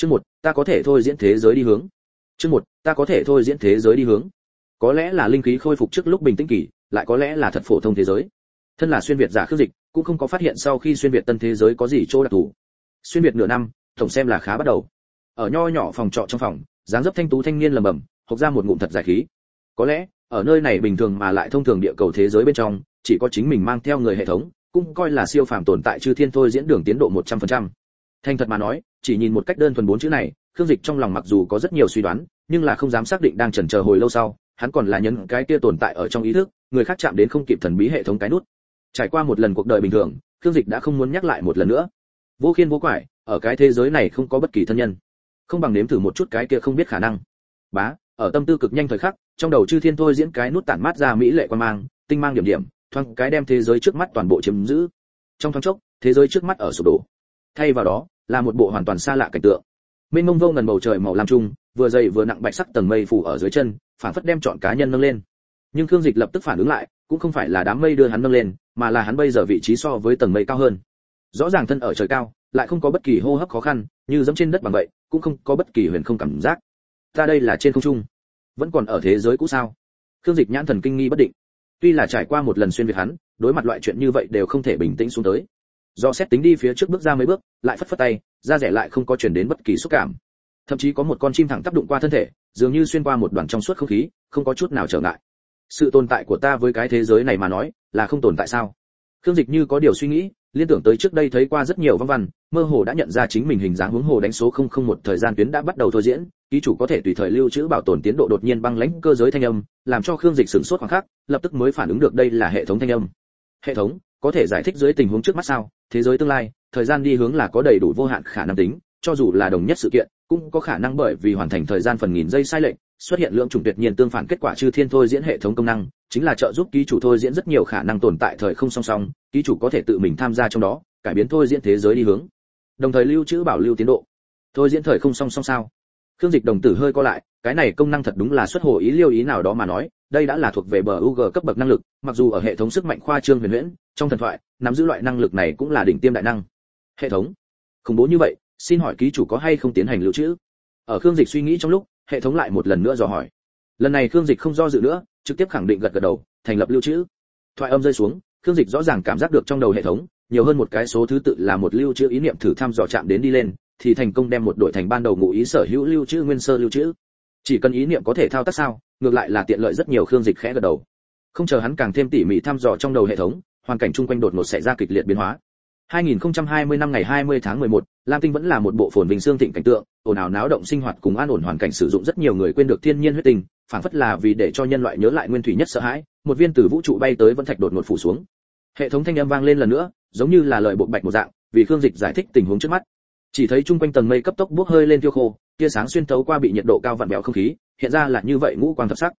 chương một, ta có thể thôi diễn thế giới đi hướng. Chương một, ta có thể thôi diễn thế giới đi hướng. Có lẽ là linh khí khôi phục trước lúc bình tĩnh kỳ, lại có lẽ là thật phổ thông thế giới. Thân là xuyên việt giả khước dịch, cũng không có phát hiện sau khi xuyên việt tân thế giới có gì chỗ đặc thù. Xuyên việt nửa năm, tổng xem là khá bắt đầu. Ở nho nhỏ phòng trọ trong phòng, dáng dấp thanh tú thanh niên lầm bầm, hộc ra một ngụm thật dài khí. Có lẽ, ở nơi này bình thường mà lại thông thường địa cầu thế giới bên trong, chỉ có chính mình mang theo người hệ thống, cũng coi là siêu phàm tồn tại chư thiên thôi diễn đường tiến độ 100%. Thành thật mà nói, chỉ nhìn một cách đơn thuần bốn chữ này, Khương Dịch trong lòng mặc dù có rất nhiều suy đoán, nhưng là không dám xác định đang chần chờ hồi lâu sau, hắn còn là nhấn cái kia tồn tại ở trong ý thức, người khác chạm đến không kịp thần bí hệ thống cái nút. Trải qua một lần cuộc đời bình thường, Khương Dịch đã không muốn nhắc lại một lần nữa. Vô khiên vô quải, ở cái thế giới này không có bất kỳ thân nhân, không bằng nếm thử một chút cái kia không biết khả năng. Bá, ở tâm tư cực nhanh thời khắc, trong đầu chư thiên thôi diễn cái nút tản mát ra mỹ lệ quan mang, tinh mang điểm điểm, thoáng cái đem thế giới trước mắt toàn bộ chiếm giữ. Trong thoáng chốc, thế giới trước mắt ở sụp đổ. Thay vào đó, là một bộ hoàn toàn xa lạ cảnh tượng. Mênh mông vô ngần bầu trời màu lam trung, vừa dày vừa nặng bạch sắc tầng mây phủ ở dưới chân, phản phất đem chọn cá nhân nâng lên. Nhưng Khương Dịch lập tức phản ứng lại, cũng không phải là đám mây đưa hắn nâng lên, mà là hắn bây giờ vị trí so với tầng mây cao hơn. Rõ ràng thân ở trời cao, lại không có bất kỳ hô hấp khó khăn, như giống trên đất bằng vậy, cũng không có bất kỳ huyền không cảm giác. Ta đây là trên không trung, vẫn còn ở thế giới cũ sao? Khương Dịch nhãn thần kinh nghi bất định. Tuy là trải qua một lần xuyên việt hắn, đối mặt loại chuyện như vậy đều không thể bình tĩnh xuống tới. Do xét tính đi phía trước bước ra mấy bước, lại phất phất tay, da rẻ lại không có truyền đến bất kỳ xúc cảm. Thậm chí có một con chim thẳng tác đụng qua thân thể, dường như xuyên qua một đoạn trong suốt không khí, không có chút nào trở ngại. Sự tồn tại của ta với cái thế giới này mà nói, là không tồn tại sao? Khương Dịch như có điều suy nghĩ, liên tưởng tới trước đây thấy qua rất nhiều văn văn, mơ hồ đã nhận ra chính mình hình dáng hướng hồ đánh số không không một thời gian tuyến đã bắt đầu thôi diễn, ký chủ có thể tùy thời lưu trữ bảo tồn tiến độ đột nhiên băng lãnh cơ giới thanh âm, làm cho Khương Dịch sửng sốt khoảng khắc, lập tức mới phản ứng được đây là hệ thống thanh âm. Hệ thống, có thể giải thích dưới tình huống trước mắt sao? Thế giới tương lai, thời gian đi hướng là có đầy đủ vô hạn khả năng tính, cho dù là đồng nhất sự kiện, cũng có khả năng bởi vì hoàn thành thời gian phần nghìn giây sai lệch, xuất hiện lượng trùng tuyệt nhiên tương phản kết quả chư thiên thôi diễn hệ thống công năng, chính là trợ giúp ký chủ thôi diễn rất nhiều khả năng tồn tại thời không song song, ký chủ có thể tự mình tham gia trong đó, cải biến thôi diễn thế giới đi hướng. Đồng thời lưu trữ bảo lưu tiến độ. Thôi diễn thời không song song sao? Khương Dịch đồng tử hơi co lại, cái này công năng thật đúng là xuất hồ ý liêu ý nào đó mà nói, đây đã là thuộc về bờ UG cấp bậc năng lực, mặc dù ở hệ thống sức mạnh khoa trương huyền huyễn, trong thần thoại, nắm giữ loại năng lực này cũng là đỉnh tiêm đại năng. Hệ thống, khủng bố như vậy, xin hỏi ký chủ có hay không tiến hành lưu trữ? Ở Khương Dịch suy nghĩ trong lúc, hệ thống lại một lần nữa dò hỏi. Lần này Khương Dịch không do dự nữa, trực tiếp khẳng định gật gật đầu, thành lập lưu trữ. Thoại âm rơi xuống, Khương Dịch rõ ràng cảm giác được trong đầu hệ thống, nhiều hơn một cái số thứ tự là một lưu trữ ý niệm thử thăm dò chạm đến đi lên, thì thành công đem một đội thành ban đầu ngụ ý sở hữu lưu trữ nguyên sơ lưu trữ. Chỉ cần ý niệm có thể thao tác sao, ngược lại là tiện lợi rất nhiều Khương Dịch khẽ gật đầu. Không chờ hắn càng thêm tỉ mỉ thăm dò trong đầu hệ thống, hoàn cảnh chung quanh đột ngột xảy ra kịch liệt biến hóa. 2020 năm ngày 20 tháng 11, Lam Tinh vẫn là một bộ phồn vinh xương thịnh cảnh tượng, ồn ào náo động sinh hoạt cùng an ổn hoàn cảnh sử dụng rất nhiều người quên được thiên nhiên huyết tình, phản phất là vì để cho nhân loại nhớ lại nguyên thủy nhất sợ hãi, một viên từ vũ trụ bay tới vẫn thạch đột ngột phủ xuống. Hệ thống thanh âm vang lên lần nữa, giống như là lời bộ bạch một dạng, vì Khương Dịch giải thích tình huống trước mắt. Chỉ thấy chung quanh tầng mây cấp tốc bốc hơi lên tiêu khô, tia sáng xuyên thấu qua bị nhiệt độ cao vặn vẹo không khí, hiện ra là như vậy ngũ quang thập sắc.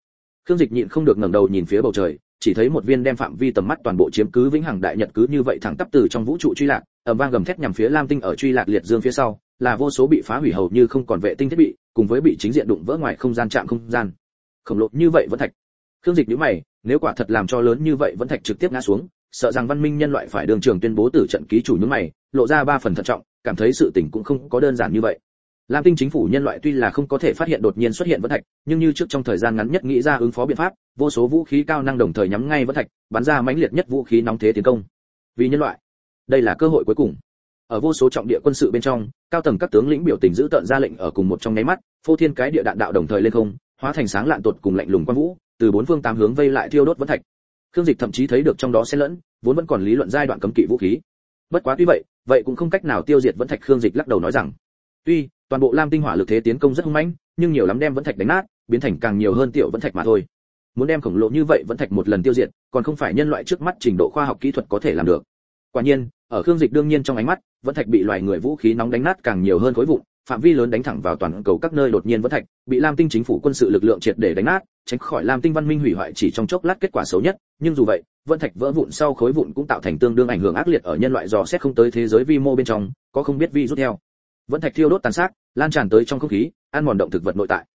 Khương Dịch nhịn không được ngẩng đầu nhìn phía bầu trời, chỉ thấy một viên đem phạm vi tầm mắt toàn bộ chiếm cứ vĩnh hằng đại nhật cứ như vậy thẳng tắp từ trong vũ trụ truy lạc, ầm vang gầm thét nhằm phía Lam Tinh ở truy lạc liệt dương phía sau, là vô số bị phá hủy hầu như không còn vệ tinh thiết bị, cùng với bị chính diện đụng vỡ ngoài không gian chạm không gian. Khổng lồ như vậy vẫn thạch. Khương Dịch nhíu mày, nếu quả thật làm cho lớn như vậy vẫn thạch trực tiếp ngã xuống, sợ rằng văn minh nhân loại phải đường trường tuyên bố tử trận ký chủ những mày, lộ ra ba phần thận trọng, cảm thấy sự tình cũng không có đơn giản như vậy. Lam Tinh chính phủ nhân loại tuy là không có thể phát hiện đột nhiên xuất hiện vẫn thạch, nhưng như trước trong thời gian ngắn nhất nghĩ ra ứng phó biện pháp, vô số vũ khí cao năng đồng thời nhắm ngay vẫn thạch, bắn ra mãnh liệt nhất vũ khí nóng thế tiến công. Vì nhân loại, đây là cơ hội cuối cùng. Ở vô số trọng địa quân sự bên trong, cao tầng các tướng lĩnh biểu tình giữ tận ra lệnh ở cùng một trong nháy mắt, phô thiên cái địa đạn đạo đồng thời lên không, hóa thành sáng lạn tuột cùng lạnh lùng quan vũ, từ bốn phương tám hướng vây lại thiêu đốt vẫn thạch. Khương Dịch thậm chí thấy được trong đó xen lẫn, vốn vẫn còn lý luận giai đoạn cấm kỵ vũ khí. Bất quá tuy vậy, vậy cũng không cách nào tiêu diệt vẫn thạch Khương Dịch lắc đầu nói rằng, tuy toàn bộ lam tinh hỏa lực thế tiến công rất hung mãnh nhưng nhiều lắm đem vẫn thạch đánh nát biến thành càng nhiều hơn tiểu vẫn thạch mà thôi. Muốn đem khổng lồ như vậy vẫn thạch một lần tiêu diệt còn không phải nhân loại trước mắt trình độ khoa học kỹ thuật có thể làm được. Quả nhiên ở khương dịch đương nhiên trong ánh mắt vẫn thạch bị loài người vũ khí nóng đánh nát càng nhiều hơn khối vụn phạm vi lớn đánh thẳng vào toàn cầu các nơi đột nhiên vẫn thạch, bị lam tinh chính phủ quân sự lực lượng triệt để đánh nát, tránh khỏi lam tinh văn minh hủy hoại chỉ trong chốc lát kết quả xấu nhất, nhưng dù vậy, vẫn thạch vỡ vụn sau khối vụn cũng tạo thành tương đương ảnh hưởng ác liệt ở nhân loại dò xét không tới thế giới vi mô bên trong, có không biết vi rút theo. Vẫn thạch thiêu đốt tàn sát lan tràn tới trong không khí, ăn mòn động thực vật nội tại.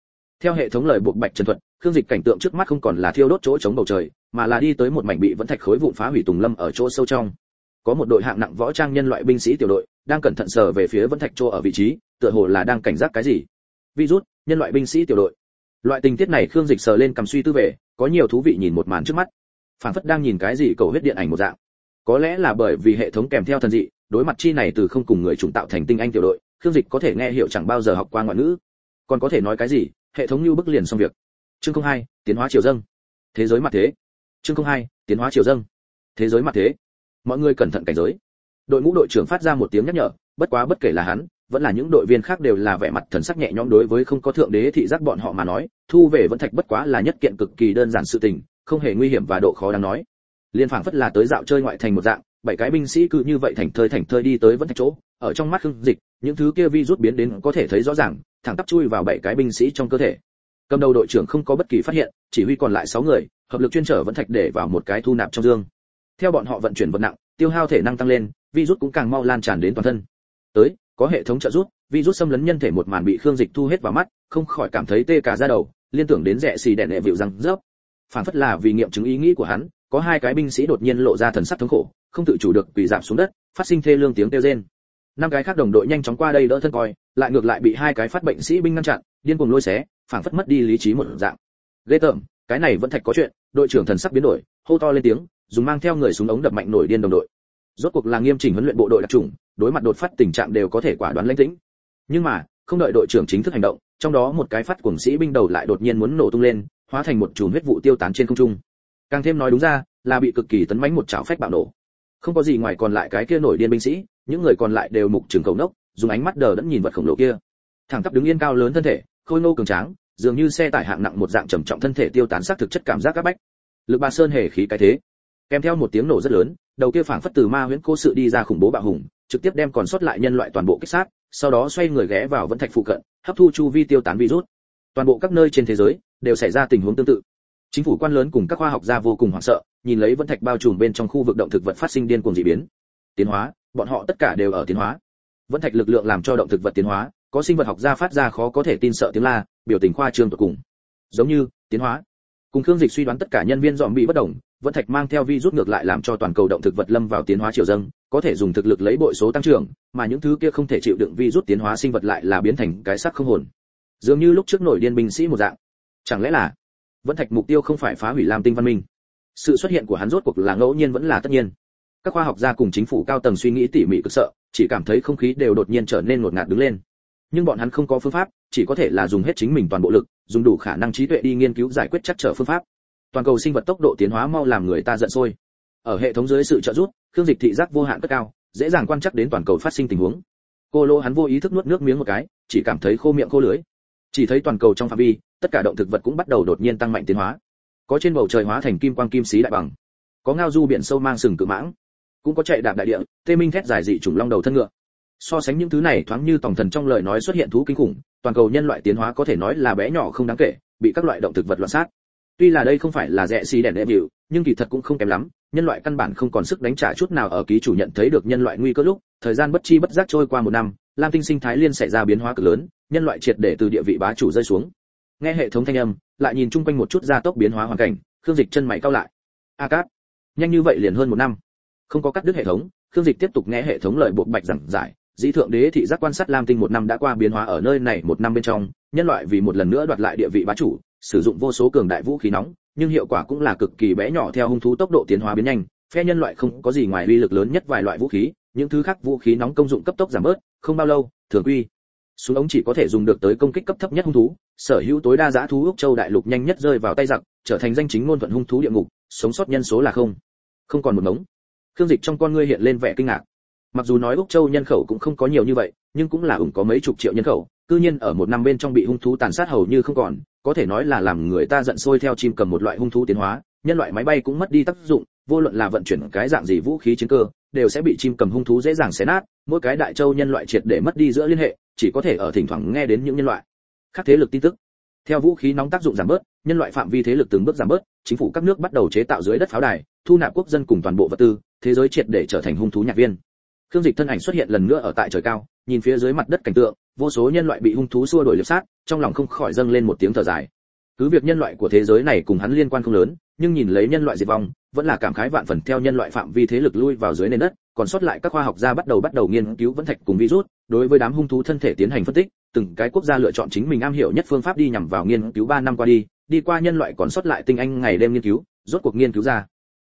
Theo hệ thống lời buộc bạch trần thuật, khương dịch cảnh tượng trước mắt không còn là thiêu đốt chỗ chống bầu trời, mà là đi tới một mảnh bị vẫn thạch khối vụn phá hủy tùng lâm ở chỗ sâu trong. Có một đội hạng nặng võ trang nhân loại binh sĩ tiểu đội, đang cẩn thận sờ về phía vẫn thạch chỗ ở vị trí tựa hồ là đang cảnh giác cái gì. Virus, nhân loại binh sĩ tiểu đội. Loại tình tiết này khương dịch sờ lên cầm suy tư về, có nhiều thú vị nhìn một màn trước mắt. Phản phất đang nhìn cái gì cầu huyết điện ảnh một dạng. Có lẽ là bởi vì hệ thống kèm theo thần dị, đối mặt chi này từ không cùng người chủng tạo thành tinh anh tiểu đội, khương dịch có thể nghe hiểu chẳng bao giờ học qua ngoại ngữ. Còn có thể nói cái gì, hệ thống như bức liền xong việc. Chương hai, tiến hóa triều dâng. Thế giới mặt thế. Chương hai, tiến hóa triều dâng. Thế giới mặt thế. Mọi người cẩn thận cảnh giới. Đội ngũ đội trưởng phát ra một tiếng nhắc nhở, bất quá bất kể là hắn vẫn là những đội viên khác đều là vẻ mặt thần sắc nhẹ nhõm đối với không có thượng đế thị giác bọn họ mà nói, thu về vẫn thạch bất quá là nhất kiện cực kỳ đơn giản sự tình, không hề nguy hiểm và độ khó đáng nói. Liên phảng phất là tới dạo chơi ngoại thành một dạng, bảy cái binh sĩ cứ như vậy thành thơi thành thơi đi tới vẫn thạch chỗ, ở trong mắt Khương dịch, những thứ kia vi rút biến đến có thể thấy rõ ràng, thẳng tắp chui vào bảy cái binh sĩ trong cơ thể. Cầm đầu đội trưởng không có bất kỳ phát hiện, chỉ huy còn lại sáu người, hợp lực chuyên trở vẫn thạch để vào một cái thu nạp trong dương. Theo bọn họ vận chuyển vật nặng, tiêu hao thể năng tăng lên virus cũng càng mau lan tràn đến toàn thân. Tới có hệ thống trợ giúp, virus xâm lấn nhân thể một màn bị khương dịch thu hết vào mắt, không khỏi cảm thấy tê cả da đầu, liên tưởng đến rẻ xì đèn đệ vịu răng rớp phản phất là vì nghiệm chứng ý nghĩ của hắn, có hai cái binh sĩ đột nhiên lộ ra thần sắc thống khổ, không tự chủ được quỳ giảm xuống đất, phát sinh thê lương tiếng kêu rên. Năm cái khác đồng đội nhanh chóng qua đây đỡ thân coi, lại ngược lại bị hai cái phát bệnh sĩ binh ngăn chặn, điên cuồng lôi xé phảng phất mất đi lý trí một dạng. Ghê tởm, cái này vẫn thạch có chuyện. Đội trưởng thần sắc biến đổi, hô to lên tiếng, dùng mang theo người súng ống đập mạnh nổi điên đồng đội. Rốt cuộc là nghiêm chỉnh huấn luyện bộ đội đặc trùng đối mặt đột phát tình trạng đều có thể quả đoán lãnh tĩnh. Nhưng mà, không đợi đội trưởng chính thức hành động, trong đó một cái phát cuồng sĩ binh đầu lại đột nhiên muốn nổ tung lên, hóa thành một chùm huyết vụ tiêu tán trên không trung. Càng thêm nói đúng ra, là bị cực kỳ tấn mãnh một chảo phách bạo nổ. Không có gì ngoài còn lại cái kia nổi điên binh sĩ, những người còn lại đều mục trường cầu nốc, dùng ánh mắt đờ đẫn nhìn vật khổng lồ kia. Thẳng tắp đứng yên cao lớn thân thể, khôi ngô cường tráng, dường như xe tải hạng nặng một dạng trầm trọng thân thể tiêu tán xác thực chất cảm giác các bách. Lực ba sơn hề khí cái thế. Kèm theo một tiếng nổ rất lớn, đầu kia phảng phất từ ma huyễn cô sự đi ra khủng bố bạo hùng trực tiếp đem còn sót lại nhân loại toàn bộ kích sát sau đó xoay người ghé vào vẫn thạch phụ cận hấp thu chu vi tiêu tán virus. Toàn bộ các nơi trên thế giới đều xảy ra tình huống tương tự. Chính phủ quan lớn cùng các khoa học gia vô cùng hoảng sợ nhìn lấy vẫn thạch bao trùm bên trong khu vực động thực vật phát sinh điên cuồng dị biến. Tiến hóa bọn họ tất cả đều ở tiến hóa. Vẫn thạch lực lượng làm cho động thực vật tiến hóa có sinh vật học gia phát ra khó có thể tin sợ tiếng la biểu tình khoa trương tột cùng. Giống như tiến hóa. Cùng khương dịch suy đoán tất cả nhân viên dòm bị bất động, vẫn thạch mang theo vi rút ngược lại làm cho toàn cầu động thực vật lâm vào tiến hóa chiều dâng có thể dùng thực lực lấy bội số tăng trưởng, mà những thứ kia không thể chịu đựng vi rút tiến hóa sinh vật lại là biến thành cái xác không hồn. Dường như lúc trước nổi điên binh sĩ một dạng. Chẳng lẽ là vẫn thạch mục tiêu không phải phá hủy làm tinh văn minh? Sự xuất hiện của hắn rốt cuộc là ngẫu nhiên vẫn là tất nhiên. Các khoa học gia cùng chính phủ cao tầng suy nghĩ tỉ mỉ cực sợ, chỉ cảm thấy không khí đều đột nhiên trở nên ngột ngạt đứng lên. Nhưng bọn hắn không có phương pháp, chỉ có thể là dùng hết chính mình toàn bộ lực, dùng đủ khả năng trí tuệ đi nghiên cứu giải quyết chắc trở phương pháp. Toàn cầu sinh vật tốc độ tiến hóa mau làm người ta giận sôi ở hệ thống dưới sự trợ giúp, khương dịch thị giác vô hạn cất cao, dễ dàng quan chắc đến toàn cầu phát sinh tình huống. Cô lô hắn vô ý thức nuốt nước miếng một cái, chỉ cảm thấy khô miệng khô lưỡi. Chỉ thấy toàn cầu trong phạm vi, tất cả động thực vật cũng bắt đầu đột nhiên tăng mạnh tiến hóa. Có trên bầu trời hóa thành kim quang kim xí đại bằng. Có ngao du biển sâu mang sừng cự mãng. Cũng có chạy đạp đại địa, tê minh thét dài dị trùng long đầu thân ngựa. So sánh những thứ này thoáng như tổng thần trong lời nói xuất hiện thú kinh khủng, toàn cầu nhân loại tiến hóa có thể nói là bé nhỏ không đáng kể, bị các loại động thực vật loạn sát. Tuy là đây không phải là rẻ xì đèn đệm biểu nhưng kỳ thật cũng không kém lắm nhân loại căn bản không còn sức đánh trả chút nào ở ký chủ nhận thấy được nhân loại nguy cơ lúc, thời gian bất chi bất giác trôi qua một năm, lam tinh sinh thái liên xảy ra biến hóa cực lớn, nhân loại triệt để từ địa vị bá chủ rơi xuống. Nghe hệ thống thanh âm, lại nhìn chung quanh một chút gia tốc biến hóa hoàn cảnh, khương dịch chân mày cao lại. A cát, nhanh như vậy liền hơn một năm. Không có cắt đứt hệ thống, khương dịch tiếp tục nghe hệ thống lời buộc bạch giảng giải, dĩ thượng đế thị giác quan sát lam tinh một năm đã qua biến hóa ở nơi này một năm bên trong, nhân loại vì một lần nữa đoạt lại địa vị bá chủ, sử dụng vô số cường đại vũ khí nóng nhưng hiệu quả cũng là cực kỳ bé nhỏ theo hung thú tốc độ tiến hóa biến nhanh. Phe nhân loại không có gì ngoài uy lực lớn nhất vài loại vũ khí, những thứ khác vũ khí nóng công dụng cấp tốc giảm bớt, không bao lâu, thường quy. Súng ống chỉ có thể dùng được tới công kích cấp thấp nhất hung thú, sở hữu tối đa giá thú ước châu đại lục nhanh nhất rơi vào tay giặc, trở thành danh chính ngôn thuận hung thú địa ngục, sống sót nhân số là không. Không còn một mống. Khương dịch trong con ngươi hiện lên vẻ kinh ngạc. Mặc dù nói úc châu nhân khẩu cũng không có nhiều như vậy, nhưng cũng là ủng có mấy chục triệu nhân khẩu cư nhiên ở một năm bên trong bị hung thú tàn sát hầu như không còn, có thể nói là làm người ta giận sôi theo chim cầm một loại hung thú tiến hóa, nhân loại máy bay cũng mất đi tác dụng, vô luận là vận chuyển cái dạng gì vũ khí chiến cơ, đều sẽ bị chim cầm hung thú dễ dàng xé nát, mỗi cái đại châu nhân loại triệt để mất đi giữa liên hệ, chỉ có thể ở thỉnh thoảng nghe đến những nhân loại khác thế lực tin tức. Theo vũ khí nóng tác dụng giảm bớt, nhân loại phạm vi thế lực từng bước giảm bớt, chính phủ các nước bắt đầu chế tạo dưới đất pháo đài, thu nạp quốc dân cùng toàn bộ vật tư, thế giới triệt để trở thành hung thú nhạc viên. Khương dịch thân ảnh xuất hiện lần nữa ở tại trời cao, nhìn phía dưới mặt đất cảnh tượng vô số nhân loại bị hung thú xua đuổi liệp sát, trong lòng không khỏi dâng lên một tiếng thở dài. Cứ việc nhân loại của thế giới này cùng hắn liên quan không lớn, nhưng nhìn lấy nhân loại diệt vong, vẫn là cảm khái vạn phần theo nhân loại phạm vi thế lực lui vào dưới nền đất, còn sót lại các khoa học gia bắt đầu bắt đầu nghiên cứu vẫn thạch cùng virus, đối với đám hung thú thân thể tiến hành phân tích, từng cái quốc gia lựa chọn chính mình am hiểu nhất phương pháp đi nhằm vào nghiên cứu 3 năm qua đi đi qua nhân loại còn sót lại tinh anh ngày đêm nghiên cứu, rốt cuộc nghiên cứu ra.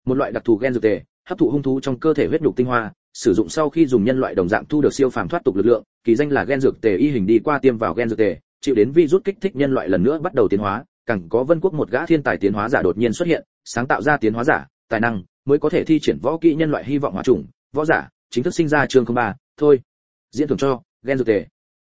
Một loại đặc thù gen dược tề hấp thụ hung thú trong cơ thể huyết nhục tinh hoa sử dụng sau khi dùng nhân loại đồng dạng thu được siêu phàm thoát tục lực lượng, kỳ danh là gen dược tề y hình đi qua tiêm vào gen dược tề, chịu đến virus kích thích nhân loại lần nữa bắt đầu tiến hóa, càng có vân quốc một gã thiên tài tiến hóa giả đột nhiên xuất hiện, sáng tạo ra tiến hóa giả, tài năng, mới có thể thi triển võ kỹ nhân loại hy vọng hóa chủng, võ giả, chính thức sinh ra chương ba, thôi, diễn thưởng cho, gen dược tề.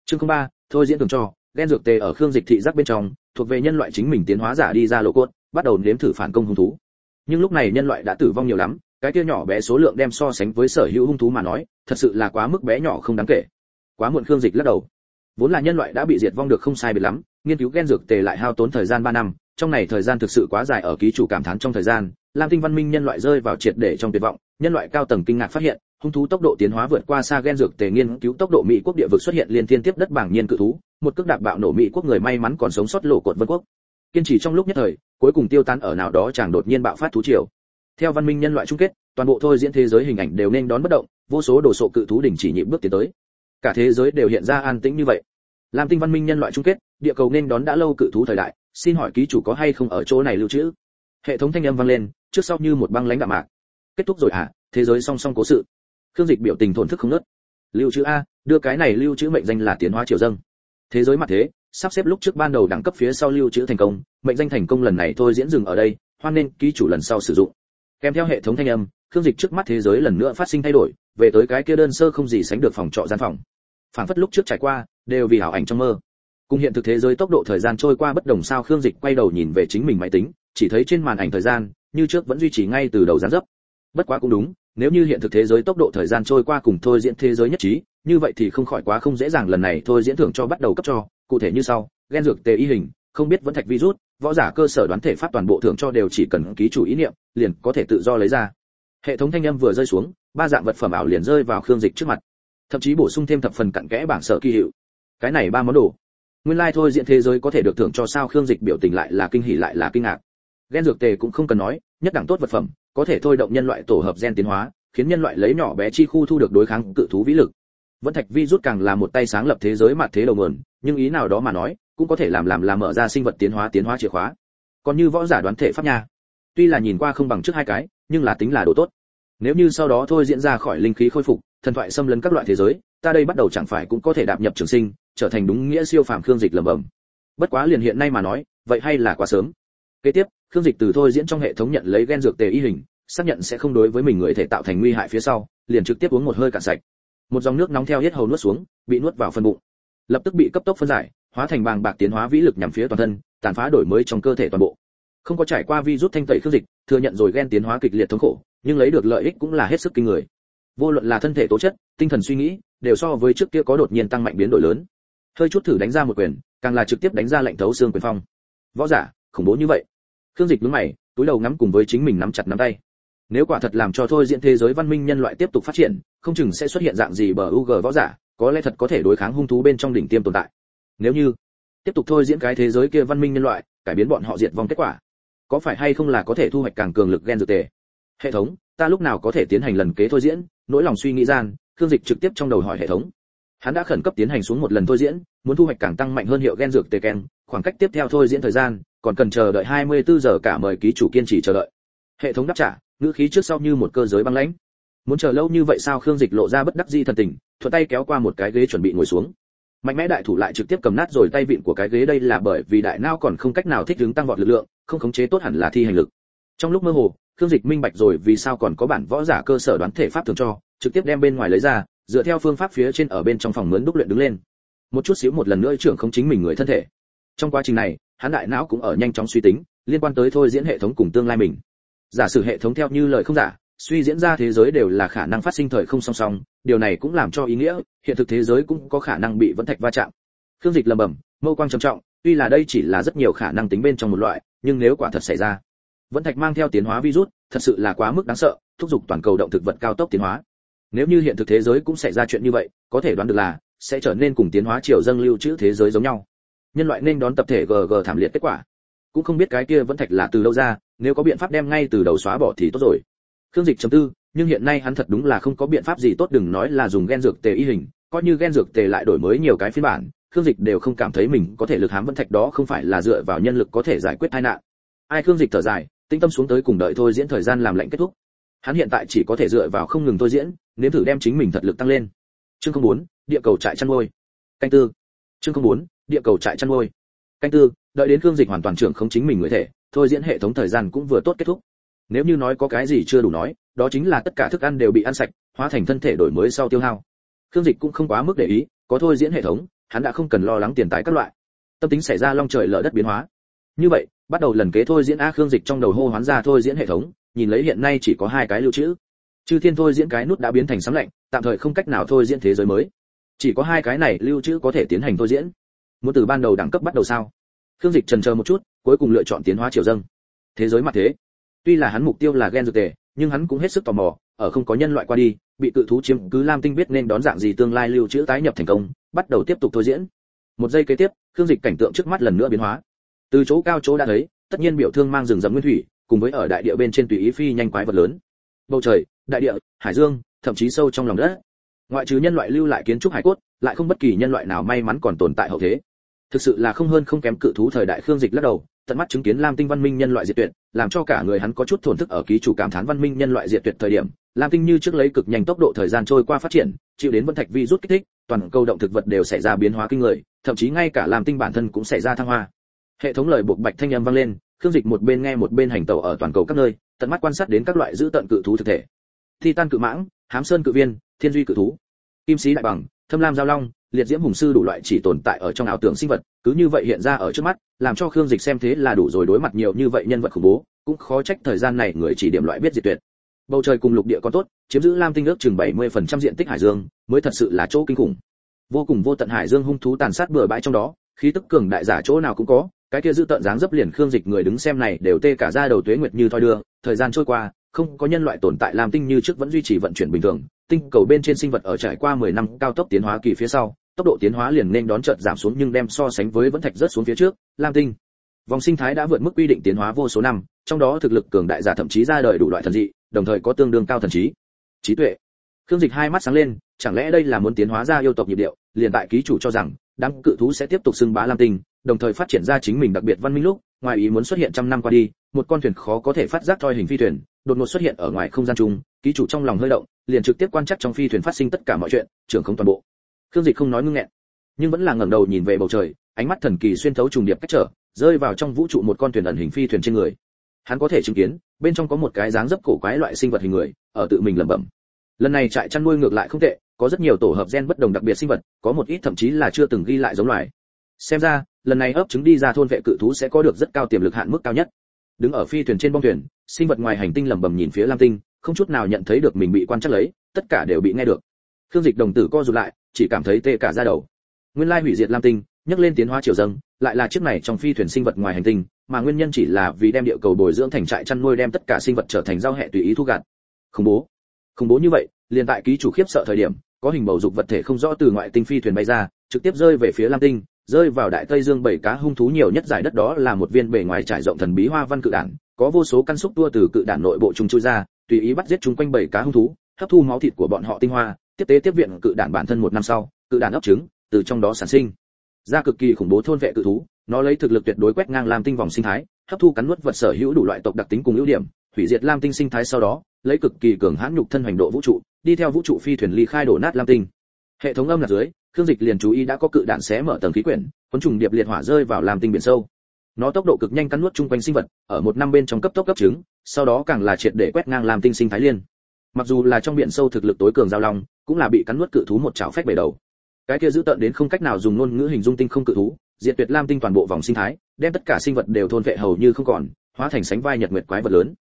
Chương ba, thôi diễn thưởng cho, gen dược tề ở khương dịch thị giác bên trong, thuộc về nhân loại chính mình tiến hóa giả đi ra lộ cốt, bắt đầu nếm thử phản công hung thú. Nhưng lúc này nhân loại đã tử vong nhiều lắm cái kia nhỏ bé số lượng đem so sánh với sở hữu hung thú mà nói, thật sự là quá mức bé nhỏ không đáng kể. Quá muộn khương dịch lắc đầu. Vốn là nhân loại đã bị diệt vong được không sai biệt lắm, nghiên cứu gen dược tề lại hao tốn thời gian 3 năm, trong này thời gian thực sự quá dài ở ký chủ cảm thán trong thời gian, lam tinh văn minh nhân loại rơi vào triệt để trong tuyệt vọng, nhân loại cao tầng kinh ngạc phát hiện, hung thú tốc độ tiến hóa vượt qua xa gen dược tề nghiên cứu tốc độ mỹ quốc địa vực xuất hiện liên thiên tiếp đất bảng nhiên cự thú, một cước đạp bạo nổ mỹ quốc người may mắn còn sống sót lộ cột vân quốc. Kiên trì trong lúc nhất thời, cuối cùng tiêu tan ở nào đó chàng đột nhiên bạo phát thú triều theo văn minh nhân loại chung kết, toàn bộ thôi diễn thế giới hình ảnh đều nên đón bất động, vô số đồ sộ cự thú đỉnh chỉ nhịp bước tiến tới. Cả thế giới đều hiện ra an tĩnh như vậy. Lam tinh văn minh nhân loại chung kết, địa cầu nên đón đã lâu cự thú thời đại, xin hỏi ký chủ có hay không ở chỗ này lưu trữ? Hệ thống thanh âm vang lên, trước sau như một băng lãnh đạm mạc. Kết thúc rồi à thế giới song song cố sự. Khương dịch biểu tình thổn thức không nớt lưu trữ a, đưa cái này lưu trữ mệnh danh là tiến hóa triều dâng thế giới mặt thế, sắp xếp lúc trước ban đầu đẳng cấp phía sau lưu trữ thành công, mệnh danh thành công lần này thôi diễn dừng ở đây, hoan nên ký chủ lần sau sử dụng kèm theo hệ thống thanh âm, khương dịch trước mắt thế giới lần nữa phát sinh thay đổi, về tới cái kia đơn sơ không gì sánh được phòng trọ gian phòng. Phảng phất lúc trước trải qua, đều vì ảo ảnh trong mơ. Cùng hiện thực thế giới tốc độ thời gian trôi qua bất đồng sao khương dịch quay đầu nhìn về chính mình máy tính, chỉ thấy trên màn ảnh thời gian, như trước vẫn duy trì ngay từ đầu gián dấp. Bất quá cũng đúng, nếu như hiện thực thế giới tốc độ thời gian trôi qua cùng thôi diễn thế giới nhất trí, như vậy thì không khỏi quá không dễ dàng lần này thôi diễn thưởng cho bắt đầu cấp cho, cụ thể như sau ghen dược tề y hình, không biết vẫn thạch virus võ giả cơ sở đoán thể pháp toàn bộ thưởng cho đều chỉ cần ký chủ ý niệm, liền có thể tự do lấy ra. Hệ thống thanh âm vừa rơi xuống, ba dạng vật phẩm ảo liền rơi vào khương dịch trước mặt. Thậm chí bổ sung thêm thập phần cặn kẽ bảng sở kỳ hiệu. Cái này ba món đồ. Nguyên lai like thôi diện thế giới có thể được thưởng cho sao khương dịch biểu tình lại là kinh hỉ lại là kinh ngạc. Gen dược tề cũng không cần nói, nhất đẳng tốt vật phẩm, có thể thôi động nhân loại tổ hợp gen tiến hóa, khiến nhân loại lấy nhỏ bé chi khu thu được đối kháng cự thú vĩ lực vẫn thạch vi rút càng là một tay sáng lập thế giới mặt thế đầu nguồn, nhưng ý nào đó mà nói, cũng có thể làm làm làm mở ra sinh vật tiến hóa tiến hóa chìa khóa. Còn như võ giả đoán thể pháp nha. Tuy là nhìn qua không bằng trước hai cái, nhưng là tính là đồ tốt. Nếu như sau đó thôi diễn ra khỏi linh khí khôi phục, thần thoại xâm lấn các loại thế giới, ta đây bắt đầu chẳng phải cũng có thể đạp nhập trường sinh, trở thành đúng nghĩa siêu phàm khương dịch lầm bầm bất quá liền hiện nay mà nói, vậy hay là quá sớm. Kế tiếp, khương dịch từ thôi diễn trong hệ thống nhận lấy gen dược tề y hình, xác nhận sẽ không đối với mình người thể tạo thành nguy hại phía sau, liền trực tiếp uống một hơi cạn sạch một dòng nước nóng theo hết hầu nuốt xuống, bị nuốt vào phân bụng. Lập tức bị cấp tốc phân giải, hóa thành bàng bạc tiến hóa vĩ lực nhằm phía toàn thân, tàn phá đổi mới trong cơ thể toàn bộ. Không có trải qua vi rút thanh tẩy khước dịch, thừa nhận rồi ghen tiến hóa kịch liệt thống khổ, nhưng lấy được lợi ích cũng là hết sức kinh người. Vô luận là thân thể tố chất, tinh thần suy nghĩ, đều so với trước kia có đột nhiên tăng mạnh biến đổi lớn. Hơi chút thử đánh ra một quyền, càng là trực tiếp đánh ra lệnh thấu xương quyền phong. Võ giả, khủng bố như vậy. Khương dịch đứng mày, túi đầu ngắm cùng với chính mình nắm chặt nắm tay. Nếu quả thật làm cho thôi diễn thế giới văn minh nhân loại tiếp tục phát triển không chừng sẽ xuất hiện dạng gì bờ UG võ giả, có lẽ thật có thể đối kháng hung thú bên trong đỉnh tiêm tồn tại. Nếu như tiếp tục thôi diễn cái thế giới kia văn minh nhân loại, cải biến bọn họ diệt vong kết quả, có phải hay không là có thể thu hoạch càng cường lực gen dược tề? Hệ thống, ta lúc nào có thể tiến hành lần kế thôi diễn? Nỗi lòng suy nghĩ gian, khương dịch trực tiếp trong đầu hỏi hệ thống. Hắn đã khẩn cấp tiến hành xuống một lần thôi diễn, muốn thu hoạch càng tăng mạnh hơn hiệu gen dược tề ken khoảng cách tiếp theo thôi diễn thời gian, còn cần chờ đợi 24 giờ cả mời ký chủ kiên trì chờ đợi. Hệ thống đáp trả, ngữ khí trước sau như một cơ giới băng lãnh muốn chờ lâu như vậy sao khương dịch lộ ra bất đắc di thần tình, thuận tay kéo qua một cái ghế chuẩn bị ngồi xuống. Mạnh mẽ đại thủ lại trực tiếp cầm nát rồi tay vịn của cái ghế đây là bởi vì đại não còn không cách nào thích ứng tăng vọt lực lượng, không khống chế tốt hẳn là thi hành lực. Trong lúc mơ hồ, khương dịch minh bạch rồi vì sao còn có bản võ giả cơ sở đoán thể pháp thường cho, trực tiếp đem bên ngoài lấy ra, dựa theo phương pháp phía trên ở bên trong phòng mướn đúc luyện đứng lên. Một chút xíu một lần nữa trưởng không chính mình người thân thể. Trong quá trình này, hắn đại não cũng ở nhanh chóng suy tính, liên quan tới thôi diễn hệ thống cùng tương lai mình. Giả sử hệ thống theo như lời không giả suy diễn ra thế giới đều là khả năng phát sinh thời không song song, điều này cũng làm cho ý nghĩa, hiện thực thế giới cũng có khả năng bị vẫn thạch va chạm. Khương dịch lầm bầm mâu quang trầm trọng, tuy là đây chỉ là rất nhiều khả năng tính bên trong một loại, nhưng nếu quả thật xảy ra, vẫn thạch mang theo tiến hóa virus, thật sự là quá mức đáng sợ, thúc giục toàn cầu động thực vật cao tốc tiến hóa. Nếu như hiện thực thế giới cũng xảy ra chuyện như vậy, có thể đoán được là, sẽ trở nên cùng tiến hóa chiều dâng lưu trữ thế giới giống nhau. Nhân loại nên đón tập thể gg thảm liệt kết quả. Cũng không biết cái kia vẫn thạch là từ đâu ra, nếu có biện pháp đem ngay từ đầu xóa bỏ thì tốt rồi khương dịch chấm tư, nhưng hiện nay hắn thật đúng là không có biện pháp gì tốt, đừng nói là dùng gen dược tề y hình, coi như gen dược tề lại đổi mới nhiều cái phiên bản, khương dịch đều không cảm thấy mình có thể lực hám vẫn thạch đó không phải là dựa vào nhân lực có thể giải quyết tai nạn. Ai khương dịch thở dài tinh tâm xuống tới cùng đợi thôi diễn thời gian làm lệnh kết thúc. Hắn hiện tại chỉ có thể dựa vào không ngừng thôi diễn, nếm thử đem chính mình thật lực tăng lên. Chương không muốn địa cầu trại chăn nuôi. Canh tư. Chương không muốn địa cầu trại chăn nuôi. Canh tư, đợi đến khương dịch hoàn toàn trưởng không chính mình người thể, thôi diễn hệ thống thời gian cũng vừa tốt kết thúc nếu như nói có cái gì chưa đủ nói, đó chính là tất cả thức ăn đều bị ăn sạch, hóa thành thân thể đổi mới sau tiêu hao. Khương dịch cũng không quá mức để ý, có thôi diễn hệ thống, hắn đã không cần lo lắng tiền tài các loại. Tâm tính xảy ra long trời lở đất biến hóa. Như vậy, bắt đầu lần kế thôi diễn a khương dịch trong đầu hô hoán ra thôi diễn hệ thống, nhìn lấy hiện nay chỉ có hai cái lưu trữ. Chư thiên thôi diễn cái nút đã biến thành sấm lạnh, tạm thời không cách nào thôi diễn thế giới mới. Chỉ có hai cái này lưu trữ có thể tiến hành thôi diễn. Muốn từ ban đầu đẳng cấp bắt đầu sao? Khương dịch trần chờ một chút, cuối cùng lựa chọn tiến hóa triều dâng. Thế giới mặt thế tuy là hắn mục tiêu là gen dược tề, nhưng hắn cũng hết sức tò mò, ở không có nhân loại qua đi, bị cự thú chiếm cứ lam tinh biết nên đón dạng gì tương lai lưu trữ tái nhập thành công, bắt đầu tiếp tục thôi diễn. Một giây kế tiếp, khương dịch cảnh tượng trước mắt lần nữa biến hóa. Từ chỗ cao chỗ đã thấy, tất nhiên biểu thương mang rừng rậm nguyên thủy, cùng với ở đại địa bên trên tùy ý phi nhanh quái vật lớn. Bầu trời, đại địa, hải dương, thậm chí sâu trong lòng đất. Ngoại trừ nhân loại lưu lại kiến trúc hải cốt, lại không bất kỳ nhân loại nào may mắn còn tồn tại hậu thế. Thực sự là không hơn không kém cự thú thời đại khương dịch lắc đầu tận mắt chứng kiến lam tinh văn minh nhân loại diệt tuyệt, làm cho cả người hắn có chút thổn thức ở ký chủ cảm thán văn minh nhân loại diệt tuyệt thời điểm. Lam tinh như trước lấy cực nhanh tốc độ thời gian trôi qua phát triển, chịu đến vân thạch vi rút kích thích, toàn cầu động thực vật đều xảy ra biến hóa kinh người, thậm chí ngay cả lam tinh bản thân cũng xảy ra thăng hoa. Hệ thống lời buộc bạch thanh âm vang lên, khương dịch một bên nghe một bên hành tẩu ở toàn cầu các nơi, tận mắt quan sát đến các loại giữ tận cự thú thực thể. Thi tan cự mãng, hám sơn cự viên, thiên duy cự thú, kim sĩ đại bằng, thâm lam giao long liệt diễm hùng sư đủ loại chỉ tồn tại ở trong ảo tưởng sinh vật, cứ như vậy hiện ra ở trước mắt, làm cho khương dịch xem thế là đủ rồi đối mặt nhiều như vậy nhân vật khủng bố, cũng khó trách thời gian này người chỉ điểm loại biết diệt tuyệt. Bầu trời cùng lục địa có tốt, chiếm giữ lam tinh ước chừng 70% diện tích hải dương, mới thật sự là chỗ kinh khủng. Vô cùng vô tận hải dương hung thú tàn sát bừa bãi trong đó, khí tức cường đại giả chỗ nào cũng có, cái kia giữ tận dáng dấp liền khương dịch người đứng xem này đều tê cả ra đầu tuế nguyệt như thoi đưa, thời gian trôi qua, không có nhân loại tồn tại làm tinh như trước vẫn duy trì vận chuyển bình thường, tinh cầu bên trên sinh vật ở trải qua 10 năm cao tốc tiến hóa kỳ phía sau tốc độ tiến hóa liền nên đón chợt giảm xuống nhưng đem so sánh với vẫn thạch rất xuống phía trước, lam tinh. Vòng sinh thái đã vượt mức quy định tiến hóa vô số năm, trong đó thực lực cường đại giả thậm chí ra đời đủ loại thần dị, đồng thời có tương đương cao thần trí. Trí tuệ. Khương dịch hai mắt sáng lên, chẳng lẽ đây là muốn tiến hóa ra yêu tộc nhịp điệu? Liền tại ký chủ cho rằng, đám cự thú sẽ tiếp tục xưng bá lam tinh, đồng thời phát triển ra chính mình đặc biệt văn minh lúc, ngoài ý muốn xuất hiện trăm năm qua đi, một con thuyền khó có thể phát giác thoi hình phi thuyền, đột ngột xuất hiện ở ngoài không gian chung, ký chủ trong lòng hơi động, liền trực tiếp quan chắc trong phi thuyền phát sinh tất cả mọi chuyện, trưởng không toàn bộ khương dịch không nói ngưng nghẹn, nhưng vẫn là ngẩng đầu nhìn về bầu trời, ánh mắt thần kỳ xuyên thấu trùng điệp cách trở, rơi vào trong vũ trụ một con thuyền ẩn hình phi thuyền trên người. Hắn có thể chứng kiến, bên trong có một cái dáng dấp cổ quái loại sinh vật hình người, ở tự mình lẩm bẩm. Lần này trại chăn nuôi ngược lại không tệ, có rất nhiều tổ hợp gen bất đồng đặc biệt sinh vật, có một ít thậm chí là chưa từng ghi lại giống loài. Xem ra, lần này ấp trứng đi ra thôn vệ cự thú sẽ có được rất cao tiềm lực hạn mức cao nhất. Đứng ở phi thuyền trên bong thuyền, sinh vật ngoài hành tinh lẩm bẩm nhìn phía lam tinh, không chút nào nhận thấy được mình bị quan trắc lấy, tất cả đều bị nghe được khương dịch đồng tử co rụt lại, chỉ cảm thấy tê cả da đầu. Nguyên lai hủy diệt lam tinh nhắc lên tiến hóa triều dâng, lại là chiếc này trong phi thuyền sinh vật ngoài hành tinh, mà nguyên nhân chỉ là vì đem địa cầu bồi dưỡng thành trại chăn nuôi đem tất cả sinh vật trở thành giao hệ tùy ý thu gặt khủng bố. Khủng bố như vậy, liền tại ký chủ khiếp sợ thời điểm, có hình bầu dục vật thể không rõ từ ngoại tinh phi thuyền bay ra, trực tiếp rơi về phía lam tinh, rơi vào đại tây dương bảy cá hung thú nhiều nhất giải đất đó là một viên bề ngoài trải rộng thần bí hoa văn cự đản, có vô số căn xúc tua từ cự đản nội bộ trùng chui ra, tùy ý bắt giết chúng quanh bảy cá hung thú, hấp thu máu thịt của bọn họ tinh hoa tiếp tế tiếp viện cự đản bản thân một năm sau, cự đản ấp trứng, từ trong đó sản sinh. Ra cực kỳ khủng bố thôn vệ cự thú, nó lấy thực lực tuyệt đối quét ngang lam tinh vòng sinh thái, hấp thu cắn nuốt vật sở hữu đủ loại tộc đặc tính cùng ưu điểm, hủy diệt lam tinh sinh thái sau đó, lấy cực kỳ cường hãn nhục thân hành độ vũ trụ, đi theo vũ trụ phi thuyền ly khai đổ nát lam tinh. Hệ thống âm là dưới, khương dịch liền chú ý đã có cự đạn xé mở tầng khí quyển, cuốn trùng điệp liệt hỏa rơi vào lam tinh biển sâu. Nó tốc độ cực nhanh cắn nuốt chung quanh sinh vật, ở một năm bên trong cấp tốc cấp trứng, sau đó càng là triệt để quét ngang lam tinh sinh thái liên mặc dù là trong biển sâu thực lực tối cường giao long, cũng là bị cắn nuốt cự thú một chảo phách bể đầu. Cái kia giữ tận đến không cách nào dùng ngôn ngữ hình dung tinh không cự thú, diệt tuyệt lam tinh toàn bộ vòng sinh thái, đem tất cả sinh vật đều thôn vệ hầu như không còn, hóa thành sánh vai nhật nguyệt quái vật lớn.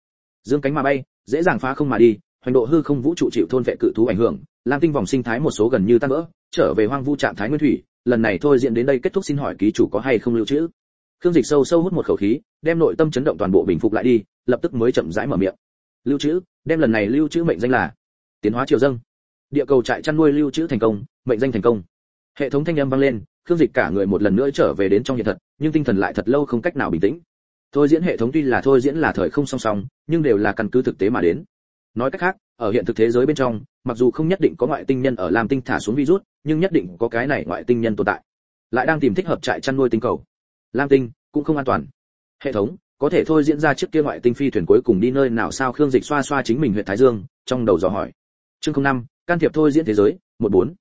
Dương cánh mà bay, dễ dàng phá không mà đi, hoành độ hư không vũ trụ chịu thôn vệ cự thú ảnh hưởng, lam tinh vòng sinh thái một số gần như tan vỡ, trở về hoang vu trạng thái nguyên thủy, lần này thôi diễn đến đây kết thúc xin hỏi ký chủ có hay không lưu trữ. Khương dịch sâu sâu hút một khẩu khí, đem nội tâm chấn động toàn bộ bình phục lại đi, lập tức mới chậm rãi mở miệng lưu trữ, đem lần này lưu trữ mệnh danh là tiến hóa triều dâng. Địa cầu trại chăn nuôi lưu trữ thành công, mệnh danh thành công. Hệ thống thanh âm vang lên, khương dịch cả người một lần nữa trở về đến trong hiện thật, nhưng tinh thần lại thật lâu không cách nào bình tĩnh. Thôi diễn hệ thống tuy là thôi diễn là thời không song song, nhưng đều là căn cứ thực tế mà đến. Nói cách khác, ở hiện thực thế giới bên trong, mặc dù không nhất định có ngoại tinh nhân ở lam tinh thả xuống virus, nhưng nhất định có cái này ngoại tinh nhân tồn tại. Lại đang tìm thích hợp trại chăn nuôi tinh cầu. Lam tinh cũng không an toàn. Hệ thống có thể thôi diễn ra trước kia ngoại tinh phi thuyền cuối cùng đi nơi nào sao khương dịch xoa xoa chính mình huyện thái dương, trong đầu dò hỏi. Chương năm, can thiệp thôi diễn thế giới, một bốn.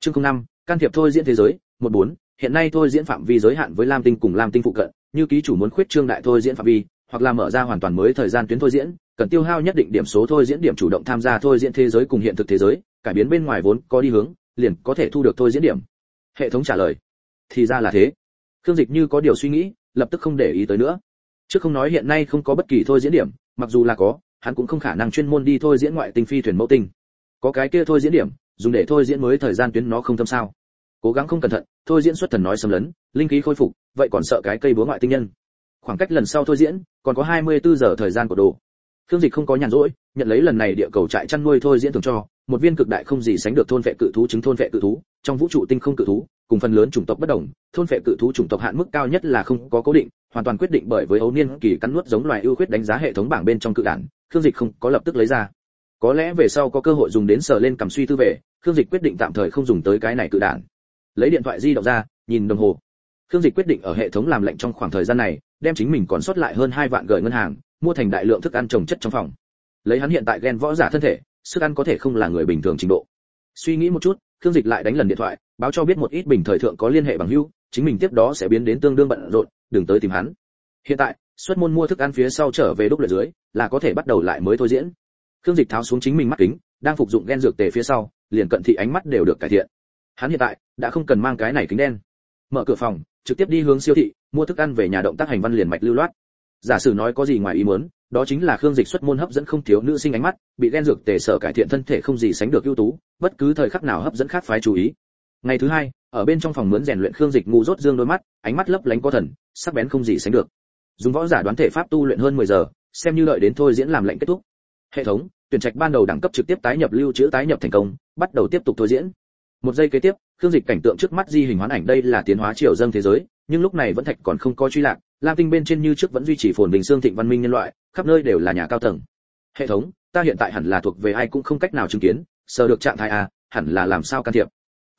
Chương năm, can thiệp thôi diễn thế giới, một bốn. Hiện nay thôi diễn phạm vi giới hạn với lam tinh cùng lam tinh phụ cận, như ký chủ muốn khuyết trương đại thôi diễn phạm vi, hoặc là mở ra hoàn toàn mới thời gian tuyến thôi diễn, cần tiêu hao nhất định điểm số thôi diễn điểm chủ động tham gia thôi diễn thế giới cùng hiện thực thế giới, cải biến bên ngoài vốn có đi hướng, liền có thể thu được thôi diễn điểm. Hệ thống trả lời. Thì ra là thế. Khương dịch như có điều suy nghĩ, lập tức không để ý tới nữa chứ không nói hiện nay không có bất kỳ thôi diễn điểm mặc dù là có hắn cũng không khả năng chuyên môn đi thôi diễn ngoại tinh phi thuyền mẫu tinh. Có cái kia thôi diễn điểm dùng để thôi diễn mới thời gian tuyến nó không tâm sao. Cố gắng không cẩn thận thôi diễn xuất thần nói xâm lấn linh khí khôi phục vậy còn sợ cái cây búa ngoại tinh nhân. Khoảng cách lần sau thôi diễn còn có 24 giờ thời gian của đồ. Khương Dịch không có nhàn rỗi, nhận lấy lần này địa cầu trại chăn nuôi thôi diễn thường cho, một viên cực đại không gì sánh được thôn vệ cự thú chứng thôn vệ cự thú, trong vũ trụ tinh không cự thú, cùng phần lớn chủng tộc bất đồng, thôn vệ cự thú chủng tộc hạn mức cao nhất là không có cố định, hoàn toàn quyết định bởi với ấu niên kỳ cắn nuốt giống loài ưu khuyết đánh giá hệ thống bảng bên trong cự đản, Khương Dịch không có lập tức lấy ra. Có lẽ về sau có cơ hội dùng đến sờ lên cầm suy tư về, Khương Dịch quyết định tạm thời không dùng tới cái này cự đản. Lấy điện thoại di động ra, nhìn đồng hồ. Khương Dịch quyết định ở hệ thống làm lệnh trong khoảng thời gian này, đem chính mình còn sót lại hơn hai vạn gửi ngân hàng, mua thành đại lượng thức ăn trồng chất trong phòng lấy hắn hiện tại ghen võ giả thân thể sức ăn có thể không là người bình thường trình độ. Suy nghĩ một chút, khương dịch lại đánh lần điện thoại, báo cho biết một ít bình thời thượng có liên hệ bằng hữu, chính mình tiếp đó sẽ biến đến tương đương bận rộn, đừng tới tìm hắn. Hiện tại, xuất môn mua thức ăn phía sau trở về đúc luyện dưới, là có thể bắt đầu lại mới thôi diễn. Khương dịch tháo xuống chính mình mắt kính, đang phục dụng gen dược tề phía sau, liền cận thị ánh mắt đều được cải thiện. Hắn hiện tại, đã không cần mang cái này kính đen. Mở cửa phòng, trực tiếp đi hướng siêu thị, mua thức ăn về nhà động tác hành văn liền mạch lưu loát giả sử nói có gì ngoài ý muốn, đó chính là khương dịch xuất môn hấp dẫn không thiếu nữ sinh ánh mắt, bị ghen dược tề sở cải thiện thân thể không gì sánh được ưu tú, bất cứ thời khắc nào hấp dẫn khác phái chú ý. Ngày thứ hai, ở bên trong phòng mướn rèn luyện khương dịch ngu rốt dương đôi mắt, ánh mắt lấp lánh có thần, sắc bén không gì sánh được. Dùng võ giả đoán thể pháp tu luyện hơn 10 giờ, xem như đợi đến thôi diễn làm lệnh kết thúc. Hệ thống, tuyển trạch ban đầu đẳng cấp trực tiếp tái nhập lưu trữ tái nhập thành công, bắt đầu tiếp tục thôi diễn. Một giây kế tiếp, khương dịch cảnh tượng trước mắt di hình hoán ảnh đây là tiến hóa triều dâng thế giới, nhưng lúc này vẫn thạch còn không có truy lạc lam tinh bên trên như trước vẫn duy trì phồn bình xương thịnh văn minh nhân loại, khắp nơi đều là nhà cao tầng. Hệ thống, ta hiện tại hẳn là thuộc về ai cũng không cách nào chứng kiến, sờ được trạng thái a hẳn là làm sao can thiệp.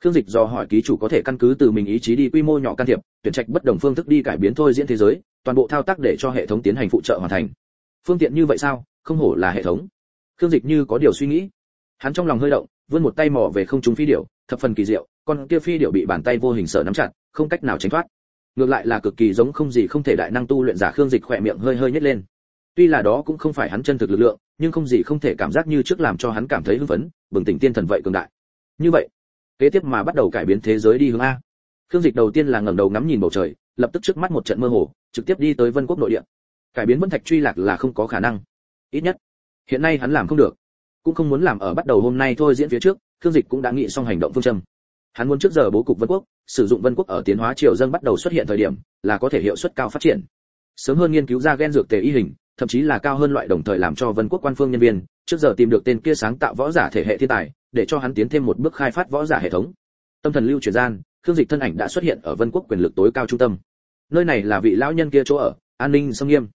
Khương dịch do hỏi ký chủ có thể căn cứ từ mình ý chí đi quy mô nhỏ can thiệp, tuyển trạch bất đồng phương thức đi cải biến thôi diễn thế giới, toàn bộ thao tác để cho hệ thống tiến hành phụ trợ hoàn thành. Phương tiện như vậy sao? Không hổ là hệ thống. Khương dịch như có điều suy nghĩ. Hắn trong lòng hơi động, vươn một tay mò về không trung phi điểu, thập phần kỳ diệu, con kia phi điểu bị bàn tay vô hình sở nắm chặt, không cách nào tránh thoát ngược lại là cực kỳ giống không gì không thể đại năng tu luyện giả khương dịch khỏe miệng hơi hơi nhếch lên. Tuy là đó cũng không phải hắn chân thực lực lượng, nhưng không gì không thể cảm giác như trước làm cho hắn cảm thấy hưng phấn, bừng tỉnh tiên thần vậy cường đại. Như vậy, kế tiếp mà bắt đầu cải biến thế giới đi hướng a. Khương dịch đầu tiên là ngẩng đầu ngắm nhìn bầu trời, lập tức trước mắt một trận mơ hồ, trực tiếp đi tới vân quốc nội địa. Cải biến vân thạch truy lạc là không có khả năng. Ít nhất, hiện nay hắn làm không được. Cũng không muốn làm ở bắt đầu hôm nay thôi diễn phía trước, khương dịch cũng đã nghĩ xong hành động phương châm. Hắn muốn trước giờ bố cục vân quốc sử dụng vân quốc ở tiến hóa triều dân bắt đầu xuất hiện thời điểm, là có thể hiệu suất cao phát triển. Sớm hơn nghiên cứu ra gen dược tề y hình, thậm chí là cao hơn loại đồng thời làm cho vân quốc quan phương nhân viên, trước giờ tìm được tên kia sáng tạo võ giả thể hệ thiên tài, để cho hắn tiến thêm một bước khai phát võ giả hệ thống. Tâm thần lưu truyền gian, khương dịch thân ảnh đã xuất hiện ở vân quốc quyền lực tối cao trung tâm. Nơi này là vị lão nhân kia chỗ ở, an ninh sông nghiêm.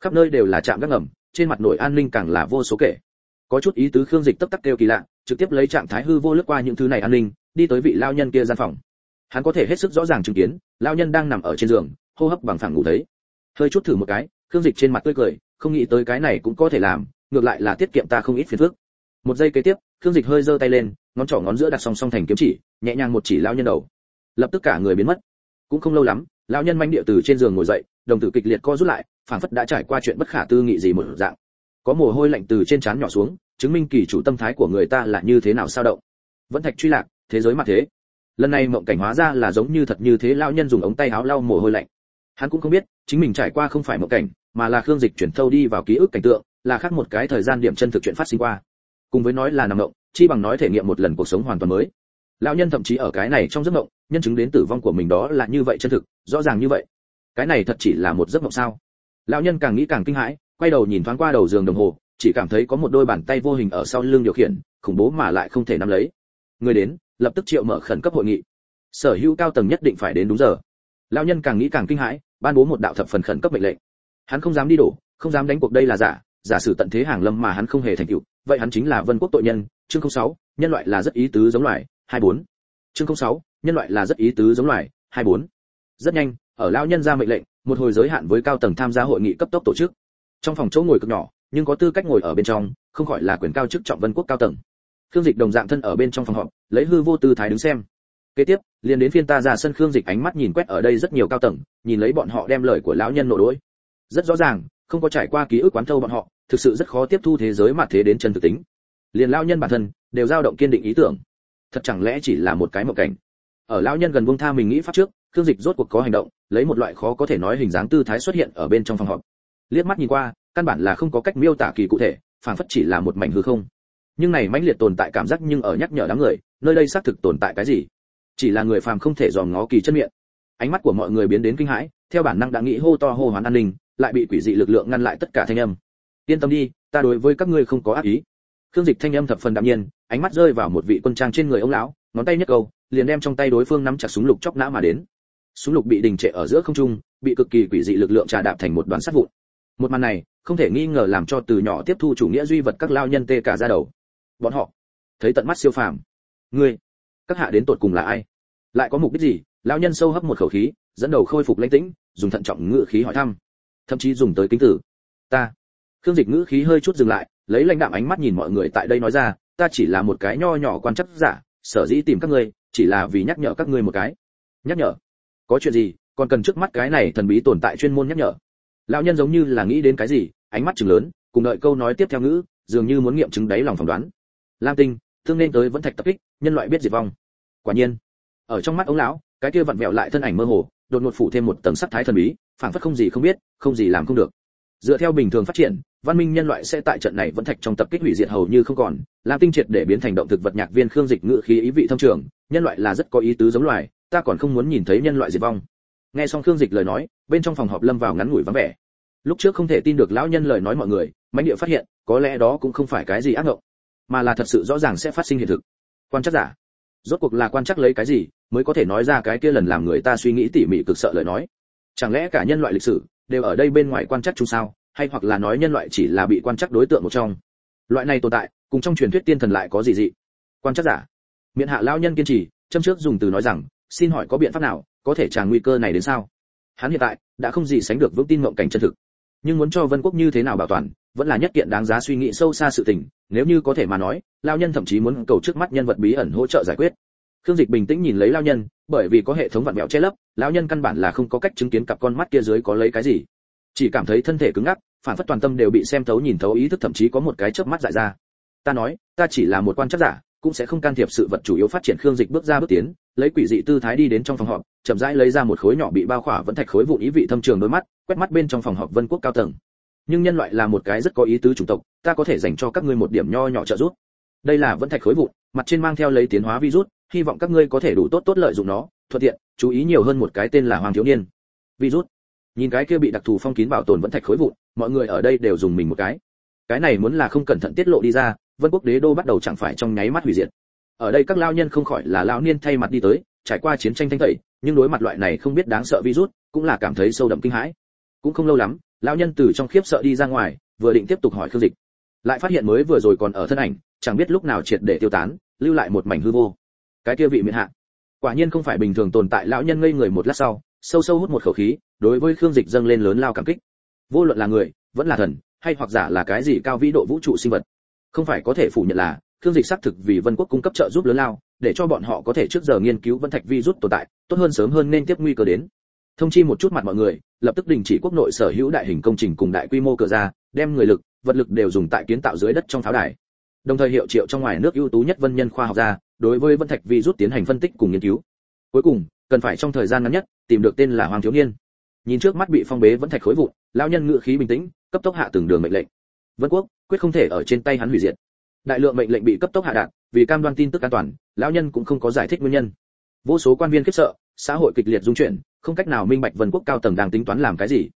Khắp nơi đều là trạm gác ngầm, trên mặt nội an ninh càng là vô số kể. Có chút ý tứ khương dịch tấp tắc kêu kỳ lạ, trực tiếp lấy trạng thái hư vô lướt qua những thứ này an ninh, đi tới vị lao nhân kia gian phòng hắn có thể hết sức rõ ràng chứng kiến lao nhân đang nằm ở trên giường, hô hấp bằng phẳng ngủ thấy. Hơi chút thử một cái, khương dịch trên mặt tươi cười, không nghĩ tới cái này cũng có thể làm, ngược lại là tiết kiệm ta không ít phiền phức. Một giây kế tiếp, khương dịch hơi giơ tay lên, ngón trỏ ngón giữa đặt song song thành kiếm chỉ, nhẹ nhàng một chỉ lao nhân đầu. Lập tức cả người biến mất. Cũng không lâu lắm, lão nhân manh địa từ trên giường ngồi dậy, đồng tử kịch liệt co rút lại, phảng phất đã trải qua chuyện bất khả tư nghị gì một dạng. Có mồ hôi lạnh từ trên trán nhỏ xuống, chứng minh kỳ chủ tâm thái của người ta là như thế nào sao động. Vẫn thạch truy lạc, thế giới mặt thế lần này mộng cảnh hóa ra là giống như thật như thế lão nhân dùng ống tay áo lau mồ hôi lạnh. Hắn cũng không biết, chính mình trải qua không phải mộng cảnh, mà là khương dịch chuyển thâu đi vào ký ức cảnh tượng, là khác một cái thời gian điểm chân thực chuyện phát sinh qua. Cùng với nói là nằm mộng, chi bằng nói thể nghiệm một lần cuộc sống hoàn toàn mới. Lão nhân thậm chí ở cái này trong giấc mộng, nhân chứng đến tử vong của mình đó là như vậy chân thực, rõ ràng như vậy. Cái này thật chỉ là một giấc mộng sao? Lão nhân càng nghĩ càng kinh hãi, quay đầu nhìn thoáng qua đầu giường đồng hồ, chỉ cảm thấy có một đôi bàn tay vô hình ở sau lưng điều khiển, khủng bố mà lại không thể nắm lấy. Người đến lập tức triệu mở khẩn cấp hội nghị. Sở hữu cao tầng nhất định phải đến đúng giờ. Lão nhân càng nghĩ càng kinh hãi ban bố một đạo thập phần khẩn cấp mệnh lệnh. Hắn không dám đi đổ không dám đánh cuộc đây là giả giả sử tận thế hàng lâm mà hắn không hề thành tựu vậy hắn chính là vân quốc tội nhân chương 06, nhân loại là rất ý tứ giống loài 24. chương 06, nhân loại là rất ý tứ giống loài 24. rất nhanh ở lão nhân ra mệnh lệnh một hồi giới hạn với cao tầng tham gia hội nghị cấp tốc tổ chức. Trong phòng chỗ ngồi cực nhỏ nhưng có tư cách ngồi ở bên trong không khỏi là quyền cao chức trọng vân quốc cao tầng khương dịch đồng dạng thân ở bên trong phòng họp, lấy hư vô tư thái đứng xem. Kế tiếp, liền đến phiên ta ra sân khương dịch ánh mắt nhìn quét ở đây rất nhiều cao tầng, nhìn lấy bọn họ đem lời của lão nhân nổ đối. rất rõ ràng, không có trải qua ký ức quán thâu bọn họ, thực sự rất khó tiếp thu thế giới mà thế đến chân thực tính. Liền lão nhân bản thân, đều dao động kiên định ý tưởng. Thật chẳng lẽ chỉ là một cái mộng cảnh? Ở lão nhân gần buông tha mình nghĩ pháp trước, khương dịch rốt cuộc có hành động, lấy một loại khó có thể nói hình dáng tư thái xuất hiện ở bên trong phòng họp. Liếc mắt nhìn qua, căn bản là không có cách miêu tả kỳ cụ thể phản phất chỉ là một mảnh hư không nhưng này mãnh liệt tồn tại cảm giác nhưng ở nhắc nhở đám người, nơi đây xác thực tồn tại cái gì? Chỉ là người phàm không thể dòm ngó kỳ chân miệng. Ánh mắt của mọi người biến đến kinh hãi, theo bản năng đã nghĩ hô to hô hoán an ninh, lại bị quỷ dị lực lượng ngăn lại tất cả thanh âm. Yên tâm đi, ta đối với các ngươi không có ác ý. Khương dịch thanh âm thập phần đạm nhiên, ánh mắt rơi vào một vị quân trang trên người ông lão, ngón tay nhấc câu, liền đem trong tay đối phương nắm chặt súng lục chóc nã mà đến. Súng lục bị đình trệ ở giữa không trung, bị cực kỳ quỷ dị lực lượng trà đạp thành một đoàn sắt vụn. Một màn này, không thể nghi ngờ làm cho từ nhỏ tiếp thu chủ nghĩa duy vật các lao nhân tê cả ra đầu bọn họ. Thấy tận mắt siêu phàm. Ngươi, các hạ đến tột cùng là ai? Lại có mục đích gì? Lão nhân sâu hấp một khẩu khí, dẫn đầu khôi phục lãnh tĩnh, dùng thận trọng ngữ khí hỏi thăm. Thậm chí dùng tới kính tử. Ta. Khương dịch ngữ khí hơi chút dừng lại, lấy lãnh đạm ánh mắt nhìn mọi người tại đây nói ra, ta chỉ là một cái nho nhỏ quan chấp giả, sở dĩ tìm các ngươi, chỉ là vì nhắc nhở các ngươi một cái. Nhắc nhở? Có chuyện gì? Còn cần trước mắt cái này thần bí tồn tại chuyên môn nhắc nhở? Lão nhân giống như là nghĩ đến cái gì, ánh mắt chừng lớn, cùng đợi câu nói tiếp theo ngữ, dường như muốn nghiệm chứng đáy lòng phỏng đoán lam tinh thương nên tới vẫn thạch tập kích, nhân loại biết diệt vong. Quả nhiên, ở trong mắt ông lão, cái kia vặn vẹo lại thân ảnh mơ hồ, đột ngột phủ thêm một tầng sắc thái thần bí, phảng phất không gì không biết, không gì làm không được. Dựa theo bình thường phát triển, văn minh nhân loại sẽ tại trận này vẫn thạch trong tập kích hủy diệt hầu như không còn. Lam tinh triệt để biến thành động thực vật nhạc viên khương dịch ngự khí ý vị thông trường, nhân loại là rất có ý tứ giống loài, ta còn không muốn nhìn thấy nhân loại diệt vong. Nghe xong khương dịch lời nói, bên trong phòng họp lâm vào ngắn ngủi vắng vẻ. Lúc trước không thể tin được lão nhân lời nói mọi người, mãnh địa phát hiện, có lẽ đó cũng không phải cái gì ác ngộng mà là thật sự rõ ràng sẽ phát sinh hiện thực. Quan chắc giả. Rốt cuộc là quan chắc lấy cái gì mới có thể nói ra cái kia lần làm người ta suy nghĩ tỉ mỉ cực sợ lời nói? Chẳng lẽ cả nhân loại lịch sử đều ở đây bên ngoài quan chắc chung sao? Hay hoặc là nói nhân loại chỉ là bị quan chắc đối tượng một trong? Loại này tồn tại, cùng trong truyền thuyết tiên thần lại có gì dị? Quan chắc giả. Miệng hạ lão nhân kiên trì, châm trước dùng từ nói rằng, xin hỏi có biện pháp nào có thể trả nguy cơ này đến sao? Hắn hiện tại đã không gì sánh được vững tin mộng cảnh chân thực. Nhưng muốn cho vân quốc như thế nào bảo toàn vẫn là nhất kiện đáng giá suy nghĩ sâu xa sự tình, nếu như có thể mà nói lao nhân thậm chí muốn cầu trước mắt nhân vật bí ẩn hỗ trợ giải quyết. Khương dịch bình tĩnh nhìn lấy lao nhân, bởi vì có hệ thống vặn vẹo che lấp, lão nhân căn bản là không có cách chứng kiến cặp con mắt kia dưới có lấy cái gì. Chỉ cảm thấy thân thể cứng ngắc, phản phất toàn tâm đều bị xem thấu nhìn thấu ý thức thậm chí có một cái chớp mắt dại ra. Ta nói, ta chỉ là một quan chắc giả, cũng sẽ không can thiệp sự vật chủ yếu phát triển khương dịch bước ra bước tiến, lấy quỷ dị tư thái đi đến trong phòng họp, chậm rãi lấy ra một khối nhỏ bị bao khỏa vẫn thạch khối vụn ý vị thâm trường đôi mắt, quét mắt bên trong phòng họp vân quốc cao tầng nhưng nhân loại là một cái rất có ý tứ chủng tộc, ta có thể dành cho các ngươi một điểm nho nhỏ trợ giúp. Đây là vẫn thạch khối vụn, mặt trên mang theo lấy tiến hóa virus, hy vọng các ngươi có thể đủ tốt tốt lợi dụng nó, thuận tiện, chú ý nhiều hơn một cái tên là hoàng thiếu niên. Virus. Nhìn cái kia bị đặc thù phong kín bảo tồn vẫn thạch khối vụn, mọi người ở đây đều dùng mình một cái. Cái này muốn là không cẩn thận tiết lộ đi ra, vân quốc đế đô bắt đầu chẳng phải trong nháy mắt hủy diệt. Ở đây các lao nhân không khỏi là lao niên thay mặt đi tới, trải qua chiến tranh thanh tẩy, nhưng đối mặt loại này không biết đáng sợ virus, cũng là cảm thấy sâu đậm kinh hãi. Cũng không lâu lắm Lão nhân từ trong khiếp sợ đi ra ngoài, vừa định tiếp tục hỏi khương dịch. Lại phát hiện mới vừa rồi còn ở thân ảnh, chẳng biết lúc nào triệt để tiêu tán, lưu lại một mảnh hư vô. Cái kia vị miễn hạ. Quả nhiên không phải bình thường tồn tại lão nhân ngây người một lát sau, sâu sâu hút một khẩu khí, đối với khương dịch dâng lên lớn lao cảm kích. Vô luận là người, vẫn là thần, hay hoặc giả là cái gì cao vĩ độ vũ trụ sinh vật, không phải có thể phủ nhận là khương dịch xác thực vì vân quốc cung cấp trợ giúp lớn lao, để cho bọn họ có thể trước giờ nghiên cứu vân thạch vi rút tồn tại, tốt hơn sớm hơn nên tiếp nguy cơ đến. Thông chi một chút mặt mọi người lập tức đình chỉ quốc nội sở hữu đại hình công trình cùng đại quy mô cửa ra, đem người lực, vật lực đều dùng tại kiến tạo dưới đất trong pháo đài. Đồng thời hiệu triệu trong ngoài nước ưu tú nhất vân nhân khoa học gia, đối với vân thạch vi rút tiến hành phân tích cùng nghiên cứu. Cuối cùng, cần phải trong thời gian ngắn nhất, tìm được tên là hoàng thiếu niên. Nhìn trước mắt bị phong bế vẫn thạch khối vụn, lão nhân ngựa khí bình tĩnh, cấp tốc hạ từng đường mệnh lệnh. Vân quốc, quyết không thể ở trên tay hắn hủy diệt. Đại lượng mệnh lệnh bị cấp tốc hạ đạt vì cam đoan tin tức an toàn, lão nhân cũng không có giải thích nguyên nhân. Vô số quan viên khiếp sợ, xã hội kịch liệt dung chuyển không cách nào minh bạch vân quốc cao tầng đang tính toán làm cái gì.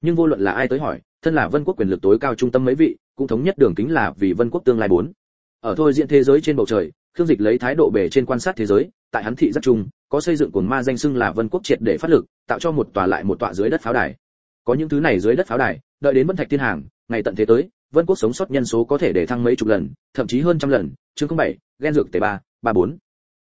Nhưng vô luận là ai tới hỏi thân là vân quốc quyền lực tối cao trung tâm mấy vị cũng thống nhất đường kính là vì vân quốc tương lai bốn. Ở thôi diện thế giới trên bầu trời khương dịch lấy thái độ bề trên quan sát thế giới tại hắn thị rất chung có xây dựng cuồng ma danh xưng là vân quốc triệt để phát lực tạo cho một tòa lại một tọa dưới đất pháo đài. Có những thứ này dưới đất pháo đài đợi đến vân thạch thiên hàng ngày tận thế tới vân quốc sống sót nhân số có thể để thăng mấy chục lần thậm chí hơn trăm lần chương 07, gen dược tế ba ba bốn.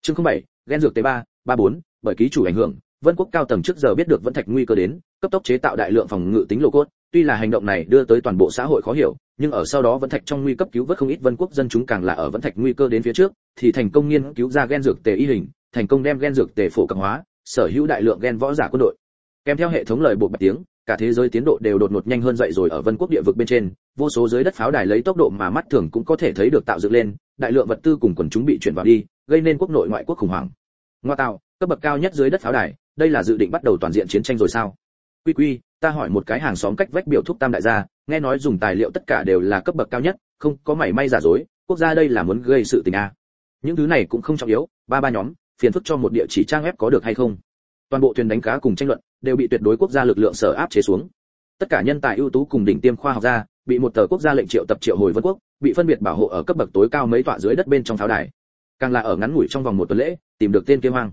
Chương 07, gen dược tế ba, ba bốn, bởi ký chủ ảnh hưởng vân quốc cao tầng trước giờ biết được vẫn thạch nguy cơ đến, cấp tốc chế tạo đại lượng phòng ngự tính lô cốt. Tuy là hành động này đưa tới toàn bộ xã hội khó hiểu, nhưng ở sau đó vẫn thạch trong nguy cấp cứu vớt không ít vân quốc dân chúng càng là ở vẫn thạch nguy cơ đến phía trước, thì thành công nghiên cứu ra gen dược tề y hình, thành công đem gen dược tề phổ cập hóa, sở hữu đại lượng gen võ giả quân đội. Kèm theo hệ thống lời bộ bạch tiếng, cả thế giới tiến độ đều đột ngột nhanh hơn dậy rồi ở vân quốc địa vực bên trên, vô số dưới đất pháo đài lấy tốc độ mà mắt thường cũng có thể thấy được tạo dựng lên, đại lượng vật tư cùng quần chúng bị chuyển vào đi, gây nên quốc nội ngoại quốc khủng hoảng. Ngoa tạo, cấp bậc cao nhất dưới đất pháo đài đây là dự định bắt đầu toàn diện chiến tranh rồi sao? Quy quy, ta hỏi một cái hàng xóm cách vách biểu thúc tam đại gia, nghe nói dùng tài liệu tất cả đều là cấp bậc cao nhất, không có mảy may giả dối, quốc gia đây là muốn gây sự tình à? những thứ này cũng không trọng yếu, ba ba nhóm, phiền phức cho một địa chỉ trang web có được hay không? Toàn bộ thuyền đánh cá cùng tranh luận, đều bị tuyệt đối quốc gia lực lượng sở áp chế xuống. Tất cả nhân tài ưu tú cùng đỉnh tiêm khoa học gia, bị một tờ quốc gia lệnh triệu tập triệu hồi vân quốc, bị phân biệt bảo hộ ở cấp bậc tối cao mấy tọa dưới đất bên trong pháo đài. Càng là ở ngắn ngủi trong vòng một tuần lễ, tìm được tên kia hoang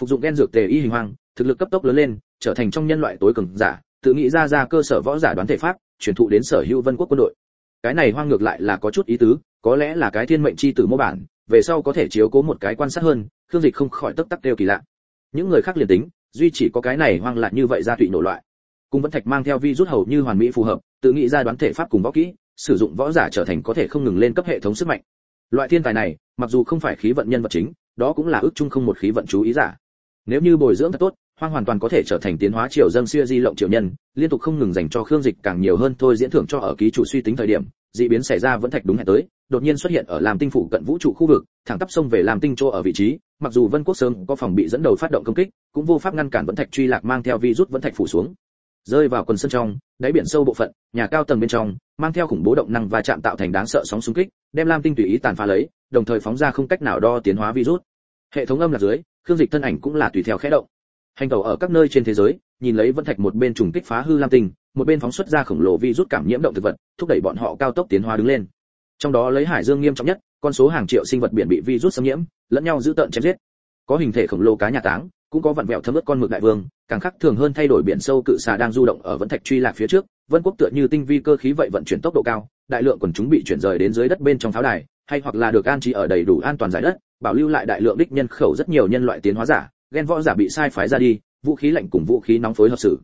phục dụng gen dược tề y hình hoang, thực lực cấp tốc lớn lên, trở thành trong nhân loại tối cường giả, tự nghĩ ra ra cơ sở võ giả đoán thể pháp, truyền thụ đến sở hữu vân quốc quân đội. Cái này hoang ngược lại là có chút ý tứ, có lẽ là cái thiên mệnh chi tử mô bản, về sau có thể chiếu cố một cái quan sát hơn, khương dịch không khỏi tức tắc đều kỳ lạ. Những người khác liền tính, duy chỉ có cái này hoang lại như vậy ra tụy nổ loại. Cùng vẫn thạch mang theo vi rút hầu như hoàn mỹ phù hợp, tự nghĩ ra đoán thể pháp cùng võ kỹ, sử dụng võ giả trở thành có thể không ngừng lên cấp hệ thống sức mạnh. Loại thiên tài này, mặc dù không phải khí vận nhân vật chính, đó cũng là ước chung không một khí vận chú ý giả nếu như bồi dưỡng thật tốt, hoang hoàn toàn có thể trở thành tiến hóa triều dân xưa di lộng triều nhân, liên tục không ngừng dành cho khương dịch càng nhiều hơn thôi diễn thưởng cho ở ký chủ suy tính thời điểm, dị biến xảy ra vẫn thạch đúng hẹn tới, đột nhiên xuất hiện ở làm tinh phủ cận vũ trụ khu vực, thẳng tắp sông về làm tinh chỗ ở vị trí, mặc dù vân quốc sớm có phòng bị dẫn đầu phát động công kích, cũng vô pháp ngăn cản vẫn thạch truy lạc mang theo vi rút vẫn thạch phủ xuống. Rơi vào quần sân trong, đáy biển sâu bộ phận, nhà cao tầng bên trong, mang theo khủng bố động năng và chạm tạo thành đáng sợ sóng xung kích, đem lam tinh tùy ý tàn phá lấy, đồng thời phóng ra không cách nào đo tiến hóa virus. Hệ thống âm là dưới khương dịch thân ảnh cũng là tùy theo khẽ động. Hành tàu ở các nơi trên thế giới, nhìn lấy vân thạch một bên trùng kích phá hư lam tinh, một bên phóng xuất ra khổng lồ vi rút cảm nhiễm động thực vật, thúc đẩy bọn họ cao tốc tiến hóa đứng lên. Trong đó lấy hải dương nghiêm trọng nhất, con số hàng triệu sinh vật biển bị vi rút xâm nhiễm, lẫn nhau giữ tợn chém giết. Có hình thể khổng lồ cá nhà táng, cũng có vặn vẹo thấm ướt con mực đại vương, càng khắc thường hơn thay đổi biển sâu cự xà đang du động ở vẫn thạch truy lạc phía trước, vân quốc tựa như tinh vi cơ khí vậy vận chuyển tốc độ cao, đại lượng quần chúng bị chuyển rời đến dưới đất bên trong pháo đài hay hoặc là được an trí ở đầy đủ an toàn giải đất, bảo lưu lại đại lượng đích nhân khẩu rất nhiều nhân loại tiến hóa giả ghen võ giả bị sai phái ra đi, vũ khí lạnh cùng vũ khí nóng phối hợp sử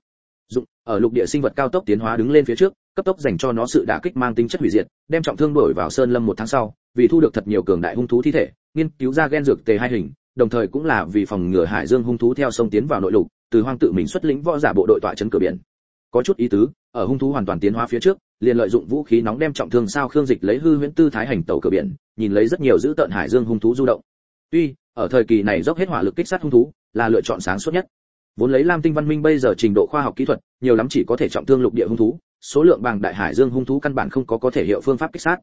dụng, ở lục địa sinh vật cao tốc tiến hóa đứng lên phía trước, cấp tốc dành cho nó sự đả kích mang tính chất hủy diệt, đem trọng thương đổi vào sơn lâm một tháng sau, vì thu được thật nhiều cường đại hung thú thi thể, nghiên cứu ra gen dược tề hai hình, đồng thời cũng là vì phòng ngừa hải dương hung thú theo sông tiến vào nội lục, từ hoang tự mình xuất lĩnh võ giả bộ đội tọa trấn cửa biển. Có chút ý tứ, ở hung thú hoàn toàn tiến hóa phía trước liền lợi dụng vũ khí nóng đem trọng thương sao khương dịch lấy hư huyễn tư thái hành tàu cửa biển, nhìn lấy rất nhiều dữ tận hải dương hung thú du động. Tuy, ở thời kỳ này dốc hết hỏa lực kích sát hung thú, là lựa chọn sáng suốt nhất. Vốn lấy lam tinh văn minh bây giờ trình độ khoa học kỹ thuật, nhiều lắm chỉ có thể trọng thương lục địa hung thú, số lượng bằng đại hải dương hung thú căn bản không có có thể hiệu phương pháp kích sát.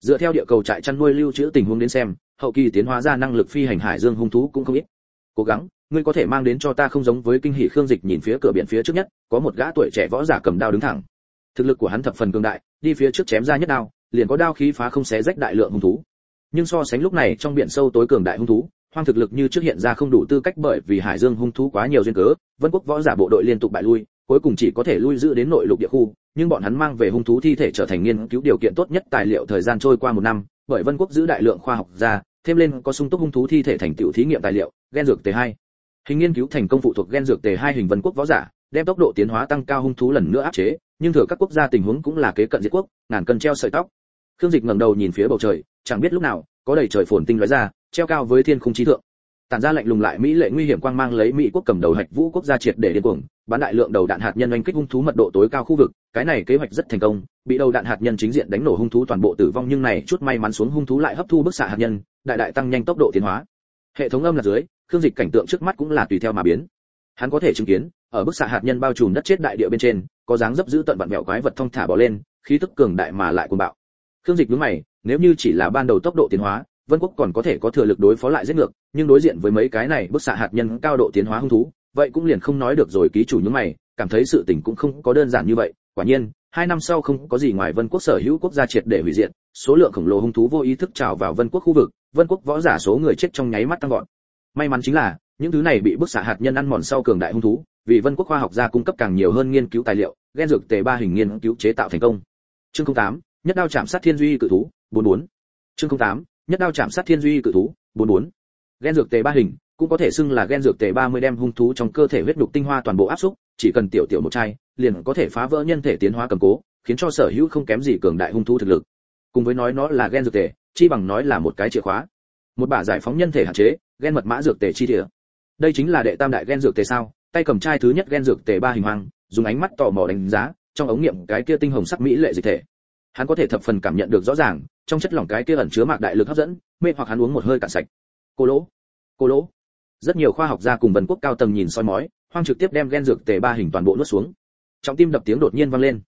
Dựa theo địa cầu trại chăn nuôi lưu trữ tình huống đến xem, hậu kỳ tiến hóa ra năng lực phi hành hải dương hung thú cũng không ít. Cố gắng, ngươi có thể mang đến cho ta không giống với kinh hỉ khương dịch nhìn phía cửa biển phía trước nhất, có một gã tuổi trẻ võ giả cầm đao đứng thẳng thực lực của hắn thập phần cường đại, đi phía trước chém ra nhất đao, liền có đao khí phá không xé rách đại lượng hung thú. Nhưng so sánh lúc này trong biển sâu tối cường đại hung thú, hoang thực lực như trước hiện ra không đủ tư cách bởi vì hải dương hung thú quá nhiều duyên cớ, vân quốc võ giả bộ đội liên tục bại lui, cuối cùng chỉ có thể lui giữ đến nội lục địa khu, nhưng bọn hắn mang về hung thú thi thể trở thành nghiên cứu điều kiện tốt nhất tài liệu thời gian trôi qua một năm, bởi vân quốc giữ đại lượng khoa học ra thêm lên có sung túc hung thú thi thể thành tựu thí nghiệm tài liệu, gen dược t 2 hình nghiên cứu thành công phụ thuộc gen dược t 2 hình vân quốc võ giả, đem tốc độ tiến hóa tăng cao hung thú lần nữa áp chế nhưng thừa các quốc gia tình huống cũng là kế cận diệt quốc, ngàn cân treo sợi tóc. Khương dịch ngẩng đầu nhìn phía bầu trời, chẳng biết lúc nào, có đầy trời phồn tinh lóe ra, treo cao với thiên khung trí thượng. Tản ra lạnh lùng lại mỹ lệ nguy hiểm quang mang lấy mỹ quốc cầm đầu hạch vũ quốc gia triệt để điên cuồng bán đại lượng đầu đạn hạt nhân oanh kích hung thú mật độ tối cao khu vực, cái này kế hoạch rất thành công, bị đầu đạn hạt nhân chính diện đánh nổ hung thú toàn bộ tử vong nhưng này chút may mắn xuống hung thú lại hấp thu bức xạ hạt nhân, đại đại tăng nhanh tốc độ tiến hóa. Hệ thống âm là dưới, khương dịch cảnh tượng trước mắt cũng là tùy theo mà biến. Hắn có thể chứng kiến, ở bức xạ hạt nhân bao trùm đất chết đại địa bên trên có dáng dấp giữ tận vặn vẹo quái vật thông thả bỏ lên, khí tức cường đại mà lại cuồng bạo. Khương dịch đúng mày, nếu như chỉ là ban đầu tốc độ tiến hóa, vân quốc còn có thể có thừa lực đối phó lại giết ngược, nhưng đối diện với mấy cái này bức xạ hạt nhân cao độ tiến hóa hung thú, vậy cũng liền không nói được rồi, ký chủ những mày, cảm thấy sự tình cũng không có đơn giản như vậy. Quả nhiên, hai năm sau không có gì ngoài vân quốc sở hữu quốc gia triệt để hủy diệt, số lượng khổng lồ hung thú vô ý thức trào vào vân quốc khu vực, vân quốc võ giả số người chết trong nháy mắt tăng vọt. May mắn chính là, những thứ này bị bức xạ hạt nhân ăn mòn sau cường đại hung thú vì vân quốc khoa học gia cung cấp càng nhiều hơn nghiên cứu tài liệu gen dược tề ba hình nghiên cứu chế tạo thành công. Chương 08, nhất đao chạm sát thiên duy cự thú 44. chương 08, nhất đao chạm sát thiên duy cự thú 44. gen dược tề ba hình cũng có thể xưng là gen dược tề 30 đem hung thú trong cơ thể huyết nhục tinh hoa toàn bộ áp xúc chỉ cần tiểu tiểu một chai liền có thể phá vỡ nhân thể tiến hóa cầm cố khiến cho sở hữu không kém gì cường đại hung thú thực lực. Cùng với nói nó là gen dược tề chi bằng nói là một cái chìa khóa. Một bả giải phóng nhân thể hạn chế gen mật mã dược tề chi địa. Đây chính là đệ tam đại gen dược tề sao? Tay cầm chai thứ nhất gen dược tề ba hình hoàng dùng ánh mắt tò mò đánh giá, trong ống nghiệm cái kia tinh hồng sắc mỹ lệ dịch thể. Hắn có thể thập phần cảm nhận được rõ ràng, trong chất lỏng cái kia ẩn chứa mạc đại lực hấp dẫn, mê hoặc hắn uống một hơi cạn sạch. Cô lỗ cô lỗ. Rất nhiều khoa học gia cùng vần quốc cao tầng nhìn soi mói, hoang trực tiếp đem gen dược tề ba hình toàn bộ nuốt xuống. Trong tim đập tiếng đột nhiên vang lên.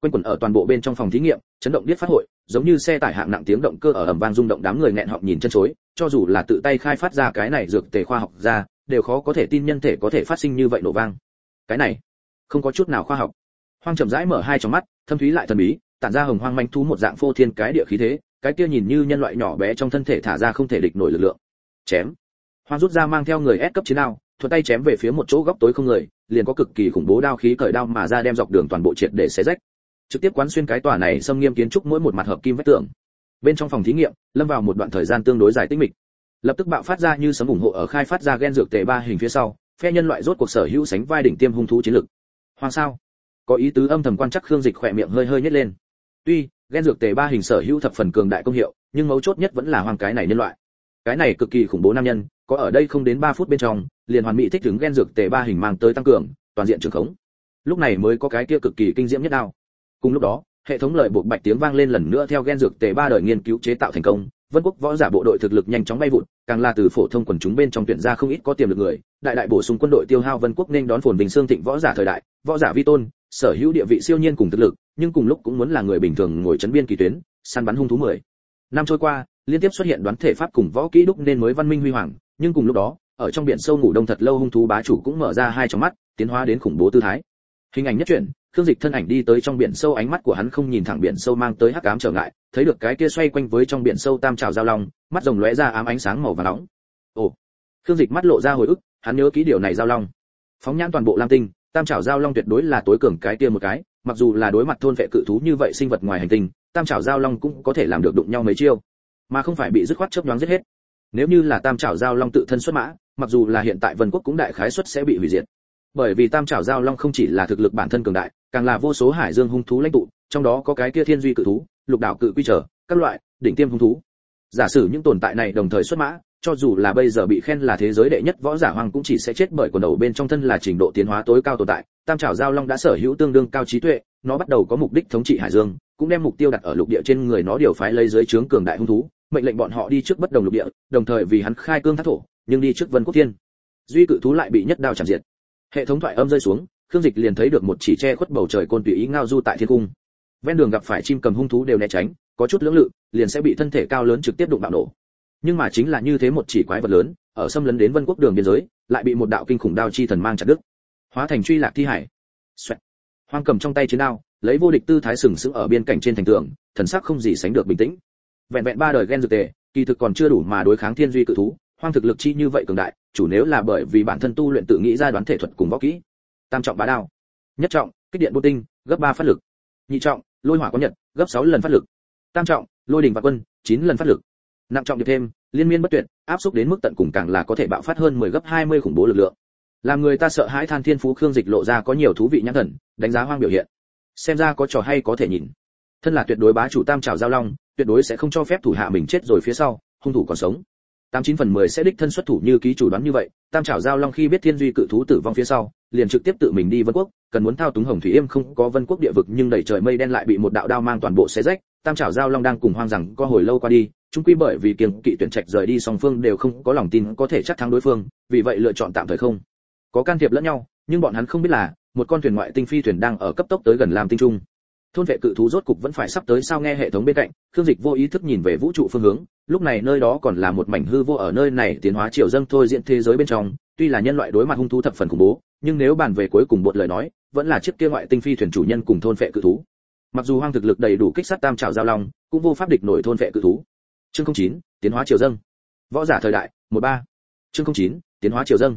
Quanh quẩn ở toàn bộ bên trong phòng thí nghiệm, chấn động biết phát hội, giống như xe tải hạng nặng tiếng động cơ ở ầm vang rung động đám người nghẹn họng nhìn chân chối, cho dù là tự tay khai phát ra cái này dược tề khoa học ra đều khó có thể tin nhân thể có thể phát sinh như vậy nổ vang. Cái này, không có chút nào khoa học. Hoang chậm rãi mở hai tròng mắt, thâm thúy lại thần bí, tản ra hồng hoang manh thú một dạng phô thiên cái địa khí thế, cái kia nhìn như nhân loại nhỏ bé trong thân thể thả ra không thể địch nổi lực lượng. Chém. Hoang rút ra mang theo người ép cấp chiến đao, thuận tay chém về phía một chỗ góc tối không người, liền có cực kỳ khủng bố đao khí cởi đao mà ra đem dọc đường toàn bộ triệt để xé rách. Trực tiếp quán xuyên cái tòa này xâm nghiêm kiến trúc mỗi một mặt hợp kim vách tường. Bên trong phòng thí nghiệm, lâm vào một đoạn thời gian tương đối dài tĩnh mịch lập tức bạo phát ra như sấm ủng hộ ở khai phát ra gen dược tề ba hình phía sau, phe nhân loại rốt cuộc sở hữu sánh vai đỉnh tiêm hung thú chiến lực. Hoàng sao? Có ý tứ âm thầm quan chắc khương dịch khỏe miệng hơi hơi nhếch lên. Tuy, gen dược tề ba hình sở hữu thập phần cường đại công hiệu, nhưng mấu chốt nhất vẫn là hoàng cái này nhân loại. Cái này cực kỳ khủng bố nam nhân, có ở đây không đến 3 phút bên trong, liền hoàn mỹ thích ứng gen dược tề ba hình mang tới tăng cường, toàn diện trường khống. Lúc này mới có cái kia cực kỳ kinh diễm nhất đao. Cùng lúc đó, hệ thống lợi buộc bạch tiếng vang lên lần nữa theo gen dược tề ba đời nghiên cứu chế tạo thành công, vân quốc võ giả bộ đội thực lực nhanh chóng bay vụt càng là từ phổ thông quần chúng bên trong tuyển ra không ít có tiềm lực người, đại đại bổ sung quân đội tiêu hao vân quốc nên đón phồn bình xương thịnh võ giả thời đại, võ giả vi tôn, sở hữu địa vị siêu nhiên cùng thực lực, nhưng cùng lúc cũng muốn là người bình thường ngồi chấn biên kỳ tuyến, săn bắn hung thú mười. Năm trôi qua, liên tiếp xuất hiện đoán thể pháp cùng võ kỹ đúc nên mới văn minh huy hoàng, nhưng cùng lúc đó, ở trong biển sâu ngủ đông thật lâu hung thú bá chủ cũng mở ra hai tròng mắt, tiến hóa đến khủng bố tư thái. Hình ảnh nhất chuyển khương dịch thân ảnh đi tới trong biển sâu, ánh mắt của hắn không nhìn thẳng biển sâu mang tới hắc ám trở ngại, thấy được cái kia xoay quanh với trong biển sâu tam trào giao long, mắt rồng lóe ra ám ánh sáng màu vàng nóng. Ồ! Khương dịch mắt lộ ra hồi ức, hắn nhớ kỹ điều này giao long. Phóng nhãn toàn bộ lam tinh, tam trào giao long tuyệt đối là tối cường cái kia một cái, mặc dù là đối mặt thôn vệ cự thú như vậy sinh vật ngoài hành tinh, tam trào giao long cũng có thể làm được đụng nhau mấy chiêu, mà không phải bị dứt khoát chớp nhoáng giết hết. Nếu như là tam trào giao long tự thân xuất mã, mặc dù là hiện tại vân quốc cũng đại khái suất sẽ bị hủy diệt bởi vì tam trảo giao long không chỉ là thực lực bản thân cường đại, càng là vô số hải dương hung thú lãnh tụ, trong đó có cái kia thiên duy cự thú, lục đạo cự quy trở, các loại, đỉnh tiêm hung thú. Giả sử những tồn tại này đồng thời xuất mã, cho dù là bây giờ bị khen là thế giới đệ nhất võ giả hoàng cũng chỉ sẽ chết bởi quần đầu bên trong thân là trình độ tiến hóa tối cao tồn tại. Tam trảo giao long đã sở hữu tương đương cao trí tuệ, nó bắt đầu có mục đích thống trị hải dương, cũng đem mục tiêu đặt ở lục địa trên người nó điều phái lấy dưới trướng cường đại hung thú, mệnh lệnh bọn họ đi trước bất đồng lục địa, đồng thời vì hắn khai cương thác thổ, nhưng đi trước vân quốc thiên. Duy cự thú lại bị nhất đao chạm diệt hệ thống thoại âm rơi xuống, khương dịch liền thấy được một chỉ che khuất bầu trời côn tùy ý ngao du tại thiên cung. Ven đường gặp phải chim cầm hung thú đều né tránh, có chút lưỡng lự, liền sẽ bị thân thể cao lớn trực tiếp đụng bạo nổ. Nhưng mà chính là như thế một chỉ quái vật lớn, ở xâm lấn đến vân quốc đường biên giới, lại bị một đạo kinh khủng đao chi thần mang chặt đứt. Hóa thành truy lạc thi hải. Xoẹt. hoang cầm trong tay chiến đao, lấy vô địch tư thái sừng sững ở biên cảnh trên thành tường, thần sắc không gì sánh được bình tĩnh. Vẹn vẹn ba đời ghen dược tề, kỳ thực còn chưa đủ mà đối kháng thiên duy cự thú hoang thực lực chi như vậy cường đại, chủ nếu là bởi vì bản thân tu luyện tự nghĩ ra đoán thể thuật cùng võ kỹ. Tam trọng bá đao. Nhất trọng, kích điện bô tinh, gấp ba phát lực. Nhị trọng, lôi hỏa có nhật, gấp sáu lần phát lực. Tam trọng, lôi đình và quân, chín lần phát lực. Nặng trọng được thêm, liên miên bất tuyệt, áp xúc đến mức tận cùng càng là có thể bạo phát hơn 10 gấp 20 khủng bố lực lượng. Làm người ta sợ hãi than thiên phú khương dịch lộ ra có nhiều thú vị nhãn thần, đánh giá hoang biểu hiện. Xem ra có trò hay có thể nhìn. Thân là tuyệt đối bá chủ tam trào giao long, tuyệt đối sẽ không cho phép thủ hạ mình chết rồi phía sau, hung thủ còn sống tám chín phần mười sẽ đích thân xuất thủ như ký chủ đoán như vậy, tam trảo giao long khi biết thiên duy cự thú tử vong phía sau, liền trực tiếp tự mình đi vân quốc, cần muốn thao túng hồng thủy yêm không có vân quốc địa vực nhưng đẩy trời mây đen lại bị một đạo đao mang toàn bộ xé rách, tam trảo giao long đang cùng hoang rằng có hồi lâu qua đi chúng quy bởi vì kiềng kỵ tuyển trạch rời đi song phương đều không có lòng tin có thể chắc thắng đối phương, vì vậy lựa chọn tạm thời không. Có can thiệp lẫn nhau, nhưng bọn hắn không biết là, một con thuyền ngoại tinh phi thuyền đang ở cấp tốc tới gần làm tinh trung thôn vệ cự thú rốt cục vẫn phải sắp tới sao nghe hệ thống bên cạnh khương dịch vô ý thức nhìn về vũ trụ phương hướng lúc này nơi đó còn là một mảnh hư vô ở nơi này tiến hóa triều dâng thôi diễn thế giới bên trong tuy là nhân loại đối mặt hung thú thập phần khủng bố nhưng nếu bàn về cuối cùng một lời nói vẫn là chiếc kia ngoại tinh phi thuyền chủ nhân cùng thôn vệ cự thú. Mặc dù hoang thực lực đầy đủ kích sát tam trảo giao long cũng vô pháp địch nổi thôn vệ cự thú. Chương 09, tiến hóa triều dâng. Võ giả thời đại 13. chương 09, tiến hóa triều dâng.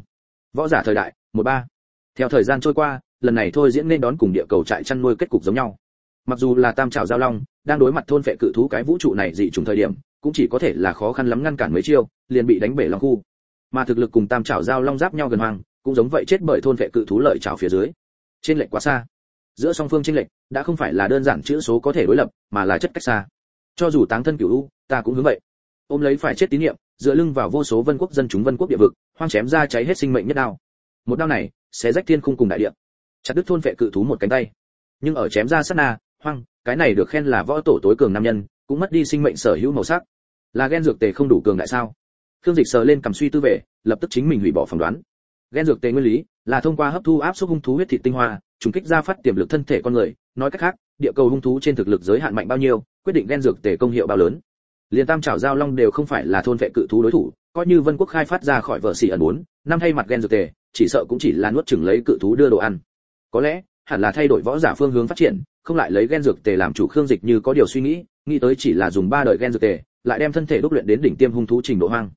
Võ giả thời đại 13. theo thời gian trôi qua lần này thôi diễn nên đón cùng địa cầu trại chăn nuôi kết cục giống nhau mặc dù là tam trảo giao long, đang đối mặt thôn phệ cự thú cái vũ trụ này dị trùng thời điểm, cũng chỉ có thể là khó khăn lắm ngăn cản mấy chiêu, liền bị đánh bể long khu. Mà thực lực cùng tam trảo giao long giáp nhau gần hoang, cũng giống vậy chết bởi thôn phệ cự thú lợi trảo phía dưới. Trên lệch quá xa. Giữa song phương trên lệch, đã không phải là đơn giản chữ số có thể đối lập, mà là chất cách xa. Cho dù táng thân cửu u, ta cũng hướng vậy. Ôm lấy phải chết tín niệm, dựa lưng vào vô số vân quốc dân chúng vân quốc địa vực, hoang chém ra cháy hết sinh mệnh nhất đao. Một đao này sẽ rách thiên khung cùng đại địa. Chặt đứt thôn vệ cự thú một cánh tay. Nhưng ở chém ra sát na hoang, cái này được khen là võ tổ tối cường nam nhân, cũng mất đi sinh mệnh sở hữu màu sắc. Là ghen dược tề không đủ cường đại sao? Khương dịch sờ lên cầm suy tư về, lập tức chính mình hủy bỏ phỏng đoán. Ghen dược tề nguyên lý, là thông qua hấp thu áp suất hung thú huyết thịt tinh hoa, trùng kích ra phát tiềm lực thân thể con người, nói cách khác, địa cầu hung thú trên thực lực giới hạn mạnh bao nhiêu, quyết định ghen dược tề công hiệu bao lớn. Liền tam trảo giao long đều không phải là thôn vệ cự thú đối thủ, coi như vân quốc khai phát ra khỏi vợ xỉ ẩn bốn, năm thay mặt ghen dược tề, chỉ sợ cũng chỉ là nuốt chừng lấy cự thú đưa đồ ăn. Có lẽ, hẳn là thay đổi võ giả phương hướng phát triển không lại lấy gen dược tề làm chủ khương dịch như có điều suy nghĩ nghĩ tới chỉ là dùng ba đời gen dược tề, lại đem thân thể đúc luyện đến đỉnh tiêm hung thú trình độ hoang.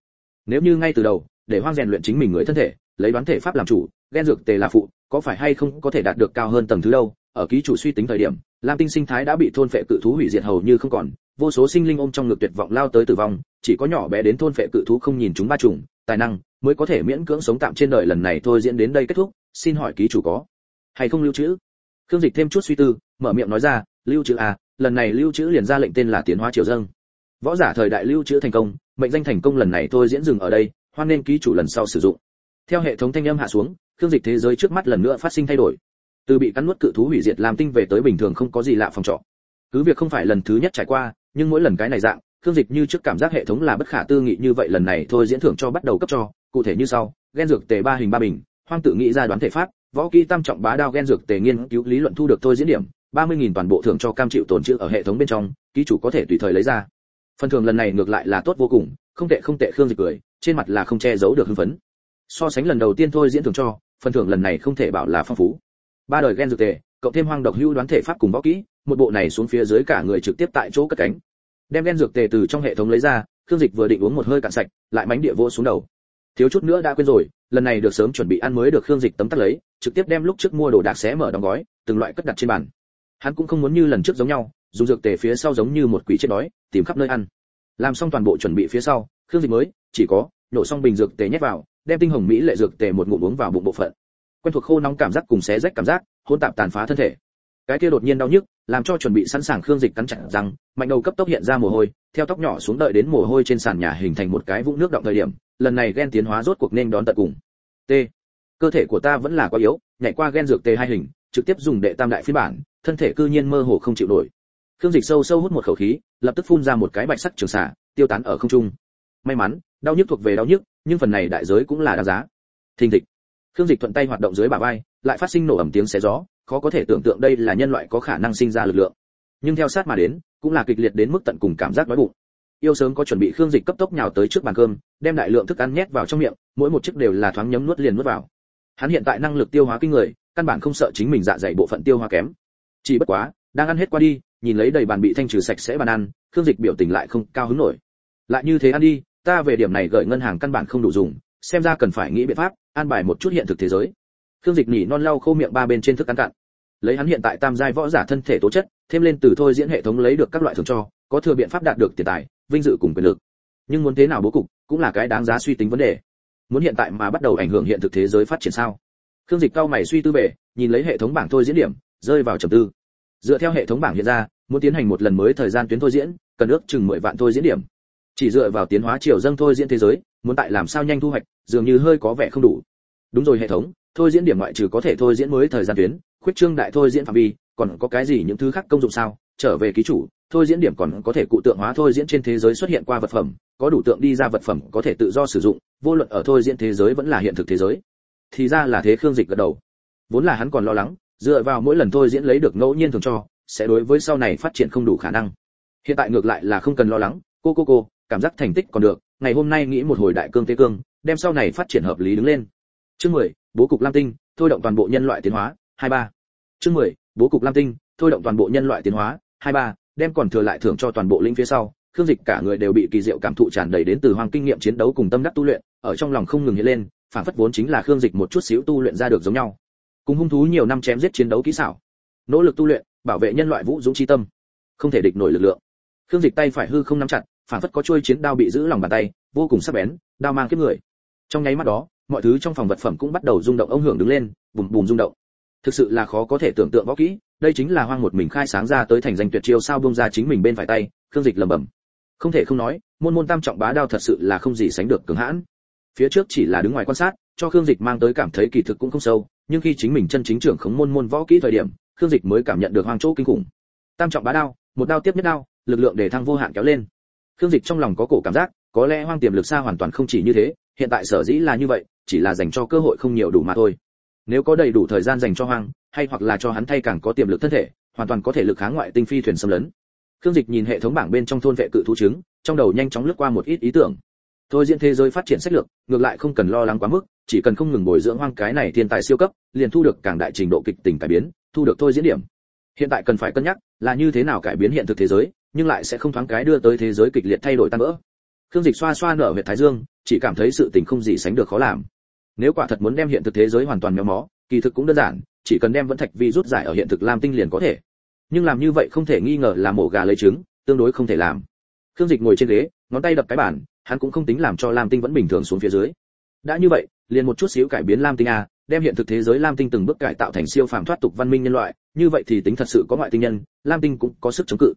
Nếu như ngay từ đầu, để hoang rèn luyện chính mình người thân thể, lấy đoán thể pháp làm chủ, gen dược tề là phụ, có phải hay không có thể đạt được cao hơn tầng thứ đâu? Ở ký chủ suy tính thời điểm, lam tinh sinh thái đã bị thôn phệ cự thú hủy diệt hầu như không còn, vô số sinh linh ôm trong ngực tuyệt vọng lao tới tử vong, chỉ có nhỏ bé đến thôn phệ cự thú không nhìn chúng ba trùng tài năng mới có thể miễn cưỡng sống tạm trên đời lần này thôi diễn đến đây kết thúc, xin hỏi ký chủ có hay không lưu trữ? Khương dịch thêm chút suy tư mở miệng nói ra, lưu trữ à lần này lưu trữ liền ra lệnh tên là tiến hóa triều dâng võ giả thời đại lưu trữ thành công, mệnh danh thành công lần này thôi diễn dừng ở đây, hoan nên ký chủ lần sau sử dụng. Theo hệ thống thanh âm hạ xuống, khương dịch thế giới trước mắt lần nữa phát sinh thay đổi. Từ bị cắn nuốt cự thú hủy diệt làm tinh về tới bình thường không có gì lạ phòng trọ. Cứ việc không phải lần thứ nhất trải qua, nhưng mỗi lần cái này dạng, khương dịch như trước cảm giác hệ thống là bất khả tư nghị như vậy lần này thôi diễn thưởng cho bắt đầu cấp cho, cụ thể như sau ghen dược tề ba hình ba bình, hoang tự nghĩ ra đoán thể pháp, võ kỹ tam trọng bá đao ghen dược tề nghiên cứu lý luận thu được thôi diễn điểm ba mươi nghìn toàn bộ thưởng cho cam chịu tồn trữ ở hệ thống bên trong, ký chủ có thể tùy thời lấy ra. Phần thưởng lần này ngược lại là tốt vô cùng, không tệ không tệ, khương dịch cười, trên mặt là không che giấu được hưng phấn. So sánh lần đầu tiên thôi diễn thưởng cho, phần thưởng lần này không thể bảo là phong phú. Ba đời gen dược tề, cộng thêm hoang độc hưu đoán thể pháp cùng võ kỹ, một bộ này xuống phía dưới cả người trực tiếp tại chỗ cất cánh. Đem gen dược tề từ trong hệ thống lấy ra, khương dịch vừa định uống một hơi cạn sạch, lại mánh địa vô xuống đầu. Thiếu chút nữa đã quên rồi, lần này được sớm chuẩn bị ăn mới được khương dịch tấm tắc lấy, trực tiếp đem lúc trước mua đồ đạc xé mở đóng gói, từng loại cất đặt trên bàn hắn cũng không muốn như lần trước giống nhau, dùng dược tề phía sau giống như một quỷ chết đói, tìm khắp nơi ăn. Làm xong toàn bộ chuẩn bị phía sau, khương dịch mới, chỉ có, nổ xong bình dược tề nhét vào, đem tinh hồng mỹ lệ dược tề một ngụm uống vào bụng bộ phận. Quen thuộc khô nóng cảm giác cùng xé rách cảm giác, hỗn tạp tàn phá thân thể. Cái kia đột nhiên đau nhức, làm cho chuẩn bị sẵn sàng khương dịch cắn chặt răng, mạnh đầu cấp tốc hiện ra mồ hôi, theo tóc nhỏ xuống đợi đến mồ hôi trên sàn nhà hình thành một cái vũng nước động thời điểm, lần này ghen tiến hóa rốt cuộc nên đón tận cùng. T. Cơ thể của ta vẫn là quá yếu, nhảy qua ghen dược t hai hình, trực tiếp dùng đệ tam đại phiên bản thân thể cư nhiên mơ hồ không chịu nổi. Khương dịch sâu sâu hút một khẩu khí, lập tức phun ra một cái bạch sắc trường xả tiêu tán ở không trung. May mắn, đau nhức thuộc về đau nhức, nhưng phần này đại giới cũng là đáng giá. Thình thịch. Khương dịch thuận tay hoạt động dưới bả vai, lại phát sinh nổ ẩm tiếng xé gió, khó có thể tưởng tượng đây là nhân loại có khả năng sinh ra lực lượng. Nhưng theo sát mà đến, cũng là kịch liệt đến mức tận cùng cảm giác đói bụng. Yêu sớm có chuẩn bị khương dịch cấp tốc nhào tới trước bàn cơm, đem đại lượng thức ăn nhét vào trong miệng, mỗi một chiếc đều là thoáng nhấm nuốt liền nuốt vào. Hắn hiện tại năng lực tiêu hóa kinh người, căn bản không sợ chính mình dạ dày bộ phận tiêu hóa kém chỉ bất quá, đang ăn hết qua đi, nhìn lấy đầy bàn bị thanh trừ sạch sẽ bàn ăn, khương dịch biểu tình lại không cao hứng nổi. Lại như thế ăn đi, ta về điểm này gợi ngân hàng căn bản không đủ dùng, xem ra cần phải nghĩ biện pháp, an bài một chút hiện thực thế giới. Khương dịch nhỉ non lau khô miệng ba bên trên thức ăn cạn. Lấy hắn hiện tại tam giai võ giả thân thể tố chất, thêm lên từ thôi diễn hệ thống lấy được các loại thường cho, có thừa biện pháp đạt được tiền tài, vinh dự cùng quyền lực. Nhưng muốn thế nào bố cục, cũng là cái đáng giá suy tính vấn đề. Muốn hiện tại mà bắt đầu ảnh hưởng hiện thực thế giới phát triển sao? Khương dịch cao mày suy tư về, nhìn lấy hệ thống bảng thôi diễn điểm, rơi vào trầm tư dựa theo hệ thống bảng hiện ra, muốn tiến hành một lần mới thời gian tuyến thôi diễn, cần ước chừng mười vạn thôi diễn điểm. Chỉ dựa vào tiến hóa chiều dâng thôi diễn thế giới, muốn tại làm sao nhanh thu hoạch, dường như hơi có vẻ không đủ. Đúng rồi hệ thống, thôi diễn điểm ngoại trừ có thể thôi diễn mới thời gian tuyến, khuyết trương đại thôi diễn phạm vi, còn có cái gì những thứ khác công dụng sao? Trở về ký chủ, thôi diễn điểm còn có thể cụ tượng hóa thôi diễn trên thế giới xuất hiện qua vật phẩm, có đủ tượng đi ra vật phẩm có thể tự do sử dụng, vô luận ở thôi diễn thế giới vẫn là hiện thực thế giới. Thì ra là thế khương dịch gật đầu. Vốn là hắn còn lo lắng dựa vào mỗi lần thôi diễn lấy được ngẫu nhiên thường cho, sẽ đối với sau này phát triển không đủ khả năng. Hiện tại ngược lại là không cần lo lắng. Cô cô cô, cảm giác thành tích còn được. Ngày hôm nay nghĩ một hồi đại cương tế cương, đem sau này phát triển hợp lý đứng lên. Chương mười, bố cục lam tinh, thôi động toàn bộ nhân loại tiến hóa, hai ba. Chương mười, bố cục lam tinh, thôi động toàn bộ nhân loại tiến hóa, hai ba, đem còn thừa lại thưởng cho toàn bộ linh phía sau. Khương dịch cả người đều bị kỳ diệu cảm thụ tràn đầy đến từ hoàng kinh nghiệm chiến đấu cùng tâm đắc tu luyện, ở trong lòng không ngừng hiện lên phản phất vốn chính là khương dịch một chút xíu tu luyện ra được giống nhau cùng hung thú nhiều năm chém giết chiến đấu kỹ xảo, nỗ lực tu luyện, bảo vệ nhân loại vũ dũng chi tâm, không thể địch nổi lực lượng. Khương dịch tay phải hư không nắm chặt, phản phất có chuôi chiến đao bị giữ lòng bàn tay, vô cùng sắc bén, đao mang kiếp người. Trong nháy mắt đó, mọi thứ trong phòng vật phẩm cũng bắt đầu rung động, ông hưởng đứng lên, bùm bùm rung động. Thực sự là khó có thể tưởng tượng võ kỹ, đây chính là hoang một mình khai sáng ra tới thành danh tuyệt chiêu sao bông ra chính mình bên phải tay, khương dịch lầm bầm. không thể không nói, môn môn tam trọng bá đao thật sự là không gì sánh được cứng hãn. Phía trước chỉ là đứng ngoài quan sát, cho khương dịch mang tới cảm thấy kỳ thực cũng không sâu nhưng khi chính mình chân chính trưởng khống môn môn võ kỹ thời điểm, khương dịch mới cảm nhận được hoang chỗ kinh khủng. Tam trọng bá đao, một đao tiếp nhất đao, lực lượng để thăng vô hạn kéo lên. Khương dịch trong lòng có cổ cảm giác, có lẽ hoang tiềm lực xa hoàn toàn không chỉ như thế, hiện tại sở dĩ là như vậy, chỉ là dành cho cơ hội không nhiều đủ mà thôi. Nếu có đầy đủ thời gian dành cho hoang, hay hoặc là cho hắn thay càng có tiềm lực thân thể, hoàn toàn có thể lực kháng ngoại tinh phi thuyền xâm lấn. Khương dịch nhìn hệ thống bảng bên trong thôn vệ cự thú trứng, trong đầu nhanh chóng lướt qua một ít ý tưởng. Thôi diễn thế giới phát triển sách lược, ngược lại không cần lo lắng quá mức chỉ cần không ngừng bồi dưỡng hoang cái này thiên tài siêu cấp, liền thu được càng đại trình độ kịch tình cải biến, thu được thôi diễn điểm. Hiện tại cần phải cân nhắc là như thế nào cải biến hiện thực thế giới, nhưng lại sẽ không thoáng cái đưa tới thế giới kịch liệt thay đổi tan vỡ. Khương dịch xoa xoa nở huyệt thái dương, chỉ cảm thấy sự tình không gì sánh được khó làm. Nếu quả thật muốn đem hiện thực thế giới hoàn toàn méo mó, kỳ thực cũng đơn giản, chỉ cần đem vẫn thạch vi rút giải ở hiện thực lam tinh liền có thể. Nhưng làm như vậy không thể nghi ngờ là mổ gà lấy trứng, tương đối không thể làm. Khương dịch ngồi trên ghế, ngón tay đập cái bàn, hắn cũng không tính làm cho lam tinh vẫn bình thường xuống phía dưới. Đã như vậy liền một chút xíu cải biến lam tinh a, đem hiện thực thế giới lam tinh từng bước cải tạo thành siêu phàm thoát tục văn minh nhân loại, như vậy thì tính thật sự có ngoại tinh nhân, lam tinh cũng có sức chống cự.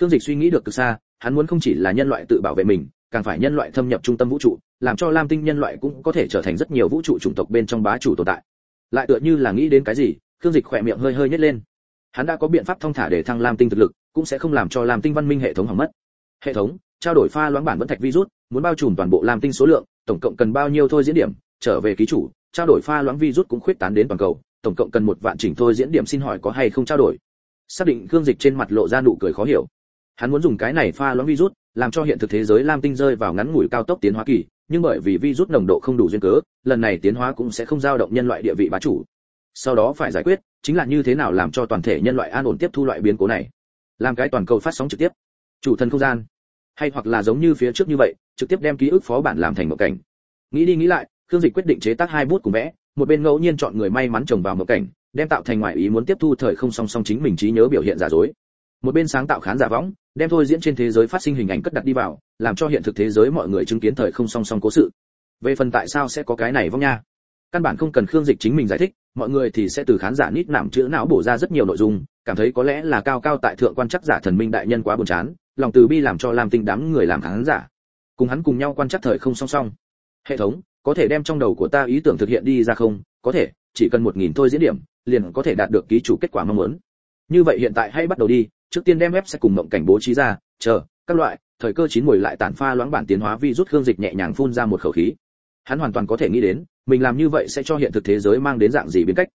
Khương dịch suy nghĩ được từ xa, hắn muốn không chỉ là nhân loại tự bảo vệ mình, càng phải nhân loại thâm nhập trung tâm vũ trụ, làm cho lam tinh nhân loại cũng có thể trở thành rất nhiều vũ trụ chủng tộc bên trong bá chủ tồn tại. Lại tựa như là nghĩ đến cái gì, khương dịch khỏe miệng hơi hơi nhếch lên. Hắn đã có biện pháp thông thả để thăng lam tinh thực lực, cũng sẽ không làm cho lam tinh văn minh hệ thống hỏng mất. Hệ thống, trao đổi pha loãng bản vẫn thạch virus, muốn bao trùm toàn bộ lam tinh số lượng, tổng cộng cần bao nhiêu thôi diễn điểm trở về ký chủ, trao đổi pha loãng virus cũng khuyết tán đến toàn cầu, tổng cộng cần một vạn chỉnh thôi diễn điểm xin hỏi có hay không trao đổi. Xác định gương dịch trên mặt lộ ra nụ cười khó hiểu. Hắn muốn dùng cái này pha loãng virus, làm cho hiện thực thế giới lam tinh rơi vào ngắn ngủi cao tốc tiến hóa kỳ, nhưng bởi vì virus nồng độ không đủ duyên cớ, lần này tiến hóa cũng sẽ không dao động nhân loại địa vị bá chủ. Sau đó phải giải quyết, chính là như thế nào làm cho toàn thể nhân loại an ổn tiếp thu loại biến cố này. Làm cái toàn cầu phát sóng trực tiếp. Chủ thần không gian. Hay hoặc là giống như phía trước như vậy, trực tiếp đem ký ức phó bản làm thành một cảnh. Nghĩ đi nghĩ lại khương dịch quyết định chế tác hai bút cùng vẽ, một bên ngẫu nhiên chọn người may mắn trồng vào một cảnh, đem tạo thành ngoại ý muốn tiếp thu thời không song song chính mình trí nhớ biểu hiện giả dối. Một bên sáng tạo khán giả võng, đem thôi diễn trên thế giới phát sinh hình ảnh cất đặt đi vào, làm cho hiện thực thế giới mọi người chứng kiến thời không song song cố sự. Về phần tại sao sẽ có cái này vong nha? Căn bản không cần khương dịch chính mình giải thích, mọi người thì sẽ từ khán giả nít nạm chữ não bổ ra rất nhiều nội dung, cảm thấy có lẽ là cao cao tại thượng quan chắc giả thần minh đại nhân quá buồn chán, lòng từ bi làm cho làm tinh đám người làm khán giả. Cùng hắn cùng nhau quan chắc thời không song song. Hệ thống có thể đem trong đầu của ta ý tưởng thực hiện đi ra không? Có thể, chỉ cần một nghìn thôi diễn điểm, liền có thể đạt được ký chủ kết quả mong muốn. Như vậy hiện tại hãy bắt đầu đi, trước tiên đem web sẽ cùng mộng cảnh bố trí ra, chờ, các loại, thời cơ chín mùi lại tản pha loãng bản tiến hóa vi rút hương dịch nhẹ nhàng phun ra một khẩu khí. Hắn hoàn toàn có thể nghĩ đến, mình làm như vậy sẽ cho hiện thực thế giới mang đến dạng gì biến cách.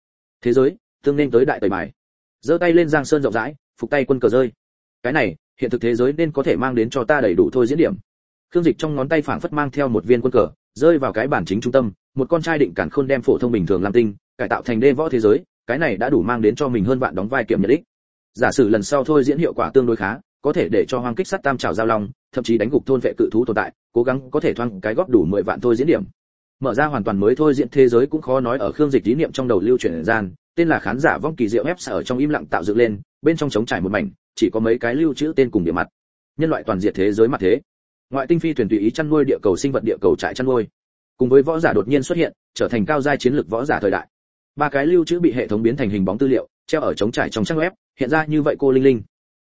Thế giới, tương nên tới đại tời bài. Giơ tay lên giang sơn rộng rãi, phục tay quân cờ rơi. Cái này, hiện thực thế giới nên có thể mang đến cho ta đầy đủ thôi diễn điểm. Khương dịch trong ngón tay phảng phất mang theo một viên quân cờ rơi vào cái bản chính trung tâm, một con trai định cản khôn đem phổ thông bình thường làm tinh, cải tạo thành đê võ thế giới, cái này đã đủ mang đến cho mình hơn vạn đóng vai kiểm nhận ích giả sử lần sau thôi diễn hiệu quả tương đối khá, có thể để cho hoang kích sát tam trào giao long, thậm chí đánh gục thôn vệ cự thú tồn tại, cố gắng có thể thoang cái góp đủ 10 vạn thôi diễn điểm. Mở ra hoàn toàn mới thôi diễn thế giới cũng khó nói ở khương dịch lý niệm trong đầu lưu truyền gian, tên là khán giả vong kỳ diệu ép ở trong im lặng tạo dựng lên, bên trong trống trải một mảnh, chỉ có mấy cái lưu trữ tên cùng địa mặt. Nhân loại toàn diệt thế giới mặt thế ngoại tinh phi thuyền tùy ý chăn nuôi địa cầu sinh vật địa cầu trại chăn nuôi. Cùng với võ giả đột nhiên xuất hiện, trở thành cao giai chiến lược võ giả thời đại. Ba cái lưu trữ bị hệ thống biến thành hình bóng tư liệu, treo ở trống trải trong trang web, hiện ra như vậy cô linh linh.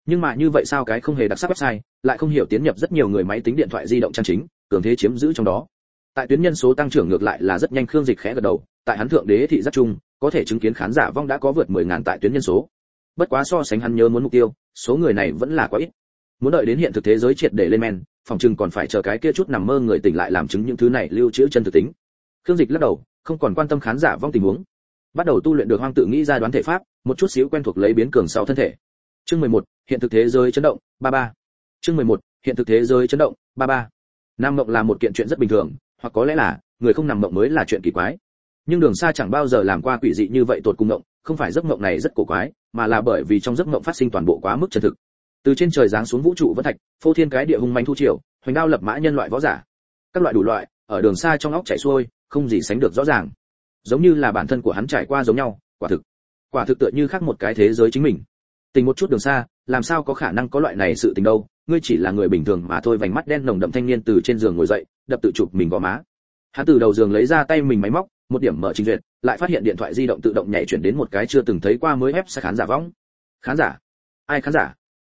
Nhưng mà như vậy sao cái không hề đặc sắc website, lại không hiểu tiến nhập rất nhiều người máy tính điện thoại di động trang chính, cường thế chiếm giữ trong đó. Tại tuyến nhân số tăng trưởng ngược lại là rất nhanh khương dịch khẽ gật đầu, tại hắn thượng đế thị rất chung, có thể chứng kiến khán giả vong đã có vượt mười ngàn tại tuyến nhân số. Bất quá so sánh hắn nhớ muốn mục tiêu, số người này vẫn là quá ít muốn đợi đến hiện thực thế giới triệt để lên men phòng chừng còn phải chờ cái kia chút nằm mơ người tỉnh lại làm chứng những thứ này lưu trữ chân thực tính. Khương dịch lắc đầu không còn quan tâm khán giả vong tình huống. Bắt đầu tu luyện được hoang tự nghĩ ra đoán thể pháp một chút xíu quen thuộc lấy biến cường sau thân thể. Chương 11, hiện thực thế giới chấn động ba ba. Chương 11, hiện thực thế giới chấn động ba ba. Nam mộng là một kiện chuyện rất bình thường hoặc có lẽ là người không nằm mộng mới là chuyện kỳ quái. Nhưng đường xa chẳng bao giờ làm qua quỷ dị như vậy tột cùng mộng không phải giấc mộng này rất cổ quái mà là bởi vì trong giấc mộng phát sinh toàn bộ quá mức chân thực từ trên trời giáng xuống vũ trụ vân thạch, phô thiên cái địa hung manh thu triều, hoành đao lập mã nhân loại võ giả. Các loại đủ loại, ở đường xa trong óc chảy xuôi, không gì sánh được rõ ràng. Giống như là bản thân của hắn trải qua giống nhau, quả thực quả thực tựa như khác một cái thế giới chính mình. Tình một chút đường xa, làm sao có khả năng có loại này sự tình đâu, ngươi chỉ là người bình thường mà thôi, vành mắt đen nồng đậm thanh niên từ trên giường ngồi dậy, đập tự chụp mình gò má. Hắn từ đầu giường lấy ra tay mình máy móc, một điểm mở trình duyệt, lại phát hiện điện thoại di động tự động nhảy chuyển đến một cái chưa từng thấy qua mới ép sẽ khán giả võng khán giả? Ai khán giả?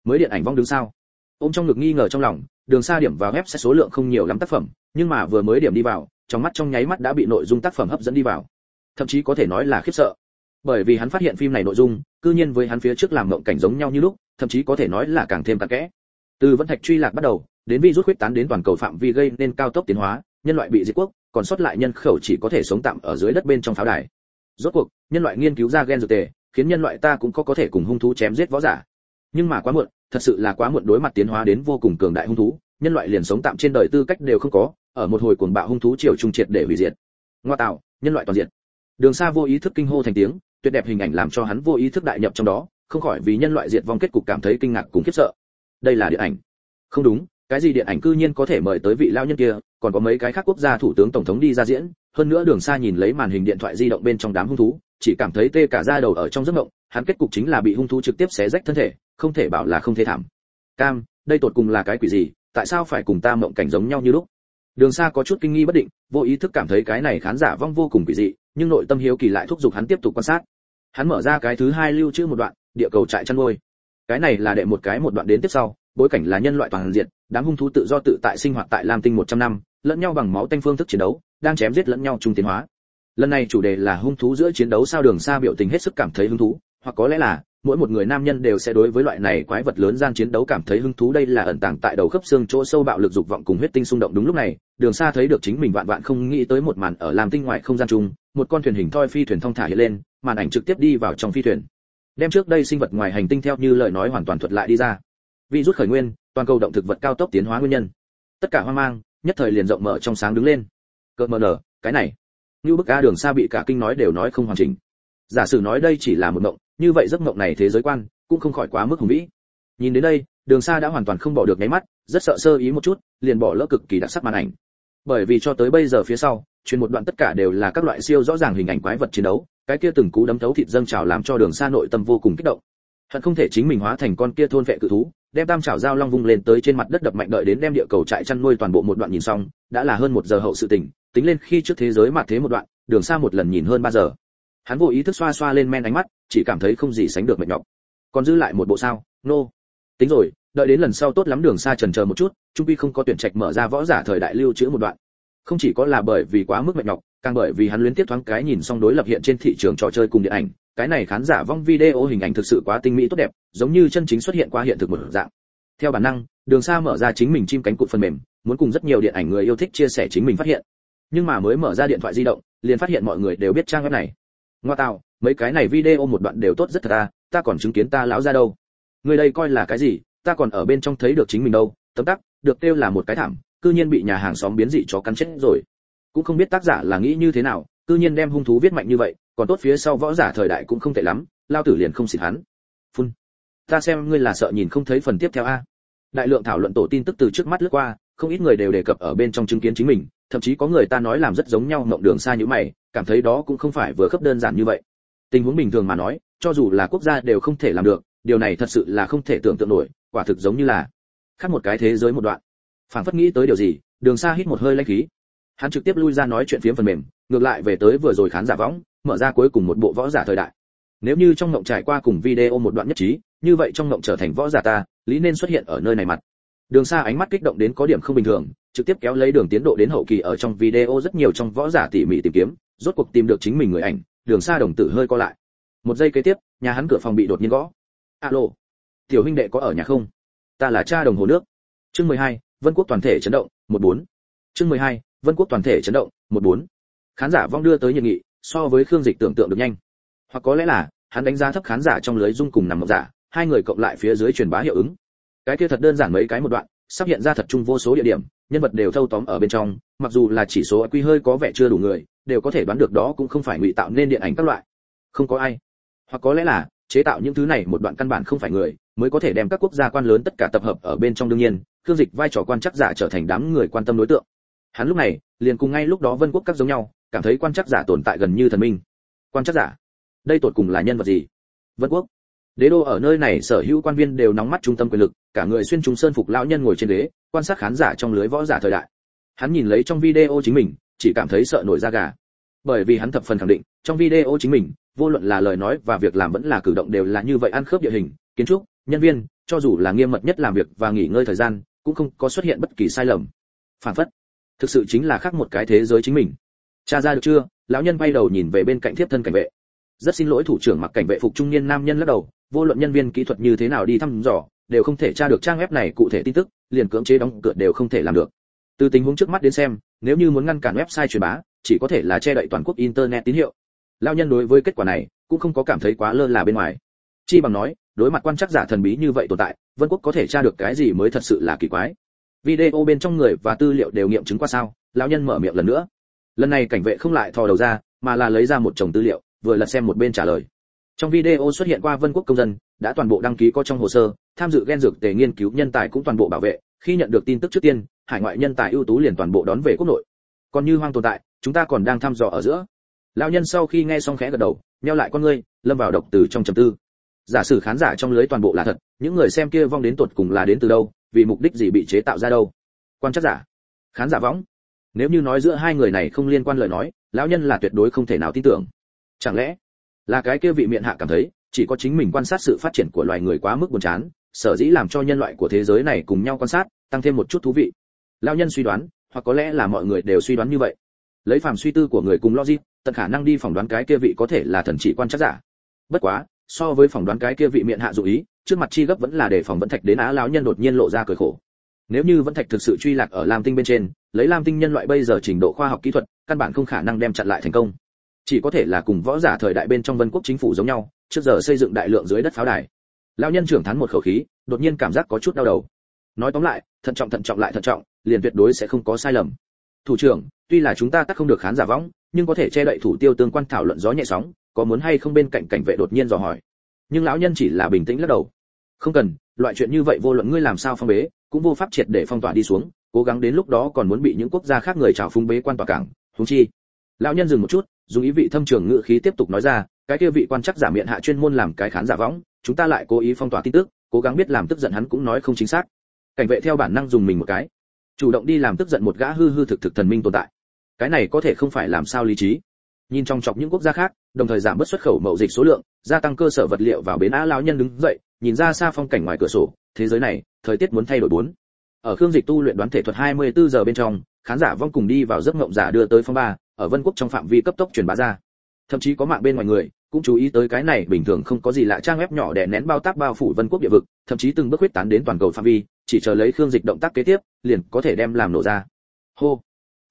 Mới điện ảnh vong đứng sao? Ôm trong ngực nghi ngờ trong lòng, đường xa điểm vào ghép sẽ số lượng không nhiều lắm tác phẩm, nhưng mà vừa mới điểm đi vào, trong mắt trong nháy mắt đã bị nội dung tác phẩm hấp dẫn đi vào. Thậm chí có thể nói là khiếp sợ. Bởi vì hắn phát hiện phim này nội dung, cư nhiên với hắn phía trước làm mộng cảnh giống nhau như lúc, thậm chí có thể nói là càng thêm tạc kẽ. Từ vân thạch truy lạc bắt đầu, đến virus huyết tán đến toàn cầu phạm vi gây nên cao tốc tiến hóa, nhân loại bị diệt quốc, còn sót lại nhân khẩu chỉ có thể sống tạm ở dưới đất bên trong pháo đài. Rốt cuộc, nhân loại nghiên cứu ra gen dược tề, khiến nhân loại ta cũng có có thể cùng hung thú chém giết võ giả nhưng mà quá muộn, thật sự là quá muộn đối mặt tiến hóa đến vô cùng cường đại hung thú, nhân loại liền sống tạm trên đời tư cách đều không có, ở một hồi cuồng bạo hung thú triều trung triệt để hủy diệt. Ngoa tạo, nhân loại toàn diện đường xa vô ý thức kinh hô thành tiếng, tuyệt đẹp hình ảnh làm cho hắn vô ý thức đại nhập trong đó, không khỏi vì nhân loại diệt vong kết cục cảm thấy kinh ngạc cùng khiếp sợ. Đây là điện ảnh. Không đúng, cái gì điện ảnh cư nhiên có thể mời tới vị lao nhân kia, còn có mấy cái khác quốc gia thủ tướng tổng thống đi ra diễn, hơn nữa đường xa nhìn lấy màn hình điện thoại di động bên trong đám hung thú, chỉ cảm thấy tê cả da đầu ở trong giấc mộng, hắn kết cục chính là bị hung thú trực tiếp xé rách thân thể không thể bảo là không thể thảm. Cam, đây tột cùng là cái quỷ gì? Tại sao phải cùng ta mộng cảnh giống nhau như lúc? Đường xa có chút kinh nghi bất định, vô ý thức cảm thấy cái này khán giả vong vô cùng quỷ dị, nhưng nội tâm hiếu kỳ lại thúc giục hắn tiếp tục quan sát. Hắn mở ra cái thứ hai lưu trữ một đoạn, địa cầu trại chăn nuôi. Cái này là đệ một cái một đoạn đến tiếp sau, bối cảnh là nhân loại toàn diện, đám hung thú tự do tự tại sinh hoạt tại lam tinh 100 năm, lẫn nhau bằng máu tanh phương thức chiến đấu, đang chém giết lẫn nhau trung tiến hóa. Lần này chủ đề là hung thú giữa chiến đấu sao đường xa biểu tình hết sức cảm thấy hứng thú, hoặc có lẽ là mỗi một người nam nhân đều sẽ đối với loại này quái vật lớn gian chiến đấu cảm thấy hứng thú. Đây là ẩn tàng tại đầu khớp xương chỗ sâu bạo lực dục vọng cùng huyết tinh xung động. Đúng lúc này, đường xa thấy được chính mình vạn vạn không nghĩ tới một màn ở làm tinh ngoại không gian chung, một con thuyền hình thoi phi thuyền thong thả hiện lên, màn ảnh trực tiếp đi vào trong phi thuyền. Đem trước đây sinh vật ngoài hành tinh theo như lời nói hoàn toàn thuật lại đi ra. Vi rút khởi nguyên, toàn cầu động thực vật cao tốc tiến hóa nguyên nhân. Tất cả hoang mang, nhất thời liền rộng mở trong sáng đứng lên. Cợt mờ nở, cái này. Như bức a đường xa bị cả kinh nói đều nói không hoàn chỉnh. Giả sử nói đây chỉ là một mộng như vậy giấc mộng này thế giới quan cũng không khỏi quá mức hùng vĩ. Nhìn đến đây, đường xa đã hoàn toàn không bỏ được nháy mắt, rất sợ sơ ý một chút, liền bỏ lỡ cực kỳ đặc sắc màn ảnh. Bởi vì cho tới bây giờ phía sau, truyền một đoạn tất cả đều là các loại siêu rõ ràng hình ảnh quái vật chiến đấu, cái kia từng cú đấm thấu thịt dâng trào làm cho đường xa nội tâm vô cùng kích động. Hận không thể chính mình hóa thành con kia thôn vệ cự thú, đem tam trảo dao long vung lên tới trên mặt đất đập mạnh đợi đến đem địa cầu trại chăn nuôi toàn bộ một đoạn nhìn xong, đã là hơn một giờ hậu sự tình, tính lên khi trước thế giới mà thế một đoạn, đường xa một lần nhìn hơn ba giờ hắn vô ý thức xoa xoa lên men ánh mắt, chỉ cảm thấy không gì sánh được mệt nhọc. Còn dư lại một bộ sao? Nô. No. tính rồi, đợi đến lần sau tốt lắm đường xa trần chờ một chút, trung quy không có tuyển trạch mở ra võ giả thời đại lưu trữ một đoạn. Không chỉ có là bởi vì quá mức mệt nhọc, càng bởi vì hắn luyến tiếp thoáng cái nhìn xong đối lập hiện trên thị trường trò chơi cùng điện ảnh, cái này khán giả vong video hình ảnh thực sự quá tinh mỹ tốt đẹp, giống như chân chính xuất hiện qua hiện thực một dạng. Theo bản năng, đường xa mở ra chính mình chim cánh cụt phần mềm, muốn cùng rất nhiều điện ảnh người yêu thích chia sẻ chính mình phát hiện. Nhưng mà mới mở ra điện thoại di động, liền phát hiện mọi người đều biết trang web này ngoa tạo mấy cái này video một đoạn đều tốt rất thật ta ta còn chứng kiến ta lão ra đâu. Người đây coi là cái gì, ta còn ở bên trong thấy được chính mình đâu, tấm tắc, được kêu là một cái thảm, cư nhiên bị nhà hàng xóm biến dị chó cắn chết rồi. Cũng không biết tác giả là nghĩ như thế nào, cư nhiên đem hung thú viết mạnh như vậy, còn tốt phía sau võ giả thời đại cũng không tệ lắm, lao tử liền không xịt hắn. Phun. Ta xem ngươi là sợ nhìn không thấy phần tiếp theo a. Đại lượng thảo luận tổ tin tức từ trước mắt lướt qua, không ít người đều đề cập ở bên trong chứng kiến chính mình thậm chí có người ta nói làm rất giống nhau mộng đường xa như mày, cảm thấy đó cũng không phải vừa khớp đơn giản như vậy. Tình huống bình thường mà nói, cho dù là quốc gia đều không thể làm được, điều này thật sự là không thể tưởng tượng nổi, quả thực giống như là khác một cái thế giới một đoạn. Phản phất nghĩ tới điều gì, đường xa hít một hơi lanh khí. Hắn trực tiếp lui ra nói chuyện phiếm phần mềm, ngược lại về tới vừa rồi khán giả võng, mở ra cuối cùng một bộ võ giả thời đại. Nếu như trong ngộng trải qua cùng video một đoạn nhất trí, như vậy trong ngộng trở thành võ giả ta, lý nên xuất hiện ở nơi này mặt. Đường xa ánh mắt kích động đến có điểm không bình thường trực tiếp kéo lấy đường tiến độ đến hậu kỳ ở trong video rất nhiều trong võ giả tỉ mỉ tìm kiếm rốt cuộc tìm được chính mình người ảnh đường xa đồng tử hơi co lại. Một giây kế tiếp nhà hắn cửa phòng bị đột nhiên gõ. Alo tiểu huynh đệ có ở nhà không? Ta là cha đồng hồ nước. Chương 12, vân quốc toàn thể chấn động 14. chương 12, vân quốc toàn thể chấn động 14. khán giả vong đưa tới nhiệt nghị so với khương dịch tưởng tượng được nhanh. Hoặc có lẽ là hắn đánh giá thấp khán giả trong lưới dung cùng nằm mộng giả hai người cộng lại phía dưới truyền bá hiệu ứng. Cái kia thật đơn giản mấy cái một đoạn sắp hiện ra thật chung vô số địa điểm, nhân vật đều thâu tóm ở bên trong, mặc dù là chỉ số quy hơi có vẻ chưa đủ người, đều có thể đoán được đó cũng không phải ngụy tạo nên điện ảnh các loại. Không có ai. Hoặc có lẽ là, chế tạo những thứ này một đoạn căn bản không phải người, mới có thể đem các quốc gia quan lớn tất cả tập hợp ở bên trong đương nhiên, khương dịch vai trò quan chắc giả trở thành đám người quan tâm đối tượng. Hắn lúc này, liền cùng ngay lúc đó vân quốc các giống nhau, cảm thấy quan chắc giả tồn tại gần như thần minh. Quan chắc giả? Đây tột cùng là nhân vật gì? Vân quốc? Đế đô ở nơi này sở hữu quan viên đều nóng mắt trung tâm quyền lực, cả người xuyên trùng sơn phục lão nhân ngồi trên ghế, quan sát khán giả trong lưới võ giả thời đại. Hắn nhìn lấy trong video chính mình, chỉ cảm thấy sợ nổi da gà. Bởi vì hắn thập phần khẳng định, trong video chính mình, vô luận là lời nói và việc làm vẫn là cử động đều là như vậy ăn khớp địa hình, kiến trúc, nhân viên, cho dù là nghiêm mật nhất làm việc và nghỉ ngơi thời gian, cũng không có xuất hiện bất kỳ sai lầm. Phản phất, thực sự chính là khác một cái thế giới chính mình. Cha ra được chưa? Lão nhân quay đầu nhìn về bên cạnh thiếp thân cảnh vệ rất xin lỗi thủ trưởng mặc cảnh vệ phục trung niên nam nhân lắc đầu, vô luận nhân viên kỹ thuật như thế nào đi thăm dò, đều không thể tra được trang web này cụ thể tin tức, liền cưỡng chế đóng cửa đều không thể làm được. Từ tình huống trước mắt đến xem, nếu như muốn ngăn cản website truyền bá, chỉ có thể là che đậy toàn quốc internet tín hiệu. Lao nhân đối với kết quả này, cũng không có cảm thấy quá lơ là bên ngoài. Chi bằng nói, đối mặt quan chắc giả thần bí như vậy tồn tại, vân quốc có thể tra được cái gì mới thật sự là kỳ quái. Video bên trong người và tư liệu đều nghiệm chứng qua sao? Lão nhân mở miệng lần nữa. Lần này cảnh vệ không lại thò đầu ra, mà là lấy ra một chồng tư liệu vừa lật xem một bên trả lời. Trong video xuất hiện qua vân quốc công dân, đã toàn bộ đăng ký có trong hồ sơ, tham dự ghen dược tề nghiên cứu nhân tài cũng toàn bộ bảo vệ, khi nhận được tin tức trước tiên, hải ngoại nhân tài ưu tú liền toàn bộ đón về quốc nội. Còn như hoang tồn tại, chúng ta còn đang thăm dò ở giữa. Lão nhân sau khi nghe xong khẽ gật đầu, nheo lại con ngươi, lâm vào độc từ trong trầm tư. Giả sử khán giả trong lưới toàn bộ là thật, những người xem kia vong đến tột cùng là đến từ đâu, vì mục đích gì bị chế tạo ra đâu? Quan chắc giả. Khán giả võng. Nếu như nói giữa hai người này không liên quan lời nói, lão nhân là tuyệt đối không thể nào tin tưởng chẳng lẽ là cái kia vị miệng hạ cảm thấy chỉ có chính mình quan sát sự phát triển của loài người quá mức buồn chán, sở dĩ làm cho nhân loại của thế giới này cùng nhau quan sát, tăng thêm một chút thú vị? Lão nhân suy đoán, hoặc có lẽ là mọi người đều suy đoán như vậy. Lấy phàm suy tư của người cùng logic, tận khả năng đi phỏng đoán cái kia vị có thể là thần chỉ quan chắc giả. Bất quá, so với phỏng đoán cái kia vị miệng hạ dụ ý, trước mặt chi gấp vẫn là để phòng vẫn thạch đến á lão nhân đột nhiên lộ ra cười khổ. Nếu như vẫn thạch thực sự truy lạc ở lam tinh bên trên, lấy lam tinh nhân loại bây giờ trình độ khoa học kỹ thuật, căn bản không khả năng đem chặn lại thành công chỉ có thể là cùng võ giả thời đại bên trong vân quốc chính phủ giống nhau, trước giờ xây dựng đại lượng dưới đất pháo đài. Lão nhân trưởng thán một khẩu khí, đột nhiên cảm giác có chút đau đầu. Nói tóm lại, thận trọng thận trọng lại thận trọng, liền tuyệt đối sẽ không có sai lầm. Thủ trưởng, tuy là chúng ta tắt không được khán giả võng, nhưng có thể che đậy thủ tiêu tương quan thảo luận gió nhẹ sóng, có muốn hay không bên cạnh cảnh vệ đột nhiên dò hỏi. Nhưng lão nhân chỉ là bình tĩnh lắc đầu. Không cần, loại chuyện như vậy vô luận ngươi làm sao phong bế, cũng vô pháp triệt để phong tỏa đi xuống, cố gắng đến lúc đó còn muốn bị những quốc gia khác người trào phung bế quan tỏa cảng thúng chi. Lão nhân dừng một chút dùng ý vị thâm trường ngữ khí tiếp tục nói ra, cái kia vị quan chắc giả miệng hạ chuyên môn làm cái khán giả võng, chúng ta lại cố ý phong tỏa tin tức, cố gắng biết làm tức giận hắn cũng nói không chính xác. Cảnh vệ theo bản năng dùng mình một cái, chủ động đi làm tức giận một gã hư hư thực thực thần minh tồn tại. Cái này có thể không phải làm sao lý trí. Nhìn trong chọc những quốc gia khác, đồng thời giảm bớt xuất khẩu mậu dịch số lượng, gia tăng cơ sở vật liệu vào bến á lão nhân đứng dậy, nhìn ra xa phong cảnh ngoài cửa sổ, thế giới này, thời tiết muốn thay đổi bốn. Ở khương dịch tu luyện đoán thể thuật 24 giờ bên trong, khán giả vong cùng đi vào giấc mộng giả đưa tới phong ba ở vân quốc trong phạm vi cấp tốc truyền bá ra. Thậm chí có mạng bên ngoài người cũng chú ý tới cái này, bình thường không có gì lạ, trang web nhỏ để nén bao tác bao phủ vân quốc địa vực, thậm chí từng bước huyết tán đến toàn cầu phạm vi, chỉ chờ lấy khương dịch động tác kế tiếp, liền có thể đem làm nổ ra. Hô!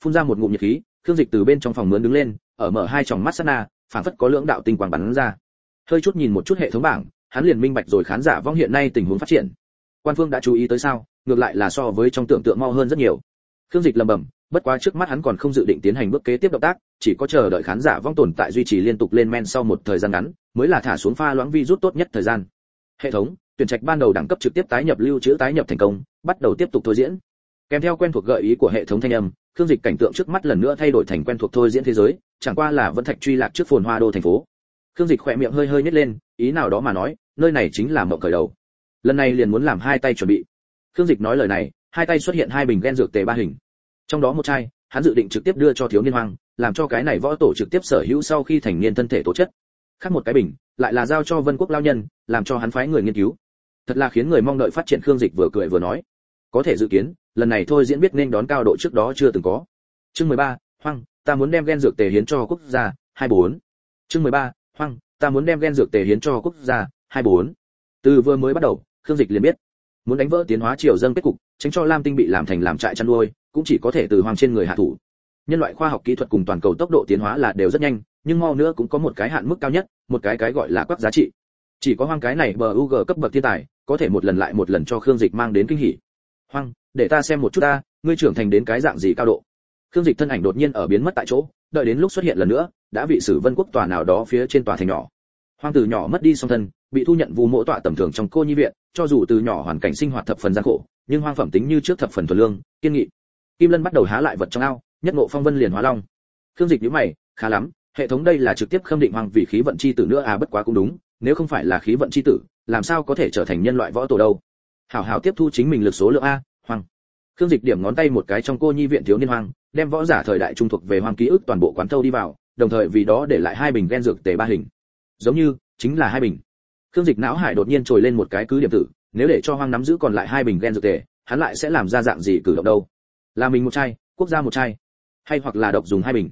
Phun ra một ngụm nhiệt khí, khương dịch từ bên trong phòng mướn đứng lên, ở mở hai tròng mắt sát na phản phất có lưỡng đạo tinh quang bắn ra. Hơi chút nhìn một chút hệ thống bảng, hắn liền minh bạch rồi khán giả vong hiện nay tình huống phát triển. Quan phương đã chú ý tới sao, ngược lại là so với trong tưởng tượng mau hơn rất nhiều. Khương dịch lầm bầm bất quá trước mắt hắn còn không dự định tiến hành bước kế tiếp động tác, chỉ có chờ đợi khán giả vong tồn tại duy trì liên tục lên men sau một thời gian ngắn, mới là thả xuống pha loãng vi rút tốt nhất thời gian. Hệ thống, tuyển trạch ban đầu đẳng cấp trực tiếp tái nhập lưu trữ tái nhập thành công, bắt đầu tiếp tục thôi diễn. Kèm theo quen thuộc gợi ý của hệ thống thanh âm, khương dịch cảnh tượng trước mắt lần nữa thay đổi thành quen thuộc thôi diễn thế giới, chẳng qua là vẫn thạch truy lạc trước phồn hoa đô thành phố. Khương dịch khỏe miệng hơi hơi nhếch lên, ý nào đó mà nói, nơi này chính là mộng khởi đầu. Lần này liền muốn làm hai tay chuẩn bị. Khương dịch nói lời này, hai tay xuất hiện hai bình gen dược tề ba hình trong đó một chai hắn dự định trực tiếp đưa cho thiếu niên hoàng làm cho cái này võ tổ trực tiếp sở hữu sau khi thành niên thân thể tố chất. Khác một cái bình lại là giao cho vân quốc lao nhân làm cho hắn phái người nghiên cứu. Thật là khiến người mong đợi phát triển khương dịch vừa cười vừa nói. Có thể dự kiến lần này thôi diễn biết nên đón cao độ trước đó chưa từng có. Chương 13, hoang ta muốn đem gen dược tề hiến cho quốc gia 24. chương 13, hoang ta muốn đem gen dược tề hiến cho quốc gia 24. từ vừa mới bắt đầu khương dịch liền biết. Muốn đánh vỡ tiến hóa triều dâng kết cục tránh cho lam tinh bị làm thành làm trại chăn nuôi cũng chỉ có thể từ hoàng trên người hạ thủ. Nhân loại khoa học kỹ thuật cùng toàn cầu tốc độ tiến hóa là đều rất nhanh, nhưng mau nữa cũng có một cái hạn mức cao nhất, một cái cái gọi là quắc giá trị. Chỉ có hoang cái này bờ UG cấp bậc thiên tài, có thể một lần lại một lần cho khương dịch mang đến kinh hỉ. Hoang, để ta xem một chút ta, ngươi trưởng thành đến cái dạng gì cao độ. Khương dịch thân ảnh đột nhiên ở biến mất tại chỗ, đợi đến lúc xuất hiện lần nữa, đã bị sử vân quốc tòa nào đó phía trên tòa thành nhỏ. Hoang từ nhỏ mất đi song thân, bị thu nhận vu mộ tọa tầm thường trong cô nhi viện, cho dù từ nhỏ hoàn cảnh sinh hoạt thập phần gian khổ, nhưng hoang phẩm tính như trước thập phần thuần lương, kiên nghị kim lân bắt đầu há lại vật trong ao nhất ngộ phong vân liền hóa long. Khương dịch nhíu mày khá lắm hệ thống đây là trực tiếp khâm định Hoàng vì khí vận chi tử nữa à bất quá cũng đúng nếu không phải là khí vận chi tử làm sao có thể trở thành nhân loại võ tổ đâu. Hảo hảo tiếp thu chính mình lực số lượng a hoàng khương dịch điểm ngón tay một cái trong cô nhi viện thiếu niên Hoàng, đem võ giả thời đại trung thuộc về hoàng ký ức toàn bộ quán thâu đi vào đồng thời vì đó để lại hai bình gen dược tề ba hình. Giống như chính là hai bình. Khương dịch não hải đột nhiên trồi lên một cái cứ điểm tử nếu để cho hoang nắm giữ còn lại hai bình gen dược tề hắn lại sẽ làm ra dạng gì cử động đâu? Là mình một chai, quốc gia một chai, hay hoặc là độc dùng hai bình.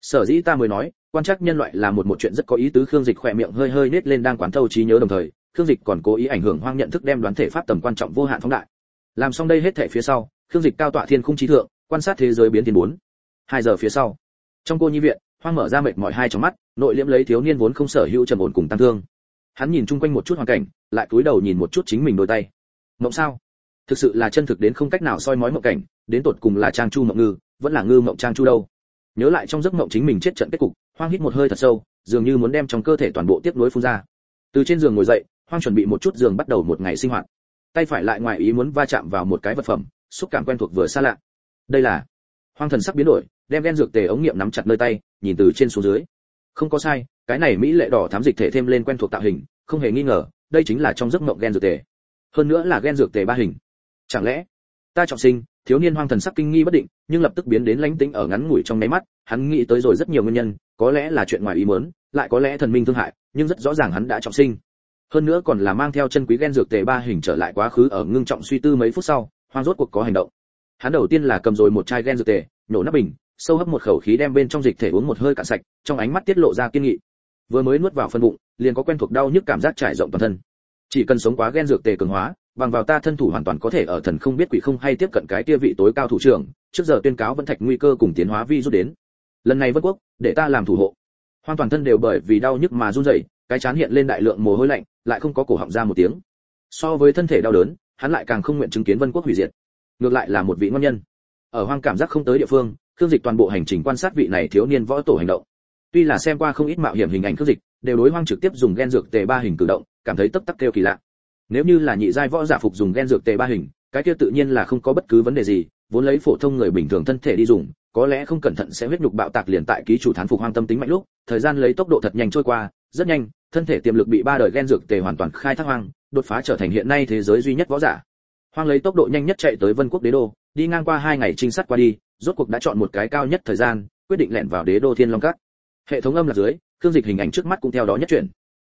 Sở dĩ ta mới nói, quan trắc nhân loại là một một chuyện rất có ý tứ, khương dịch khỏe miệng hơi hơi nết lên đang quán thâu trí nhớ đồng thời, khương dịch còn cố ý ảnh hưởng hoang nhận thức đem đoán thể pháp tầm quan trọng vô hạn phóng đại. Làm xong đây hết thể phía sau, khương dịch cao tọa thiên khung trí thượng, quan sát thế giới biến thiên bốn. Hai giờ phía sau, trong cô nhi viện, hoang mở ra mệt mỏi hai trong mắt, nội liễm lấy thiếu niên vốn không sở hữu trầm ổn cùng tăng thương. Hắn nhìn chung quanh một chút hoàn cảnh, lại cúi đầu nhìn một chút chính mình đôi tay. Mộng sao? Thực sự là chân thực đến không cách nào soi mói mộng cảnh, đến tột cùng là trang chu mộng ngư, vẫn là ngư mộng trang chu đâu? Nhớ lại trong giấc mộng chính mình chết trận kết cục, hoang hít một hơi thật sâu, dường như muốn đem trong cơ thể toàn bộ tiếp nối phun ra. Từ trên giường ngồi dậy, hoang chuẩn bị một chút giường bắt đầu một ngày sinh hoạt. Tay phải lại ngoài ý muốn va chạm vào một cái vật phẩm, xúc cảm quen thuộc vừa xa lạ. Đây là hoang thần sắc biến đổi, đem gen dược tề ống nghiệm nắm chặt nơi tay, nhìn từ trên xuống dưới. Không có sai, cái này mỹ lệ đỏ thám dịch thể thêm lên quen thuộc tạo hình, không hề nghi ngờ, đây chính là trong giấc mộng gen dược tề. Hơn nữa là gen dược tề ba hình chẳng lẽ, ta trọng sinh, thiếu niên hoang thần sắc kinh nghi bất định, nhưng lập tức biến đến lánh tính ở ngắn ngủi trong nháy mắt, hắn nghĩ tới rồi rất nhiều nguyên nhân, có lẽ là chuyện ngoài ý muốn, lại có lẽ thần minh thương hại, nhưng rất rõ ràng hắn đã trọng sinh. Hơn nữa còn là mang theo chân quý gen dược tề ba hình trở lại quá khứ ở ngưng trọng suy tư mấy phút sau, hoang rốt cuộc có hành động. Hắn đầu tiên là cầm rồi một chai gen dược tề nhổ nắp bình, sâu hấp một khẩu khí đem bên trong dịch thể uống một hơi cạn sạch, trong ánh mắt tiết lộ ra kiên nghị. Vừa mới nuốt vào phân bụng, liền có quen thuộc đau nhức cảm giác trải rộng toàn thân. Chỉ cần sống quá gen dược tề cường hóa bằng vào ta thân thủ hoàn toàn có thể ở thần không biết quỷ không hay tiếp cận cái kia vị tối cao thủ trưởng, trước giờ tuyên cáo vẫn thạch nguy cơ cùng tiến hóa vi rút đến. Lần này vân quốc, để ta làm thủ hộ. Hoàn toàn thân đều bởi vì đau nhức mà run rẩy, cái chán hiện lên đại lượng mồ hôi lạnh, lại không có cổ họng ra một tiếng. So với thân thể đau đớn, hắn lại càng không nguyện chứng kiến vân quốc hủy diệt. Ngược lại là một vị ngon nhân. Ở hoang cảm giác không tới địa phương, khương dịch toàn bộ hành trình quan sát vị này thiếu niên võ tổ hành động. Tuy là xem qua không ít mạo hiểm hình ảnh khương dịch, đều đối hoang trực tiếp dùng gen dược tề ba hình cử động, cảm thấy tất tắc kêu kỳ lạ nếu như là nhị giai võ giả phục dùng gen dược tề ba hình, cái kia tự nhiên là không có bất cứ vấn đề gì, vốn lấy phổ thông người bình thường thân thể đi dùng, có lẽ không cẩn thận sẽ huyết nhục bạo tạc liền tại ký chủ thán phục hoang tâm tính mạnh lúc, thời gian lấy tốc độ thật nhanh trôi qua, rất nhanh, thân thể tiềm lực bị ba đời gen dược tề hoàn toàn khai thác hoang, đột phá trở thành hiện nay thế giới duy nhất võ giả. Hoang lấy tốc độ nhanh nhất chạy tới vân quốc đế đô, đi ngang qua hai ngày trinh sát qua đi, rốt cuộc đã chọn một cái cao nhất thời gian, quyết định lẻn vào đế đô thiên long cát hệ thống âm là dưới thương dịch hình ảnh trước mắt cũng theo đó nhất chuyển.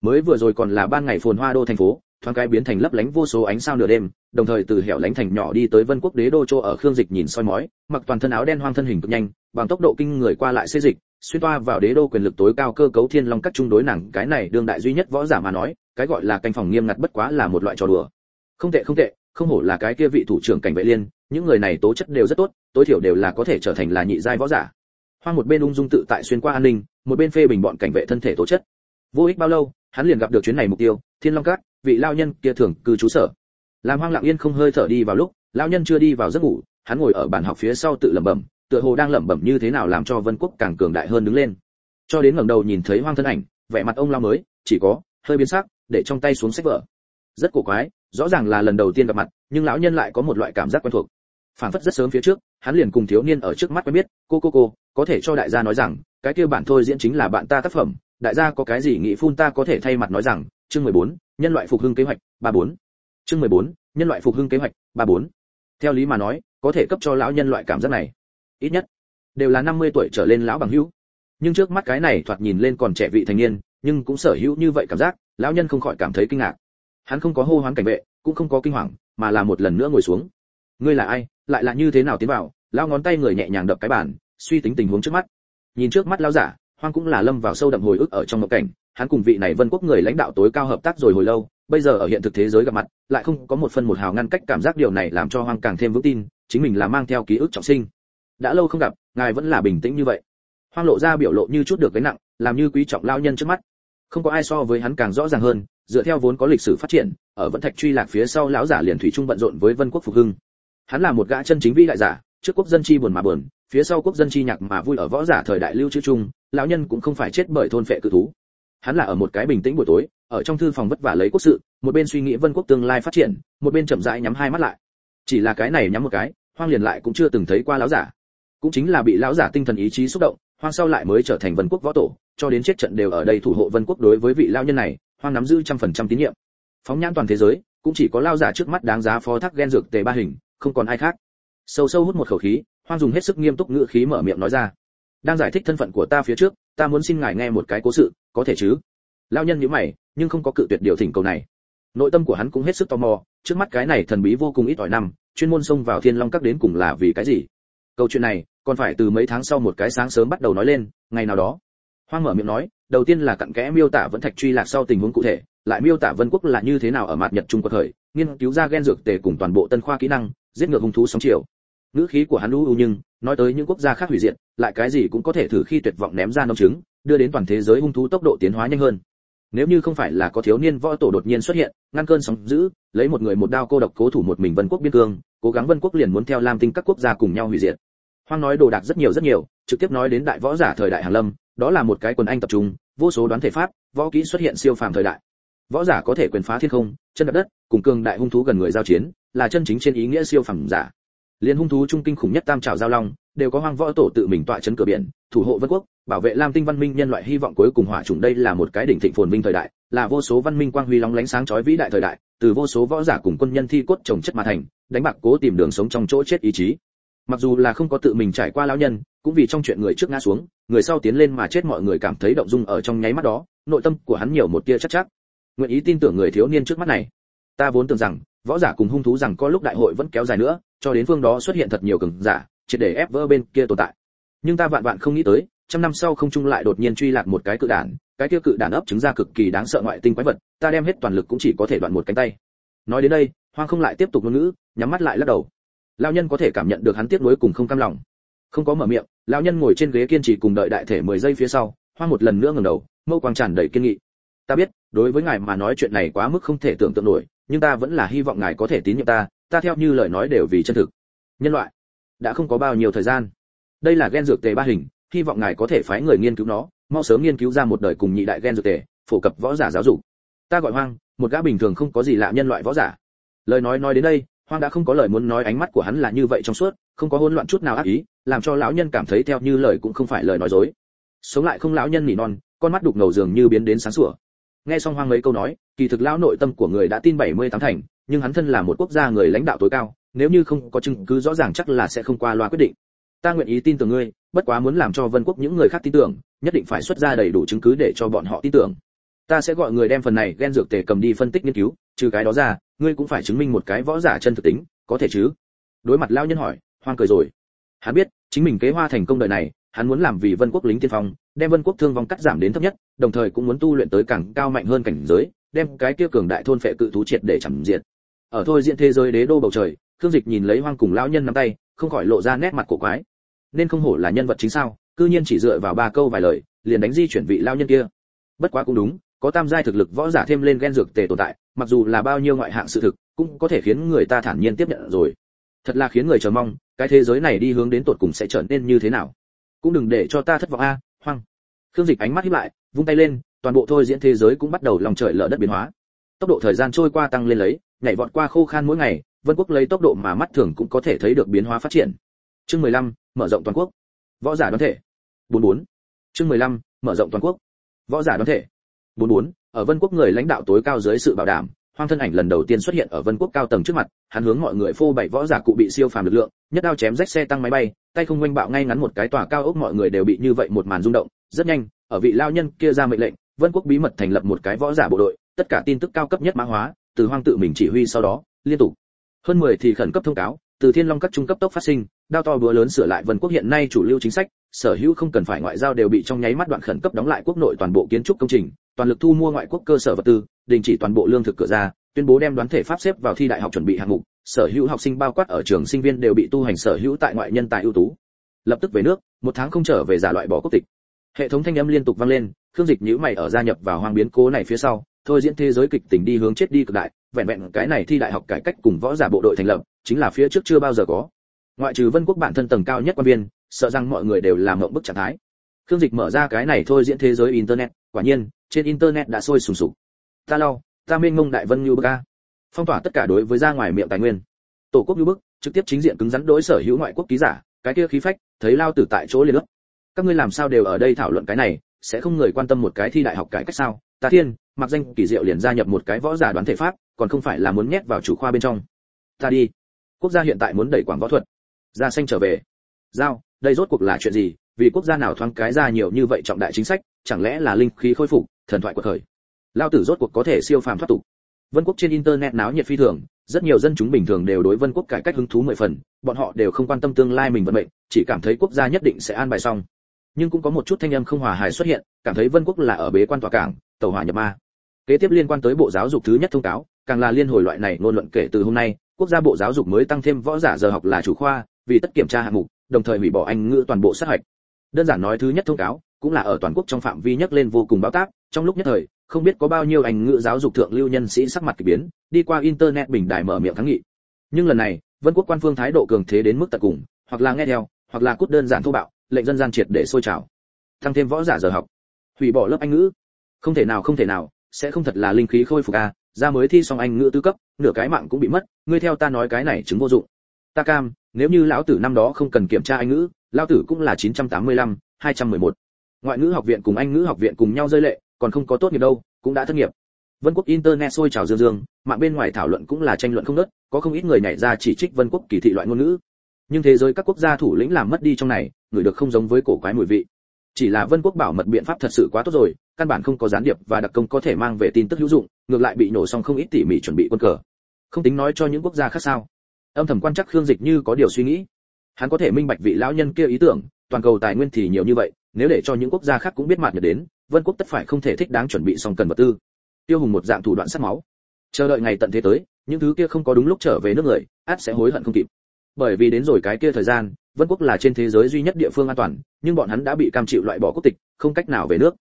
Mới vừa rồi còn là ban ngày phồn hoa đô thành phố thoáng cái biến thành lấp lánh vô số ánh sao nửa đêm, đồng thời từ hẻo lánh thành nhỏ đi tới vân quốc đế đô châu ở khương dịch nhìn soi mói, mặc toàn thân áo đen hoang thân hình cực nhanh, bằng tốc độ kinh người qua lại xê dịch, xuyên toa vào đế đô quyền lực tối cao cơ cấu thiên long các trung đối nàng, cái này đương đại duy nhất võ giả mà nói, cái gọi là canh phòng nghiêm ngặt bất quá là một loại trò đùa. Không tệ không tệ, không hổ là cái kia vị thủ trưởng cảnh vệ liên, những người này tố chất đều rất tốt, tối thiểu đều là có thể trở thành là nhị giai võ giả. Hoang một bên ung dung tự tại xuyên qua an ninh, một bên phê bình bọn cảnh vệ thân thể tố chất. Vô ích bao lâu hắn liền gặp được chuyến này mục tiêu, thiên long cát, vị lao nhân kia thường cư trú sở. Làm hoang lặng yên không hơi thở đi vào lúc, lao nhân chưa đi vào giấc ngủ, hắn ngồi ở bàn học phía sau tự lẩm bẩm, tựa hồ đang lẩm bẩm như thế nào làm cho vân quốc càng cường đại hơn đứng lên. Cho đến ngẩng đầu nhìn thấy hoang thân ảnh, vẻ mặt ông lao mới, chỉ có, hơi biến sắc, để trong tay xuống sách vở. Rất cổ quái, rõ ràng là lần đầu tiên gặp mặt, nhưng lão nhân lại có một loại cảm giác quen thuộc. Phản phất rất sớm phía trước, hắn liền cùng thiếu niên ở trước mắt quen biết, cô cô cô, có thể cho đại gia nói rằng, cái kia bản thôi diễn chính là bạn ta tác phẩm đại gia có cái gì nghĩ phun ta có thể thay mặt nói rằng chương 14, nhân loại phục hưng kế hoạch 34. chương 14, nhân loại phục hưng kế hoạch 34. theo lý mà nói có thể cấp cho lão nhân loại cảm giác này ít nhất đều là 50 tuổi trở lên lão bằng hữu. Nhưng trước mắt cái này thoạt nhìn lên còn trẻ vị thành niên nhưng cũng sở hữu như vậy cảm giác lão nhân không khỏi cảm thấy kinh ngạc. Hắn không có hô hoán cảnh vệ cũng không có kinh hoàng mà là một lần nữa ngồi xuống. Ngươi là ai lại là như thế nào tiến vào? Lão ngón tay người nhẹ nhàng đập cái bàn suy tính tình huống trước mắt. Nhìn trước mắt lão giả hoang cũng là lâm vào sâu đậm hồi ức ở trong mộng cảnh, hắn cùng vị này vân quốc người lãnh đạo tối cao hợp tác rồi hồi lâu, bây giờ ở hiện thực thế giới gặp mặt, lại không có một phân một hào ngăn cách cảm giác điều này làm cho hoang càng thêm vững tin, chính mình là mang theo ký ức trọng sinh. Đã lâu không gặp, ngài vẫn là bình tĩnh như vậy. Hoang lộ ra biểu lộ như chút được cái nặng, làm như quý trọng lao nhân trước mắt. Không có ai so với hắn càng rõ ràng hơn, dựa theo vốn có lịch sử phát triển, ở vẫn thạch truy lạc phía sau lão giả liền thủy trung bận rộn với vân quốc phục hưng. Hắn là một gã chân chính vĩ đại giả, trước quốc dân chi buồn mà buồn, phía sau quốc dân chi nhạc mà vui ở võ giả thời đại lưu trữ chung lão nhân cũng không phải chết bởi thôn phệ cự thú. Hắn là ở một cái bình tĩnh buổi tối, ở trong thư phòng vất vả lấy quốc sự, một bên suy nghĩ vân quốc tương lai phát triển, một bên chậm rãi nhắm hai mắt lại. Chỉ là cái này nhắm một cái, hoang liền lại cũng chưa từng thấy qua lão giả. Cũng chính là bị lão giả tinh thần ý chí xúc động, hoang sau lại mới trở thành vân quốc võ tổ, cho đến chết trận đều ở đây thủ hộ vân quốc đối với vị lão nhân này, hoang nắm giữ trăm phần trăm tín nhiệm. Phóng nhãn toàn thế giới, cũng chỉ có lao giả trước mắt đáng giá phó thác ghen dược tề ba hình, không còn ai khác. Sâu sâu hút một khẩu khí, hoang dùng hết sức nghiêm túc ngữ khí mở miệng nói ra đang giải thích thân phận của ta phía trước, ta muốn xin ngài nghe một cái cố sự, có thể chứ? Lao nhân nhíu mày, nhưng không có cự tuyệt điều thỉnh cầu này. Nội tâm của hắn cũng hết sức tò mò, trước mắt cái này thần bí vô cùng ít ỏi năm, chuyên môn xông vào thiên long các đến cùng là vì cái gì? Câu chuyện này, còn phải từ mấy tháng sau một cái sáng sớm bắt đầu nói lên, ngày nào đó. Hoang mở miệng nói, đầu tiên là cặn kẽ miêu tả vẫn thạch truy lạc sau tình huống cụ thể, lại miêu tả vân quốc là như thế nào ở mặt nhật trung quốc thời nghiên cứu ra gen dược tề cùng toàn bộ tân khoa kỹ năng, giết ngược hung thú sóng chiều. Ngữ khí của hắn u nhưng nói tới những quốc gia khác hủy diệt lại cái gì cũng có thể thử khi tuyệt vọng ném ra nông trứng, đưa đến toàn thế giới hung thú tốc độ tiến hóa nhanh hơn. Nếu như không phải là có thiếu niên võ tổ đột nhiên xuất hiện ngăn cơn sóng dữ lấy một người một đao cô độc cố thủ một mình vân quốc biên cương cố gắng vân quốc liền muốn theo lam tinh các quốc gia cùng nhau hủy diệt. Hoang nói đồ đạc rất nhiều rất nhiều trực tiếp nói đến đại võ giả thời đại hàn lâm đó là một cái quần anh tập trung vô số đoán thể pháp võ kỹ xuất hiện siêu phàm thời đại. Võ giả có thể quyền phá thiên không chân đập đất cùng cường đại hung thú gần người giao chiến là chân chính trên ý nghĩa siêu phàm giả liên hung thú trung kinh khủng nhất tam trảo giao long, đều có hoang võ tổ tự mình tọa chấn cửa biển, thủ hộ vân quốc, bảo vệ lam tinh văn minh nhân loại hy vọng cuối cùng hỏa chủng đây là một cái đỉnh thịnh phồn vinh thời đại, là vô số văn minh quang huy lóng lánh sáng chói vĩ đại thời đại, từ vô số võ giả cùng quân nhân thi cốt trồng chất mà thành, đánh bạc cố tìm đường sống trong chỗ chết ý chí. Mặc dù là không có tự mình trải qua lão nhân, cũng vì trong chuyện người trước ngã xuống, người sau tiến lên mà chết mọi người cảm thấy động dung ở trong nháy mắt đó, nội tâm của hắn nhiều một tia chắc chắc. Nguyện ý tin tưởng người thiếu niên trước mắt này. Ta vốn tưởng rằng, võ giả cùng hung thú rằng có lúc đại hội vẫn kéo dài nữa cho đến phương đó xuất hiện thật nhiều cường giả chỉ để ép vỡ bên kia tồn tại. Nhưng ta vạn vạn không nghĩ tới, trăm năm sau không trung lại đột nhiên truy lạc một cái cự đản, cái kia cự đản ấp trứng ra cực kỳ đáng sợ ngoại tinh quái vật, ta đem hết toàn lực cũng chỉ có thể đoạn một cánh tay. Nói đến đây, hoang không lại tiếp tục ngôn ngữ, nhắm mắt lại lắc đầu. Lão nhân có thể cảm nhận được hắn tiếc nuối cùng không cam lòng. Không có mở miệng, lão nhân ngồi trên ghế kiên trì cùng đợi đại thể 10 giây phía sau, hoang một lần nữa ngẩng đầu, mâu quang tràn đầy kiên nghị. Ta biết, đối với ngài mà nói chuyện này quá mức không thể tưởng tượng nổi, nhưng ta vẫn là hy vọng ngài có thể tín nhiệm ta ta theo như lời nói đều vì chân thực. Nhân loại, đã không có bao nhiêu thời gian. Đây là gen dược tề ba hình, hy vọng ngài có thể phái người nghiên cứu nó, mau sớm nghiên cứu ra một đời cùng nhị đại gen dược tề, phổ cập võ giả giáo dục. Ta gọi hoang, một gã bình thường không có gì lạ nhân loại võ giả. Lời nói nói đến đây, hoang đã không có lời muốn nói, ánh mắt của hắn là như vậy trong suốt, không có hỗn loạn chút nào ác ý, làm cho lão nhân cảm thấy theo như lời cũng không phải lời nói dối. Sống lại không lão nhân nỉ non, con mắt đục ngầu dường như biến đến sáng sủa. Nghe xong hoang mấy câu nói, kỳ thực lão nội tâm của người đã tin bảy mươi tám thành nhưng hắn thân là một quốc gia người lãnh đạo tối cao, nếu như không có chứng cứ rõ ràng chắc là sẽ không qua loa quyết định. Ta nguyện ý tin tưởng ngươi, bất quá muốn làm cho vân quốc những người khác tin tưởng, nhất định phải xuất ra đầy đủ chứng cứ để cho bọn họ tin tưởng. Ta sẽ gọi người đem phần này ghen dược tề cầm đi phân tích nghiên cứu, trừ cái đó ra, ngươi cũng phải chứng minh một cái võ giả chân thực tính, có thể chứ? Đối mặt Lão nhân hỏi, hoang cười rồi. Hắn biết, chính mình kế hoa thành công đời này, hắn muốn làm vì vân quốc lính tiên phong, đem vân quốc thương vong cắt giảm đến thấp nhất, đồng thời cũng muốn tu luyện tới càng cao mạnh hơn cảnh giới, đem cái kia cường đại thôn phệ cự thú triệt để chẳng diệt ở thôi diện thế giới đế đô bầu trời, khương dịch nhìn lấy hoang cùng lão nhân nắm tay, không khỏi lộ ra nét mặt cổ quái. Nên không hổ là nhân vật chính sao, cư nhiên chỉ dựa vào ba câu vài lời, liền đánh di chuyển vị lao nhân kia. Bất quá cũng đúng, có tam giai thực lực võ giả thêm lên ghen dược tề tồn tại, mặc dù là bao nhiêu ngoại hạng sự thực, cũng có thể khiến người ta thản nhiên tiếp nhận rồi. Thật là khiến người chờ mong, cái thế giới này đi hướng đến tột cùng sẽ trở nên như thế nào? Cũng đừng để cho ta thất vọng a, hoang. Khương dịch ánh mắt híp lại, vung tay lên, toàn bộ thôi diễn thế giới cũng bắt đầu lòng trời lở đất biến hóa. Tốc độ thời gian trôi qua tăng lên lấy nhảy vọt qua khô khan mỗi ngày vân quốc lấy tốc độ mà mắt thường cũng có thể thấy được biến hóa phát triển. Chương 15, mở rộng toàn quốc. Võ giả đoàn thể. 44. chương 15, mở rộng toàn quốc. Võ giả đoàn thể. 44. ở vân quốc người lãnh đạo tối cao dưới sự bảo đảm hoang thân ảnh lần đầu tiên xuất hiện ở vân quốc cao tầng trước mặt hắn hướng mọi người phô bày võ giả cụ bị siêu phàm lực lượng nhất đao chém rách xe tăng máy bay tay không quanh bạo ngay ngắn một cái tòa cao ốc mọi người đều bị như vậy một màn rung động. Rất nhanh ở vị lao nhân kia ra mệnh lệnh vân quốc bí mật thành lập một cái võ giả bộ đội tất cả tin tức cao cấp nhất mã hóa từ hoang tự mình chỉ huy sau đó, liên tục. Hơn 10 thì khẩn cấp thông cáo, từ thiên long các trung cấp tốc phát sinh, đao to búa lớn sửa lại vân quốc hiện nay chủ lưu chính sách, sở hữu không cần phải ngoại giao đều bị trong nháy mắt đoạn khẩn cấp đóng lại quốc nội toàn bộ kiến trúc công trình, toàn lực thu mua ngoại quốc cơ sở vật tư, đình chỉ toàn bộ lương thực cửa ra, tuyên bố đem đoán thể pháp xếp vào thi đại học chuẩn bị hạng mục, sở hữu học sinh bao quát ở trường sinh viên đều bị tu hành sở hữu tại ngoại nhân tài ưu tú. Lập tức về nước, một tháng không trở về giả loại bỏ quốc tịch. Hệ thống thanh âm liên tục vang lên, khương dịch nhíu mày ở gia nhập vào hoang biến cố này phía sau thôi diễn thế giới kịch tình đi hướng chết đi cực đại, vẹn vẹn cái này thi đại học cải cách cùng võ giả bộ đội thành lập, chính là phía trước chưa bao giờ có. Ngoại trừ vân quốc bản thân tầng cao nhất quan viên, sợ rằng mọi người đều làm mộng bức trạng thái. Khương dịch mở ra cái này thôi diễn thế giới internet, quả nhiên, trên internet đã sôi sùng sục. Ta lau, ta mênh mông đại vân như bức a. Phong tỏa tất cả đối với ra ngoài miệng tài nguyên. Tổ quốc như bức, trực tiếp chính diện cứng rắn đối sở hữu ngoại quốc ký giả, cái kia khí phách, thấy lao tử tại chỗ liền ước các ngươi làm sao đều ở đây thảo luận cái này, sẽ không người quan tâm một cái thi đại học cải cách sao? Ta thiên mặc danh kỳ diệu liền gia nhập một cái võ giả đoán thể pháp, còn không phải là muốn nhét vào chủ khoa bên trong. Ta đi. Quốc gia hiện tại muốn đẩy quảng võ thuật. Gia xanh trở về. Giao, đây rốt cuộc là chuyện gì? Vì quốc gia nào thoáng cái ra nhiều như vậy trọng đại chính sách, chẳng lẽ là linh khí khôi phục, thần thoại của thời? Lao tử rốt cuộc có thể siêu phàm thoát tục. Vân quốc trên internet náo nhiệt phi thường, rất nhiều dân chúng bình thường đều đối vân quốc cải cách hứng thú mười phần, bọn họ đều không quan tâm tương lai mình vận mệnh, chỉ cảm thấy quốc gia nhất định sẽ an bài xong. Nhưng cũng có một chút thanh âm không hòa hài xuất hiện, cảm thấy vân quốc là ở bế quan tòa cảng, tàu hỏa nhập ma kế tiếp liên quan tới bộ giáo dục thứ nhất thông cáo, càng là liên hồi loại này ngôn luận kể từ hôm nay, quốc gia bộ giáo dục mới tăng thêm võ giả giờ học là chủ khoa, vì tất kiểm tra hạng mục, đồng thời hủy bỏ anh ngữ toàn bộ sát hạch. Đơn giản nói thứ nhất thông cáo, cũng là ở toàn quốc trong phạm vi nhất lên vô cùng báo tác, trong lúc nhất thời, không biết có bao nhiêu anh ngữ giáo dục thượng lưu nhân sĩ sắc mặt kỳ biến, đi qua internet bình đại mở miệng kháng nghị. Nhưng lần này vân quốc quan phương thái độ cường thế đến mức tận cùng, hoặc là nghe theo, hoặc là cút đơn giản thô bạo, lệnh dân gian triệt để sôi trào. Tăng thêm võ giả giờ học. Hủy bỏ lớp anh ngữ. Không thể nào, không thể nào sẽ không thật là linh khí khôi phục à ra mới thi xong anh ngữ tứ cấp nửa cái mạng cũng bị mất ngươi theo ta nói cái này chứng vô dụng. Ta cam nếu như lão tử năm đó không cần kiểm tra anh ngữ lão tử cũng là 985, 211. ngoại ngữ học viện cùng anh ngữ học viện cùng nhau rơi lệ còn không có tốt nghiệp đâu cũng đã thất nghiệp. Vân quốc internet sôi trào dương dương mạng bên ngoài thảo luận cũng là tranh luận không ngớt, có không ít người nhảy ra chỉ trích vân quốc kỳ thị loại ngôn ngữ. Nhưng thế giới các quốc gia thủ lĩnh làm mất đi trong này người được không giống với cổ quái mùi vị chỉ là vân quốc bảo mật biện pháp thật sự quá tốt rồi, căn bản không có gián điệp và đặc công có thể mang về tin tức hữu dụng, ngược lại bị nổ xong không ít tỉ mỉ chuẩn bị quân cờ. Không tính nói cho những quốc gia khác sao. Âm thầm quan chắc khương dịch như có điều suy nghĩ. Hắn có thể minh bạch vị lão nhân kia ý tưởng, toàn cầu tài nguyên thì nhiều như vậy, nếu để cho những quốc gia khác cũng biết mặt nhật đến, vân quốc tất phải không thể thích đáng chuẩn bị xong cần vật tư. Tiêu hùng một dạng thủ đoạn sát máu. Chờ đợi ngày tận thế tới, những thứ kia không có đúng lúc trở về nước người át sẽ hối hận không kịp. Bởi vì đến rồi cái kia thời gian vân quốc là trên thế giới duy nhất địa phương an toàn, nhưng bọn hắn đã bị cam chịu loại bỏ quốc tịch, không cách nào về nước.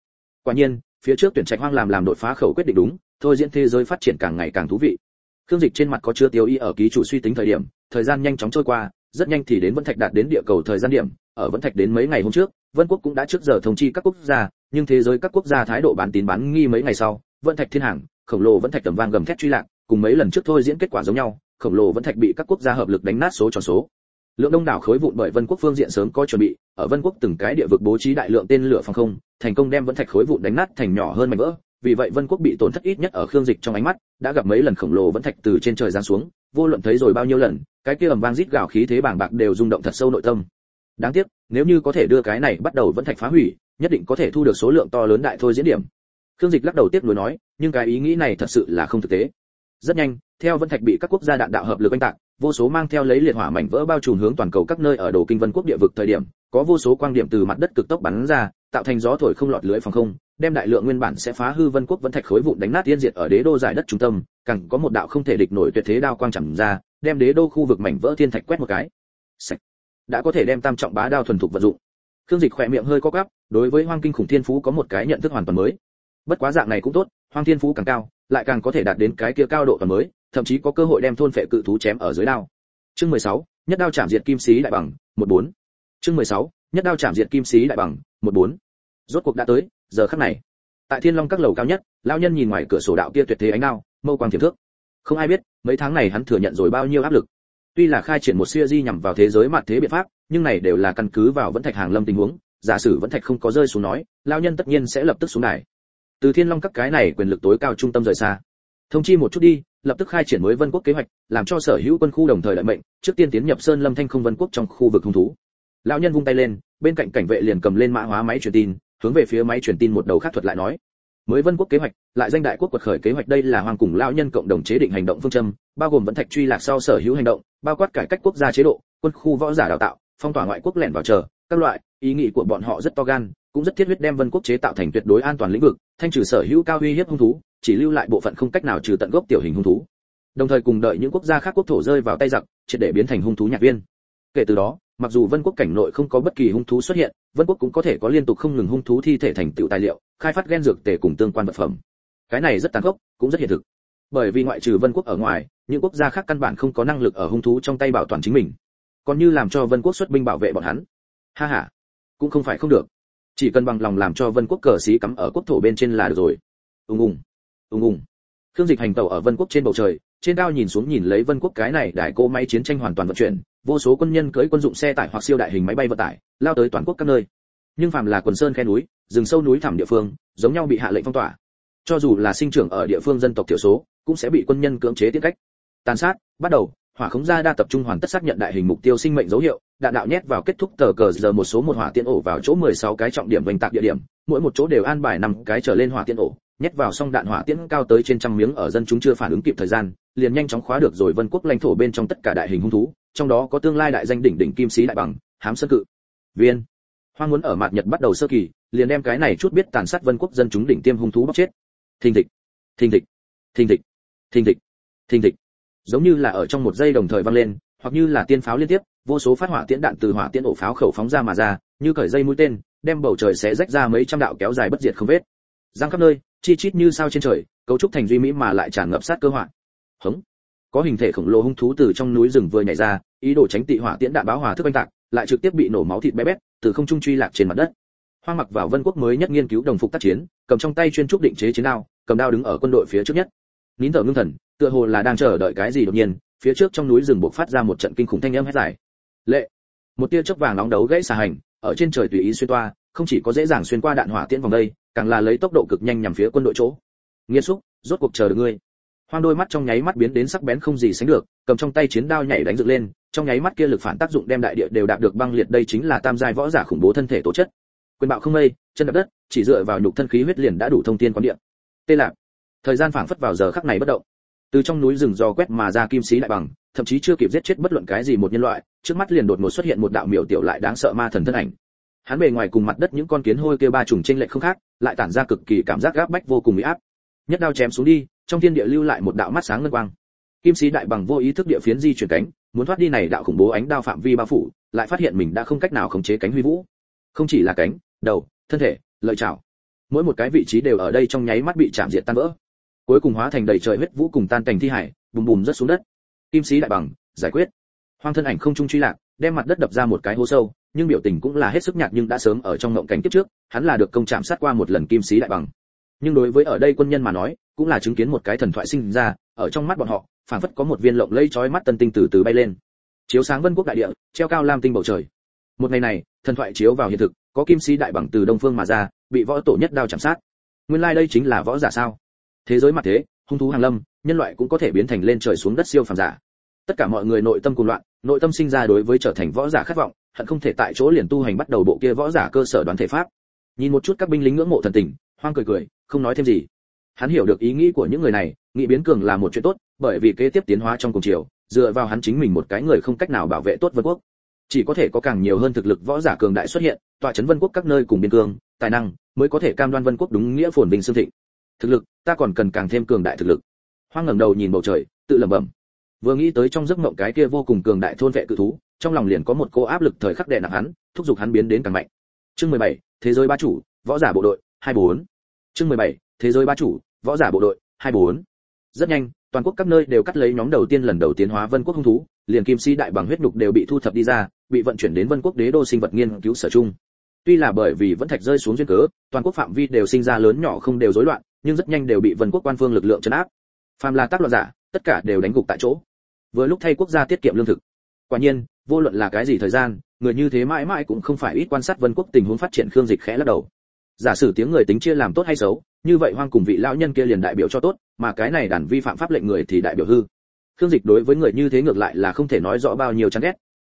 Quả nhiên, phía trước tuyển trạch hoang làm làm đột phá khẩu quyết định đúng, thôi diễn thế giới phát triển càng ngày càng thú vị. Khương dịch trên mặt có chưa tiêu y ở ký chủ suy tính thời điểm, thời gian nhanh chóng trôi qua, rất nhanh thì đến vân thạch đạt đến địa cầu thời gian điểm, ở vân thạch đến mấy ngày hôm trước, vân quốc cũng đã trước giờ thông chi các quốc gia, nhưng thế giới các quốc gia thái độ bán tín bán nghi mấy ngày sau, vân thạch thiên hàng, khổng lồ vân thạch tầm vang gầm thét truy lạc, cùng mấy lần trước thôi diễn kết quả giống nhau, khổng lồ vân thạch bị các quốc gia hợp lực đánh nát số tròn số lượng đông đảo khối vụn bởi vân quốc phương diện sớm có chuẩn bị, ở vân quốc từng cái địa vực bố trí đại lượng tên lửa phòng không, thành công đem vẫn thạch khối vụn đánh nát thành nhỏ hơn mảnh vỡ. Vì vậy vân quốc bị tổn thất ít nhất ở khương dịch trong ánh mắt, đã gặp mấy lần khổng lồ vẫn thạch từ trên trời giáng xuống, vô luận thấy rồi bao nhiêu lần, cái kia ầm vang rít gào khí thế bàng bạc đều rung động thật sâu nội tâm. Đáng tiếc, nếu như có thể đưa cái này bắt đầu vẫn thạch phá hủy, nhất định có thể thu được số lượng to lớn đại thôi diễn điểm. Khương dịch lắc đầu tiếp nối nói, nhưng cái ý nghĩ này thật sự là không thực tế. Rất nhanh, theo vẫn thạch bị các quốc gia đạn đạo hợp lực oanh tạc vô số mang theo lấy liệt hỏa mảnh vỡ bao trùm hướng toàn cầu các nơi ở đồ kinh vân quốc địa vực thời điểm, có vô số quang điểm từ mặt đất cực tốc bắn ra, tạo thành gió thổi không lọt lưới phòng không, đem đại lượng nguyên bản sẽ phá hư vân quốc vẫn thạch khối vụn đánh nát tiên diệt ở đế đô giải đất trung tâm, càng có một đạo không thể địch nổi tuyệt thế đao quang chẳng ra, đem đế đô khu vực mảnh vỡ thiên thạch quét một cái. Sạch. đã có thể đem tam trọng bá đao thuần thục vận dụng. Khương dịch khỏe miệng hơi co quắp, đối với hoang kinh khủng thiên phú có một cái nhận thức hoàn toàn mới. Bất quá dạng này cũng tốt, hoang thiên phú càng cao, lại càng có thể đạt đến cái kia cao độ toàn mới thậm chí có cơ hội đem thôn phệ cự thú chém ở dưới đao. Chương 16, nhất đao chạm diệt kim sĩ đại bằng 14. chương 16, nhất đao chạm diệt kim sĩ đại bằng 14. rốt cuộc đã tới giờ khắc này. Tại thiên long các lầu cao nhất lão nhân nhìn ngoài cửa sổ đạo kia tuyệt thế ánh đao mâu quang thiểm thước. Không ai biết mấy tháng này hắn thừa nhận rồi bao nhiêu áp lực. Tuy là khai triển một series nhằm vào thế giới mặt thế biện pháp nhưng này đều là căn cứ vào vẫn thạch hàng lâm tình huống giả sử vẫn thạch không có rơi xuống nói lão nhân tất nhiên sẽ lập tức xuống đài. Từ thiên long các cái này quyền lực tối cao trung tâm rời xa thông chi một chút đi, lập tức khai triển mới vân quốc kế hoạch, làm cho sở hữu quân khu đồng thời đợi mệnh, trước tiên tiến nhập sơn lâm thanh không vân quốc trong khu vực hung thú. Lão nhân vung tay lên, bên cạnh cảnh vệ liền cầm lên mã hóa máy truyền tin, hướng về phía máy truyền tin một đầu khác thuật lại nói. Mới vân quốc kế hoạch, lại danh đại quốc quật khởi kế hoạch đây là hoàng cùng lão nhân cộng đồng chế định hành động phương châm, bao gồm vẫn thạch truy lạc sau sở hữu hành động, bao quát cải cách quốc gia chế độ, quân khu võ giả đào tạo, phong tỏa ngoại quốc lẻn vào chờ, các loại, ý nghĩ của bọn họ rất to gan, cũng rất thiết huyết đem vân quốc chế tạo thành tuyệt đối an toàn lĩnh vực, thanh trừ sở hữu cao uy hiếp hung thú chỉ lưu lại bộ phận không cách nào trừ tận gốc tiểu hình hung thú. Đồng thời cùng đợi những quốc gia khác quốc thổ rơi vào tay giặc, triệt để biến thành hung thú nhạc viên. Kể từ đó, mặc dù vân quốc cảnh nội không có bất kỳ hung thú xuất hiện, vân quốc cũng có thể có liên tục không ngừng hung thú thi thể thành tựu tài liệu, khai phát gen dược tề cùng tương quan vật phẩm. Cái này rất tàn khốc, cũng rất hiện thực. Bởi vì ngoại trừ vân quốc ở ngoài, những quốc gia khác căn bản không có năng lực ở hung thú trong tay bảo toàn chính mình. Còn như làm cho vân quốc xuất binh bảo vệ bọn hắn. Ha ha, cũng không phải không được. Chỉ cần bằng lòng làm cho vân quốc cờ xí cắm ở quốc thổ bên trên là được rồi. Ùng ùng ùng ùng. Khương dịch hành tàu ở vân quốc trên bầu trời, trên cao nhìn xuống nhìn lấy vân quốc cái này đại cô máy chiến tranh hoàn toàn vận chuyển, vô số quân nhân cưỡi quân dụng xe tải hoặc siêu đại hình máy bay vận tải, lao tới toàn quốc các nơi. Nhưng phàm là quần sơn khe núi, rừng sâu núi thẳm địa phương, giống nhau bị hạ lệnh phong tỏa. Cho dù là sinh trưởng ở địa phương dân tộc thiểu số, cũng sẽ bị quân nhân cưỡng chế tiến cách. Tàn sát, bắt đầu, hỏa khống gia đa tập trung hoàn tất xác nhận đại hình mục tiêu sinh mệnh dấu hiệu, đạn đạo nhét vào kết thúc tờ cờ giờ một số một hỏa tiễn ổ vào chỗ 16 cái trọng điểm vành tạc địa điểm, mỗi một chỗ đều an bài năm cái trở lên hỏa tiễn ổ nhét vào xong đạn hỏa tiễn cao tới trên trăm miếng ở dân chúng chưa phản ứng kịp thời gian, liền nhanh chóng khóa được rồi vân quốc lãnh thổ bên trong tất cả đại hình hung thú, trong đó có tương lai đại danh đỉnh đỉnh kim sĩ đại bằng, hám sơn cự. Viên. Hoang muốn ở mặt nhật bắt đầu sơ kỳ, liền đem cái này chút biết tàn sát vân quốc dân chúng đỉnh tiêm hung thú bóc chết. Thình thịch. Thình thịch. Thình thịch. Thình thịch. Thình thịch. Giống như là ở trong một giây đồng thời vang lên, hoặc như là tiên pháo liên tiếp, vô số phát hỏa tiễn đạn từ hỏa tiễn ổ pháo khẩu phóng ra mà ra, như cởi dây mũi tên, đem bầu trời sẽ rách ra mấy trăm đạo kéo dài bất diệt không vết. Giang khắp nơi chi chít như sao trên trời, cấu trúc thành duy mỹ mà lại tràn ngập sát cơ hỏa hống. Có hình thể khổng lồ hung thú từ trong núi rừng vừa nhảy ra, ý đồ tránh tị hỏa tiễn đạn báo hỏa thức oanh tạc, lại trực tiếp bị nổ máu thịt bé bét, từ không trung truy lạc trên mặt đất. Hoang mặc vào vân quốc mới nhất nghiên cứu đồng phục tác chiến, cầm trong tay chuyên trúc định chế chiến đao, cầm đao đứng ở quân đội phía trước nhất. Nín thở ngưng thần, tựa hồ là đang chờ đợi cái gì đột nhiên, phía trước trong núi rừng buộc phát ra một trận kinh khủng thanh âm hét dài. Lệ. Một tia chớp vàng nóng đấu gãy xà hành, ở trên trời tùy ý xuyên toa, không chỉ có dễ dàng xuyên qua đạn hỏa tiễn vòng đây càng là lấy tốc độ cực nhanh nhằm phía quân đội chỗ. Nghiên xúc rốt cuộc chờ được ngươi. Hoang đôi mắt trong nháy mắt biến đến sắc bén không gì sánh được cầm trong tay chiến đao nhảy đánh dựng lên trong nháy mắt kia lực phản tác dụng đem đại địa đều đạt được băng liệt đây chính là tam giai võ giả khủng bố thân thể tố chất. Quyền bạo không mây chân đập đất chỉ dựa vào nhục thân khí huyết liền đã đủ thông thiên quán địa, tê lạc thời gian phảng phất vào giờ khắc này bất động. Từ trong núi rừng do quét mà ra kim sĩ đại bằng thậm chí chưa kịp giết chết bất luận cái gì một nhân loại trước mắt liền đột ngột xuất hiện một đạo miểu tiểu lại đáng sợ ma thần thân ảnh hắn bề ngoài cùng mặt đất những con kiến hôi kia ba trùng trên lệch không khác, lại tản ra cực kỳ cảm giác gáp bách vô cùng uy áp. Nhất đao chém xuống đi, trong thiên địa lưu lại một đạo mắt sáng ngân quang. Kim sĩ đại bằng vô ý thức địa phiến di chuyển cánh, muốn thoát đi này đạo khủng bố ánh đao phạm vi bao phủ, lại phát hiện mình đã không cách nào khống chế cánh huy vũ. Không chỉ là cánh, đầu, thân thể, lợi chảo mỗi một cái vị trí đều ở đây trong nháy mắt bị chạm diệt tan vỡ. Cuối cùng hóa thành đầy trời huyết vũ cùng tan cảnh thi hải, bùm bùm rất xuống đất. Kim sĩ đại bằng, giải quyết. Hoang thân ảnh không trung truy lạc, đem mặt đất đập ra một cái hố sâu nhưng biểu tình cũng là hết sức nhạt nhưng đã sớm ở trong ngộng cảnh tiếp trước, hắn là được công chạm sát qua một lần kim sĩ đại bằng. Nhưng đối với ở đây quân nhân mà nói, cũng là chứng kiến một cái thần thoại sinh ra, ở trong mắt bọn họ, phảng phất có một viên lộng lẫy chói mắt tân tinh từ từ bay lên. Chiếu sáng vân quốc đại địa, treo cao lam tinh bầu trời. Một ngày này, thần thoại chiếu vào hiện thực, có kim sĩ đại bằng từ đông phương mà ra, bị võ tổ nhất đao chạm sát. Nguyên lai like đây chính là võ giả sao? Thế giới mặt thế, hung thú hàng lâm, nhân loại cũng có thể biến thành lên trời xuống đất siêu phàm giả. Tất cả mọi người nội tâm cuồng loạn, nội tâm sinh ra đối với trở thành võ giả khát vọng hận không thể tại chỗ liền tu hành bắt đầu bộ kia võ giả cơ sở đoán thể pháp. Nhìn một chút các binh lính ngưỡng mộ thần tình, hoang cười cười, không nói thêm gì. Hắn hiểu được ý nghĩ của những người này, nghĩ biến cường là một chuyện tốt, bởi vì kế tiếp tiến hóa trong cùng chiều dựa vào hắn chính mình một cái người không cách nào bảo vệ tốt vân quốc. Chỉ có thể có càng nhiều hơn thực lực võ giả cường đại xuất hiện, tọa chấn vân quốc các nơi cùng biên cương, tài năng, mới có thể cam đoan vân quốc đúng nghĩa phồn vinh xương thịnh. Thực lực, ta còn cần càng thêm cường đại thực lực. Hoang ngẩng đầu nhìn bầu trời, tự lẩm bẩm. Vừa nghĩ tới trong giấc mộng cái kia vô cùng cường đại thôn vệ cự thú trong lòng liền có một cô áp lực thời khắc đè nặng hắn thúc giục hắn biến đến càng mạnh chương 17, thế giới ba chủ võ giả bộ đội 24. chương 17, thế giới ba chủ võ giả bộ đội 24. rất nhanh toàn quốc các nơi đều cắt lấy nhóm đầu tiên lần đầu tiến hóa vân quốc hung thú liền kim si đại bằng huyết nhục đều bị thu thập đi ra bị vận chuyển đến vân quốc đế đô sinh vật nghiên cứu sở chung tuy là bởi vì vẫn thạch rơi xuống duyên cớ toàn quốc phạm vi đều sinh ra lớn nhỏ không đều rối loạn nhưng rất nhanh đều bị vân quốc quan phương lực lượng chấn áp phàm là tác loạn giả tất cả đều đánh gục tại chỗ vừa lúc thay quốc gia tiết kiệm lương thực quả nhiên, vô luận là cái gì thời gian, người như thế mãi mãi cũng không phải ít quan sát vân quốc tình huống phát triển khương dịch khẽ lắc đầu. Giả sử tiếng người tính chia làm tốt hay xấu, như vậy hoang cùng vị lão nhân kia liền đại biểu cho tốt, mà cái này đàn vi phạm pháp lệnh người thì đại biểu hư. Khương dịch đối với người như thế ngược lại là không thể nói rõ bao nhiêu chán ghét.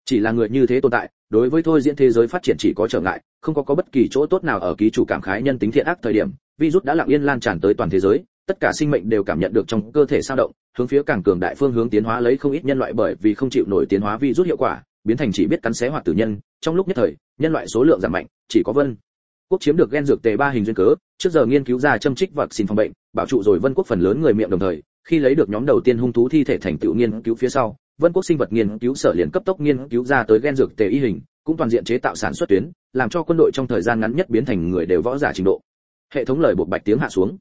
Chỉ là người như thế tồn tại, đối với thôi diễn thế giới phát triển chỉ có trở ngại, không có có bất kỳ chỗ tốt nào ở ký chủ cảm khái nhân tính thiện ác thời điểm, virus đã lặng yên lan tràn tới toàn thế giới tất cả sinh mệnh đều cảm nhận được trong cơ thể sao động, hướng phía càng cường đại phương hướng tiến hóa lấy không ít nhân loại bởi vì không chịu nổi tiến hóa vi rút hiệu quả, biến thành chỉ biết cắn xé hoặc tử nhân. Trong lúc nhất thời, nhân loại số lượng giảm mạnh, chỉ có vân quốc chiếm được gen dược tề ba hình duyên cớ, trước giờ nghiên cứu ra châm trích vật xin phòng bệnh, bảo trụ rồi vân quốc phần lớn người miệng đồng thời, khi lấy được nhóm đầu tiên hung thú thi thể thành tựu nghiên cứu phía sau, vân quốc sinh vật nghiên cứu sở liền cấp tốc nghiên cứu ra tới gen dược tề y hình, cũng toàn diện chế tạo sản xuất tuyến, làm cho quân đội trong thời gian ngắn nhất biến thành người đều võ giả trình độ. Hệ thống lời buộc bạch tiếng hạ xuống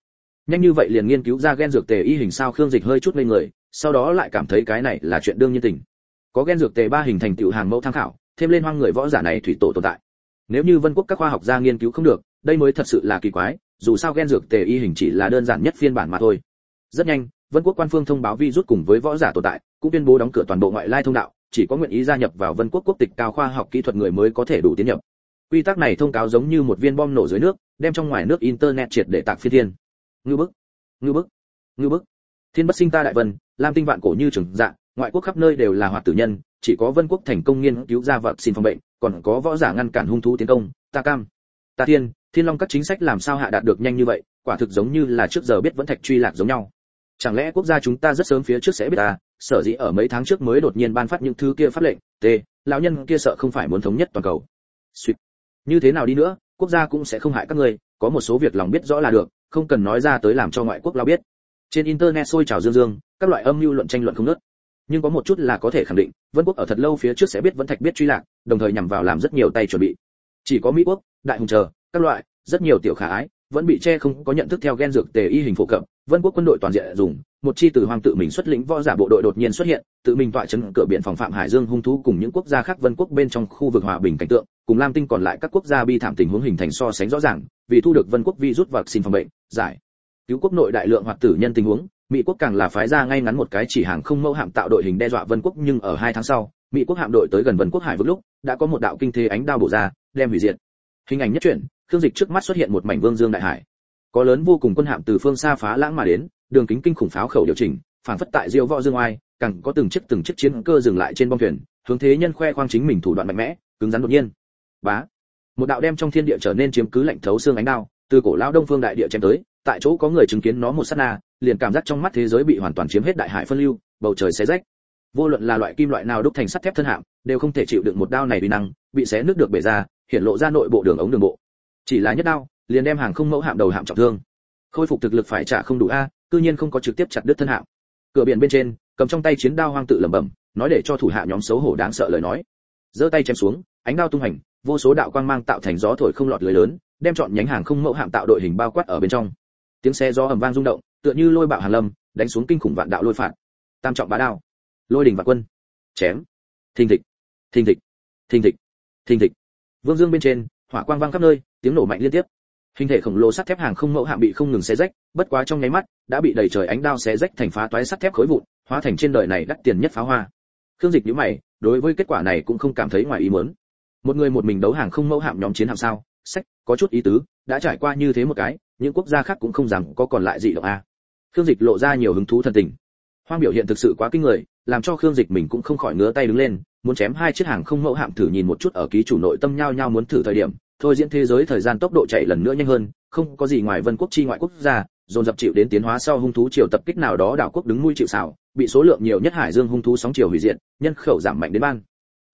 nhanh như vậy liền nghiên cứu ra gen dược tề y hình sao khương dịch hơi chút lên người, sau đó lại cảm thấy cái này là chuyện đương nhiên tình. Có gen dược tề ba hình thành tựu hàng mẫu tham khảo, thêm lên hoang người võ giả này thủy tổ tồn tại. Nếu như vân quốc các khoa học gia nghiên cứu không được, đây mới thật sự là kỳ quái, dù sao gen dược tề y hình chỉ là đơn giản nhất phiên bản mà thôi. Rất nhanh, vân quốc quan phương thông báo vi rút cùng với võ giả tồn tại, cũng tuyên bố đóng cửa toàn bộ ngoại lai thông đạo, chỉ có nguyện ý gia nhập vào vân quốc quốc tịch cao khoa học kỹ thuật người mới có thể đủ tiến nhập. Quy tắc này thông cáo giống như một viên bom nổ dưới nước, đem trong ngoài nước internet triệt để tạc phi thiên ngư bức ngư bức ngư bức. Thiên bất sinh ta đại vân, lam tinh vạn cổ như trường dạ ngoại quốc khắp nơi đều là hoạt tử nhân, chỉ có vân quốc thành công nghiên cứu ra vật xin phòng bệnh, còn có võ giả ngăn cản hung thú tiến công, ta cam. Ta thiên thiên long các chính sách làm sao hạ đạt được nhanh như vậy, quả thực giống như là trước giờ biết vẫn thạch truy lạc giống nhau. Chẳng lẽ quốc gia chúng ta rất sớm phía trước sẽ biết ta sở dĩ ở mấy tháng trước mới đột nhiên ban phát những thứ kia pháp lệnh t lão nhân kia sợ không phải muốn thống nhất toàn cầu. Sweet. như thế nào đi nữa, quốc gia cũng sẽ không hại các ngươi, có một số việc lòng biết rõ là được không cần nói ra tới làm cho ngoại quốc lao biết. Trên internet sôi trào dương dương, các loại âm mưu luận tranh luận không nớt nhưng có một chút là có thể khẳng định, vân quốc ở thật lâu phía trước sẽ biết vẫn thạch biết truy lạc, đồng thời nhằm vào làm rất nhiều tay chuẩn bị. Chỉ có mỹ quốc, đại hùng chờ, các loại, rất nhiều tiểu khả ái, vẫn bị che không có nhận thức theo gen dược tề y hình phổ cập. Vân quốc quân đội toàn diện dùng, một chi từ hoàng tự mình xuất lĩnh võ giả bộ đội đột nhiên xuất hiện, tự mình tọa chấn cửa biển phòng phạm hải dương hung thú cùng những quốc gia khác vân quốc bên trong khu vực hòa bình cảnh tượng cùng lam tinh còn lại các quốc gia bi thảm tình huống hình thành so sánh rõ ràng, vì thu được vân quốc vi rút vật xin phòng bệnh, giải. Cứu quốc nội đại lượng hoặc tử nhân tình huống, mỹ quốc càng là phái ra ngay ngắn một cái chỉ hàng không mẫu hạm tạo đội hình đe dọa vân quốc, nhưng ở hai tháng sau, mỹ quốc hạm đội tới gần vân quốc hải vực lúc, đã có một đạo kinh thế ánh đao bổ ra, đem hủy diệt. Hình ảnh nhất chuyển, khương dịch trước mắt xuất hiện một mảnh vương dương đại hải. Có lớn vô cùng quân hạm từ phương xa phá lãng mà đến, đường kính kinh khủng pháo khẩu điều chỉnh, phản phất tại diêu võ dương oai, càng có từng chiếc từng chiếc chiến cơ dừng lại trên bong thuyền, hướng thế nhân khoe khoang chính mình thủ đoạn mạnh mẽ, cứng rắn đột nhiên bá. Một đạo đem trong thiên địa trở nên chiếm cứ lạnh thấu xương ánh đao, từ cổ lão đông phương đại địa chém tới, tại chỗ có người chứng kiến nó một sát na, liền cảm giác trong mắt thế giới bị hoàn toàn chiếm hết đại hải phân lưu, bầu trời xé rách. Vô luận là loại kim loại nào đúc thành sắt thép thân hạm, đều không thể chịu đựng một đao này uy năng, bị xé nước được bể ra, hiện lộ ra nội bộ đường ống đường bộ. Chỉ là nhất đao, liền đem hàng không mẫu hạm đầu hạm trọng thương. Khôi phục thực lực phải trả không đủ a, cư nhiên không có trực tiếp chặt đứt thân hạm. Cửa biển bên trên, cầm trong tay chiến đao hoang tự lẩm bẩm, nói để cho thủ hạ nhóm xấu hổ đáng sợ lời nói. Giơ tay chém xuống, ánh đao tung hành vô số đạo quang mang tạo thành gió thổi không lọt lưới lớn, đem chọn nhánh hàng không mẫu hạm tạo đội hình bao quát ở bên trong. Tiếng xe gió ầm vang rung động, tựa như lôi bạo hàn lâm, đánh xuống kinh khủng vạn đạo lôi phạt. Tam trọng bá đao. Lôi đỉnh và quân. Chém. Thình thịch. Thình thịch. Thình thịch. Thình thịch. Vương dương bên trên, hỏa quang vang khắp nơi, tiếng nổ mạnh liên tiếp. Hình thể khổng lồ sắt thép hàng không mẫu hạm bị không ngừng xé rách, bất quá trong nháy mắt, đã bị đầy trời ánh đao xé rách thành phá toái sắt thép khối vụn, hóa thành trên đời này đắt tiền nhất pháo hoa. Khương dịch nhíu mày, đối với kết quả này cũng không cảm thấy ngoài ý muốn một người một mình đấu hàng không mẫu hạm nhóm chiến hạm sao? Sách, có chút ý tứ, đã trải qua như thế một cái, những quốc gia khác cũng không rằng có còn lại gì động a. Khương dịch lộ ra nhiều hứng thú thần tình. Hoang biểu hiện thực sự quá kinh người, làm cho khương dịch mình cũng không khỏi ngứa tay đứng lên, muốn chém hai chiếc hàng không mẫu hạm thử nhìn một chút ở ký chủ nội tâm nhau nhau muốn thử thời điểm. Thôi diễn thế giới thời gian tốc độ chạy lần nữa nhanh hơn, không có gì ngoài vân quốc chi ngoại quốc gia, dồn dập chịu đến tiến hóa sau hung thú triều tập kích nào đó đảo quốc đứng nuôi chịu xảo bị số lượng nhiều nhất hải dương hung thú sóng chiều hủy diệt, nhân khẩu giảm mạnh đến ban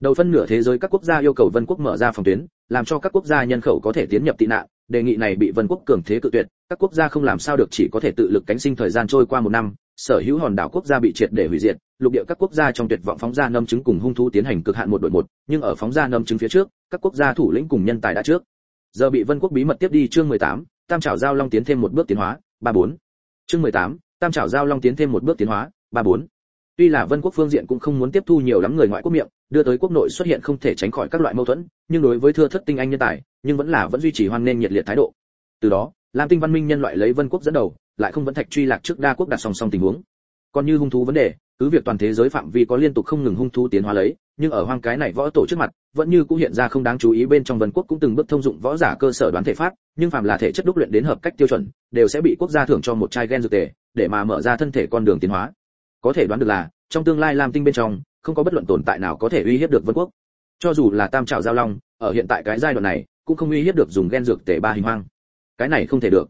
đầu phân nửa thế giới các quốc gia yêu cầu vân quốc mở ra phòng tuyến làm cho các quốc gia nhân khẩu có thể tiến nhập tị nạn. Đề nghị này bị vân quốc cường thế cự tuyệt các quốc gia không làm sao được chỉ có thể tự lực cánh sinh thời gian trôi qua một năm. Sở hữu hòn đảo quốc gia bị triệt để hủy diệt lục địa các quốc gia trong tuyệt vọng phóng ra nâm chứng cùng hung thú tiến hành cực hạn một đội một nhưng ở phóng ra nâm chứng phía trước các quốc gia thủ lĩnh cùng nhân tài đã trước. Giờ bị vân quốc bí mật tiếp đi chương 18, tam trảo giao long tiến thêm một bước tiến hóa ba bốn. Chương 18, tam trảo giao long tiến thêm một bước tiến hóa ba bốn tuy là vân quốc phương diện cũng không muốn tiếp thu nhiều lắm người ngoại quốc miệng, đưa tới quốc nội xuất hiện không thể tránh khỏi các loại mâu thuẫn, nhưng đối với thưa thất tinh anh nhân tài, nhưng vẫn là vẫn duy trì hoan nên nhiệt liệt thái độ. Từ đó, lam tinh văn minh nhân loại lấy vân quốc dẫn đầu, lại không vẫn thạch truy lạc trước đa quốc đặt song song tình huống. Còn như hung thú vấn đề, cứ việc toàn thế giới phạm vi có liên tục không ngừng hung thú tiến hóa lấy, nhưng ở hoang cái này võ tổ trước mặt, vẫn như cũng hiện ra không đáng chú ý bên trong vân quốc cũng từng bước thông dụng võ giả cơ sở đoán thể pháp, nhưng phàm là thể chất đúc luyện đến hợp cách tiêu chuẩn, đều sẽ bị quốc gia thưởng cho một chai gen dược tề, để mà mở ra thân thể con đường tiến hóa có thể đoán được là, trong tương lai lam tinh bên trong, không có bất luận tồn tại nào có thể uy hiếp được vân quốc. Cho dù là tam trảo giao long, ở hiện tại cái giai đoạn này, cũng không uy hiếp được dùng gen dược tề ba hình hoang. Cái này không thể được.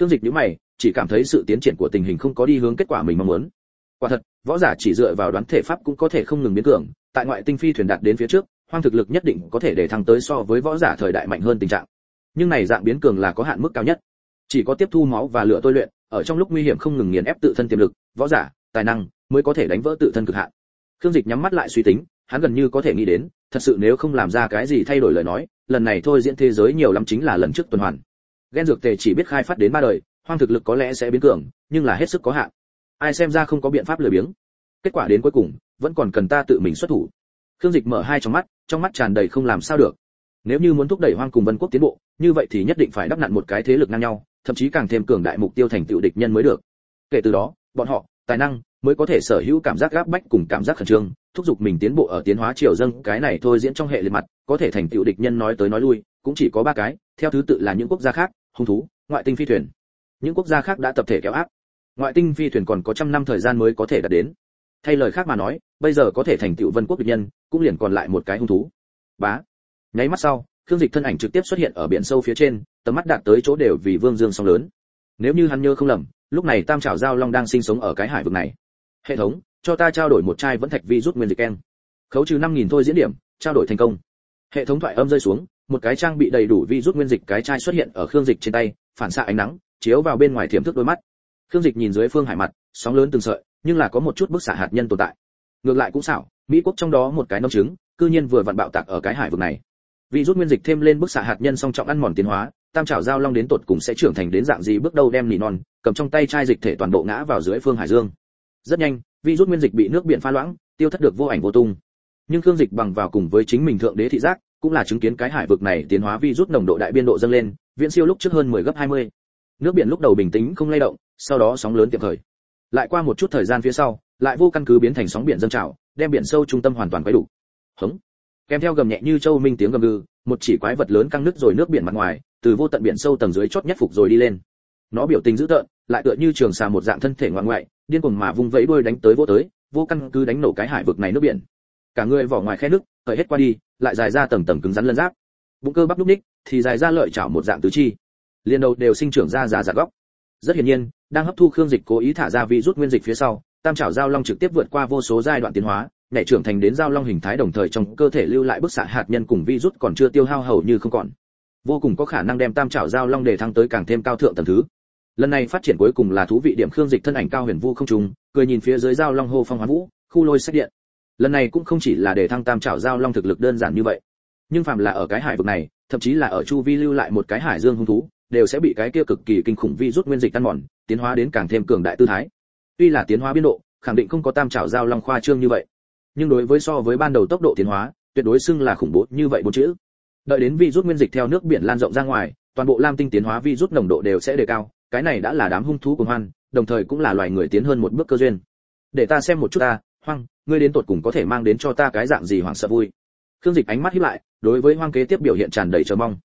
Khương dịch nhíu mày, chỉ cảm thấy sự tiến triển của tình hình không có đi hướng kết quả mình mong muốn. Quả thật, võ giả chỉ dựa vào đoán thể pháp cũng có thể không ngừng biến cường, tại ngoại tinh phi thuyền đạt đến phía trước, hoang thực lực nhất định có thể để thăng tới so với võ giả thời đại mạnh hơn tình trạng. Nhưng này dạng biến cường là có hạn mức cao nhất. Chỉ có tiếp thu máu và lửa tôi luyện, ở trong lúc nguy hiểm không ngừng nghiền ép tự thân tiềm lực, võ giả tài năng mới có thể đánh vỡ tự thân cực hạn. Khương dịch nhắm mắt lại suy tính, hắn gần như có thể nghĩ đến, thật sự nếu không làm ra cái gì thay đổi lời nói, lần này thôi diễn thế giới nhiều lắm chính là lần trước tuần hoàn. Ghen dược tề chỉ biết khai phát đến ba đời, hoang thực lực có lẽ sẽ biến cường, nhưng là hết sức có hạn. Ai xem ra không có biện pháp lười biếng. Kết quả đến cuối cùng, vẫn còn cần ta tự mình xuất thủ. Khương dịch mở hai trong mắt trong mắt tràn đầy không làm sao được. Nếu như muốn thúc đẩy hoang cùng vân quốc tiến bộ, như vậy thì nhất định phải đắp nặn một cái thế lực ngang nhau, thậm chí càng thêm cường đại mục tiêu thành tựu địch nhân mới được. Kể từ đó, bọn họ tài năng mới có thể sở hữu cảm giác gáp bách cùng cảm giác khẩn trương, thúc giục mình tiến bộ ở tiến hóa triều dâng. Cái này thôi diễn trong hệ liệt mặt, có thể thành tựu địch nhân nói tới nói lui, cũng chỉ có ba cái, theo thứ tự là những quốc gia khác, hung thú, ngoại tinh phi thuyền. Những quốc gia khác đã tập thể kéo áp. Ngoại tinh phi thuyền còn có trăm năm thời gian mới có thể đạt đến. Thay lời khác mà nói, bây giờ có thể thành tựu vân quốc địch nhân, cũng liền còn lại một cái hung thú. Bá. Nháy mắt sau, khương dịch thân ảnh trực tiếp xuất hiện ở biển sâu phía trên, tầm mắt đạt tới chỗ đều vì vương dương sóng lớn. Nếu như hắn nhớ không lầm lúc này tam trảo giao long đang sinh sống ở cái hải vực này. Hệ thống, cho ta trao đổi một chai vẫn thạch vi rút nguyên dịch ken khấu trừ năm nghìn thôi diễn điểm, trao đổi thành công. Hệ thống thoại âm rơi xuống, một cái trang bị đầy đủ vi rút nguyên dịch cái chai xuất hiện ở khương dịch trên tay, phản xạ ánh nắng, chiếu vào bên ngoài thiểm thức đôi mắt. Khương dịch nhìn dưới phương hải mặt, sóng lớn từng sợi, nhưng là có một chút bức xạ hạt nhân tồn tại. Ngược lại cũng xảo, mỹ quốc trong đó một cái nông trứng, cư nhiên vừa vặn bạo tạc ở cái hải vực này. Vi rút nguyên dịch thêm lên bức xạ hạt nhân song trọng ăn mòn tiến hóa tam trảo giao long đến tột cùng sẽ trưởng thành đến dạng gì bước đầu đem nỉ non, cầm trong tay chai dịch thể toàn bộ ngã vào dưới phương hải dương rất nhanh vi rút nguyên dịch bị nước biển pha loãng, tiêu thất được vô ảnh vô tung nhưng khương dịch bằng vào cùng với chính mình thượng đế thị giác, cũng là chứng kiến cái hải vực này tiến hóa vi rút nồng độ đại biên độ dâng lên, viễn siêu lúc trước hơn 10 gấp 20. nước biển lúc đầu bình tĩnh không lay động, sau đó sóng lớn tiệm thời. lại qua một chút thời gian phía sau, lại vô căn cứ biến thành sóng biển dâng trào, đem biển sâu trung tâm hoàn toàn quấy đủ hống kèm theo gầm nhẹ như châu minh tiếng gầm gừ, một chỉ quái vật lớn căng nứt rồi nước biển mặt ngoài từ vô tận biển sâu tầng dưới chót nhất phục rồi đi lên. Nó biểu tình dữ tợn, lại tựa như trường xà một dạng thân thể ngoạn ngoại, điên cuồng mà vung vẫy đuôi đánh tới vô tới, vô căn cứ đánh nổ cái hải vực này nước biển. Cả người vỏ ngoài khe nước, cởi hết qua đi, lại dài ra tầng tầng cứng rắn lân giáp. Bụng cơ bắp lúc ních, thì dài ra lợi chảo một dạng tứ chi. Liên đầu đều sinh trưởng ra giả giả góc. Rất hiển nhiên, đang hấp thu khương dịch cố ý thả ra vị rút nguyên dịch phía sau, tam chảo giao long trực tiếp vượt qua vô số giai đoạn tiến hóa, nhảy trưởng thành đến giao long hình thái đồng thời trong cơ thể lưu lại bức xạ hạt nhân cùng vi rút còn chưa tiêu hao hầu như không còn vô cùng có khả năng đem tam chảo giao long để thăng tới càng thêm cao thượng tầng thứ. Lần này phát triển cuối cùng là thú vị điểm khương dịch thân ảnh cao huyền vu không trùng cười nhìn phía dưới giao long hô phong hoán vũ, khu lôi sách điện. Lần này cũng không chỉ là để thăng tam trảo giao long thực lực đơn giản như vậy, nhưng phạm là ở cái hải vực này, thậm chí là ở chu vi lưu lại một cái hải dương hung thú, đều sẽ bị cái kia cực kỳ kinh khủng vi rút nguyên dịch tan mòn, tiến hóa đến càng thêm cường đại tư thái. Tuy là tiến hóa biên độ, khẳng định không có tam trảo giao long khoa trương như vậy, nhưng đối với so với ban đầu tốc độ tiến hóa, tuyệt đối xưng là khủng bố như vậy bốn chữ đợi đến vi rút nguyên dịch theo nước biển lan rộng ra ngoài, toàn bộ lam tinh tiến hóa vi rút nồng độ đều sẽ đề cao, cái này đã là đám hung thú cùng hoan, đồng thời cũng là loài người tiến hơn một bước cơ duyên. Để ta xem một chút ta, hoang, ngươi đến tột cùng có thể mang đến cho ta cái dạng gì hoảng sợ vui? Khương dịch ánh mắt híp lại, đối với hoang kế tiếp biểu hiện tràn đầy chờ mong.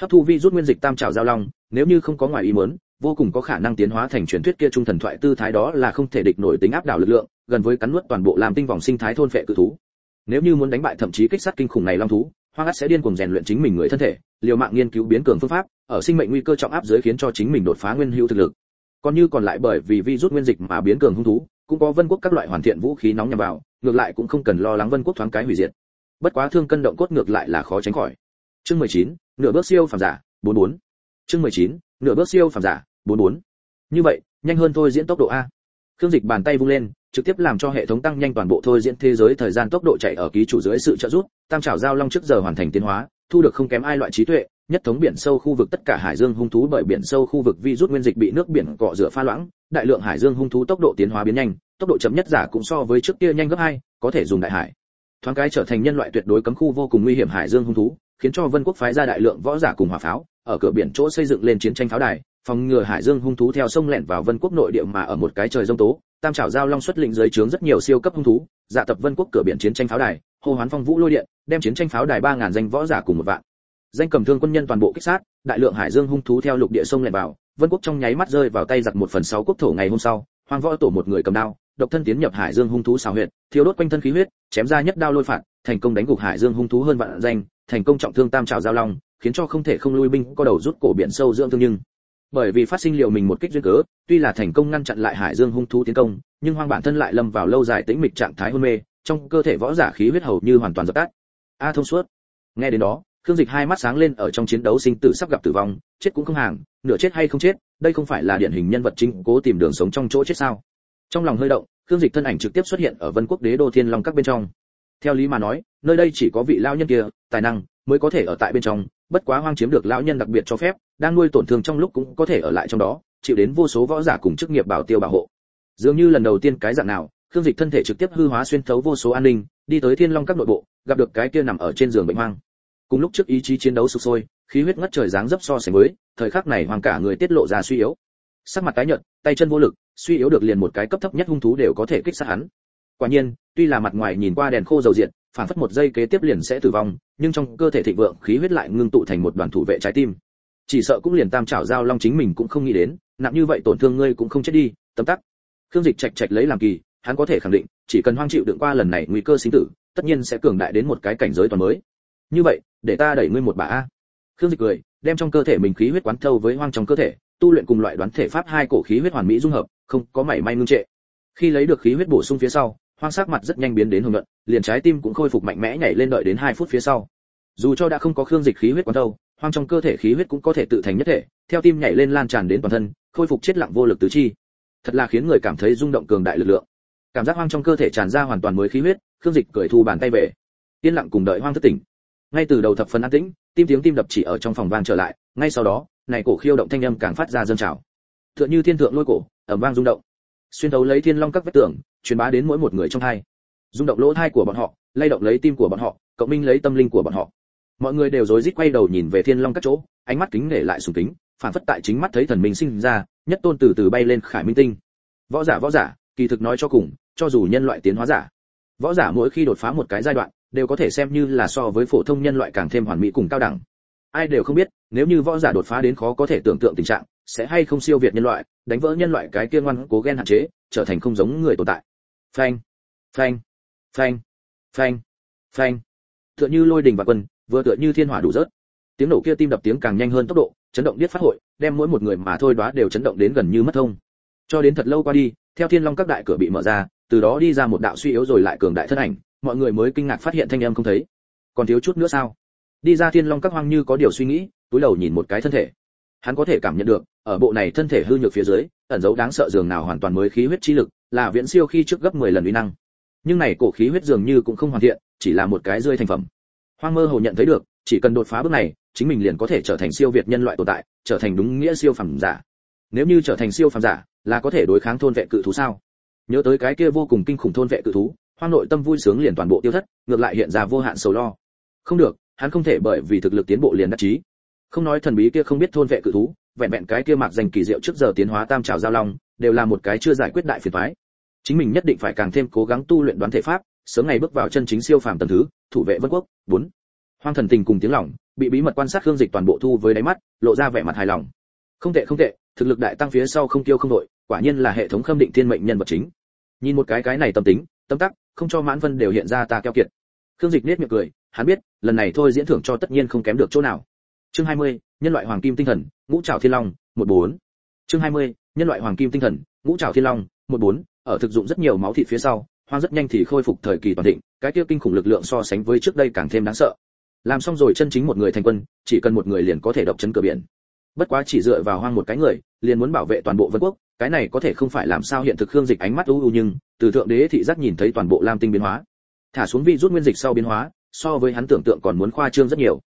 Hấp thu vi rút nguyên dịch tam trào giao long, nếu như không có ngoài ý muốn, vô cùng có khả năng tiến hóa thành truyền thuyết kia trung thần thoại tư thái đó là không thể địch nổi tính áp đảo lực lượng, gần với cắn nuốt toàn bộ làm tinh vòng sinh thái thôn phệ cự thú. Nếu như muốn đánh bại thậm chí kích sát kinh khủng này long thú hoang ắt sẽ điên cuồng rèn luyện chính mình người thân thể liều mạng nghiên cứu biến cường phương pháp ở sinh mệnh nguy cơ trọng áp dưới khiến cho chính mình đột phá nguyên hữu thực lực còn như còn lại bởi vì vi rút nguyên dịch mà biến cường hung thú cũng có vân quốc các loại hoàn thiện vũ khí nóng nhằm vào ngược lại cũng không cần lo lắng vân quốc thoáng cái hủy diệt bất quá thương cân động cốt ngược lại là khó tránh khỏi chương 19, nửa bước siêu phàm giả 44. chương 19, nửa bước siêu phàm giả 44. như vậy nhanh hơn thôi diễn tốc độ a khương dịch bàn tay vung lên trực tiếp làm cho hệ thống tăng nhanh toàn bộ thôi diễn thế giới thời gian tốc độ chạy ở ký chủ dưới sự trợ giúp, tam trảo giao long trước giờ hoàn thành tiến hóa, thu được không kém ai loại trí tuệ, nhất thống biển sâu khu vực tất cả hải dương hung thú bởi biển sâu khu vực vi rút nguyên dịch bị nước biển cọ rửa pha loãng, đại lượng hải dương hung thú tốc độ tiến hóa biến nhanh, tốc độ chậm nhất giả cũng so với trước kia nhanh gấp hai, có thể dùng đại hải. Thoáng cái trở thành nhân loại tuyệt đối cấm khu vô cùng nguy hiểm hải dương hung thú, khiến cho vân quốc phái ra đại lượng võ giả cùng hỏa pháo, ở cửa biển chỗ xây dựng lên chiến tranh pháo đài, phòng ngừa hải dương hung thú theo sông lẻn vào vân quốc nội địa mà ở một cái trời rông tố tam trảo giao long xuất lĩnh dưới trướng rất nhiều siêu cấp hung thú dạ tập vân quốc cửa biển chiến tranh pháo đài, hô hoán phong vũ lôi điện, đem chiến tranh pháo đài ba ngàn danh võ giả cùng một vạn. Danh cầm thương quân nhân toàn bộ kích sát, đại lượng hải dương hung thú theo lục địa sông lẻn vào, vân quốc trong nháy mắt rơi vào tay giặc một phần sáu quốc thổ ngày hôm sau Hoàng võ tổ một người cầm đao, độc thân tiến nhập hải dương hung thú xào huyệt thiếu đốt quanh thân khí huyết, chém ra nhất đao lôi phạt, thành công đánh gục hải dương hung thú hơn vạn danh, thành công trọng thương tam trảo giao long, khiến cho không thể không lui binh, có đầu rút cổ biển sâu dưỡng thương nhưng bởi vì phát sinh liệu mình một kích duyên cớ, tuy là thành công ngăn chặn lại hải dương hung thú tiến công, nhưng hoang bản thân lại lâm vào lâu dài tĩnh mịch trạng thái hôn mê, trong cơ thể võ giả khí huyết hầu như hoàn toàn dập tắt. A thông suốt. Nghe đến đó, khương dịch hai mắt sáng lên ở trong chiến đấu sinh tử sắp gặp tử vong, chết cũng không hàng, nửa chết hay không chết, đây không phải là điển hình nhân vật chính cố tìm đường sống trong chỗ chết sao? Trong lòng hơi động, khương dịch thân ảnh trực tiếp xuất hiện ở vân quốc đế đô thiên long các bên trong. Theo lý mà nói, nơi đây chỉ có vị lao nhân kia, tài năng, mới có thể ở tại bên trong bất quá hoang chiếm được lão nhân đặc biệt cho phép, đang nuôi tổn thương trong lúc cũng có thể ở lại trong đó, chịu đến vô số võ giả cùng chức nghiệp bảo tiêu bảo hộ. Dường như lần đầu tiên cái dạng nào, khương dịch thân thể trực tiếp hư hóa xuyên thấu vô số an ninh, đi tới thiên long các nội bộ, gặp được cái kia nằm ở trên giường bệnh hoang. Cùng lúc trước ý chí chiến đấu sục sôi, khí huyết ngất trời dáng dấp so sánh với, thời khắc này hoàng cả người tiết lộ ra suy yếu. Sắc mặt tái nhợt, tay chân vô lực, suy yếu được liền một cái cấp thấp nhất hung thú đều có thể kích sát hắn. Quả nhiên, tuy là mặt ngoài nhìn qua đèn khô dầu diện phản phất một giây kế tiếp liền sẽ tử vong, nhưng trong cơ thể thịnh vượng khí huyết lại ngưng tụ thành một đoàn thủ vệ trái tim. Chỉ sợ cũng liền tam chảo giao long chính mình cũng không nghĩ đến, nặng như vậy tổn thương ngươi cũng không chết đi, tấm tắc. Khương dịch trạch trạch lấy làm kỳ, hắn có thể khẳng định, chỉ cần hoang chịu đựng qua lần này nguy cơ sinh tử, tất nhiên sẽ cường đại đến một cái cảnh giới toàn mới. Như vậy, để ta đẩy ngươi một bà a. Khương dịch cười, đem trong cơ thể mình khí huyết quán thâu với hoang trong cơ thể, tu luyện cùng loại đoán thể pháp hai cổ khí huyết hoàn mỹ dung hợp, không có mảy may ngưng trệ. Khi lấy được khí huyết bổ sung phía sau hoang sắc mặt rất nhanh biến đến hồng nhuận, liền trái tim cũng khôi phục mạnh mẽ nhảy lên đợi đến hai phút phía sau. Dù cho đã không có khương dịch khí huyết quán thâu hoang trong cơ thể khí huyết cũng có thể tự thành nhất thể, theo tim nhảy lên lan tràn đến toàn thân, khôi phục chết lặng vô lực tứ chi. Thật là khiến người cảm thấy rung động cường đại lực lượng. Cảm giác hoang trong cơ thể tràn ra hoàn toàn mới khí huyết, khương dịch cởi thu bàn tay về. Yên lặng cùng đợi hoang thất tỉnh. Ngay từ đầu thập phần an tĩnh, tim tiếng tim đập chỉ ở trong phòng vang trở lại, ngay sau đó, này cổ khiêu động thanh âm càng phát ra dâng trào. Tựa như thiên thượng lôi cổ, ầm vang rung động xuyên thấu lấy thiên long các vách tường, truyền bá đến mỗi một người trong hai. Rung động lỗ thai của bọn họ, lay động lấy tim của bọn họ, cộng minh lấy tâm linh của bọn họ. Mọi người đều rối rít quay đầu nhìn về thiên long các chỗ, ánh mắt kính nể lại sùng kính, phản phất tại chính mắt thấy thần minh sinh ra, nhất tôn từ từ bay lên khải minh tinh. Võ giả võ giả, kỳ thực nói cho cùng, cho dù nhân loại tiến hóa giả, võ giả mỗi khi đột phá một cái giai đoạn, đều có thể xem như là so với phổ thông nhân loại càng thêm hoàn mỹ cùng cao đẳng. Ai đều không biết, nếu như võ giả đột phá đến khó có thể tưởng tượng tình trạng sẽ hay không siêu việt nhân loại, đánh vỡ nhân loại cái kia ngoan cố ghen hạn chế, trở thành không giống người tồn tại. Phanh phanh phanh phanh phanh. Tựa như lôi đình và quân, vừa tựa như thiên hỏa đủ rớt. Tiếng nổ kia tim đập tiếng càng nhanh hơn tốc độ, chấn động biết phát hội, đem mỗi một người mà thôi đoá đều chấn động đến gần như mất thông. Cho đến thật lâu qua đi, theo thiên long các đại cửa bị mở ra, từ đó đi ra một đạo suy yếu rồi lại cường đại thân ảnh, mọi người mới kinh ngạc phát hiện thanh âm không thấy. Còn thiếu chút nữa sao? Đi ra thiên long các hoang như có điều suy nghĩ, túi đầu nhìn một cái thân thể. Hắn có thể cảm nhận được ở bộ này thân thể hư nhược phía dưới, ẩn dấu đáng sợ dường nào hoàn toàn mới khí huyết chi lực, là viễn siêu khi trước gấp 10 lần uy năng. Nhưng này cổ khí huyết dường như cũng không hoàn thiện, chỉ là một cái rơi thành phẩm. Hoang mơ hồ nhận thấy được, chỉ cần đột phá bước này, chính mình liền có thể trở thành siêu việt nhân loại tồn tại, trở thành đúng nghĩa siêu phẩm giả. Nếu như trở thành siêu phẩm giả, là có thể đối kháng thôn vệ cự thú sao? Nhớ tới cái kia vô cùng kinh khủng thôn vệ cự thú, hoang nội tâm vui sướng liền toàn bộ tiêu thất, ngược lại hiện ra vô hạn sầu lo. Không được, hắn không thể bởi vì thực lực tiến bộ liền đắc chí. Không nói thần bí kia không biết thôn vệ cự thú vẹn vẹn cái kia mạc dành kỳ diệu trước giờ tiến hóa tam trào giao long, đều là một cái chưa giải quyết đại phiền toái. Chính mình nhất định phải càng thêm cố gắng tu luyện đoán thể pháp, sớm ngày bước vào chân chính siêu phàm tầng thứ, thủ vệ vân quốc. Bốn. Hoang thần tình cùng tiếng lòng, bị bí mật quan sát hương dịch toàn bộ thu với đáy mắt, lộ ra vẻ mặt hài lòng. Không tệ không tệ, thực lực đại tăng phía sau không tiêu không đội, quả nhiên là hệ thống khâm định thiên mệnh nhân vật chính. Nhìn một cái cái này tâm tính, tâm tắc, không cho mãn vân đều hiện ra ta keo kiệt. Khương dịch nết miệng cười, hắn biết, lần này thôi diễn thưởng cho tất nhiên không kém được chỗ nào chương 20, nhân loại hoàng kim tinh thần ngũ trảo thiên long một bốn. Chương 20, nhân loại hoàng kim tinh thần ngũ trảo thiên long một bốn. Ở thực dụng rất nhiều máu thịt phía sau hoang rất nhanh thì khôi phục thời kỳ toàn thịnh cái kia kinh khủng lực lượng so sánh với trước đây càng thêm đáng sợ. Làm xong rồi chân chính một người thành quân chỉ cần một người liền có thể độc chấn cửa biển. Bất quá chỉ dựa vào hoang một cái người liền muốn bảo vệ toàn bộ vân quốc cái này có thể không phải làm sao hiện thực khương dịch ánh mắt u u nhưng từ thượng đế thị giác nhìn thấy toàn bộ lam tinh biến hóa. Thả xuống vi rút nguyên dịch sau biến hóa so với hắn tưởng tượng còn muốn khoa trương rất nhiều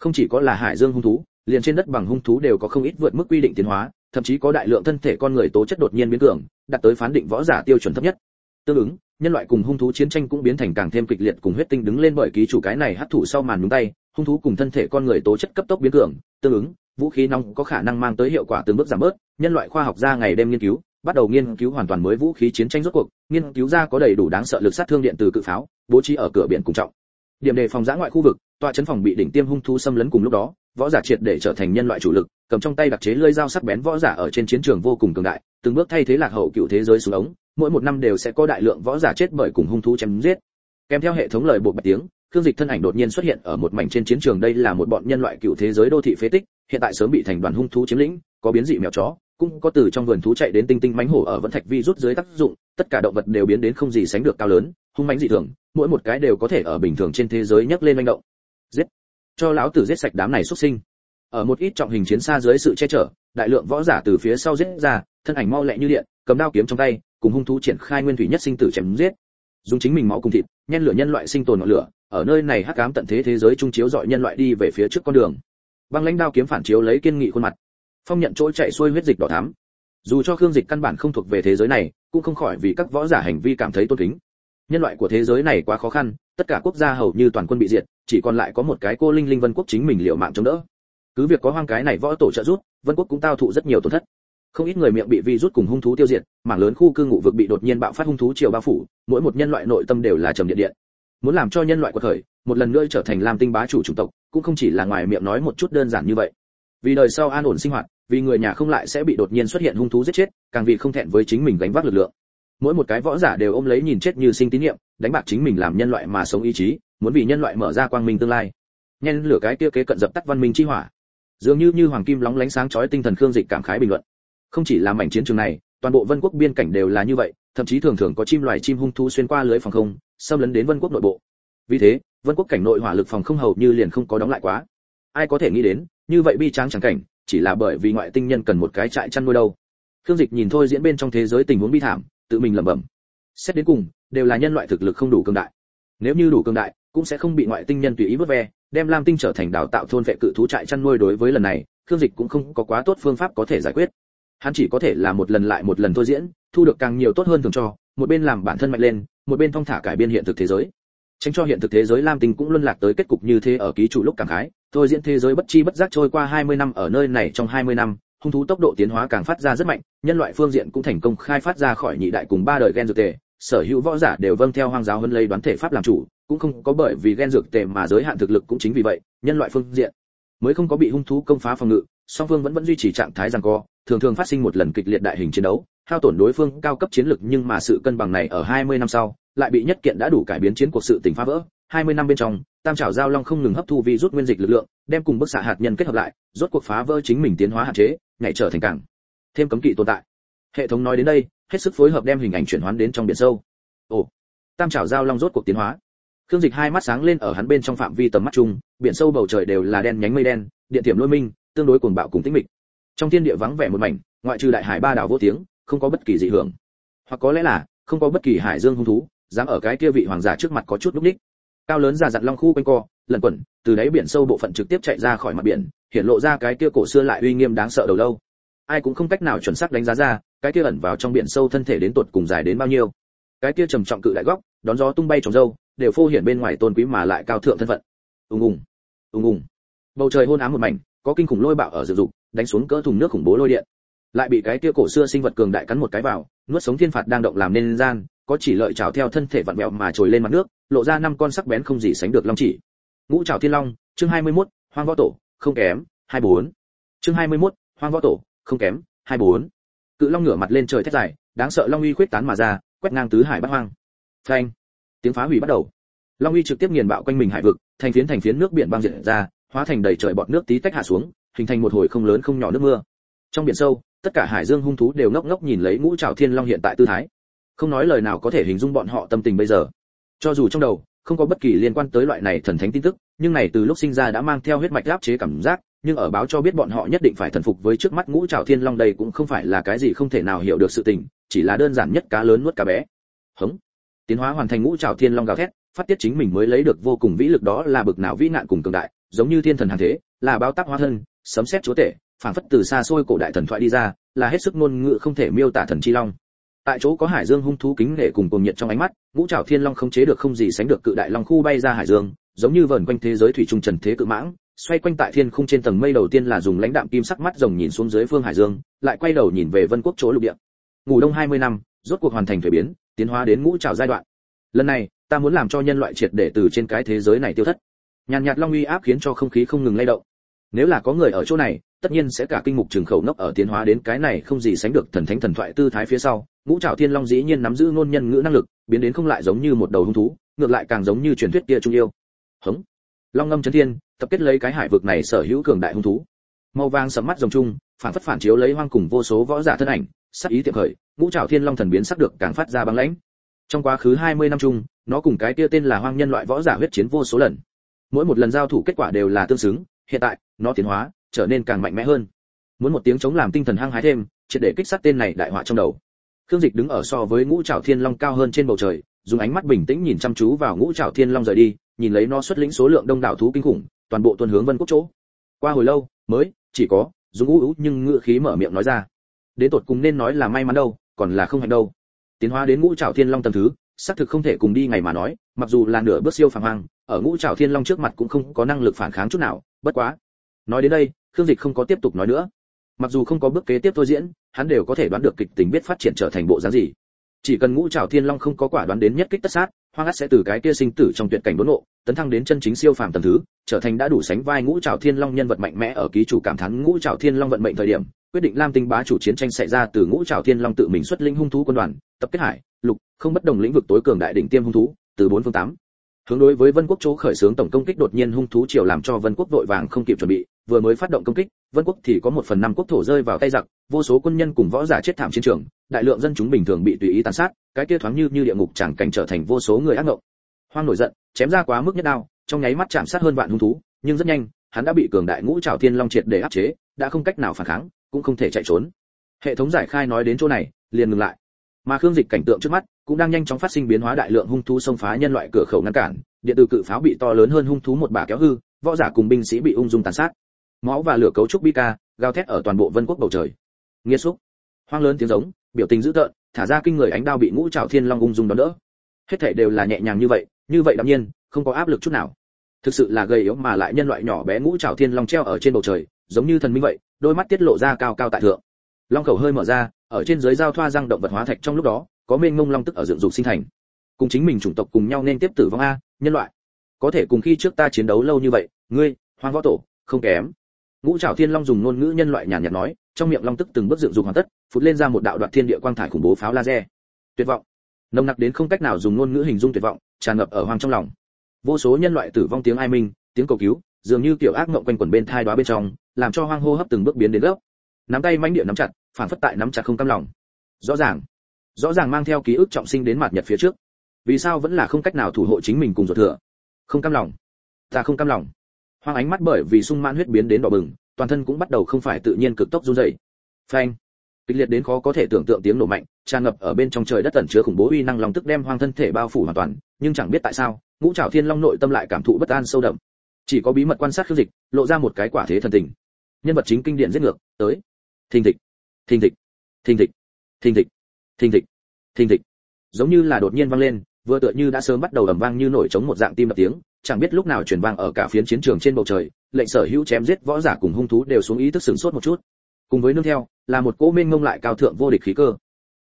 không chỉ có là hải dương hung thú, liền trên đất bằng hung thú đều có không ít vượt mức quy định tiến hóa, thậm chí có đại lượng thân thể con người tố chất đột nhiên biến cường, đạt tới phán định võ giả tiêu chuẩn thấp nhất. Tương ứng, nhân loại cùng hung thú chiến tranh cũng biến thành càng thêm kịch liệt cùng huyết tinh đứng lên bởi ký chủ cái này hấp thụ sau màn nhúng tay, hung thú cùng thân thể con người tố chất cấp tốc biến cường. Tương ứng, vũ khí nóng có khả năng mang tới hiệu quả từng bước giảm bớt, nhân loại khoa học gia ngày đêm nghiên cứu, bắt đầu nghiên cứu hoàn toàn mới vũ khí chiến tranh rốt cuộc, nghiên cứu ra có đầy đủ đáng sợ lực sát thương điện từ cự pháo, bố trí ở cửa biển cùng trọng điểm đề phòng giã ngoại khu vực tọa chấn phòng bị đỉnh tiêm hung thú xâm lấn cùng lúc đó võ giả triệt để trở thành nhân loại chủ lực cầm trong tay đặc chế lưỡi dao sắc bén võ giả ở trên chiến trường vô cùng cường đại từng bước thay thế lạc hậu cựu thế giới xuống ống mỗi một năm đều sẽ có đại lượng võ giả chết bởi cùng hung thú chém giết. Kèm theo hệ thống lời buộc bạch tiếng Khương Dịch thân ảnh đột nhiên xuất hiện ở một mảnh trên chiến trường đây là một bọn nhân loại cựu thế giới đô thị phế tích, hiện tại sớm bị thành đoàn hung thú chiếm lĩnh, có biến dị mèo chó, cũng có từ trong vườn thú chạy đến tinh tinh mãnh hổ ở vẫn thạch vi rút dưới tác dụng, tất cả động vật đều biến đến không gì sánh được cao lớn, hung mãnh dị thường, mỗi một cái đều có thể ở bình thường trên thế giới nhấc lên manh động. Giết! Cho lão tử giết sạch đám này xuất sinh. Ở một ít trọng hình chiến xa dưới sự che chở, đại lượng võ giả từ phía sau giết ra, thân ảnh mau lẹ như điện, cầm đao kiếm trong tay, cùng hung thú triển khai nguyên thủy nhất sinh tử chém giết. Dùng chính mình máu cùng thịt, nhen lửa nhân loại sinh tồn ngọn lửa, ở nơi này hắc ám tận thế thế giới trung chiếu dọi nhân loại đi về phía trước con đường. Băng lãnh đao kiếm phản chiếu lấy kiên nghị khuôn mặt. Phong nhận trỗi chạy xuôi huyết dịch đỏ thắm, dù cho khương dịch căn bản không thuộc về thế giới này cũng không khỏi vì các võ giả hành vi cảm thấy tôn kính nhân loại của thế giới này quá khó khăn, tất cả quốc gia hầu như toàn quân bị diệt, chỉ còn lại có một cái cô linh linh vân quốc chính mình liệu mạng chống đỡ. Cứ việc có hoang cái này võ tổ trợ rút vân quốc cũng tao thụ rất nhiều tổn thất. Không ít người miệng bị vi rút cùng hung thú tiêu diệt, mảng lớn khu cư ngụ vực bị đột nhiên bạo phát hung thú chiều bao phủ, mỗi một nhân loại nội tâm đều là trầm điện điện. Muốn làm cho nhân loại của thời một lần nữa trở thành làm tinh bá chủ chủng tộc, cũng không chỉ là ngoài miệng nói một chút đơn giản như vậy. Vì đời sau an ổn sinh hoạt, vì người nhà không lại sẽ bị đột nhiên xuất hiện hung thú giết chết, càng vì không thẹn với chính mình gánh vác lực lượng mỗi một cái võ giả đều ôm lấy nhìn chết như sinh tín niệm đánh bạc chính mình làm nhân loại mà sống ý chí, muốn vì nhân loại mở ra quang minh tương lai. Nhen lửa cái kia kế cận dập tắt văn minh chi hỏa. Dường như như hoàng kim lóng lánh sáng chói tinh thần khương dịch cảm khái bình luận. Không chỉ là mảnh chiến trường này, toàn bộ vân quốc biên cảnh đều là như vậy, thậm chí thường thường có chim loài chim hung thú xuyên qua lưới phòng không, xâm lấn đến vân quốc nội bộ. Vì thế, vân quốc cảnh nội hỏa lực phòng không hầu như liền không có đóng lại quá. Ai có thể nghĩ đến, như vậy bi tráng chẳng cảnh, chỉ là bởi vì ngoại tinh nhân cần một cái trại chăn nuôi đâu. Khương dịch nhìn thôi diễn bên trong thế giới tình huống bi thảm tự mình lẩm bẩm. Xét đến cùng, đều là nhân loại thực lực không đủ cường đại. Nếu như đủ cường đại, cũng sẽ không bị ngoại tinh nhân tùy ý vớt ve, đem lam tinh trở thành đào tạo thôn vệ cự thú trại chăn nuôi đối với lần này thương dịch cũng không có quá tốt phương pháp có thể giải quyết. Hắn chỉ có thể là một lần lại một lần thôi diễn, thu được càng nhiều tốt hơn thường cho, một bên làm bản thân mạnh lên, một bên thong thả cải biên hiện thực thế giới. Tránh cho hiện thực thế giới lam tinh cũng luân lạc tới kết cục như thế ở ký chủ lúc cảm khái, thôi diễn thế giới bất chi bất giác trôi qua 20 năm ở nơi này trong 20 năm hung thú tốc độ tiến hóa càng phát ra rất mạnh, nhân loại phương diện cũng thành công khai phát ra khỏi nhị đại cùng ba đời gen dược tề. Sở hữu võ giả đều vâng theo hoang giáo hơn lấy đoán thể pháp làm chủ, cũng không có bởi vì gen dược tề mà giới hạn thực lực cũng chính vì vậy, nhân loại phương diện mới không có bị hung thú công phá phòng ngự, song phương vẫn vẫn duy trì trạng thái giằng co, thường thường phát sinh một lần kịch liệt đại hình chiến đấu, hao tổn đối phương cao cấp chiến lực nhưng mà sự cân bằng này ở 20 năm sau, lại bị nhất kiện đã đủ cải biến chiến cuộc sự tình phá vỡ. 20 năm bên trong, tam trảo giao long không ngừng hấp thu vi rút nguyên dịch lực lượng, đem cùng bức xạ hạt nhân kết hợp lại, rốt cuộc phá vỡ chính mình tiến hóa hạn chế, nhảy trở thành cảng. Thêm cấm kỵ tồn tại. Hệ thống nói đến đây, hết sức phối hợp đem hình ảnh chuyển hoán đến trong biển sâu. Ồ, tam trảo giao long rốt cuộc tiến hóa. Khương dịch hai mắt sáng lên ở hắn bên trong phạm vi tầm mắt chung, biển sâu bầu trời đều là đen nhánh mây đen điện tiềm lôi minh, tương đối cuồng bạo cùng tĩnh mịch. Trong thiên địa vắng vẻ một mảnh, ngoại trừ đại hải ba đảo vô tiếng, không có bất kỳ dị hưởng. Hoặc có lẽ là, không có bất kỳ hải dương hung thú, dám ở cái kia vị hoàng giả trước mặt có chút lúc đích cao lớn già dặn long khu quanh co, lẩn quẩn, từ đáy biển sâu bộ phận trực tiếp chạy ra khỏi mặt biển, hiện lộ ra cái kia cổ xưa lại uy nghiêm đáng sợ đầu lâu. Ai cũng không cách nào chuẩn xác đánh giá ra, cái kia ẩn vào trong biển sâu thân thể đến tột cùng dài đến bao nhiêu. Cái kia trầm trọng cự đại góc, đón gió tung bay trồng dâu, đều phô hiện bên ngoài tôn quý mà lại cao thượng thân phận. Ùng ùng ùng ùng. Bầu trời hôn ám một mảnh, có kinh khủng lôi bạo ở dự dục, đánh xuống cỡ thùng nước khủng bố lôi điện lại bị cái kia cổ xưa sinh vật cường đại cắn một cái vào nuốt sống thiên phạt đang động làm nên gian có chỉ lợi chảo theo thân thể vặn vẹo mà trồi lên mặt nước lộ ra năm con sắc bén không gì sánh được long chỉ. Ngũ trảo thiên long chương 21, hoang võ tổ không kém 24. chương 21, hoang võ tổ không kém 24. cự long ngửa mặt lên trời thét dài đáng sợ long uy khuyết tán mà ra quét ngang tứ hải bát hoang. Phanh. Tiếng phá hủy bắt đầu. Long uy trực tiếp nghiền bạo quanh mình hải vực thành phiến thành phiến nước biển băng diệt ra hóa thành đầy trời bọt nước tí tách hạ xuống hình thành một hồi không lớn không nhỏ nước mưa. Trong biển sâu tất cả hải dương hung thú đều ngốc ngốc nhìn lấy ngũ trảo thiên long hiện tại tư thái. Không nói lời nào có thể hình dung bọn họ tâm tình bây giờ. Cho dù trong đầu, không có bất kỳ liên quan tới loại này thần thánh tin tức, nhưng này từ lúc sinh ra đã mang theo huyết mạch áp chế cảm giác, nhưng ở báo cho biết bọn họ nhất định phải thần phục với trước mắt ngũ trảo thiên long đây cũng không phải là cái gì không thể nào hiểu được sự tình, chỉ là đơn giản nhất cá lớn nuốt cá bé. Hống. Tiến hóa hoàn thành ngũ trảo thiên long gào thét, phát tiết chính mình mới lấy được vô cùng vĩ lực đó là bực nào vĩ nạn cùng cường đại, giống như thiên thần hàng thế, là báo tác hóa thân, sấm xét chúa tể phảng phất từ xa xôi cổ đại thần thoại đi ra, là hết sức ngôn ngữ không thể miêu tả thần chi long. Tại chỗ có hải dương hung thú kính nể cùng cuồng nhiệt trong ánh mắt, ngũ trảo thiên long không chế được không gì sánh được cự đại long khu bay ra hải dương, giống như vờn quanh thế giới thủy trung trần thế cự mãng, xoay quanh tại thiên khung trên tầng mây đầu tiên là dùng lãnh đạm kim sắc mắt rồng nhìn xuống dưới phương hải dương, lại quay đầu nhìn về vân quốc chỗ lục địa. Ngủ đông 20 năm, rốt cuộc hoàn thành thuế biến, tiến hóa đến ngũ trảo giai đoạn. Lần này, ta muốn làm cho nhân loại triệt để từ trên cái thế giới này tiêu thất. Nhàn nhạt long uy áp khiến cho không khí không ngừng lay động. Nếu là có người ở chỗ này tất nhiên sẽ cả kinh mục trường khẩu nốc ở tiến hóa đến cái này không gì sánh được thần thánh thần thoại tư thái phía sau, ngũ trảo thiên long dĩ nhiên nắm giữ ngôn nhân ngữ năng lực, biến đến không lại giống như một đầu hung thú, ngược lại càng giống như truyền thuyết kia trung yêu. Hống. Long ngâm chấn thiên, tập kết lấy cái hải vực này sở hữu cường đại hung thú. Màu vàng sầm mắt rồng trung phản phất phản chiếu lấy hoang cùng vô số võ giả thân ảnh, sắc ý tiệm khởi, ngũ trảo thiên long thần biến sắc được càng phát ra băng lãnh. Trong quá khứ 20 năm chung, nó cùng cái kia tên là hoang nhân loại võ giả huyết chiến vô số lần. Mỗi một lần giao thủ kết quả đều là tương xứng, hiện tại, nó tiến hóa trở nên càng mạnh mẽ hơn. Muốn một tiếng chống làm tinh thần hăng hái thêm, triệt để kích sát tên này đại họa trong đầu. Khương dịch đứng ở so với ngũ trảo thiên long cao hơn trên bầu trời, dùng ánh mắt bình tĩnh nhìn chăm chú vào ngũ trảo thiên long rời đi, nhìn lấy nó xuất lĩnh số lượng đông đảo thú kinh khủng, toàn bộ tuần hướng vân quốc chỗ. Qua hồi lâu, mới, chỉ có dùng ngũ ú nhưng ngựa khí mở miệng nói ra. Đến tột cùng nên nói là may mắn đâu, còn là không hạnh đâu. Tiến hóa đến ngũ trảo thiên long tầng thứ, xác thực không thể cùng đi ngày mà nói, mặc dù là nửa bước siêu phàm hoàng ở ngũ trảo thiên long trước mặt cũng không có năng lực phản kháng chút nào, bất quá. Nói đến đây khương dịch không có tiếp tục nói nữa. Mặc dù không có bước kế tiếp thôi diễn, hắn đều có thể đoán được kịch tính biết phát triển trở thành bộ dáng gì. Chỉ cần ngũ trảo thiên long không có quả đoán đến nhất kích tất sát, hoang át sẽ từ cái kia sinh tử trong tuyệt cảnh đốn nộ tấn thăng đến chân chính siêu phàm tầng thứ, trở thành đã đủ sánh vai ngũ trảo thiên long nhân vật mạnh mẽ ở ký chủ cảm thán ngũ trảo thiên long vận mệnh thời điểm, quyết định lam tinh bá chủ chiến tranh xảy ra từ ngũ trảo thiên long tự mình xuất lĩnh hung thú quân đoàn, tập kết hải, lục, không bất đồng lĩnh vực tối cường đại đỉnh tiêm hung thú, từ bốn phương tám hướng đối với vân quốc chỗ khởi xướng tổng công kích đột nhiên hung thú triều làm cho vân quốc vội vàng không kịp chuẩn bị, vừa mới phát động công kích, vân quốc thì có một phần năm quốc thổ rơi vào tay giặc, vô số quân nhân cùng võ giả chết thảm chiến trường, đại lượng dân chúng bình thường bị tùy ý tàn sát, cái kia thoáng như như địa ngục chẳng cảnh trở thành vô số người ác ngộng. Hoang nổi giận, chém ra quá mức nhất đao, trong nháy mắt chạm sát hơn vạn hung thú, nhưng rất nhanh, hắn đã bị cường đại ngũ trảo thiên long triệt để áp chế, đã không cách nào phản kháng, cũng không thể chạy trốn. Hệ thống giải khai nói đến chỗ này, liền ngừng lại mà khương dịch cảnh tượng trước mắt cũng đang nhanh chóng phát sinh biến hóa đại lượng hung thú xông phá nhân loại cửa khẩu ngăn cản, điện tử cự pháo bị to lớn hơn hung thú một bà kéo hư, võ giả cùng binh sĩ bị ung dung tàn sát. Máu và lửa cấu trúc bi ca, gào thét ở toàn bộ vân quốc bầu trời. Nghĩa xúc. Hoang lớn tiếng giống, biểu tình dữ tợn, thả ra kinh người ánh đao bị ngũ trảo thiên long ung dung đón đỡ. Hết thảy đều là nhẹ nhàng như vậy như vậy đạm nhiên, không có áp lực chút nào. Thực sự là gầy yếu mà lại nhân loại nhỏ bé ngũ trảo thiên long treo ở trên bầu trời, giống như thần minh vậy, đôi mắt tiết lộ ra cao cao tại thượng long khẩu hơi mở ra, ở trên dưới giao thoa răng động vật hóa thạch trong lúc đó, có mênh mông long tức ở dựng dục sinh thành. Cùng chính mình chủng tộc cùng nhau nên tiếp tử vong a, nhân loại. Có thể cùng khi trước ta chiến đấu lâu như vậy, ngươi, hoang võ tổ, không kém. Ngũ trảo thiên long dùng ngôn ngữ nhân loại nhàn nhạt nói, trong miệng long tức từng bước dựng dục hoàn tất, phụt lên ra một đạo đoạt thiên địa quang thải khủng bố pháo laser. Tuyệt vọng. Nồng nặc đến không cách nào dùng ngôn ngữ hình dung tuyệt vọng, tràn ngập ở hoang trong lòng. Vô số nhân loại tử vong tiếng ai minh, tiếng cầu cứu, dường như kiểu ác mộng quanh quẩn bên thai đoá bên trong, làm cho hoang hô hấp từng bước biến đến gốc nắm tay manh địa nắm chặt phản phất tại nắm chặt không cam lòng. Rõ ràng rõ ràng mang theo ký ức trọng sinh đến mặt nhật phía trước. Vì sao vẫn là không cách nào thủ hộ chính mình cùng ruột thừa? Không cam lòng. Ta không cam lòng. Hoang ánh mắt bởi vì sung mãn huyết biến đến đỏ bừng, toàn thân cũng bắt đầu không phải tự nhiên cực tốc run rẩy. Phanh. Kịch liệt đến khó có thể tưởng tượng tiếng nổ mạnh, tràn ngập ở bên trong trời đất tẩn chứa khủng bố uy năng long tức đem hoang thân thể bao phủ hoàn toàn, nhưng chẳng biết tại sao, ngũ trảo thiên long nội tâm lại cảm thụ bất an sâu đậm. Chỉ có bí mật quan sát khiêu dịch, lộ ra một cái quả thế thần tình. Nhân vật chính kinh điển giết ngược, tới. Thình thịch thình thịch thình thịch thình thịch thình thịch thình thịch. Giống như là đột nhiên vang lên vừa tựa như đã sớm bắt đầu ầm vang như nổi trống một dạng tim đập tiếng chẳng biết lúc nào truyền vang ở cả phiến chiến trường trên bầu trời lệnh sở hữu chém giết võ giả cùng hung thú đều xuống ý thức sửng sốt một chút. Cùng với nương theo là một cỗ mênh ngông lại cao thượng vô địch khí cơ.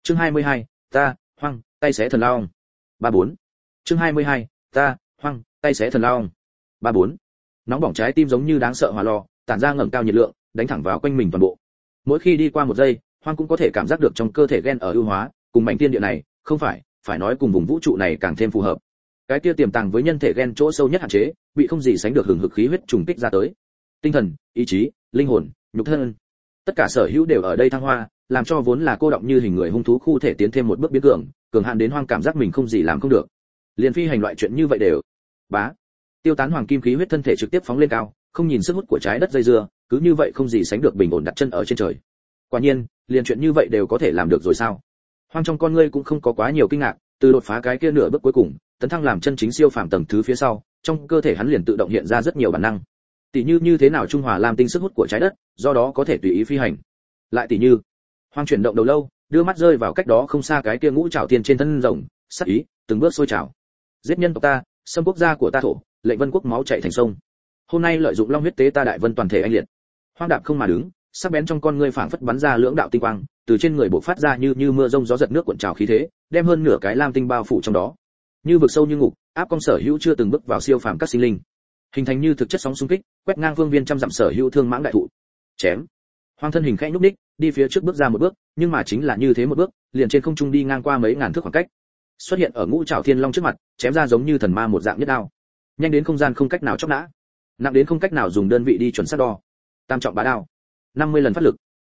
Chương 22, ta hoang tay xé thần long, ba bốn. Chương 22, ta hoang tay xé thần long, ba bốn. Nóng bỏng trái tim giống như đáng sợ hỏa lò tản ra ngẩng cao nhiệt lượng đánh thẳng vào quanh mình toàn bộ mỗi khi đi qua một giây, hoang cũng có thể cảm giác được trong cơ thể ghen ở ưu hóa, cùng mảnh tiên địa này, không phải phải nói cùng vùng vũ trụ này càng thêm phù hợp. Cái kia tiềm tàng với nhân thể ghen chỗ sâu nhất hạn chế, bị không gì sánh được hừng hực khí huyết trùng kích ra tới. Tinh thần, ý chí, linh hồn, nhục thân. Tất cả sở hữu đều ở đây thăng hoa, làm cho vốn là cô động như hình người hung thú khu thể tiến thêm một bước biến cường cường hạn đến hoang cảm giác mình không gì làm không được. Liền phi hành loại chuyện như vậy đều. Bá. Tiêu tán hoàng kim khí huyết thân thể trực tiếp phóng lên cao, không nhìn sức hút của trái đất dây dưa cứ như vậy không gì sánh được bình ổn đặt chân ở trên trời. Quả nhiên, liền chuyện như vậy đều có thể làm được rồi sao? Hoang trong con ngươi cũng không có quá nhiều kinh ngạc, từ đột phá cái kia nửa bước cuối cùng, tấn thăng làm chân chính siêu phàm tầng thứ phía sau, trong cơ thể hắn liền tự động hiện ra rất nhiều bản năng. Tỷ như như thế nào trung hòa làm tinh sức hút của trái đất, do đó có thể tùy ý phi hành. Lại tỷ như, hoang chuyển động đầu lâu, đưa mắt rơi vào cách đó không xa cái kia ngũ trảo tiên trên thân rồng, sắc ý, từng bước sôi trào. Giết nhân tộc ta, xâm quốc gia của ta thổ, lệnh vân quốc máu chảy thành sông. Hôm nay lợi dụng long huyết tế ta đại vân toàn thể anh liệt hoang đạp không mà đứng, sắc bén trong con ngươi phảng phất bắn ra lưỡng đạo tinh quang, từ trên người bộc phát ra như như mưa rông gió giật nước cuộn trào khí thế, đem hơn nửa cái lam tinh bao phủ trong đó. Như vực sâu như ngục, áp công sở hữu chưa từng bước vào siêu phàm các sinh linh. Hình thành như thực chất sóng xung kích, quét ngang vương viên trăm dặm sở hữu thương mãng đại thụ. Chém. Hoang thân hình khẽ nhúc ních đi phía trước bước ra một bước, nhưng mà chính là như thế một bước, liền trên không trung đi ngang qua mấy ngàn thước khoảng cách. Xuất hiện ở ngũ trảo thiên long trước mặt, chém ra giống như thần ma một dạng nhất đao. Nhanh đến không gian không cách nào chóc nã. Nặng đến không cách nào dùng đơn vị đi chuẩn xác đo tam trọng bá đao. 50 lần phát lực.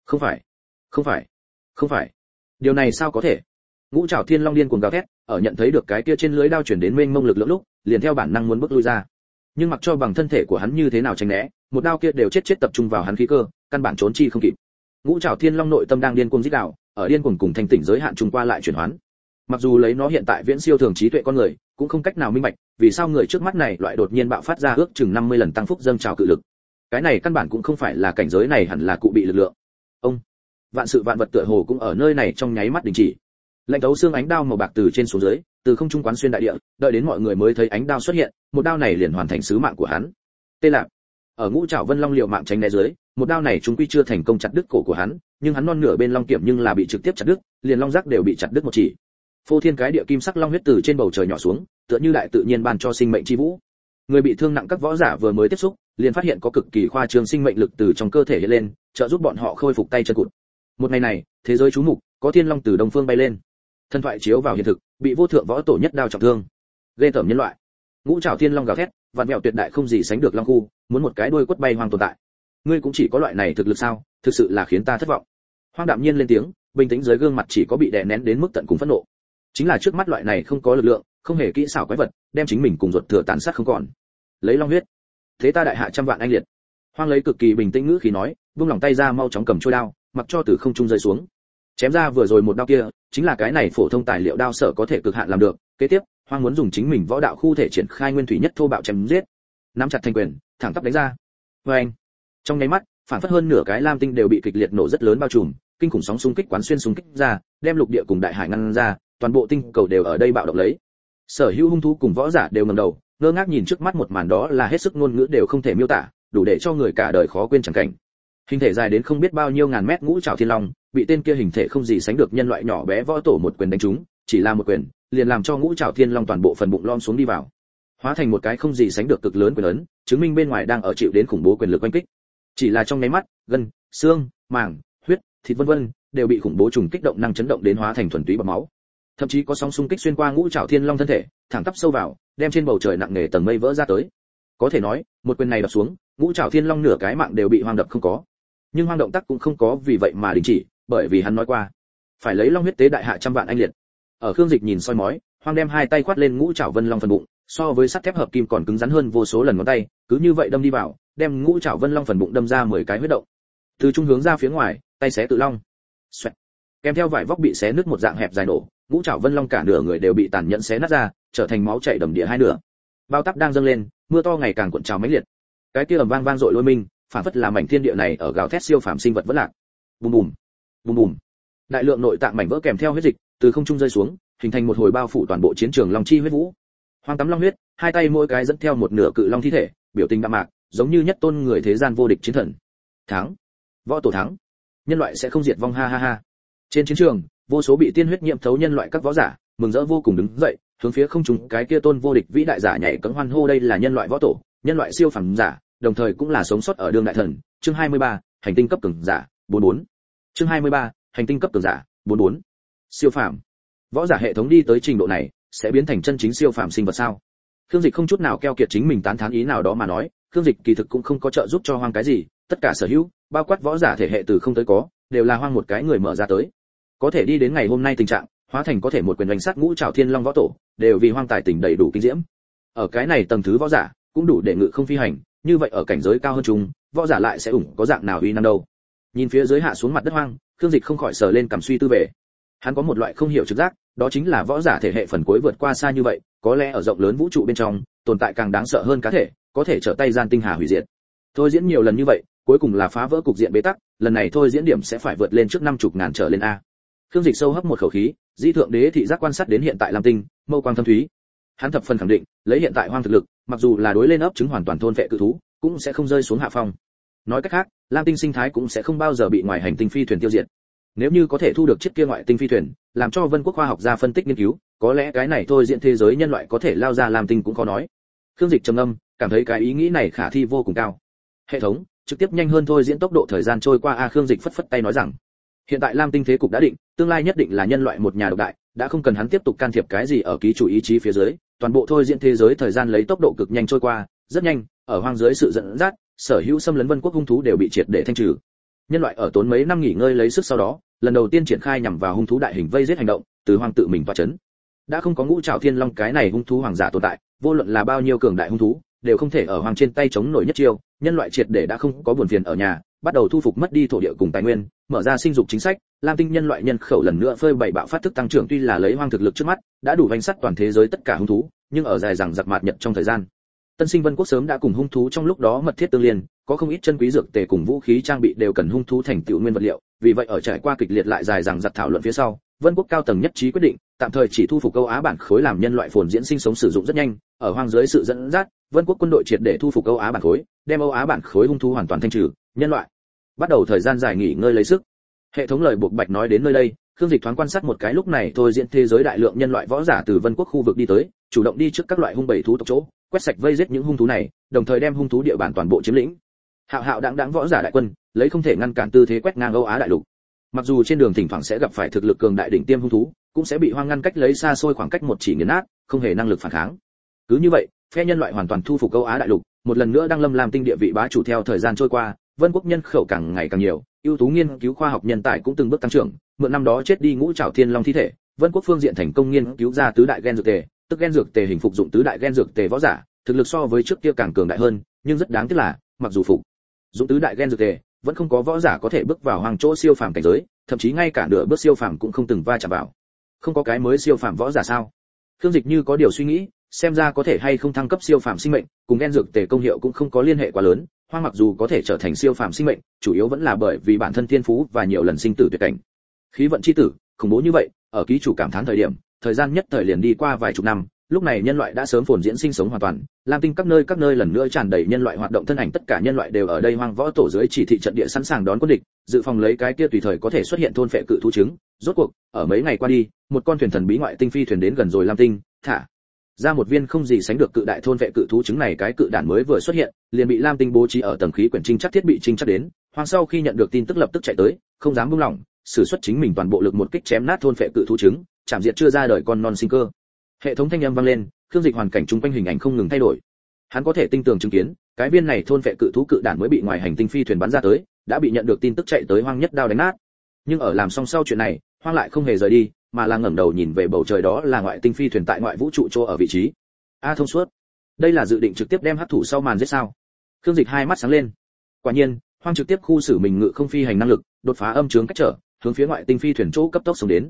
Không phải. Không phải. Không phải. Điều này sao có thể? Ngũ trảo thiên long điên cuồng gào thét, ở nhận thấy được cái kia trên lưới đao chuyển đến mênh mông lực lượng lúc, liền theo bản năng muốn bước lui ra. Nhưng mặc cho bằng thân thể của hắn như thế nào tránh né, một đao kia đều chết chết tập trung vào hắn khí cơ, căn bản trốn chi không kịp. Ngũ trảo thiên long nội tâm đang điên cuồng dích đạo ở điên cuồng cùng thanh tỉnh giới hạn trùng qua lại chuyển hoán. Mặc dù lấy nó hiện tại viễn siêu thường trí tuệ con người, cũng không cách nào minh bạch, vì sao người trước mắt này loại đột nhiên bạo phát ra ước chừng 50 lần tăng phúc dâng trào cự lực cái này căn bản cũng không phải là cảnh giới này hẳn là cụ bị lực lượng. Ông, vạn sự vạn vật tựa hồ cũng ở nơi này trong nháy mắt đình chỉ. Lạnh thấu xương ánh đao màu bạc từ trên xuống dưới, từ không trung quán xuyên đại địa, đợi đến mọi người mới thấy ánh đao xuất hiện, một đao này liền hoàn thành sứ mạng của hắn. Tê lạc ở ngũ trảo vân long liệu mạng tránh né dưới, một đao này chúng quy chưa thành công chặt đứt cổ của hắn, nhưng hắn non nửa bên long kiểm nhưng là bị trực tiếp chặt đứt, liền long giác đều bị chặt đứt một chỉ. Phô thiên cái địa kim sắc long huyết từ trên bầu trời nhỏ xuống, tựa như đại tự nhiên ban cho sinh mệnh chi vũ người bị thương nặng các võ giả vừa mới tiếp xúc, liền phát hiện có cực kỳ khoa trương sinh mệnh lực từ trong cơ thể hiện lên, trợ giúp bọn họ khôi phục tay chân cụt. Một ngày này, thế giới chú mục, có thiên long từ đông phương bay lên. Thần thoại chiếu vào hiện thực, bị vô thượng võ tổ nhất đao trọng thương. Ghê tởm nhân loại. Ngũ trảo thiên long gào thét, vạn mẹo tuyệt đại không gì sánh được long khu, muốn một cái đuôi quất bay hoang tồn tại. Ngươi cũng chỉ có loại này thực lực sao? Thực sự là khiến ta thất vọng. Hoang đạm nhiên lên tiếng, bình tĩnh dưới gương mặt chỉ có bị đè nén đến mức tận cùng phẫn nộ chính là trước mắt loại này không có lực lượng, không hề kỹ xảo quái vật, đem chính mình cùng ruột thừa tàn sát không còn. Lấy long huyết. Thế ta đại hạ trăm vạn anh liệt. Hoang lấy cực kỳ bình tĩnh ngữ khí nói buông lòng tay ra mau chóng cầm trôi đao, mặc cho từ không trung rơi xuống. Chém ra vừa rồi một đao kia, chính là cái này phổ thông tài liệu đao sở có thể cực hạn làm được. Kế tiếp, hoang muốn dùng chính mình võ đạo khu thể triển khai nguyên thủy nhất thô bạo chém giết. Nắm chặt thành quyền, thẳng tắp đánh ra. Vê anh. Trong nháy mắt, phản phất hơn nửa cái lam tinh đều bị kịch liệt nổ rất lớn bao trùm, kinh khủng sóng xung kích quán xuyên xung kích ra, đem lục địa cùng đại hải ngăn ra toàn bộ tinh cầu đều ở đây bạo động lấy. Sở hữu hung thú cùng võ giả đều ngẩng đầu ngơ ngác nhìn trước mắt một màn đó là hết sức ngôn ngữ đều không thể miêu tả đủ để cho người cả đời khó quên chẳng cảnh. Hình thể dài đến không biết bao nhiêu ngàn mét ngũ trảo thiên long bị tên kia hình thể không gì sánh được nhân loại nhỏ bé võ tổ một quyền đánh trúng chỉ là một quyền liền làm cho ngũ trảo thiên long toàn bộ phần bụng lom xuống đi vào. Hóa thành một cái không gì sánh được cực lớn quyền lớn, chứng minh bên ngoài đang ở chịu đến khủng bố quyền lực oanh kích. Chỉ là trong nháy mắt gân xương màng huyết thịt vân vân đều bị khủng bố trùng kích động năng chấn động đến hóa thành thuần túy bọt máu thậm chí có sóng xung kích xuyên qua ngũ trảo thiên long thân thể, thẳng tắp sâu vào, đem trên bầu trời nặng nề tầng mây vỡ ra tới. Có thể nói, một quyền này đập xuống, ngũ trảo thiên long nửa cái mạng đều bị hoang đập không có. Nhưng hoang động tác cũng không có vì vậy mà đình chỉ, bởi vì hắn nói qua, phải lấy long huyết tế đại hạ trăm vạn anh liệt. Ở khương dịch nhìn soi mói, hoang đem hai tay quát lên ngũ trảo vân long phần bụng, so với sắt thép hợp kim còn cứng rắn hơn vô số lần ngón tay, cứ như vậy đâm đi vào, đem ngũ trảo vân long phần bụng đâm ra mười cái huyết động. Từ trung hướng ra phía ngoài, tay xé tự long. Xoẹt. kèm theo vải vóc bị xé nứt một dạng hẹp dài nổ ngũ trảo vân long cả nửa người đều bị tàn nhẫn xé nát ra, trở thành máu chảy đầm địa hai nửa. Bao tắp đang dâng lên, mưa to ngày càng cuộn trào mãnh liệt. Cái kia ầm vang vang dội lôi minh, phản phất là mảnh thiên địa này ở gào thét siêu phàm sinh vật vẫn lạc. Bùm bùm bùm bùm. Đại lượng nội tạng mảnh vỡ kèm theo huyết dịch, từ không trung rơi xuống, hình thành một hồi bao phủ toàn bộ chiến trường long chi huyết vũ. Hoang tắm long huyết, hai tay mỗi cái dẫn theo một nửa cự long thi thể, biểu tình đạm mạc, giống như nhất tôn người thế gian vô địch chiến thần. Thắng. Võ tổ thắng. Nhân loại sẽ không diệt vong, ha ha ha. Trên chiến trường vô số bị tiên huyết nhiễm thấu nhân loại các võ giả mừng rỡ vô cùng đứng dậy hướng phía không trung cái kia tôn vô địch vĩ đại giả nhảy cẫng hoan hô đây là nhân loại võ tổ nhân loại siêu phẩm giả đồng thời cũng là sống sót ở đường đại thần chương 23, hành tinh cấp cường giả 44. chương 23, hành tinh cấp cường giả 44. siêu phẩm võ giả hệ thống đi tới trình độ này sẽ biến thành chân chính siêu phẩm sinh vật sao khương dịch không chút nào keo kiệt chính mình tán thán ý nào đó mà nói khương dịch kỳ thực cũng không có trợ giúp cho hoang cái gì tất cả sở hữu bao quát võ giả thể hệ từ không tới có đều là hoang một cái người mở ra tới có thể đi đến ngày hôm nay tình trạng, hóa thành có thể một quyền đánh sát ngũ trảo thiên long võ tổ, đều vì hoang tài tình đầy đủ kinh diễm. Ở cái này tầng thứ võ giả, cũng đủ để ngự không phi hành, như vậy ở cảnh giới cao hơn chúng, võ giả lại sẽ ủng có dạng nào uy năng đâu? Nhìn phía dưới hạ xuống mặt đất hoang, khương dịch không khỏi sờ lên cảm suy tư về. Hắn có một loại không hiểu trực giác, đó chính là võ giả thể hệ phần cuối vượt qua xa như vậy, có lẽ ở rộng lớn vũ trụ bên trong, tồn tại càng đáng sợ hơn cá thể, có thể trở tay gian tinh hà hủy diệt. Thôi diễn nhiều lần như vậy, cuối cùng là phá vỡ cục diện bế tắc, lần này thôi diễn điểm sẽ phải vượt lên trước năm chục ngàn trở lên a khương dịch sâu hấp một khẩu khí di thượng đế thị giác quan sát đến hiện tại lam tinh, mâu quang thâm thúy. Hắn thập phần khẳng định, lấy hiện tại hoang thực lực, mặc dù là đối lên ấp chứng hoàn toàn thôn vệ cự thú, cũng sẽ không rơi xuống hạ phong. Nói cách khác, lam tinh sinh thái cũng sẽ không bao giờ bị ngoài hành tinh phi thuyền tiêu diệt. Nếu như có thể thu được chiếc kia ngoại tinh phi thuyền, làm cho vân quốc khoa học gia phân tích nghiên cứu, có lẽ cái này thôi diện thế giới nhân loại có thể lao ra lam tinh cũng khó nói. Khương dịch trầm âm cảm thấy cái ý nghĩ này khả thi vô cùng cao. Hệ thống, trực tiếp nhanh hơn thôi diễn tốc độ thời gian trôi qua a, khương dịch phất phất tay nói rằng hiện tại lam tinh thế cục đã định, tương lai nhất định là nhân loại một nhà độc đại, đã không cần hắn tiếp tục can thiệp cái gì ở ký chủ ý chí phía dưới, toàn bộ thôi diễn thế giới thời gian lấy tốc độ cực nhanh trôi qua, rất nhanh, ở hoang dưới sự dẫn dắt, sở hữu xâm lấn vân quốc hung thú đều bị triệt để thanh trừ. Nhân loại ở tốn mấy năm nghỉ ngơi lấy sức sau đó, lần đầu tiên triển khai nhằm vào hung thú đại hình vây giết hành động, từ hoang tự mình toa chấn. Đã không có ngũ trảo thiên long cái này hung thú hoàng giả tồn tại, vô luận là bao nhiêu cường đại hung thú đều không thể ở hoàng trên tay chống nổi nhất chiêu, nhân loại triệt để đã không có buồn phiền ở nhà, bắt đầu thu phục mất đi thổ địa cùng tài nguyên, mở ra sinh dục chính sách, lam tinh nhân loại nhân khẩu lần nữa phơi bày bạo phát thức tăng trưởng tuy là lấy hoang thực lực trước mắt, đã đủ vanh sắt toàn thế giới tất cả hung thú, nhưng ở dài rằng giặc mạt nhật trong thời gian, tân sinh vân quốc sớm đã cùng hung thú trong lúc đó mật thiết tương liên, có không ít chân quý dược tề cùng vũ khí trang bị đều cần hung thú thành tựu nguyên vật liệu, vì vậy ở trải qua kịch liệt lại dài rằng giặc thảo luận phía sau, vân quốc cao tầng nhất trí quyết định tạm thời chỉ thu phục Âu á bản khối làm nhân loại phồn diễn sinh sống sử dụng rất nhanh, ở hoang dưới sự dẫn dắt, vân quốc quân đội triệt để thu phục Âu á bản khối, đem âu á bản khối hung thú hoàn toàn thanh trừ, nhân loại. Bắt đầu thời gian dài nghỉ ngơi lấy sức. Hệ thống lời buộc bạch nói đến nơi đây, khương dịch thoáng quan sát một cái lúc này thôi diễn thế giới đại lượng nhân loại võ giả từ vân quốc khu vực đi tới, chủ động đi trước các loại hung bầy thú tộc chỗ, quét sạch vây giết những hung thú này, đồng thời đem hung thú địa bàn toàn bộ chiếm lĩnh. Hạo hạo đáng đáng võ giả đại quân, lấy không thể ngăn cản tư thế quét ngang âu á đại lục mặc dù trên đường thỉnh thoảng sẽ gặp phải thực lực cường đại đỉnh tiêm hung thú, cũng sẽ bị hoang ngăn cách lấy xa xôi khoảng cách một chỉ nghiền nát, không hề năng lực phản kháng. Cứ như vậy, phe nhân loại hoàn toàn thu phục Câu á đại lục, một lần nữa đang lâm làm tinh địa vị bá chủ theo thời gian trôi qua, vân quốc nhân khẩu càng ngày càng nhiều, ưu tú nghiên cứu khoa học nhân tài cũng từng bước tăng trưởng, mượn năm đó chết đi ngũ trảo thiên long thi thể, vân quốc phương diện thành công nghiên cứu ra tứ đại gen dược tề, tức gen dược tề hình phục dụng tứ đại gen dược tề võ giả, thực lực so với trước kia càng cường đại hơn, nhưng rất đáng tiếc là, mặc dù phục dụng tứ đại gen dược tề vẫn không có võ giả có thể bước vào hoàng chỗ siêu phàm cảnh giới, thậm chí ngay cả nửa bước siêu phàm cũng không từng va chạm vào. Không có cái mới siêu phàm võ giả sao? Khương dịch như có điều suy nghĩ, xem ra có thể hay không thăng cấp siêu phàm sinh mệnh, cùng gen dược tề công hiệu cũng không có liên hệ quá lớn hoa mặc dù có thể trở thành siêu phàm sinh mệnh, chủ yếu vẫn là bởi vì bản thân thiên phú và nhiều lần sinh tử tuyệt cảnh. Khí vận chi tử, khủng bố như vậy, ở ký chủ cảm thán thời điểm, thời gian nhất thời liền đi qua vài chục năm lúc này nhân loại đã sớm phồn diễn sinh sống hoàn toàn, lam tinh các nơi các nơi lần nữa tràn đầy nhân loại hoạt động thân ảnh, tất cả nhân loại đều ở đây hoang võ tổ dưới chỉ thị trận địa sẵn sàng đón quân địch, dự phòng lấy cái kia tùy thời có thể xuất hiện thôn phệ cự thú trứng. Rốt cuộc, ở mấy ngày qua đi, một con thuyền thần bí ngoại tinh phi thuyền đến gần rồi lam tinh, thả ra một viên không gì sánh được cự đại thôn vệ cự thú trứng này cái cự đản mới vừa xuất hiện, liền bị lam tinh bố trí ở tầng khí quyển trinh chắc thiết bị trinh chắc đến. Hoang sau khi nhận được tin tức lập tức chạy tới, không dám buông lỏng, sử xuất chính mình toàn bộ lực một kích chém nát thôn vệ cự thú trứng, chạm diệt chưa ra đời con non sinh cơ hệ thống thanh âm vang lên, khương dịch hoàn cảnh chung quanh hình ảnh không ngừng thay đổi. Hắn có thể tinh tường chứng kiến, cái viên này thôn vệ cự thú cự đản mới bị ngoài hành tinh phi thuyền bắn ra tới, đã bị nhận được tin tức chạy tới hoang nhất đao đánh nát. Nhưng ở làm xong sau chuyện này, hoang lại không hề rời đi, mà là ngẩng đầu nhìn về bầu trời đó là ngoại tinh phi thuyền tại ngoại vũ trụ chỗ ở vị trí. A thông suốt. Đây là dự định trực tiếp đem hấp thụ sau màn giết sao? Khương dịch hai mắt sáng lên. Quả nhiên, hoang trực tiếp khu xử mình ngự không phi hành năng lực, đột phá âm trướng cách trở, hướng phía ngoại tinh phi thuyền chỗ cấp tốc xuống đến.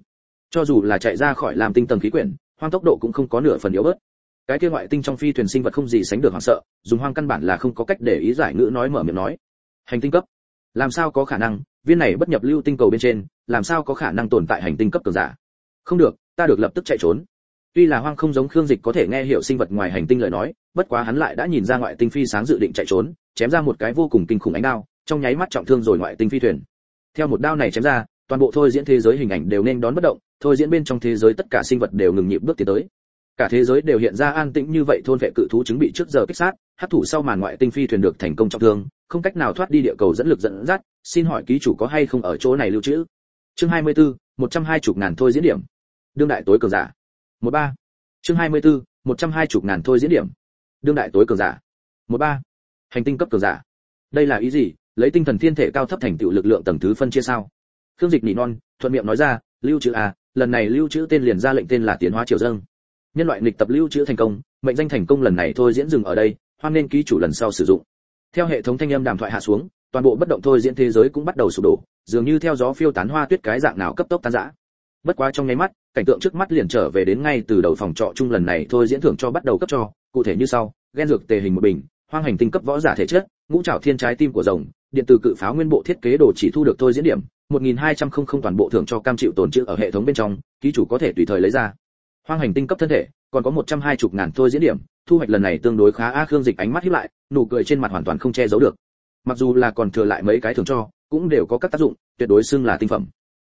Cho dù là chạy ra khỏi làm tinh tầng khí quyển hoang tốc độ cũng không có nửa phần yếu bớt. Cái kia ngoại tinh trong phi thuyền sinh vật không gì sánh được hoảng sợ, dùng hoang căn bản là không có cách để ý giải ngữ nói mở miệng nói. Hành tinh cấp. Làm sao có khả năng? Viên này bất nhập lưu tinh cầu bên trên, làm sao có khả năng tồn tại hành tinh cấp cường giả? Không được, ta được lập tức chạy trốn. Tuy là hoang không giống khương dịch có thể nghe hiểu sinh vật ngoài hành tinh lời nói, bất quá hắn lại đã nhìn ra ngoại tinh phi sáng dự định chạy trốn, chém ra một cái vô cùng kinh khủng ánh đao, trong nháy mắt trọng thương rồi ngoại tinh phi thuyền. Theo một đao này chém ra, toàn bộ thôi diễn thế giới hình ảnh đều nên đón bất động thôi diễn bên trong thế giới tất cả sinh vật đều ngừng nhịp bước tiến tới. Cả thế giới đều hiện ra an tĩnh như vậy thôn vệ cự thú chứng bị trước giờ kích sát hấp thụ sau màn ngoại tinh phi thuyền được thành công trọng thương không cách nào thoát đi địa cầu dẫn lực dẫn dắt xin hỏi ký chủ có hay không ở chỗ này lưu trữ? Chương 24, 120 chục ngàn thôi diễn điểm. Đương đại tối cường giả. Một ba. Chương 24, 120 chục ngàn thôi diễn điểm. Đương đại tối cường giả. Một ba. Hành tinh cấp cường giả. Đây là ý gì? Lấy tinh thần thiên thể cao thấp thành tựu lực lượng tầng thứ phân chia sao? Khương dịch nỉ non thuận miệng nói ra lưu trữ à lần này lưu trữ tên liền ra lệnh tên là tiến hóa triều dâng nhân loại nghịch tập lưu trữ thành công, mệnh danh thành công lần này thôi diễn dừng ở đây, hoan nên ký chủ lần sau sử dụng. Theo hệ thống thanh âm đàm thoại hạ xuống, toàn bộ bất động thôi diễn thế giới cũng bắt đầu sụp đổ, dường như theo gió phiêu tán hoa tuyết cái dạng nào cấp tốc tan rã. Bất quá trong nháy mắt, cảnh tượng trước mắt liền trở về đến ngay từ đầu phòng trọ chung lần này thôi diễn thưởng cho bắt đầu cấp cho, cụ thể như sau ghen dược tề hình một bình, hoang hành tinh cấp võ giả thể chất, ngũ trảo thiên trái tim của rồng, điện tử cự pháo nguyên bộ thiết kế đồ chỉ thu được thôi diễn điểm 1200 không không toàn bộ thưởng cho cam chịu tồn trữ ở hệ thống bên trong, ký chủ có thể tùy thời lấy ra. Hoang hành tinh cấp thân thể, còn có 120 ngàn thôi diễn điểm, thu hoạch lần này tương đối khá a, khương dịch ánh mắt híp lại, nụ cười trên mặt hoàn toàn không che giấu được. Mặc dù là còn thừa lại mấy cái thưởng cho, cũng đều có các tác dụng, tuyệt đối xưng là tinh phẩm.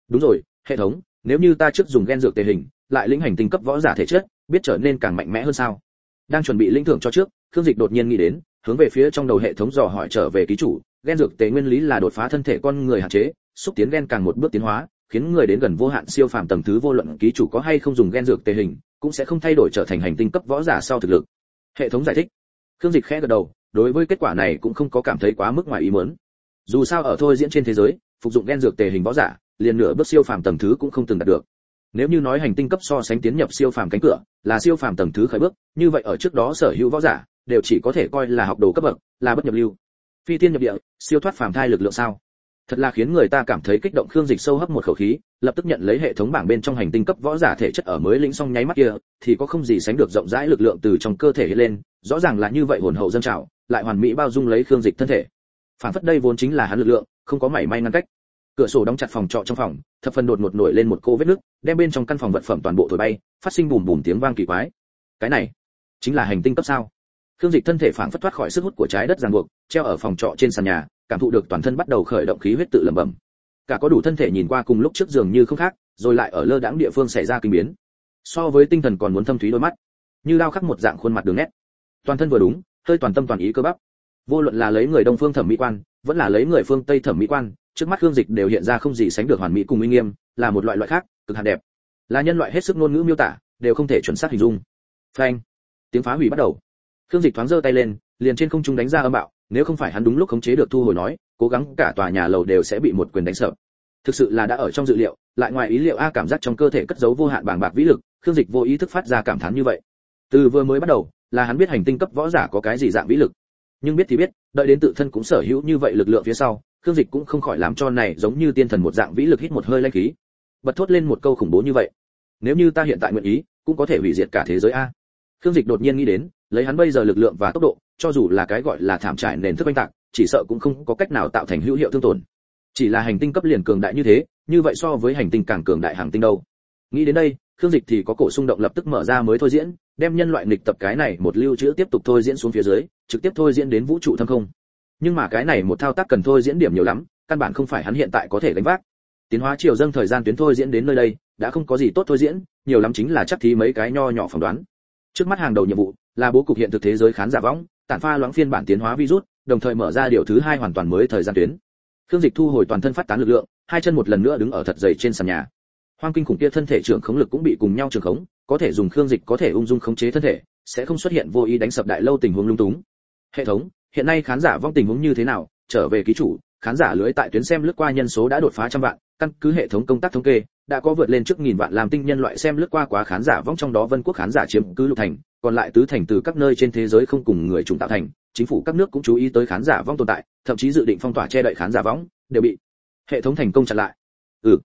Đúng rồi, hệ thống, nếu như ta trước dùng gen dược tề hình, lại lĩnh hành tinh cấp võ giả thể chất, biết trở nên càng mạnh mẽ hơn sao? Đang chuẩn bị lĩnh thưởng cho trước, khương dịch đột nhiên nghĩ đến, hướng về phía trong đầu hệ thống dò hỏi trở về ký chủ, gen dược tề nguyên lý là đột phá thân thể con người hạn chế xúc tiến gen càng một bước tiến hóa, khiến người đến gần vô hạn siêu phàm tầng thứ vô luận ký chủ có hay không dùng gen dược tề hình, cũng sẽ không thay đổi trở thành hành tinh cấp võ giả sau thực lực. Hệ thống giải thích. Khương dịch khẽ gật đầu, đối với kết quả này cũng không có cảm thấy quá mức ngoài ý muốn. Dù sao ở thôi diễn trên thế giới, phục dụng gen dược tề hình võ giả, liền nửa bước siêu phàm tầng thứ cũng không từng đạt được. Nếu như nói hành tinh cấp so sánh tiến nhập siêu phàm cánh cửa, là siêu phàm tầng thứ khởi bước, như vậy ở trước đó sở hữu võ giả, đều chỉ có thể coi là học đồ cấp bậc, là bất nhập lưu. Phi tiên nhập địa, siêu thoát phàm thai lực lượng sao? Thật là khiến người ta cảm thấy kích động khương dịch sâu hấp một khẩu khí lập tức nhận lấy hệ thống bảng bên trong hành tinh cấp võ giả thể chất ở mới lĩnh xong nháy mắt kia thì có không gì sánh được rộng rãi lực lượng từ trong cơ thể lên rõ ràng là như vậy hồn hậu dân trào lại hoàn mỹ bao dung lấy khương dịch thân thể. Phản phất đây vốn chính là hắn lực lượng không có mảy may ngăn cách. Cửa sổ đóng chặt phòng trọ trong phòng thập phần đột ngột nổi lên một cô vết nước, đem bên trong căn phòng vật phẩm toàn bộ thổi bay phát sinh bùm bùm tiếng vang kỳ quái. Cái này chính là hành tinh cấp sao? Khương dịch thân thể phản phất thoát khỏi sức hút của trái đất ràng buộc treo ở phòng trọ trên sàn nhà cảm thụ được toàn thân bắt đầu khởi động khí huyết tự lẩm bẩm. Cả có đủ thân thể nhìn qua cùng lúc trước giường như không khác, rồi lại ở lơ đãng địa phương xảy ra kinh biến. So với tinh thần còn muốn thâm thúy đôi mắt, như lao khắc một dạng khuôn mặt đường nét. Toàn thân vừa đúng, hơi toàn tâm toàn ý cơ bắp. Vô luận là lấy người đông phương thẩm mỹ quan, vẫn là lấy người phương tây thẩm mỹ quan, trước mắt hương dịch đều hiện ra không gì sánh được hoàn mỹ cùng uy nghiêm, là một loại loại khác, cực hạn đẹp. Là nhân loại hết sức ngôn ngữ miêu tả, đều không thể chuẩn xác hình dung. Phanh. Tiếng phá hủy bắt đầu. Khương dịch thoáng giơ tay lên, liền trên không trung đánh ra âm bạo nếu không phải hắn đúng lúc khống chế được thu hồi nói, cố gắng cả tòa nhà lầu đều sẽ bị một quyền đánh sập thực sự là đã ở trong dự liệu, lại ngoài ý liệu a cảm giác trong cơ thể cất giấu vô hạn bàng bạc vĩ lực, khương dịch vô ý thức phát ra cảm thán như vậy. Từ vừa mới bắt đầu, là hắn biết hành tinh cấp võ giả có cái gì dạng vĩ lực. Nhưng biết thì biết, đợi đến tự thân cũng sở hữu như vậy lực lượng phía sau, khương dịch cũng không khỏi làm cho này giống như tiên thần một dạng vĩ lực hít một hơi lanh khí. Bật thốt lên một câu khủng bố như vậy. Nếu như ta hiện tại nguyện ý, cũng có thể hủy diệt cả thế giới a. Khương dịch đột nhiên nghĩ đến, lấy hắn bây giờ lực lượng và tốc độ cho dù là cái gọi là thảm trải nền thức oanh tạc, chỉ sợ cũng không có cách nào tạo thành hữu hiệu thương tổn. Chỉ là hành tinh cấp liền cường đại như thế, như vậy so với hành tinh càng cường đại hàng tinh đâu. Nghĩ đến đây, khương dịch thì có cổ xung động lập tức mở ra mới thôi diễn, đem nhân loại nghịch tập cái này một lưu trữ tiếp tục thôi diễn xuống phía dưới, trực tiếp thôi diễn đến vũ trụ thâm không. Nhưng mà cái này một thao tác cần thôi diễn điểm nhiều lắm, căn bản không phải hắn hiện tại có thể đánh vác. Tiến hóa chiều dâng thời gian tuyến thôi diễn đến nơi đây, đã không có gì tốt thôi diễn, nhiều lắm chính là chắc thí mấy cái nho nhỏ phỏng đoán. Trước mắt hàng đầu nhiệm vụ là bố cục hiện thực thế giới khán giả võng tản pha loãng phiên bản tiến hóa virus, đồng thời mở ra điều thứ hai hoàn toàn mới thời gian tuyến. Khương dịch thu hồi toàn thân phát tán lực lượng, hai chân một lần nữa đứng ở thật dày trên sàn nhà. Hoang kinh khủng kia thân thể trưởng khống lực cũng bị cùng nhau trường khống, có thể dùng khương dịch có thể ung dung khống chế thân thể, sẽ không xuất hiện vô ý đánh sập đại lâu tình huống lung túng. Hệ thống, hiện nay khán giả vong tình huống như thế nào? Trở về ký chủ, khán giả lưới tại tuyến xem lướt qua nhân số đã đột phá trăm vạn, căn cứ hệ thống công tác thống kê, đã có vượt lên trước nghìn vạn làm tinh nhân loại xem lướt qua quá khán giả vong trong đó vân quốc khán giả chiếm cứ lục thành còn lại tứ thành từ các nơi trên thế giới không cùng người chủng tạo thành, chính phủ các nước cũng chú ý tới khán giả vong tồn tại, thậm chí dự định phong tỏa che đậy khán giả vong, đều bị hệ thống thành công chặn lại. Ừ.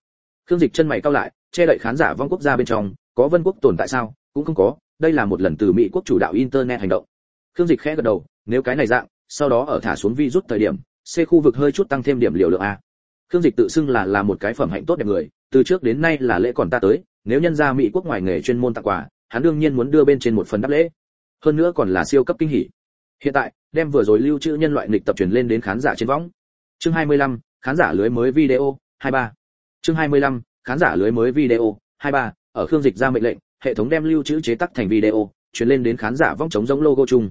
Khương dịch chân mày cao lại, che đậy khán giả vong quốc gia bên trong, có vân quốc tồn tại sao? Cũng không có, đây là một lần từ mỹ quốc chủ đạo internet hành động. Khương dịch khẽ gật đầu, nếu cái này dạng, sau đó ở thả xuống vi rút thời điểm, c khu vực hơi chút tăng thêm điểm liều lượng a. Khương dịch tự xưng là là một cái phẩm hạnh tốt đẹp người, từ trước đến nay là lễ còn ta tới, nếu nhân ra mỹ quốc ngoài nghề chuyên môn tặng quà hắn đương nhiên muốn đưa bên trên một phần đáp lễ. Hơn nữa còn là siêu cấp kinh hỉ. Hiện tại đem vừa rồi lưu trữ nhân loại nghịch tập truyền lên đến khán giả trên võng. Chương 25, khán giả lưới mới video 23. chương 25, khán giả lưới mới video 23, ở khương dịch ra mệnh lệnh hệ thống đem lưu trữ chế tác thành video truyền lên đến khán giả vong chống giống logo chung.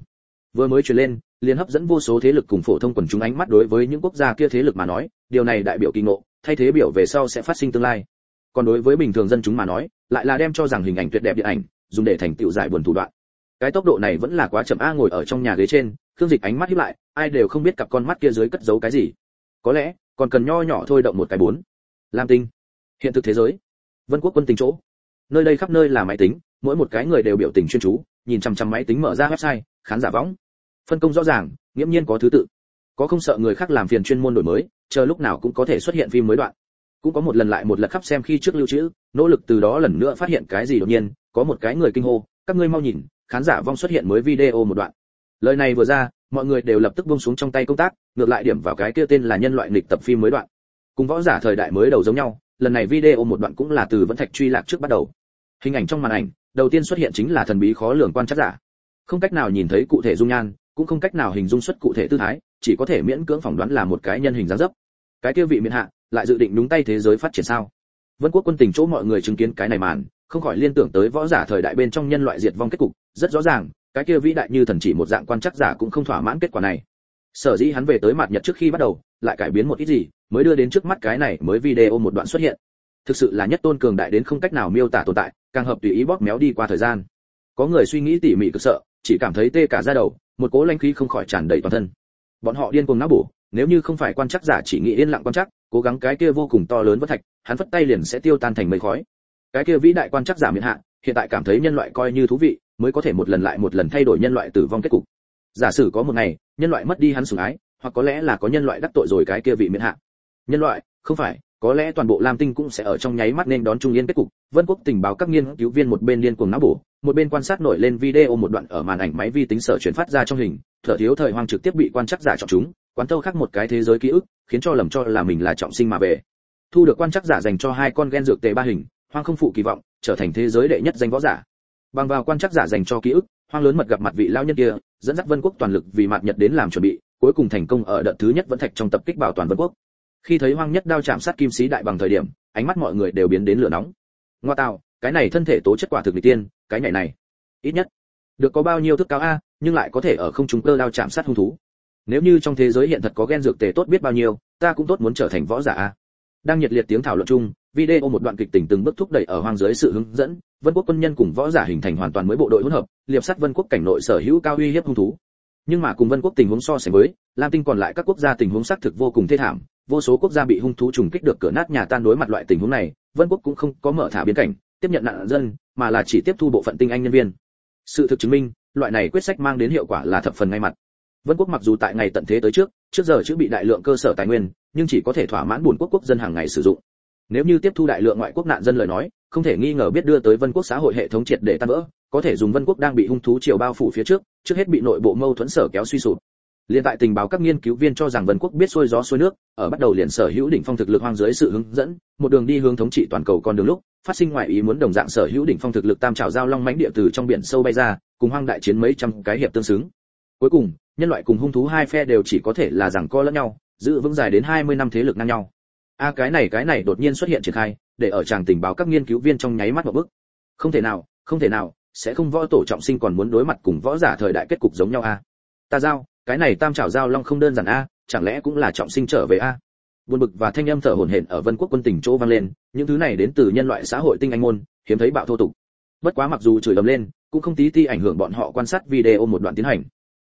Vừa mới truyền lên liền hấp dẫn vô số thế lực cùng phổ thông quần chúng ánh mắt đối với những quốc gia kia thế lực mà nói điều này đại biểu kỳ ngộ thay thế biểu về sau sẽ phát sinh tương lai. Còn đối với bình thường dân chúng mà nói lại là đem cho rằng hình ảnh tuyệt đẹp điện ảnh dùng để thành tựu giải buồn thủ đoạn. Cái tốc độ này vẫn là quá chậm. A ngồi ở trong nhà ghế trên, khương dịch ánh mắt híp lại, ai đều không biết cặp con mắt kia dưới cất giấu cái gì. Có lẽ, còn cần nho nhỏ thôi động một cái bốn. Lam tinh. Hiện thực thế giới. Vân quốc quân tình chỗ. Nơi đây khắp nơi là máy tính, mỗi một cái người đều biểu tình chuyên chú, nhìn chằm chằm máy tính mở ra website, khán giả võng. Phân công rõ ràng, nghiễm nhiên có thứ tự. Có không sợ người khác làm phiền chuyên môn đổi mới, chờ lúc nào cũng có thể xuất hiện phim mới đoạn. Cũng có một lần lại một lần khắp xem khi trước lưu trữ, nỗ lực từ đó lần nữa phát hiện cái gì đột nhiên có một cái người kinh hô, các ngươi mau nhìn, khán giả vong xuất hiện mới video một đoạn. Lời này vừa ra, mọi người đều lập tức buông xuống trong tay công tác, ngược lại điểm vào cái kia tên là nhân loại nghịch tập phim mới đoạn. Cùng võ giả thời đại mới đầu giống nhau, lần này video một đoạn cũng là từ vẫn thạch truy lạc trước bắt đầu. Hình ảnh trong màn ảnh, đầu tiên xuất hiện chính là thần bí khó lường quan chắc giả. Không cách nào nhìn thấy cụ thể dung nhan, cũng không cách nào hình dung xuất cụ thể tư thái, chỉ có thể miễn cưỡng phỏng đoán là một cái nhân hình dáng dấp. Cái kia vị miễn hạ, lại dự định đúng tay thế giới phát triển sao? Vân quốc quân tình chỗ mọi người chứng kiến cái này màn không khỏi liên tưởng tới võ giả thời đại bên trong nhân loại diệt vong kết cục, rất rõ ràng, cái kia vĩ đại như thần chỉ một dạng quan chắc giả cũng không thỏa mãn kết quả này. Sở dĩ hắn về tới mặt nhật trước khi bắt đầu, lại cải biến một ít gì, mới đưa đến trước mắt cái này mới video một đoạn xuất hiện. Thực sự là nhất tôn cường đại đến không cách nào miêu tả tồn tại, càng hợp tùy ý bóp méo đi qua thời gian. Có người suy nghĩ tỉ mỉ cực sợ, chỉ cảm thấy tê cả da đầu, một cố lanh khí không khỏi tràn đầy toàn thân. Bọn họ điên cuồng não bổ, nếu như không phải quan chắc giả chỉ nghĩ yên lặng quan chắc, cố gắng cái kia vô cùng to lớn vỡ thạch, hắn phất tay liền sẽ tiêu tan thành mây khói cái kia vĩ đại quan chắc giả miễn hạ, hiện tại cảm thấy nhân loại coi như thú vị, mới có thể một lần lại một lần thay đổi nhân loại tử vong kết cục. Giả sử có một ngày, nhân loại mất đi hắn sủng ái, hoặc có lẽ là có nhân loại đắc tội rồi cái kia vị miễn hạ. Nhân loại, không phải, có lẽ toàn bộ lam tinh cũng sẽ ở trong nháy mắt nên đón trung yên kết cục. Vân quốc tình báo các nghiên cứu viên một bên liên cuồng não bổ, một bên quan sát nổi lên video một đoạn ở màn ảnh máy vi tính sở chuyển phát ra trong hình, thở thiếu thời hoang trực tiếp bị quan chắc giả chọn chúng, quán thâu khác một cái thế giới ký ức, khiến cho lầm cho là mình là trọng sinh mà về. Thu được quan chắc giả dành cho hai con gen dược tề ba hình hoang không phụ kỳ vọng, trở thành thế giới đệ nhất danh võ giả. Bằng vào quan chắc giả dành cho ký ức, hoang lớn mật gặp mặt vị lao nhân kia, dẫn dắt vân quốc toàn lực vì mặt nhật đến làm chuẩn bị, cuối cùng thành công ở đợt thứ nhất vẫn thạch trong tập kích bảo toàn vân quốc. Khi thấy hoang nhất đao chạm sát kim sĩ đại bằng thời điểm, ánh mắt mọi người đều biến đến lửa nóng. Ngoa tạo, cái này thân thể tố chất quả thực vị tiên, cái nhảy này, ít nhất, được có bao nhiêu thức cao a, nhưng lại có thể ở không trung cơ đao chạm sát hung thú. Nếu như trong thế giới hiện thật có gen dược tề tốt biết bao nhiêu, ta cũng tốt muốn trở thành võ giả a đang nhiệt liệt tiếng thảo luận chung, video một đoạn kịch tình từng bước thúc đẩy ở hoang dưới sự hướng dẫn, vân quốc quân nhân cùng võ giả hình thành hoàn toàn mới bộ đội hỗn hợp, liệp sát vân quốc cảnh nội sở hữu cao uy hiếp hung thú. Nhưng mà cùng vân quốc tình huống so sánh với, lam tinh còn lại các quốc gia tình huống xác thực vô cùng thê thảm, vô số quốc gia bị hung thú trùng kích được cửa nát nhà tan đối mặt loại tình huống này, vân quốc cũng không có mở thả biến cảnh, tiếp nhận nạn dân, mà là chỉ tiếp thu bộ phận tinh anh nhân viên. Sự thực chứng minh, loại này quyết sách mang đến hiệu quả là thập phần ngay mặt. Vân quốc mặc dù tại ngày tận thế tới trước trước giờ chữ bị đại lượng cơ sở tài nguyên nhưng chỉ có thể thỏa mãn buồn quốc quốc dân hàng ngày sử dụng nếu như tiếp thu đại lượng ngoại quốc nạn dân lời nói không thể nghi ngờ biết đưa tới vân quốc xã hội hệ thống triệt để tan vỡ có thể dùng vân quốc đang bị hung thú triều bao phủ phía trước trước hết bị nội bộ mâu thuẫn sở kéo suy sụp Liên tại tình báo các nghiên cứu viên cho rằng Vân quốc biết xuôi gió xuôi nước, ở bắt đầu liền sở hữu đỉnh phong thực lực hoang dưới sự hướng dẫn, một đường đi hướng thống trị toàn cầu con đường lúc, phát sinh ngoại ý muốn đồng dạng sở hữu đỉnh phong thực lực tam trảo giao long mãnh địa từ trong biển sâu bay ra, cùng hoang đại chiến mấy trăm cái hiệp tương xứng. Cuối cùng, nhân loại cùng hung thú hai phe đều chỉ có thể là giằng co lẫn nhau, giữ vững dài đến 20 năm thế lực ngang nhau. A cái này cái này đột nhiên xuất hiện triển khai, để ở chàng tình báo các nghiên cứu viên trong nháy mắt một bước. Không thể nào, không thể nào, sẽ không võ tổ trọng sinh còn muốn đối mặt cùng võ giả thời đại kết cục giống nhau a. Ta giao, cái này tam trảo giao long không đơn giản a chẳng lẽ cũng là trọng sinh trở về a buồn bực và thanh âm thở hổn hển ở vân quốc quân tỉnh chỗ vang lên những thứ này đến từ nhân loại xã hội tinh anh môn hiếm thấy bạo thô tục bất quá mặc dù chửi ầm lên cũng không tí ti ảnh hưởng bọn họ quan sát video một đoạn tiến hành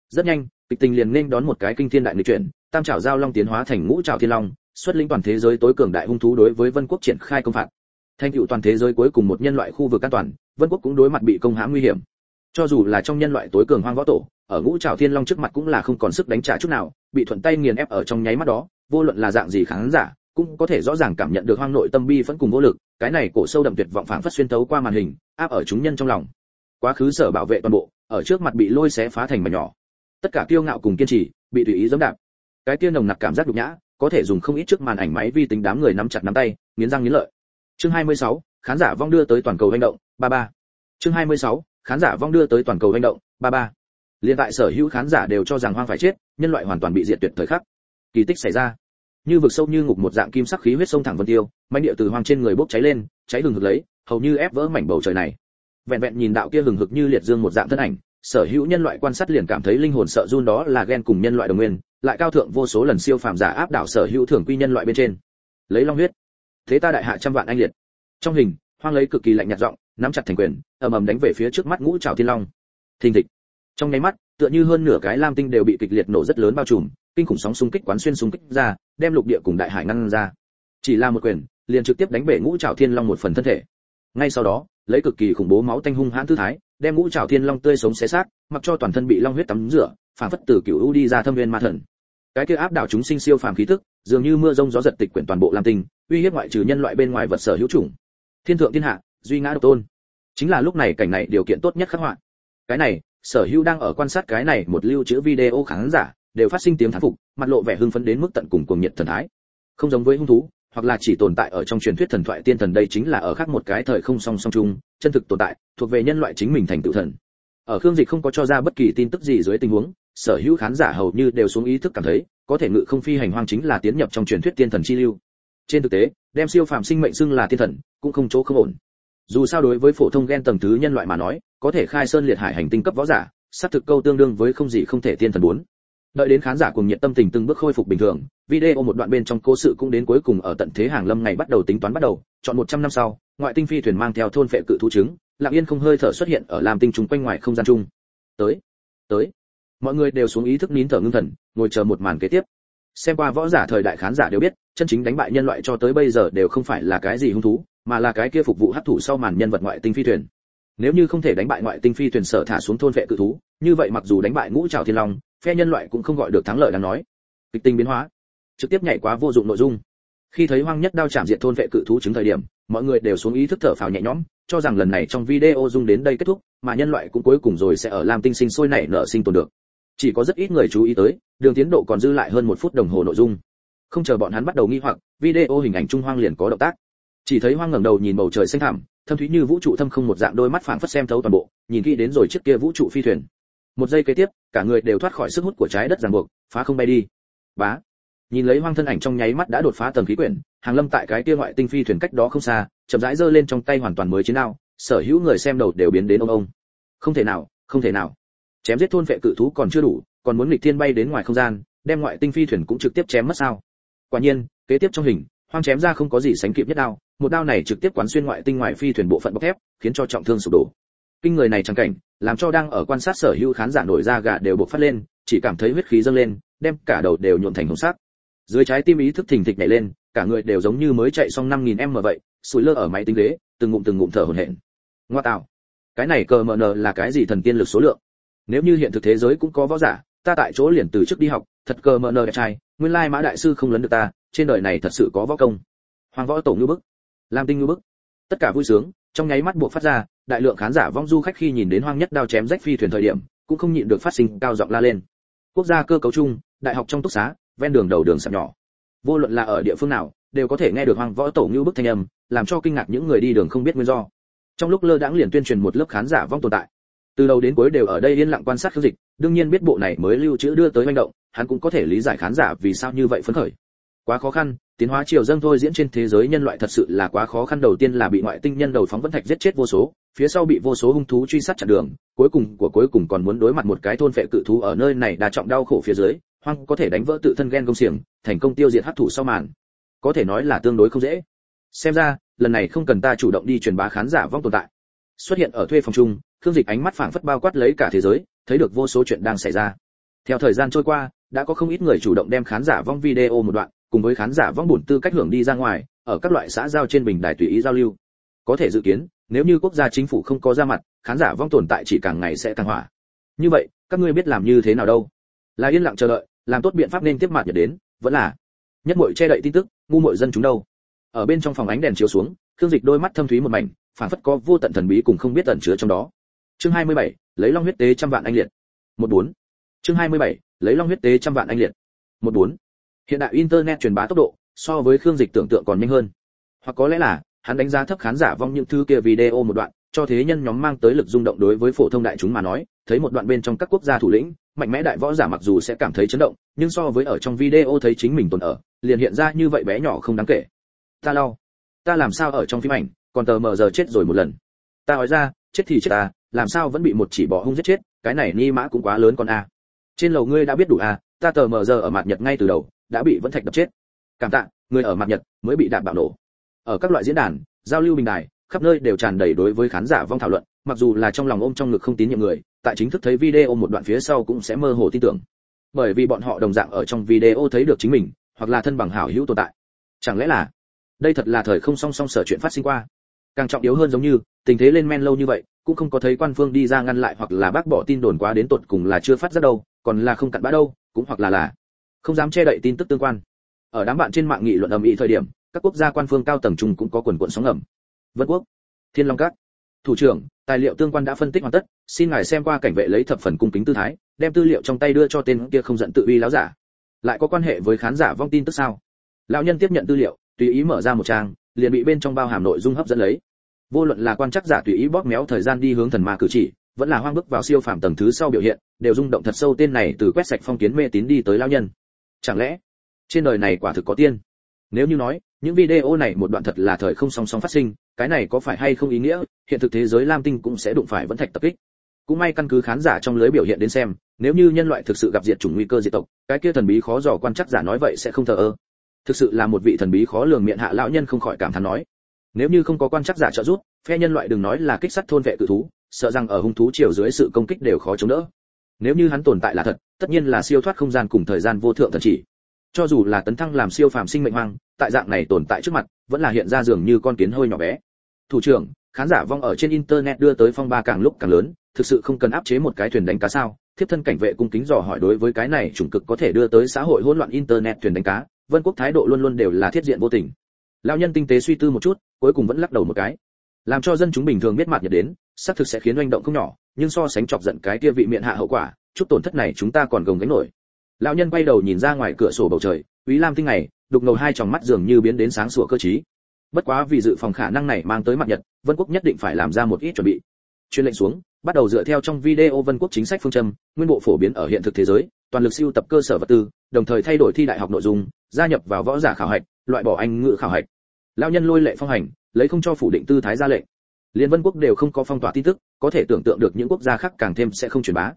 rất nhanh kịch tình liền nên đón một cái kinh thiên đại nguy chuyển tam trảo giao long tiến hóa thành ngũ trảo thiên long, xuất lĩnh toàn thế giới tối cường đại hung thú đối với vân quốc triển khai công phạt. Thành tựu toàn thế giới cuối cùng một nhân loại khu vực an toàn, vân quốc cũng đối mặt bị công hãm nguy hiểm. Cho dù là trong nhân loại tối cường hoang võ tổ, ở ngũ trảo thiên long trước mặt cũng là không còn sức đánh trả chút nào, bị thuận tay nghiền ép ở trong nháy mắt đó, vô luận là dạng gì khán giả, cũng có thể rõ ràng cảm nhận được hoang nội tâm bi vẫn cùng vô lực, cái này cổ sâu đậm tuyệt vọng phảng phất xuyên thấu qua màn hình, áp ở chúng nhân trong lòng. Quá khứ sở bảo vệ toàn bộ, ở trước mặt bị lôi xé phá thành mảnh nhỏ. Tất cả kiêu ngạo cùng kiên trì, bị tùy ý giẫm đạp cái kia nồng nặc cảm giác nhục nhã có thể dùng không ít trước màn ảnh máy vi tính đám người nắm chặt nắm tay nghiến răng nghiến lợi chương 26, khán giả vong đưa tới toàn cầu hành động ba ba chương 26, khán giả vong đưa tới toàn cầu hành động ba ba Liên tại sở hữu khán giả đều cho rằng hoang phải chết, nhân loại hoàn toàn bị diệt tuyệt thời khắc. Kỳ tích xảy ra. Như vực sâu như ngục một dạng kim sắc khí huyết sông thẳng vân tiêu, manh địa từ hoang trên người bốc cháy lên, cháy hừng hực lấy, hầu như ép vỡ mảnh bầu trời này. Vẹn vẹn nhìn đạo kia hừng hực như liệt dương một dạng thân ảnh, sở hữu nhân loại quan sát liền cảm thấy linh hồn sợ run đó là ghen cùng nhân loại đồng nguyên, lại cao thượng vô số lần siêu phàm giả áp đảo sở hữu thường quy nhân loại bên trên. Lấy long huyết, thế ta đại hạ trăm vạn anh liệt. Trong hình, hoang lấy cực kỳ lạnh nhạt giọng, nắm chặt thành quyền, ầm ầm đánh về phía trước mắt ngũ trảo thiên long. Thình thịch trong nháy mắt tựa như hơn nửa cái lam tinh đều bị kịch liệt nổ rất lớn bao trùm kinh khủng sóng xung kích quán xuyên xung kích ra đem lục địa cùng đại hải ngăn ra chỉ là một quyền liền trực tiếp đánh bể ngũ trảo thiên long một phần thân thể ngay sau đó lấy cực kỳ khủng bố máu tanh hung hãn tư thái đem ngũ trảo thiên long tươi sống xé xác, mặc cho toàn thân bị long huyết tắm rửa phản phất từ cửu u đi ra thâm viên ma thần. Cái kia áp đảo chúng sinh siêu phàm khí tức, dường như mưa rông gió giật tịch quyển toàn bộ lam tinh, uy hiếp ngoại trừ nhân loại bên ngoài vật sở hữu chủng. Thiên thượng thiên hạ, duy ngã độc tôn. Chính là lúc này cảnh này điều kiện tốt nhất khắc họa. Cái này, sở hữu đang ở quan sát cái này một lưu trữ video khán giả, đều phát sinh tiếng thán phục, mặt lộ vẻ hưng phấn đến mức tận cùng cuồng nhiệt thần thái. Không giống với hung thú hoặc là chỉ tồn tại ở trong truyền thuyết thần thoại tiên thần đây chính là ở khác một cái thời không song song chung, chân thực tồn tại, thuộc về nhân loại chính mình thành tựu thần. Ở khương dịch không có cho ra bất kỳ tin tức gì dưới tình huống, sở hữu khán giả hầu như đều xuống ý thức cảm thấy, có thể ngự không phi hành hoang chính là tiến nhập trong truyền thuyết tiên thần chi lưu. Trên thực tế, đem siêu phàm sinh mệnh xưng là tiên thần, cũng không chỗ không ổn. Dù sao đối với phổ thông gen tầng thứ nhân loại mà nói, có thể khai sơn liệt hải hành tinh cấp võ giả sát thực câu tương đương với không gì không thể tiên thần bốn. Đợi đến khán giả cùng nhiệt tâm tình từng bước khôi phục bình thường video một đoạn bên trong cố sự cũng đến cuối cùng ở tận thế hàng lâm ngày bắt đầu tính toán bắt đầu, chọn 100 năm sau, ngoại tinh phi thuyền mang theo thôn phệ cự thú trứng, lặng yên không hơi thở xuất hiện ở làm tinh trùng quanh ngoài không gian chung. Tới tới. Mọi người đều xuống ý thức nín thở ngưng thần, ngồi chờ một màn kế tiếp. Xem qua võ giả thời đại khán giả đều biết, chân chính đánh bại nhân loại cho tới bây giờ đều không phải là cái gì hung thú, mà là cái kia phục vụ hấp thụ sau màn nhân vật ngoại tinh phi thuyền. Nếu như không thể đánh bại ngoại tinh phi thuyền sở thả xuống thôn vệ cự thú, như vậy mặc dù đánh bại ngũ trào thiên long, phe nhân loại cũng không gọi được thắng lợi đáng nói. Kịch tình biến hóa trực tiếp nhảy quá vô dụng nội dung. Khi thấy hoang nhất đao chạm diện thôn vệ cự thú chứng thời điểm, mọi người đều xuống ý thức thở phào nhẹ nhõm, cho rằng lần này trong video dung đến đây kết thúc, mà nhân loại cũng cuối cùng rồi sẽ ở lam tinh sinh sôi nảy nở sinh tồn được. Chỉ có rất ít người chú ý tới, đường tiến độ còn dư lại hơn một phút đồng hồ nội dung. Không chờ bọn hắn bắt đầu nghi hoặc, video hình ảnh trung hoang liền có động tác. Chỉ thấy hoang ngẩng đầu nhìn bầu trời xanh thẳm, thâm thúy như vũ trụ thâm không một dạng đôi mắt phảng phất xem thấu toàn bộ, nhìn kỹ đến rồi chiếc kia vũ trụ phi thuyền. Một giây kế tiếp, cả người đều thoát khỏi sức hút của trái đất ràng buộc, phá không bay đi. Bá! Nhìn lấy hoang thân ảnh trong nháy mắt đã đột phá tầng khí quyển, hàng lâm tại cái kia ngoại tinh phi thuyền cách đó không xa, chậm rãi giơ lên trong tay hoàn toàn mới chiến đao, sở hữu người xem đầu đều biến đến ông ông. Không thể nào, không thể nào. Chém giết thôn vệ cự thú còn chưa đủ, còn muốn nghịch thiên bay đến ngoài không gian, đem ngoại tinh phi thuyền cũng trực tiếp chém mất sao. Quả nhiên, kế tiếp trong hình, hoang chém ra không có gì sánh kịp nhất đao, một đao này trực tiếp quán xuyên ngoại tinh ngoại phi thuyền bộ phận bọc thép, khiến cho trọng thương sụp đổ. Kinh người này chẳng cảnh, làm cho đang ở quan sát sở hữu khán giả nổi da gà đều bộc phát lên, chỉ cảm thấy huyết khí dâng lên, đem cả đầu đều nhuộn thành hồng sắc dưới trái tim ý thức thình thịch nhảy lên, cả người đều giống như mới chạy xong 5000 m vậy, sủi lơ ở máy tính ghế, từng ngụm từng ngụm thở hổn hển. Ngoa tạo. Cái này cờ mờ nờ là cái gì thần tiên lực số lượng? Nếu như hiện thực thế giới cũng có võ giả, ta tại chỗ liền từ trước đi học, thật cờ mờ nờ đẹp trai, nguyên lai mã đại sư không lấn được ta, trên đời này thật sự có võ công. Hoàng võ tổ ngưu bức. Lam tinh ngưu bức. Tất cả vui sướng, trong nháy mắt buộc phát ra, đại lượng khán giả vong du khách khi nhìn đến hoang nhất đao chém rách phi thuyền thời điểm, cũng không nhịn được phát sinh cao giọng la lên. Quốc gia cơ cấu chung, đại học trong túc xá ven đường đầu đường sạp nhỏ. Vô luận là ở địa phương nào, đều có thể nghe được hoàng võ tổ như bức thanh âm, làm cho kinh ngạc những người đi đường không biết nguyên do. Trong lúc lơ đãng liền tuyên truyền một lớp khán giả vong tồn tại. Từ đầu đến cuối đều ở đây yên lặng quan sát khiêu dịch, đương nhiên biết bộ này mới lưu trữ đưa tới manh động, hắn cũng có thể lý giải khán giả vì sao như vậy phấn khởi. Quá khó khăn, tiến hóa chiều dâng thôi diễn trên thế giới nhân loại thật sự là quá khó khăn. Đầu tiên là bị ngoại tinh nhân đầu phóng vẫn thạch giết chết vô số, phía sau bị vô số hung thú truy sát chặn đường, cuối cùng của cuối cùng còn muốn đối mặt một cái thôn phệ cự thú ở nơi này đa trọng đau khổ phía dưới hoang có thể đánh vỡ tự thân ghen công xiềng, thành công tiêu diệt hắc thủ sau màn. Có thể nói là tương đối không dễ. Xem ra, lần này không cần ta chủ động đi truyền bá khán giả vong tồn tại. Xuất hiện ở thuê phòng chung, khương dịch ánh mắt phảng phất bao quát lấy cả thế giới, thấy được vô số chuyện đang xảy ra. Theo thời gian trôi qua, đã có không ít người chủ động đem khán giả vong video một đoạn, cùng với khán giả vong bổn tư cách hưởng đi ra ngoài, ở các loại xã giao trên bình đài tùy ý giao lưu. Có thể dự kiến, nếu như quốc gia chính phủ không có ra mặt, khán giả vong tồn tại chỉ càng ngày sẽ tăng hỏa. Như vậy, các ngươi biết làm như thế nào đâu? Là yên lặng chờ đợi làm tốt biện pháp nên tiếp mặt nhật đến vẫn là nhất muội che đậy tin tức ngu muội dân chúng đâu. Ở bên trong phòng ánh đèn chiếu xuống khương dịch đôi mắt thâm thúy một mảnh phản phất có vô tận thần bí cùng không biết tận chứa trong đó. Chương 27, lấy long huyết tế trăm vạn anh liệt. Một bốn. Chương 27, lấy long huyết tế trăm vạn anh liệt. Một bốn. Hiện đại internet truyền bá tốc độ so với khương dịch tưởng tượng còn nhanh hơn. Hoặc có lẽ là hắn đánh giá thấp khán giả vong những thứ kia video một đoạn cho thế nhân nhóm mang tới lực rung động đối với phổ thông đại chúng mà nói thấy một đoạn bên trong các quốc gia thủ lĩnh mạnh mẽ đại võ giả mặc dù sẽ cảm thấy chấn động, nhưng so với ở trong video thấy chính mình tồn ở, liền hiện ra như vậy bé nhỏ không đáng kể. Ta lau ta làm sao ở trong phim ảnh, còn tờ mờ giờ chết rồi một lần. Ta nói ra, chết thì chết ta, làm sao vẫn bị một chỉ bỏ hung giết chết, cái này ni mã cũng quá lớn con a. Trên lầu ngươi đã biết đủ a, ta tờ mờ giờ ở mặt nhật ngay từ đầu, đã bị vẫn thạch đập chết. Cảm tạ người ở mặt nhật mới bị đạn bạo nổ. Ở các loại diễn đàn, giao lưu bình đài, khắp nơi đều tràn đầy đối với khán giả vong thảo luận, mặc dù là trong lòng ôm trong ngực không tín nhiệm người tại chính thức thấy video một đoạn phía sau cũng sẽ mơ hồ tin tưởng. Bởi vì bọn họ đồng dạng ở trong video thấy được chính mình, hoặc là thân bằng hảo hữu tồn tại. Chẳng lẽ là, đây thật là thời không song song sở chuyện phát sinh qua? Càng trọng yếu hơn giống như, tình thế lên men lâu như vậy, cũng không có thấy quan phương đi ra ngăn lại hoặc là bác bỏ tin đồn quá đến tột cùng là chưa phát ra đâu, còn là không cặn bã đâu, cũng hoặc là là không dám che đậy tin tức tương quan. Ở đám bạn trên mạng nghị luận ầm ĩ thời điểm, các quốc gia quan phương cao tầng chung cũng có quần quận sóng ngầm. Vân quốc, thiên long các, thủ trưởng tài liệu tương quan đã phân tích hoàn tất, xin ngài xem qua cảnh vệ lấy thập phần cung kính tư thái, đem tư liệu trong tay đưa cho tên kia không giận tự uy láo giả. Lại có quan hệ với khán giả vong tin tức sao? Lão nhân tiếp nhận tư liệu, tùy ý mở ra một trang, liền bị bên trong bao hàm nội dung hấp dẫn lấy. Vô luận là quan chắc giả tùy ý bóp méo thời gian đi hướng thần ma cử chỉ, vẫn là hoang bước vào siêu phàm tầng thứ sau biểu hiện, đều rung động thật sâu tên này từ quét sạch phong kiến mê tín đi tới lão nhân. Chẳng lẽ, trên đời này quả thực có tiên? Nếu như nói, những video này một đoạn thật là thời không song song phát sinh cái này có phải hay không ý nghĩa? Hiện thực thế giới lam tinh cũng sẽ đụng phải vẫn thạch tập kích. Cũng may căn cứ khán giả trong lưới biểu hiện đến xem, nếu như nhân loại thực sự gặp diệt chủng nguy cơ diệt tộc, cái kia thần bí khó dò quan chắc giả nói vậy sẽ không thờ ơ. Thực sự là một vị thần bí khó lường miệng hạ lão nhân không khỏi cảm thán nói. Nếu như không có quan chắc giả trợ giúp, phe nhân loại đừng nói là kích sát thôn vệ cự thú, sợ rằng ở hung thú chiều dưới sự công kích đều khó chống đỡ. Nếu như hắn tồn tại là thật, tất nhiên là siêu thoát không gian cùng thời gian vô thượng thần chỉ cho dù là tấn thăng làm siêu phàm sinh mệnh hoang, tại dạng này tồn tại trước mặt, vẫn là hiện ra dường như con kiến hơi nhỏ bé. Thủ trưởng, khán giả vong ở trên internet đưa tới phong ba càng lúc càng lớn, thực sự không cần áp chế một cái thuyền đánh cá sao? Thiếp thân cảnh vệ cung kính dò hỏi đối với cái này chủng cực có thể đưa tới xã hội hỗn loạn internet thuyền đánh cá, vân quốc thái độ luôn luôn đều là thiết diện vô tình. Lão nhân tinh tế suy tư một chút, cuối cùng vẫn lắc đầu một cái. Làm cho dân chúng bình thường biết mặt nhật đến, xác thực sẽ khiến oanh động không nhỏ, nhưng so sánh chọc giận cái kia vị miệng hạ hậu quả, chút tổn thất này chúng ta còn gồng gánh nổi lão nhân quay đầu nhìn ra ngoài cửa sổ bầu trời quý Lam tinh này, đục ngầu hai tròng mắt dường như biến đến sáng sủa cơ trí. Bất quá vì dự phòng khả năng này mang tới mặt Nhật, Vân Quốc nhất định phải làm ra một ít chuẩn bị. Chuyên lệnh xuống, bắt đầu dựa theo trong video Vân Quốc chính sách phương châm, nguyên bộ phổ biến ở hiện thực thế giới, toàn lực siêu tập cơ sở vật tư, đồng thời thay đổi thi đại học nội dung, gia nhập vào võ giả khảo hạch, loại bỏ anh ngữ khảo hạch. Lão nhân lôi lệ phong hành, lấy không cho phủ định tư thái ra lệnh. liên vân quốc đều không có phong tỏa tin tức có thể tưởng tượng được những quốc gia khác càng thêm sẽ không truyền bá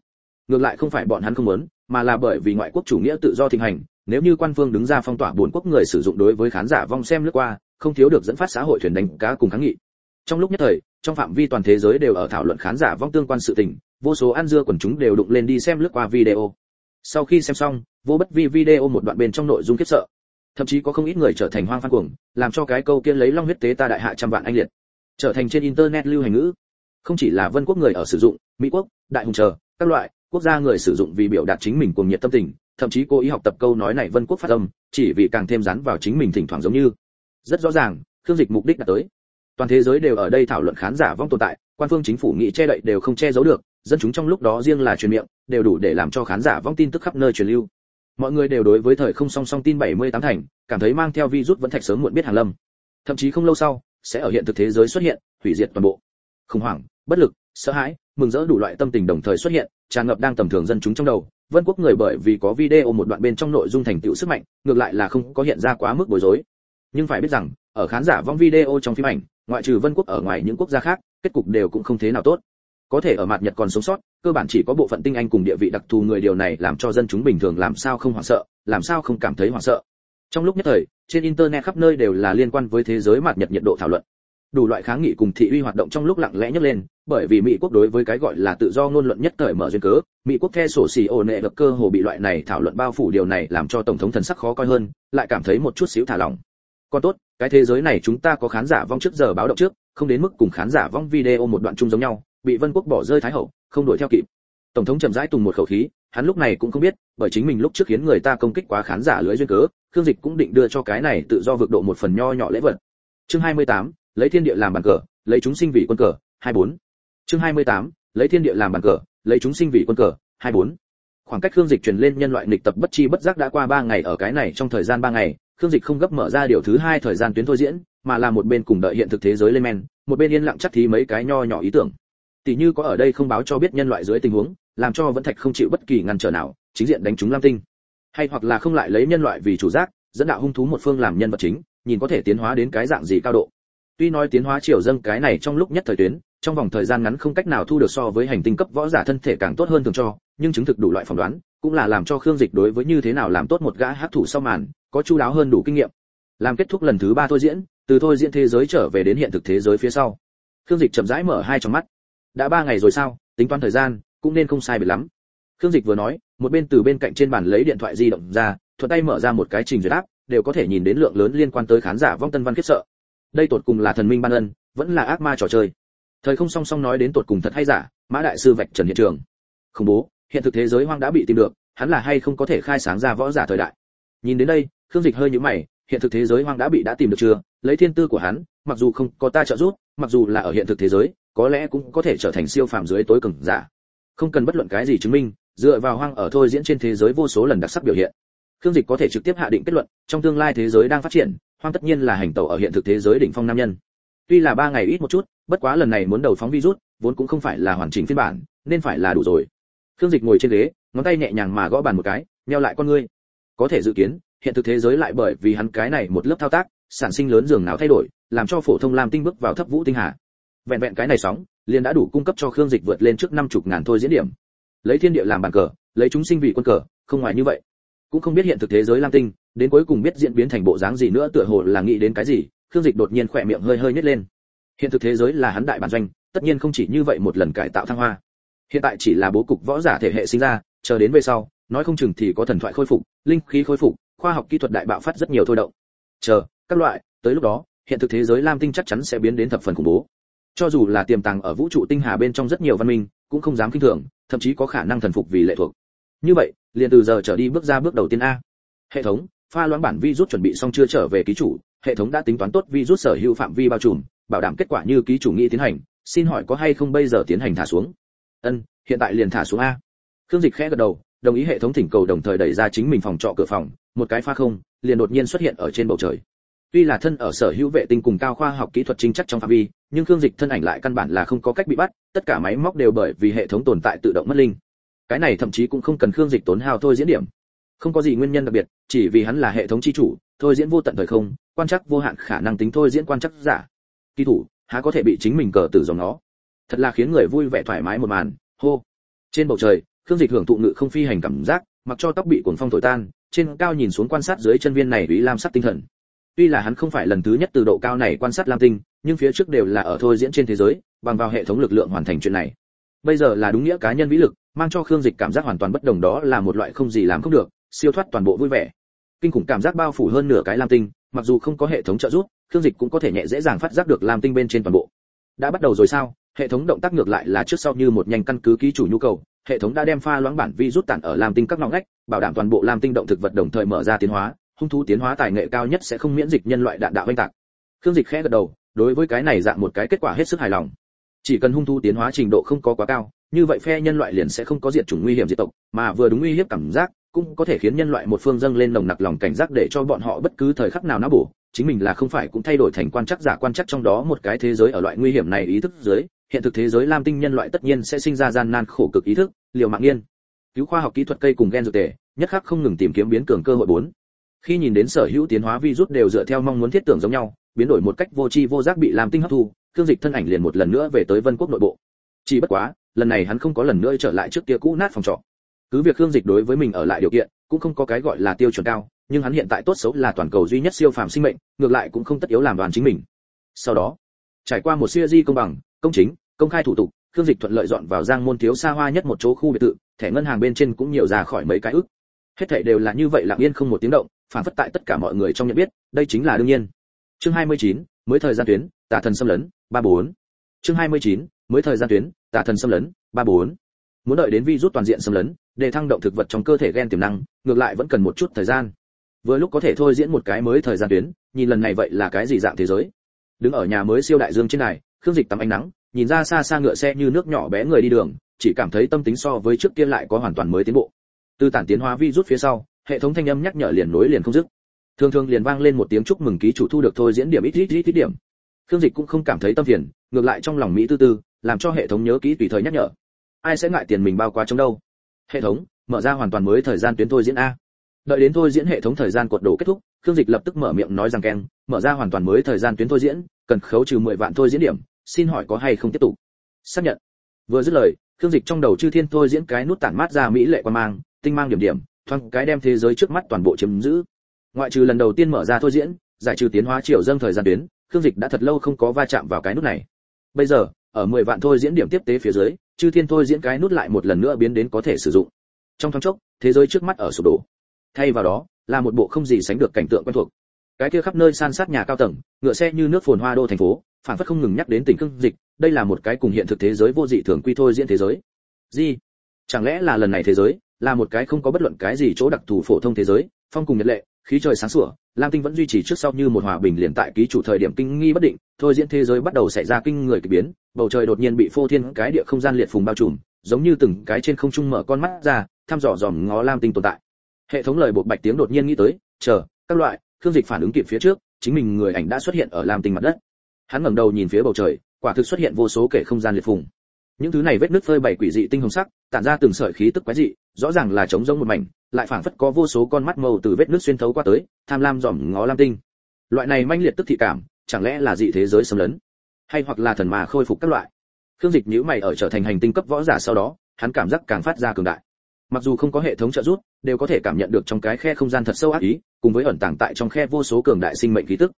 ngược lại không phải bọn hắn không muốn, mà là bởi vì ngoại quốc chủ nghĩa tự do thịnh hành, nếu như quan phương đứng ra phong tỏa buồn quốc người sử dụng đối với khán giả vong xem lướt qua, không thiếu được dẫn phát xã hội thuyền đánh cá cùng kháng nghị. Trong lúc nhất thời, trong phạm vi toàn thế giới đều ở thảo luận khán giả vong tương quan sự tình, vô số ăn dưa quần chúng đều đụng lên đi xem lướt qua video. Sau khi xem xong, vô bất vi video một đoạn bên trong nội dung kiếp sợ. Thậm chí có không ít người trở thành hoang phan cuồng, làm cho cái câu kia lấy long huyết tế ta đại hạ trăm vạn anh liệt, trở thành trên internet lưu hành ngữ. Không chỉ là vân quốc người ở sử dụng, mỹ quốc, đại hùng chờ, các loại quốc gia người sử dụng vì biểu đạt chính mình cuồng nhiệt tâm tình, thậm chí cố ý học tập câu nói này vân quốc phát âm, chỉ vì càng thêm dán vào chính mình thỉnh thoảng giống như. Rất rõ ràng, khương dịch mục đích đã tới. Toàn thế giới đều ở đây thảo luận khán giả vong tồn tại, quan phương chính phủ nghĩ che đậy đều không che giấu được, dân chúng trong lúc đó riêng là truyền miệng, đều đủ để làm cho khán giả vong tin tức khắp nơi truyền lưu. Mọi người đều đối với thời không song song tin 78 thành, cảm thấy mang theo virus vẫn thạch sớm muộn biết hàng lâm. Thậm chí không lâu sau, sẽ ở hiện thực thế giới xuất hiện, hủy diệt toàn bộ. Khủng hoảng, bất lực sợ hãi, mừng rỡ đủ loại tâm tình đồng thời xuất hiện, tràn ngập đang tầm thường dân chúng trong đầu. Vân quốc người bởi vì có video một đoạn bên trong nội dung thành tựu sức mạnh, ngược lại là không có hiện ra quá mức bối rối. Nhưng phải biết rằng, ở khán giả vong video trong phim ảnh, ngoại trừ vân quốc ở ngoài những quốc gia khác, kết cục đều cũng không thế nào tốt. Có thể ở mặt nhật còn sống sót, cơ bản chỉ có bộ phận tinh anh cùng địa vị đặc thù người điều này làm cho dân chúng bình thường làm sao không hoảng sợ, làm sao không cảm thấy hoảng sợ. Trong lúc nhất thời, trên internet khắp nơi đều là liên quan với thế giới mặt nhật nhiệt độ thảo luận đủ loại kháng nghị cùng thị uy hoạt động trong lúc lặng lẽ nhấc lên bởi vì mỹ quốc đối với cái gọi là tự do ngôn luận nhất thời mở duyên cớ mỹ quốc theo sổ xì ổ nệ được cơ hồ bị loại này thảo luận bao phủ điều này làm cho tổng thống thần sắc khó coi hơn lại cảm thấy một chút xíu thả lỏng. Còn tốt cái thế giới này chúng ta có khán giả vong trước giờ báo động trước không đến mức cùng khán giả vong video một đoạn chung giống nhau bị vân quốc bỏ rơi thái hậu không đuổi theo kịp. Tổng thống chậm rãi tùng một khẩu khí hắn lúc này cũng không biết bởi chính mình lúc trước khiến người ta công kích quá khán giả lưới duyên cớ khương dịch cũng định đưa cho cái này tự do vượt độ một phần nho nhỏ lễ vật. Chương 28, lấy thiên địa làm bàn cờ lấy chúng sinh vì quân cờ 24. chương 28, lấy thiên địa làm bàn cờ lấy chúng sinh vì quân cờ 24. khoảng cách khương dịch truyền lên nhân loại nghịch tập bất chi bất giác đã qua ba ngày ở cái này trong thời gian ba ngày khương dịch không gấp mở ra điều thứ hai thời gian tuyến thôi diễn mà là một bên cùng đợi hiện thực thế giới lên men một bên yên lặng chắc thí mấy cái nho nhỏ ý tưởng tỷ như có ở đây không báo cho biết nhân loại dưới tình huống làm cho vẫn thạch không chịu bất kỳ ngăn trở nào chính diện đánh chúng lam tinh hay hoặc là không lại lấy nhân loại vì chủ giác dẫn đạo hung thú một phương làm nhân vật chính nhìn có thể tiến hóa đến cái dạng gì cao độ tuy nói tiến hóa triều dâng cái này trong lúc nhất thời tuyến, trong vòng thời gian ngắn không cách nào thu được so với hành tinh cấp võ giả thân thể càng tốt hơn thường cho, nhưng chứng thực đủ loại phỏng đoán, cũng là làm cho khương dịch đối với như thế nào làm tốt một gã hát thủ sau màn, có chu đáo hơn đủ kinh nghiệm. Làm kết thúc lần thứ ba thôi diễn, từ thôi diễn thế giới trở về đến hiện thực thế giới phía sau. Khương dịch chậm rãi mở hai trong mắt. Đã ba ngày rồi sao, tính toán thời gian, cũng nên không sai biệt lắm. Khương dịch vừa nói, một bên từ bên cạnh trên bàn lấy điện thoại di động ra, thuận tay mở ra một cái trình duyệt áp đều có thể nhìn đến lượng lớn liên quan tới khán giả vong tân văn khiếp sợ đây tột cùng là thần minh ban ân, vẫn là ác ma trò chơi. Thời không song song nói đến tột cùng thật hay giả, mã đại sư vạch trần hiện trường. Khủng bố, hiện thực thế giới hoang đã bị tìm được, hắn là hay không có thể khai sáng ra võ giả thời đại? Nhìn đến đây, khương dịch hơi nhíu mày, hiện thực thế giới hoang đã bị đã tìm được chưa? Lấy thiên tư của hắn, mặc dù không có ta trợ giúp, mặc dù là ở hiện thực thế giới, có lẽ cũng có thể trở thành siêu phàm dưới tối cường giả. Không cần bất luận cái gì chứng minh, dựa vào hoang ở thôi diễn trên thế giới vô số lần đặc sắc biểu hiện. Khương dịch có thể trực tiếp hạ định kết luận, trong tương lai thế giới đang phát triển hoang tất nhiên là hành tẩu ở hiện thực thế giới đỉnh phong nam nhân. Tuy là ba ngày ít một chút, bất quá lần này muốn đầu phóng virus, vốn cũng không phải là hoàn chỉnh phiên bản, nên phải là đủ rồi. Khương dịch ngồi trên ghế, ngón tay nhẹ nhàng mà gõ bàn một cái neo lại con ngươi. Có thể dự kiến, hiện thực thế giới lại bởi vì hắn cái này một lớp thao tác, sản sinh lớn giường nào thay đổi, làm cho phổ thông lam tinh bước vào thấp vũ tinh hà. Vẹn vẹn cái này sóng, liền đã đủ cung cấp cho khương dịch vượt lên trước năm chục ngàn thôi diễn điểm. Lấy thiên địa làm bàn cờ, lấy chúng sinh vị quân cờ, không ngoài như vậy. Cũng không biết hiện thực thế giới lam tinh đến cuối cùng biết diễn biến thành bộ dáng gì nữa tựa hồ là nghĩ đến cái gì, khương dịch đột nhiên khỏe miệng hơi hơi nhếch lên. Hiện thực thế giới là hắn đại bản doanh, tất nhiên không chỉ như vậy một lần cải tạo thăng hoa. Hiện tại chỉ là bố cục võ giả thể hệ sinh ra, chờ đến về sau, nói không chừng thì có thần thoại khôi phục, linh khí khôi phục, khoa học kỹ thuật đại bạo phát rất nhiều thôi động. Chờ, các loại, tới lúc đó, hiện thực thế giới lam tinh chắc chắn sẽ biến đến thập phần khủng bố. Cho dù là tiềm tàng ở vũ trụ tinh hà bên trong rất nhiều văn minh, cũng không dám kinh thường, thậm chí có khả năng thần phục vì lệ thuộc. Như vậy, liền từ giờ trở đi bước ra bước đầu tiên a. Hệ thống pha loãng bản virus chuẩn bị xong chưa trở về ký chủ, hệ thống đã tính toán tốt virus sở hữu phạm vi bao trùm, bảo đảm kết quả như ký chủ nghĩ tiến hành, xin hỏi có hay không bây giờ tiến hành thả xuống? Ân, hiện tại liền thả xuống a. Khương dịch khẽ gật đầu, đồng ý hệ thống thỉnh cầu đồng thời đẩy ra chính mình phòng trọ cửa phòng, một cái pha không, liền đột nhiên xuất hiện ở trên bầu trời. Tuy là thân ở sở hữu vệ tinh cùng cao khoa học kỹ thuật chính chắc trong phạm vi, nhưng khương dịch thân ảnh lại căn bản là không có cách bị bắt, tất cả máy móc đều bởi vì hệ thống tồn tại tự động mất linh. Cái này thậm chí cũng không cần khương dịch tốn hao thôi diễn điểm không có gì nguyên nhân đặc biệt, chỉ vì hắn là hệ thống chi chủ, thôi diễn vô tận thời không, quan chắc vô hạn khả năng tính thôi diễn quan chắc giả. Kỳ thủ, há có thể bị chính mình cờ tử dòng nó? Thật là khiến người vui vẻ thoải mái một màn, hô. Trên bầu trời, khương dịch hưởng thụ ngự không phi hành cảm giác, mặc cho tóc bị cuồng phong thổi tan, trên cao nhìn xuống quan sát dưới chân viên này ý lam sắc tinh thần. Tuy là hắn không phải lần thứ nhất từ độ cao này quan sát lam tinh, nhưng phía trước đều là ở thôi diễn trên thế giới, bằng vào hệ thống lực lượng hoàn thành chuyện này. Bây giờ là đúng nghĩa cá nhân vĩ lực, mang cho khương dịch cảm giác hoàn toàn bất đồng đó là một loại không gì làm không được siêu thoát toàn bộ vui vẻ. Kinh khủng cảm giác bao phủ hơn nửa cái lam tinh, mặc dù không có hệ thống trợ giúp, khương dịch cũng có thể nhẹ dễ dàng phát giác được lam tinh bên trên toàn bộ. Đã bắt đầu rồi sao? Hệ thống động tác ngược lại là trước sau như một nhanh căn cứ ký chủ nhu cầu, hệ thống đã đem pha loãng bản vi rút tản ở lam tinh các ngõ ngách, bảo đảm toàn bộ lam tinh động thực vật đồng thời mở ra tiến hóa, hung thú tiến hóa tài nghệ cao nhất sẽ không miễn dịch nhân loại đạn đạo oanh tạc. Khương dịch khẽ gật đầu, đối với cái này dạng một cái kết quả hết sức hài lòng. Chỉ cần hung thú tiến hóa trình độ không có quá cao, như vậy phe nhân loại liền sẽ không có diệt chủng nguy hiểm diệt tộc, mà vừa đúng uy hiếp cảm giác cũng có thể khiến nhân loại một phương dâng lên nồng nặc lòng cảnh giác để cho bọn họ bất cứ thời khắc nào nó bổ. Chính mình là không phải cũng thay đổi thành quan chắc giả quan chắc trong đó một cái thế giới ở loại nguy hiểm này ý thức dưới. Hiện thực thế giới lam tinh nhân loại tất nhiên sẽ sinh ra gian nan khổ cực ý thức, liều mạng nghiên. Cứu khoa học kỹ thuật cây cùng gen dược tề, nhất khắc không ngừng tìm kiếm biến cường cơ hội bốn. Khi nhìn đến sở hữu tiến hóa virus đều dựa theo mong muốn thiết tưởng giống nhau, biến đổi một cách vô tri vô giác bị lam tinh hấp thu cương dịch thân ảnh liền một lần nữa về tới vân quốc nội bộ. Chỉ bất quá, lần này hắn không có lần nữa trở lại trước kia cũ nát phòng trọ cứ việc cương dịch đối với mình ở lại điều kiện cũng không có cái gọi là tiêu chuẩn cao nhưng hắn hiện tại tốt xấu là toàn cầu duy nhất siêu phàm sinh mệnh ngược lại cũng không tất yếu làm đoàn chính mình. Sau đó trải qua một siêu di công bằng công chính công khai thủ tục cương dịch thuận lợi dọn vào giang môn thiếu xa hoa nhất một chỗ khu biệt thự thẻ ngân hàng bên trên cũng nhiều ra khỏi mấy cái ức. Hết thảy đều là như vậy lặng yên không một tiếng động phản phất tại tất cả mọi người trong nhận biết đây chính là đương nhiên. Chương 29, mới thời gian tuyến tà thần xâm lấn ba bốn. Chương 29, mới thời gian tuyến tà thần xâm lấn ba bốn muốn đợi đến virus toàn diện xâm lấn, để thăng động thực vật trong cơ thể gen tiềm năng, ngược lại vẫn cần một chút thời gian. Vừa lúc có thể thôi diễn một cái mới thời gian tuyến, nhìn lần này vậy là cái gì dạng thế giới? Đứng ở nhà mới siêu đại dương trên này, khương dịch tắm ánh nắng, nhìn ra xa xa ngựa xe như nước nhỏ bé người đi đường, chỉ cảm thấy tâm tính so với trước kia lại có hoàn toàn mới tiến bộ. Từ tản tiến hóa virus phía sau, hệ thống thanh âm nhắc nhở liền nối liền không dứt. Thường thường liền vang lên một tiếng chúc mừng ký chủ thu được thôi diễn điểm ít ít ít ít điểm. Khương dịch cũng không cảm thấy tâm phiền, ngược lại trong lòng mỹ tư tư, làm cho hệ thống nhớ kỹ tùy thời nhắc nhở ai sẽ ngại tiền mình bao quá trong đâu? Hệ thống, mở ra hoàn toàn mới thời gian tuyến thôi diễn a. Đợi đến thôi diễn hệ thống thời gian cột đổ kết thúc, khương dịch lập tức mở miệng nói rằng keng, mở ra hoàn toàn mới thời gian tuyến thôi diễn, cần khấu trừ 10 vạn thôi diễn điểm, xin hỏi có hay không tiếp tục? Xác nhận. Vừa dứt lời, khương dịch trong đầu chư thiên thôi diễn cái nút tản mát ra mỹ lệ quan mang, tinh mang điểm điểm, thoáng cái đem thế giới trước mắt toàn bộ chiếm giữ. Ngoại trừ lần đầu tiên mở ra thôi diễn, giải trừ tiến hóa chiều dâng thời gian tuyến, khương dịch đã thật lâu không có va chạm vào cái nút này. Bây giờ, ở 10 vạn thôi diễn điểm tiếp tế phía dưới chư thiên thôi diễn cái nút lại một lần nữa biến đến có thể sử dụng. Trong thoáng chốc, thế giới trước mắt ở sụp đổ. Thay vào đó, là một bộ không gì sánh được cảnh tượng quen thuộc. Cái kia khắp nơi san sát nhà cao tầng, ngựa xe như nước phồn hoa đô thành phố, phản phất không ngừng nhắc đến tình cương dịch, đây là một cái cùng hiện thực thế giới vô dị thường quy thôi diễn thế giới. Gì? Chẳng lẽ là lần này thế giới, là một cái không có bất luận cái gì chỗ đặc thù phổ thông thế giới, phong cùng nhật lệ, khí trời sáng sủa, lam tinh vẫn duy trì trước sau như một hòa bình liền tại ký chủ thời điểm kinh nghi bất định thôi diễn thế giới bắt đầu xảy ra kinh người kỳ biến, bầu trời đột nhiên bị phô thiên cái địa không gian liệt phùng bao trùm, giống như từng cái trên không trung mở con mắt ra, thăm dò dòm ngó lam tinh tồn tại. Hệ thống lời bộ bạch tiếng đột nhiên nghĩ tới, chờ, các loại thương dịch phản ứng kịp phía trước, chính mình người ảnh đã xuất hiện ở lam tinh mặt đất. Hắn ngẩng đầu nhìn phía bầu trời, quả thực xuất hiện vô số kể không gian liệt phùng. Những thứ này vết nứt phơi bày quỷ dị tinh hồng sắc, tản ra từng sợi khí tức quái dị, rõ ràng là trống rỗng một mảnh, lại phảng phất có vô số con mắt màu từ vết nứt xuyên thấu qua tới, tham lam dòm ngó lam tinh. Loại này manh liệt tức thị cảm chẳng lẽ là dị thế giới xâm lấn? Hay hoặc là thần mà khôi phục các loại? Khương dịch nhíu mày ở trở thành hành tinh cấp võ giả sau đó, hắn cảm giác càng phát ra cường đại. Mặc dù không có hệ thống trợ giúp, đều có thể cảm nhận được trong cái khe không gian thật sâu ác ý, cùng với ẩn tàng tại trong khe vô số cường đại sinh mệnh khí tức.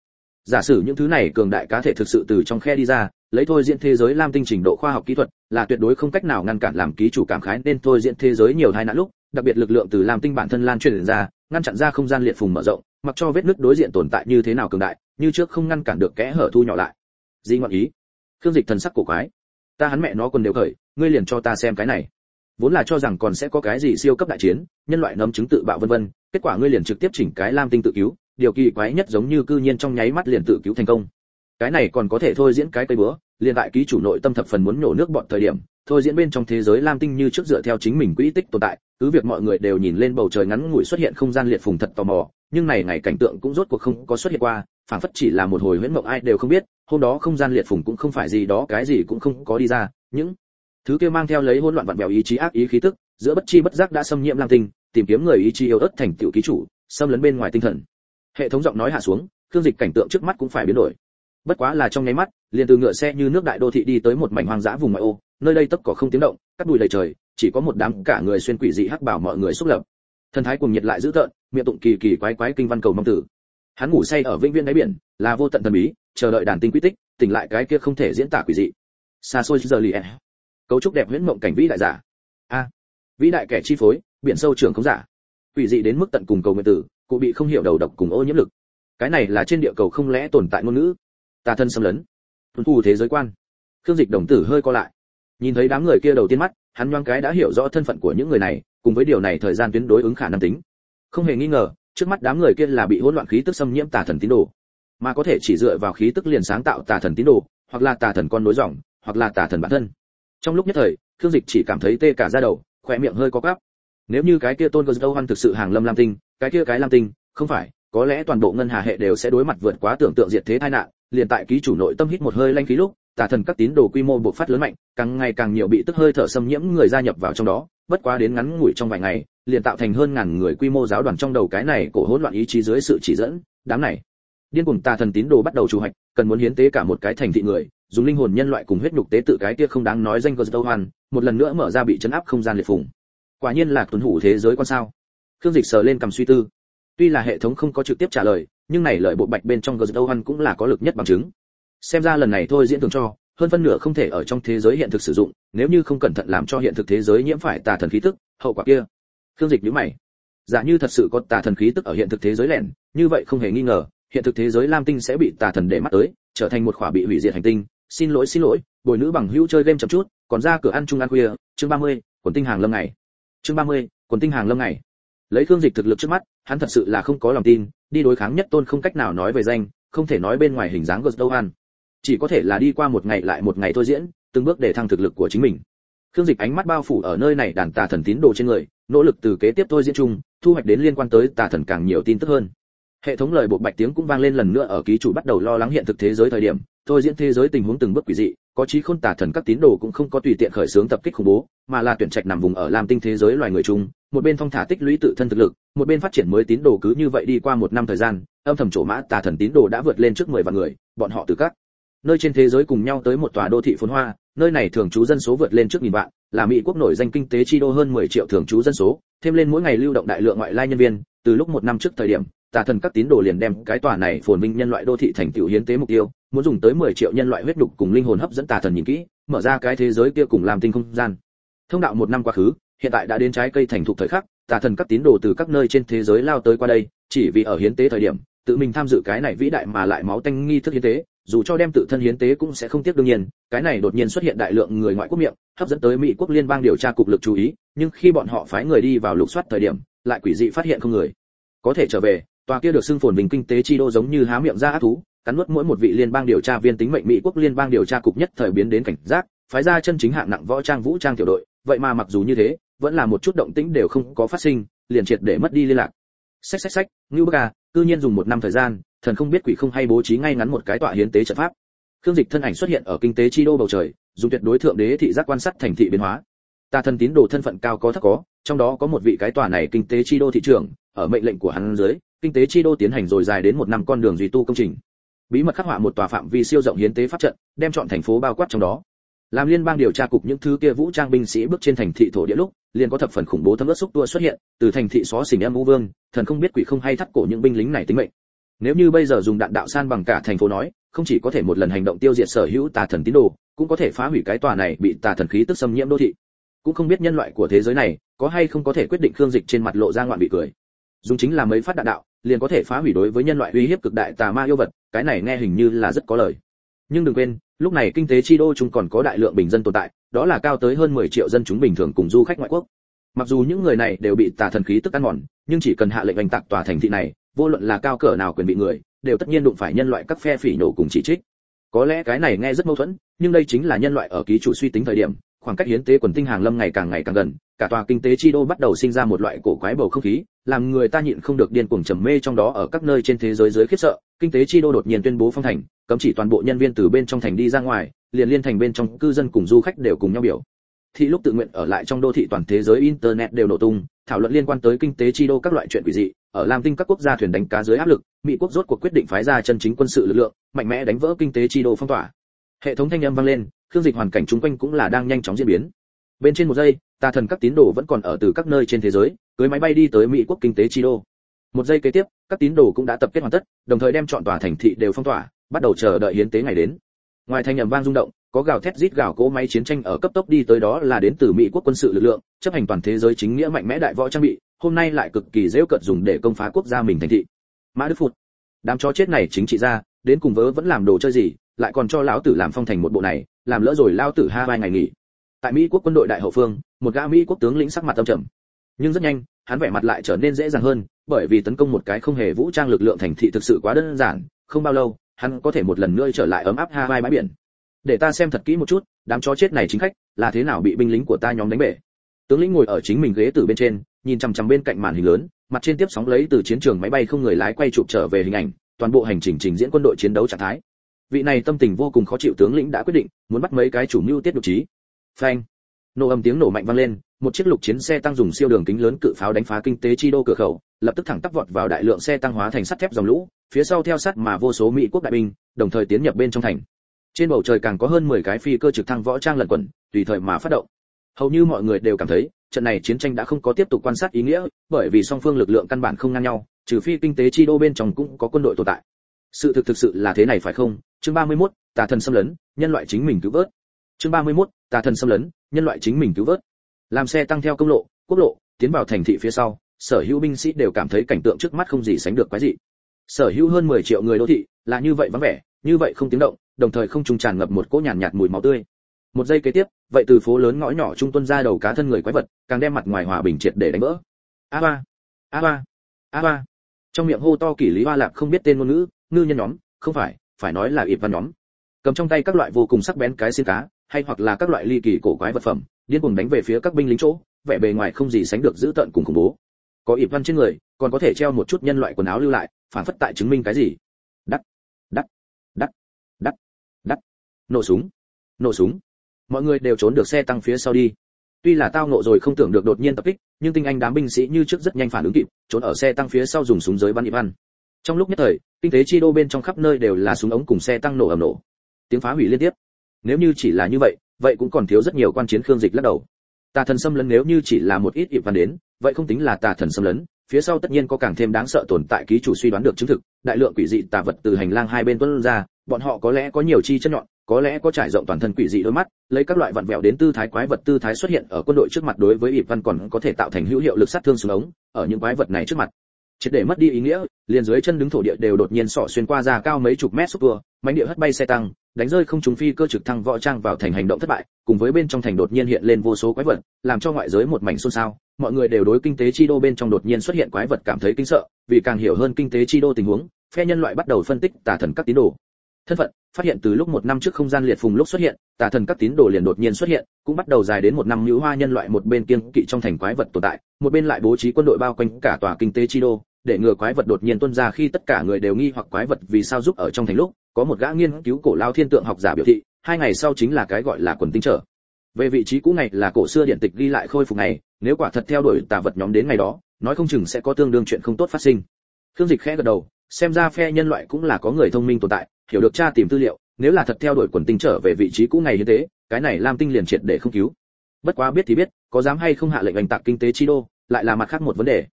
Giả sử những thứ này cường đại cá thể thực sự từ trong khe đi ra, lấy thôi diễn thế giới lam tinh trình độ khoa học kỹ thuật, là tuyệt đối không cách nào ngăn cản làm ký chủ cảm khái nên thôi diễn thế giới nhiều hai nạn lúc, đặc biệt lực lượng từ lam tinh bản thân lan truyền ra, ngăn chặn ra không gian liệt phùng mở rộng, mặc cho vết nứt đối diện tồn tại như thế nào cường đại như trước không ngăn cản được kẽ hở thu nhỏ lại. Di ngọn ý. Khương dịch thần sắc cổ quái. Ta hắn mẹ nó còn đều khởi, ngươi liền cho ta xem cái này. Vốn là cho rằng còn sẽ có cái gì siêu cấp đại chiến, nhân loại nấm chứng tự bạo vân vân, kết quả ngươi liền trực tiếp chỉnh cái lam tinh tự cứu, điều kỳ quái nhất giống như cư nhiên trong nháy mắt liền tự cứu thành công. Cái này còn có thể thôi diễn cái cây búa, liền tại ký chủ nội tâm thập phần muốn nhổ nước bọn thời điểm, thôi diễn bên trong thế giới lam tinh như trước dựa theo chính mình quỹ tích tồn tại, cứ việc mọi người đều nhìn lên bầu trời ngắn ngủi xuất hiện không gian liệt phùng thật tò mò nhưng này ngày cảnh tượng cũng rốt cuộc không có xuất hiện qua phản phất chỉ là một hồi huyễn mộng ai đều không biết, hôm đó không gian liệt phùng cũng không phải gì đó, cái gì cũng không có đi ra, những thứ kia mang theo lấy hỗn loạn vặn vẹo ý chí ác ý khí tức, giữa bất chi bất giác đã xâm nhiễm lang tinh, tìm kiếm người ý chí yêu ớt thành tiểu ký chủ, xâm lấn bên ngoài tinh thần. Hệ thống giọng nói hạ xuống cương dịch cảnh tượng trước mắt cũng phải biến đổi. Bất quá là trong nháy mắt, liền từ ngựa xe như nước đại đô thị đi tới một mảnh hoang dã vùng ngoại ô, nơi đây tất có không tiếng động, cắt đùi đầy trời, chỉ có một đám cả người xuyên quỷ dị hắc bảo mọi người xúc lập thần thái cùng nhiệt lại dữ tợn, miệng tụng kỳ kỳ quái quái kinh văn cầu mong tử. Hắn ngủ say ở vĩnh viễn đáy biển, là vô tận thần bí, chờ đợi đàn tinh quy tích, tỉnh lại cái kia không thể diễn tả quỷ dị. Xa xôi giờ lì cấu trúc đẹp huyễn mộng cảnh vĩ đại giả. A. Vĩ đại kẻ chi phối, biển sâu trưởng không giả. Quỷ dị đến mức tận cùng cầu nguyện tử, cụ bị không hiểu đầu độc cùng ô nhiễm lực. Cái này là trên địa cầu không lẽ tồn tại ngôn ngữ? Tà thân xâm lấn. Tuân thu thế giới quan. Khương dịch đồng tử hơi co lại. Nhìn thấy đám người kia đầu tiên mắt, hắn nhoang cái đã hiểu rõ thân phận của những người này cùng với điều này thời gian tuyến đối ứng khả năng tính. Không hề nghi ngờ, trước mắt đám người kia là bị hỗn loạn khí tức xâm nhiễm tà thần tín đồ. Mà có thể chỉ dựa vào khí tức liền sáng tạo tà thần tín đồ, hoặc là tà thần con nối dòng, hoặc là tà thần bản thân. Trong lúc nhất thời, khương dịch chỉ cảm thấy tê cả da đầu, khỏe miệng hơi có cắp nếu như cái kia tôn gờ đâu hoan thực sự hàng lâm lam tinh, cái kia cái lam tinh, không phải, có lẽ toàn bộ ngân hà hệ đều sẽ đối mặt vượt quá tưởng tượng diệt thế tai nạn, liền tại ký chủ nội tâm hít một hơi lanh khí lúc tà thần các tín đồ quy mô bộc phát lớn mạnh càng ngày càng nhiều bị tức hơi thở xâm nhiễm người gia nhập vào trong đó bất quá đến ngắn ngủi trong vài ngày liền tạo thành hơn ngàn người quy mô giáo đoàn trong đầu cái này cổ hỗn loạn ý chí dưới sự chỉ dẫn đám này điên cuồng tà thần tín đồ bắt đầu chủ hoạch cần muốn hiến tế cả một cái thành thị người dùng linh hồn nhân loại cùng huyết nhục tế tự cái kia không đáng nói danh Ghost Hoan, một lần nữa mở ra bị chấn áp không gian liệt phùng. Quả nhiên là tuấn hủ thế giới quan sao? Khương Dịch sờ lên cầm suy tư. Tuy là hệ thống không có trực tiếp trả lời, nhưng này lời bộ bạch bên trong Ghost cũng là có lực nhất bằng chứng. Xem ra lần này thôi diễn tưởng cho, hơn phân nửa không thể ở trong thế giới hiện thực sử dụng, nếu như không cẩn thận làm cho hiện thực thế giới nhiễm phải tà thần khí tức, hậu quả kia. Khương Dịch nhíu mày. Giả như thật sự có tà thần khí tức ở hiện thực thế giới lẻn, như vậy không hề nghi ngờ, hiện thực thế giới Lam Tinh sẽ bị tà thần để mắt tới, trở thành một khỏa bị hủy diệt hành tinh, xin lỗi xin lỗi bồi nữ bằng hữu chơi game chậm chút còn ra cửa ăn chung ăn khuya. Chương 30, quần tinh hàng lâm ngày. Chương 30, quần tinh hàng lâm ngày. Lấy thương dịch thực lực trước mắt hắn thật sự là không có lòng tin đi đối kháng nhất tôn không cách nào nói về danh không thể nói bên ngoài hình dáng gật đâu ăn chỉ có thể là đi qua một ngày lại một ngày thôi diễn, từng bước để thăng thực lực của chính mình. Khương dịch ánh mắt bao phủ ở nơi này đàn tà thần tín đồ trên người, nỗ lực từ kế tiếp thôi diễn chung, thu hoạch đến liên quan tới tà thần càng nhiều tin tức hơn. Hệ thống lời bộ bạch tiếng cũng vang lên lần nữa ở ký chủ bắt đầu lo lắng hiện thực thế giới thời điểm, thôi diễn thế giới tình huống từng bước quỷ dị, có chí khôn tà thần các tín đồ cũng không có tùy tiện khởi xướng tập kích khủng bố, mà là tuyển trạch nằm vùng ở lam tinh thế giới loài người chung, một bên phong thả tích lũy tự thân thực lực, một bên phát triển mới tín đồ cứ như vậy đi qua một năm thời gian, âm thầm chỗ mã tà thần tín đồ đã vượt lên trước mười vạn người, bọn họ từ các nơi trên thế giới cùng nhau tới một tòa đô thị phồn hoa nơi này thường trú dân số vượt lên trước nghìn vạn là mỹ quốc nổi danh kinh tế chi đô hơn 10 triệu thường trú dân số thêm lên mỗi ngày lưu động đại lượng ngoại lai nhân viên từ lúc một năm trước thời điểm tà thần các tín đồ liền đem cái tòa này phồn vinh nhân loại đô thị thành tiểu hiến tế mục tiêu muốn dùng tới 10 triệu nhân loại huyết đục cùng linh hồn hấp dẫn tà thần nhìn kỹ, mở ra cái thế giới kia cùng làm tinh không gian. Thông đạo một năm quá khứ, hiện tại đã đến trái cây thành thục thời khắc, tà thần các tín đồ từ các nơi trên thế giới lao tới qua đây, chỉ vì ở hiến tế thời điểm, tự mình tham dự cái này vĩ đại mà lại máu tanh nghi thức hiến tế, dù cho đem tự thân hiến tế cũng sẽ không tiếc đương nhiên, cái này đột nhiên xuất hiện đại lượng người ngoại quốc miệng, hấp dẫn tới Mỹ quốc liên bang điều tra cục lực chú ý, nhưng khi bọn họ phái người đi vào lục soát thời điểm, lại quỷ dị phát hiện không người. Có thể trở về, tòa kia được xưng phồn bình kinh tế chi đô giống như há miệng ra ác thú, cắn nuốt mỗi một vị liên bang điều tra viên tính mệnh mỹ quốc liên bang điều tra cục nhất thời biến đến cảnh giác phái ra chân chính hạng nặng võ trang vũ trang tiểu đội vậy mà mặc dù như thế vẫn là một chút động tĩnh đều không có phát sinh liền triệt để mất đi liên lạc xách xách xách ngưu bức à cư nhiên dùng một năm thời gian thần không biết quỷ không hay bố trí ngay ngắn một cái tọa hiến tế trận pháp. Khương dịch thân ảnh xuất hiện ở kinh tế chi đô bầu trời, dùng tuyệt đối thượng đế thị giác quan sát thành thị biến hóa. Ta thân tín đồ thân phận cao có thấp có, trong đó có một vị cái tòa này kinh tế chi đô thị trưởng, ở mệnh lệnh của hắn dưới, kinh tế chi đô tiến hành rồi dài đến một năm con đường duy tu công trình. Bí mật khắc họa một tòa phạm vi siêu rộng hiến tế pháp trận, đem chọn thành phố bao quát trong đó. Làm liên bang điều tra cục những thứ kia vũ trang binh sĩ bước trên thành thị thổ địa lúc, liền có thập phần khủng bố thấm ướt xúc tua xuất hiện, từ thành thị xó xỉnh em vũ vương, thần không biết quỷ không hay thắt cổ những binh lính này tính mệnh nếu như bây giờ dùng đạn đạo san bằng cả thành phố nói, không chỉ có thể một lần hành động tiêu diệt sở hữu tà thần tín đồ, cũng có thể phá hủy cái tòa này bị tà thần khí tức xâm nhiễm đô thị. Cũng không biết nhân loại của thế giới này có hay không có thể quyết định khương dịch trên mặt lộ ra ngoạn bị cười. Dùng chính là mấy phát đạn đạo, liền có thể phá hủy đối với nhân loại uy hiếp cực đại tà ma yêu vật, cái này nghe hình như là rất có lời. Nhưng đừng quên, lúc này kinh tế chi đô chúng còn có đại lượng bình dân tồn tại, đó là cao tới hơn 10 triệu dân chúng bình thường cùng du khách ngoại quốc. Mặc dù những người này đều bị tà thần khí tức ăn mòn, nhưng chỉ cần hạ lệnh hành tạc tòa thành thị này vô luận là cao cỡ nào quyền bị người, đều tất nhiên đụng phải nhân loại các phe phỉ nổ cùng chỉ trích. Có lẽ cái này nghe rất mâu thuẫn, nhưng đây chính là nhân loại ở ký chủ suy tính thời điểm, khoảng cách hiến tế quần tinh hàng lâm ngày càng ngày càng gần, cả tòa kinh tế chi đô bắt đầu sinh ra một loại cổ quái bầu không khí, làm người ta nhịn không được điên cuồng trầm mê trong đó ở các nơi trên thế giới dưới khiếp sợ. Kinh tế chi đô đột nhiên tuyên bố phong thành, cấm chỉ toàn bộ nhân viên từ bên trong thành đi ra ngoài, liền liên thành bên trong cư dân cùng du khách đều cùng nhau biểu. Thị lúc tự nguyện ở lại trong đô thị toàn thế giới internet đều nổ tung, thảo luận liên quan tới kinh tế chi đô các loại chuyện quỷ dị ở lam tinh các quốc gia thuyền đánh cá dưới áp lực, mỹ quốc rốt cuộc quyết định phái ra chân chính quân sự lực lượng, mạnh mẽ đánh vỡ kinh tế chi đô phong tỏa. Hệ thống thanh âm vang lên, khương dịch hoàn cảnh chung quanh cũng là đang nhanh chóng diễn biến. Bên trên một giây, tà thần các tín đồ vẫn còn ở từ các nơi trên thế giới, cưới máy bay đi tới mỹ quốc kinh tế chi đô. Một giây kế tiếp, các tín đồ cũng đã tập kết hoàn tất, đồng thời đem chọn tòa thành thị đều phong tỏa, bắt đầu chờ đợi hiến tế ngày đến. Ngoài thanh âm vang rung động, có gào thét rít gào cỗ máy chiến tranh ở cấp tốc đi tới đó là đến từ mỹ quốc quân sự lực lượng, chấp hành toàn thế giới chính nghĩa mạnh mẽ đại võ trang bị hôm nay lại cực kỳ dễ cận dùng để công phá quốc gia mình thành thị. Mã đức phụt, đám chó chết này chính trị ra, đến cùng vớ vẫn làm đồ chơi gì, lại còn cho lão tử làm phong thành một bộ này, làm lỡ rồi lao tử ha vài ngày nghỉ. Tại mỹ quốc quân đội đại hậu phương, một gã mỹ quốc tướng lĩnh sắc mặt tâm trầm. Nhưng rất nhanh, hắn vẻ mặt lại trở nên dễ dàng hơn, bởi vì tấn công một cái không hề vũ trang lực lượng thành thị thực sự quá đơn giản, không bao lâu, hắn có thể một lần nữa trở lại ấm áp hai bãi biển. Để ta xem thật kỹ một chút, đám chó chết này chính khách, là thế nào bị binh lính của ta nhóm đánh bể. Tướng lĩnh ngồi ở chính mình ghế từ bên trên nhìn chằm chằm bên cạnh màn hình lớn, mặt trên tiếp sóng lấy từ chiến trường máy bay không người lái quay chụp trở về hình ảnh, toàn bộ hành trình trình diễn quân đội chiến đấu trạng thái. Vị này tâm tình vô cùng khó chịu tướng lĩnh đã quyết định, muốn bắt mấy cái chủ mưu tiết độ trí. Phanh. Nổ âm tiếng nổ mạnh vang lên, một chiếc lục chiến xe tăng dùng siêu đường kính lớn cự pháo đánh phá kinh tế chi đô cửa khẩu, lập tức thẳng tắp vọt vào đại lượng xe tăng hóa thành sắt thép dòng lũ, phía sau theo sát mà vô số mỹ quốc đại binh, đồng thời tiến nhập bên trong thành. Trên bầu trời càng có hơn 10 cái phi cơ trực thăng võ trang lẩn quẩn, tùy thời mà phát động. Hầu như mọi người đều cảm thấy trận này chiến tranh đã không có tiếp tục quan sát ý nghĩa bởi vì song phương lực lượng căn bản không ngang nhau trừ phi kinh tế chi đô bên trong cũng có quân đội tồn tại. Sự thực thực sự là thế này phải không? Chương 31, tà thần xâm lấn nhân loại chính mình cứu vớt. Chương 31, tà thần xâm lấn nhân loại chính mình cứu vớt. Làm xe tăng theo công lộ quốc lộ tiến vào thành thị phía sau sở hữu binh sĩ đều cảm thấy cảnh tượng trước mắt không gì sánh được quái dị. Sở hữu hơn 10 triệu người đô thị là như vậy vắng vẻ như vậy không tiếng động đồng thời không trùng tràn ngập một cỗ nhàn nhạt, nhạt mùi máu tươi. Một giây kế tiếp vậy từ phố lớn ngõ nhỏ trung tuân ra đầu cá thân người quái vật, càng đem mặt ngoài hòa bình triệt để đánh vỡ. A ba a ba a ba trong miệng hô to kỷ lý hoa lạc không biết tên ngôn ngữ, ngư nhân nhóm, không phải phải nói là ịp văn nhóm. Cầm trong tay các loại vô cùng sắc bén cái xin cá, hay hoặc là các loại ly kỳ cổ quái vật phẩm, điên cuồng đánh về phía các binh lính chỗ, vẻ bề ngoài không gì sánh được giữ tận cùng khủng bố. Có ịp văn trên người, còn có thể treo một chút nhân loại quần áo lưu lại, phản phất tại chứng minh cái gì. Đắt đắt đắt đắt đắt nổ súng nổ súng mọi người đều trốn được xe tăng phía sau đi. Tuy là tao nộ rồi không tưởng được đột nhiên tập kích, nhưng tinh anh đám binh sĩ như trước rất nhanh phản ứng kịp, trốn ở xe tăng phía sau dùng súng giới bắn ịp ăn trong lúc nhất thời, kinh tế chi đô bên trong khắp nơi đều là súng ống cùng xe tăng nổ ầm nổ. Tiếng phá hủy liên tiếp. Nếu như chỉ là như vậy vậy cũng còn thiếu rất nhiều quan chiến khương dịch lắc đầu. Tà thần xâm lấn nếu như chỉ là một ít ịp văn đến, vậy không tính là tà thần xâm lấn, phía sau tất nhiên có càng thêm đáng sợ tồn tại ký chủ suy đoán được chứng thực, đại lượng quỷ dị tà vật từ hành lang hai bên tuôn ra, bọn họ có lẽ có nhiều chi chất nhọn có lẽ có trải rộng toàn thân quỷ dị đôi mắt, lấy các loại vặn vẹo đến tư thái quái vật tư thái xuất hiện ở quân đội trước mặt đối với ịp văn còn có thể tạo thành hữu hiệu lực sát thương xuống ống, ở những quái vật này trước mặt. Triệt để mất đi ý nghĩa, liền dưới chân đứng thổ địa đều đột nhiên sọ xuyên qua ra cao mấy chục mét xúc vừa mánh địa hất bay xe tăng, đánh rơi không trùng phi cơ trực thăng võ trang vào thành hành động thất bại, cùng với bên trong thành đột nhiên hiện lên vô số quái vật, làm cho ngoại giới một mảnh xôn xao. Mọi người đều đối kinh tế chi đô bên trong đột nhiên xuất hiện quái vật cảm thấy kinh sợ, vì càng hiểu hơn kinh tế chi đô tình huống, phe nhân loại bắt đầu phân tích tà thần các tín đồ thân phận, phát hiện từ lúc một năm trước không gian liệt phùng lúc xuất hiện, tà thần các tín đồ liền đột nhiên xuất hiện, cũng bắt đầu dài đến một năm nữ hoa nhân loại một bên kiêng kỵ trong thành quái vật tồn tại, một bên lại bố trí quân đội bao quanh cả tòa kinh tế chi đô, để ngừa quái vật đột nhiên tuôn ra khi tất cả người đều nghi hoặc quái vật vì sao giúp ở trong thành lúc, có một gã nghiên cứu cổ lao thiên tượng học giả biểu thị, hai ngày sau chính là cái gọi là quần tinh trở. Về vị trí cũ này là cổ xưa điện tịch ghi lại khôi phục này nếu quả thật theo đuổi tà vật nhóm đến ngày đó, nói không chừng sẽ có tương đương chuyện không tốt phát sinh. Khương dịch khẽ gật đầu xem ra phe nhân loại cũng là có người thông minh tồn tại, hiểu được tra tìm tư liệu, nếu là thật theo đuổi quần tinh trở về vị trí cũ ngày như thế cái này lam tinh liền triệt để không cứu. Bất quá biết thì biết, có dám hay không hạ lệnh oanh tạc kinh tế chi đô, lại là mặt khác một vấn đề.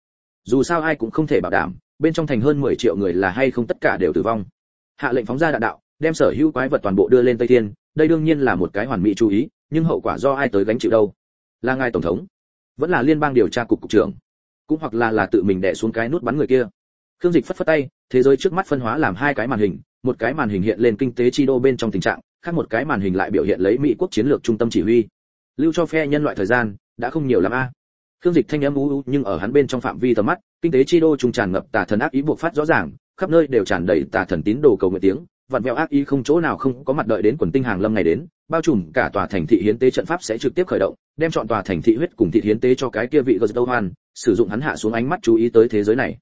Dù sao ai cũng không thể bảo đảm, bên trong thành hơn 10 triệu người là hay không tất cả đều tử vong. Hạ lệnh phóng ra đạn đạo, đem sở hữu quái vật toàn bộ đưa lên tây thiên, đây đương nhiên là một cái hoàn mỹ chú ý, nhưng hậu quả do ai tới gánh chịu đâu? Là ngài tổng thống, vẫn là liên bang điều tra cục cục trưởng, cũng hoặc là là tự mình đè xuống cái nút bắn người kia khương dịch phất phất tay, thế giới trước mắt phân hóa làm hai cái màn hình, một cái màn hình hiện lên kinh tế chi đô bên trong tình trạng, khác một cái màn hình lại biểu hiện lấy mỹ quốc chiến lược trung tâm chỉ huy. Lưu cho phe nhân loại thời gian, đã không nhiều lắm a. Khương dịch thanh âm u u nhưng ở hắn bên trong phạm vi tầm mắt, kinh tế chi đô trùng tràn ngập tà thần ác ý buộc phát rõ ràng, khắp nơi đều tràn đầy tà thần tín đồ cầu nguyện tiếng, vặn vẹo ác ý không chỗ nào không có mặt đợi đến quần tinh hàng lâm ngày đến, bao trùm cả tòa thành thị hiến tế trận pháp sẽ trực tiếp khởi động, đem chọn tòa thành thị huyết cùng thị hiến tế cho cái kia vị gờ hoan, sử dụng hắn hạ xuống ánh mắt chú ý tới thế giới này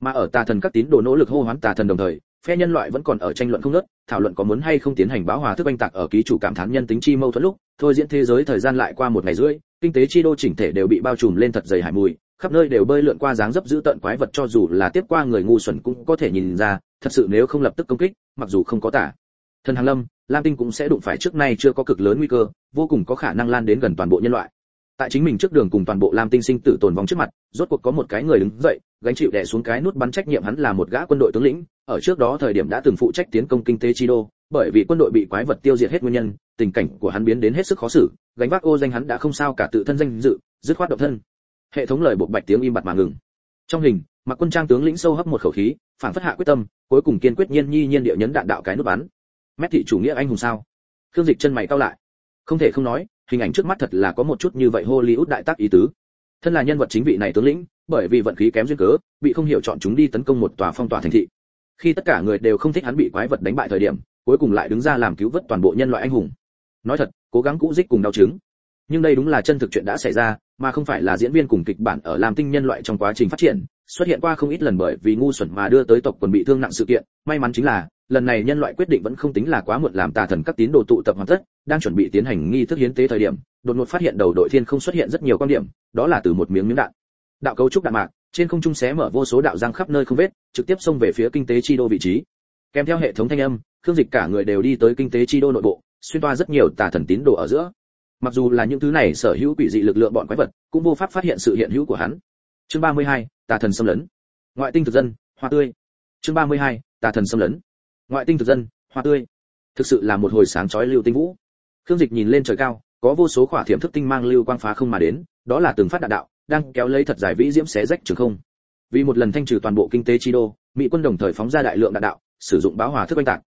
mà ở tà thần các tín đồ nỗ lực hô hoán tà thần đồng thời, phe nhân loại vẫn còn ở tranh luận không ngớt, thảo luận có muốn hay không tiến hành báo hòa thức oanh tạc ở ký chủ cảm thán nhân tính chi mâu thuẫn lúc, thôi diễn thế giới thời gian lại qua một ngày rưỡi, kinh tế chi đô chỉnh thể đều bị bao trùm lên thật dày hải mùi, khắp nơi đều bơi lượn qua dáng dấp giữ tận quái vật cho dù là tiếp qua người ngu xuẩn cũng có thể nhìn ra, thật sự nếu không lập tức công kích, mặc dù không có tả. Thần hàng lâm, lam tinh cũng sẽ đụng phải trước nay chưa có cực lớn nguy cơ, vô cùng có khả năng lan đến gần toàn bộ nhân loại. Tại chính mình trước đường cùng toàn bộ lam tinh sinh tử tồn vong trước mặt, rốt cuộc có một cái người đứng dậy gánh chịu đè xuống cái nút bắn trách nhiệm hắn là một gã quân đội tướng lĩnh, ở trước đó thời điểm đã từng phụ trách tiến công kinh tế chi đô, bởi vì quân đội bị quái vật tiêu diệt hết nguyên nhân, tình cảnh của hắn biến đến hết sức khó xử, gánh vác ô danh hắn đã không sao cả tự thân danh dự, dứt khoát độc thân. Hệ thống lời buộc bạch tiếng im bặt mà ngừng. Trong hình, mặc quân trang tướng lĩnh sâu hấp một khẩu khí, phản phất hạ quyết tâm, cuối cùng kiên quyết nhiên nhi nhiên địa nhấn đạn đạo cái nút bắn. Mét thị chủ nghĩa anh hùng sao? Khương dịch chân mày cau lại. Không thể không nói, hình ảnh trước mắt thật là có một chút như vậy hollywood đại tác ý tứ. Thân là nhân vật chính vị này tướng lĩnh bởi vì vận khí kém duyên cớ, bị không hiểu chọn chúng đi tấn công một tòa phong tỏa thành thị. Khi tất cả người đều không thích hắn bị quái vật đánh bại thời điểm, cuối cùng lại đứng ra làm cứu vớt toàn bộ nhân loại anh hùng. Nói thật, cố gắng cũ dích cùng đau chứng. Nhưng đây đúng là chân thực chuyện đã xảy ra, mà không phải là diễn viên cùng kịch bản ở làm tinh nhân loại trong quá trình phát triển, xuất hiện qua không ít lần bởi vì ngu xuẩn mà đưa tới tộc quần bị thương nặng sự kiện, may mắn chính là, lần này nhân loại quyết định vẫn không tính là quá muộn làm tà thần các tín đồ tụ tập hoàn tất, đang chuẩn bị tiến hành nghi thức hiến tế thời điểm, đột ngột phát hiện đầu đội thiên không xuất hiện rất nhiều quan điểm, đó là từ một miếng miếng đạn đạo cấu trúc đạn mạc trên không trung xé mở vô số đạo răng khắp nơi không vết trực tiếp xông về phía kinh tế chi đô vị trí. Kèm theo hệ thống thanh âm khương dịch cả người đều đi tới kinh tế chi đô nội bộ xuyên toa rất nhiều tà thần tín đồ ở giữa. Mặc dù là những thứ này sở hữu quỷ dị lực lượng bọn quái vật cũng vô pháp phát hiện sự hiện hữu của hắn. Chương 32, tà thần xâm lấn. Ngoại tinh thực dân hoa tươi. Chương 32, tà thần xâm lấn. Ngoại tinh thực dân hoa tươi. Thực sự là một hồi sáng chói lưu tinh vũ. Khương dịch nhìn lên trời cao có vô số khỏa thiểm thức tinh mang lưu quang phá không mà đến đó là từng phát đạn đạo đang kéo lấy thật dài vĩ diễm xé rách trường không. Vì một lần thanh trừ toàn bộ kinh tế chi đô, mỹ quân đồng thời phóng ra đại lượng đạn đạo, sử dụng báo hỏa thức oanh tạc.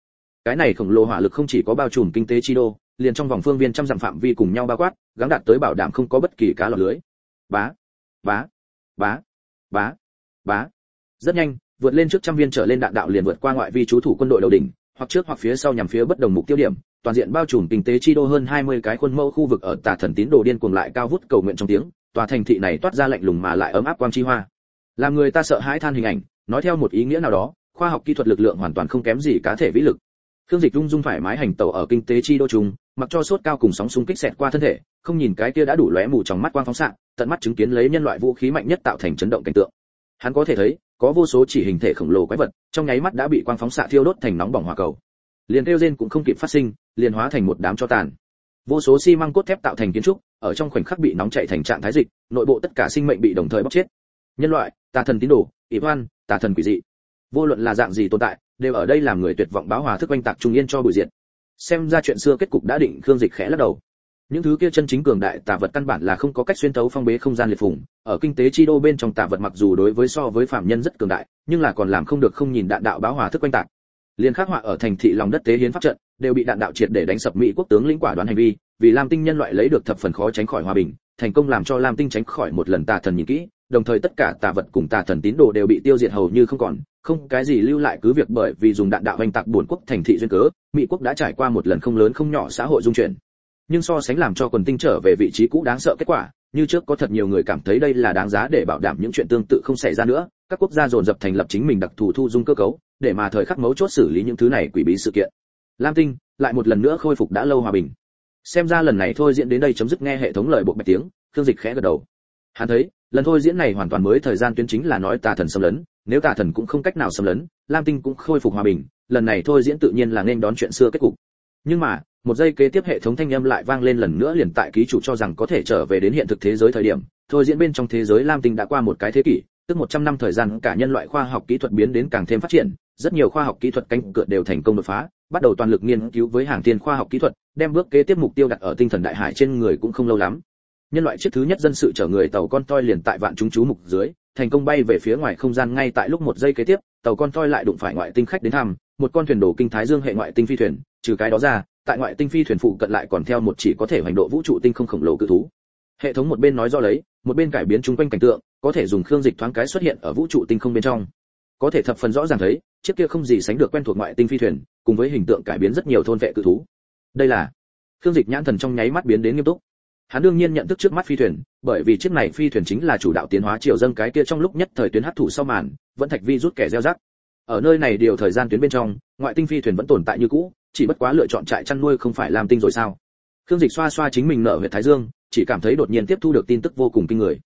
Cái này khổng lồ hỏa lực không chỉ có bao trùm kinh tế chi đô, liền trong vòng phương viên trăm dặm phạm vi cùng nhau bao quát, gắng đạt tới bảo đảm không có bất kỳ cá lọt lưới. Bá bá bá bá bá. Rất nhanh, vượt lên trước trăm viên trở lên đạn đạo liền vượt qua ngoại vi chú thủ quân đội đầu đỉnh, hoặc trước hoặc phía sau nhằm phía bất đồng mục tiêu điểm, toàn diện bao trùm kinh tế chi đô hơn 20 cái khuôn mẫu khu vực ở tà thần tín đồ điên cuồng lại cao vút cầu nguyện trong tiếng tòa thành thị này toát ra lạnh lùng mà lại ấm áp quang chi hoa làm người ta sợ hãi than hình ảnh nói theo một ý nghĩa nào đó khoa học kỹ thuật lực lượng hoàn toàn không kém gì cá thể vĩ lực Khương Dịch rung dung phải mái hành tàu ở kinh tế chi đô trùng, mặc cho sốt cao cùng sóng xung kích xẹt qua thân thể, không nhìn cái kia đã đủ lóe mù trong mắt quang phóng xạ, tận mắt chứng kiến lấy nhân loại vũ khí mạnh nhất tạo thành chấn động cảnh tượng. Hắn có thể thấy, có vô số chỉ hình thể khổng lồ quái vật, trong nháy mắt đã bị quang phóng xạ thiêu đốt thành nóng bỏng hỏa cầu. Liền rêu rên cũng không kịp phát sinh, liền hóa thành một đám cho tàn. Vô số xi măng cốt thép tạo thành kiến trúc, ở trong khoảnh khắc bị nóng chảy thành trạng thái dịch, nội bộ tất cả sinh mệnh bị đồng thời bóc chết. Nhân loại, tà thần tín đồ, ỷ oan, tà thần quỷ dị. Vô luận là dạng gì tồn tại, đều ở đây làm người tuyệt vọng báo hòa thức oanh tạc trung yên cho buổi diện xem ra chuyện xưa kết cục đã định khương dịch khẽ lắc đầu. Những thứ kia chân chính cường đại tà vật căn bản là không có cách xuyên thấu phong bế không gian liệt phủng ở kinh tế chi đô bên trong tà vật mặc dù đối với so với phạm nhân rất cường đại nhưng là còn làm không được không nhìn đạn đạo báo hòa thức quanh tạc. Liên khắc họa ở thành thị lòng đất tế hiến pháp trận đều bị đạn đạo triệt để đánh sập mỹ quốc tướng lĩnh quả đoán hành vi vì lam tinh nhân loại lấy được thập phần khó tránh khỏi hòa bình, thành công làm cho lam tinh tránh khỏi một lần tà thần nhìn kỹ, đồng thời tất cả tà vật cùng tà thần tín đồ đều bị tiêu diệt hầu như không còn, không cái gì lưu lại cứ việc bởi vì dùng đạn đạo hoành tạc buồn quốc thành thị duyên cớ, mỹ quốc đã trải qua một lần không lớn không nhỏ xã hội dung chuyển. Nhưng so sánh làm cho quần tinh trở về vị trí cũ đáng sợ kết quả, như trước có thật nhiều người cảm thấy đây là đáng giá để bảo đảm những chuyện tương tự không xảy ra nữa, các quốc gia dồn dập thành lập chính mình đặc thù thu dung cơ cấu, để mà thời khắc mấu chốt xử lý những thứ này quỷ bí sự kiện. Lam tinh lại một lần nữa khôi phục đã lâu hòa bình xem ra lần này thôi diễn đến đây chấm dứt nghe hệ thống lời bộ bạch tiếng thương dịch khẽ gật đầu. Hắn thấy, lần thôi diễn này hoàn toàn mới thời gian tuyến chính là nói tà thần xâm lấn, nếu tà thần cũng không cách nào xâm lấn, lam tinh cũng khôi phục hòa bình, lần này thôi diễn tự nhiên là nên đón chuyện xưa kết cục. Nhưng mà, một giây kế tiếp hệ thống thanh âm lại vang lên lần nữa liền tại ký chủ cho rằng có thể trở về đến hiện thực thế giới thời điểm, thôi diễn bên trong thế giới lam tinh đã qua một cái thế kỷ, tức 100 năm thời gian cả nhân loại khoa học kỹ thuật biến đến càng thêm phát triển rất nhiều khoa học kỹ thuật canh cửa đều thành công đột phá, bắt đầu toàn lực nghiên cứu với hàng tiên khoa học kỹ thuật, đem bước kế tiếp mục tiêu đặt ở tinh thần đại hải trên người cũng không lâu lắm. Nhân loại chiếc thứ nhất dân sự chở người tàu con toi liền tại vạn chúng chú mục dưới, thành công bay về phía ngoài không gian ngay tại lúc một giây kế tiếp, tàu con toi lại đụng phải ngoại tinh khách đến thăm, một con thuyền đồ kinh thái dương hệ ngoại tinh phi thuyền, trừ cái đó ra, tại ngoại tinh phi thuyền phụ cận lại còn theo một chỉ có thể hành độ vũ trụ tinh không khổng lồ cự thú. Hệ thống một bên nói do lấy, một bên cải biến chung quanh cảnh tượng, có thể dùng khương dịch thoáng cái xuất hiện ở vũ trụ tinh không bên trong có thể thập phần rõ ràng thấy, chiếc kia không gì sánh được quen thuộc ngoại tinh phi thuyền, cùng với hình tượng cải biến rất nhiều thôn vệ cự thú. Đây là khương dịch nhãn thần trong nháy mắt biến đến nghiêm túc. Hắn đương nhiên nhận thức trước mắt phi thuyền, bởi vì chiếc này phi thuyền chính là chủ đạo tiến hóa triều dâng cái kia trong lúc nhất thời tuyến hấp thụ sau màn, vẫn thạch vi rút kẻ gieo rắc. Ở nơi này điều thời gian tuyến bên trong, ngoại tinh phi thuyền vẫn tồn tại như cũ, chỉ bất quá lựa chọn trại chăn nuôi không phải làm tinh rồi sao? Khương dịch xoa xoa chính mình nở huyệt thái dương, chỉ cảm thấy đột nhiên tiếp thu được tin tức vô cùng kinh người.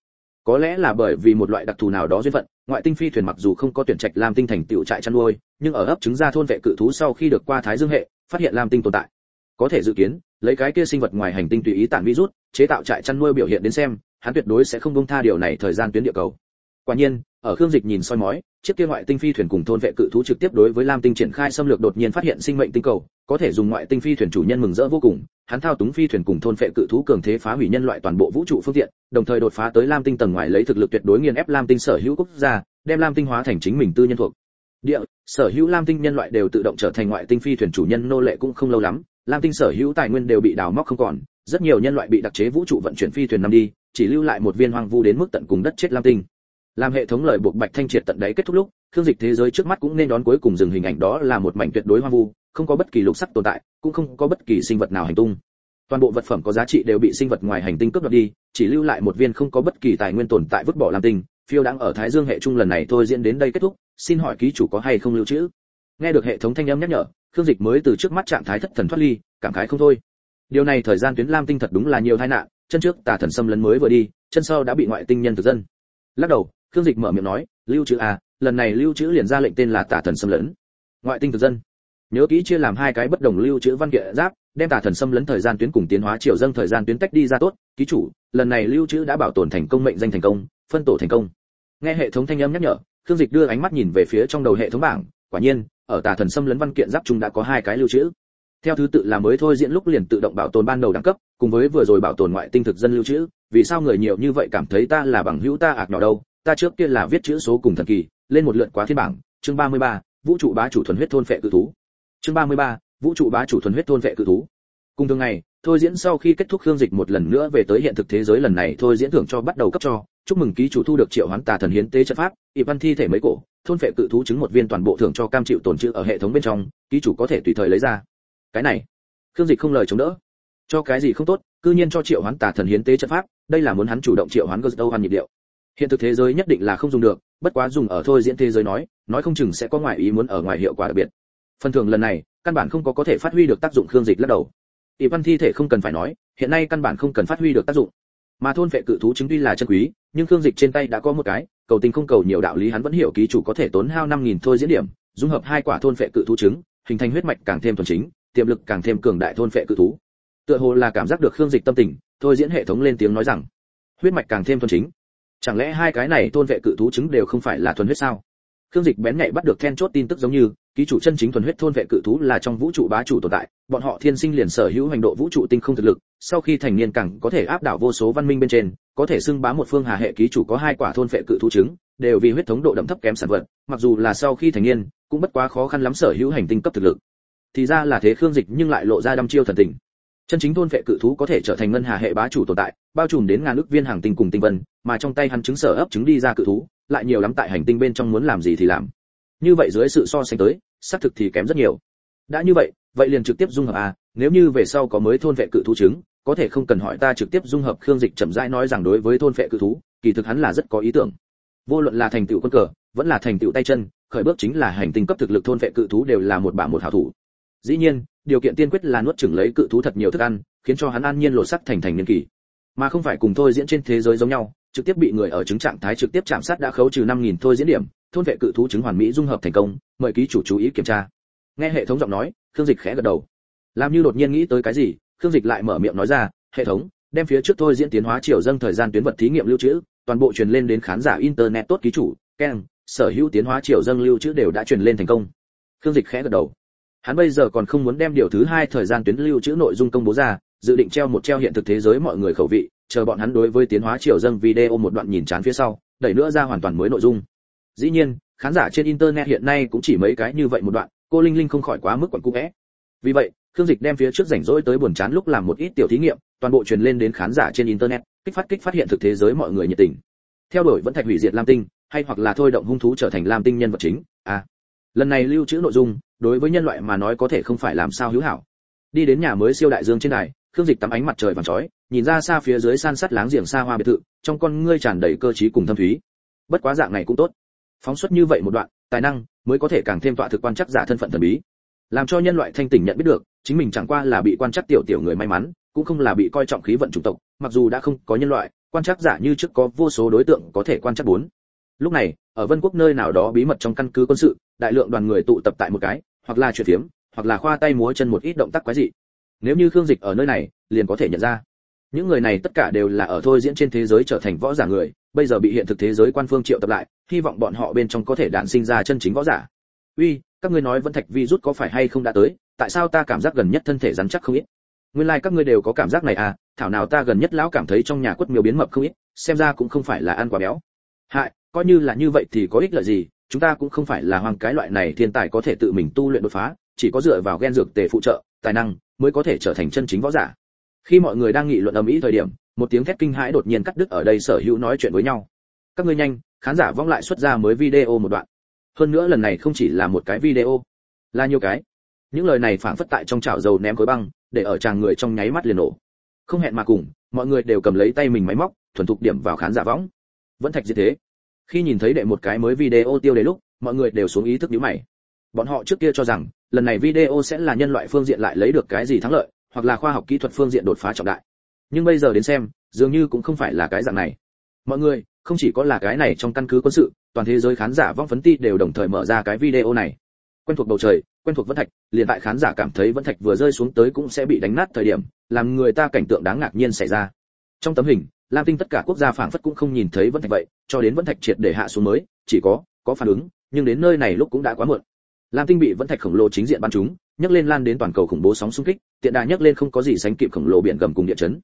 Có lẽ là bởi vì một loại đặc thù nào đó duyên phận ngoại tinh phi thuyền mặc dù không có tuyển trạch làm tinh thành tiểu trại chăn nuôi, nhưng ở ấp trứng ra thôn vệ cự thú sau khi được qua thái dương hệ, phát hiện làm tinh tồn tại. Có thể dự kiến, lấy cái kia sinh vật ngoài hành tinh tùy ý tản virus, chế tạo trại chăn nuôi biểu hiện đến xem, hắn tuyệt đối sẽ không buông tha điều này thời gian tuyến địa cầu. Quả nhiên ở khương dịch nhìn soi mói, chiếc kia ngoại tinh phi thuyền cùng thôn vệ cự thú trực tiếp đối với lam tinh triển khai xâm lược đột nhiên phát hiện sinh mệnh tinh cầu, có thể dùng ngoại tinh phi thuyền chủ nhân mừng rỡ vô cùng. Hắn thao túng phi thuyền cùng thôn vệ cự thú cường thế phá hủy nhân loại toàn bộ vũ trụ phương tiện đồng thời đột phá tới lam tinh tầng ngoài lấy thực lực tuyệt đối nghiền ép lam tinh sở hữu quốc gia, đem lam tinh hóa thành chính mình tư nhân thuộc. Địa, sở hữu lam tinh nhân loại đều tự động trở thành ngoại tinh phi thuyền chủ nhân, nô lệ cũng không lâu lắm, lam tinh sở hữu tài nguyên đều bị đào móc không còn, rất nhiều nhân loại bị đặc chế vũ trụ vận chuyển phi thuyền năm đi, chỉ lưu lại một viên hoang vu đến mức tận cùng đất chết lam tinh làm hệ thống lời buộc bạch thanh triệt tận đáy kết thúc lúc thương dịch thế giới trước mắt cũng nên đón cuối cùng dừng hình ảnh đó là một mảnh tuyệt đối hoang vu, không có bất kỳ lục sắc tồn tại, cũng không có bất kỳ sinh vật nào hành tung. Toàn bộ vật phẩm có giá trị đều bị sinh vật ngoài hành tinh cướp đoạt đi, chỉ lưu lại một viên không có bất kỳ tài nguyên tồn tại vứt bỏ lam tinh phiêu đang ở thái dương hệ trung lần này thôi diễn đến đây kết thúc, xin hỏi ký chủ có hay không lưu trữ? Nghe được hệ thống thanh âm nhắc nhở, khương dịch mới từ trước mắt trạng thái thất thần thoát ly, cảm khái không thôi. Điều này thời gian tuyến lam tinh thật đúng là nhiều tai nạn, chân trước tà thần xâm lấn mới vừa đi, chân sau đã bị ngoại tinh nhân thực dân. Lắc đầu khương dịch mở miệng nói, lưu trữ à lần này lưu trữ liền ra lệnh tên là tà thần xâm lấn. Ngoại tinh thực dân. Nhớ kỹ chia làm hai cái bất đồng lưu trữ văn kiện giáp, đem tà thần xâm lấn thời gian tuyến cùng tiến hóa chiều dâng thời gian tuyến tách đi ra tốt. Ký chủ, lần này lưu trữ đã bảo tồn thành công mệnh danh thành công, phân tổ thành công. Nghe hệ thống thanh âm nhắc nhở, khương dịch đưa ánh mắt nhìn về phía trong đầu hệ thống bảng. Quả nhiên, ở tà thần xâm lấn văn kiện giáp trung đã có hai cái lưu trữ. Theo thứ tự là mới thôi diễn lúc liền tự động bảo tồn ban đầu đẳng cấp, cùng với vừa rồi bảo tồn ngoại tinh thực dân lưu trữ. Vì sao người nhiều như vậy cảm thấy ta là bằng hữu ta ạc nhỏ đâu? Ta trước kia là viết chữ số cùng thần kỳ lên một lượt quá thiên bảng chương 33, vũ trụ bá chủ thuần huyết thôn phệ cự thú. Chương 33, vũ trụ bá chủ thuần huyết thôn phệ cự thú. Cùng thường ngày thôi diễn sau khi kết thúc hương dịch một lần nữa về tới hiện thực thế giới lần này thôi diễn thưởng cho bắt đầu cấp cho. Chúc mừng ký chủ thu được triệu hoán tà thần hiến tế chất pháp y văn thi thể mấy cổ. Thôn phệ cự thú chứng một viên toàn bộ thưởng cho cam chịu tồn trữ ở hệ thống bên trong ký chủ có thể tùy thời lấy ra. Cái này khương dịch không lời chống đỡ. Cho cái gì không tốt cư nhiên cho triệu hoán tà thần hiến tế chất pháp đây là muốn hắn chủ động triệu hoán ghost đâu hoàn nhịp điệu hiện thực thế giới nhất định là không dùng được, bất quá dùng ở thôi diễn thế giới nói nói không chừng sẽ có ngoại ý muốn ở ngoài hiệu quả đặc biệt. Phần thưởng lần này, căn bản không có có thể phát huy được tác dụng khương dịch lắc đầu. Ỷ văn thi thể không cần phải nói, hiện nay căn bản không cần phát huy được tác dụng. Mà thôn vệ cự thú chứng tuy là chân quý, nhưng khương dịch trên tay đã có một cái, cầu tình không cầu nhiều đạo lý hắn vẫn hiểu ký chủ có thể tốn hao năm nghìn thôi diễn điểm, dung hợp hai quả thôn vệ cự thú chứng hình thành huyết mạch càng thêm thuần chính, tiềm lực càng thêm cường đại thôn vệ cự thú. Tựa hồ là cảm giác được khương dịch tâm tình, thôi diễn hệ thống lên tiếng nói rằng, huyết mạch càng thêm thuần chính chẳng lẽ hai cái này thôn vệ cự thú chứng đều không phải là thuần huyết sao? Khương dịch bén nhạy bắt được then chốt tin tức giống như, ký chủ chân chính thuần huyết thôn vệ cự thú là trong vũ trụ bá chủ tồn tại, bọn họ thiên sinh liền sở hữu hành độ vũ trụ tinh không thực lực, sau khi thành niên cẳng có thể áp đảo vô số văn minh bên trên, có thể xưng bá một phương hà hệ ký chủ có hai quả thôn vệ cự thú trứng đều vì huyết thống độ đậm thấp kém sản vật, mặc dù là sau khi thành niên, cũng bất quá khó khăn lắm sở hữu hành tinh cấp thực lực. Thì ra là thế khương dịch nhưng lại lộ ra đăm chiêu thần tình chân chính thôn vệ cự thú có thể trở thành ngân hà hệ bá chủ tồn tại bao trùm đến ngàn ước viên hàng tinh cùng tinh vân mà trong tay hắn chứng sở ấp chứng đi ra cự thú lại nhiều lắm tại hành tinh bên trong muốn làm gì thì làm. Như vậy dưới sự so sánh tới xác thực thì kém rất nhiều. Đã như vậy vậy liền trực tiếp dung hợp à nếu như về sau có mới thôn vệ cự thú chứng, có thể không cần hỏi ta trực tiếp dung hợp khương dịch chậm rãi nói rằng đối với thôn vệ cự thú kỳ thực hắn là rất có ý tưởng. Vô luận là thành tựu quân cờ vẫn là thành tựu tay chân khởi bước chính là hành tinh cấp thực lực thôn vệ cự thú đều là một bả một hảo thủ. Dĩ nhiên điều kiện tiên quyết là nuốt chửng lấy cự thú thật nhiều thức ăn khiến cho hắn an nhiên lột sắc thành thành niên kỳ. Mà không phải cùng thôi diễn trên thế giới giống nhau trực tiếp bị người ở chứng trạng thái trực tiếp chạm sát đã khấu trừ 5000 thôi diễn điểm thôn vệ cự thú chứng hoàn mỹ dung hợp thành công mời ký chủ chú ý kiểm tra. Nghe hệ thống giọng nói khương dịch khẽ gật đầu. Làm như đột nhiên nghĩ tới cái gì khương dịch lại mở miệng nói ra hệ thống đem phía trước thôi diễn tiến hóa chiều dâng thời gian tuyến vật thí nghiệm lưu trữ toàn bộ truyền lên đến khán giả internet tốt ký chủ Keng, sở hữu tiến hóa chiều dâng lưu trữ đều đã truyền lên thành công. Khương dịch khẽ gật đầu hắn bây giờ còn không muốn đem điều thứ hai thời gian tuyến lưu trữ nội dung công bố ra, dự định treo một treo hiện thực thế giới mọi người khẩu vị, chờ bọn hắn đối với tiến hóa triều dân video một đoạn nhìn chán phía sau, đẩy nữa ra hoàn toàn mới nội dung. Dĩ nhiên, khán giả trên internet hiện nay cũng chỉ mấy cái như vậy một đoạn, cô linh linh không khỏi quá mức quẩn cũ vẽ vì vậy, khương dịch đem phía trước rảnh rỗi tới buồn chán lúc làm một ít tiểu thí nghiệm, toàn bộ truyền lên đến khán giả trên internet, kích phát kích phát hiện thực thế giới mọi người nhiệt tình. Theo đuổi vẫn thạch hủy diệt lam tinh, hay hoặc là thôi động hung thú trở thành lam tinh nhân vật chính. À lần này lưu trữ nội dung đối với nhân loại mà nói có thể không phải làm sao hữu hảo. Đi đến nhà mới siêu đại dương trên này khương dịch tắm ánh mặt trời vàng chói, nhìn ra xa phía dưới san sát láng giềng xa hoa biệt thự, trong con ngươi tràn đầy cơ trí cùng thâm thúy. Bất quá dạng này cũng tốt. Phóng xuất như vậy một đoạn, tài năng mới có thể càng thêm tọa thực quan chắc giả thân phận thần bí. Làm cho nhân loại thanh tỉnh nhận biết được, chính mình chẳng qua là bị quan chắc tiểu tiểu người may mắn, cũng không là bị coi trọng khí vận chủng tộc, mặc dù đã không có nhân loại, quan chắc giả như trước có vô số đối tượng có thể quan chắc bốn. Lúc này, ở vân quốc nơi nào đó bí mật trong căn cứ quân sự, đại lượng đoàn người tụ tập tại một cái hoặc là chuyển phiếm, hoặc là khoa tay múa chân một ít động tác quái dị. Nếu như khương dịch ở nơi này, liền có thể nhận ra. Những người này tất cả đều là ở thôi diễn trên thế giới trở thành võ giả người, bây giờ bị hiện thực thế giới quan phương triệu tập lại, hy vọng bọn họ bên trong có thể đản sinh ra chân chính võ giả. Uy, các ngươi nói vẫn thạch vi rút có phải hay không đã tới, tại sao ta cảm giác gần nhất thân thể rắn chắc không ít? Nguyên lai like các ngươi đều có cảm giác này à thảo nào ta gần nhất lão cảm thấy trong nhà quất miêu biến mập không ít, xem ra cũng không phải là ăn quá béo. Hại, coi như là như vậy thì có ích lợi gì chúng ta cũng không phải là hoàng cái loại này thiên tài có thể tự mình tu luyện đột phá, chỉ có dựa vào gen dược tề phụ trợ, tài năng mới có thể trở thành chân chính võ giả. Khi mọi người đang nghị luận ầm ĩ thời điểm, một tiếng thét kinh hãi đột nhiên cắt đứt ở đây sở hữu nói chuyện với nhau. Các ngươi nhanh, khán giả vong lại xuất ra mới video một đoạn. Hơn nữa lần này không chỉ là một cái video, là nhiều cái. Những lời này phảng phất tại trong chảo dầu ném khối băng, để ở chàng người trong nháy mắt liền nổ. Không hẹn mà cùng, mọi người đều cầm lấy tay mình máy móc, thuần thục điểm vào khán giả võng. Vẫn thạch như thế khi nhìn thấy đệ một cái mới video tiêu đề lúc, mọi người đều xuống ý thức nhíu mày. Bọn họ trước kia cho rằng, lần này video sẽ là nhân loại phương diện lại lấy được cái gì thắng lợi, hoặc là khoa học kỹ thuật phương diện đột phá trọng đại. Nhưng bây giờ đến xem, dường như cũng không phải là cái dạng này. Mọi người, không chỉ có là cái này trong căn cứ quân sự, toàn thế giới khán giả vong phấn ti đều đồng thời mở ra cái video này. Quen thuộc bầu trời, quen thuộc vân thạch, liền tại khán giả cảm thấy vân thạch vừa rơi xuống tới cũng sẽ bị đánh nát thời điểm, làm người ta cảnh tượng đáng ngạc nhiên xảy ra. Trong tấm hình lam tinh tất cả quốc gia phảng phất cũng không nhìn thấy vân thạch vậy cho đến vân thạch triệt để hạ xuống mới chỉ có có phản ứng nhưng đến nơi này lúc cũng đã quá muộn. Lam tinh bị vân thạch khổng lồ chính diện bắn chúng nhấc lên lan đến toàn cầu khủng bố sóng xung kích tiện đà nhấc lên không có gì sánh kịp khổng lồ biển gầm cùng địa chấn.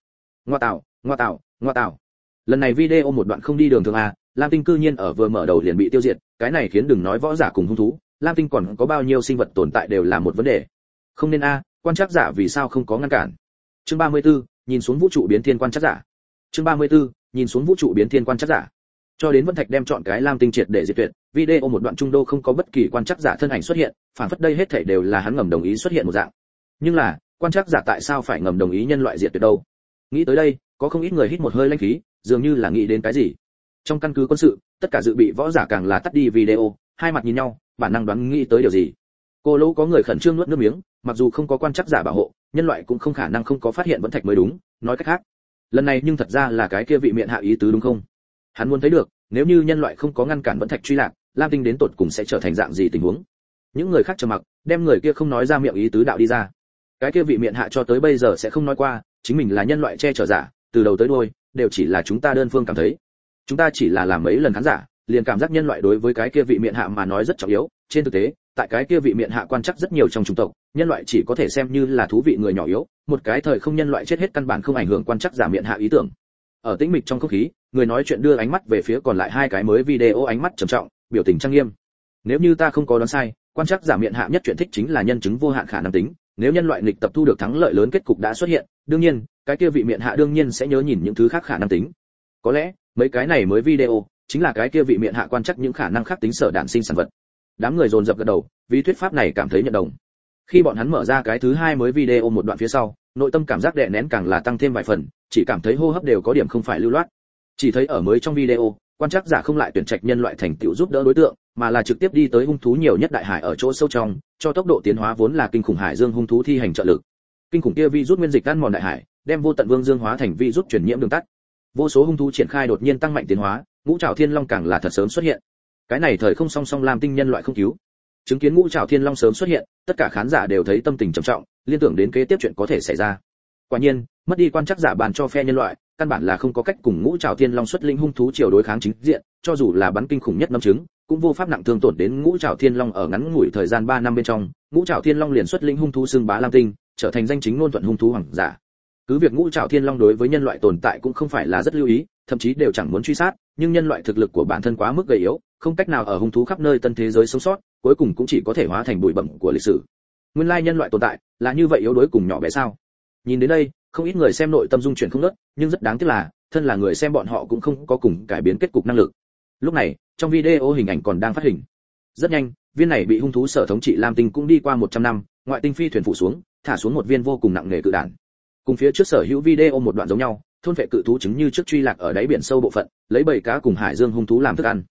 Ngoa tạo ngoa tạo ngoa tạo. Lần này video một đoạn không đi đường thường a lam tinh cư nhiên ở vừa mở đầu liền bị tiêu diệt cái này khiến đừng nói võ giả cùng hung thú lam tinh còn có bao nhiêu sinh vật tồn tại đều là một vấn đề. Không nên a quan trắc giả vì sao không có ngăn cản? Chương 34, nhìn xuống vũ trụ biến thiên quan trắc giả chương 34, nhìn xuống vũ trụ biến thiên quan chắc giả. Cho đến vân thạch đem chọn cái lam tinh triệt để diệt tuyệt video một đoạn trung đô không có bất kỳ quan chắc giả thân ảnh xuất hiện phản phất đây hết thảy đều là hắn ngầm đồng ý xuất hiện một dạng. Nhưng là quan chắc giả tại sao phải ngầm đồng ý nhân loại diệt tuyệt đâu? Nghĩ tới đây có không ít người hít một hơi lanh khí dường như là nghĩ đến cái gì. Trong căn cứ quân sự tất cả dự bị võ giả càng là tắt đi video hai mặt nhìn nhau bản năng đoán nghĩ tới điều gì. Cô lỗ có người khẩn trương nuốt nước miếng mặc dù không có quan chắc giả bảo hộ nhân loại cũng không khả năng không có phát hiện vẫn thạch mới đúng nói cách khác lần này nhưng thật ra là cái kia vị miệng hạ ý tứ đúng không? Hắn muốn thấy được, nếu như nhân loại không có ngăn cản vẫn thạch truy lạc, lam tinh đến tột cùng sẽ trở thành dạng gì tình huống? Những người khác trầm mặc, đem người kia không nói ra miệng ý tứ đạo đi ra. Cái kia vị miệng hạ cho tới bây giờ sẽ không nói qua, chính mình là nhân loại che chở giả, từ đầu tới đuôi, đều chỉ là chúng ta đơn phương cảm thấy. Chúng ta chỉ là làm mấy lần khán giả, liền cảm giác nhân loại đối với cái kia vị miệng hạ mà nói rất trọng yếu. Trên thực tế, tại cái kia vị miệng hạ quan chắc rất nhiều trong chủng tộc, nhân loại chỉ có thể xem như là thú vị người nhỏ yếu một cái thời không nhân loại chết hết căn bản không ảnh hưởng quan chắc giả miệng hạ ý tưởng. Ở tĩnh mịch trong không khí, người nói chuyện đưa ánh mắt về phía còn lại hai cái mới video ánh mắt trầm trọng, biểu tình trang nghiêm. Nếu như ta không có đoán sai, quan chắc giả miệng hạ nhất chuyện thích chính là nhân chứng vô hạn khả năng tính. Nếu nhân loại nghịch tập thu được thắng lợi lớn kết cục đã xuất hiện, đương nhiên, cái kia vị miệng hạ đương nhiên sẽ nhớ nhìn những thứ khác khả năng tính. Có lẽ, mấy cái này mới video, chính là cái kia vị miệng hạ quan chắc những khả năng khác tính sở đạn sinh sản vật. Đám người dồn dập gật đầu, vì thuyết pháp này cảm thấy nhận đồng. Khi bọn hắn mở ra cái thứ hai mới video một đoạn phía sau nội tâm cảm giác đè nén càng là tăng thêm vài phần, chỉ cảm thấy hô hấp đều có điểm không phải lưu loát. Chỉ thấy ở mới trong video, quan chắc giả không lại tuyển trạch nhân loại thành tựu giúp đỡ đối tượng, mà là trực tiếp đi tới hung thú nhiều nhất đại hải ở chỗ sâu trong, cho tốc độ tiến hóa vốn là kinh khủng hải dương hung thú thi hành trợ lực. Kinh khủng kia vi rút nguyên dịch ăn mòn đại hải, đem vô tận vương dương hóa thành vi rút truyền nhiễm đường tắt. Vô số hung thú triển khai đột nhiên tăng mạnh tiến hóa, ngũ trảo thiên long càng là thật sớm xuất hiện. Cái này thời không song song làm tinh nhân loại không cứu. Chứng kiến ngũ trảo thiên long sớm xuất hiện, tất cả khán giả đều thấy tâm tình trầm trọng liên tưởng đến kế tiếp chuyện có thể xảy ra. Quả nhiên, mất đi quan chắc giả bàn cho phe nhân loại, căn bản là không có cách cùng ngũ trảo thiên long xuất linh hung thú chiều đối kháng chính diện, cho dù là bắn kinh khủng nhất năm chứng, cũng vô pháp nặng thương tổn đến ngũ trảo thiên long ở ngắn ngủi thời gian 3 năm bên trong, ngũ trảo thiên long liền xuất linh hung thú xương bá lam tinh, trở thành danh chính ngôn thuận hung thú hoàng giả. Cứ việc ngũ trảo thiên long đối với nhân loại tồn tại cũng không phải là rất lưu ý, thậm chí đều chẳng muốn truy sát, nhưng nhân loại thực lực của bản thân quá mức gầy yếu, không cách nào ở hung thú khắp nơi tân thế giới sống sót, cuối cùng cũng chỉ có thể hóa thành bụi bẩm của lịch sử nguyên lai nhân loại tồn tại là như vậy yếu đuối cùng nhỏ bé sao? Nhìn đến đây, không ít người xem nội tâm dung chuyển không nớt nhưng rất đáng tiếc là, thân là người xem bọn họ cũng không có cùng cải biến kết cục năng lực. Lúc này, trong video hình ảnh còn đang phát hình. Rất nhanh, viên này bị hung thú sở thống trị lam tinh cũng đi qua 100 năm, ngoại tinh phi thuyền phủ xuống, thả xuống một viên vô cùng nặng nề cự đạn. Cùng phía trước sở hữu video một đoạn giống nhau, thôn vệ cự thú chứng như trước truy lạc ở đáy biển sâu bộ phận, lấy bầy cá cùng hải dương hung thú làm thức ăn.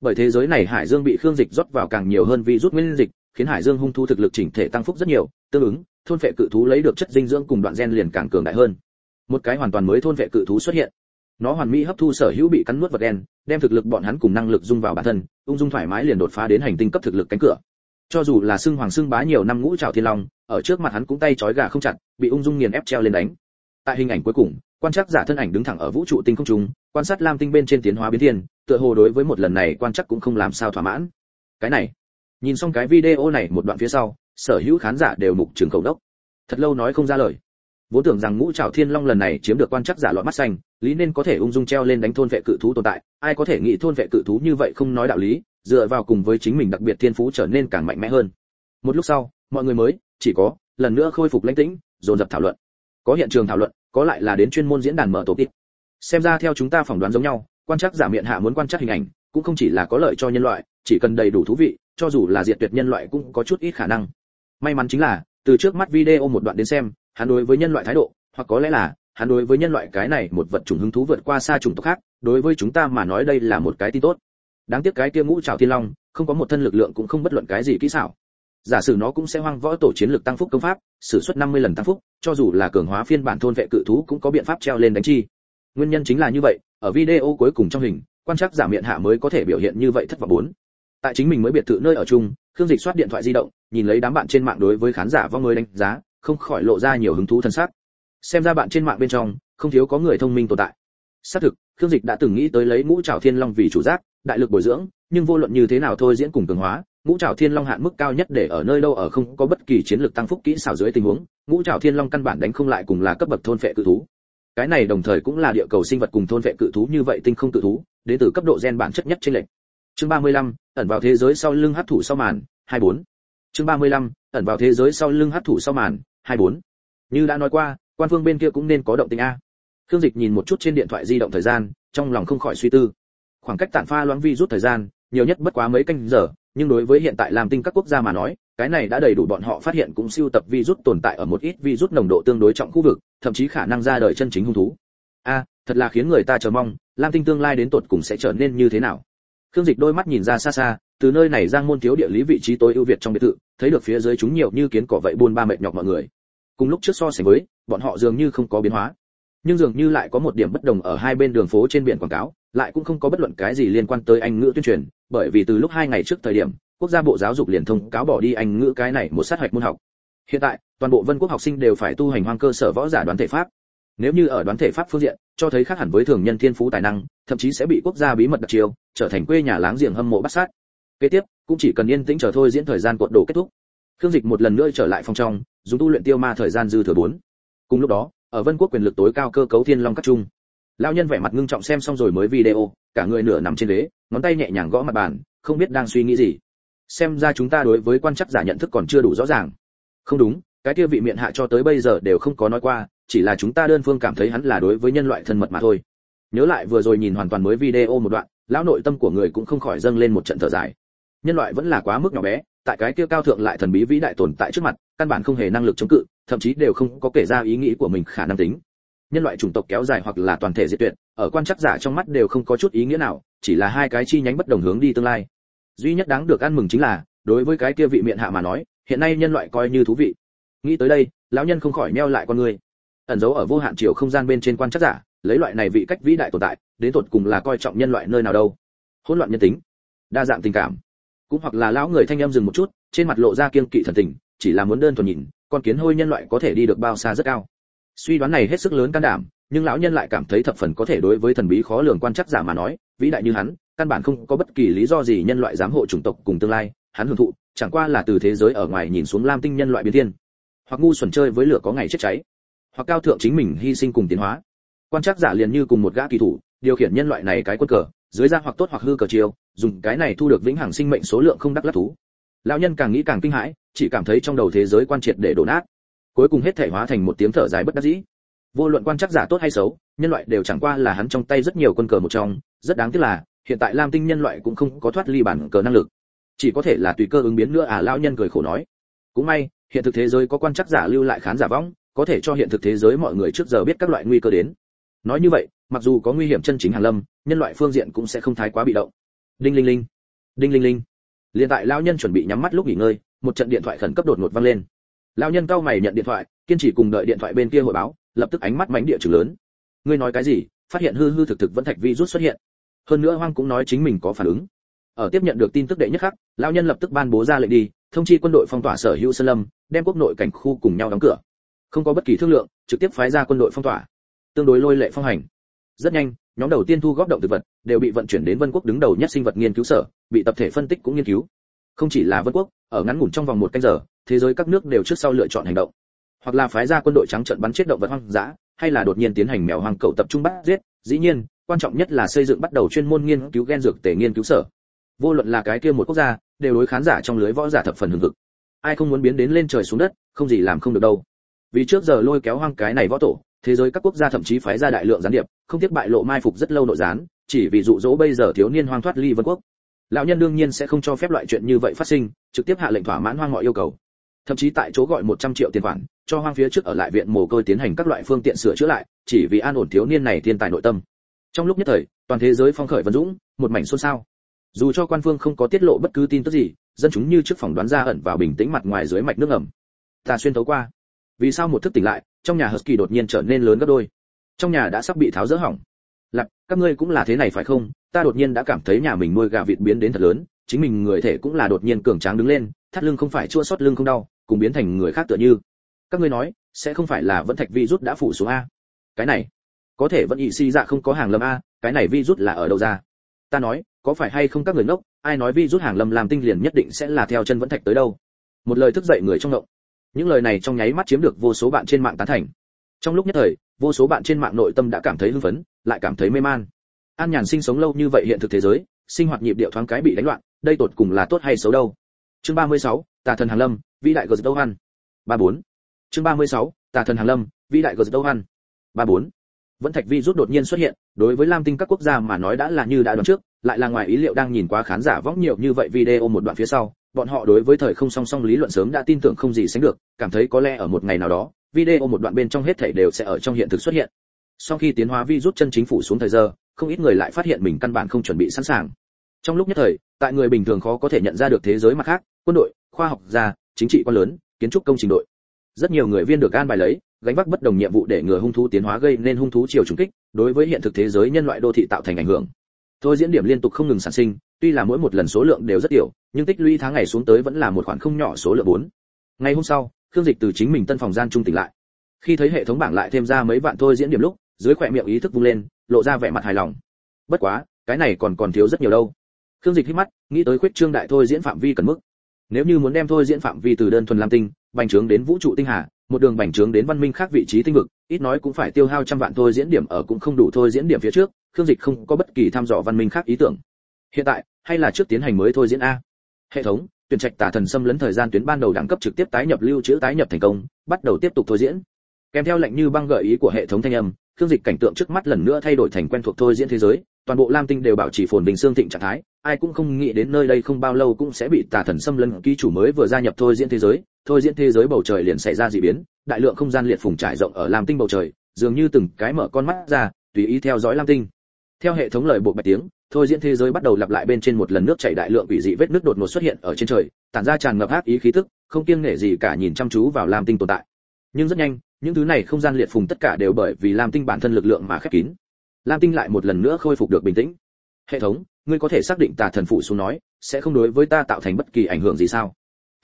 Bởi thế giới này hải dương bị khương dịch rót vào càng nhiều hơn virus nguyên dịch khiến hải dương hung thú thực lực chỉnh thể tăng phúc rất nhiều, tương ứng, thôn vệ cự thú lấy được chất dinh dưỡng cùng đoạn gen liền càng cường đại hơn. Một cái hoàn toàn mới thôn vệ cự thú xuất hiện. Nó hoàn mỹ hấp thu sở hữu bị cắn nuốt vật đen, đem thực lực bọn hắn cùng năng lực dung vào bản thân, ung dung thoải mái liền đột phá đến hành tinh cấp thực lực cánh cửa. Cho dù là xưng hoàng xưng bá nhiều năm ngũ trảo thiên long, ở trước mặt hắn cũng tay trói gà không chặt, bị ung dung nghiền ép treo lên đánh. Tại hình ảnh cuối cùng, quan trắc giả thân ảnh đứng thẳng ở vũ trụ tinh không trung, quan sát lam tinh bên trên tiến hóa biến thiên, tựa hồ đối với một lần này quan trắc cũng không làm sao thỏa mãn. Cái này nhìn xong cái video này một đoạn phía sau, sở hữu khán giả đều mục trường cầu đốc. Thật lâu nói không ra lời. Vốn tưởng rằng ngũ trảo thiên long lần này chiếm được quan chắc giả loại mắt xanh, lý nên có thể ung dung treo lên đánh thôn vệ cự thú tồn tại. Ai có thể nghĩ thôn vệ cự thú như vậy không nói đạo lý, dựa vào cùng với chính mình đặc biệt thiên phú trở nên càng mạnh mẽ hơn. Một lúc sau, mọi người mới, chỉ có, lần nữa khôi phục lãnh tĩnh, dồn dập thảo luận. Có hiện trường thảo luận, có lại là đến chuyên môn diễn đàn mở tổ tít xem ra theo chúng ta phỏng đoán giống nhau, quan chắc giả miệng hạ muốn quan chắc hình ảnh, cũng không chỉ là có lợi cho nhân loại, chỉ cần đầy đủ thú vị cho dù là diệt tuyệt nhân loại cũng có chút ít khả năng. May mắn chính là, từ trước mắt video một đoạn đến xem, hắn đối với nhân loại thái độ, hoặc có lẽ là, hắn đối với nhân loại cái này một vật chủng hứng thú vượt qua xa chủng tộc khác, đối với chúng ta mà nói đây là một cái tin tốt. Đáng tiếc cái kia ngũ trào thiên long, không có một thân lực lượng cũng không bất luận cái gì kỹ xảo. Giả sử nó cũng sẽ hoang võ tổ chiến lược tăng phúc công pháp, sử xuất 50 lần tăng phúc, cho dù là cường hóa phiên bản thôn vệ cự thú cũng có biện pháp treo lên đánh chi. Nguyên nhân chính là như vậy, ở video cuối cùng trong hình, quan trắc giả miệng hạ mới có thể biểu hiện như vậy thất vọng bốn tại chính mình mới biệt thự nơi ở chung, khương dịch soát điện thoại di động, nhìn lấy đám bạn trên mạng đối với khán giả vong người đánh giá, không khỏi lộ ra nhiều hứng thú thân xác xem ra bạn trên mạng bên trong, không thiếu có người thông minh tồn tại. Xác thực, khương dịch đã từng nghĩ tới lấy ngũ trào thiên long vì chủ giác, đại lực bồi dưỡng, nhưng vô luận như thế nào thôi diễn cùng cường hóa, ngũ trảo thiên long hạn mức cao nhất để ở nơi đâu ở không có bất kỳ chiến lược tăng phúc kỹ xảo dưới tình huống, ngũ trảo thiên long căn bản đánh không lại cùng là cấp bậc thôn phệ cự thú. Cái này đồng thời cũng là địa cầu sinh vật cùng thôn phệ cự thú như vậy tinh không cự thú, đến từ cấp độ gen bản chất nhất trên lệnh chương 35, ẩn vào thế giới sau lưng hấp thụ sau màn 24. chương 35, ẩn vào thế giới sau lưng hấp thụ sau màn 24. như đã nói qua quan phương bên kia cũng nên có động tình a khương dịch nhìn một chút trên điện thoại di động thời gian trong lòng không khỏi suy tư khoảng cách tản pha loãng vi rút thời gian nhiều nhất bất quá mấy canh giờ nhưng đối với hiện tại làm tinh các quốc gia mà nói cái này đã đầy đủ bọn họ phát hiện cũng siêu tập virus tồn tại ở một ít virus nồng độ tương đối trọng khu vực thậm chí khả năng ra đời chân chính hung thú a thật là khiến người ta chờ mong lam tinh tương lai đến tột cùng sẽ trở nên như thế nào khương dịch đôi mắt nhìn ra xa xa, từ nơi này giang môn thiếu địa lý vị trí tối ưu việt trong biệt thự, thấy được phía dưới chúng nhiều như kiến cỏ vậy buôn ba mệt nhọc mọi người. Cùng lúc trước so sánh với, bọn họ dường như không có biến hóa. Nhưng dường như lại có một điểm bất đồng ở hai bên đường phố trên biển quảng cáo, lại cũng không có bất luận cái gì liên quan tới anh ngữ tuyên truyền, bởi vì từ lúc hai ngày trước thời điểm, quốc gia bộ giáo dục liền thông cáo bỏ đi anh ngữ cái này một sát hạch môn học. Hiện tại, toàn bộ vân quốc học sinh đều phải tu hành hoang cơ sở võ giả đoán thể pháp nếu như ở đoán thể pháp phương diện, cho thấy khác hẳn với thường nhân thiên phú tài năng, thậm chí sẽ bị quốc gia bí mật đặc chiêu, trở thành quê nhà láng giềng hâm mộ bắt sát. Kế tiếp, cũng chỉ cần yên tĩnh chờ thôi diễn thời gian cuộn đồ kết thúc. Khương dịch một lần nữa trở lại phòng trong, dùng tu luyện tiêu ma thời gian dư thừa bốn. Cùng lúc đó, ở vân quốc quyền lực tối cao cơ cấu thiên long các trung, lão nhân vẻ mặt ngưng trọng xem xong rồi mới video, cả người nửa nằm trên ghế, ngón tay nhẹ nhàng gõ mặt bàn, không biết đang suy nghĩ gì. Xem ra chúng ta đối với quan chắc giả nhận thức còn chưa đủ rõ ràng. Không đúng, cái kia vị miệng hạ cho tới bây giờ đều không có nói qua chỉ là chúng ta đơn phương cảm thấy hắn là đối với nhân loại thân mật mà thôi. Nhớ lại vừa rồi nhìn hoàn toàn mới video một đoạn, lão nội tâm của người cũng không khỏi dâng lên một trận thở dài. Nhân loại vẫn là quá mức nhỏ bé, tại cái kia cao thượng lại thần bí vĩ đại tồn tại trước mặt, căn bản không hề năng lực chống cự, thậm chí đều không có kể ra ý nghĩ của mình khả năng tính. Nhân loại chủng tộc kéo dài hoặc là toàn thể diệt tuyệt, ở quan chắc giả trong mắt đều không có chút ý nghĩa nào, chỉ là hai cái chi nhánh bất đồng hướng đi tương lai. Duy nhất đáng được ăn mừng chính là, đối với cái kia vị miệng hạ mà nói, hiện nay nhân loại coi như thú vị. Nghĩ tới đây, lão nhân không khỏi meo lại con người ẩn giấu ở vô hạn chiều không gian bên trên quan chắc giả, lấy loại này vị cách vĩ đại tồn tại, đến tột cùng là coi trọng nhân loại nơi nào đâu. Hỗn loạn nhân tính, đa dạng tình cảm. Cũng hoặc là lão người thanh em dừng một chút, trên mặt lộ ra kiên kỵ thần tình, chỉ là muốn đơn thuần nhìn, con kiến hôi nhân loại có thể đi được bao xa rất cao. Suy đoán này hết sức lớn can đảm, nhưng lão nhân lại cảm thấy thập phần có thể đối với thần bí khó lường quan chắc giả mà nói, vĩ đại như hắn, căn bản không có bất kỳ lý do gì nhân loại dám hộ chủng tộc cùng tương lai, hắn hưởng thụ, chẳng qua là từ thế giới ở ngoài nhìn xuống lam tinh nhân loại biến thiên. Hoặc ngu xuẩn chơi với lửa có ngày chết cháy hoặc cao thượng chính mình hy sinh cùng tiến hóa. Quan Trắc giả liền như cùng một gã kỳ thủ, điều khiển nhân loại này cái quân cờ, dưới ra hoặc tốt hoặc hư cờ chiêu, dùng cái này thu được vĩnh hằng sinh mệnh số lượng không đắc lắc thú. Lão nhân càng nghĩ càng kinh hãi, chỉ cảm thấy trong đầu thế giới quan triệt để đổ nát. Cuối cùng hết thể hóa thành một tiếng thở dài bất đắc dĩ. Vô luận quan Trắc giả tốt hay xấu, nhân loại đều chẳng qua là hắn trong tay rất nhiều quân cờ một trong, rất đáng tiếc là, hiện tại lam tinh nhân loại cũng không có thoát ly bản cờ năng lực. Chỉ có thể là tùy cơ ứng biến nữa à lão nhân cười khổ nói. Cũng may, hiện thực thế giới có quan Trắc giả lưu lại khán giả võng có thể cho hiện thực thế giới mọi người trước giờ biết các loại nguy cơ đến. Nói như vậy, mặc dù có nguy hiểm chân chính hàn lâm, nhân loại phương diện cũng sẽ không thái quá bị động. Đinh linh linh, đinh linh linh. Liền tại lão nhân chuẩn bị nhắm mắt lúc nghỉ ngơi, một trận điện thoại khẩn cấp đột ngột vang lên. Lão nhân cao mày nhận điện thoại, kiên trì cùng đợi điện thoại bên kia hội báo, lập tức ánh mắt mánh địa trừ lớn. Ngươi nói cái gì? Phát hiện hư hư thực thực vẫn thạch vi rút xuất hiện. Hơn nữa hoang cũng nói chính mình có phản ứng. Ở tiếp nhận được tin tức đệ nhất khắc, lão nhân lập tức ban bố ra lệnh đi, thông chi quân đội phong tỏa sở hữu sơn lâm, đem quốc nội cảnh khu cùng nhau đóng cửa không có bất kỳ thương lượng, trực tiếp phái ra quân đội phong tỏa. Tương đối lôi lệ phong hành. Rất nhanh, nhóm đầu tiên thu góp động thực vật, đều bị vận chuyển đến vân quốc đứng đầu nhất sinh vật nghiên cứu sở, bị tập thể phân tích cũng nghiên cứu. Không chỉ là vân quốc, ở ngắn ngủn trong vòng một canh giờ, thế giới các nước đều trước sau lựa chọn hành động. Hoặc là phái ra quân đội trắng trận bắn chết động vật hoang dã, hay là đột nhiên tiến hành mèo hoang cậu tập trung bắt giết, dĩ nhiên, quan trọng nhất là xây dựng bắt đầu chuyên môn nghiên cứu gen dược tể nghiên cứu sở. Vô luận là cái kia một quốc gia, đều đối khán giả trong lưới võ giả thập phần hưởng hực. Ai không muốn biến đến lên trời xuống đất, không gì làm không được đâu vì trước giờ lôi kéo hoang cái này võ tổ, thế giới các quốc gia thậm chí phái ra đại lượng gián điệp, không tiếc bại lộ mai phục rất lâu nội gián, chỉ vì dụ dỗ bây giờ thiếu niên hoang thoát ly vân quốc. Lão nhân đương nhiên sẽ không cho phép loại chuyện như vậy phát sinh, trực tiếp hạ lệnh thỏa mãn hoang mọi yêu cầu. Thậm chí tại chỗ gọi 100 triệu tiền khoản, cho hoang phía trước ở lại viện mồ côi tiến hành các loại phương tiện sửa chữa lại, chỉ vì an ổn thiếu niên này thiên tài nội tâm. Trong lúc nhất thời, toàn thế giới phong khởi vân dũng, một mảnh xôn xao. Dù cho quan phương không có tiết lộ bất cứ tin tức gì, dân chúng như trước phỏng đoán ra ẩn vào bình tĩnh mặt ngoài dưới mạch nước ẩm. Ta xuyên thấu qua vì sao một thức tỉnh lại, trong nhà husky đột nhiên trở nên lớn gấp đôi. Trong nhà đã sắp bị tháo rỡ hỏng. Lặp các ngươi cũng là thế này phải không? Ta đột nhiên đã cảm thấy nhà mình nuôi gà vịt biến đến thật lớn, chính mình người thể cũng là đột nhiên cường tráng đứng lên, thắt lưng không phải chua xót lưng không đau, cùng biến thành người khác tựa như. Các ngươi nói, sẽ không phải là vẫn thạch vi rút đã phủ xuống a? Cái này, có thể vẫn ị si dạ không có hàng lâm a, cái này vi rút là ở đâu ra? Ta nói, có phải hay không các người ngốc, ai nói vi rút hàng lâm làm tinh liền nhất định sẽ là theo chân vẫn thạch tới đâu? Một lời thức dậy người trong động những lời này trong nháy mắt chiếm được vô số bạn trên mạng tán thành. Trong lúc nhất thời vô số bạn trên mạng nội tâm đã cảm thấy hưng phấn lại cảm thấy mê man. An nhàn sinh sống lâu như vậy hiện thực thế giới sinh hoạt nhịp điệu thoáng cái bị đánh loạn đây tột cùng là tốt hay xấu đâu? Chương 36, tà thần hàng lâm vĩ đại gờ đâu ba 34. chương 36, tà thần hàng lâm vĩ đại gờ đâu ba 34. vẫn thạch vi rút đột nhiên xuất hiện đối với lam tinh các quốc gia mà nói đã là như đã đoán trước lại là ngoài ý liệu đang nhìn qua khán giả võng nhiều như vậy video một đoạn phía sau, bọn họ đối với thời không song song lý luận sớm đã tin tưởng không gì sánh được, cảm thấy có lẽ ở một ngày nào đó, video một đoạn bên trong hết thảy đều sẽ ở trong hiện thực xuất hiện. Sau khi tiến hóa virus chân chính phủ xuống thời giờ, không ít người lại phát hiện mình căn bản không chuẩn bị sẵn sàng. Trong lúc nhất thời, tại người bình thường khó có thể nhận ra được thế giới mặt khác, quân đội, khoa học gia, chính trị quan lớn, kiến trúc công trình đội. Rất nhiều người viên được an bài lấy, gánh vác bất đồng nhiệm vụ để ngừa hung thú tiến hóa gây nên hung thú chiều trùng kích, đối với hiện thực thế giới nhân loại đô thị tạo thành ảnh hưởng thôi diễn điểm liên tục không ngừng sản sinh, tuy là mỗi một lần số lượng đều rất tiểu, nhưng tích lũy tháng ngày xuống tới vẫn là một khoản không nhỏ số lượng bốn. Ngày hôm sau, khương dịch từ chính mình tân phòng gian trung tỉnh lại. Khi thấy hệ thống bảng lại thêm ra mấy vạn thôi diễn điểm lúc, dưới khóe miệng ý thức vung lên, lộ ra vẻ mặt hài lòng. Bất quá, cái này còn còn thiếu rất nhiều đâu. Khương dịch hít mắt, nghĩ tới khuyết trương đại thôi diễn phạm vi cần mức. Nếu như muốn đem thôi diễn phạm vi từ đơn thuần lam tinh, bành trướng đến vũ trụ tinh hà, một đường bành trướng đến văn minh khác vị trí tinh vực ít nói cũng phải tiêu hao trăm vạn thôi, diễn điểm ở cũng không đủ thôi, diễn điểm phía trước, khương dịch không có bất kỳ tham dò văn minh khác ý tưởng. Hiện tại, hay là trước tiến hành mới thôi diễn a. Hệ thống, tuyển trạch tả thần xâm lấn thời gian tuyến ban đầu đẳng cấp trực tiếp tái nhập lưu trữ, tái nhập thành công, bắt đầu tiếp tục thôi diễn. Kèm theo lệnh như băng gợi ý của hệ thống thanh âm, khương dịch cảnh tượng trước mắt lần nữa thay đổi thành quen thuộc thôi diễn thế giới, toàn bộ lam tinh đều bảo trì phồn bình xương thịnh trạng thái, ai cũng không nghĩ đến nơi đây không bao lâu cũng sẽ bị tà thần xâm lấn ký chủ mới vừa gia nhập thôi diễn thế giới, thôi diễn thế giới bầu trời liền xảy ra dị biến đại lượng không gian liệt phùng trải rộng ở lam tinh bầu trời, dường như từng cái mở con mắt ra, tùy ý theo dõi lam tinh. Theo hệ thống lời bộ bạch tiếng, thôi diễn thế giới bắt đầu lặp lại bên trên một lần nước chảy đại lượng quỷ dị vết nước đột ngột xuất hiện ở trên trời, tản ra tràn ngập ác ý khí tức, không kiêng nể gì cả nhìn chăm chú vào lam tinh tồn tại. Nhưng rất nhanh, những thứ này không gian liệt phùng tất cả đều bởi vì lam tinh bản thân lực lượng mà khép kín. Lam tinh lại một lần nữa khôi phục được bình tĩnh. Hệ thống, ngươi có thể xác định tà thần phụ xuống nói, sẽ không đối với ta tạo thành bất kỳ ảnh hưởng gì sao?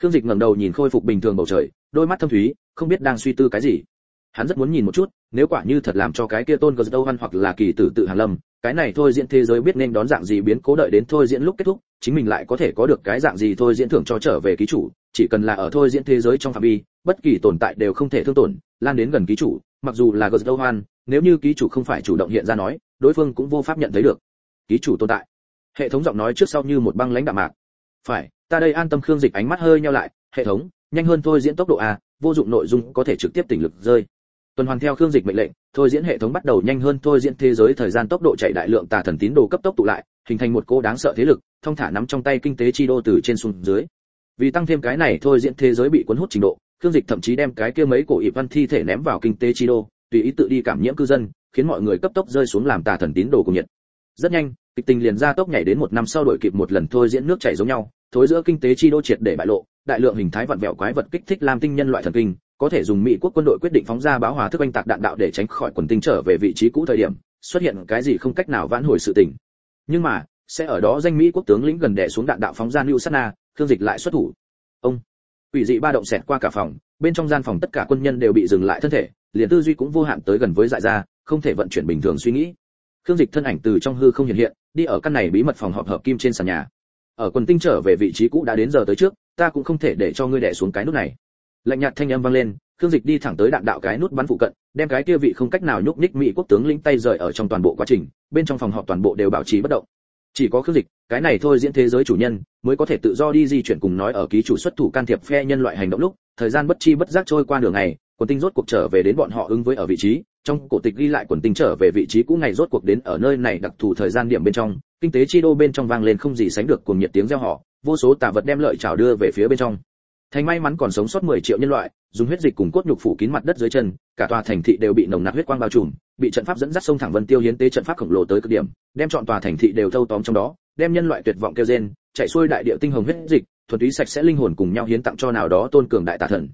Khương dịch ngẩng đầu nhìn khôi phục bình thường bầu trời đôi mắt thâm thúy, không biết đang suy tư cái gì. Hắn rất muốn nhìn một chút, nếu quả như thật làm cho cái kia tôn cờ đâu văn hoặc là kỳ tử tự hàng lâm, cái này thôi diễn thế giới biết nên đón dạng gì biến cố đợi đến thôi diễn lúc kết thúc, chính mình lại có thể có được cái dạng gì thôi diễn thưởng cho trở về ký chủ, chỉ cần là ở thôi diễn thế giới trong phạm vi, bất kỳ tồn tại đều không thể thương tổn, lan đến gần ký chủ, mặc dù là gờ đâu hoan, nếu như ký chủ không phải chủ động hiện ra nói, đối phương cũng vô pháp nhận thấy được. Ký chủ tồn tại. Hệ thống giọng nói trước sau như một băng lãnh đạm mạc. Phải, ta đây an tâm khương dịch ánh mắt hơi nheo lại, hệ thống nhanh hơn thôi diễn tốc độ a, vô dụng nội dung có thể trực tiếp tỉnh lực rơi. Tuần hoàn theo khương dịch mệnh lệnh, thôi diễn hệ thống bắt đầu nhanh hơn thôi diễn thế giới thời gian tốc độ chạy đại lượng tà thần tín đồ cấp tốc tụ lại, hình thành một cô đáng sợ thế lực, thông thả nắm trong tay kinh tế chi đô từ trên xuống dưới. Vì tăng thêm cái này thôi diễn thế giới bị cuốn hút trình độ, khương dịch thậm chí đem cái kia mấy cổ ịp văn thi thể ném vào kinh tế chi đô, tùy ý tự đi cảm nhiễm cư dân, khiến mọi người cấp tốc rơi xuống làm tà thần tín đồ cùng nhiệt rất nhanh, kịch tình liền ra tốc nhảy đến một năm sau đổi kịp một lần thôi diễn nước chảy giống nhau thối giữa kinh tế chi đô triệt để bại lộ đại lượng hình thái vặn vẹo quái vật kích thích lam tinh nhân loại thần kinh có thể dùng mỹ quốc quân đội quyết định phóng ra báo hòa thức oanh tạc đạn đạo để tránh khỏi quần tinh trở về vị trí cũ thời điểm xuất hiện cái gì không cách nào vãn hồi sự tình. Nhưng mà sẽ ở đó danh mỹ quốc tướng lĩnh gần đè xuống đạn đạo phóng ra New Sana, thương dịch lại xuất thủ. ông quỷ dị ba động xẹt qua cả phòng bên trong gian phòng tất cả quân nhân đều bị dừng lại thân thể liền tư duy cũng vô hạn tới gần với dại ra không thể vận chuyển bình thường suy nghĩ. Khương dịch thân ảnh từ trong hư không hiện hiện đi ở căn này bí mật phòng họp hợp kim trên sàn nhà ở quần tinh trở về vị trí cũ đã đến giờ tới trước, ta cũng không thể để cho ngươi đè xuống cái nút này. Lạnh nhạt thanh âm vang lên, khương dịch đi thẳng tới đạn đạo cái nút bắn phụ cận, đem cái kia vị không cách nào nhúc nhích mỹ quốc tướng lĩnh tay rời ở trong toàn bộ quá trình, bên trong phòng họp toàn bộ đều bảo trì bất động. Chỉ có khương dịch, cái này thôi diễn thế giới chủ nhân, mới có thể tự do đi di chuyển cùng nói ở ký chủ xuất thủ can thiệp phe nhân loại hành động lúc, thời gian bất chi bất giác trôi qua đường ngày quần tinh rốt cuộc trở về đến bọn họ ứng với ở vị trí, trong cổ tịch ghi lại quần tinh trở về vị trí cũ ngày rốt cuộc đến ở nơi này đặc thù thời gian điểm bên trong kinh tế chi đô bên trong vang lên không gì sánh được cùng nhiệt tiếng reo họ vô số tà vật đem lợi trào đưa về phía bên trong. Thành may mắn còn sống sót 10 triệu nhân loại, dùng huyết dịch cùng cốt nhục phủ kín mặt đất dưới chân, cả tòa thành thị đều bị nồng nặc huyết quang bao trùm, bị trận pháp dẫn dắt sông thẳng vân tiêu hiến tế trận pháp khổng lồ tới cực điểm, đem chọn tòa thành thị đều thâu tóm trong đó, đem nhân loại tuyệt vọng kêu rên, chạy xuôi đại địa tinh hồng huyết dịch, thuần túy sạch sẽ linh hồn cùng nhau hiến tặng cho nào đó tôn cường đại tà thần.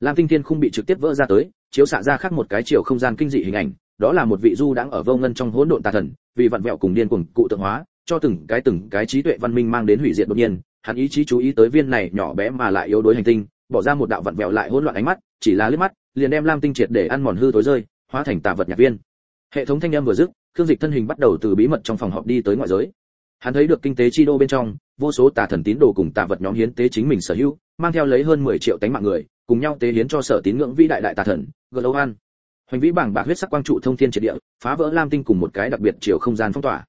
Lam tinh thiên không bị trực tiếp vỡ ra tới, chiếu xạ ra khác một cái chiều không gian kinh dị hình ảnh đó là một vị du đang ở vô ngân trong hỗn độn tà thần, vì vặn vẹo cùng điên cuồng cụ tượng hóa, cho từng cái từng cái trí tuệ văn minh mang đến hủy diệt đột nhiên. Hắn ý chí chú ý tới viên này nhỏ bé mà lại yếu đuối hành tinh, bỏ ra một đạo vặn vẹo lại hỗn loạn ánh mắt, chỉ là liếc mắt, liền đem lam tinh triệt để ăn mòn hư tối rơi, hóa thành tà vật nhạc viên. Hệ thống thanh âm vừa dứt, khương dịch thân hình bắt đầu từ bí mật trong phòng họp đi tới ngoại giới. Hắn thấy được kinh tế chi đô bên trong, vô số tà thần tín đồ cùng tà vật nhóm hiến tế chính mình sở hữu, mang theo lấy hơn 10 triệu tánh mạng người, cùng nhau tế hiến cho sở tín ngưỡng vĩ đại đại tà thần Glowan. Hoành vĩ bảng bạc huyết sắc quang trụ thông thiên triệt địa, phá vỡ lam tinh cùng một cái đặc biệt chiều không gian phong tỏa.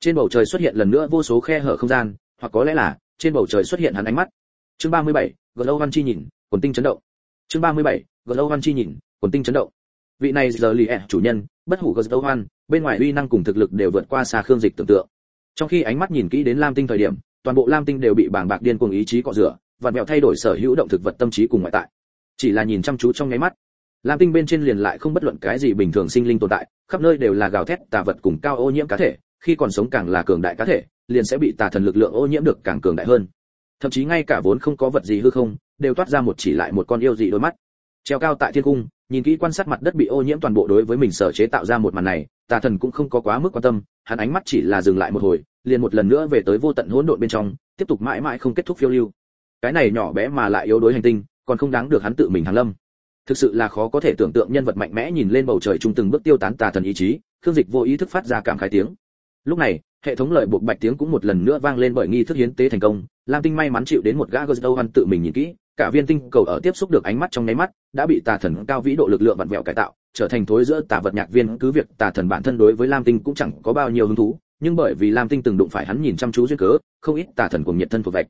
Trên bầu trời xuất hiện lần nữa vô số khe hở không gian, hoặc có lẽ là trên bầu trời xuất hiện hắn ánh mắt. Chương 37, Glowan chi nhìn, quần tinh chấn động. Chương 37, Glowan chi nhìn, quần tinh chấn động. Vị này giờ lì chủ nhân, bất hủ Glowan, bên ngoài uy năng cùng thực lực đều vượt qua xa khương dịch tưởng tượng. Trong khi ánh mắt nhìn kỹ đến lam tinh thời điểm, toàn bộ lam tinh đều bị bảng bạc điên cuồng ý chí cọ rửa, vặn vẹo thay đổi sở hữu động thực vật tâm trí cùng ngoại tại chỉ là nhìn chăm chú trong nháy mắt lam tinh bên trên liền lại không bất luận cái gì bình thường sinh linh tồn tại, khắp nơi đều là gào thét tà vật cùng cao ô nhiễm cá thể, khi còn sống càng là cường đại cá thể, liền sẽ bị tà thần lực lượng ô nhiễm được càng cường đại hơn. Thậm chí ngay cả vốn không có vật gì hư không, đều toát ra một chỉ lại một con yêu dị đôi mắt. Treo cao tại thiên cung, nhìn kỹ quan sát mặt đất bị ô nhiễm toàn bộ đối với mình sở chế tạo ra một màn này, tà thần cũng không có quá mức quan tâm, hắn ánh mắt chỉ là dừng lại một hồi, liền một lần nữa về tới vô tận hỗn độn bên trong, tiếp tục mãi mãi không kết thúc phiêu lưu. Cái này nhỏ bé mà lại yếu đuối hành tinh, còn không đáng được hắn tự mình hàng lâm thực sự là khó có thể tưởng tượng nhân vật mạnh mẽ nhìn lên bầu trời trung từng bước tiêu tán tà thần ý chí, khương dịch vô ý thức phát ra cảm khái tiếng. Lúc này, hệ thống lợi buộc bạch tiếng cũng một lần nữa vang lên bởi nghi thức hiến tế thành công, lam tinh may mắn chịu đến một gã gơ văn tự mình nhìn kỹ, cả viên tinh cầu ở tiếp xúc được ánh mắt trong nháy mắt, đã bị tà thần cao vĩ độ lực lượng vặn vẹo cải tạo, trở thành thối giữa tà vật nhạc viên. Cứ việc tà thần bản thân đối với lam tinh cũng chẳng có bao nhiêu hứng thú, nhưng bởi vì lam tinh từng đụng phải hắn nhìn chăm chú duyên cớ, không ít tà thần cùng nhiệt thân thuộc vạch.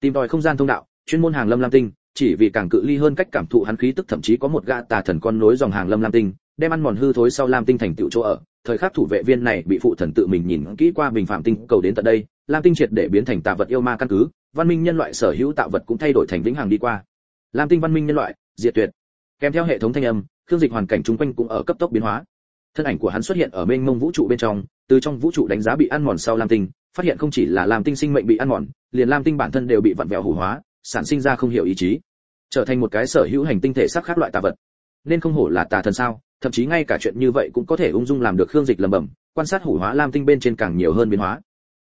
Tìm tòi không gian thông đạo, chuyên môn hàng lâm lam tinh chỉ vì càng cự ly hơn cách cảm thụ hắn khí tức thậm chí có một gã tà thần con nối dòng hàng lâm lam tinh, đem ăn mòn hư thối sau lam tinh thành tựu chỗ ở. Thời khắc thủ vệ viên này bị phụ thần tự mình nhìn kỹ qua bình phạm tinh cầu đến tận đây, lam tinh triệt để biến thành tà vật yêu ma căn cứ, văn minh nhân loại sở hữu tạo vật cũng thay đổi thành vĩnh hằng đi qua. Lam tinh văn minh nhân loại, diệt tuyệt. Kèm theo hệ thống thanh âm, khương dịch hoàn cảnh chung quanh cũng ở cấp tốc biến hóa. Thân ảnh của hắn xuất hiện ở mênh mông vũ trụ bên trong, từ trong vũ trụ đánh giá bị ăn mòn sau lam tinh, phát hiện không chỉ là lam tinh sinh mệnh bị ăn mòn, liền lam tinh bản thân đều bị vặn vẹo hủ hóa sản sinh ra không hiểu ý chí, trở thành một cái sở hữu hành tinh thể sắc khác loại tà vật. Nên không hổ là tà thần sao, thậm chí ngay cả chuyện như vậy cũng có thể ung dung làm được khương dịch lầm bẩm, quan sát hủ hóa lam tinh bên trên càng nhiều hơn biến hóa.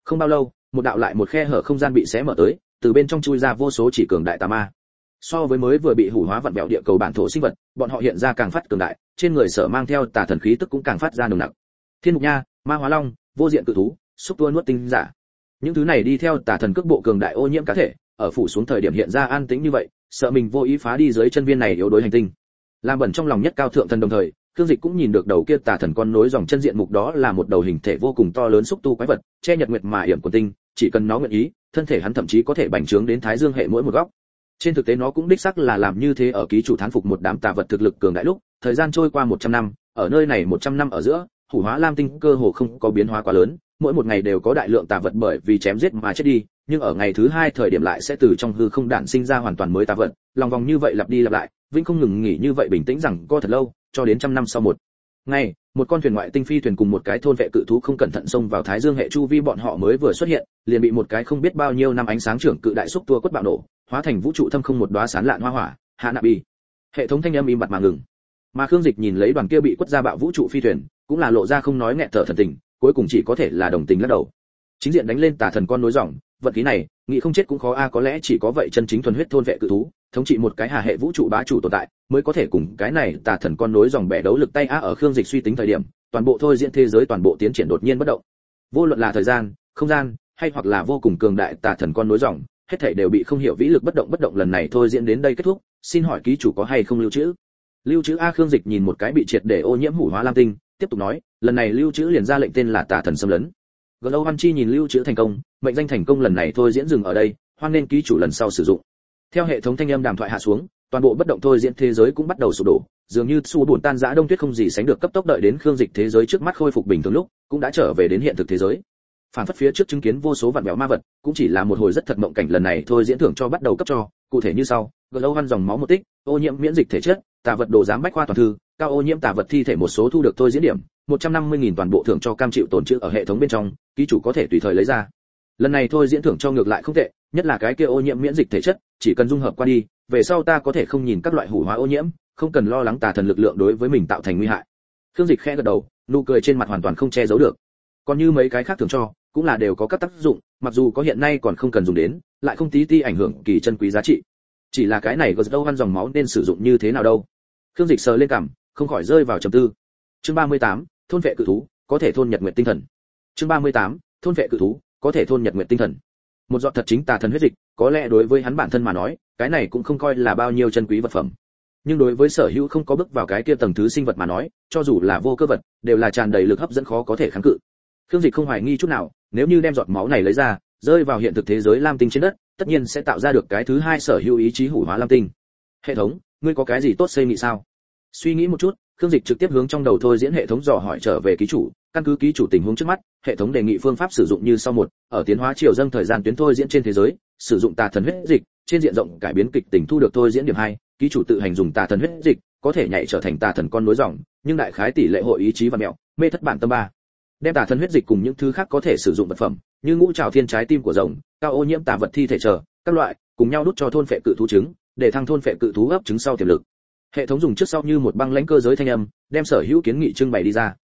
Không bao lâu, một đạo lại một khe hở không gian bị xé mở tới, từ bên trong chui ra vô số chỉ cường đại tà ma. So với mới vừa bị hủ hóa vặn vẹo địa cầu bản thổ sinh vật, bọn họ hiện ra càng phát cường đại, trên người sở mang theo tà thần khí tức cũng càng phát ra nồng nặc. Thiên mục nha, ma hóa long, vô diện cự thú, xúc tua nuốt tinh giả. Những thứ này đi theo tà thần cước bộ cường đại ô nhiễm cá thể ở phủ xuống thời điểm hiện ra an tĩnh như vậy sợ mình vô ý phá đi dưới chân viên này yếu đối hành tinh làm bẩn trong lòng nhất cao thượng thần đồng thời Khương Dịch cũng nhìn được đầu kia tà thần con nối dòng chân diện mục đó là một đầu hình thể vô cùng to lớn xúc tu quái vật, che nhật nguyệt mà hiểm của tinh, chỉ cần nó nguyện ý, thân thể hắn thậm chí có thể bành trướng đến thái dương hệ mỗi một góc. Trên thực tế nó cũng đích xác là làm như thế ở ký chủ thán phục một đám tà vật thực lực cường đại lúc, thời gian trôi qua 100 năm, ở nơi này 100 năm ở giữa, hủ hóa lam tinh cơ hồ không có biến hóa quá lớn, mỗi một ngày đều có đại lượng tà vật bởi vì chém giết mà chết đi, nhưng ở ngày thứ hai thời điểm lại sẽ từ trong hư không đản sinh ra hoàn toàn mới tà vật, lòng vòng như vậy lặp đi lặp lại, vĩnh không ngừng nghỉ như vậy bình tĩnh rằng co thật lâu, cho đến trăm năm sau một ngày, một con thuyền ngoại tinh phi thuyền cùng một cái thôn vệ cự thú không cẩn thận xông vào Thái Dương hệ chu vi bọn họ mới vừa xuất hiện, liền bị một cái không biết bao nhiêu năm ánh sáng trưởng cự đại xúc tua quất bạo nổ, hóa thành vũ trụ thâm không một đóa sán lạn hoa hỏa, hạ nạ bi. Hệ thống thanh âm im bặt mà ngừng. Mà Khương Dịch nhìn lấy đoàn kia bị quất ra bạo vũ trụ phi thuyền, cũng là lộ ra không nói nhẹ thở thần tình, cuối cùng chỉ có thể là đồng tình lắc đầu. Chính diện đánh lên tà thần con nối dòng, vận khí này, nghĩ không chết cũng khó a à, có lẽ chỉ có vậy chân chính thuần huyết thôn vệ cự thú thống trị một cái hà hệ vũ trụ bá chủ tồn tại mới có thể cùng cái này tà thần con nối dòng bẻ đấu lực tay a ở khương dịch suy tính thời điểm toàn bộ thôi diễn thế giới toàn bộ tiến triển đột nhiên bất động vô luận là thời gian không gian hay hoặc là vô cùng cường đại tà thần con nối dòng hết thảy đều bị không hiểu vĩ lực bất động bất động lần này thôi diễn đến đây kết thúc xin hỏi ký chủ có hay không lưu trữ lưu trữ a khương dịch nhìn một cái bị triệt để ô nhiễm hủ hóa lam tinh tiếp tục nói lần này lưu trữ liền ra lệnh tên là tà thần xâm lấn Glow hoan Chi nhìn lưu trữ thành công, mệnh danh thành công lần này thôi diễn dừng ở đây, hoan nên ký chủ lần sau sử dụng. Theo hệ thống thanh âm đàm thoại hạ xuống, toàn bộ bất động thôi diễn thế giới cũng bắt đầu sụp đổ, dường như xu buồn tan rã đông tuyết không gì sánh được cấp tốc đợi đến khương dịch thế giới trước mắt khôi phục bình thường lúc, cũng đã trở về đến hiện thực thế giới. Phản phất phía trước chứng kiến vô số vạn bèo ma vật, cũng chỉ là một hồi rất thật mộng cảnh lần này thôi diễn thưởng cho bắt đầu cấp cho, cụ thể như sau: Glow hoan dòng máu một tích, ô nhiễm miễn dịch thể chất, tà vật đồ giám bách khoa toàn thư, cao ô nhiễm tà vật thi thể một số thu được thôi diễn điểm, 150.000 toàn bộ thưởng cho cam chịu tổn trữ ở hệ thống bên trong, ký chủ có thể tùy thời lấy ra. Lần này thôi diễn thưởng cho ngược lại không tệ, nhất là cái kia ô nhiễm miễn dịch thể chất, chỉ cần dung hợp qua đi, về sau ta có thể không nhìn các loại hủ hóa ô nhiễm, không cần lo lắng tà thần lực lượng đối với mình tạo thành nguy hại. Khương Dịch khẽ gật đầu, nụ cười trên mặt hoàn toàn không che giấu được. Còn như mấy cái khác thưởng cho, cũng là đều có các tác dụng, mặc dù có hiện nay còn không cần dùng đến, lại không tí ti ảnh hưởng kỳ chân quý giá trị. Chỉ là cái này đâu ăn dòng máu nên sử dụng như thế nào đâu? Khương Dịch sờ lên cằm, không khỏi rơi vào trầm tư. Chương 38, thôn vệ cự thú có thể thôn nhật nguyện tinh thần. Chương 38, thôn vệ cự thú có thể thôn nhật nguyện tinh thần. Một giọt thật chính tà thần huyết dịch có lẽ đối với hắn bản thân mà nói cái này cũng không coi là bao nhiêu chân quý vật phẩm. Nhưng đối với sở hữu không có bước vào cái kia tầng thứ sinh vật mà nói cho dù là vô cơ vật đều là tràn đầy lực hấp dẫn khó có thể kháng cự. Khương dịch không hoài nghi chút nào nếu như đem giọt máu này lấy ra rơi vào hiện thực thế giới lam tinh trên đất tất nhiên sẽ tạo ra được cái thứ hai sở hữu ý chí hủ hóa lam tinh. Hệ thống ngươi có cái gì tốt xây nghị sao? Suy nghĩ một chút, khương dịch trực tiếp hướng trong đầu thôi diễn hệ thống dò hỏi trở về ký chủ, căn cứ ký chủ tình huống trước mắt, hệ thống đề nghị phương pháp sử dụng như sau một, ở tiến hóa chiều dâng thời gian tuyến thôi diễn trên thế giới, sử dụng tà thần huyết dịch, trên diện rộng cải biến kịch tình thu được thôi diễn điểm hai, ký chủ tự hành dùng tà thần huyết dịch, có thể nhảy trở thành tà thần con nối dòng, nhưng đại khái tỷ lệ hội ý chí và mẹo, mê thất bản tâm ba. Đem tà thần huyết dịch cùng những thứ khác có thể sử dụng vật phẩm, như ngũ trào thiên trái tim của rồng, cao ô nhiễm tà vật thi thể chờ, các loại, cùng nhau đút cho thôn phệ cự thú trứng để thăng thôn phệ cự thú ấp trứng sau tiềm lực. Hệ thống dùng trước sau như một băng lãnh cơ giới thanh âm, đem sở hữu kiến nghị trưng bày đi ra.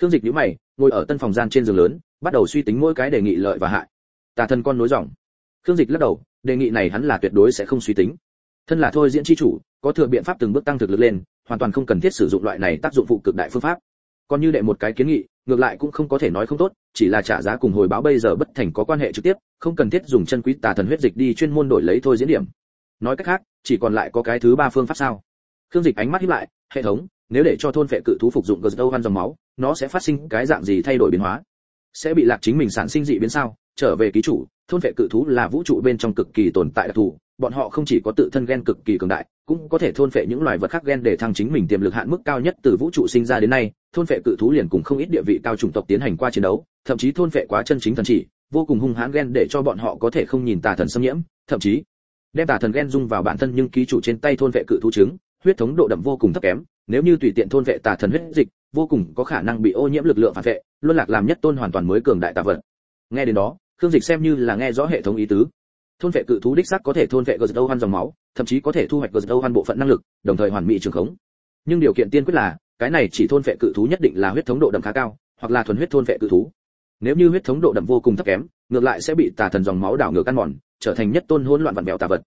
Khương dịch nhíu mày, ngồi ở tân phòng gian trên giường lớn, bắt đầu suy tính mỗi cái đề nghị lợi và hại. Tà thân con nối dòng. Khương dịch lắc đầu, đề nghị này hắn là tuyệt đối sẽ không suy tính. Thân là thôi diễn chi chủ, có thừa biện pháp từng bước tăng thực lực lên, hoàn toàn không cần thiết sử dụng loại này tác dụng phụ cực đại phương pháp. Còn như đệ một cái kiến nghị, ngược lại cũng không có thể nói không tốt, chỉ là trả giá cùng hồi báo bây giờ bất thành có quan hệ trực tiếp, không cần thiết dùng chân quý tà thần huyết dịch đi chuyên môn đổi lấy thôi diễn điểm nói cách khác, chỉ còn lại có cái thứ ba phương pháp sao? Khương dịch ánh mắt híp lại, hệ thống, nếu để cho thôn vệ cự thú phục dụng gờ đâu dòng máu, nó sẽ phát sinh cái dạng gì thay đổi biến hóa? Sẽ bị lạc chính mình sản sinh dị biến sao? Trở về ký chủ, thôn vệ cự thú là vũ trụ bên trong cực kỳ tồn tại đặc thù, bọn họ không chỉ có tự thân gen cực kỳ cường đại, cũng có thể thôn vệ những loài vật khác gen để thăng chính mình tiềm lực hạn mức cao nhất từ vũ trụ sinh ra đến nay. Thôn vệ cự thú liền cùng không ít địa vị cao chủng tộc tiến hành qua chiến đấu, thậm chí thôn vệ quá chân chính thần chỉ, vô cùng hung hãn gen để cho bọn họ có thể không nhìn tà thần xâm nhiễm, thậm chí đem tà thần ghen dung vào bản thân nhưng ký chủ trên tay thôn vệ cự thú trứng, huyết thống độ đậm vô cùng thấp kém, nếu như tùy tiện thôn vệ tà thần huyết dịch, vô cùng có khả năng bị ô nhiễm lực lượng phản vệ, luân lạc làm nhất tôn hoàn toàn mới cường đại tà vật. Nghe đến đó, khương dịch xem như là nghe rõ hệ thống ý tứ. Thôn vệ cự thú đích xác có thể thôn vệ gờ dâu hoan dòng máu, thậm chí có thể thu hoạch gờ dâu hoan bộ phận năng lực, đồng thời hoàn mỹ trường khống. Nhưng điều kiện tiên quyết là, cái này chỉ thôn vệ cự thú nhất định là huyết thống độ đậm khá cao, hoặc là thuần huyết thôn vệ cự thú. Nếu như huyết thống độ đậm vô cùng thấp kém, ngược lại sẽ bị tà thần dòng máu đảo ngược ăn mòn trở thành nhất tôn hỗn loạn vặn vẹo tà vật.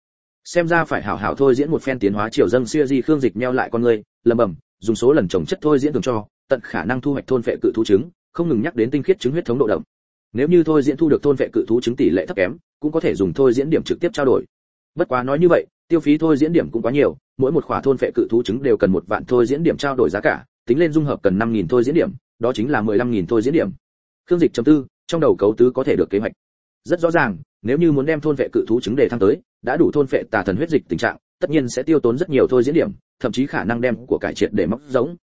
Xem ra phải hảo hảo thôi diễn một phen tiến hóa triều dâng xưa di khương dịch meo lại con người lầm bầm, dùng số lần trồng chất thôi diễn thường cho, tận khả năng thu hoạch thôn vệ cự thú trứng, không ngừng nhắc đến tinh khiết trứng huyết thống độ đậm. Nếu như thôi diễn thu được thôn vệ cự thú trứng tỷ lệ thấp kém, cũng có thể dùng thôi diễn điểm trực tiếp trao đổi. Bất quá nói như vậy, tiêu phí thôi diễn điểm cũng quá nhiều, mỗi một khỏa thôn vệ cự thú trứng đều cần một vạn thôi diễn điểm trao đổi giá cả, tính lên dung hợp cần năm nghìn thôi diễn điểm, đó chính là mười lăm nghìn thôi diễn điểm. Khương dịch chấm tư, trong đầu cấu tứ có thể được kế hoạch. Rất rõ ràng nếu như muốn đem thôn vệ cự thú trứng đề thăng tới, đã đủ thôn vệ tà thần huyết dịch tình trạng, tất nhiên sẽ tiêu tốn rất nhiều thôi diễn điểm, thậm chí khả năng đem của cải triệt để móc giống.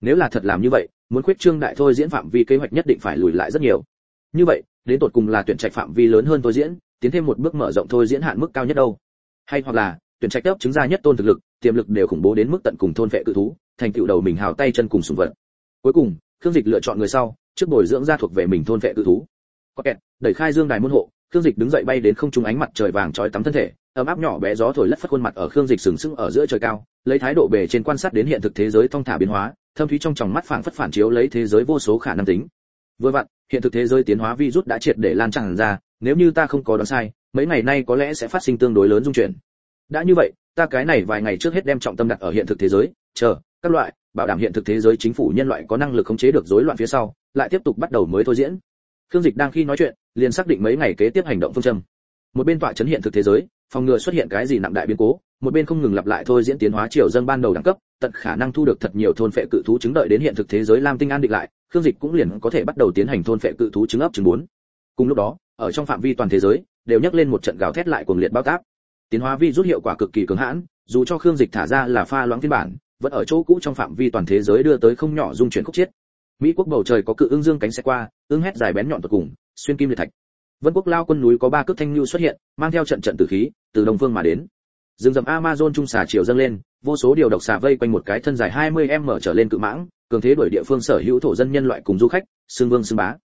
Nếu là thật làm như vậy, muốn khuyết trương đại thôi diễn phạm vi kế hoạch nhất định phải lùi lại rất nhiều. Như vậy, đến tột cùng là tuyển trạch phạm vi lớn hơn thôi diễn, tiến thêm một bước mở rộng thôi diễn hạn mức cao nhất đâu. Hay hoặc là, tuyển trạch cấp chứng ra nhất tôn thực lực, tiềm lực đều khủng bố đến mức tận cùng thôn vệ cự thú, thành tựu đầu mình hào tay chân cùng sùng vật. Cuối cùng, khương dịch lựa chọn người sau, trước bồi dưỡng ra thuộc về mình thôn vệ cự thú. Có kẹt, đẩy khai dương đài môn hộ khương dịch đứng dậy bay đến không trung ánh mặt trời vàng trói tắm thân thể, ấm áp nhỏ bé gió thổi lất phất khuôn mặt ở khương dịch sừng sững ở giữa trời cao, lấy thái độ bề trên quan sát đến hiện thực thế giới thong thả biến hóa, thâm thúy trong tròng mắt phảng phất phản chiếu lấy thế giới vô số khả năng tính. Vừa vặn, hiện thực thế giới tiến hóa virus đã triệt để lan tràn ra, nếu như ta không có đoán sai, mấy ngày nay có lẽ sẽ phát sinh tương đối lớn dung chuyển. Đã như vậy, ta cái này vài ngày trước hết đem trọng tâm đặt ở hiện thực thế giới, chờ, các loại, bảo đảm hiện thực thế giới chính phủ nhân loại có năng lực khống chế được rối loạn phía sau, lại tiếp tục bắt đầu mới thôi diễn khương dịch đang khi nói chuyện, liền xác định mấy ngày kế tiếp hành động phương châm. Một bên tọa chấn hiện thực thế giới, phòng ngừa xuất hiện cái gì nặng đại biến cố, một bên không ngừng lặp lại thôi diễn tiến hóa chiều dâng ban đầu đẳng cấp, tận khả năng thu được thật nhiều thôn phệ cự thú chứng đợi đến hiện thực thế giới lam tinh an định lại, khương dịch cũng liền có thể bắt đầu tiến hành thôn phệ cự thú chứng ấp chứng bốn. Cùng lúc đó, ở trong phạm vi toàn thế giới, đều nhắc lên một trận gào thét lại cuồng liệt bao táp. Tiến hóa vi rút hiệu quả cực kỳ cường hãn, dù cho khương dịch thả ra là pha loãng phiên bản, vẫn ở chỗ cũ trong phạm vi toàn thế giới đưa tới không nhỏ dung chuyển khúc chiết mỹ quốc bầu trời có cự ương dương cánh xe qua ương hét dài bén nhọn tột cùng xuyên kim liệt thạch vân quốc lao quân núi có ba cước thanh lưu xuất hiện mang theo trận trận tử khí từ đông phương mà đến rừng rậm amazon trung xà chiều dâng lên vô số điều độc xà vây quanh một cái thân dài 20 m trở lên cự mãng cường thế đuổi địa phương sở hữu thổ dân nhân loại cùng du khách xương vương xương bá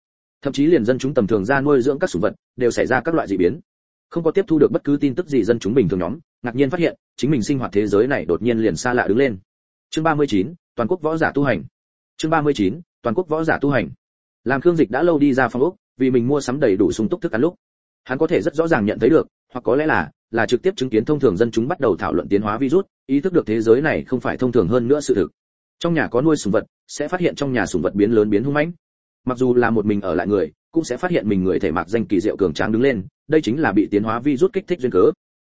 thậm chí liền dân chúng tầm thường ra nuôi dưỡng các sủng vật đều xảy ra các loại dị biến không có tiếp thu được bất cứ tin tức gì dân chúng bình thường nhóm ngạc nhiên phát hiện chính mình sinh hoạt thế giới này đột nhiên liền xa lạ đứng lên chương 39, toàn quốc võ giả tu hành chương 39, toàn quốc võ giả tu hành. Làm khương dịch đã lâu đi ra phòng ốc, vì mình mua sắm đầy đủ sung túc thức ăn lúc, hắn có thể rất rõ ràng nhận thấy được, hoặc có lẽ là là trực tiếp chứng kiến thông thường dân chúng bắt đầu thảo luận tiến hóa virus, ý thức được thế giới này không phải thông thường hơn nữa sự thực. Trong nhà có nuôi sủng vật, sẽ phát hiện trong nhà sủng vật biến lớn biến hung mãnh. Mặc dù là một mình ở lại người, cũng sẽ phát hiện mình người thể mạc danh kỳ diệu cường tráng đứng lên, đây chính là bị tiến hóa virus kích thích duyên cớ.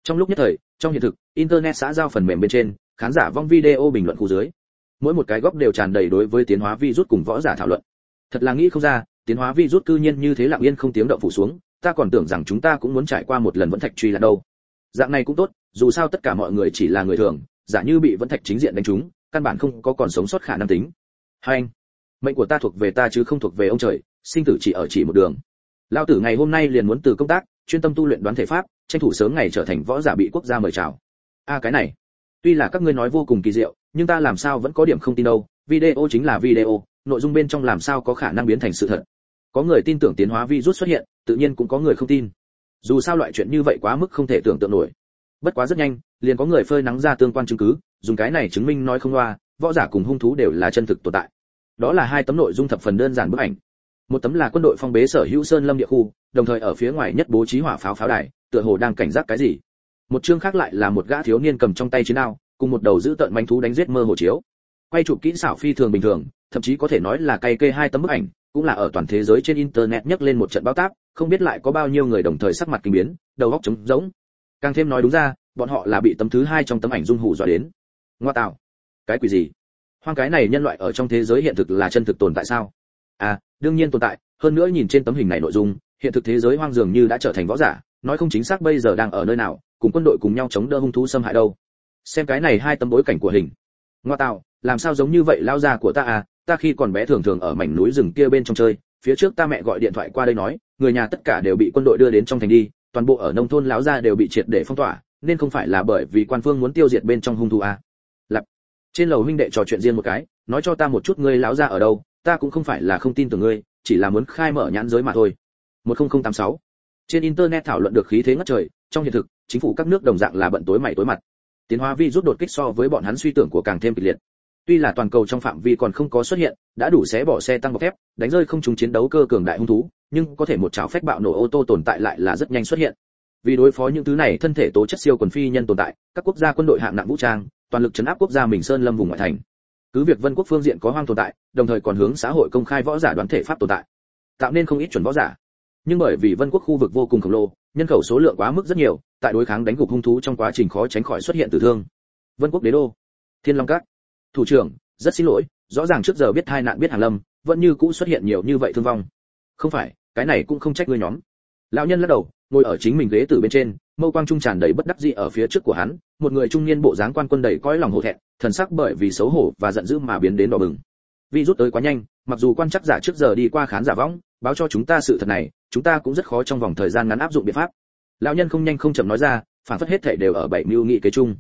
Trong lúc nhất thời, trong hiện thực, internet xã giao phần mềm bên trên, khán giả vong video bình luận khu dưới mỗi một cái góc đều tràn đầy đối với tiến hóa virus cùng võ giả thảo luận. Thật là nghĩ không ra, tiến hóa virus cư nhiên như thế lặng yên không tiếng động phủ xuống, ta còn tưởng rằng chúng ta cũng muốn trải qua một lần vẫn thạch truy là đâu. Dạng này cũng tốt, dù sao tất cả mọi người chỉ là người thường, giả như bị vẫn thạch chính diện đánh trúng, căn bản không có còn sống sót khả năng tính. Hai anh, mệnh của ta thuộc về ta chứ không thuộc về ông trời, sinh tử chỉ ở chỉ một đường. Lao tử ngày hôm nay liền muốn từ công tác, chuyên tâm tu luyện đoán thể pháp, tranh thủ sớm ngày trở thành võ giả bị quốc gia mời chào. A cái này tuy là các ngươi nói vô cùng kỳ diệu, nhưng ta làm sao vẫn có điểm không tin đâu, video chính là video, nội dung bên trong làm sao có khả năng biến thành sự thật. Có người tin tưởng tiến hóa virus xuất hiện, tự nhiên cũng có người không tin. Dù sao loại chuyện như vậy quá mức không thể tưởng tượng nổi. Bất quá rất nhanh, liền có người phơi nắng ra tương quan chứng cứ, dùng cái này chứng minh nói không loa, võ giả cùng hung thú đều là chân thực tồn tại. Đó là hai tấm nội dung thập phần đơn giản bức ảnh. Một tấm là quân đội phong bế sở hữu sơn lâm địa khu, đồng thời ở phía ngoài nhất bố trí hỏa pháo pháo đài, tựa hồ đang cảnh giác cái gì một chương khác lại là một gã thiếu niên cầm trong tay chiến đao, cùng một đầu giữ tận manh thú đánh giết mơ hồ chiếu. Quay chụp kỹ xảo phi thường bình thường, thậm chí có thể nói là cay kê hai tấm bức ảnh, cũng là ở toàn thế giới trên internet nhấc lên một trận báo táp, không biết lại có bao nhiêu người đồng thời sắc mặt kinh biến, đầu óc trống rỗng. Càng thêm nói đúng ra, bọn họ là bị tấm thứ hai trong tấm ảnh dung hủ dọa đến. Ngoa tạo. Cái quỷ gì? Hoang cái này nhân loại ở trong thế giới hiện thực là chân thực tồn tại sao? À đương nhiên tồn tại, hơn nữa nhìn trên tấm hình này nội dung, hiện thực thế giới hoang dường như đã trở thành võ giả nói không chính xác bây giờ đang ở nơi nào, cùng quân đội cùng nhau chống đỡ hung thú xâm hại đâu xem cái này hai tấm bối cảnh của hình ngoa tạo, làm sao giống như vậy lao già của ta à ta khi còn bé thường thường ở mảnh núi rừng kia bên trong chơi, phía trước ta mẹ gọi điện thoại qua đây nói, người nhà tất cả đều bị quân đội đưa đến trong thành đi, toàn bộ ở nông thôn lão gia đều bị triệt để phong tỏa, nên không phải là bởi vì quan phương muốn tiêu diệt bên trong hung thủ à. lập. trên lầu huynh đệ trò chuyện riêng một cái, nói cho ta một chút ngươi lão gia ở đâu, ta cũng không phải là không tin tưởng ngươi, chỉ là muốn khai mở nhãn giới mà thôi 10086 trên internet thảo luận được khí thế ngất trời, trong hiện thực, chính phủ các nước đồng dạng là bận tối mày tối mặt. Tiến hóa vi rút đột kích so với bọn hắn suy tưởng của càng thêm kịch liệt. Tuy là toàn cầu trong phạm vi còn không có xuất hiện, đã đủ xé bỏ xe tăng bọc thép, đánh rơi không chúng chiến đấu cơ cường đại hung thú, nhưng có thể một chảo phách bạo nổ ô tô tồn tại lại là rất nhanh xuất hiện. Vì đối phó những thứ này, thân thể tố chất siêu quần phi nhân tồn tại, các quốc gia quân đội hạng nặng vũ trang, toàn lực chấn áp quốc gia mình sơn lâm vùng ngoại thành. Cứ việc vân quốc phương diện có hoang tồn tại, đồng thời còn hướng xã hội công khai võ giả đoàn thể pháp tồn tại, tạo nên không ít chuẩn võ giả nhưng bởi vì vân quốc khu vực vô cùng khổng lồ, nhân khẩu số lượng quá mức rất nhiều, tại đối kháng đánh gục hung thú trong quá trình khó tránh khỏi xuất hiện tử thương. Vân quốc đế đô. Thiên long các. Thủ trưởng, rất xin lỗi, rõ ràng trước giờ biết tai nạn biết hàn lâm, vẫn như cũ xuất hiện nhiều như vậy thương vong. Không phải, cái này cũng không trách ngươi nhóm. Lão nhân lắc đầu, ngồi ở chính mình ghế từ bên trên, mâu quang trung tràn đầy bất đắc dĩ ở phía trước của hắn, một người trung niên bộ dáng quan quân đầy cõi lòng hổ thẹn, thần sắc bởi vì xấu hổ và giận dữ mà biến đến đỏ bừng. Vi rút tới quá nhanh, mặc dù quan chắc giả trước giờ đi qua khán giả võng, báo cho chúng ta sự thật này chúng ta cũng rất khó trong vòng thời gian ngắn áp dụng biện pháp. Lão nhân không nhanh không chậm nói ra, phản phất hết thể đều ở bảy mưu nghị kế chung.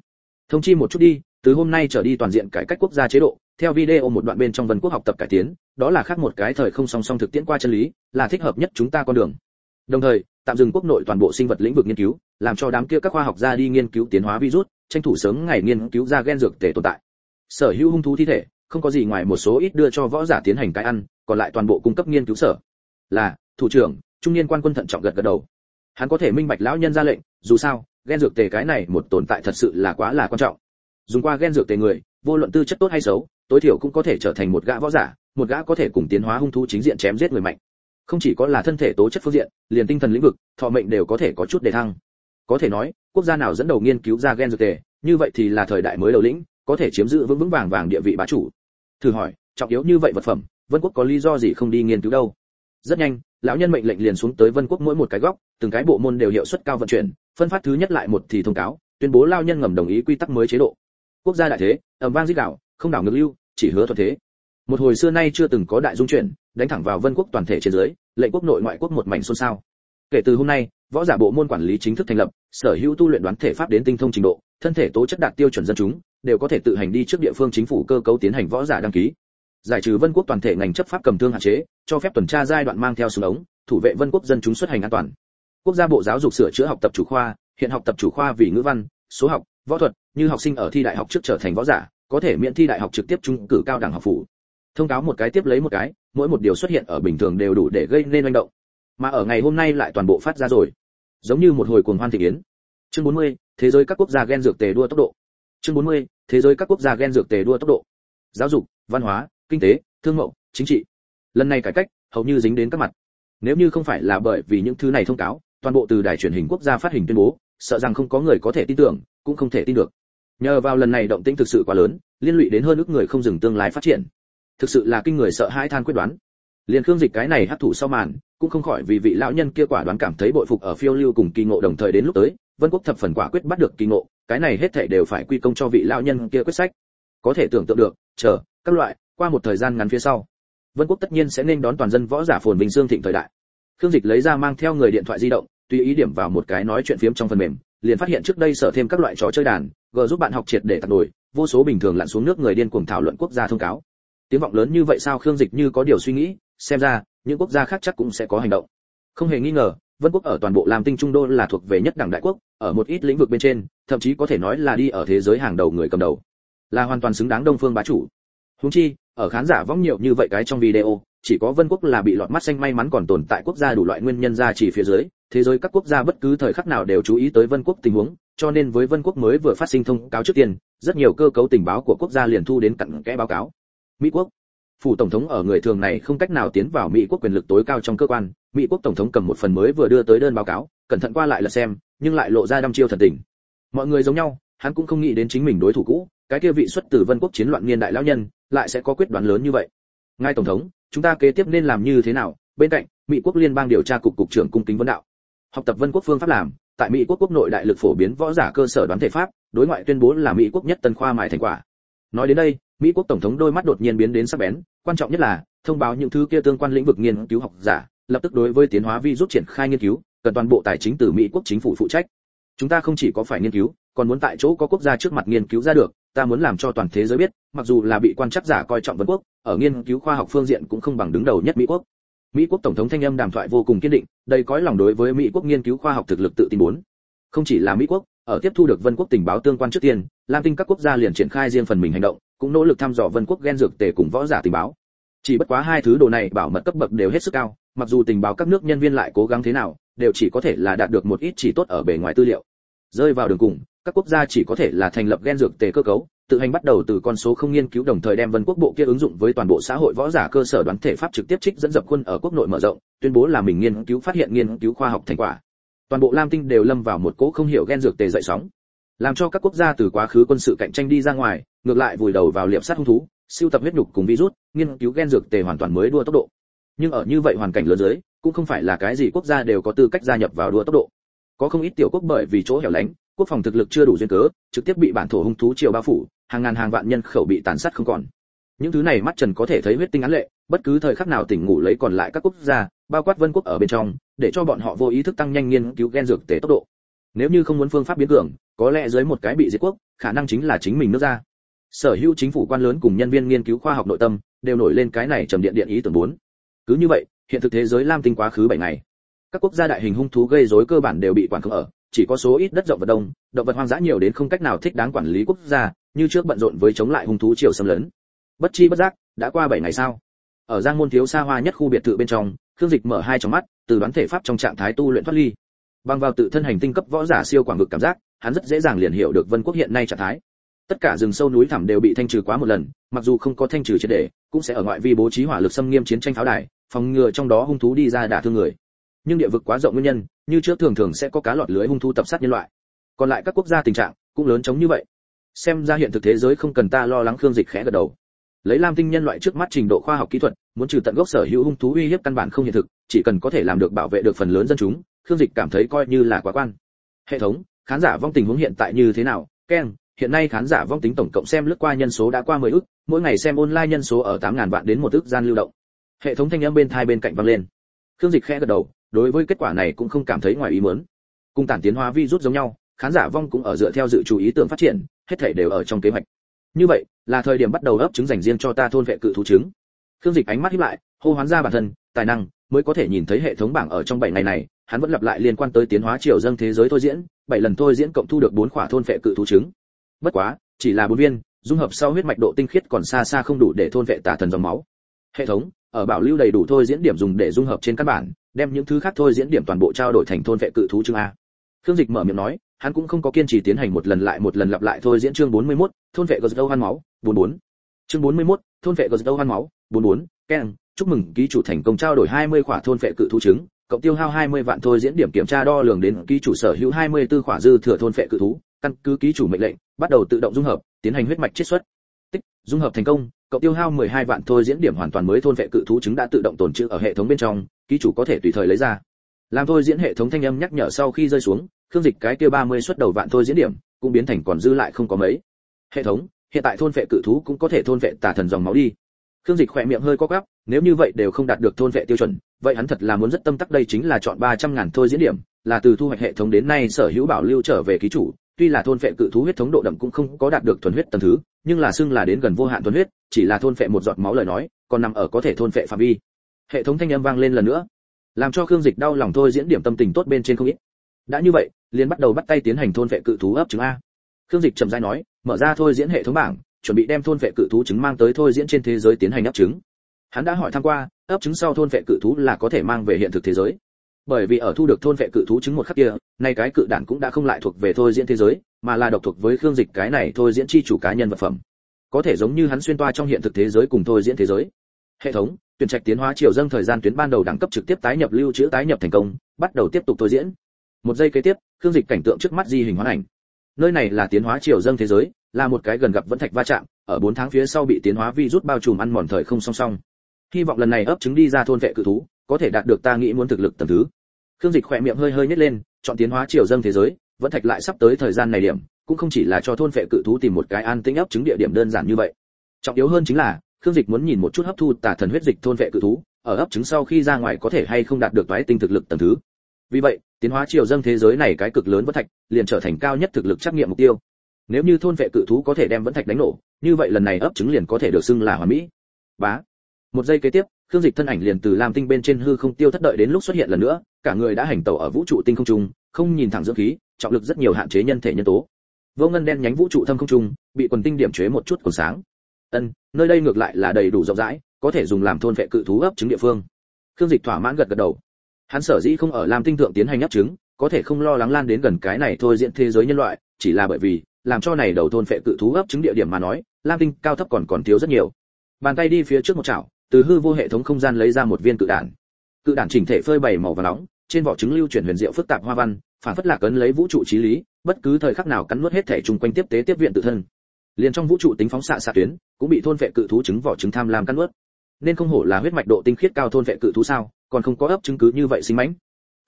Thông chi một chút đi, từ hôm nay trở đi toàn diện cải cách quốc gia chế độ, theo video một đoạn bên trong vân quốc học tập cải tiến, đó là khác một cái thời không song song thực tiễn qua chân lý, là thích hợp nhất chúng ta con đường. Đồng thời, tạm dừng quốc nội toàn bộ sinh vật lĩnh vực nghiên cứu, làm cho đám kia các khoa học gia đi nghiên cứu tiến hóa virus, tranh thủ sớm ngày nghiên cứu ra gen dược thể tồn tại. Sở hữu hung thú thi thể, không có gì ngoài một số ít đưa cho võ giả tiến hành cái ăn, còn lại toàn bộ cung cấp nghiên cứu sở. Là, thủ trưởng trung niên quan quân thận trọng gật gật đầu. Hắn có thể minh bạch lão nhân ra lệnh, dù sao gen dược tề cái này một tồn tại thật sự là quá là quan trọng. Dùng qua gen dược tề người, vô luận tư chất tốt hay xấu, tối thiểu cũng có thể trở thành một gã võ giả, một gã có thể cùng tiến hóa hung thú chính diện chém giết người mạnh. Không chỉ có là thân thể tố chất phương diện, liền tinh thần lĩnh vực, thọ mệnh đều có thể có chút đề thăng. Có thể nói, quốc gia nào dẫn đầu nghiên cứu ra gen dược tề, như vậy thì là thời đại mới đầu lĩnh, có thể chiếm giữ vững vững vàng vàng địa vị bá chủ. Thử hỏi, trọng yếu như vậy vật phẩm, vân quốc có lý do gì không đi nghiên cứu đâu? Rất nhanh lão nhân mệnh lệnh liền xuống tới vân quốc mỗi một cái góc từng cái bộ môn đều hiệu suất cao vận chuyển phân phát thứ nhất lại một thì thông cáo tuyên bố lao nhân ngầm đồng ý quy tắc mới chế độ. Quốc gia đại thế ầm vang dích đảo, không đảo ngược lưu chỉ hứa thuận thế. Một hồi xưa nay chưa từng có đại dung chuyển đánh thẳng vào vân quốc toàn thể trên dưới lệnh quốc nội ngoại quốc một mảnh xôn xao. Kể từ hôm nay võ giả bộ môn quản lý chính thức thành lập sở hữu tu luyện đoán thể pháp đến tinh thông trình độ thân thể tố chất đạt tiêu chuẩn dân chúng đều có thể tự hành đi trước địa phương chính phủ cơ cấu tiến hành võ giả đăng ký giải trừ vân quốc toàn thể ngành chấp pháp cầm thương hạn chế cho phép tuần tra giai đoạn mang theo súng ống thủ vệ vân quốc dân chúng xuất hành an toàn. Quốc gia bộ giáo dục sửa chữa học tập chủ khoa hiện học tập chủ khoa vì ngữ văn số học võ thuật như học sinh ở thi đại học trước trở thành võ giả có thể miễn thi đại học trực tiếp trung cử cao đẳng học phủ. Thông cáo một cái tiếp lấy một cái mỗi một điều xuất hiện ở bình thường đều đủ để gây nên manh động. Mà ở ngày hôm nay lại toàn bộ phát ra rồi. Giống như một hồi cuồng hoan thị yến chương 40, thế giới các quốc gia ghen dược tề đua tốc độ. Chương 40, thế giới các quốc gia ghen dược tề đua tốc độ. Giáo dục văn hóa kinh tế, thương mậu, chính trị. Lần này cải cách, hầu như dính đến các mặt. Nếu như không phải là bởi vì những thứ này thông cáo, toàn bộ từ đài truyền hình quốc gia phát hình tuyên bố, sợ rằng không có người có thể tin tưởng, cũng không thể tin được. Nhờ vào lần này động tĩnh thực sự quá lớn, liên lụy đến hơn ước người không dừng tương lai phát triển. Thực sự là kinh người sợ hãi than quyết đoán. Liên khương dịch cái này hấp thụ sau màn, cũng không khỏi vì vị lão nhân kia quả đoán cảm thấy bội phục ở phiêu lưu cùng kỳ ngộ đồng thời đến lúc tới, vân quốc thập phần quả quyết bắt được kỳ ngộ, cái này hết thảy đều phải quy công cho vị lão nhân kia quyết sách. Có thể tưởng tượng được, chờ, các loại qua một thời gian ngắn phía sau, vân quốc tất nhiên sẽ nên đón toàn dân võ giả phồn bình xương thịnh thời đại. Khương dịch lấy ra mang theo người điện thoại di động, tùy ý điểm vào một cái nói chuyện phiếm trong phần mềm, liền phát hiện trước đây sở thêm các loại trò chơi đàn g giúp bạn học triệt để tạt đổi vô số bình thường lặn xuống nước người điên cuồng thảo luận quốc gia thông cáo. Tiếng vọng lớn như vậy sao khương dịch như có điều suy nghĩ, xem ra, những quốc gia khác chắc cũng sẽ có hành động. Không hề nghi ngờ, vân quốc ở toàn bộ làm tinh trung đô là thuộc về nhất đẳng đại quốc, ở một ít lĩnh vực bên trên, thậm chí có thể nói là đi ở thế giới hàng đầu người cầm đầu. Là hoàn toàn xứng đáng đông phương bá chủ. Huống chi ở khán giả vong nhiều như vậy cái trong video, chỉ có vân quốc là bị lọt mắt xanh may mắn còn tồn tại quốc gia đủ loại nguyên nhân ra chỉ phía dưới, thế giới các quốc gia bất cứ thời khắc nào đều chú ý tới vân quốc tình huống, cho nên với vân quốc mới vừa phát sinh thông cáo trước tiên, rất nhiều cơ cấu tình báo của quốc gia liền thu đến cặn kẽ báo cáo. Mỹ quốc, phủ tổng thống ở người thường này không cách nào tiến vào mỹ quốc quyền lực tối cao trong cơ quan, mỹ quốc tổng thống cầm một phần mới vừa đưa tới đơn báo cáo, cẩn thận qua lại là xem, nhưng lại lộ ra đăm chiêu thần tình. Mọi người giống nhau, hắn cũng không nghĩ đến chính mình đối thủ cũ, cái kia vị xuất từ vân quốc chiến loạn niên đại lão nhân lại sẽ có quyết đoán lớn như vậy. Ngài tổng thống, chúng ta kế tiếp nên làm như thế nào? Bên cạnh, mỹ quốc liên bang điều tra cục cục trưởng cung kính vấn đạo. Học tập vân quốc phương pháp làm, tại mỹ quốc quốc nội đại lực phổ biến võ giả cơ sở đoán thể pháp, đối ngoại tuyên bố là mỹ quốc nhất tân khoa mài thành quả. Nói đến đây, mỹ quốc tổng thống đôi mắt đột nhiên biến đến sắc bén, quan trọng nhất là, thông báo những thứ kia tương quan lĩnh vực nghiên cứu học giả, lập tức đối với tiến hóa vi rút triển khai nghiên cứu, cần toàn bộ tài chính từ mỹ quốc chính phủ phụ trách chúng ta không chỉ có phải nghiên cứu, còn muốn tại chỗ có quốc gia trước mặt nghiên cứu ra được, ta muốn làm cho toàn thế giới biết, mặc dù là bị quan chắc giả coi trọng vân quốc, ở nghiên cứu khoa học phương diện cũng không bằng đứng đầu nhất mỹ quốc. Mỹ quốc tổng thống thanh âm đàm thoại vô cùng kiên định đây cõi lòng đối với mỹ quốc nghiên cứu khoa học thực lực tự tin muốn không chỉ là mỹ quốc, ở tiếp thu được vân quốc tình báo tương quan trước tiên, lam tinh các quốc gia liền triển khai riêng phần mình hành động, cũng nỗ lực thăm dò vân quốc ghen dược tề cùng võ giả tình báo. Chỉ bất quá hai thứ đồ này bảo mật cấp bậc đều hết sức cao, mặc dù tình báo các nước nhân viên lại cố gắng thế nào đều chỉ có thể là đạt được một ít chỉ tốt ở bề ngoài tư liệu. Rơi vào đường cùng, các quốc gia chỉ có thể là thành lập gen dược tề cơ cấu, tự hành bắt đầu từ con số không nghiên cứu đồng thời đem vân quốc bộ kia ứng dụng với toàn bộ xã hội võ giả cơ sở đoán thể pháp trực tiếp trích dẫn dập quân ở quốc nội mở rộng, tuyên bố là mình nghiên cứu phát hiện nghiên cứu khoa học thành quả. Toàn bộ lam tinh đều lâm vào một cỗ không hiểu gen dược tề dậy sóng. Làm cho các quốc gia từ quá khứ quân sự cạnh tranh đi ra ngoài, ngược lại vùi đầu vào liệp sát hung thú, siêu tập huyết nhục cùng virus, nghiên cứu gen dược tề hoàn toàn mới đua tốc độ. Nhưng ở như vậy hoàn cảnh lớn dưới cũng không phải là cái gì quốc gia đều có tư cách gia nhập vào đua tốc độ. Có không ít tiểu quốc bởi vì chỗ hẻo lánh, quốc phòng thực lực chưa đủ duyên cớ, trực tiếp bị bản thổ hung thú triều bao phủ, hàng ngàn hàng vạn nhân khẩu bị tàn sát không còn. Những thứ này mắt trần có thể thấy huyết tinh án lệ, bất cứ thời khắc nào tỉnh ngủ lấy còn lại các quốc gia, bao quát vân quốc ở bên trong, để cho bọn họ vô ý thức tăng nhanh nghiên cứu gen dược tế tốc độ. Nếu như không muốn phương pháp biến cường, có lẽ dưới một cái bị diệt quốc, khả năng chính là chính mình nước ra. Sở hữu chính phủ quan lớn cùng nhân viên nghiên cứu khoa học nội tâm, đều nổi lên cái này trầm điện điện ý tưởng bốn. Cứ như vậy hiện thực thế giới lam tinh quá khứ bảy ngày. Các quốc gia đại hình hung thú gây rối cơ bản đều bị quản không ở, chỉ có số ít đất rộng và đông, động vật hoang dã nhiều đến không cách nào thích đáng quản lý quốc gia, như trước bận rộn với chống lại hung thú triều xâm lấn. Bất chi bất giác, đã qua bảy ngày sao ở giang môn thiếu xa hoa nhất khu biệt thự bên trong, khương dịch mở hai tròng mắt, từ đoán thể pháp trong trạng thái tu luyện thoát ly. Bằng vào tự thân hành tinh cấp võ giả siêu quảng vực cảm giác, hắn rất dễ dàng liền hiểu được vân quốc hiện nay trạng thái. Tất cả rừng sâu núi thẳm đều bị thanh trừ quá một lần, mặc dù không có thanh trừ triệt để, cũng sẽ ở ngoại vi bố trí hỏa lực xâm nghiêm chiến tranh pháo đài phòng ngừa trong đó hung thú đi ra đả thương người. Nhưng địa vực quá rộng nguyên nhân, như trước thường thường sẽ có cá lọt lưới hung thú tập sát nhân loại. Còn lại các quốc gia tình trạng cũng lớn chống như vậy. Xem ra hiện thực thế giới không cần ta lo lắng khương dịch khẽ gật đầu. Lấy lam tinh nhân loại trước mắt trình độ khoa học kỹ thuật, muốn trừ tận gốc sở hữu hung thú uy hiếp căn bản không hiện thực, chỉ cần có thể làm được bảo vệ được phần lớn dân chúng, khương dịch cảm thấy coi như là quá quan. Hệ thống, khán giả vong tình huống hiện tại như thế nào? Ken, hiện nay khán giả vong tính tổng cộng xem lướt qua nhân số đã qua 10 ức mỗi ngày xem online nhân số ở 8.000 vạn đến một ức gian lưu động hệ thống thanh âm bên thai bên cạnh vang lên. Khương dịch khẽ gật đầu, đối với kết quả này cũng không cảm thấy ngoài ý muốn. Cùng tản tiến hóa vi rút giống nhau, khán giả vong cũng ở dựa theo dự chú ý tưởng phát triển, hết thảy đều ở trong kế hoạch. Như vậy, là thời điểm bắt đầu ấp trứng dành riêng cho ta thôn vệ cự thú trứng. Khương dịch ánh mắt hiếp lại, hô hoán ra bản thân, tài năng mới có thể nhìn thấy hệ thống bảng ở trong bảy ngày này, hắn vẫn lặp lại liên quan tới tiến hóa triều dâng thế giới thôi diễn, bảy lần thôi diễn cộng thu được bốn khỏa thôn vệ cự thú trứng. Bất quá, chỉ là bốn viên, dung hợp sau huyết mạch độ tinh khiết còn xa xa không đủ để thôn vệ tà thần dòng máu. Hệ thống ở bảo lưu đầy đủ thôi diễn điểm dùng để dung hợp trên căn bản đem những thứ khác thôi diễn điểm toàn bộ trao đổi thành thôn vệ cự thú chương a. Khương dịch mở miệng nói hắn cũng không có kiên trì tiến hành một lần lại một lần lặp lại thôi diễn chương 41, thôn vệ gật dâu hoan máu 44. chương 41, thôn vệ gật dâu hoan máu 44, keng chúc mừng ký chủ thành công trao đổi 20 khỏa thôn vệ cự thú trứng cộng tiêu hao 20 vạn thôi diễn điểm kiểm tra đo lường đến ký chủ sở hữu 24 khỏa dư thừa thôn vệ cự thú căn cứ ký chủ mệnh lệnh bắt đầu tự động dung hợp tiến hành huyết mạch chiết xuất. Tích dung hợp thành công cậu tiêu hao 12 vạn thôi diễn điểm hoàn toàn mới thôn vệ cự thú trứng đã tự động tồn trữ ở hệ thống bên trong, ký chủ có thể tùy thời lấy ra. Làm thôi diễn hệ thống thanh âm nhắc nhở sau khi rơi xuống, khương dịch cái kia 30 xuất đầu vạn thôi diễn điểm cũng biến thành còn dư lại không có mấy. Hệ thống, hiện tại thôn vệ cự thú cũng có thể thôn vệ tà thần dòng máu đi. Khương dịch khỏe miệng hơi co quắp, nếu như vậy đều không đạt được thôn vệ tiêu chuẩn, vậy hắn thật là muốn rất tâm tắc đây chính là chọn 300 ngàn thôi diễn điểm, là từ thu hoạch hệ thống đến nay sở hữu bảo lưu trở về ký chủ tuy là thôn phệ cự thú huyết thống độ đậm cũng không có đạt được thuần huyết tầng thứ, nhưng là xưng là đến gần vô hạn thuần huyết, chỉ là thôn phệ một giọt máu lời nói, còn nằm ở có thể thôn phệ phạm vi. Hệ thống thanh âm vang lên lần nữa, làm cho khương dịch đau lòng thôi diễn điểm tâm tình tốt bên trên không ít. Đã như vậy, liền bắt đầu bắt tay tiến hành thôn phệ cự thú ấp trứng a. Khương dịch trầm rãi nói, mở ra thôi diễn hệ thống bảng, chuẩn bị đem thôn phệ cự thú trứng mang tới thôi diễn trên thế giới tiến hành ấp trứng. Hắn đã hỏi tham qua, ấp trứng sau thôn phệ cự thú là có thể mang về hiện thực thế giới bởi vì ở thu được thôn vệ cự thú chứng một khắc kia, nay cái cự đản cũng đã không lại thuộc về thôi diễn thế giới, mà là độc thuộc với khương dịch cái này thôi diễn chi chủ cá nhân vật phẩm. Có thể giống như hắn xuyên toa trong hiện thực thế giới cùng thôi diễn thế giới. Hệ thống, tuyển trạch tiến hóa chiều dâng thời gian tuyến ban đầu đẳng cấp trực tiếp tái nhập lưu trữ tái nhập thành công, bắt đầu tiếp tục thôi diễn. Một giây kế tiếp, khương dịch cảnh tượng trước mắt di hình hóa ảnh. Nơi này là tiến hóa chiều dâng thế giới, là một cái gần gặp vẫn thạch va chạm, ở 4 tháng phía sau bị tiến hóa virus bao trùm ăn mòn thời không song song. Hy vọng lần này ấp trứng đi ra thôn vệ cự thú, có thể đạt được ta nghĩ muốn thực lực tầm thứ khương dịch khỏe miệng hơi hơi nhếch lên, chọn tiến hóa chiều dâng thế giới, vẫn thạch lại sắp tới thời gian này điểm, cũng không chỉ là cho thôn vệ cự thú tìm một cái an tĩnh ấp trứng địa điểm đơn giản như vậy. Trọng yếu hơn chính là, khương dịch muốn nhìn một chút hấp thu tà thần huyết dịch thôn vệ cự thú, ở ấp trứng sau khi ra ngoài có thể hay không đạt được toái tinh thực lực tầng thứ. Vì vậy, tiến hóa chiều dâng thế giới này cái cực lớn vẫn thạch, liền trở thành cao nhất thực lực trắc nghiệm mục tiêu. Nếu như thôn vệ cự thú có thể đem vẫn thạch đánh nổ, như vậy lần này ấp trứng liền có thể được xưng là hoàn mỹ. Bá. Một giây kế tiếp khương dịch thân ảnh liền từ lam tinh bên trên hư không tiêu thất đợi đến lúc xuất hiện lần nữa, cả người đã hành tẩu ở vũ trụ tinh không trung, không nhìn thẳng dưỡng khí, trọng lực rất nhiều hạn chế nhân thể nhân tố. Vô ngân đen nhánh vũ trụ thâm không trung, bị quần tinh điểm chế một chút còn sáng. Ân, nơi đây ngược lại là đầy đủ rộng rãi, có thể dùng làm thôn vệ cự thú ấp trứng địa phương. Khương dịch thỏa mãn gật gật đầu. Hắn sở dĩ không ở lam tinh thượng tiến hành ấp trứng, có thể không lo lắng lan đến gần cái này thôi diện thế giới nhân loại, chỉ là bởi vì, làm cho này đầu thôn vệ cự thú ấp trứng địa điểm mà nói, lam tinh cao thấp còn còn thiếu rất nhiều. Bàn tay đi phía trước một chảo từ hư vô hệ thống không gian lấy ra một viên cự đản. Cự đản chỉnh thể phơi bày màu và nóng, trên vỏ trứng lưu chuyển huyền diệu phức tạp hoa văn, phản phất lạc ấn lấy vũ trụ trí lý, bất cứ thời khắc nào cắn nuốt hết thể trùng quanh tiếp tế tiếp viện tự thân. Liền trong vũ trụ tính phóng xạ xạ tuyến, cũng bị thôn vệ cự thú trứng vỏ trứng tham lam cắn nuốt. Nên không hổ là huyết mạch độ tinh khiết cao thôn vệ cự thú sao, còn không có ấp chứng cứ như vậy sinh mãnh.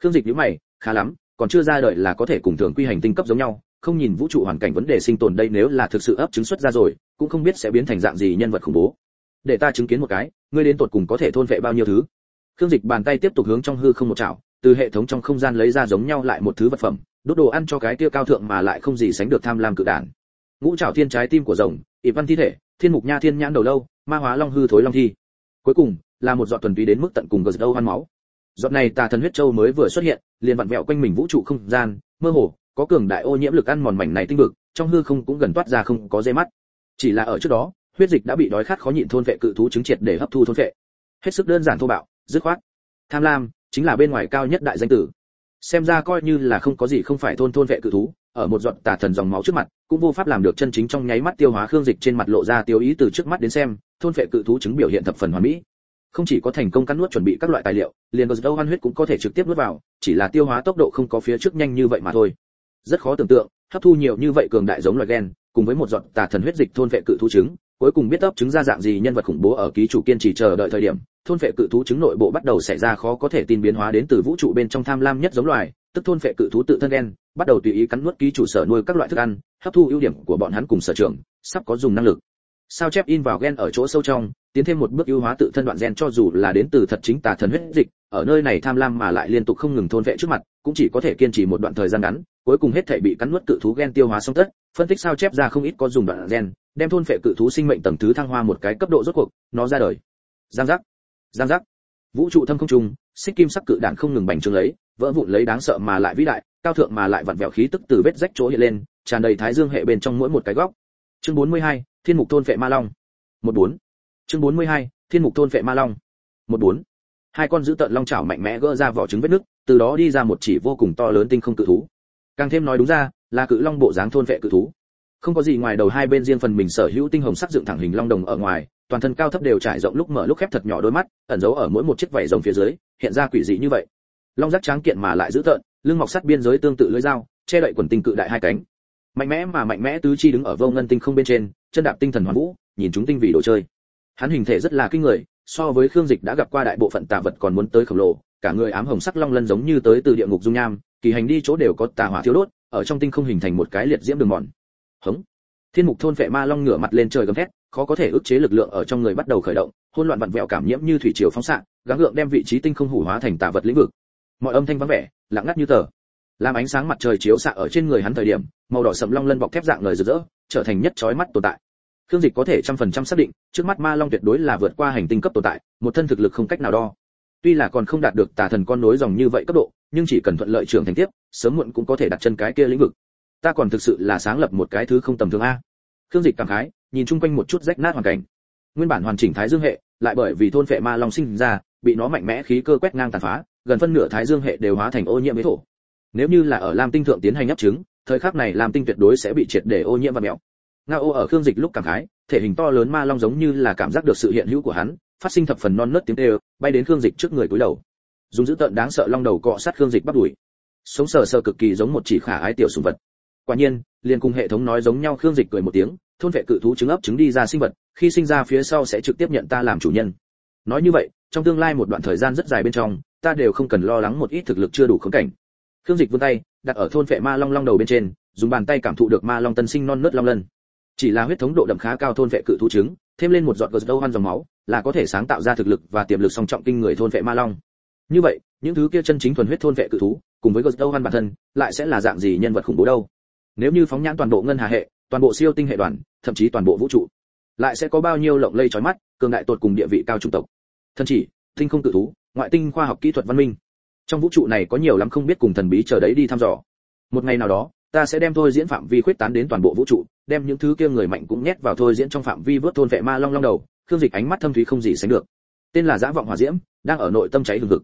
Khương dịch nhíu mày, khá lắm, còn chưa ra đời là có thể cùng thường quy hành tinh cấp giống nhau, không nhìn vũ trụ hoàn cảnh vấn đề sinh tồn đây nếu là thực sự ấp chứng xuất ra rồi, cũng không biết sẽ biến thành dạng gì nhân vật khủng bố. Để ta chứng kiến một cái ngươi đến tột cùng có thể thôn vệ bao nhiêu thứ? Khương dịch bàn tay tiếp tục hướng trong hư không một chảo, từ hệ thống trong không gian lấy ra giống nhau lại một thứ vật phẩm, đốt đồ ăn cho cái tia cao thượng mà lại không gì sánh được tham lam cự đản. Ngũ trảo thiên trái tim của rồng, ỷ văn thi thể, thiên mục nha thiên nhãn đầu lâu, ma hóa long hư thối long thi. Cuối cùng, là một giọt thuần túy đến mức tận cùng gờ đâu ăn máu. Giọt này tà thần huyết châu mới vừa xuất hiện, liền vặn vẹo quanh mình vũ trụ không gian, mơ hồ, có cường đại ô nhiễm lực ăn mòn mảnh này tinh vực, trong hư không cũng gần toát ra không có dây mắt. Chỉ là ở trước đó huyết dịch đã bị đói khát khó nhịn thôn vệ cự thú chứng triệt để hấp thu thôn vệ. Hết sức đơn giản thô bạo, dứt khoát. Tham lam, chính là bên ngoài cao nhất đại danh tử. Xem ra coi như là không có gì không phải thôn thôn vệ cự thú, ở một giọt tà thần dòng máu trước mặt, cũng vô pháp làm được chân chính trong nháy mắt tiêu hóa khương dịch trên mặt lộ ra tiêu ý từ trước mắt đến xem, thôn vệ cự thú chứng biểu hiện thập phần hoàn mỹ. Không chỉ có thành công cắn nuốt chuẩn bị các loại tài liệu, liền có dấu hoan huyết cũng có thể trực tiếp nuốt vào, chỉ là tiêu hóa tốc độ không có phía trước nhanh như vậy mà thôi. Rất khó tưởng tượng, hấp thu nhiều như vậy cường đại giống loài gen, cùng với một giọt tà thần huyết dịch thôn vệ cự thú trứng cuối cùng biết ấp chứng ra dạng gì nhân vật khủng bố ở ký chủ kiên trì chờ đợi thời điểm, thôn vệ cự thú chứng nội bộ bắt đầu xảy ra khó có thể tin biến hóa đến từ vũ trụ bên trong tham lam nhất giống loài, tức thôn vệ cự thú tự thân gen, bắt đầu tùy ý cắn nuốt ký chủ sở nuôi các loại thức ăn, hấp thu ưu điểm của bọn hắn cùng sở trường, sắp có dùng năng lực. Sao chép in vào gen ở chỗ sâu trong, tiến thêm một bước ưu hóa tự thân đoạn gen cho dù là đến từ thật chính tà thần huyết dịch, ở nơi này tham lam mà lại liên tục không ngừng thôn vệ trước mặt, cũng chỉ có thể kiên trì một đoạn thời gian ngắn, cuối cùng hết thể bị cắn nuốt cự thú gen tiêu hóa xong tất phân tích sao chép ra không ít có dùng đoạn gen đem thôn phệ cự thú sinh mệnh tầng thứ thăng hoa một cái cấp độ rốt cuộc nó ra đời. Giang giác. Giang giác. Vũ trụ thâm không trung xích kim sắc cự đạn không ngừng bành trướng lấy vỡ vụn lấy đáng sợ mà lại vĩ đại cao thượng mà lại vặn vẹo khí tức từ vết rách chỗ hiện lên tràn đầy thái dương hệ bên trong mỗi một cái góc. Chương 42, thiên mục thôn phệ ma long. 14. chương 42, thiên mục thôn phệ ma long. 14. hai con giữ tận long chảo mạnh mẽ gỡ ra vỏ trứng vết nước từ đó đi ra một chỉ vô cùng to lớn tinh không cự thú. Càng thêm nói đúng ra là cự long bộ dáng thôn vệ cự thú. Không có gì ngoài đầu hai bên riêng phần mình sở hữu tinh hồng sắc dựng thẳng hình long đồng ở ngoài, toàn thân cao thấp đều trải rộng lúc mở lúc khép thật nhỏ đôi mắt, ẩn giấu ở mỗi một chiếc vảy rồng phía dưới, hiện ra quỷ dị như vậy. Long giác tráng kiện mà lại dữ tợn, lưng mọc sắt biên giới tương tự lưỡi dao, che đậy quần tinh cự đại hai cánh. Mạnh mẽ mà mạnh mẽ tứ chi đứng ở vô ngân tinh không bên trên, chân đạp tinh thần hoàn vũ, nhìn chúng tinh vì đồ chơi. Hắn hình thể rất là kinh người, so với khương dịch đã gặp qua đại bộ phận tà vật còn muốn tới khổng lồ, cả người ám hồng sắc long lân giống như tới từ địa ngục dung nham, kỳ hành đi chỗ đều có tà hỏa thiếu đốt ở trong tinh không hình thành một cái liệt diễm đường mòn. Hống. Thiên mục thôn vệ ma long ngửa mặt lên trời gầm thét khó có thể ức chế lực lượng ở trong người bắt đầu khởi động hỗn loạn vặn vẹo cảm nhiễm như thủy triều phóng xạ gắng gượng đem vị trí tinh không hủ hóa thành tà vật lĩnh vực. Mọi âm thanh vắng vẻ lặng ngắt như tờ. Làm ánh sáng mặt trời chiếu xạ ở trên người hắn thời điểm màu đỏ sậm long lân bọc thép dạng lời rực rỡ trở thành nhất chói mắt tồn tại. Khương Dịch có thể trăm phần trăm xác định, trước mắt Ma Long tuyệt đối là vượt qua hành tinh cấp tồn tại, một thân thực lực không cách nào đo. Tuy là còn không đạt được tà thần con nối dòng như vậy cấp độ, nhưng chỉ cần thuận lợi trưởng thành tiếp, sớm muộn cũng có thể đặt chân cái kia lĩnh vực. Ta còn thực sự là sáng lập một cái thứ không tầm thường a. Khương Dịch cảm khái, nhìn chung quanh một chút rách nát hoàn cảnh. Nguyên bản hoàn chỉnh Thái Dương hệ, lại bởi vì thôn phệ ma long sinh ra, bị nó mạnh mẽ khí cơ quét ngang tàn phá, gần phân nửa Thái Dương hệ đều hóa thành ô nhiễm với thổ. Nếu như là ở Lam Tinh thượng tiến hành nhấp trứng, thời khắc này Lam Tinh tuyệt đối sẽ bị triệt để ô nhiễm và mèo. Ngao ở Khương Dịch lúc cảm khái, thể hình to lớn ma long giống như là cảm giác được sự hiện hữu của hắn, phát sinh thập phần non nớt tiếng kêu, bay đến Khương Dịch trước người cúi đầu. Dùng dữ tợn đáng sợ long đầu cọ sát Khương Dịch bắt đuổi. Sống sờ sờ cực kỳ giống một chỉ khả ái tiểu sủng vật. Quả nhiên, liền cùng hệ thống nói giống nhau Khương Dịch cười một tiếng, thôn vệ cự thú trứng ấp trứng đi ra sinh vật, khi sinh ra phía sau sẽ trực tiếp nhận ta làm chủ nhân. Nói như vậy, trong tương lai một đoạn thời gian rất dài bên trong, ta đều không cần lo lắng một ít thực lực chưa đủ khống cảnh. Khương Dịch vươn tay, đặt ở thôn vệ ma long long đầu bên trên, dùng bàn tay cảm thụ được ma long tân sinh non nớt long lân chỉ là huyết thống độ đậm khá cao thôn vệ cự thú trứng thêm lên một giọt gật đâu hoan dòng máu, là có thể sáng tạo ra thực lực và tiềm lực song trọng kinh người thôn vệ ma long. Như vậy, những thứ kia chân chính thuần huyết thôn vệ cự thú, cùng với gật đâu hoan bản thân, lại sẽ là dạng gì nhân vật khủng bố đâu? Nếu như phóng nhãn toàn bộ ngân hà hệ, toàn bộ siêu tinh hệ đoàn, thậm chí toàn bộ vũ trụ, lại sẽ có bao nhiêu lộng lây chói mắt, cường đại tột cùng địa vị cao trung tộc? Thân chỉ, tinh không cự thú, ngoại tinh khoa học kỹ thuật văn minh. Trong vũ trụ này có nhiều lắm không biết cùng thần bí chờ đấy đi thăm dò. Một ngày nào đó, ta sẽ đem thôi diễn phạm vi khuyết tán đến toàn bộ vũ trụ đem những thứ kia người mạnh cũng nhét vào thôi diễn trong phạm vi vớt thôn vệ ma long long đầu, khương dịch ánh mắt thâm thúy không gì sánh được. Tên là giã vọng hỏa diễm, đang ở nội tâm cháy hừng hực.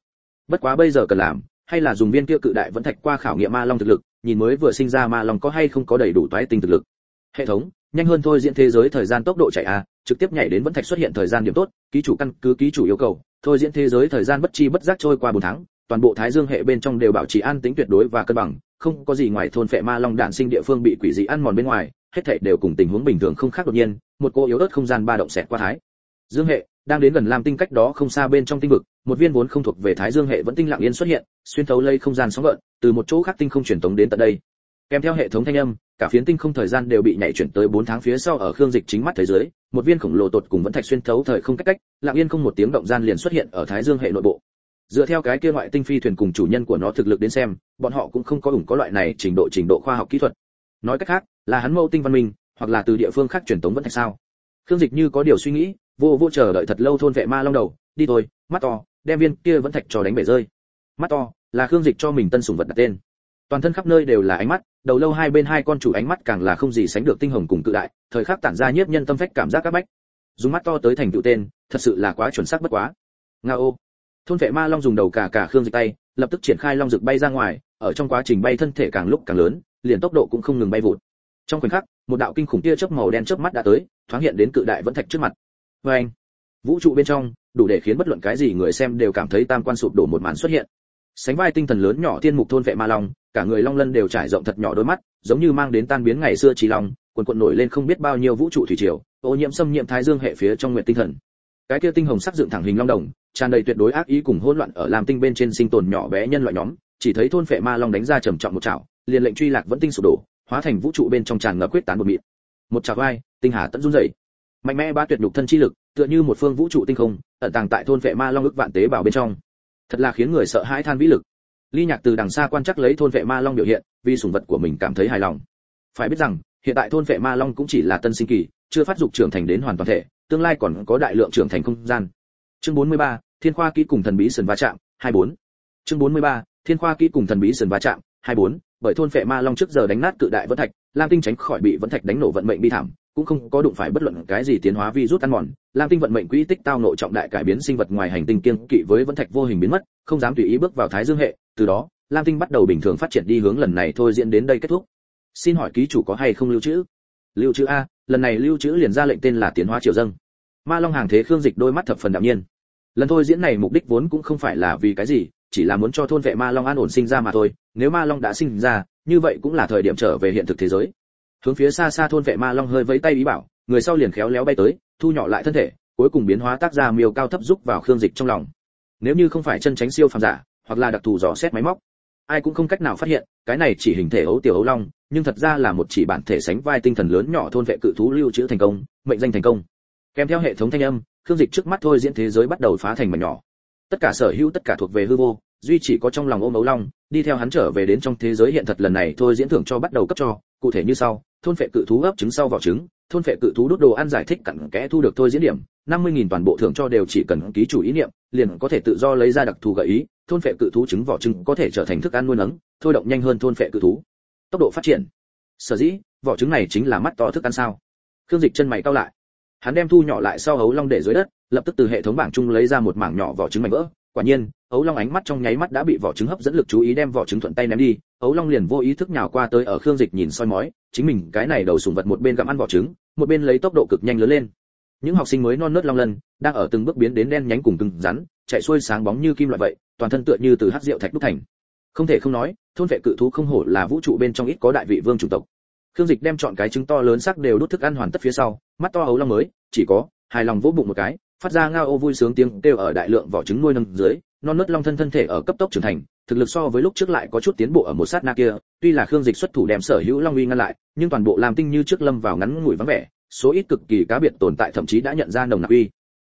Bất quá bây giờ cần làm, hay là dùng viên kia cự đại vẫn thạch qua khảo nghiệm ma long thực lực, nhìn mới vừa sinh ra ma long có hay không có đầy đủ toái tinh thực lực. Hệ thống, nhanh hơn thôi diễn thế giới thời gian tốc độ chạy a, trực tiếp nhảy đến vẫn thạch xuất hiện thời gian điểm tốt, ký chủ căn cứ, ký chủ yêu cầu, thôi diễn thế giới thời gian bất chi bất giác trôi qua bốn tháng, toàn bộ thái dương hệ bên trong đều bảo trì an tính tuyệt đối và cân bằng, không có gì ngoài thôn phệ ma long đản sinh địa phương bị quỷ dị ăn mòn bên ngoài hết thảy đều cùng tình huống bình thường không khác đột nhiên, một cô yếu ớt không gian ba động xẹt qua thái dương hệ, đang đến gần lam tinh cách đó không xa bên trong tinh vực, một viên vốn không thuộc về thái dương hệ vẫn tinh lặng yên xuất hiện, xuyên thấu lây không gian sóng gợn, từ một chỗ khác tinh không truyền tống đến tận đây. Kèm theo hệ thống thanh âm, cả phiến tinh không thời gian đều bị nhảy chuyển tới 4 tháng phía sau ở khương dịch chính mắt thế giới một viên khổng lồ tột cùng vẫn thạch xuyên thấu thời không cách cách, lặng yên không một tiếng động gian liền xuất hiện ở thái dương hệ nội bộ. Dựa theo cái kia ngoại tinh phi thuyền cùng chủ nhân của nó thực lực đến xem, bọn họ cũng không có ủng có loại này trình độ trình độ khoa học kỹ thuật nói cách khác, là hắn mâu tinh văn minh, hoặc là từ địa phương khác truyền tống vẫn thạch sao? Khương dịch như có điều suy nghĩ, vô vô chờ đợi thật lâu thôn vệ ma long đầu, đi thôi, mắt to, đem viên kia vẫn thạch cho đánh bể rơi. Mắt to, là khương dịch cho mình tân sủng vật đặt tên. Toàn thân khắp nơi đều là ánh mắt, đầu lâu hai bên hai con chủ ánh mắt càng là không gì sánh được tinh hồng cùng cự đại, thời khắc tản ra nhiếp nhân tâm phách cảm giác các bách. Dùng mắt to tới thành tựu tên, thật sự là quá chuẩn xác bất quá. Nga ô. Thôn vệ ma long dùng đầu cả cả khương dịch tay, lập tức triển khai long dực bay ra ngoài, ở trong quá trình bay thân thể càng lúc càng lớn liền tốc độ cũng không ngừng bay vụt. Trong khoảnh khắc, một đạo kinh khủng tia chớp màu đen chớp mắt đã tới, thoáng hiện đến cự đại vẫn thạch trước mặt. Vê anh, vũ trụ bên trong, đủ để khiến bất luận cái gì người xem đều cảm thấy tam quan sụp đổ một màn xuất hiện. Sánh vai tinh thần lớn nhỏ thiên mục thôn vệ ma long, cả người long lân đều trải rộng thật nhỏ đôi mắt, giống như mang đến tan biến ngày xưa trí long, quần quần nổi lên không biết bao nhiêu vũ trụ thủy triều, ô nhiễm xâm nhiễm thái dương hệ phía trong nguyện tinh thần. Cái kia tinh hồng sắc dựng thẳng hình long đồng, tràn đầy tuyệt đối ác ý cùng hỗn loạn ở làm tinh bên trên sinh tồn nhỏ bé nhân loại nhóm, chỉ thấy thôn phệ ma long đánh ra trầm trọng một chảo liền lệnh truy lạc vẫn tinh sụp đổ hóa thành vũ trụ bên trong tràn ngập quyết tán một mịn. Một chạc vai tinh hà tận run rẩy. Mạnh mẽ ba tuyệt nhục thân chi lực tựa như một phương vũ trụ tinh không ẩn tàng tại thôn vệ ma long ức vạn tế bào bên trong. Thật là khiến người sợ hãi than vĩ lực. Ly nhạc từ đằng xa quan chắc lấy thôn vệ ma long biểu hiện vì sủng vật của mình cảm thấy hài lòng. Phải biết rằng hiện tại thôn vệ ma long cũng chỉ là tân sinh kỳ chưa phát dục trưởng thành đến hoàn toàn thể tương lai còn có đại lượng trưởng thành không gian. Chương 43, thiên khoa kỹ cùng thần bí sườn va chạm 24. chương 43, thiên khoa kỹ cùng thần bí sườn va chạm 24, bởi thôn vệ ma long trước giờ đánh nát cự đại vẫn thạch, lam tinh tránh khỏi bị vẫn thạch đánh nổ vận mệnh bi thảm, cũng không có đụng phải bất luận cái gì tiến hóa vi rút ăn mòn. Lam tinh vận mệnh quỹ tích tao nội trọng đại cải biến sinh vật ngoài hành tinh kiên kỵ với vẫn thạch vô hình biến mất, không dám tùy ý bước vào thái dương hệ. Từ đó, lam tinh bắt đầu bình thường phát triển đi hướng lần này thôi diễn đến đây kết thúc. Xin hỏi ký chủ có hay không lưu trữ? Lưu trữ a, lần này lưu trữ liền ra lệnh tên là tiến hóa triều dâng. Ma long hàng thế khương dịch đôi mắt thập phần đạm nhiên. Lần thôi diễn này mục đích vốn cũng không phải là vì cái gì chỉ là muốn cho thôn vệ ma long an ổn sinh ra mà thôi, nếu ma long đã sinh ra, như vậy cũng là thời điểm trở về hiện thực thế giới. Hướng phía xa xa thôn vệ ma long hơi vẫy tay ý bảo, người sau liền khéo léo bay tới, thu nhỏ lại thân thể, cuối cùng biến hóa tác ra miêu cao thấp giúp vào khương dịch trong lòng. Nếu như không phải chân tránh siêu phàm giả, hoặc là đặc thù dò xét máy móc, ai cũng không cách nào phát hiện, cái này chỉ hình thể ấu tiểu ấu long, nhưng thật ra là một chỉ bản thể sánh vai tinh thần lớn nhỏ thôn vệ cự thú lưu trữ thành công, mệnh danh thành công. Kèm theo hệ thống thanh âm, khương dịch trước mắt thôi diễn thế giới bắt đầu phá thành mảnh nhỏ. Tất cả sở hữu tất cả thuộc về hư vô duy chỉ có trong lòng ôm ấu long, đi theo hắn trở về đến trong thế giới hiện thật lần này thôi diễn thưởng cho bắt đầu cấp cho, cụ thể như sau, thôn phệ cự thú ấp trứng sau vỏ trứng, thôn phệ cự thú đốt đồ ăn giải thích cặn kẽ thu được thôi diễn điểm 50.000 toàn bộ thưởng cho đều chỉ cần ký chủ ý niệm, liền có thể tự do lấy ra đặc thù gợi ý, thôn phệ cự thú trứng vỏ trứng có thể trở thành thức ăn nuôi nấng, thôi động nhanh hơn thôn phệ cự thú. Tốc độ phát triển. Sở dĩ, vỏ trứng này chính là mắt to thức ăn sao? Khương dịch chân mày cao lại. Hắn đem thu nhỏ lại sau hấu long để dưới đất, lập tức từ hệ thống bảng chung lấy ra một mảng nhỏ vỏ trứng mảnh vỡ quả nhiên, ấu long ánh mắt trong nháy mắt đã bị vỏ trứng hấp dẫn lực chú ý đem vỏ trứng thuận tay ném đi. Ấu long liền vô ý thức nhào qua tới ở khương dịch nhìn soi mói, chính mình, cái này đầu sùng vật một bên gặm ăn vỏ trứng, một bên lấy tốc độ cực nhanh lớn lên. Những học sinh mới non nớt long lân, đang ở từng bước biến đến đen nhánh cùng cứng rắn, chạy xuôi sáng bóng như kim loại vậy, toàn thân tựa như từ hắc rượu thạch đúc thành. Không thể không nói, thôn vệ cự thú không hổ là vũ trụ bên trong ít có đại vị vương chủng tộc. Khương dịch đem chọn cái trứng to lớn sắc đều đút thức ăn hoàn tất phía sau, mắt to ấu long mới, chỉ có hài lòng vỗ bụng một cái phát ra ngao ô vui sướng tiếng kêu ở đại lượng vỏ trứng nuôi nâng dưới, non nớt long thân thân thể ở cấp tốc trưởng thành, thực lực so với lúc trước lại có chút tiến bộ ở một sát na kia, tuy là khương dịch xuất thủ đem sở hữu long uy ngăn lại, nhưng toàn bộ làm tinh như trước lâm vào ngắn ngủi vắng vẻ, số ít cực kỳ cá biệt tồn tại thậm chí đã nhận ra nồng nặc uy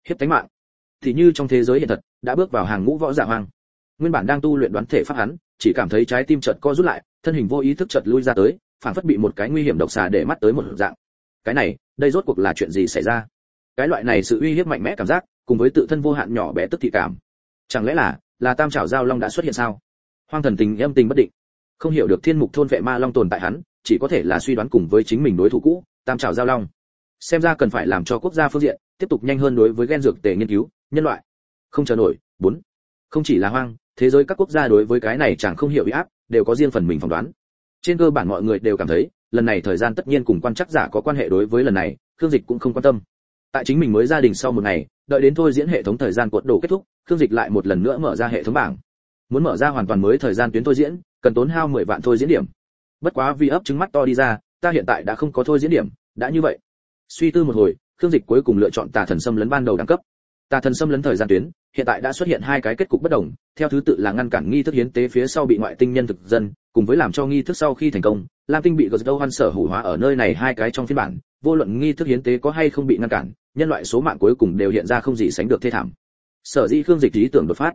hiếp tánh mạng. Thì như trong thế giới hiện thật, đã bước vào hàng ngũ võ giả hoang. Nguyên bản đang tu luyện đoán thể pháp hắn, chỉ cảm thấy trái tim chợt co rút lại, thân hình vô ý thức chợt lui ra tới, phản phất bị một cái nguy hiểm độc xà để mắt tới một dạng. Cái này, đây rốt cuộc là chuyện gì xảy ra? Cái loại này sự uy hiếp mạnh mẽ cảm giác, cùng với tự thân vô hạn nhỏ bé tức thị cảm. Chẳng lẽ là là tam trảo giao long đã xuất hiện sao? Hoang thần tình, âm tình bất định. Không hiểu được thiên mục thôn vệ ma long tồn tại hắn, chỉ có thể là suy đoán cùng với chính mình đối thủ cũ, tam trảo giao long. Xem ra cần phải làm cho quốc gia phương diện, tiếp tục nhanh hơn đối với gen dược tề nghiên cứu, nhân loại. Không chờ nổi, bốn. Không chỉ là hoang, thế giới các quốc gia đối với cái này chẳng không hiểu ý áp, đều có riêng phần mình phỏng đoán. Trên cơ bản mọi người đều cảm thấy, lần này thời gian tất nhiên cùng quan chắc giả có quan hệ đối với lần này thương dịch cũng không quan tâm tại chính mình mới gia đình sau một ngày, đợi đến thôi diễn hệ thống thời gian cuộn đồ kết thúc thương dịch lại một lần nữa mở ra hệ thống bảng. Muốn mở ra hoàn toàn mới thời gian tuyến thôi diễn, cần tốn hao 10 vạn thôi diễn điểm. Bất quá vì ấp trứng mắt to đi ra, ta hiện tại đã không có thôi diễn điểm, đã như vậy. Suy tư một hồi thương dịch cuối cùng lựa chọn tà thần xâm lấn ban đầu đẳng cấp. Tà thần xâm lấn thời gian tuyến, hiện tại đã xuất hiện hai cái kết cục bất đồng, theo thứ tự là ngăn cản nghi thức hiến tế phía sau bị ngoại tinh nhân thực dân, cùng với làm cho nghi thức sau khi thành công, lam tinh bị gờ đâu hoan sở hủ hóa ở nơi này hai cái trong phiên bản vô luận nghi thức hiến tế có hay không bị ngăn cản, nhân loại số mạng cuối cùng đều hiện ra không gì sánh được thê thảm. Sở dĩ khương dịch lý tưởng đột phát.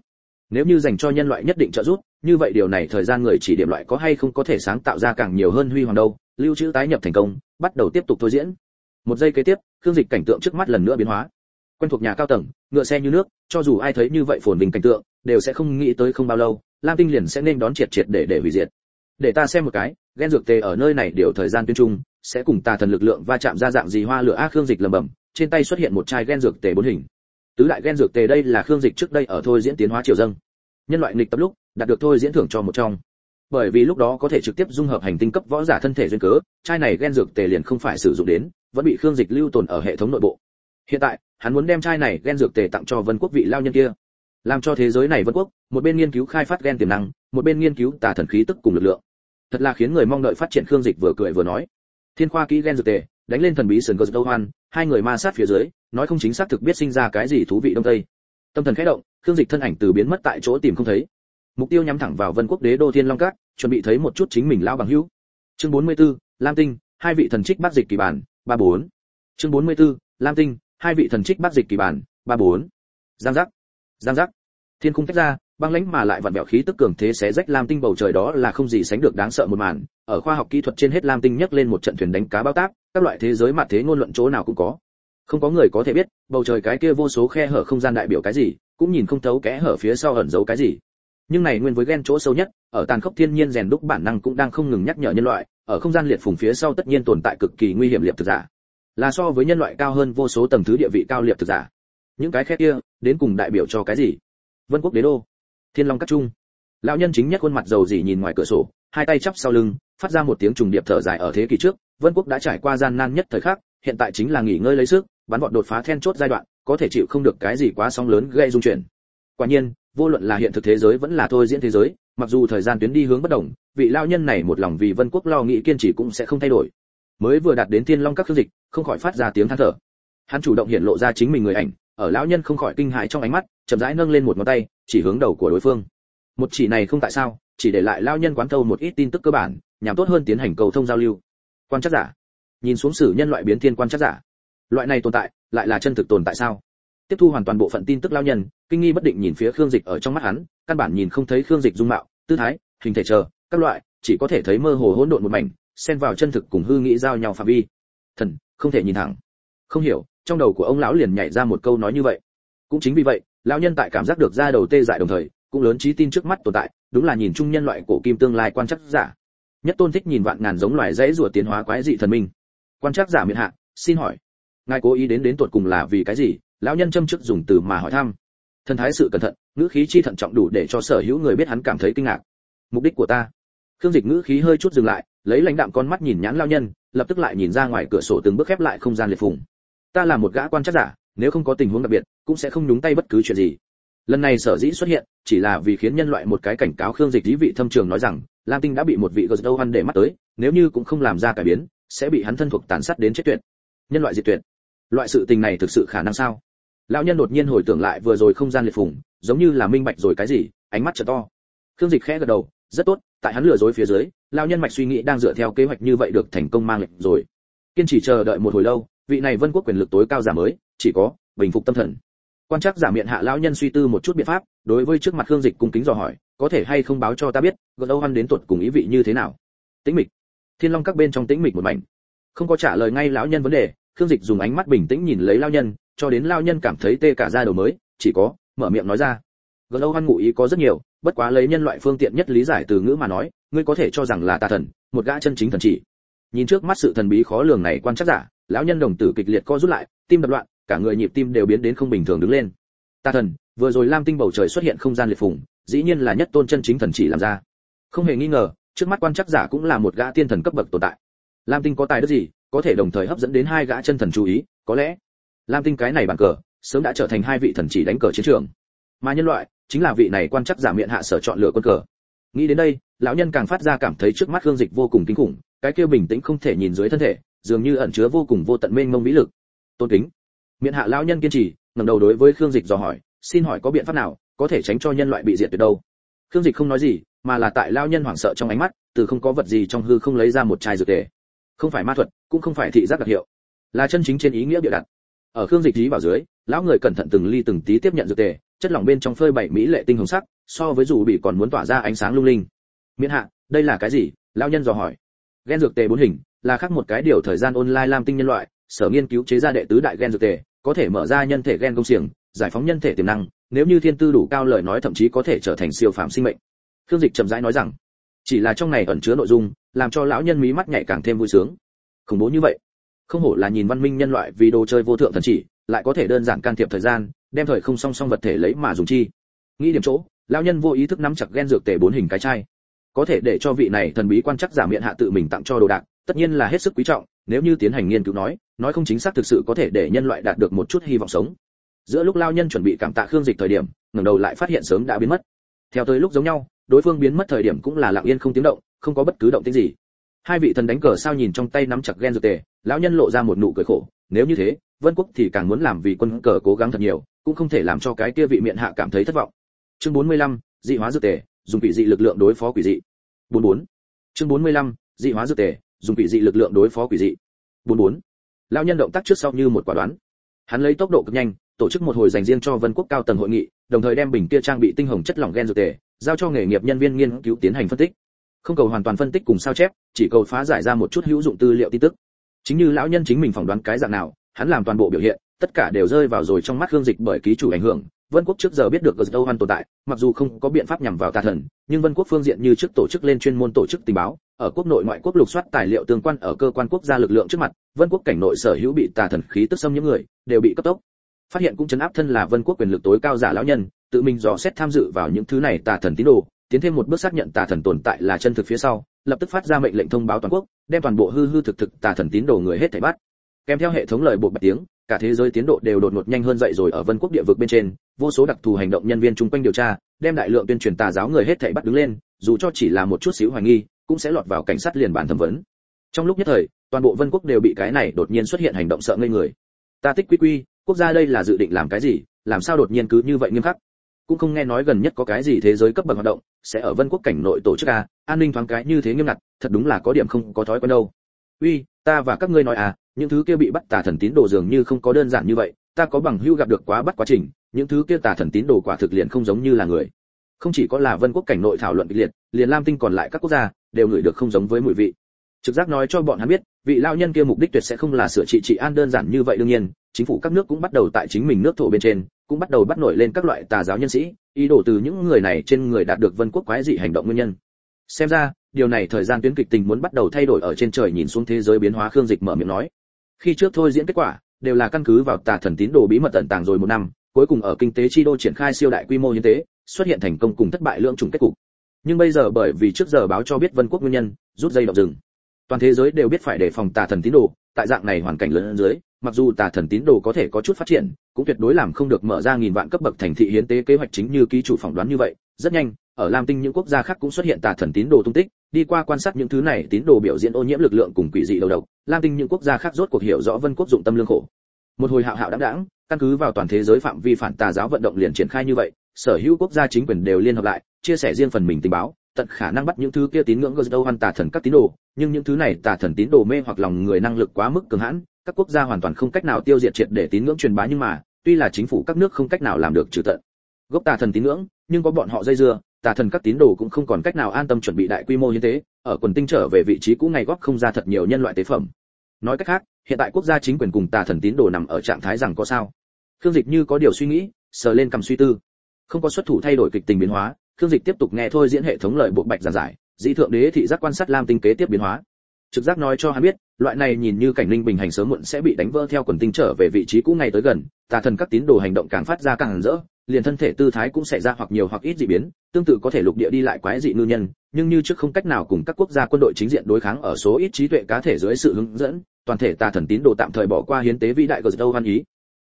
Nếu như dành cho nhân loại nhất định trợ giúp, như vậy điều này thời gian người chỉ điểm loại có hay không có thể sáng tạo ra càng nhiều hơn huy hoàng đâu, lưu trữ tái nhập thành công, bắt đầu tiếp tục thôi diễn. Một giây kế tiếp, khương dịch cảnh tượng trước mắt lần nữa biến hóa. Quen thuộc nhà cao tầng, ngựa xe như nước, cho dù ai thấy như vậy phồn bình cảnh tượng, đều sẽ không nghĩ tới không bao lâu, lam tinh liền sẽ nên đón triệt triệt để để hủy diệt. Để ta xem một cái ghen dược tề ở nơi này điều thời gian tuyên trung, sẽ cùng tà thần lực lượng va chạm ra dạng gì hoa lửa a khương dịch lầm bầm, trên tay xuất hiện một chai gen dược tề bốn hình. Tứ đại gen dược tề đây là khương dịch trước đây ở thôi diễn tiến hóa triều dâng. Nhân loại nghịch tập lúc, đạt được thôi diễn thưởng cho một trong. Bởi vì lúc đó có thể trực tiếp dung hợp hành tinh cấp võ giả thân thể duyên cớ, chai này gen dược tề liền không phải sử dụng đến, vẫn bị khương dịch lưu tồn ở hệ thống nội bộ. Hiện tại, hắn muốn đem chai này gen dược tề tặng cho vân quốc vị lao nhân kia. Làm cho thế giới này vân quốc, một bên nghiên cứu khai phát gen tiềm năng, một bên nghiên cứu tà thần khí tức cùng lực lượng thật là khiến người mong đợi phát triển khương dịch vừa cười vừa nói. Thiên khoa kỹ gen dược tề đánh lên thần bí sườn gờ đâu hoan hai người ma sát phía dưới nói không chính xác thực biết sinh ra cái gì thú vị đông tây. Tâm thần khẽ động khương dịch thân ảnh từ biến mất tại chỗ tìm không thấy. Mục tiêu nhắm thẳng vào vân quốc đế đô thiên long cát chuẩn bị thấy một chút chính mình lao bằng hữu. Chương 44, lam tinh hai vị thần trích bắt dịch kỳ bản ba bốn. Chương 44, lam tinh hai vị thần trích bắt dịch kỳ bản ba bốn. Giang giác giang giác. Thiên khung tách ra băng lãnh mà lại vặn vẹo khí tức cường thế xé rách lam tinh bầu trời đó là không gì sánh được đáng sợ một màn. Ở khoa học kỹ thuật trên hết lam tinh nhấc lên một trận thuyền đánh cá bao tác, các loại thế giới mặt thế ngôn luận chỗ nào cũng có. Không có người có thể biết, bầu trời cái kia vô số khe hở không gian đại biểu cái gì, cũng nhìn không thấu kẽ hở phía sau ẩn giấu cái gì. Nhưng này nguyên với ghen chỗ sâu nhất, ở tàn khốc thiên nhiên rèn đúc bản năng cũng đang không ngừng nhắc nhở nhân loại, ở không gian liệt phùng phía sau tất nhiên tồn tại cực kỳ nguy hiểm liệt thực giả. Là so với nhân loại cao hơn vô số tầng thứ địa vị cao liệt thực giả. Những cái khe kia, đến cùng đại biểu cho cái gì? Vân quốc đế đô thiên long cắt trung. Lão nhân chính nhất khuôn mặt dầu dỉ nhìn ngoài cửa sổ, hai tay chắp sau lưng, phát ra một tiếng trùng điệp thở dài ở thế kỷ trước, vân quốc đã trải qua gian nan nhất thời khắc, hiện tại chính là nghỉ ngơi lấy sức, bắn vọt đột phá then chốt giai đoạn, có thể chịu không được cái gì quá sóng lớn gây dung chuyển. Quả nhiên, vô luận là hiện thực thế giới vẫn là thôi diễn thế giới, mặc dù thời gian tuyến đi hướng bất đồng, vị lao nhân này một lòng vì vân quốc lo nghĩ kiên trì cũng sẽ không thay đổi. Mới vừa đạt đến thiên long các khương dịch, không khỏi phát ra tiếng than thở. Hắn chủ động hiện lộ ra chính mình người ảnh, ở lão nhân không khỏi kinh hãi trong ánh mắt chậm rãi nâng lên một ngón tay, chỉ hướng đầu của đối phương. Một chỉ này không tại sao, chỉ để lại lao nhân quán thâu một ít tin tức cơ bản, nhằm tốt hơn tiến hành cầu thông giao lưu. Quan chắc giả. Nhìn xuống sử nhân loại biến thiên quan chắc giả. Loại này tồn tại, lại là chân thực tồn tại sao? Tiếp thu hoàn toàn bộ phận tin tức lao nhân, kinh nghi bất định nhìn phía khương dịch ở trong mắt hắn, căn bản nhìn không thấy khương dịch dung mạo, tư thái, hình thể chờ, các loại, chỉ có thể thấy mơ hồ hỗn độn một mảnh, xen vào chân thực cùng hư nghĩ giao nhau phạm vi. Thần, không thể nhìn thẳng. Không hiểu, trong đầu của ông lão liền nhảy ra một câu nói như vậy. Cũng chính vì vậy lão nhân tại cảm giác được ra đầu tê dại đồng thời, cũng lớn trí tin trước mắt tồn tại, đúng là nhìn chung nhân loại cổ kim tương lai quan chắc giả. Nhất tôn thích nhìn vạn ngàn giống loài dãy rùa tiến hóa quái dị thần minh. Quan chắc giả miệng hạ, xin hỏi, ngài cố ý đến đến tuột cùng là vì cái gì? Lão nhân châm chức dùng từ mà hỏi thăm. Thân thái sự cẩn thận, ngữ khí chi thận trọng đủ để cho sở hữu người biết hắn cảm thấy kinh ngạc. Mục đích của ta. Khương dịch ngữ khí hơi chút dừng lại, lấy lãnh đạm con mắt nhìn nhãn lao nhân, lập tức lại nhìn ra ngoài cửa sổ từng bước khép lại không gian liệt phùng. Ta là một gã quan chắc giả nếu không có tình huống đặc biệt, cũng sẽ không nhúng tay bất cứ chuyện gì. Lần này sở dĩ xuất hiện, chỉ là vì khiến nhân loại một cái cảnh cáo khương dịch lý vị thâm trường nói rằng, lam tinh đã bị một vị gờ dâu ăn để mắt tới, nếu như cũng không làm ra cải biến, sẽ bị hắn thân thuộc tàn sát đến chết tuyệt. Nhân loại diệt tuyệt. Loại sự tình này thực sự khả năng sao? Lão nhân đột nhiên hồi tưởng lại vừa rồi không gian liệt phùng, giống như là minh bạch rồi cái gì, ánh mắt trợ to. Khương dịch khẽ gật đầu, rất tốt, tại hắn lừa dối phía dưới, lão nhân mạch suy nghĩ đang dựa theo kế hoạch như vậy được thành công mang lệnh rồi. Kiên trì chờ đợi một hồi lâu vị này vân quốc quyền lực tối cao giả mới, chỉ có bình phục tâm thần. Quan chắc giả miệng hạ lão nhân suy tư một chút biện pháp, đối với trước mặt khương dịch cung kính dò hỏi, có thể hay không báo cho ta biết gợn âu hoan đến tuột cùng ý vị như thế nào? Tĩnh mịch. Thiên long các bên trong tĩnh mịch một mảnh. Không có trả lời ngay lão nhân vấn đề, khương dịch dùng ánh mắt bình tĩnh nhìn lấy lão nhân, cho đến lão nhân cảm thấy tê cả da đầu mới, chỉ có mở miệng nói ra gợn âu hoan ngụ ý có rất nhiều, bất quá lấy nhân loại phương tiện nhất lý giải từ ngữ mà nói, ngươi có thể cho rằng là tà thần, một gã chân chính thần chỉ. Nhìn trước mắt sự thần bí khó lường này quan chắc giả lão nhân đồng tử kịch liệt co rút lại, tim đập loạn, cả người nhịp tim đều biến đến không bình thường đứng lên. Ta thần, vừa rồi lam tinh bầu trời xuất hiện không gian liệt phùng, dĩ nhiên là nhất tôn chân chính thần chỉ làm ra. Không hề nghi ngờ, trước mắt quan chắc giả cũng là một gã tiên thần cấp bậc tồn tại. Lam tinh có tài đức gì, có thể đồng thời hấp dẫn đến hai gã chân thần chú ý, có lẽ lam tinh cái này bàn cờ, sớm đã trở thành hai vị thần chỉ đánh cờ chiến trường. Mà nhân loại, chính là vị này quan chắc giả miệng hạ sở chọn lựa quân cờ. Nghĩ đến đây, lão nhân càng phát ra cảm thấy trước mắt hương dịch vô cùng kinh khủng, cái kia bình tĩnh không thể nhìn dưới thân thể dường như ẩn chứa vô cùng vô tận mênh mông vĩ lực. Tôn kính. Miện hạ lão nhân kiên trì, ngẩng đầu đối với khương dịch dò hỏi, xin hỏi có biện pháp nào có thể tránh cho nhân loại bị diệt tuyệt đâu? Khương dịch không nói gì, mà là tại lão nhân hoảng sợ trong ánh mắt, từ không có vật gì trong hư không lấy ra một chai dược tề. Không phải ma thuật, cũng không phải thị giác đặc hiệu, là chân chính trên ý nghĩa địa đặt. Ở khương dịch dí vào dưới, lão người cẩn thận từng ly từng tí tiếp nhận dược tề, chất lỏng bên trong phơi bảy mỹ lệ tinh hồng sắc, so với dù bị còn muốn tỏa ra ánh sáng lung linh. Miễn hạ, đây là cái gì? Lão nhân dò hỏi. Gen dược tề bốn hình là khác một cái điều thời gian online lam tinh nhân loại, sở nghiên cứu chế ra đệ tứ đại gen dược tề có thể mở ra nhân thể gen công xiềng, giải phóng nhân thể tiềm năng, nếu như thiên tư đủ cao lời nói thậm chí có thể trở thành siêu phàm sinh mệnh. Khương dịch chậm rãi nói rằng, chỉ là trong này ẩn chứa nội dung, làm cho lão nhân mí mắt nhạy càng thêm vui sướng. Khủng bố như vậy, không hổ là nhìn văn minh nhân loại vì đồ chơi vô thượng thần chỉ, lại có thể đơn giản can thiệp thời gian, đem thời không song song vật thể lấy mà dùng chi. Nghĩ điểm chỗ, lão nhân vô ý thức nắm chặt gen dược tề bốn hình cái chai. Có thể để cho vị này thần bí quan chắc giả miệng hạ tự mình tặng cho đồ đạc tất nhiên là hết sức quý trọng nếu như tiến hành nghiên cứu nói nói không chính xác thực sự có thể để nhân loại đạt được một chút hy vọng sống. Giữa lúc lao nhân chuẩn bị cảm tạ khương dịch thời điểm ngẩng đầu lại phát hiện sớm đã biến mất. Theo tới lúc giống nhau đối phương biến mất thời điểm cũng là lặng yên không tiếng động không có bất cứ động tĩnh gì. Hai vị thần đánh cờ sao nhìn trong tay nắm chặt ghen dược tề lão nhân lộ ra một nụ cười khổ nếu như thế vân quốc thì càng muốn làm vì quân cờ cố gắng thật nhiều cũng không thể làm cho cái kia vị miệng hạ cảm thấy thất vọng. Chương 45, dị hóa dược tề dùng quỷ dị lực lượng đối phó quỷ dị. 44. chương 45, dị hóa dược tề dùng quỷ dị lực lượng đối phó quỷ dị. 44. lão nhân động tác trước sau như một quả đoán. Hắn lấy tốc độ cực nhanh, tổ chức một hồi dành riêng cho vân quốc cao tầng hội nghị, đồng thời đem bình kia trang bị tinh hồng chất lỏng gen dược tề, giao cho nghề nghiệp nhân viên nghiên cứu tiến hành phân tích. Không cầu hoàn toàn phân tích cùng sao chép, chỉ cầu phá giải ra một chút hữu dụng tư liệu tin tức. Chính như lão nhân chính mình phỏng đoán cái dạng nào, hắn làm toàn bộ biểu hiện, tất cả đều rơi vào rồi trong mắt hương dịch bởi ký chủ ảnh hưởng. Vân quốc trước giờ biết được Gzdâu Hoan tồn tại, mặc dù không có biện pháp nhằm vào tà thần, nhưng vân quốc phương diện như trước tổ chức lên chuyên môn tổ chức tình báo ở quốc nội ngoại quốc lục soát tài liệu tương quan ở cơ quan quốc gia lực lượng trước mặt, vân quốc cảnh nội sở hữu bị tà thần khí tức xâm những người, đều bị cấp tốc. Phát hiện cũng chấn áp thân là vân quốc quyền lực tối cao giả lão nhân, tự mình dò xét tham dự vào những thứ này tà thần tín đồ, tiến thêm một bước xác nhận tà thần tồn tại là chân thực phía sau, lập tức phát ra mệnh lệnh thông báo toàn quốc, đem toàn bộ hư hư thực thực tà thần tín đồ người hết thảy bắt. Kèm theo hệ thống lời buộc bạch tiếng, cả thế giới tiến độ đều đột ngột nhanh hơn dậy rồi ở vân quốc địa vực bên trên, vô số đặc thù hành động nhân viên chung quanh điều tra, đem đại lượng tuyên truyền tà giáo người hết thảy bắt đứng lên, dù cho chỉ là một chút xíu hoài nghi cũng sẽ lọt vào cảnh sát liền bản thẩm vấn. Trong lúc nhất thời, toàn bộ vân quốc đều bị cái này đột nhiên xuất hiện hành động sợ ngây người. Ta tích quy quy, quốc gia đây là dự định làm cái gì, làm sao đột nhiên cứ như vậy nghiêm khắc? Cũng không nghe nói gần nhất có cái gì thế giới cấp bậc hoạt động, sẽ ở vân quốc cảnh nội tổ chức à? an ninh thoáng cái như thế nghiêm ngặt, thật đúng là có điểm không có thói quen đâu. Uy, ta và các ngươi nói à những thứ kia bị bắt tà thần tín đồ dường như không có đơn giản như vậy, ta có bằng hưu gặp được quá bắt quá trình, những thứ kia tà thần tín đồ quả thực liền không giống như là người. Không chỉ có là vân quốc cảnh nội thảo luận kịch liệt, liền lam tinh còn lại các quốc gia đều ngửi được không giống với mùi vị. Trực giác nói cho bọn hắn biết, vị lao nhân kia mục đích tuyệt sẽ không là sửa trị trị an đơn giản như vậy đương nhiên, chính phủ các nước cũng bắt đầu tại chính mình nước thổ bên trên, cũng bắt đầu bắt nổi lên các loại tà giáo nhân sĩ, ý đồ từ những người này trên người đạt được vân quốc quái dị hành động nguyên nhân. Xem ra, điều này thời gian tuyến kịch tình muốn bắt đầu thay đổi ở trên trời nhìn xuống thế giới biến hóa khương dịch mở miệng nói. Khi trước thôi diễn kết quả, đều là căn cứ vào tà thần tín đồ bí mật tận tàng rồi một năm, cuối cùng ở kinh tế chi đô triển khai siêu đại quy mô như thế xuất hiện thành công cùng thất bại lượng trùng kết cục nhưng bây giờ bởi vì trước giờ báo cho biết vân quốc nguyên nhân, rút dây động rừng. Toàn thế giới đều biết phải đề phòng tà thần tín đồ, tại dạng này hoàn cảnh lớn hơn dưới, mặc dù tà thần tín đồ có thể có chút phát triển, cũng tuyệt đối làm không được mở ra nghìn vạn cấp bậc thành thị hiến tế kế hoạch chính như ký chủ phỏng đoán như vậy. Rất nhanh, ở lam tinh những quốc gia khác cũng xuất hiện tà thần tín đồ tung tích, đi qua quan sát những thứ này, tín đồ biểu diễn ô nhiễm lực lượng cùng quỷ dị đầu độc. Lam tinh những quốc gia khác rốt cuộc hiểu rõ vân quốc dụng tâm lương khổ. Một hồi hạo hạo đáng đáng căn cứ vào toàn thế giới phạm vi phản tà giáo vận động liền triển khai như vậy, sở hữu quốc gia chính quyền đều liên hợp lại, chia sẻ riêng phần mình tình báo, tận khả năng bắt những thứ kia tín ngưỡng đâu hoàn tà thần các tín đồ, nhưng những thứ này tà thần tín đồ mê hoặc lòng người năng lực quá mức cường hãn, các quốc gia hoàn toàn không cách nào tiêu diệt triệt để tín ngưỡng truyền bá nhưng mà, tuy là chính phủ các nước không cách nào làm được trừ tận. Gốc tà thần tín ngưỡng, nhưng có bọn họ dây dưa, tà thần các tín đồ cũng không còn cách nào an tâm chuẩn bị đại quy mô như thế, ở quần tinh trở về vị trí cũ ngày góp không ra thật nhiều nhân loại tế phẩm nói cách khác, hiện tại quốc gia chính quyền cùng tà thần tín đồ nằm ở trạng thái rằng có sao. Khương dịch như có điều suy nghĩ, sờ lên cầm suy tư. Không có xuất thủ thay đổi kịch tình biến hóa, khương dịch tiếp tục nghe thôi diễn hệ thống lợi bộ bạch giảng giải, dĩ thượng đế thị giác quan sát lam tinh kế tiếp biến hóa. Trực giác nói cho hắn biết, loại này nhìn như cảnh linh bình hành sớm muộn sẽ bị đánh vỡ theo quần tinh trở về vị trí cũ ngày tới gần, tà thần các tín đồ hành động càng phát ra càng rỡ liền thân thể tư thái cũng xảy ra hoặc nhiều hoặc ít dị biến, tương tự có thể lục địa đi lại quái dị ngư nhân, nhưng như trước không cách nào cùng các quốc gia quân đội chính diện đối kháng ở số ít trí tuệ cá thể dưới sự hướng dẫn, toàn thể tà thần tín đồ tạm thời bỏ qua hiến tế vĩ đại của đâu văn ý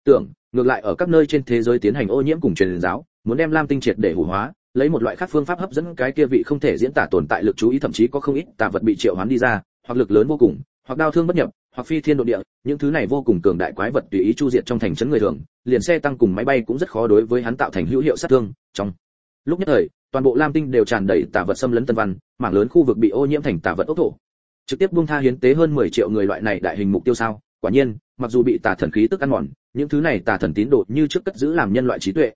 tưởng, ngược lại ở các nơi trên thế giới tiến hành ô nhiễm cùng truyền giáo, muốn đem lam tinh triệt để hủ hóa, lấy một loại khác phương pháp hấp dẫn cái kia vị không thể diễn tả tồn tại lực chú ý, thậm chí có không ít tà vật bị triệu hoán đi ra, hoặc lực lớn vô cùng, hoặc đau thương bất nhập hoặc phi thiên độ địa, những thứ này vô cùng cường đại quái vật tùy ý chu diệt trong thành trấn người thường, liền xe tăng cùng máy bay cũng rất khó đối với hắn tạo thành hữu hiệu sát thương, trong lúc nhất thời, toàn bộ lam tinh đều tràn đầy tà vật xâm lấn tân văn, mảng lớn khu vực bị ô nhiễm thành tà vật ốc thổ. Trực tiếp buông tha hiến tế hơn 10 triệu người loại này đại hình mục tiêu sao? Quả nhiên, mặc dù bị tà thần khí tức ăn mòn, những thứ này tà thần tín đồ như trước cất giữ làm nhân loại trí tuệ.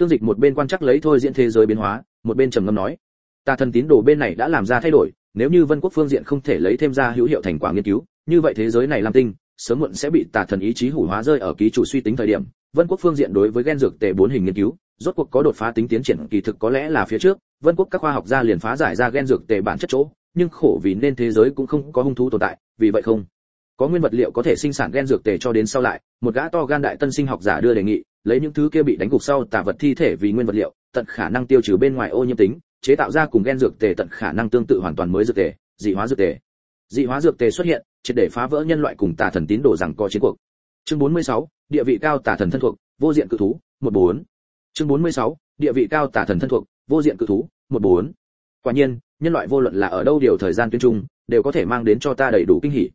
Khương dịch một bên quan chắc lấy thôi diễn thế giới biến hóa, một bên trầm ngâm nói, tà thần tín đồ bên này đã làm ra thay đổi, nếu như vân quốc phương diện không thể lấy thêm ra hữu hiệu thành quả nghiên cứu như vậy thế giới này lam tinh, sớm muộn sẽ bị tà thần ý chí hủ hóa rơi ở ký chủ suy tính thời điểm. Vân quốc phương diện đối với gen dược tề bốn hình nghiên cứu, rốt cuộc có đột phá tính tiến triển, kỳ thực có lẽ là phía trước. Vân quốc các khoa học gia liền phá giải ra gen dược tề bản chất chỗ, nhưng khổ vì nên thế giới cũng không có hung thú tồn tại, vì vậy không có nguyên vật liệu có thể sinh sản gen dược tề cho đến sau lại, một gã to gan đại tân sinh học giả đưa đề nghị, lấy những thứ kia bị đánh gục sau tà vật thi thể vì nguyên vật liệu, tận khả năng tiêu trừ bên ngoài ô nhiễm tính, chế tạo ra cùng gen dược tề tận khả năng tương tự hoàn toàn mới dược tề, dị hóa dược tề. Dị hóa dược tề xuất hiện triệt để phá vỡ nhân loại cùng tà thần tín đồ rằng có chiến cuộc chương 46, địa vị cao tà thần thân thuộc vô diện cự thú 14. chương 46, địa vị cao tà thần thân thuộc vô diện cự thú 14. quả nhiên nhân loại vô luận là ở đâu điều thời gian tuyến trung đều có thể mang đến cho ta đầy đủ kinh hỉ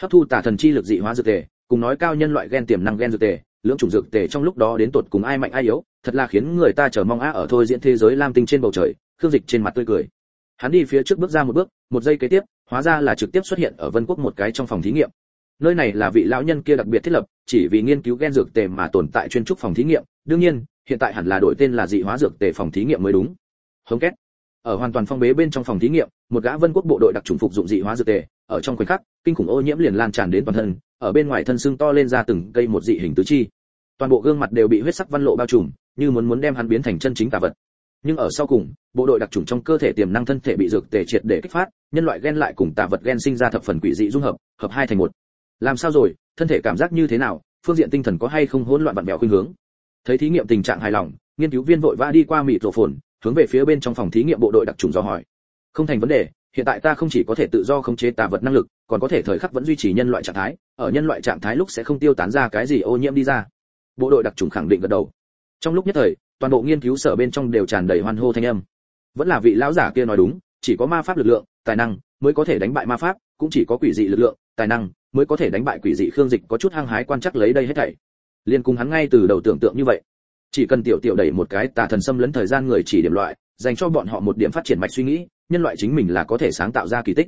hấp thu tà thần chi lực dị hóa dược tề cùng nói cao nhân loại gen tiềm năng gen dược tề lưỡng chủng dược tề trong lúc đó đến tột cùng ai mạnh ai yếu thật là khiến người ta chờ mong á ở thôi diễn thế giới lam tinh trên bầu trời khương dịch trên mặt tươi cười hắn đi phía trước bước ra một bước một giây kế tiếp hóa ra là trực tiếp xuất hiện ở vân quốc một cái trong phòng thí nghiệm. Nơi này là vị lão nhân kia đặc biệt thiết lập, chỉ vì nghiên cứu gen dược tề mà tồn tại chuyên trúc phòng thí nghiệm. Đương nhiên, hiện tại hẳn là đổi tên là dị hóa dược tề phòng thí nghiệm mới đúng. Hống két. Ở hoàn toàn phong bế bên trong phòng thí nghiệm, một gã vân quốc bộ đội đặc trùng phục dụng dị hóa dược tề, ở trong khoảnh khắc, kinh khủng ô nhiễm liền lan tràn đến toàn thân, ở bên ngoài thân xương to lên ra từng cây một dị hình tứ chi. Toàn bộ gương mặt đều bị huyết sắc văn lộ bao trùm, như muốn muốn đem hắn biến thành chân chính tà vật nhưng ở sau cùng, bộ đội đặc trùng trong cơ thể tiềm năng thân thể bị dược tề triệt để kích phát, nhân loại gen lại cùng tà vật gen sinh ra thập phần quỷ dị dung hợp hợp hai thành một. Làm sao rồi? Thân thể cảm giác như thế nào? Phương diện tinh thần có hay không hỗn loạn vặn vẹo khuynh hướng? Thấy thí nghiệm tình trạng hài lòng, nghiên cứu viên vội vã đi qua mịt rổ phồn, hướng về phía bên trong phòng thí nghiệm bộ đội đặc trùng do hỏi. Không thành vấn đề, hiện tại ta không chỉ có thể tự do khống chế tà vật năng lực, còn có thể thời khắc vẫn duy trì nhân loại trạng thái, ở nhân loại trạng thái lúc sẽ không tiêu tán ra cái gì ô nhiễm đi ra. Bộ đội đặc trùng khẳng định gật đầu. Trong lúc nhất thời toàn bộ nghiên cứu sở bên trong đều tràn đầy hoan hô thanh âm. Vẫn là vị lão giả kia nói đúng, chỉ có ma pháp lực lượng, tài năng mới có thể đánh bại ma pháp, cũng chỉ có quỷ dị lực lượng, tài năng mới có thể đánh bại quỷ dị khương dịch có chút hăng hái quan chắc lấy đây hết thảy. Liên cùng hắn ngay từ đầu tưởng tượng như vậy. Chỉ cần tiểu tiểu đẩy một cái tà thần xâm lấn thời gian người chỉ điểm loại, dành cho bọn họ một điểm phát triển mạch suy nghĩ, nhân loại chính mình là có thể sáng tạo ra kỳ tích.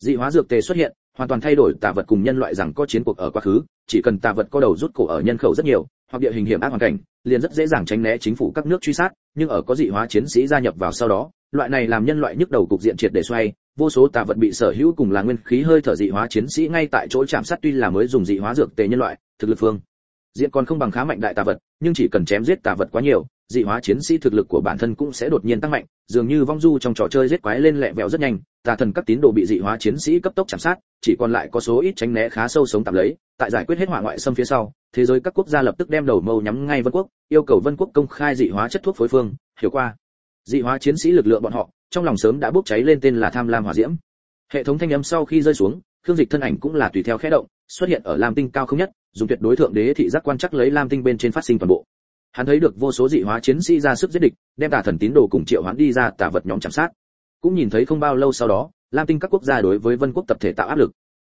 Dị hóa dược tề xuất hiện, hoàn toàn thay đổi tà vật cùng nhân loại rằng có chiến cuộc ở quá khứ chỉ cần tà vật có đầu rút cổ ở nhân khẩu rất nhiều, hoặc địa hình hiểm ác hoàn cảnh, liền rất dễ dàng tránh né chính phủ các nước truy sát, nhưng ở có dị hóa chiến sĩ gia nhập vào sau đó, loại này làm nhân loại nhức đầu cục diện triệt để xoay, vô số tà vật bị sở hữu cùng là nguyên khí hơi thở dị hóa chiến sĩ ngay tại chỗ chạm sát tuy là mới dùng dị hóa dược tề nhân loại, thực lực phương. Diện còn không bằng khá mạnh đại tà vật, nhưng chỉ cần chém giết tà vật quá nhiều, dị hóa chiến sĩ thực lực của bản thân cũng sẽ đột nhiên tăng mạnh, dường như vong du trong trò chơi giết quái lên lẹ vẹo rất nhanh, tà thần các tín đồ bị dị hóa chiến sĩ cấp tốc chạm sát chỉ còn lại có số ít tránh né khá sâu sống tạm lấy, tại giải quyết hết hỏa ngoại xâm phía sau, thế giới các quốc gia lập tức đem đầu mâu nhắm ngay vân quốc, yêu cầu vân quốc công khai dị hóa chất thuốc phối phương, hiểu qua. Dị hóa chiến sĩ lực lượng bọn họ, trong lòng sớm đã bốc cháy lên tên là tham lam hỏa diễm. Hệ thống thanh âm sau khi rơi xuống, khương dịch thân ảnh cũng là tùy theo khẽ động, xuất hiện ở lam tinh cao không nhất, dùng tuyệt đối thượng đế thị giác quan chắc lấy lam tinh bên trên phát sinh toàn bộ. Hắn thấy được vô số dị hóa chiến sĩ ra sức giết địch, đem tà thần tín đồ cùng triệu hoán đi ra tà vật nhóm chạm sát. Cũng nhìn thấy không bao lâu sau đó lam tinh các quốc gia đối với vân quốc tập thể tạo áp lực,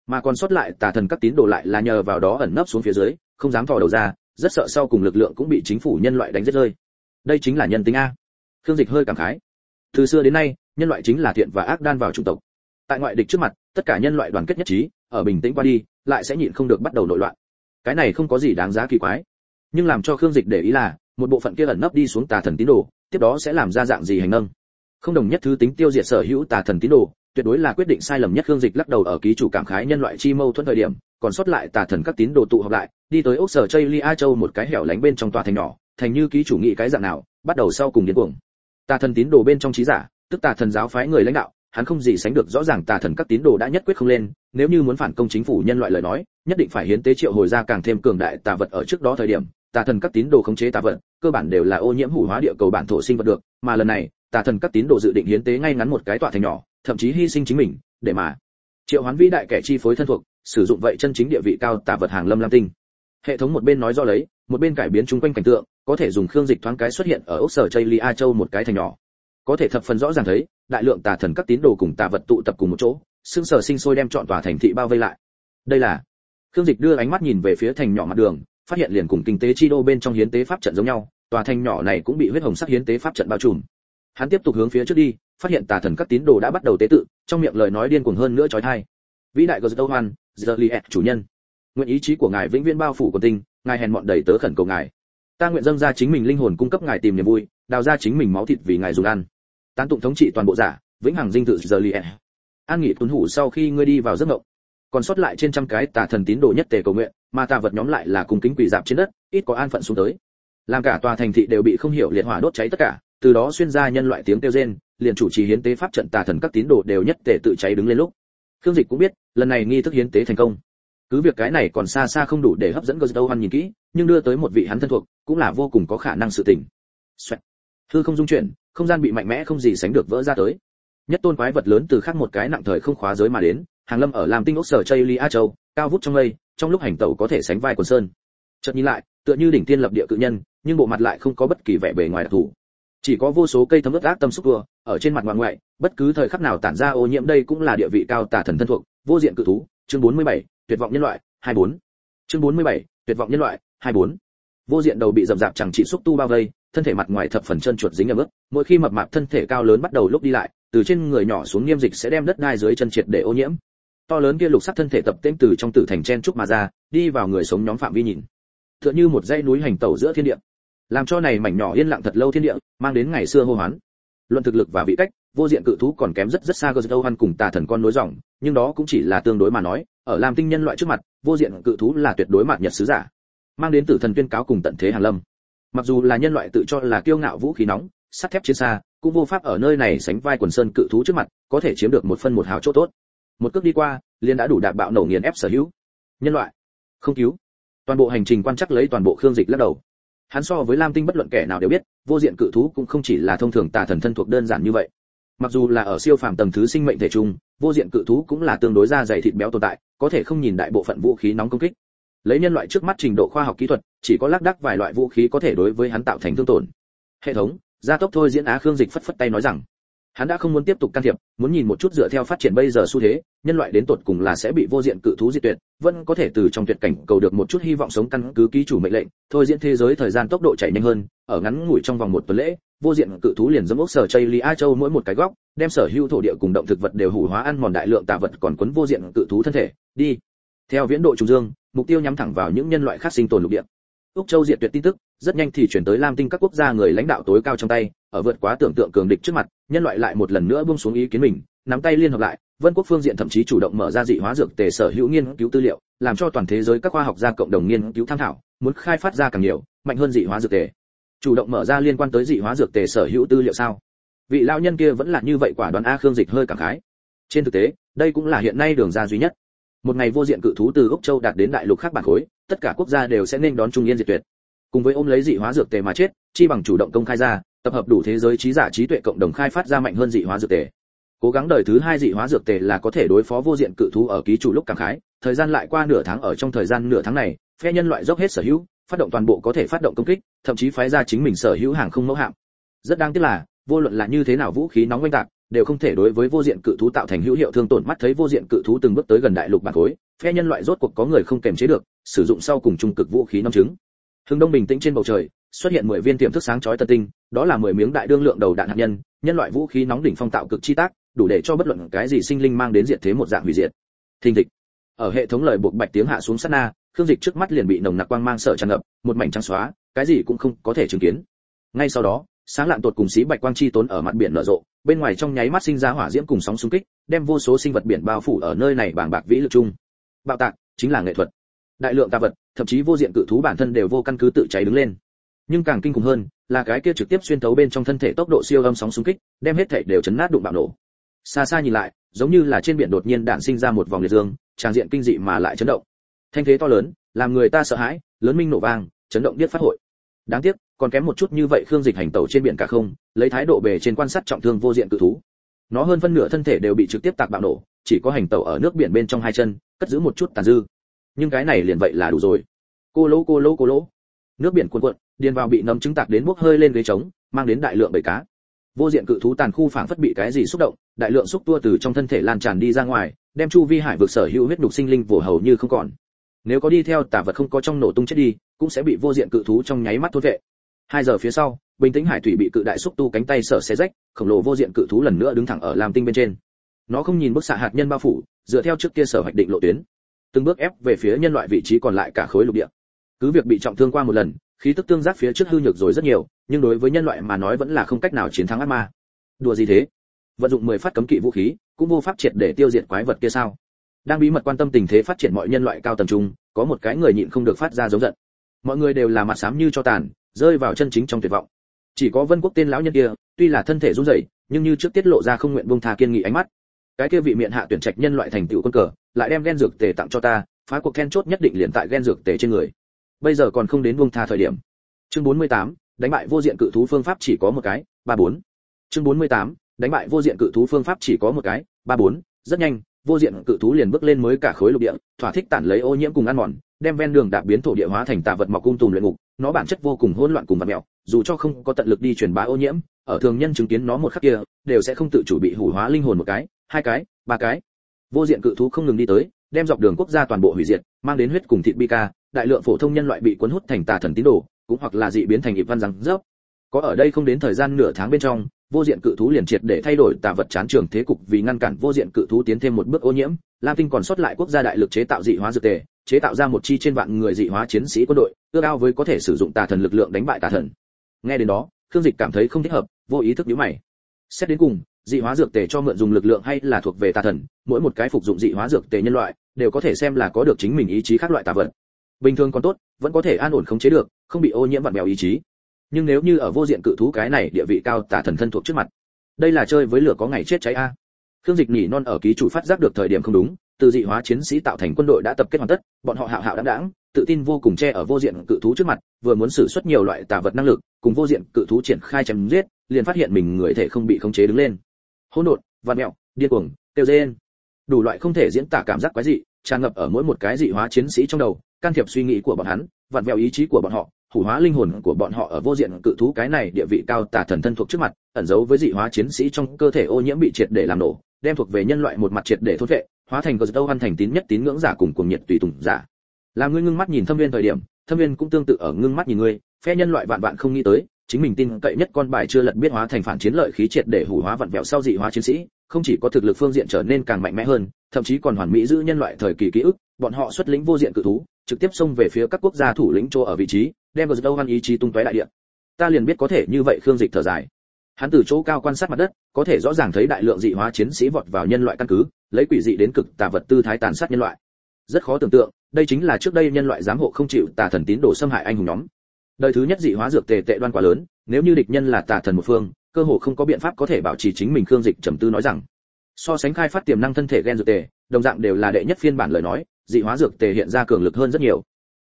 mà còn sót lại tà thần các tín đồ lại là nhờ vào đó ẩn nấp xuống phía dưới, không dám thò đầu ra, rất sợ sau cùng lực lượng cũng bị chính phủ nhân loại đánh giết rơi. Đây chính là nhân tính a. Khương dịch hơi cảm khái. Từ xưa đến nay, nhân loại chính là thiện và ác đan vào chủng tộc. Tại ngoại địch trước mặt, tất cả nhân loại đoàn kết nhất trí, ở bình tĩnh qua đi, lại sẽ nhịn không được bắt đầu nội loạn. Cái này không có gì đáng giá kỳ quái. Nhưng làm cho khương dịch để ý là, một bộ phận kia ẩn nấp đi xuống tà thần tín đồ, tiếp đó sẽ làm ra dạng gì hành nâng. Không đồng nhất thứ tính tiêu diệt sở hữu tà thần tín đồ tuyệt đối là quyết định sai lầm nhất hương dịch lắc đầu ở ký chủ cảm khái nhân loại chi mâu thuẫn thời điểm, còn sót lại tà thần các tín đồ tụ họp lại, đi tới ốc sở chây a châu một cái hẻo lánh bên trong tòa thành nhỏ, thành như ký chủ nghĩ cái dạng nào, bắt đầu sau cùng điên cuồng. Tà thần tín đồ bên trong trí giả, tức tà thần giáo phái người lãnh đạo, hắn không gì sánh được rõ ràng tà thần các tín đồ đã nhất quyết không lên, nếu như muốn phản công chính phủ nhân loại lời nói, nhất định phải hiến tế triệu hồi ra càng thêm cường đại tà vật ở trước đó thời điểm, tà thần các tín đồ khống chế tà vật, cơ bản đều là ô nhiễm hủ hóa địa cầu bản thổ sinh vật được, mà lần này, tà thần các tín đồ dự định hiến tế ngay ngắn một cái tòa thành nhỏ thậm chí hy sinh chính mình, để mà triệu hoán vĩ đại kẻ chi phối thân thuộc, sử dụng vậy chân chính địa vị cao tả vật hàng lâm lam tinh. Hệ thống một bên nói do lấy, một bên cải biến chung quanh cảnh tượng, có thể dùng khương dịch thoáng cái xuất hiện ở ốc sở chây a châu một cái thành nhỏ. Có thể thập phần rõ ràng thấy, đại lượng tà thần các tín đồ cùng tà vật tụ tập cùng một chỗ, xương sở sinh sôi đem chọn tòa thành thị bao vây lại. Đây là, khương dịch đưa ánh mắt nhìn về phía thành nhỏ mặt đường, phát hiện liền cùng kinh tế chi đô bên trong hiến tế pháp trận giống nhau, tòa thành nhỏ này cũng bị huyết hồng sắc hiến tế pháp trận bao trùm. Hắn tiếp tục hướng phía trước đi phát hiện tà thần các tín đồ đã bắt đầu tế tự, trong miệng lời nói điên cuồng hơn nữa trói thai. Vĩ đại gờ hoan Zerliet chủ nhân. Nguyện ý chí của ngài vĩnh viễn bao phủ của tinh, ngài hèn mọn đầy tớ khẩn cầu ngài. Ta nguyện dâng ra chính mình linh hồn cung cấp ngài tìm niềm vui, đào ra chính mình máu thịt vì ngài dùng ăn. Tán tụng thống trị toàn bộ giả, vĩnh hằng dinh tự Zerliet an nghỉ tuấn hủ sau khi ngươi đi vào giấc mộng. Còn sót lại trên trăm cái tà thần tín đồ nhất tề cầu nguyện, mà tà vật nhóm lại là cùng kính quỷ dạp trên đất, ít có an phận xuống tới. Làm cả tòa thành thị đều bị không hiểu liệt hỏa đốt cháy tất cả, từ đó xuyên ra nhân loại tiếng kêu rên liền chủ trì hiến tế pháp trận tà thần các tín đồ đều nhất tề tự cháy đứng lên lúc. Khương dịch cũng biết, lần này nghi thức hiến tế thành công. Cứ việc cái này còn xa xa không đủ để hấp dẫn gờ đâu nhìn kỹ, nhưng đưa tới một vị hắn thân thuộc, cũng là vô cùng có khả năng sự tình. Xoẹt. hư không dung chuyển, không gian bị mạnh mẽ không gì sánh được vỡ ra tới. Nhất tôn quái vật lớn từ khác một cái nặng thời không khóa giới mà đến, hàng lâm ở làm tinh ốc sở chây li a châu, cao vút trong mây, trong lúc hành tẩu có thể sánh vai quần sơn. Chợt nhìn lại, tựa như đỉnh tiên lập địa cự nhân, nhưng bộ mặt lại không có bất kỳ vẻ bề ngoài đặc thù chỉ có vô số cây thấm ướt ác tâm xúc vừa ở trên mặt ngoại ngoại bất cứ thời khắc nào tản ra ô nhiễm đây cũng là địa vị cao tà thần thân thuộc vô diện cự thú chương 47, tuyệt vọng nhân loại 24. chương 47, tuyệt vọng nhân loại 24. vô diện đầu bị rậm dạp chẳng chỉ xúc tu bao vây thân thể mặt ngoài thập phần chân chuột dính ở bước mỗi khi mập mạp thân thể cao lớn bắt đầu lúc đi lại từ trên người nhỏ xuống nghiêm dịch sẽ đem đất đai dưới chân triệt để ô nhiễm to lớn kia lục sắc thân thể tập tên từ trong tử thành chen trúc mà ra đi vào người sống nhóm phạm vi nhìn tựa như một dãy núi hành tẩu giữa thiên địa làm cho này mảnh nhỏ yên lặng thật lâu thiên địa mang đến ngày xưa hô hoán luận thực lực và vị cách vô diện cự thú còn kém rất rất xa Gâu Hoan cùng tà thần con nối dòng, nhưng đó cũng chỉ là tương đối mà nói, ở làm tinh nhân loại trước mặt, vô diện cự thú là tuyệt đối mạt nhật sứ giả, mang đến tử thần tuyên cáo cùng tận thế hàng lâm. Mặc dù là nhân loại tự cho là kiêu ngạo vũ khí nóng, sắt thép chiến xa, cũng vô pháp ở nơi này sánh vai quần sơn cự thú trước mặt, có thể chiếm được một phân một hào chỗ tốt. Một cước đi qua, liên đã đủ đạp bạo nổ nghiền ép sở hữu. Nhân loại, không cứu. Toàn bộ hành trình quan chắc lấy toàn bộ khương dịch lắc đầu. Hắn so với Lam Tinh bất luận kẻ nào đều biết, vô diện cự thú cũng không chỉ là thông thường tà thần thân thuộc đơn giản như vậy. Mặc dù là ở siêu phàm tầng thứ sinh mệnh thể trung vô diện cự thú cũng là tương đối da dày thịt béo tồn tại có thể không nhìn đại bộ phận vũ khí nóng công kích. Lấy nhân loại trước mắt trình độ khoa học kỹ thuật chỉ có lác đác vài loại vũ khí có thể đối với hắn tạo thành thương tổn. Hệ thống gia tốc thôi diễn á khương dịch phất phất tay nói rằng hắn đã không muốn tiếp tục can thiệp muốn nhìn một chút dựa theo phát triển bây giờ xu thế nhân loại đến tột cùng là sẽ bị vô diện cự thú diệt tuyệt vẫn có thể từ trong tuyệt cảnh cầu được một chút hy vọng sống căn cứ ký chủ mệnh lệnh, thôi diễn thế giới thời gian tốc độ chạy nhanh hơn, ở ngắn ngủi trong vòng một tuần lễ, vô diện cự thú liền dẫm ốc sở chây li a châu mỗi một cái góc, đem sở hữu thổ địa cùng động thực vật đều hủ hóa ăn mòn đại lượng tạ vật còn quấn vô diện cự thú thân thể, đi. Theo viễn độ trùng dương, mục tiêu nhắm thẳng vào những nhân loại khác sinh tồn lục địa. Úc châu diệt tuyệt tin tức, rất nhanh thì chuyển tới lam tinh các quốc gia người lãnh đạo tối cao trong tay, ở vượt quá tưởng tượng cường địch trước mặt, nhân loại lại một lần nữa buông xuống ý kiến mình, nắm tay liên hợp lại vân quốc phương diện thậm chí chủ động mở ra dị hóa dược tề sở hữu nghiên cứu tư liệu, làm cho toàn thế giới các khoa học gia cộng đồng nghiên cứu tham thảo muốn khai phát ra càng nhiều, mạnh hơn dị hóa dược tề. Chủ động mở ra liên quan tới dị hóa dược tề sở hữu tư liệu sao? Vị lão nhân kia vẫn là như vậy quả đoán a khương dịch hơi cảm khái. Trên thực tế, đây cũng là hiện nay đường ra duy nhất. Một ngày vô diện cự thú từ úc châu đạt đến đại lục khác bản khối, tất cả quốc gia đều sẽ nên đón trung yên diệt tuyệt. Cùng với ôm lấy dị hóa dược tề mà chết, chi bằng chủ động công khai ra, tập hợp đủ thế giới trí giả trí tuệ cộng đồng khai phát ra mạnh hơn dị hóa dược tề cố gắng đời thứ hai dị hóa dược tề là có thể đối phó vô diện cự thú ở ký chủ lúc cảm khái, thời gian lại qua nửa tháng, ở trong thời gian nửa tháng này, phe nhân loại dốc hết sở hữu, phát động toàn bộ có thể phát động công kích, thậm chí phái ra chính mình sở hữu hàng không mẫu hạm. Rất đáng tiếc là, vô luận là như thế nào vũ khí nóng oanh tạc, đều không thể đối với vô diện cự thú tạo thành hữu hiệu thương tổn mắt thấy vô diện cự thú từng bước tới gần đại lục bản khối, phe nhân loại rốt cuộc có người không kềm chế được, sử dụng sau cùng trung cực vũ khí nóng trứng. Hưng đông bình tĩnh trên bầu trời, xuất hiện 10 viên tiềm thức sáng chói tân tinh, đó là 10 miếng đại đương lượng đầu đạn hạt nhân nhân loại vũ khí nóng đỉnh phong tạo cực chi tác đủ để cho bất luận cái gì sinh linh mang đến diệt thế một dạng hủy diệt. Thình thịch. Ở hệ thống lời buộc bạch tiếng hạ xuống sát na, khương dịch trước mắt liền bị nồng nặc quang mang sợ tràn ngập, một mảnh trắng xóa, cái gì cũng không có thể chứng kiến. Ngay sau đó, sáng lạn tột cùng xí bạch quang chi tốn ở mặt biển nở rộ, bên ngoài trong nháy mắt sinh ra hỏa diễm cùng sóng xung kích, đem vô số sinh vật biển bao phủ ở nơi này bàng bạc vĩ lực chung. Bạo tạc chính là nghệ thuật. Đại lượng ta vật, thậm chí vô diện cự thú bản thân đều vô căn cứ tự cháy đứng lên. Nhưng càng kinh khủng hơn là cái kia trực tiếp xuyên thấu bên trong thân thể tốc độ siêu âm sóng xung kích, đem hết thể đều chấn nát đụng bạo nổ xa xa nhìn lại, giống như là trên biển đột nhiên đạn sinh ra một vòng liệt dương tràn diện kinh dị mà lại chấn động. Thanh thế to lớn, làm người ta sợ hãi, lớn minh nổ vang, chấn động biết phát hội. Đáng tiếc, còn kém một chút như vậy khương dịch hành tẩu trên biển cả không, lấy thái độ bề trên quan sát trọng thương vô diện cự thú. Nó hơn phân nửa thân thể đều bị trực tiếp tạc bạo nổ, chỉ có hành tẩu ở nước biển bên trong hai chân, cất giữ một chút tàn dư. Nhưng cái này liền vậy là đủ rồi. Cô lỗ cô lỗ cô lỗ. Nước biển cuồn cuộn, điền vào bị nấm trứng tạc đến bốc hơi lên ghế trống, mang đến đại lượng bầy cá vô diện cự thú tàn khu phảng phất bị cái gì xúc động, đại lượng xúc tua từ trong thân thể lan tràn đi ra ngoài, đem chu vi hải vực sở hữu huyết đục sinh linh vồ hầu như không còn. Nếu có đi theo tà vật không có trong nổ tung chết đi, cũng sẽ bị vô diện cự thú trong nháy mắt thốt vệ. Hai giờ phía sau, bình tĩnh hải thủy bị cự đại xúc tu cánh tay sở xé rách, khổng lồ vô diện cự thú lần nữa đứng thẳng ở làm tinh bên trên. Nó không nhìn bức xạ hạt nhân bao phủ, dựa theo trước kia sở hoạch định lộ tuyến. Từng bước ép về phía nhân loại vị trí còn lại cả khối lục địa. Cứ việc bị trọng thương qua một lần, khí tức tương giác phía trước hư nhược rồi rất nhiều nhưng đối với nhân loại mà nói vẫn là không cách nào chiến thắng ác ma. Đùa gì thế? Vận dụng 10 phát cấm kỵ vũ khí cũng vô pháp triệt để tiêu diệt quái vật kia sao? Đang bí mật quan tâm tình thế phát triển mọi nhân loại cao tầng trung có một cái người nhịn không được phát ra giống giận. Mọi người đều là mặt xám như cho tàn rơi vào chân chính trong tuyệt vọng. Chỉ có vân quốc tên lão nhân kia tuy là thân thể run rẩy nhưng như trước tiết lộ ra không nguyện buông tha kiên nghị ánh mắt. Cái kia vị miệng hạ tuyển trạch nhân loại thành tựu quân cờ lại đem gen dược tề tặng cho ta phá cuộc then chốt nhất định liền tại gen dược tề trên người. Bây giờ còn không đến buông tha thời điểm. Chương 48, đánh bại vô diện cự thú phương pháp chỉ có một cái ba bốn. Chương 48, đánh bại vô diện cự thú phương pháp chỉ có một cái ba bốn. Rất nhanh vô diện cự thú liền bước lên mới cả khối lục địa thỏa thích tản lấy ô nhiễm cùng ăn mòn đem ven đường đạp biến thổ địa hóa thành tạ vật mọc cung tùm luyện ngục nó bản chất vô cùng hỗn loạn cùng vật mèo dù cho không có tận lực đi truyền bá ô nhiễm ở thường nhân chứng kiến nó một khắc kia đều sẽ không tự chủ bị hủ hóa linh hồn một cái hai cái ba cái. Vô diện cự thú không ngừng đi tới đem dọc đường quốc gia toàn bộ hủy diệt mang đến huyết cùng thịt bi ca đại lượng phổ thông nhân loại bị cuốn hút thành tà thần tín đồ cũng hoặc là dị biến thành ịp văn rằng dốc có ở đây không đến thời gian nửa tháng bên trong, vô diện cự thú liền triệt để thay đổi tà vật chán trường thế cục vì ngăn cản vô diện cự thú tiến thêm một bước ô nhiễm. Lam tinh còn sót lại quốc gia đại lực chế tạo dị hóa dược tề, chế tạo ra một chi trên vạn người dị hóa chiến sĩ quân đội, ước ao với có thể sử dụng tà thần lực lượng đánh bại tà thần. Nghe đến đó, khương dịch cảm thấy không thích hợp, vô ý thức nhíu mày. Xét đến cùng, dị hóa dược tề cho mượn dùng lực lượng hay là thuộc về tà thần, mỗi một cái phục dụng dị hóa dược tề nhân loại, đều có thể xem là có được chính mình ý chí khác loại tà vật. Bình thường còn tốt, vẫn có thể an ổn khống chế được không bị ô nhiễm vặn bèo ý chí. Nhưng nếu như ở vô diện cự thú cái này địa vị cao tả thần thân thuộc trước mặt, đây là chơi với lửa có ngày chết cháy a. Khương dịch nhỉ non ở ký chủ phát giác được thời điểm không đúng, từ dị hóa chiến sĩ tạo thành quân đội đã tập kết hoàn tất, bọn họ hạo hạo đáng đáng tự tin vô cùng che ở vô diện cự thú trước mặt, vừa muốn sử xuất nhiều loại tà vật năng lực, cùng vô diện cự thú triển khai chém giết, liền phát hiện mình người thể không bị khống chế đứng lên. Hỗn độn, vạn mẹo, điên cuồng, tiêu rên đủ loại không thể diễn tả cảm giác quái dị, tràn ngập ở mỗi một cái dị hóa chiến sĩ trong đầu, can thiệp suy nghĩ của bọn hắn, vặn vẹo ý chí của bọn họ hủ hóa linh hồn của bọn họ ở vô diện cự thú cái này địa vị cao tà thần thân thuộc trước mặt, ẩn giấu với dị hóa chiến sĩ trong cơ thể ô nhiễm bị triệt để làm nổ, đem thuộc về nhân loại một mặt triệt để thốt vệ, hóa thành cơ đâu văn thành tín nhất tín ngưỡng giả cùng cuồng nhiệt tùy tùng giả. Làm ngươi ngưng mắt nhìn thâm viên thời điểm, thâm viên cũng tương tự ở ngưng mắt nhìn ngươi, phe nhân loại vạn vạn không nghĩ tới, chính mình tin cậy nhất con bài chưa lật biết hóa thành phản chiến lợi khí triệt để hủ hóa vặn vẹo sau dị hóa chiến sĩ, không chỉ có thực lực phương diện trở nên càng mạnh mẽ hơn, thậm chí còn hoàn mỹ giữ nhân loại thời kỳ ký ức, bọn họ xuất lĩnh vô diện cự thú, trực tiếp xông về phía các quốc gia thủ lĩnh chỗ ở vị trí đem vào đâu văn ý chí tung tóe đại địa. Ta liền biết có thể như vậy khương dịch thở dài. Hắn từ chỗ cao quan sát mặt đất, có thể rõ ràng thấy đại lượng dị hóa chiến sĩ vọt vào nhân loại căn cứ, lấy quỷ dị đến cực tà vật tư thái tàn sát nhân loại. Rất khó tưởng tượng, đây chính là trước đây nhân loại giám hộ không chịu tà thần tín đồ xâm hại anh hùng nhóm. Đời thứ nhất dị hóa dược tề tệ đoan quá lớn, nếu như địch nhân là tà thần một phương, cơ hồ không có biện pháp có thể bảo trì chính mình khương dịch trầm tư nói rằng. So sánh khai phát tiềm năng thân thể gen dược tề, đồng dạng đều là đệ nhất phiên bản lời nói, dị hóa dược tề hiện ra cường lực hơn rất nhiều.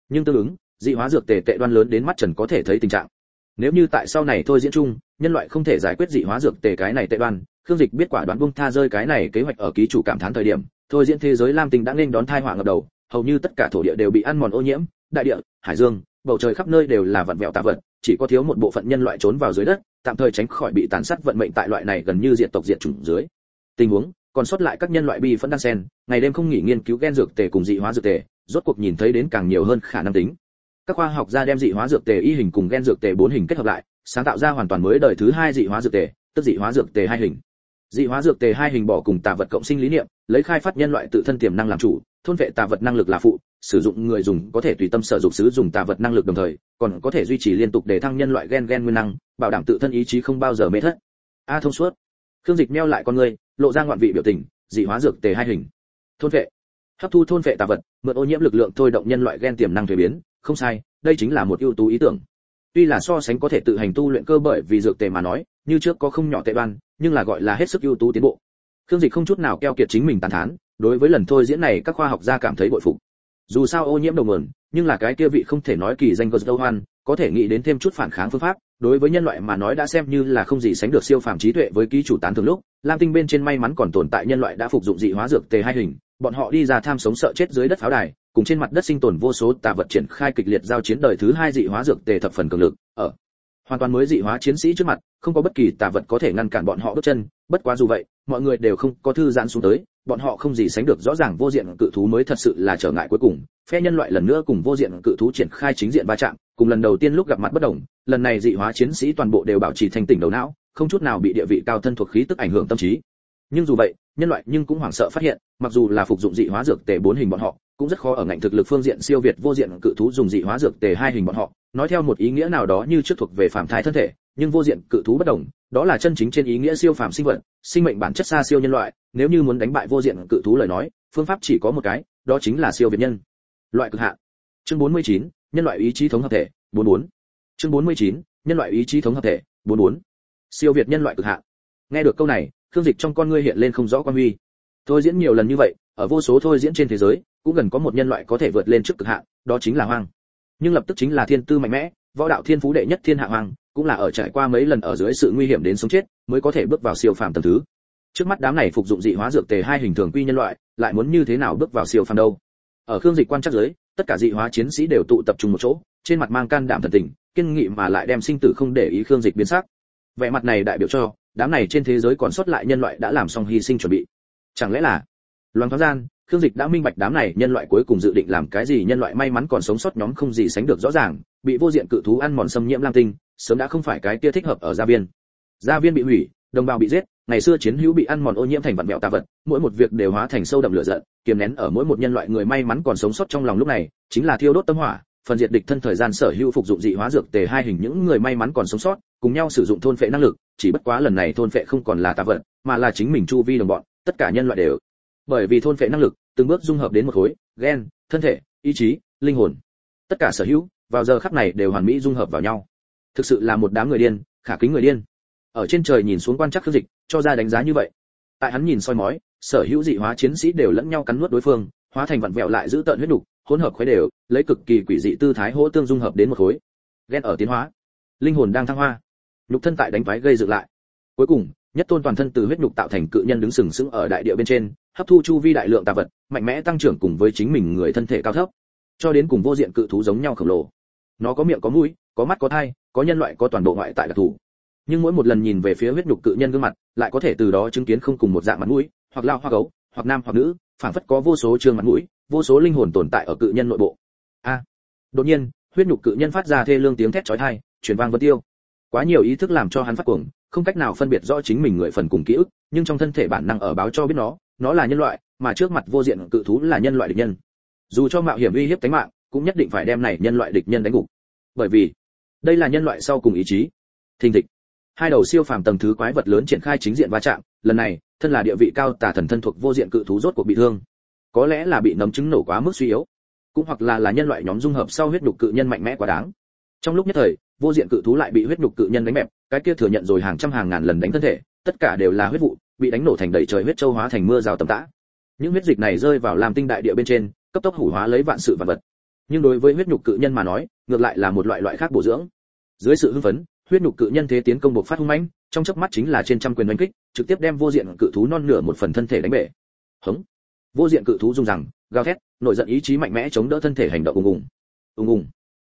Nhưng tương ứng dị hóa dược tề tệ đoan lớn đến mắt trần có thể thấy tình trạng. Nếu như tại sau này thôi diễn chung, nhân loại không thể giải quyết dị hóa dược tề cái này tệ đoan, khương dịch biết quả đoán buông tha rơi cái này kế hoạch ở ký chủ cảm thán thời điểm, thôi diễn thế giới lam tinh đã nên đón thai họa ngập đầu, hầu như tất cả thổ địa đều bị ăn mòn ô nhiễm, đại địa, hải dương, bầu trời khắp nơi đều là vặn vẹo tạ vật, chỉ có thiếu một bộ phận nhân loại trốn vào dưới đất, tạm thời tránh khỏi bị tàn sát vận mệnh tại loại này gần như diệt tộc diệt chủng dưới. Tình huống, còn sót lại các nhân loại bi phẫn đan sen, ngày đêm không nghỉ nghiên cứu gen dược tề cùng dị hóa dược tề, rốt cuộc nhìn thấy đến càng nhiều hơn khả năng tính các khoa học gia đem dị hóa dược tề, y hình cùng gen dược tề bốn hình kết hợp lại, sáng tạo ra hoàn toàn mới đời thứ hai dị hóa dược tề, tức dị hóa dược tề hai hình. Dị hóa dược tề hai hình bỏ cùng tà vật cộng sinh lý niệm, lấy khai phát nhân loại tự thân tiềm năng làm chủ, thôn vệ tà vật năng lực là phụ, sử dụng người dùng có thể tùy tâm sở dụng sử dụng tà vật năng lực đồng thời, còn có thể duy trì liên tục để thăng nhân loại gen gen nguyên năng, bảo đảm tự thân ý chí không bao giờ mê thất. A thông suốt. Khương dịch meo lại con người, lộ ra ngoạn vị biểu tình, dị hóa dược tề hai hình. Thôn vệ. Hấp thu thôn vệ tà vật, mượn ô nhiễm lực lượng thôi động nhân loại gen tiềm năng thuế biến không sai đây chính là một ưu tú ý tưởng. Tuy là so sánh có thể tự hành tu luyện cơ bởi vì dược tề mà nói như trước có không nhỏ tệ đoan nhưng là gọi là hết sức ưu tú tiến bộ. Khương dịch không chút nào keo kiệt chính mình tàn thán đối với lần thôi diễn này các khoa học gia cảm thấy bội phục. Dù sao ô nhiễm đầu nguồn nhưng là cái kia vị không thể nói kỳ danh Ghost Hoan, có thể nghĩ đến thêm chút phản kháng phương pháp, đối với nhân loại mà nói đã xem như là không gì sánh được siêu phàm trí tuệ với ký chủ tán thường lúc, Lam Tinh bên trên may mắn còn tồn tại nhân loại đã phục dụng dị hóa dược tề hai hình, bọn họ đi ra tham sống sợ chết dưới đất pháo đài, cùng trên mặt đất sinh tồn vô số tà vật triển khai kịch liệt giao chiến đời thứ hai dị hóa dược tề thập phần cường lực, ở hoàn toàn mới dị hóa chiến sĩ trước mặt, không có bất kỳ tà vật có thể ngăn cản bọn họ bước chân, bất quá dù vậy, mọi người đều không có thư giãn xuống tới, bọn họ không gì sánh được rõ ràng vô diện cự thú mới thật sự là trở ngại cuối cùng, phe nhân loại lần nữa cùng vô diện cự thú triển khai chính diện va chạm, cùng lần đầu tiên lúc gặp mặt bất đồng, lần này dị hóa chiến sĩ toàn bộ đều bảo trì thành tỉnh đầu não, không chút nào bị địa vị cao thân thuộc khí tức ảnh hưởng tâm trí. Nhưng dù vậy, nhân loại nhưng cũng hoảng sợ phát hiện, mặc dù là phục dụng dị hóa dược tề bốn hình bọn họ, cũng rất khó ở ngành thực lực phương diện siêu việt vô diện cự thú dùng dị hóa dược tề hai hình bọn họ, nói theo một ý nghĩa nào đó như trước thuộc về phạm thai thân thể, nhưng vô diện cự thú bất đồng, đó là chân chính trên ý nghĩa siêu phàm sinh vật, sinh mệnh bản chất xa siêu nhân loại, nếu như muốn đánh bại vô diện cự thú lời nói, phương pháp chỉ có một cái, đó chính là siêu việt nhân. Loại cực hạn. Chương 49, nhân loại ý chí thống hợp thể, 44. Chương 49, nhân loại ý chí thống hợp thể, 44. Siêu việt nhân loại cực hạn. Nghe được câu này, thương Dịch trong con ngươi hiện lên không rõ quan huy. Thôi diễn nhiều lần như vậy, ở vô số thôi diễn trên thế giới, cũng gần có một nhân loại có thể vượt lên trước cực hạn, đó chính là hoang. Nhưng lập tức chính là thiên tư mạnh mẽ, võ đạo thiên phú đệ nhất thiên hạ hoang, cũng là ở trải qua mấy lần ở dưới sự nguy hiểm đến sống chết mới có thể bước vào siêu phàm tầng thứ. Trước mắt đám này phục dụng dị hóa dược tề hai hình thường quy nhân loại lại muốn như thế nào bước vào siêu phàm đâu? Ở khương dịch quan chắc giới tất cả dị hóa chiến sĩ đều tụ tập trung một chỗ trên mặt mang can đảm thần tình kiên nghị mà lại đem sinh tử không để ý khương dịch biến sắc. Vẻ mặt này đại biểu cho đám này trên thế giới còn sót lại nhân loại đã làm xong hy sinh chuẩn bị chẳng lẽ là? Loan thoáng gian, khương dịch đã minh bạch đám này nhân loại cuối cùng dự định làm cái gì, nhân loại may mắn còn sống sót nhóm không gì sánh được rõ ràng, bị vô diện cự thú ăn mòn xâm nhiễm lang tinh, sớm đã không phải cái kia thích hợp ở gia viên. Gia viên bị hủy, đồng bào bị giết, ngày xưa chiến hữu bị ăn mòn ô nhiễm thành vật mẹo tà vật, mỗi một việc đều hóa thành sâu đậm lửa giận, kiềm nén ở mỗi một nhân loại người may mắn còn sống sót trong lòng lúc này, chính là thiêu đốt tâm hỏa, phần diệt địch thân thời gian sở hữu phục dụng dị hóa dược tề hai hình những người may mắn còn sống sót, cùng nhau sử dụng thôn phệ năng lực, chỉ bất quá lần này thôn phệ không còn là tà vật, mà là chính mình chu vi đồng bọn tất cả nhân loại đều. Bởi vì thôn phệ năng lực, từng bước dung hợp đến một khối, gen, thân thể, ý chí, linh hồn. Tất cả sở hữu, vào giờ khắc này đều hoàn mỹ dung hợp vào nhau. Thực sự là một đám người điên, khả kính người điên. Ở trên trời nhìn xuống quan chắc khương dịch, cho ra đánh giá như vậy. Tại hắn nhìn soi mói, sở hữu dị hóa chiến sĩ đều lẫn nhau cắn nuốt đối phương, hóa thành vặn vẹo lại giữ tợn huyết đục hỗn hợp khuấy đều, lấy cực kỳ quỷ dị tư thái hỗ tương dung hợp đến một khối. Ghen ở tiến hóa. Linh hồn đang thăng hoa. Nhục thân tại đánh vái gây dựng lại. Cuối cùng nhất tôn toàn thân từ huyết nhục tạo thành cự nhân đứng sừng sững ở đại địa bên trên, hấp thu chu vi đại lượng tà vật, mạnh mẽ tăng trưởng cùng với chính mình người thân thể cao thấp. Cho đến cùng vô diện cự thú giống nhau khổng lồ. Nó có miệng, có mũi, có mắt, có thai, có nhân loại, có toàn bộ ngoại tại đặc thù. Nhưng mỗi một lần nhìn về phía huyết nhục cự nhân gương mặt, lại có thể từ đó chứng kiến không cùng một dạng mặt mũi, hoặc lao hoa gấu, hoặc nam, hoặc nữ, phảng phất có vô số trường mặt mũi, vô số linh hồn tồn tại ở cự nhân nội bộ. A! Đột nhiên, huyết nhục cự nhân phát ra thê lương tiếng thét chói tai, truyền vang vân tiêu. Quá nhiều ý thức làm cho hắn phát cuồng không cách nào phân biệt rõ chính mình người phần cùng ký ức, nhưng trong thân thể bản năng ở báo cho biết nó nó là nhân loại, mà trước mặt vô diện cự thú là nhân loại địch nhân. Dù cho mạo hiểm uy hiếp tính mạng, cũng nhất định phải đem này nhân loại địch nhân đánh gục. Bởi vì, đây là nhân loại sau cùng ý chí. Thình thịch. Hai đầu siêu phàm tầng thứ quái vật lớn triển khai chính diện va chạm, lần này, thân là địa vị cao tà thần thân thuộc vô diện cự thú rốt cuộc bị thương. Có lẽ là bị nấm trứng nổ quá mức suy yếu, cũng hoặc là là nhân loại nhóm dung hợp sau huyết đục cự nhân mạnh mẽ quá đáng. Trong lúc nhất thời vô diện cự thú lại bị huyết nhục cự nhân đánh mẹp, cái kia thừa nhận rồi hàng trăm hàng ngàn lần đánh thân thể tất cả đều là huyết vụ bị đánh nổ thành đầy trời huyết châu hóa thành mưa rào tầm tã. Những huyết dịch này rơi vào làm tinh đại địa bên trên cấp tốc hủ hóa lấy vạn sự vật vật. Nhưng đối với huyết nhục cự nhân mà nói ngược lại là một loại loại khác bổ dưỡng. Dưới sự hưng phấn huyết nhục cự nhân thế tiến công bộc phát hung mãnh trong chớp mắt chính là trên trăm quyền đánh kích trực tiếp đem vô diện cự thú non nửa một phần thân thể đánh bể. Hống. Vô diện cự thú rung rằng gào thét nội giận ý chí mạnh mẽ chống đỡ thân thể hành động ùng ùng. Ùng ùng.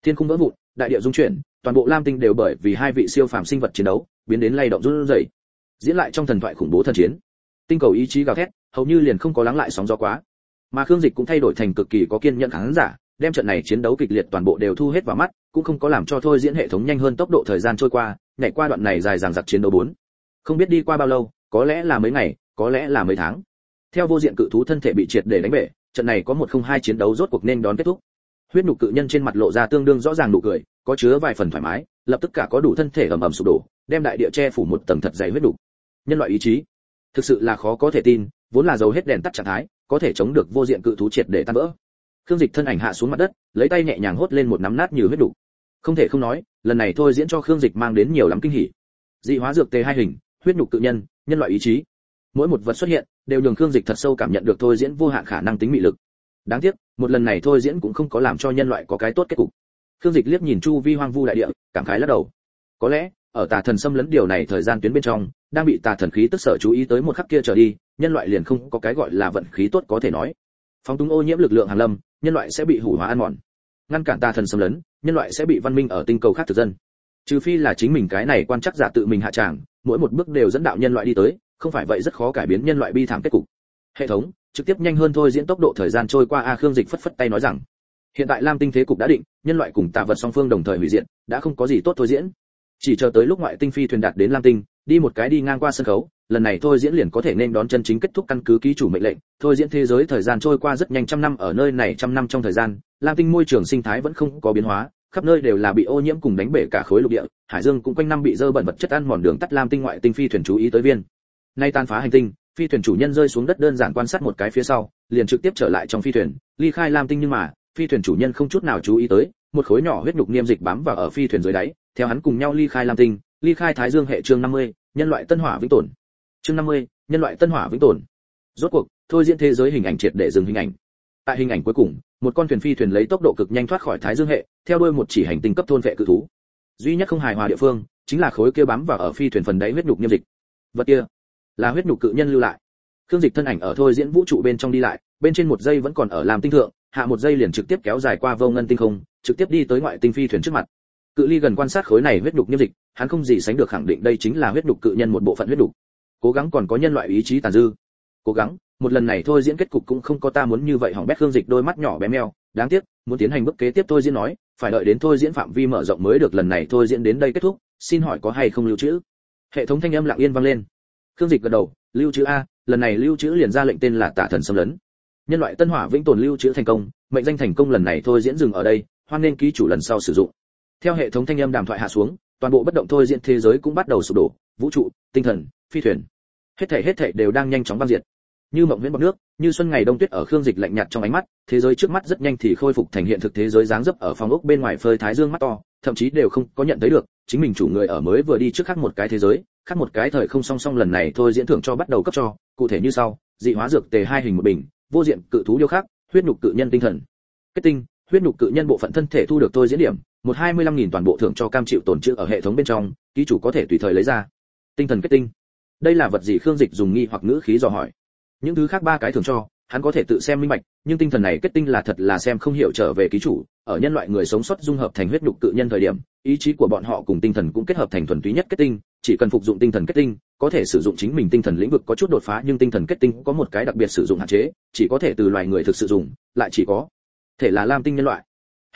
Thiên khung vỡ vụn đại địa dung chuyển toàn bộ lam tinh đều bởi vì hai vị siêu phàm sinh vật chiến đấu, biến đến lay động run rẩy, diễn lại trong thần thoại khủng bố thần chiến. Tinh cầu ý chí gào thét, hầu như liền không có lắng lại sóng gió quá. Mà khương dịch cũng thay đổi thành cực kỳ có kiên nhẫn khán giả, đem trận này chiến đấu kịch liệt toàn bộ đều thu hết vào mắt, cũng không có làm cho thôi diễn hệ thống nhanh hơn tốc độ thời gian trôi qua, nhảy qua đoạn này dài dằng dặc chiến đấu bốn. Không biết đi qua bao lâu, có lẽ là mấy ngày, có lẽ là mấy tháng. Theo vô diện cự thú thân thể bị triệt để đánh bể, trận này có một không hai chiến đấu rốt cuộc nên đón kết thúc. Huyết nhục cự nhân trên mặt lộ ra tương đương rõ ràng nụ cười có chứa vài phần thoải mái, lập tức cả có đủ thân thể ầm ầm sụp đổ, đem đại địa che phủ một tầng thật dày huyết đủ. nhân loại ý chí, thực sự là khó có thể tin, vốn là dầu hết đèn tắt trạng thái, có thể chống được vô diện cự thú triệt để tan vỡ. Khương dịch thân ảnh hạ xuống mặt đất, lấy tay nhẹ nhàng hốt lên một nắm nát như huyết đủ. không thể không nói, lần này thôi diễn cho khương dịch mang đến nhiều lắm kinh hỉ. Dị hóa dược tề hai hình, huyết nhục cự nhân nhân loại ý chí. Mỗi một vật xuất hiện, đều nhường khương dịch thật sâu cảm nhận được thôi diễn vô hạn khả năng tính mị lực. Đáng tiếc, một lần này thôi diễn cũng không có làm cho nhân loại có cái tốt kết cục khương dịch liếc nhìn chu vi hoang vu đại địa, cảm khái lắc đầu. Có lẽ, ở tà thần xâm lấn điều này thời gian tuyến bên trong, đang bị tà thần khí tức sở chú ý tới một khắc kia trở đi, nhân loại liền không có cái gọi là vận khí tốt có thể nói. Phóng túng ô nhiễm lực lượng hàn lâm, nhân loại sẽ bị hủ hóa ăn mòn. Ngăn cản tà thần xâm lấn, nhân loại sẽ bị văn minh ở tinh cầu khác thực dân. Trừ phi là chính mình cái này quan chắc giả tự mình hạ tràng, mỗi một bước đều dẫn đạo nhân loại đi tới, không phải vậy rất khó cải biến nhân loại bi thảm kết cục. Hệ thống, trực tiếp nhanh hơn thôi diễn tốc độ thời gian trôi qua a khương dịch phất phất tay nói rằng, hiện tại lam tinh thế cục đã định nhân loại cùng tà vật song phương đồng thời hủy diện đã không có gì tốt thôi diễn. Chỉ chờ tới lúc ngoại tinh phi thuyền đạt đến lam tinh, đi một cái đi ngang qua sân khấu, lần này thôi diễn liền có thể nên đón chân chính kết thúc căn cứ ký chủ mệnh lệnh. Thôi diễn thế giới thời gian trôi qua rất nhanh trăm năm, ở nơi này trăm năm trong thời gian, lam tinh môi trường sinh thái vẫn không có biến hóa, khắp nơi đều là bị ô nhiễm cùng đánh bể cả khối lục địa, hải dương cũng quanh năm bị dơ bẩn vật chất ăn mòn đường tắt lam tinh ngoại tinh phi thuyền chú ý tới viên. Nay tan phá hành tinh, phi thuyền chủ nhân rơi xuống đất đơn giản quan sát một cái phía sau, liền trực tiếp trở lại trong phi thuyền, ly khai lam tinh nhưng mà phi thuyền chủ nhân không chút nào chú ý tới một khối nhỏ huyết nhục niêm dịch bám vào ở phi thuyền dưới đáy theo hắn cùng nhau ly khai lam tinh ly khai thái dương hệ chương 50, nhân loại tân hỏa vĩnh tồn. Chương 50, nhân loại tân hỏa vĩnh tồn. Rốt cuộc thôi diễn thế giới hình ảnh triệt để dừng hình ảnh. Tại hình ảnh cuối cùng một con thuyền phi thuyền lấy tốc độ cực nhanh thoát khỏi thái dương hệ theo đuôi một chỉ hành tinh cấp thôn vệ cự thú. Duy nhất không hài hòa địa phương chính là khối kia bám vào ở phi thuyền phần đáy huyết nhục niêm dịch. Vật kia là huyết nhục cự nhân lưu lại. Khương dịch thân ảnh ở thôi diễn vũ trụ bên trong đi lại bên trên một giây vẫn còn ở làm tinh thượng hạ một giây liền trực tiếp kéo dài qua vô ngân tinh không, trực tiếp đi tới ngoại tinh phi thuyền trước mặt. Cự ly gần quan sát khối này huyết đục nghiêm dịch, hắn không gì sánh được khẳng định đây chính là huyết đục cự nhân một bộ phận huyết đục. cố gắng còn có nhân loại ý chí tàn dư. Cố gắng, một lần này thôi diễn kết cục cũng không có ta muốn như vậy hỏng bét hương dịch đôi mắt nhỏ bé meo. Đáng tiếc, muốn tiến hành bước kế tiếp thôi diễn nói, phải đợi đến thôi diễn phạm vi mở rộng mới được lần này thôi diễn đến đây kết thúc, xin hỏi có hay không lưu trữ? Hệ thống thanh âm lặng yên vang lên. Khương dịch gật đầu, lưu trữ a, lần này lưu trữ liền ra lệnh tên là tả thần xâm lấn nhân loại tân hỏa vĩnh tồn lưu trữ thành công, mệnh danh thành công lần này thôi diễn dừng ở đây, hoan nên ký chủ lần sau sử dụng. Theo hệ thống thanh âm đàm thoại hạ xuống, toàn bộ bất động thôi diễn thế giới cũng bắt đầu sụp đổ, vũ trụ, tinh thần, phi thuyền, hết thảy hết thảy đều đang nhanh chóng băng diệt. Như mộng viễn bọt nước, như xuân ngày đông tuyết ở khương dịch lạnh nhạt trong ánh mắt, thế giới trước mắt rất nhanh thì khôi phục thành hiện thực thế giới dáng dấp ở phòng ốc bên ngoài phơi thái dương mắt to, thậm chí đều không có nhận thấy được, chính mình chủ người ở mới vừa đi trước khác một cái thế giới khác một cái thời không song song lần này thôi diễn thưởng cho bắt đầu cấp cho, cụ thể như sau, dị hóa dược tề hai hình một bình vô diện cự thú điêu khắc, huyết nhục cự nhân tinh thần. Kết tinh, huyết nhục cự nhân bộ phận thân thể thu được tôi diễn điểm, một hai mươi lăm nghìn toàn bộ thưởng cho cam chịu tổn trữ ở hệ thống bên trong, ký chủ có thể tùy thời lấy ra. Tinh thần kết tinh. Đây là vật gì khương dịch dùng nghi hoặc ngữ khí dò hỏi. Những thứ khác ba cái thưởng cho hắn có thể tự xem minh bạch, nhưng tinh thần này kết tinh là thật là xem không hiểu trở về ký chủ, ở nhân loại người sống sót dung hợp thành huyết nhục tự nhân thời điểm, ý chí của bọn họ cùng tinh thần cũng kết hợp thành thuần túy nhất kết tinh, chỉ cần phục dụng tinh thần kết tinh, có thể sử dụng chính mình tinh thần lĩnh vực có chút đột phá nhưng tinh thần kết tinh có một cái đặc biệt sử dụng hạn chế, chỉ có thể từ loài người thực sự dùng, lại chỉ có thể là lam tinh nhân loại.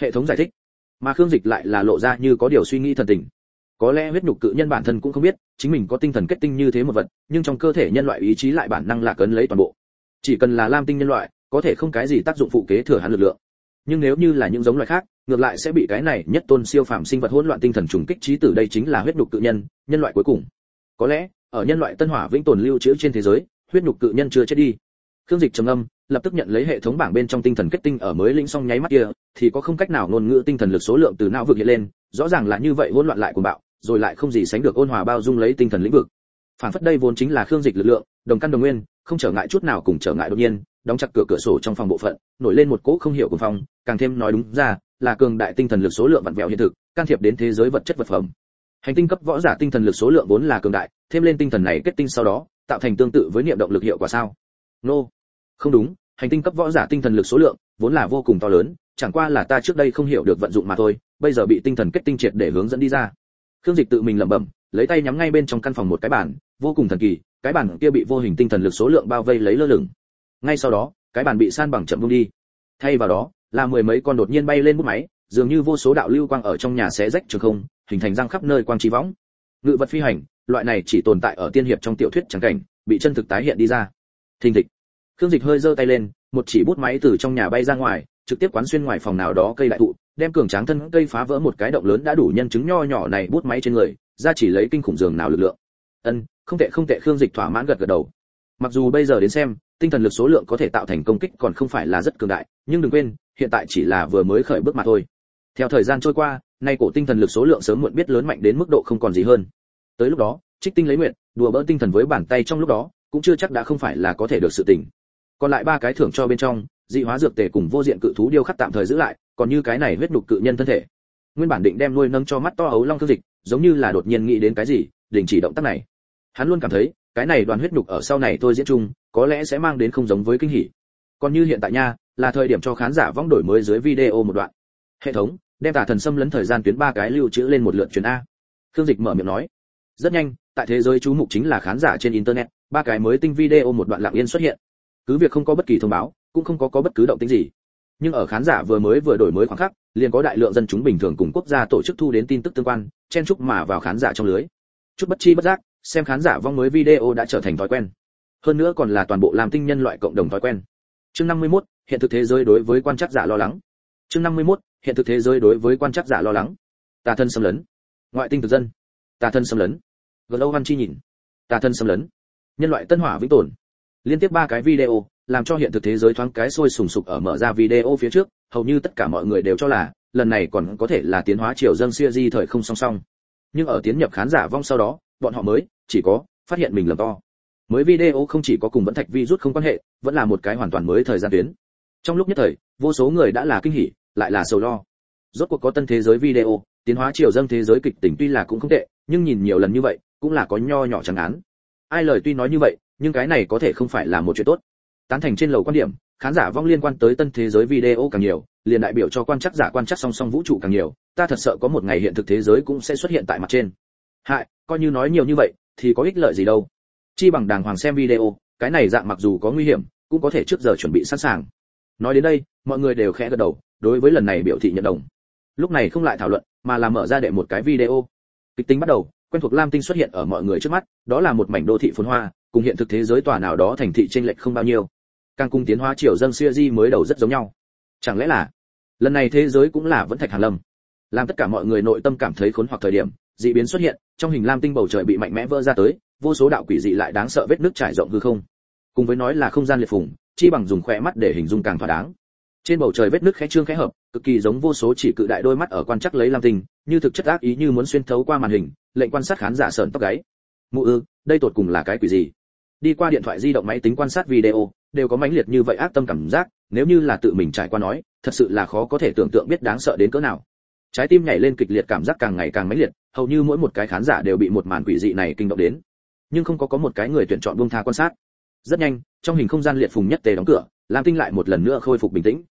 Hệ thống giải thích. Mà khương dịch lại là lộ ra như có điều suy nghĩ thần tình. Có lẽ huyết nhục cự nhân bản thân cũng không biết, chính mình có tinh thần kết tinh như thế một vật, nhưng trong cơ thể nhân loại ý chí lại bản năng là cấn lấy toàn bộ chỉ cần là lam tinh nhân loại, có thể không cái gì tác dụng phụ kế thừa hắn lực lượng. Nhưng nếu như là những giống loài khác, ngược lại sẽ bị cái này nhất tôn siêu phàm sinh vật hỗn loạn tinh thần trùng kích trí tử đây chính là huyết nhục cự nhân nhân loại cuối cùng. Có lẽ, ở nhân loại tân hỏa vĩnh tồn lưu trữ trên thế giới, huyết nhục cự nhân chưa chết đi. Khương dịch trầm âm lập tức nhận lấy hệ thống bảng bên trong tinh thần kết tinh ở mới lĩnh xong nháy mắt kia, thì có không cách nào ngôn ngữ tinh thần lực số lượng từ não vực hiện lên, rõ ràng là như vậy hỗn loạn lại của bạo, rồi lại không gì sánh được ôn hòa bao dung lấy tinh thần lĩnh vực. Phản phất đây vốn chính là khương dịch lực lượng, đồng căn đồng nguyên không trở ngại chút nào cùng trở ngại đột nhiên, đóng chặt cửa cửa sổ trong phòng bộ phận, nổi lên một cỗ không hiểu của phòng càng thêm nói đúng ra, là cường đại tinh thần lực số lượng vặn vẹo hiện thực, can thiệp đến thế giới vật chất vật phẩm. Hành tinh cấp võ giả tinh thần lực số lượng vốn là cường đại, thêm lên tinh thần này kết tinh sau đó, tạo thành tương tự với niệm động lực hiệu quả sao? Nô. Không đúng, hành tinh cấp võ giả tinh thần lực số lượng vốn là vô cùng to lớn, chẳng qua là ta trước đây không hiểu được vận dụng mà thôi, bây giờ bị tinh thần kết tinh triệt để hướng dẫn đi ra. Khương dịch tự mình lẩm bẩm, lấy tay nhắm ngay bên trong căn phòng một cái bàn, vô cùng thần kỳ cái bàn kia bị vô hình tinh thần lực số lượng bao vây lấy lơ lửng. Ngay sau đó, cái bàn bị san bằng chậm vung đi. Thay vào đó, là mười mấy con đột nhiên bay lên bút máy, dường như vô số đạo lưu quang ở trong nhà xé rách trường không, hình thành răng khắp nơi quang trí võng. Ngự vật phi hành, loại này chỉ tồn tại ở tiên hiệp trong tiểu thuyết trắng cảnh, bị chân thực tái hiện đi ra. Thình thịch. Khương dịch hơi giơ tay lên, một chỉ bút máy từ trong nhà bay ra ngoài, trực tiếp quán xuyên ngoài phòng nào đó cây đại thụ, đem cường tráng thân cây phá vỡ một cái động lớn đã đủ nhân chứng nho nhỏ này bút máy trên người, ra chỉ lấy kinh khủng giường nào lực lượng. Ân không tệ không tệ, khương dịch thỏa mãn gật gật đầu. Mặc dù bây giờ đến xem, tinh thần lực số lượng có thể tạo thành công kích còn không phải là rất cường đại, nhưng đừng quên, hiện tại chỉ là vừa mới khởi bước mà thôi. Theo thời gian trôi qua, nay cổ tinh thần lực số lượng sớm muộn biết lớn mạnh đến mức độ không còn gì hơn. Tới lúc đó, trích tinh lấy nguyện đùa bỡ tinh thần với bàn tay trong lúc đó, cũng chưa chắc đã không phải là có thể được sự tỉnh. Còn lại ba cái thưởng cho bên trong, dị hóa dược tề cùng vô diện cự thú điêu khắc tạm thời giữ lại, còn như cái này huyết nhục cự nhân thân thể. Nguyên bản định đem nuôi nâng cho mắt to ấu long thương dịch, giống như là đột nhiên nghĩ đến cái gì, đình chỉ động tác này hắn luôn cảm thấy, cái này đoàn huyết nhục ở sau này tôi diễn chung, có lẽ sẽ mang đến không giống với kinh hỉ. Còn như hiện tại nha, là thời điểm cho khán giả vong đổi mới dưới video một đoạn. Hệ thống, đem tà thần xâm lấn thời gian tuyến ba cái lưu trữ lên một lượt chuyến a. Khương dịch mở miệng nói, rất nhanh, tại thế giới chú mục chính là khán giả trên internet, ba cái mới tinh video một đoạn lặng yên xuất hiện. Cứ việc không có bất kỳ thông báo, cũng không có có bất cứ động tĩnh gì. Nhưng ở khán giả vừa mới vừa đổi mới khoảng khắc, liền có đại lượng dân chúng bình thường cùng quốc gia tổ chức thu đến tin tức tương quan, chen chúc mà vào khán giả trong lưới. Chút bất chi bất giác xem khán giả vong mới video đã trở thành thói quen. Hơn nữa còn là toàn bộ làm tinh nhân loại cộng đồng thói quen. Chương 51, hiện thực thế giới đối với quan chắc giả lo lắng. Chương 51, hiện thực thế giới đối với quan chắc giả lo lắng. Tà thân xâm lấn. Ngoại tinh thực dân. Tà thân xâm lấn. Gần lâu văn chi nhìn. Tà thân xâm lấn. Nhân loại tân hỏa vĩnh tồn. Liên tiếp ba cái video làm cho hiện thực thế giới thoáng cái sôi sùng sục ở mở ra video phía trước hầu như tất cả mọi người đều cho là lần này còn có thể là tiến hóa triều dân siêu di thời không song song. Nhưng ở tiến nhập khán giả vong sau đó bọn họ mới chỉ có, phát hiện mình lầm to. Mới video không chỉ có cùng vẫn thạch vi rút không quan hệ, vẫn là một cái hoàn toàn mới thời gian tuyến. Trong lúc nhất thời, vô số người đã là kinh hỉ, lại là sầu lo. Rốt cuộc có tân thế giới video, tiến hóa triều dâng thế giới kịch tính tuy là cũng không tệ, nhưng nhìn nhiều lần như vậy, cũng là có nho nhỏ chẳng án. Ai lời tuy nói như vậy, nhưng cái này có thể không phải là một chuyện tốt. Tán thành trên lầu quan điểm, khán giả vong liên quan tới tân thế giới video càng nhiều, liền đại biểu cho quan chắc giả quan chắc song song vũ trụ càng nhiều, ta thật sợ có một ngày hiện thực thế giới cũng sẽ xuất hiện tại mặt trên. Hại, coi như nói nhiều như vậy thì có ích lợi gì đâu. Chi bằng đàng hoàng xem video, cái này dạng mặc dù có nguy hiểm, cũng có thể trước giờ chuẩn bị sẵn sàng. Nói đến đây, mọi người đều khẽ gật đầu, đối với lần này biểu thị nhận đồng. Lúc này không lại thảo luận, mà là mở ra để một cái video. Kịch tính bắt đầu, quen thuộc lam tinh xuất hiện ở mọi người trước mắt, đó là một mảnh đô thị phồn hoa, cùng hiện thực thế giới tòa nào đó thành thị trên lệch không bao nhiêu. Càng cung tiến hóa triều dân xuya di mới đầu rất giống nhau. Chẳng lẽ là, lần này thế giới cũng là vẫn thạch hàn lâm? Làm tất cả mọi người nội tâm cảm thấy khốn hoặc thời điểm dị biến xuất hiện, trong hình lam tinh bầu trời bị mạnh mẽ vỡ ra tới, vô số đạo quỷ dị lại đáng sợ vết nước trải rộng hư không. Cùng với nói là không gian liệt phùng, chi bằng dùng khỏe mắt để hình dung càng thỏa đáng. Trên bầu trời vết nước khẽ trương khẽ hợp, cực kỳ giống vô số chỉ cự đại đôi mắt ở quan chắc lấy lam tinh, như thực chất ác ý như muốn xuyên thấu qua màn hình, lệnh quan sát khán giả sợn tóc gáy. Mụ ư, đây tột cùng là cái quỷ gì? Đi qua điện thoại di động máy tính quan sát video, đều có mãnh liệt như vậy ác tâm cảm giác, nếu như là tự mình trải qua nói, thật sự là khó có thể tưởng tượng biết đáng sợ đến cỡ nào trái tim nhảy lên kịch liệt, cảm giác càng ngày càng mãnh liệt, hầu như mỗi một cái khán giả đều bị một màn quỷ dị này kinh động đến. Nhưng không có có một cái người tuyển chọn buông tha quan sát. Rất nhanh, trong hình không gian liệt phùng nhất tề đóng cửa, lam tinh lại một lần nữa khôi phục bình tĩnh.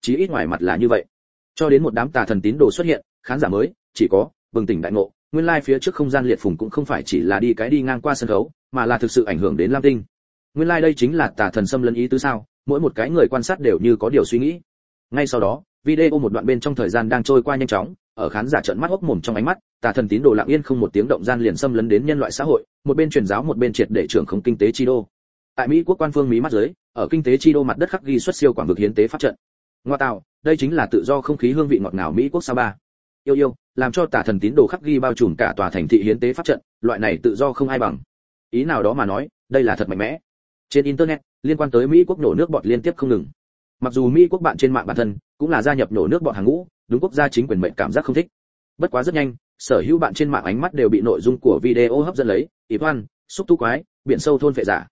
Chí ít ngoài mặt là như vậy. Cho đến một đám tà thần tín đồ xuất hiện, khán giả mới, chỉ có, bừng tỉnh đại ngộ, nguyên lai like phía trước không gian liệt phùng cũng không phải chỉ là đi cái đi ngang qua sân khấu, mà là thực sự ảnh hưởng đến lam tinh. Nguyên lai like đây chính là tà thần xâm lấn ý tứ sao, mỗi một cái người quan sát đều như có điều suy nghĩ. Ngay sau đó video một đoạn bên trong thời gian đang trôi qua nhanh chóng, ở khán giả trợn mắt hốc mồm trong ánh mắt, tà thần tín đồ lặng yên không một tiếng động gian liền xâm lấn đến nhân loại xã hội, một bên truyền giáo một bên triệt để trưởng không kinh tế chi đô. Tại mỹ quốc quan phương mỹ mắt dưới, ở kinh tế chi đô mặt đất khắc ghi xuất siêu quảng vực hiến tế pháp trận. Ngoa tạo, đây chính là tự do không khí hương vị ngọt ngào mỹ quốc sa ba. Yêu yêu, làm cho tà thần tín đồ khắc ghi bao trùm cả tòa thành thị hiến tế pháp trận, loại này tự do không ai bằng. Ý nào đó mà nói, đây là thật mạnh mẽ. Trên internet, liên quan tới mỹ quốc nổ nước bọt liên tiếp không ngừng mặc dù mỹ quốc bạn trên mạng bản thân cũng là gia nhập nổ nước bọn hàng ngũ, đúng quốc gia chính quyền mệnh cảm giác không thích. Bất quá rất nhanh, sở hữu bạn trên mạng ánh mắt đều bị nội dung của video hấp dẫn lấy ý toan xúc tu quái, biển sâu thôn vệ giả.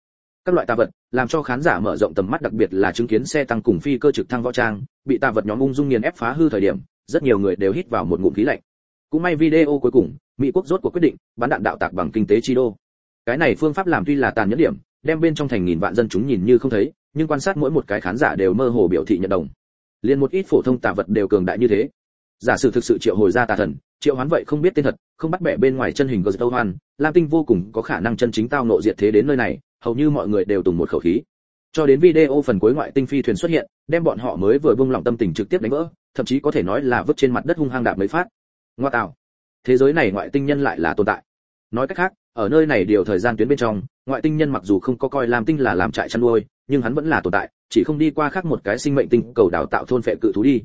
Các loại tà vật làm cho khán giả mở rộng tầm mắt đặc biệt là chứng kiến xe tăng cùng phi cơ trực thăng võ trang, bị tà vật nhóm ung dung nghiền ép phá hư thời điểm, rất nhiều người đều hít vào một ngụm khí lạnh. Cũng may video cuối cùng, mỹ quốc rốt cuộc quyết định bắn đạn đạo tạc bằng kinh tế chi đô. Cái này phương pháp làm tuy là tàn nhẫn điểm, đem bên trong thành nghìn vạn dân chúng nhìn như không thấy nhưng quan sát mỗi một cái khán giả đều mơ hồ biểu thị nhận đồng. Liền một ít phổ thông tà vật đều cường đại như thế. Giả sử thực sự triệu hồi ra tà thần, triệu hoán vậy không biết tên thật, không bắt bẻ bên ngoài chân hình gờ dâu hoan, lam tinh vô cùng có khả năng chân chính tao nộ diệt thế đến nơi này, hầu như mọi người đều tùng một khẩu khí. Cho đến video phần cuối ngoại tinh phi thuyền xuất hiện, đem bọn họ mới vừa buông lòng tâm tình trực tiếp đánh vỡ, thậm chí có thể nói là vứt trên mặt đất hung hăng đạp mấy phát. Ngoa tạo. Thế giới này ngoại tinh nhân lại là tồn tại. Nói cách khác, ở nơi này điều thời gian tuyến bên trong, ngoại tinh nhân mặc dù không có coi lam tinh là làm trại chăn nuôi nhưng hắn vẫn là tồn tại, chỉ không đi qua khác một cái sinh mệnh tinh cầu đào tạo thôn phệ cự thú đi.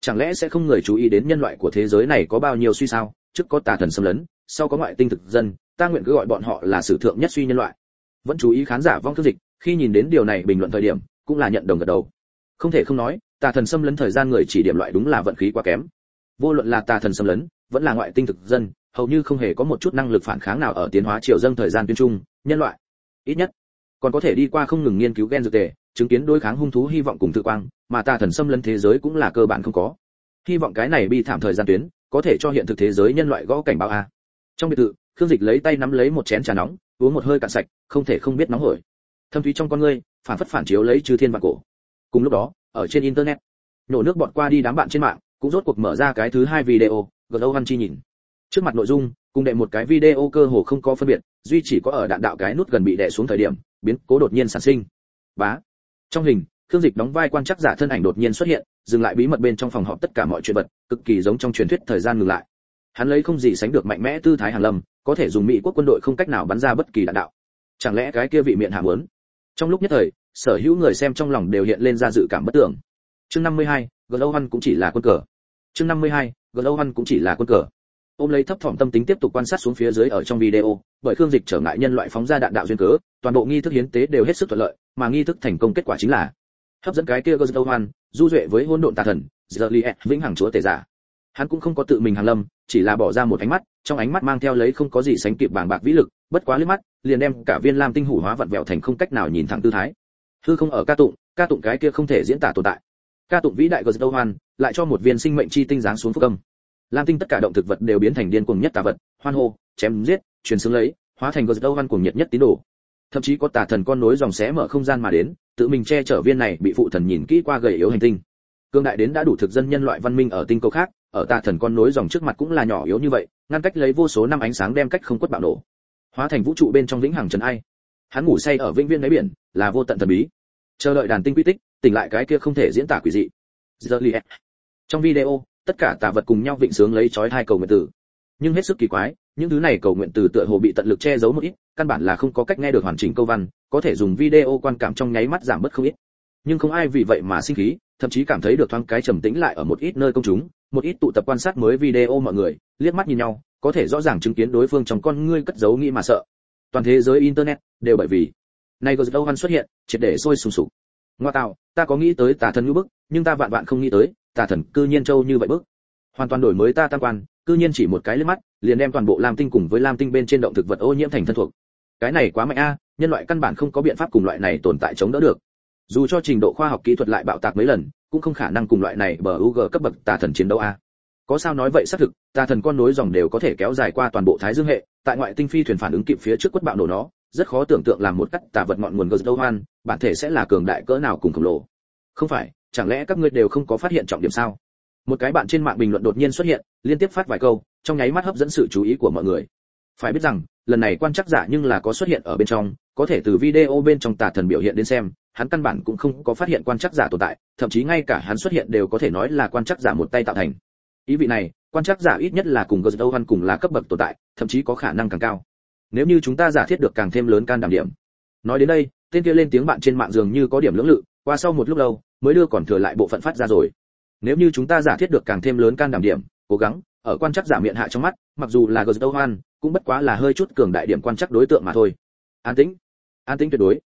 Chẳng lẽ sẽ không người chú ý đến nhân loại của thế giới này có bao nhiêu suy sao? Trước có tà thần xâm lấn, sau có ngoại tinh thực dân, ta nguyện cứ gọi bọn họ là sử thượng nhất suy nhân loại. Vẫn chú ý khán giả vong thương dịch, khi nhìn đến điều này bình luận thời điểm, cũng là nhận đồng gật đầu. Không thể không nói, tà thần xâm lấn thời gian người chỉ điểm loại đúng là vận khí quá kém. Vô luận là tà thần xâm lấn, vẫn là ngoại tinh thực dân, hầu như không hề có một chút năng lực phản kháng nào ở tiến hóa triều dâng thời gian tuyên trung, nhân loại. Ít nhất còn có thể đi qua không ngừng nghiên cứu gen dược tề, chứng kiến đối kháng hung thú hy vọng cùng tự quang, mà tà thần xâm lấn thế giới cũng là cơ bản không có. Hy vọng cái này bi thảm thời gian tuyến, có thể cho hiện thực thế giới nhân loại gõ cảnh báo a. Trong biệt thự, khương dịch lấy tay nắm lấy một chén trà nóng, uống một hơi cạn sạch, không thể không biết nóng hổi. Thâm thúy trong con ngươi, phản phất phản chiếu lấy chư thiên và cổ. Cùng lúc đó, ở trên internet, nổ nước bọn qua đi đám bạn trên mạng, cũng rốt cuộc mở ra cái thứ hai video, glow âu văn chi nhìn. Trước mặt nội dung, cùng đệ một cái video cơ hồ không có phân biệt, duy chỉ có ở đạn đạo cái nút gần bị đè xuống thời điểm biến cố đột nhiên sản sinh. Bá. Trong hình khương dịch đóng vai quan chắc giả thân ảnh đột nhiên xuất hiện dừng lại bí mật bên trong phòng họp tất cả mọi chuyện vật cực kỳ giống trong truyền thuyết thời gian ngừng lại. Hắn lấy không gì sánh được mạnh mẽ tư thái hàng lâm có thể dùng mỹ quốc quân đội không cách nào bắn ra bất kỳ đạn đạo. Chẳng lẽ cái kia vị miệng hàm muốn? Trong lúc nhất thời sở hữu người xem trong lòng đều hiện lên ra dự cảm bất tưởng. Chương 52, Glowhan cũng chỉ là quân cờ. Chương 52, Glowhan cũng chỉ là quân cờ ôm lấy thấp thỏm tâm tính tiếp tục quan sát xuống phía dưới ở trong video, bởi khương dịch trở ngại nhân loại phóng ra đạn đạo duyên cớ, toàn bộ nghi thức hiến tế đều hết sức thuận lợi, mà nghi thức thành công kết quả chính là hấp dẫn cái kia Glowhan du duệ với hôn độn tà thần Zerliet vĩnh hằng chúa tể giả. Hắn cũng không có tự mình hàng lâm, chỉ là bỏ ra một ánh mắt, trong ánh mắt mang theo lấy không có gì sánh kịp bảng bạc vĩ lực, bất quá liếc mắt, liền đem cả viên lam tinh hủ hóa vặn vẹo thành không cách nào nhìn thẳng tư thái. Hư không ở ca tụng ca tụng cái kia không thể diễn tả tồn tại. Ca tụng vĩ đại gờ hoan lại cho một viên sinh mệnh chi tinh giáng xuống phúc âm lam tinh tất cả động thực vật đều biến thành điên cuồng nhất tà vật, hoan hô, chém giết, truyền xướng lấy, hóa thành gờ văn cuồng nhiệt nhất tín đồ. Thậm chí có tà thần con nối dòng xé mở không gian mà đến, tự mình che chở viên này bị phụ thần nhìn kỹ qua gầy yếu hành tinh. Cương đại đến đã đủ thực dân nhân loại văn minh ở tinh cầu khác, ở tà thần con nối dòng trước mặt cũng là nhỏ yếu như vậy, ngăn cách lấy vô số năm ánh sáng đem cách không quất bạo nổ. Hóa thành vũ trụ bên trong vĩnh hằng trần ai. Hắn ngủ say ở vĩnh viên đáy biển, là vô tận thần bí. Chờ đợi đàn tinh quy tích, tỉnh lại cái kia không thể diễn tả quỷ dị. Trong video tất cả tà vật cùng nhau vịnh sướng lấy chói hai cầu nguyện tử nhưng hết sức kỳ quái, những thứ này cầu nguyện từ tựa hồ bị tận lực che giấu một ít, căn bản là không có cách nghe được hoàn chỉnh câu văn, có thể dùng video quan cảm trong nháy mắt giảm bớt không ít. Nhưng không ai vì vậy mà sinh khí, thậm chí cảm thấy được thoáng cái trầm tĩnh lại ở một ít nơi công chúng, một ít tụ tập quan sát mới video mọi người, liếc mắt nhìn nhau, có thể rõ ràng chứng kiến đối phương trong con ngươi cất giấu nghĩ mà sợ. Toàn thế giới internet đều bởi vì nay có dịch âu văn xuất hiện, triệt để sôi sùng sục. Ngoa tạo, ta có nghĩ tới tà thần ngữ bức, nhưng ta vạn vạn không nghĩ tới tà thần cư nhiên châu như vậy bước, hoàn toàn đổi mới ta tam quan cư nhiên chỉ một cái lên mắt liền đem toàn bộ lam tinh cùng với lam tinh bên trên động thực vật ô nhiễm thành thân thuộc. Cái này quá mạnh a nhân loại căn bản không có biện pháp cùng loại này tồn tại chống đỡ được. Dù cho trình độ khoa học kỹ thuật lại bạo tạc mấy lần cũng không khả năng cùng loại này bờ u g cấp bậc tà thần chiến đấu a. Có sao nói vậy xác thực tà thần con nối dòng đều có thể kéo dài qua toàn bộ thái dương hệ tại ngoại tinh phi thuyền phản ứng kịp phía trước quất bạo nổ nó rất khó tưởng tượng làm một cách tà vật ngọn nguồn gờ đâu hoan bản thể sẽ là cường đại cỡ nào cùng khổng lồ. Không phải chẳng lẽ các ngươi đều không có phát hiện trọng điểm sao? Một cái bạn trên mạng bình luận đột nhiên xuất hiện, liên tiếp phát vài câu, trong nháy mắt hấp dẫn sự chú ý của mọi người. Phải biết rằng, lần này quan chắc giả nhưng là có xuất hiện ở bên trong, có thể từ video bên trong tà thần biểu hiện đến xem, hắn căn bản cũng không có phát hiện quan chắc giả tồn tại, thậm chí ngay cả hắn xuất hiện đều có thể nói là quan chắc giả một tay tạo thành. Ý vị này, quan chắc giả ít nhất là cùng gờ đâu cùng là cấp bậc tồn tại, thậm chí có khả năng càng cao. Nếu như chúng ta giả thiết được càng thêm lớn can đảm điểm. Nói đến đây, tên kia lên tiếng bạn trên mạng dường như có điểm lưỡng lự, qua sau một lúc lâu mới đưa còn thừa lại bộ phận phát ra rồi. Nếu như chúng ta giả thiết được càng thêm lớn can đảm điểm, cố gắng, ở quan chắc giả miệng hạ trong mắt, mặc dù là gờ hoan, cũng bất quá là hơi chút cường đại điểm quan chắc đối tượng mà thôi. An tĩnh an tĩnh tuyệt đối.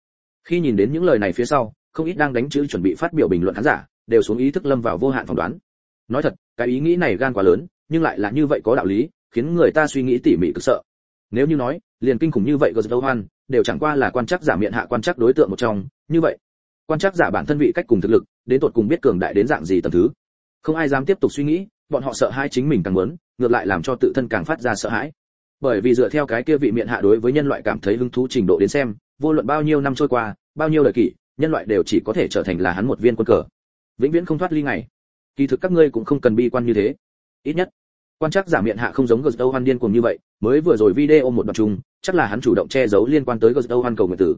Khi nhìn đến những lời này phía sau, không ít đang đánh chữ chuẩn bị phát biểu bình luận khán giả, đều xuống ý thức lâm vào vô hạn phỏng đoán. Nói thật, cái ý nghĩ này gan quá lớn, nhưng lại là như vậy có đạo lý, khiến người ta suy nghĩ tỉ mỉ cực sợ. Nếu như nói, liền kinh khủng như vậy gờ hoan, đều chẳng qua là quan chắc giả miệng hạ quan chắc đối tượng một trong, như vậy quan trắc giả bản thân vị cách cùng thực lực, đến tột cùng biết cường đại đến dạng gì tầng thứ. Không ai dám tiếp tục suy nghĩ, bọn họ sợ hai chính mình càng muốn, ngược lại làm cho tự thân càng phát ra sợ hãi. Bởi vì dựa theo cái kia vị miệng hạ đối với nhân loại cảm thấy hứng thú trình độ đến xem, vô luận bao nhiêu năm trôi qua, bao nhiêu đời kỷ, nhân loại đều chỉ có thể trở thành là hắn một viên quân cờ. Vĩnh viễn không thoát ly ngày. Kỳ thực các ngươi cũng không cần bi quan như thế. Ít nhất, quan chắc giả miệng hạ không giống gờ hoan điên cuồng như vậy, mới vừa rồi video một đoạn chung, chắc là hắn chủ động che giấu liên quan tới gờ hoan cầu nguyện tử.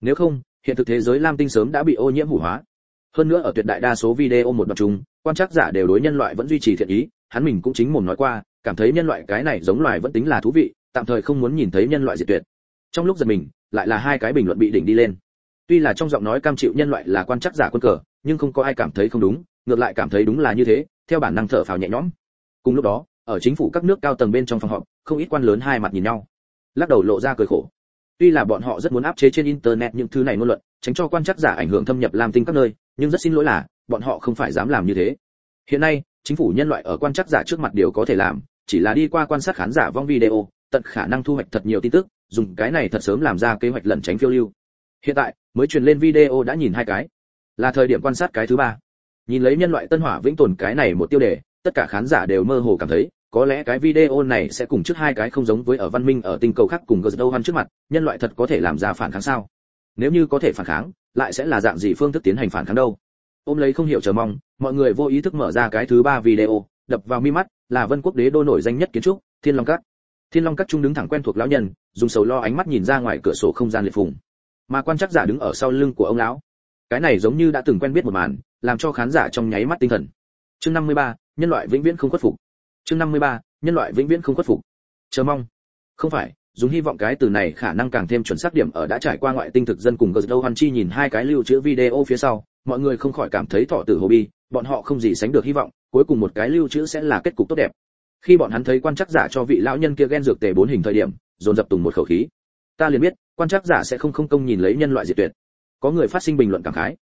Nếu không hiện thực thế giới lam tinh sớm đã bị ô nhiễm hủ hóa. Hơn nữa ở tuyệt đại đa số video một đoạn chung, quan trắc giả đều đối nhân loại vẫn duy trì thiện ý, hắn mình cũng chính mồm nói qua, cảm thấy nhân loại cái này giống loài vẫn tính là thú vị, tạm thời không muốn nhìn thấy nhân loại diệt tuyệt. Trong lúc giật mình, lại là hai cái bình luận bị đỉnh đi lên. Tuy là trong giọng nói cam chịu nhân loại là quan trắc giả quân cờ, nhưng không có ai cảm thấy không đúng, ngược lại cảm thấy đúng là như thế, theo bản năng thở phào nhẹ nhõm. Cùng lúc đó, ở chính phủ các nước cao tầng bên trong phòng họp, không ít quan lớn hai mặt nhìn nhau. Lắc đầu lộ ra cười khổ tuy là bọn họ rất muốn áp chế trên internet những thứ này ngôn luận, tránh cho quan chắc giả ảnh hưởng thâm nhập làm tinh các nơi, nhưng rất xin lỗi là, bọn họ không phải dám làm như thế. Hiện nay, chính phủ nhân loại ở quan chắc giả trước mặt điều có thể làm, chỉ là đi qua quan sát khán giả vong video, tận khả năng thu hoạch thật nhiều tin tức, dùng cái này thật sớm làm ra kế hoạch lẩn tránh phiêu lưu. Hiện tại, mới truyền lên video đã nhìn hai cái. Là thời điểm quan sát cái thứ ba. Nhìn lấy nhân loại tân hỏa vĩnh tồn cái này một tiêu đề, tất cả khán giả đều mơ hồ cảm thấy có lẽ cái video này sẽ cùng trước hai cái không giống với ở văn minh ở tinh cầu khác cùng đâu Hoan trước mặt, nhân loại thật có thể làm ra phản kháng sao? Nếu như có thể phản kháng, lại sẽ là dạng gì phương thức tiến hành phản kháng đâu? Ôm lấy không hiểu chờ mong, mọi người vô ý thức mở ra cái thứ ba video, đập vào mi mắt là Vân Quốc đế đô nổi danh nhất kiến trúc, Thiên Long cát Thiên Long cát trung đứng thẳng quen thuộc lão nhân, dùng sầu lo ánh mắt nhìn ra ngoài cửa sổ không gian liệt phùng. Mà quan chắc giả đứng ở sau lưng của ông lão. Cái này giống như đã từng quen biết một màn, làm cho khán giả trong nháy mắt tinh thần. Chương 53, nhân loại vĩnh viễn không khuất phục chương 53, nhân loại vĩnh viễn không khuất phục. Chờ mong. Không phải dùng hy vọng cái từ này khả năng càng thêm chuẩn xác điểm ở đã trải qua ngoại tinh thực dân cùng gờ đâu hoan chi nhìn hai cái lưu trữ video phía sau mọi người không khỏi cảm thấy thọ tử hồ bi bọn họ không gì sánh được hy vọng cuối cùng một cái lưu trữ sẽ là kết cục tốt đẹp. Khi bọn hắn thấy quan chắc giả cho vị lão nhân kia ghen dược tề bốn hình thời điểm dồn dập tùng một khẩu khí. Ta liền biết quan chắc giả sẽ không không công nhìn lấy nhân loại diệt tuyệt. Có người phát sinh bình luận cảm khái.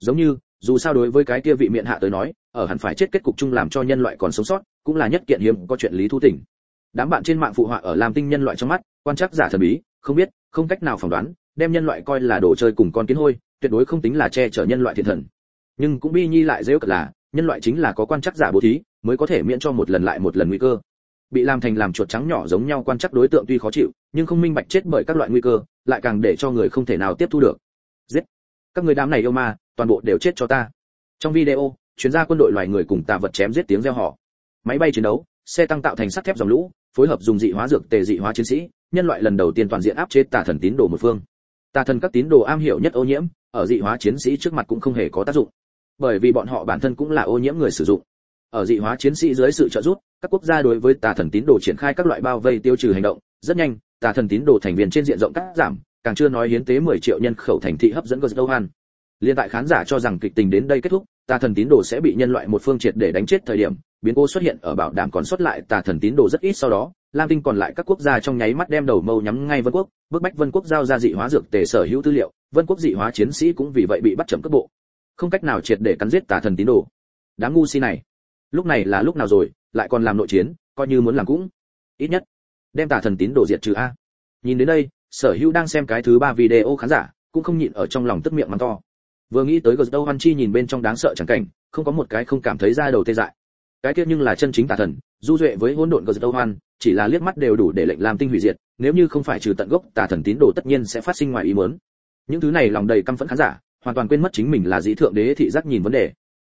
Giống như dù sao đối với cái kia vị miệng hạ tới nói ở hẳn phải chết kết cục chung làm cho nhân loại còn sống sót, cũng là nhất kiện hiếm có chuyện lý thú tỉnh đám bạn trên mạng phụ họa ở làm tinh nhân loại trong mắt, quan chắc giả thần bí, không biết, không cách nào phỏng đoán, đem nhân loại coi là đồ chơi cùng con kiến hôi, tuyệt đối không tính là che chở nhân loại thiện thần. Nhưng cũng bi nhi lại dễ cật là, nhân loại chính là có quan chắc giả bố thí, mới có thể miễn cho một lần lại một lần nguy cơ. Bị làm thành làm chuột trắng nhỏ giống nhau quan chắc đối tượng tuy khó chịu, nhưng không minh bạch chết bởi các loại nguy cơ, lại càng để cho người không thể nào tiếp thu được. Giết. Các người đám này yêu ma, toàn bộ đều chết cho ta. Trong video chuyên gia quân đội loài người cùng tà vật chém giết tiếng reo họ máy bay chiến đấu, xe tăng tạo thành sắt thép dòng lũ, phối hợp dùng dị hóa dược tề dị hóa chiến sĩ, nhân loại lần đầu tiên toàn diện áp chế tà thần tín đồ một phương. Tà thần các tín đồ am hiểu nhất ô nhiễm, ở dị hóa chiến sĩ trước mặt cũng không hề có tác dụng. Bởi vì bọn họ bản thân cũng là ô nhiễm người sử dụng. Ở dị hóa chiến sĩ dưới sự trợ giúp, các quốc gia đối với tà thần tín đồ triển khai các loại bao vây tiêu trừ hành động, rất nhanh, tà thần tín đồ thành viên trên diện rộng cắt giảm, càng chưa nói hiến tế 10 triệu nhân khẩu thành thị hấp dẫn Gosdohan. Liên tại khán giả cho rằng kịch tình đến đây kết thúc, tà thần tín đồ sẽ bị nhân loại một phương triệt để đánh chết thời điểm, biến cố xuất hiện ở bảo đảm còn xuất lại tà thần tín đồ rất ít sau đó, Lam Tinh còn lại các quốc gia trong nháy mắt đem đầu mâu nhắm ngay Vân quốc, bức bách Vân quốc giao ra dị hóa dược tề sở hữu tư liệu, Vân quốc dị hóa chiến sĩ cũng vì vậy bị bắt chậm cấp bộ. Không cách nào triệt để cắn giết tà thần tín đồ. Đám ngu si này, lúc này là lúc nào rồi, lại còn làm nội chiến, coi như muốn làm cũng ít nhất đem tà thần tín đồ diệt trừ a. Nhìn đến đây, sở hữu đang xem cái thứ ba video khán giả cũng không nhịn ở trong lòng tức miệng mắng to vừa nghĩ tới gờ hoan chi nhìn bên trong đáng sợ chẳng cảnh, không có một cái không cảm thấy ra đầu tê dại. Cái kia nhưng là chân chính tà thần, du duệ với hỗn độn gờ hoan, chỉ là liếc mắt đều đủ để lệnh làm tinh hủy diệt, nếu như không phải trừ tận gốc tà thần tín đồ tất nhiên sẽ phát sinh ngoài ý muốn. Những thứ này lòng đầy căm phẫn khán giả, hoàn toàn quên mất chính mình là dĩ thượng đế thị giác nhìn vấn đề.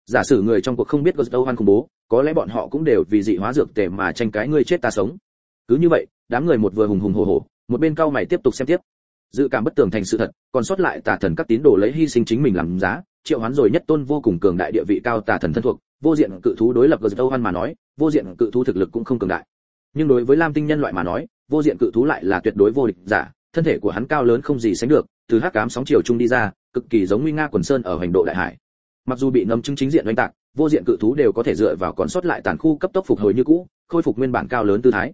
Giả sử người trong cuộc không biết gờ hoan khủng bố, có lẽ bọn họ cũng đều vì dị hóa dược tề mà tranh cái ngươi chết ta sống. Cứ như vậy, đám người một vừa hùng hùng hổ hổ, một bên cao mày tiếp tục xem tiếp dự cảm bất tường thành sự thật, còn sót lại tà thần các tín đồ lấy hy sinh chính mình làm giá, triệu hoán rồi nhất tôn vô cùng cường đại địa vị cao tà thần thân thuộc, vô diện cự thú đối lập gờ tâu hoan mà nói, vô diện cự thú thực lực cũng không cường đại. Nhưng đối với lam tinh nhân loại mà nói, vô diện cự thú lại là tuyệt đối vô địch giả, thân thể của hắn cao lớn không gì sánh được, từ hắc cám sóng chiều trung đi ra, cực kỳ giống nguy nga quần sơn ở hành độ đại hải. Mặc dù bị nấm chứng chính diện oanh tạc, vô diện cự thú đều có thể dựa vào còn sót lại tàn khu cấp tốc phục hồi như cũ, khôi phục nguyên bản cao lớn tư thái.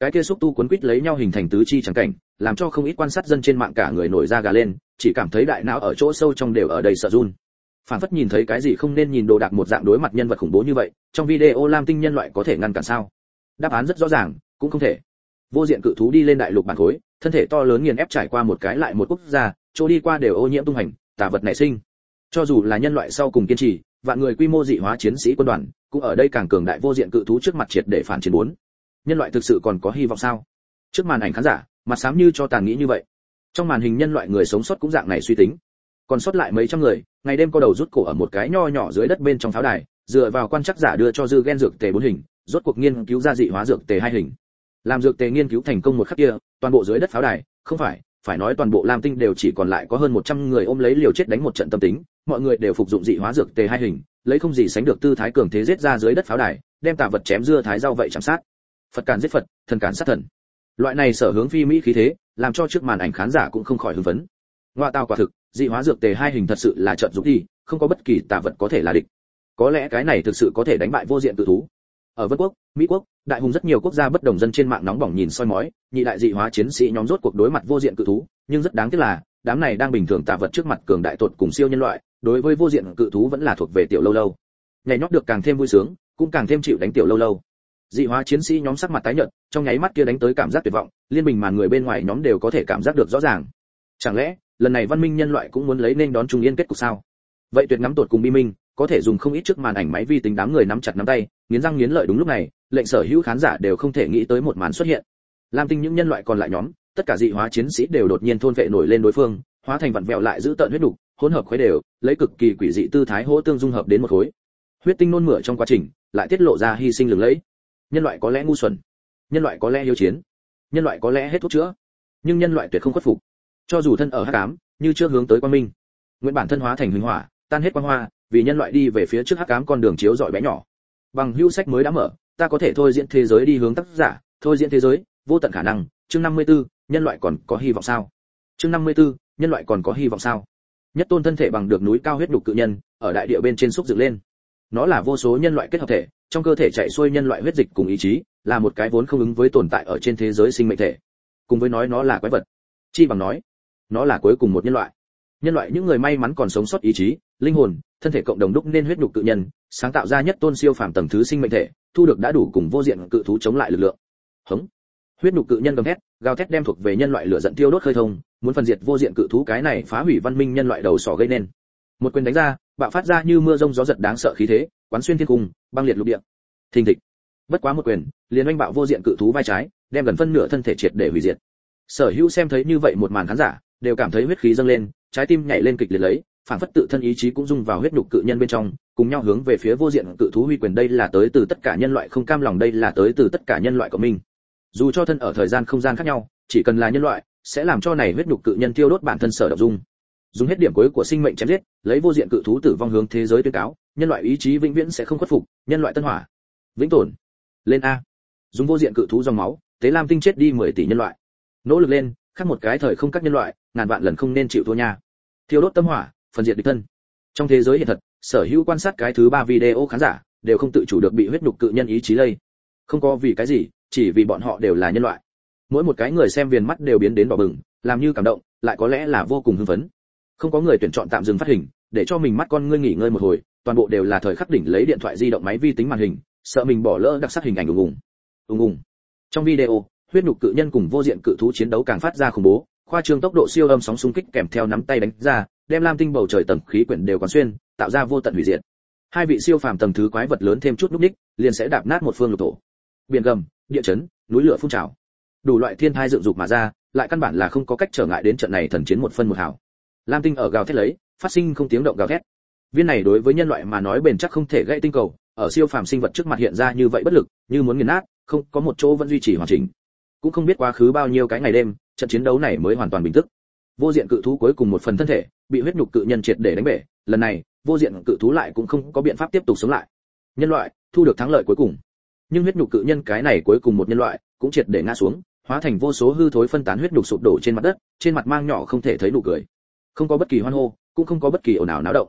Cái kia xúc tu cuốn quít lấy nhau hình thành tứ chi chẳng cảnh làm cho không ít quan sát dân trên mạng cả người nổi da gà lên, chỉ cảm thấy đại não ở chỗ sâu trong đều ở đầy sợ run. Phản phất nhìn thấy cái gì không nên nhìn đồ đạc một dạng đối mặt nhân vật khủng bố như vậy, trong video lam tinh nhân loại có thể ngăn cản sao? Đáp án rất rõ ràng, cũng không thể. Vô diện cự thú đi lên đại lục bản khối, thân thể to lớn nghiền ép trải qua một cái lại một quốc gia, chỗ đi qua đều ô nhiễm tung hành, tà vật nảy sinh. Cho dù là nhân loại sau cùng kiên trì, vạn người quy mô dị hóa chiến sĩ quân đoàn, cũng ở đây càng cường đại vô diện cự thú trước mặt triệt để phản chiến bốn. Nhân loại thực sự còn có hy vọng sao? Trước màn ảnh khán giả mặt sám như cho tàn nghĩ như vậy. Trong màn hình nhân loại người sống sót cũng dạng này suy tính. Còn sót lại mấy trăm người, ngày đêm co đầu rút cổ ở một cái nho nhỏ dưới đất bên trong pháo đài, dựa vào quan chắc giả đưa cho dư gen dược tề bốn hình, rốt cuộc nghiên cứu ra dị hóa dược tề hai hình. Làm dược tề nghiên cứu thành công một khắc kia, toàn bộ dưới đất pháo đài, không phải phải nói toàn bộ lam tinh đều chỉ còn lại có hơn 100 người ôm lấy liều chết đánh một trận tâm tính, mọi người đều phục dụng dị hóa dược tề hai hình, lấy không gì sánh được tư thái cường thế giết ra dưới đất pháo đài, đem tà vật chém dưa thái rau vậy chạm sát. Phật cản giết phật, thần cản sát thần loại này sở hướng phi mỹ khí thế, làm cho trước màn ảnh khán giả cũng không khỏi hưng phấn. Ngoại tao quả thực, dị hóa dược tề hai hình thật sự là trận dũng đi, không có bất kỳ tà vật có thể là địch. Có lẽ cái này thực sự có thể đánh bại vô diện tự thú. Ở vân quốc, mỹ quốc, đại hùng rất nhiều quốc gia bất đồng dân trên mạng nóng bỏng nhìn soi mói, nhị đại dị hóa chiến sĩ nhóm rốt cuộc đối mặt vô diện cự thú, nhưng rất đáng tiếc là, đám này đang bình thường tà vật trước mặt cường đại tột cùng siêu nhân loại, đối với vô diện cự thú vẫn là thuộc về tiểu lâu lâu. Nhảy nhót được càng thêm vui sướng, cũng càng thêm chịu đánh tiểu lâu lâu dị hóa chiến sĩ nhóm sắc mặt tái nhợt trong nháy mắt kia đánh tới cảm giác tuyệt vọng liên bình màn người bên ngoài nhóm đều có thể cảm giác được rõ ràng. Chẳng lẽ lần này văn minh nhân loại cũng muốn lấy nên đón trung yên kết cục sao? Vậy tuyệt ngắm tột cùng bi minh có thể dùng không ít trước màn ảnh máy vi tính đám người nắm chặt nắm tay nghiến răng nghiến lợi đúng lúc này lệnh sở hữu khán giả đều không thể nghĩ tới một màn xuất hiện. Lam tinh những nhân loại còn lại nhóm tất cả dị hóa chiến sĩ đều đột nhiên thôn vệ nổi lên đối phương hóa thành vặn vẹo lại giữ tận huyết đủ, hỗn hợp khuấy đều lấy cực kỳ quỷ dị tư thái hỗ tương dung hợp đến một khối. Huyết tinh nôn mửa trong quá trình lại tiết lộ ra hy sinh lừng lẫy nhân loại có lẽ ngu xuẩn nhân loại có lẽ hiếu chiến nhân loại có lẽ hết thuốc chữa nhưng nhân loại tuyệt không khuất phục. Cho dù thân ở hắc ám như chưa hướng tới quang minh nguyện bản thân hóa thành huỳnh hỏa tan hết quang hoa vì nhân loại đi về phía trước hắc ám con đường chiếu rọi bé nhỏ. Bằng hưu sách mới đã mở ta có thể thôi diễn thế giới đi hướng tác giả thôi diễn thế giới vô tận khả năng. Chương 54, nhân loại còn có hy vọng sao? Chương 54, nhân loại còn có hy vọng sao? Nhất tôn thân thể bằng được núi cao huyết đục cự nhân ở đại địa bên trên xúc dựng lên. Nó là vô số nhân loại kết hợp thể trong cơ thể chạy xuôi nhân loại huyết dịch cùng ý chí, là một cái vốn không ứng với tồn tại ở trên thế giới sinh mệnh thể. Cùng với nói nó là quái vật. Chi bằng nói, nó là cuối cùng một nhân loại. Nhân loại những người may mắn còn sống sót ý chí, linh hồn, thân thể cộng đồng đúc nên huyết nhục tự nhân, sáng tạo ra nhất tôn siêu phàm tầng thứ sinh mệnh thể, thu được đã đủ cùng vô diện cự thú chống lại lực lượng. Hững. huyết nhục cự nhân gầm thét, gào thét đem thuộc về nhân loại lửa giận tiêu đốt khơi thông, muốn phân diệt vô diện cự thú cái này phá hủy văn minh nhân loại đầu sỏ gây nên. Một quyền đánh ra, bạo phát ra như mưa rông gió giật đáng sợ khí thế quán xuyên thiên cung băng liệt lục địa. Thình thịch. Bất quá một quyền, liền oanh bạo vô diện cự thú vai trái, đem gần phân nửa thân thể triệt để hủy diệt. Sở hữu xem thấy như vậy một màn khán giả, đều cảm thấy huyết khí dâng lên, trái tim nhảy lên kịch liệt lấy, phản phất tự thân ý chí cũng dung vào huyết nhục cự nhân bên trong, cùng nhau hướng về phía vô diện cự thú huy quyền đây là tới từ tất cả nhân loại không cam lòng đây là tới từ tất cả nhân loại của mình. Dù cho thân ở thời gian không gian khác nhau, chỉ cần là nhân loại, sẽ làm cho này huyết nhục cự nhân tiêu đốt bản thân sở độc dung. Dùng hết điểm cuối của sinh mệnh chém giết, lấy vô diện cự thú tử vong hướng thế giới tuyên cáo nhân loại ý chí vĩnh viễn sẽ không khuất phục, nhân loại tân hỏa. Vĩnh tồn. Lên a. Dùng vô diện cự thú dòng máu, tế lam tinh chết đi 10 tỷ nhân loại. Nỗ lực lên khác một cái thời không các nhân loại, ngàn vạn lần không nên chịu thua nha. Thiêu đốt tâm hỏa, phần diệt địch thân. Trong thế giới hiện thật, sở hữu quan sát cái thứ ba video khán giả, đều không tự chủ được bị huyết nhục cự nhân ý chí lây. Không có vì cái gì, chỉ vì bọn họ đều là nhân loại. Mỗi một cái người xem viền mắt đều biến đến đỏ bừng, làm như cảm động, lại có lẽ là vô cùng hưng phấn. Không có người tuyển chọn tạm dừng phát hình, để cho mình mắt con ngươi nghỉ ngơi một hồi toàn bộ đều là thời khắc đỉnh lấy điện thoại di động máy vi tính màn hình, sợ mình bỏ lỡ đặc sắc hình ảnh ùng ùng. Ùng ùng. Trong video, huyết nhục cự nhân cùng vô diện cự thú chiến đấu càng phát ra khủng bố, khoa trương tốc độ siêu âm sóng xung kích kèm theo nắm tay đánh ra, đem lam tinh bầu trời tầng khí quyển đều quán xuyên, tạo ra vô tận hủy diệt. Hai vị siêu phàm tầng thứ quái vật lớn thêm chút núc ních, liền sẽ đạp nát một phương lục thổ. Biển gầm, địa chấn, núi lửa phun trào. Đủ loại thiên thai dựng dục mà ra, lại căn bản là không có cách trở ngại đến trận này thần chiến một phân một hào. Lam tinh ở gào thét lấy, phát sinh không tiếng động gào thét viên này đối với nhân loại mà nói bền chắc không thể gãy tinh cầu, ở siêu phàm sinh vật trước mặt hiện ra như vậy bất lực, như muốn nghiền nát, không, có một chỗ vẫn duy trì hoàn chỉnh. Cũng không biết quá khứ bao nhiêu cái ngày đêm, trận chiến đấu này mới hoàn toàn bình tức. Vô diện cự thú cuối cùng một phần thân thể, bị huyết nhục cự nhân triệt để đánh bể, lần này, vô diện cự thú lại cũng không có biện pháp tiếp tục sống lại. Nhân loại, thu được thắng lợi cuối cùng. Nhưng huyết nhục cự nhân cái này cuối cùng một nhân loại, cũng triệt để ngã xuống, hóa thành vô số hư thối phân tán huyết nhục sụp đổ trên mặt đất, trên mặt mang nhỏ không thể thấy nụ cười. Không có bất kỳ hoan hô, cũng không có bất kỳ ồn ào náo động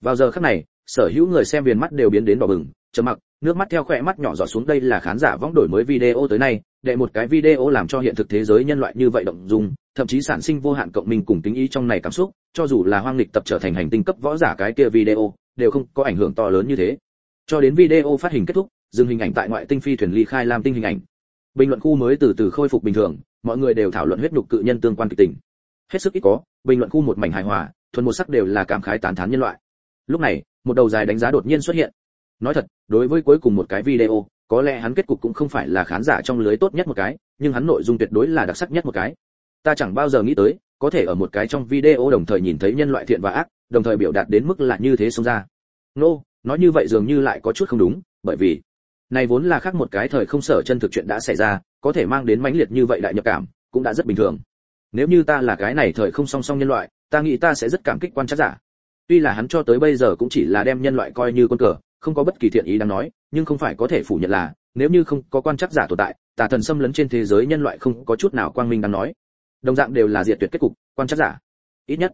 vào giờ khắc này, sở hữu người xem viền mắt đều biến đến đỏ bừng, trầm mặc, nước mắt theo khỏe mắt nhỏ giọt xuống. Đây là khán giả vong đổi mới video tới nay để một cái video làm cho hiện thực thế giới nhân loại như vậy động dung, thậm chí sản sinh vô hạn cộng minh cùng tính ý trong này cảm xúc, cho dù là hoang lịch tập trở thành hành tinh cấp võ giả cái kia video, đều không có ảnh hưởng to lớn như thế. Cho đến video phát hình kết thúc, dừng hình ảnh tại ngoại tinh phi thuyền ly khai làm tinh hình ảnh. Bình luận khu mới từ từ khôi phục bình thường, mọi người đều thảo luận huyết nhục cự nhân tương quan kịch tình. Hết sức ít có, bình luận khu một mảnh hài hòa, thuần một sắc đều là cảm khái tán thán nhân loại lúc này một đầu dài đánh giá đột nhiên xuất hiện. Nói thật đối với cuối cùng một cái video có lẽ hắn kết cục cũng không phải là khán giả trong lưới tốt nhất một cái nhưng hắn nội dung tuyệt đối là đặc sắc nhất một cái. Ta chẳng bao giờ nghĩ tới có thể ở một cái trong video đồng thời nhìn thấy nhân loại thiện và ác đồng thời biểu đạt đến mức là như thế xông ra. Nô no, nói như vậy dường như lại có chút không đúng bởi vì này vốn là khác một cái thời không sở chân thực chuyện đã xảy ra có thể mang đến mãnh liệt như vậy đại nhập cảm cũng đã rất bình thường. Nếu như ta là cái này thời không song song nhân loại ta nghĩ ta sẽ rất cảm kích quan trắc giả tuy là hắn cho tới bây giờ cũng chỉ là đem nhân loại coi như con cờ, không có bất kỳ thiện ý đang nói, nhưng không phải có thể phủ nhận là, nếu như không có quan chắc giả tồn tại, tà thần xâm lấn trên thế giới nhân loại không có chút nào quang minh đang nói. Đồng dạng đều là diệt tuyệt kết cục, quan chắc giả. Ít nhất,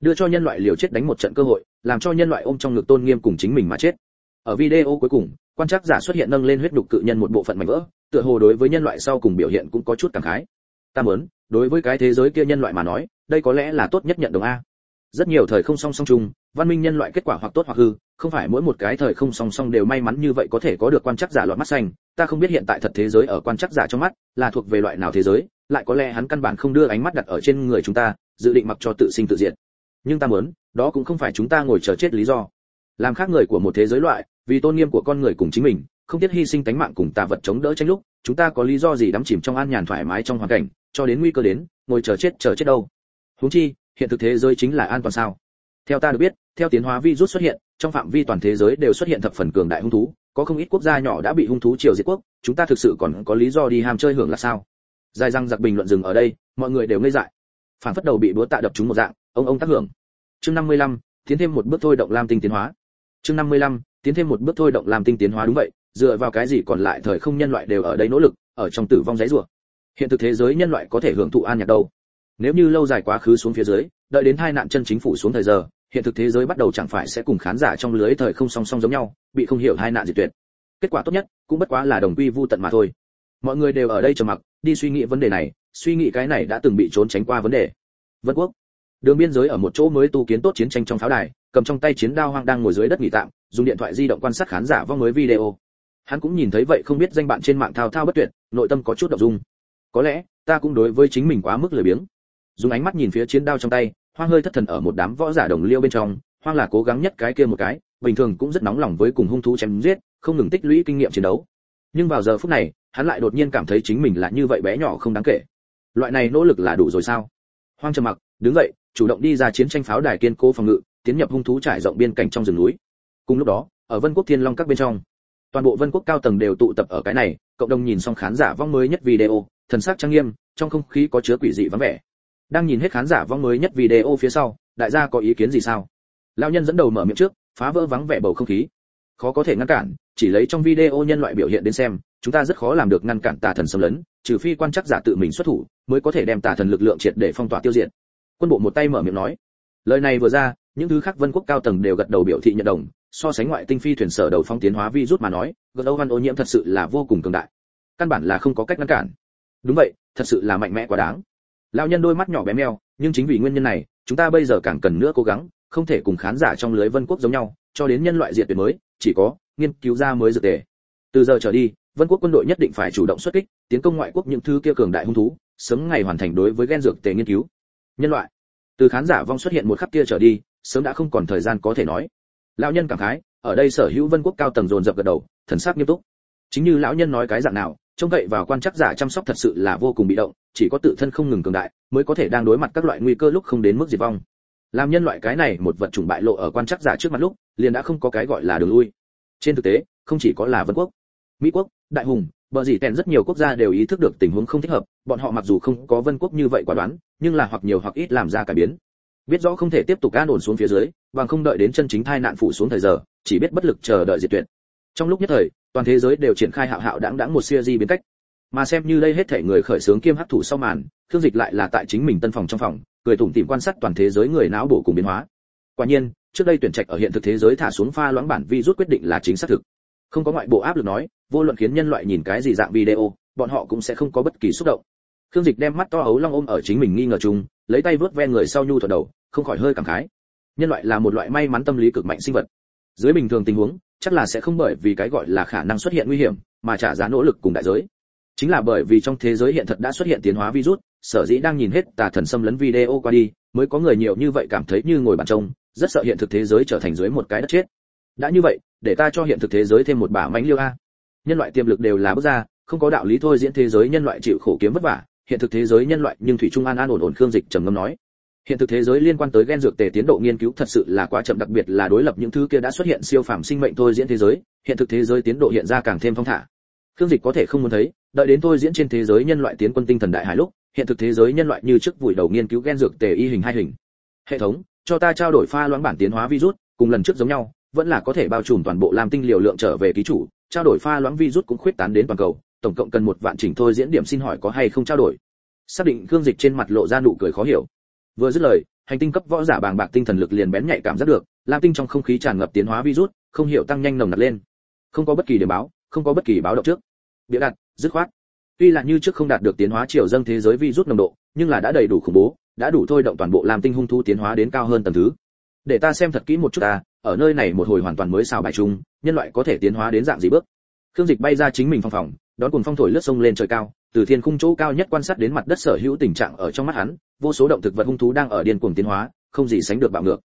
đưa cho nhân loại liều chết đánh một trận cơ hội, làm cho nhân loại ôm trong ngực tôn nghiêm cùng chính mình mà chết. Ở video cuối cùng, quan chắc giả xuất hiện nâng lên huyết đục cự nhân một bộ phận mảnh vỡ, tựa hồ đối với nhân loại sau cùng biểu hiện cũng có chút cảm khái. Ta muốn, đối với cái thế giới kia nhân loại mà nói, đây có lẽ là tốt nhất nhận đồng a rất nhiều thời không song song chung, văn minh nhân loại kết quả hoặc tốt hoặc hư, không phải mỗi một cái thời không song song đều may mắn như vậy có thể có được quan chắc giả loại mắt xanh. Ta không biết hiện tại thật thế giới ở quan chắc giả trong mắt là thuộc về loại nào thế giới, lại có lẽ hắn căn bản không đưa ánh mắt đặt ở trên người chúng ta, dự định mặc cho tự sinh tự diệt. Nhưng ta muốn, đó cũng không phải chúng ta ngồi chờ chết lý do. Làm khác người của một thế giới loại, vì tôn nghiêm của con người cùng chính mình, không tiếc hy sinh tánh mạng cùng tà vật chống đỡ tranh lúc, chúng ta có lý do gì đắm chìm trong an nhàn thoải mái trong hoàn cảnh, cho đến nguy cơ đến, ngồi chờ chết chờ chết đâu? Huống chi hiện thực thế giới chính là an toàn sao? Theo ta được biết theo tiến hóa virus xuất hiện trong phạm vi toàn thế giới đều xuất hiện thập phần cường đại hung thú có không ít quốc gia nhỏ đã bị hung thú triều diệt quốc chúng ta thực sự còn có lý do đi ham chơi hưởng là sao? Dài răng giặc bình luận dừng ở đây mọi người đều ngây dại. Phản phất đầu bị búa tạ đập chúng một dạng ông ông tác hưởng. Chương 55, tiến thêm một bước thôi động lam tinh tiến hóa. Chương 55, tiến thêm một bước thôi động lam tinh tiến hóa đúng vậy dựa vào cái gì còn lại thời không nhân loại đều ở đây nỗ lực ở trong tử vong giấy rủa hiện thực thế giới nhân loại có thể hưởng thụ an nhạc đâu? Nếu như lâu dài quá khứ xuống phía dưới, đợi đến hai nạn chân chính phủ xuống thời giờ, hiện thực thế giới bắt đầu chẳng phải sẽ cùng khán giả trong lưới thời không song song giống nhau, bị không hiểu hai nạn diệt tuyệt. Kết quả tốt nhất, cũng bất quá là đồng quy vu tận mà thôi. Mọi người đều ở đây trầm mặc, đi suy nghĩ vấn đề này, suy nghĩ cái này đã từng bị trốn tránh qua vấn đề. Vân quốc. Đường biên giới ở một chỗ mới tu kiến tốt chiến tranh trong pháo đài, cầm trong tay chiến đao hoang đang ngồi dưới đất nghỉ tạm, dùng điện thoại di động quan sát khán giả vong mới video. Hắn cũng nhìn thấy vậy không biết danh bạn trên mạng thao thao bất tuyệt, nội tâm có chút động dung. Có lẽ, ta cũng đối với chính mình quá mức lười biếng dùng ánh mắt nhìn phía chiến đao trong tay, hoang hơi thất thần ở một đám võ giả đồng liêu bên trong, hoang là cố gắng nhất cái kia một cái, bình thường cũng rất nóng lòng với cùng hung thú chém giết, không ngừng tích lũy kinh nghiệm chiến đấu. Nhưng vào giờ phút này, hắn lại đột nhiên cảm thấy chính mình là như vậy bé nhỏ không đáng kể. Loại này nỗ lực là đủ rồi sao? Hoang trầm mặc, đứng dậy, chủ động đi ra chiến tranh pháo đài kiên cố phòng ngự, tiến nhập hung thú trải rộng biên cảnh trong rừng núi. Cùng lúc đó, ở vân quốc thiên long các bên trong, toàn bộ vân quốc cao tầng đều tụ tập ở cái này, cộng đồng nhìn xong khán giả vong mới nhất video, thần sắc trang nghiêm, trong không khí có chứa quỷ dị vắng vẻ đang nhìn hết khán giả vong mới nhất video phía sau, đại gia có ý kiến gì sao? Lão nhân dẫn đầu mở miệng trước, phá vỡ vắng vẻ bầu không khí. Khó có thể ngăn cản, chỉ lấy trong video nhân loại biểu hiện đến xem, chúng ta rất khó làm được ngăn cản tà thần xâm lấn, trừ phi quan chắc giả tự mình xuất thủ, mới có thể đem tà thần lực lượng triệt để phong tỏa tiêu diệt. Quân bộ một tay mở miệng nói. Lời này vừa ra, những thứ khác vân quốc cao tầng đều gật đầu biểu thị nhận đồng, so sánh ngoại tinh phi thuyền sở đầu phong tiến hóa vi rút mà nói, gật đầu văn ô nhiễm thật sự là vô cùng cường đại. Căn bản là không có cách ngăn cản. Đúng vậy, thật sự là mạnh mẽ quá đáng lão nhân đôi mắt nhỏ bé meo, nhưng chính vì nguyên nhân này, chúng ta bây giờ càng cần nữa cố gắng, không thể cùng khán giả trong lưới vân quốc giống nhau, cho đến nhân loại diệt tuyệt mới, chỉ có nghiên cứu ra mới dược tề. Từ giờ trở đi, vân quốc quân đội nhất định phải chủ động xuất kích, tiến công ngoại quốc những thứ kia cường đại hung thú, sớm ngày hoàn thành đối với gen dược tề nghiên cứu. Nhân loại, từ khán giả vong xuất hiện một khắc kia trở đi, sớm đã không còn thời gian có thể nói. Lão nhân cảm khái, ở đây sở hữu vân quốc cao tầng dồn dập gật đầu, thần sắc nghiêm túc. Chính như lão nhân nói cái dạng nào trông cậy vào quan chắc giả chăm sóc thật sự là vô cùng bị động, chỉ có tự thân không ngừng cường đại, mới có thể đang đối mặt các loại nguy cơ lúc không đến mức diệt vong. Làm nhân loại cái này một vật chủng bại lộ ở quan chắc giả trước mặt lúc, liền đã không có cái gọi là đường lui. Trên thực tế, không chỉ có là vân quốc, mỹ quốc, đại hùng, bờ dì tèn rất nhiều quốc gia đều ý thức được tình huống không thích hợp, bọn họ mặc dù không có vân quốc như vậy quả đoán, nhưng là hoặc nhiều hoặc ít làm ra cải biến. Biết rõ không thể tiếp tục an ổn xuống phía dưới, bằng không đợi đến chân chính thai nạn phủ xuống thời giờ, chỉ biết bất lực chờ đợi diệt tuyệt trong lúc nhất thời, toàn thế giới đều triển khai hạo hạo đãng đãng một siêu di biến cách. Mà xem như đây hết thể người khởi sướng kiêm hắc thủ sau màn, thương dịch lại là tại chính mình tân phòng trong phòng, cười tủm tỉm quan sát toàn thế giới người não bộ cùng biến hóa. Quả nhiên, trước đây tuyển trạch ở hiện thực thế giới thả xuống pha loãng bản vi rút quyết định là chính xác thực. Không có ngoại bộ áp lực nói, vô luận khiến nhân loại nhìn cái gì dạng video, bọn họ cũng sẽ không có bất kỳ xúc động. Khương dịch đem mắt to ấu long ôm ở chính mình nghi ngờ chung, lấy tay vớt ve người sau nhu thuật đầu, không khỏi hơi cảm khái. Nhân loại là một loại may mắn tâm lý cực mạnh sinh vật. Dưới bình thường tình huống chắc là sẽ không bởi vì cái gọi là khả năng xuất hiện nguy hiểm mà trả giá nỗ lực cùng đại giới. Chính là bởi vì trong thế giới hiện thật đã xuất hiện tiến hóa virus, sở dĩ đang nhìn hết tà thần xâm lấn video qua đi, mới có người nhiều như vậy cảm thấy như ngồi bàn trông, rất sợ hiện thực thế giới trở thành dưới một cái đất chết. Đã như vậy, để ta cho hiện thực thế giới thêm một bả mánh liêu a. Nhân loại tiềm lực đều là bước ra, không có đạo lý thôi diễn thế giới nhân loại chịu khổ kiếm vất vả, hiện thực thế giới nhân loại nhưng thủy trung an an ổn ổn khương dịch trầm ngâm nói hiện thực thế giới liên quan tới gen dược tề tiến độ nghiên cứu thật sự là quá chậm, đặc biệt là đối lập những thứ kia đã xuất hiện siêu phàm sinh mệnh thôi diễn thế giới, hiện thực thế giới tiến độ hiện ra càng thêm phong thả. Khương dịch có thể không muốn thấy, đợi đến thôi diễn trên thế giới nhân loại tiến quân tinh thần đại hải lúc, hiện thực thế giới nhân loại như trước vùi đầu nghiên cứu gen dược tề y hình hai hình. Hệ thống, cho ta trao đổi pha loãng bản tiến hóa virus, cùng lần trước giống nhau, vẫn là có thể bao trùm toàn bộ làm tinh liều lượng trở về ký chủ, trao đổi pha loãng virus cũng khuyết tán đến toàn cầu, tổng cộng cần một vạn chỉnh thôi diễn điểm xin hỏi có hay không trao đổi. Xác định khương dịch trên mặt lộ ra nụ cười khó hiểu vừa dứt lời, hành tinh cấp võ giả bàng bạc tinh thần lực liền bén nhạy cảm giác được, lam tinh trong không khí tràn ngập tiến hóa virus, không hiểu tăng nhanh nồng nặc lên. Không có bất kỳ điểm báo, không có bất kỳ báo động trước. Bịa đặt, dứt khoát. Tuy là như trước không đạt được tiến hóa chiều dâng thế giới virus nồng độ, nhưng là đã đầy đủ khủng bố, đã đủ thôi động toàn bộ lam tinh hung thu tiến hóa đến cao hơn tầng thứ. Để ta xem thật kỹ một chút ta, ở nơi này một hồi hoàn toàn mới xào bài chung, nhân loại có thể tiến hóa đến dạng gì bước? Khương dịch bay ra chính mình phòng phòng đón cùng phong thổi lướt sông lên trời cao từ thiên khung chỗ cao nhất quan sát đến mặt đất sở hữu tình trạng ở trong mắt hắn vô số động thực vật hung thú đang ở điên cuồng tiến hóa không gì sánh được bạo ngược.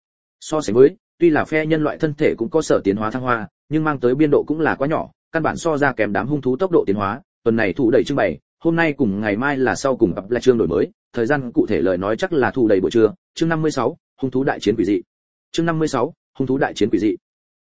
So sánh với tuy là phe nhân loại thân thể cũng có sở tiến hóa thăng hoa nhưng mang tới biên độ cũng là quá nhỏ căn bản so ra kém đám hung thú tốc độ tiến hóa tuần này thủ đẩy trưng bày hôm nay cùng ngày mai là sau cùng gặp lại chương đổi mới thời gian cụ thể lời nói chắc là thủ đầy buổi trưa chương 56, hung thú đại chiến quỷ dị. Chương 56, hung thú đại chiến quỷ dị.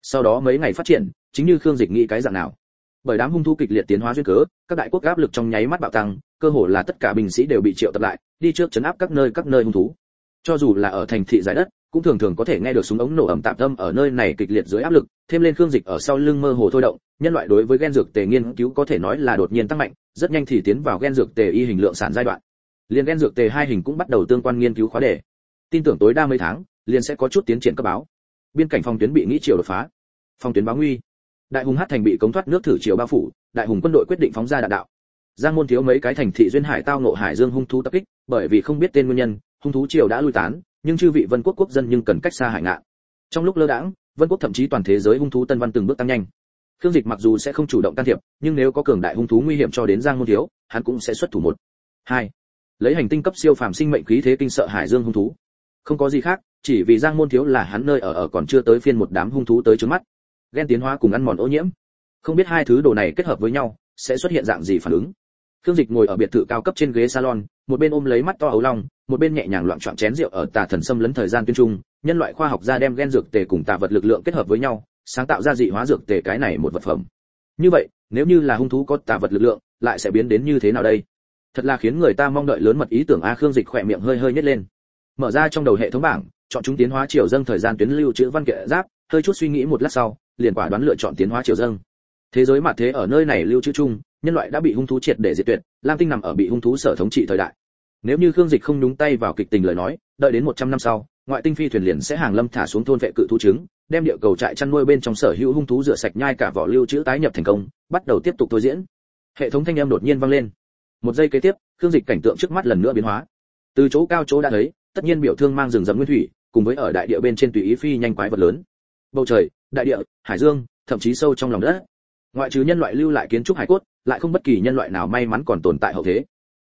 Sau đó mấy ngày phát triển chính như khương dịch nghĩ cái dạng nào? Bởi đám hung thú kịch liệt tiến hóa duyên cớ, các đại quốc áp lực trong nháy mắt bạo tăng, cơ hồ là tất cả binh sĩ đều bị triệu tập lại, đi trước chấn áp các nơi các nơi hung thú. Cho dù là ở thành thị giải đất, cũng thường thường có thể nghe được súng ống nổ ầm tạm tâm ở nơi này kịch liệt dưới áp lực, thêm lên khương dịch ở sau lưng mơ hồ thôi động, nhân loại đối với gen dược tề nghiên cứu có thể nói là đột nhiên tăng mạnh, rất nhanh thì tiến vào gen dược tề y hình lượng sản giai đoạn. Liền gen dược tề hai hình cũng bắt đầu tương quan nghiên cứu khóa đề. Tin tưởng tối đa mấy tháng, liền sẽ có chút tiến triển cấp báo. Biên cảnh phòng tuyến bị nghĩ chiều đột phá. Phòng tuyến báo nguy đại hùng hát thành bị cống thoát nước thử chiều bao phủ, đại hùng quân đội quyết định phóng ra đạn đạo. Giang môn thiếu mấy cái thành thị duyên hải tao nộ hải dương hung thú tập kích, bởi vì không biết tên nguyên nhân, hung thú triều đã lui tán, nhưng chư vị vân quốc quốc dân nhưng cần cách xa hải ngạn. Trong lúc lơ đãng, vân quốc thậm chí toàn thế giới hung thú tân văn từng bước tăng nhanh. Khương dịch mặc dù sẽ không chủ động can thiệp, nhưng nếu có cường đại hung thú nguy hiểm cho đến giang môn thiếu, hắn cũng sẽ xuất thủ một. Hai. Lấy hành tinh cấp siêu phàm sinh mệnh khí thế kinh sợ hải dương hung thú. Không có gì khác, chỉ vì giang môn thiếu là hắn nơi ở ở còn chưa tới phiên một đám hung thú tới trước mắt ghen tiến hóa cùng ăn mòn ô nhiễm không biết hai thứ đồ này kết hợp với nhau sẽ xuất hiện dạng gì phản ứng Khương Dịch ngồi ở biệt thự cao cấp trên ghế salon, một bên ôm lấy mắt to ấu long, một bên nhẹ nhàng loạn trọn chén rượu ở tà thần xâm lấn thời gian tuyên trung, nhân loại khoa học gia đem gen dược tề cùng tà vật lực lượng kết hợp với nhau, sáng tạo ra dị hóa dược tề cái này một vật phẩm. Như vậy, nếu như là hung thú có tà vật lực lượng, lại sẽ biến đến như thế nào đây? Thật là khiến người ta mong đợi lớn mật ý tưởng a Khương Dịch khỏe miệng hơi hơi nhếch lên. Mở ra trong đầu hệ thống bảng, chọn chúng tiến hóa chiều dâng thời gian tuyến lưu trữ văn kệ giáp, hơi chút suy nghĩ một lát sau, liền quả đoán lựa chọn tiến hóa chiều dâng. Thế giới mặt thế ở nơi này lưu trữ chung, nhân loại đã bị hung thú triệt để diệt tuyệt, Lam Tinh nằm ở bị hung thú sở thống trị thời đại. Nếu như Khương Dịch không nhúng tay vào kịch tình lời nói, đợi đến 100 năm sau, ngoại tinh phi thuyền liền sẽ hàng lâm thả xuống thôn vệ cự thú trứng, đem địa cầu trại chăn nuôi bên trong sở hữu hung thú rửa sạch nhai cả vỏ lưu trữ tái nhập thành công, bắt đầu tiếp tục thôi diễn. Hệ thống thanh âm đột nhiên vang lên. Một giây kế tiếp, Khương Dịch cảnh tượng trước mắt lần nữa biến hóa. Từ chỗ cao chỗ đã thấy, tất nhiên biểu thương mang rừng rậm nguyên thủy, cùng với ở đại địa bên trên tùy ý phi nhanh quái vật lớn. Bầu trời, đại địa, hải dương, thậm chí sâu trong lòng đất. Ngoại trừ nhân loại lưu lại kiến trúc hải cốt, lại không bất kỳ nhân loại nào may mắn còn tồn tại hậu thế.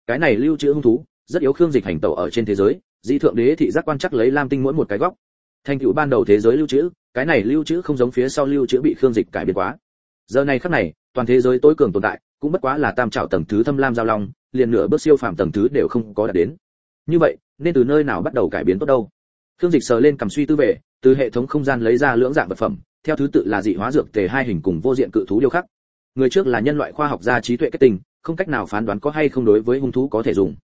Cái này lưu trữ hung thú, rất yếu khương dịch hành tẩu ở trên thế giới, di thượng đế thị giác quan chắc lấy lam tinh mỗi một cái góc. Thành tựu ban đầu thế giới lưu trữ, cái này lưu trữ không giống phía sau lưu trữ bị khương dịch cải biến quá. Giờ này khắc này, toàn thế giới tối cường tồn tại, cũng bất quá là tam trảo tầng thứ thâm lam giao long, liền nửa bước siêu phàm tầng thứ đều không có đạt đến. Như vậy, nên từ nơi nào bắt đầu cải biến tốt đâu? Khương Dịch sờ lên cầm suy tư về, từ hệ thống không gian lấy ra lưỡng dạng vật phẩm, theo thứ tự là dị hóa dược tề hai hình cùng vô diện cự thú điêu khắc. Người trước là nhân loại khoa học gia trí tuệ kết tình, không cách nào phán đoán có hay không đối với hung thú có thể dùng.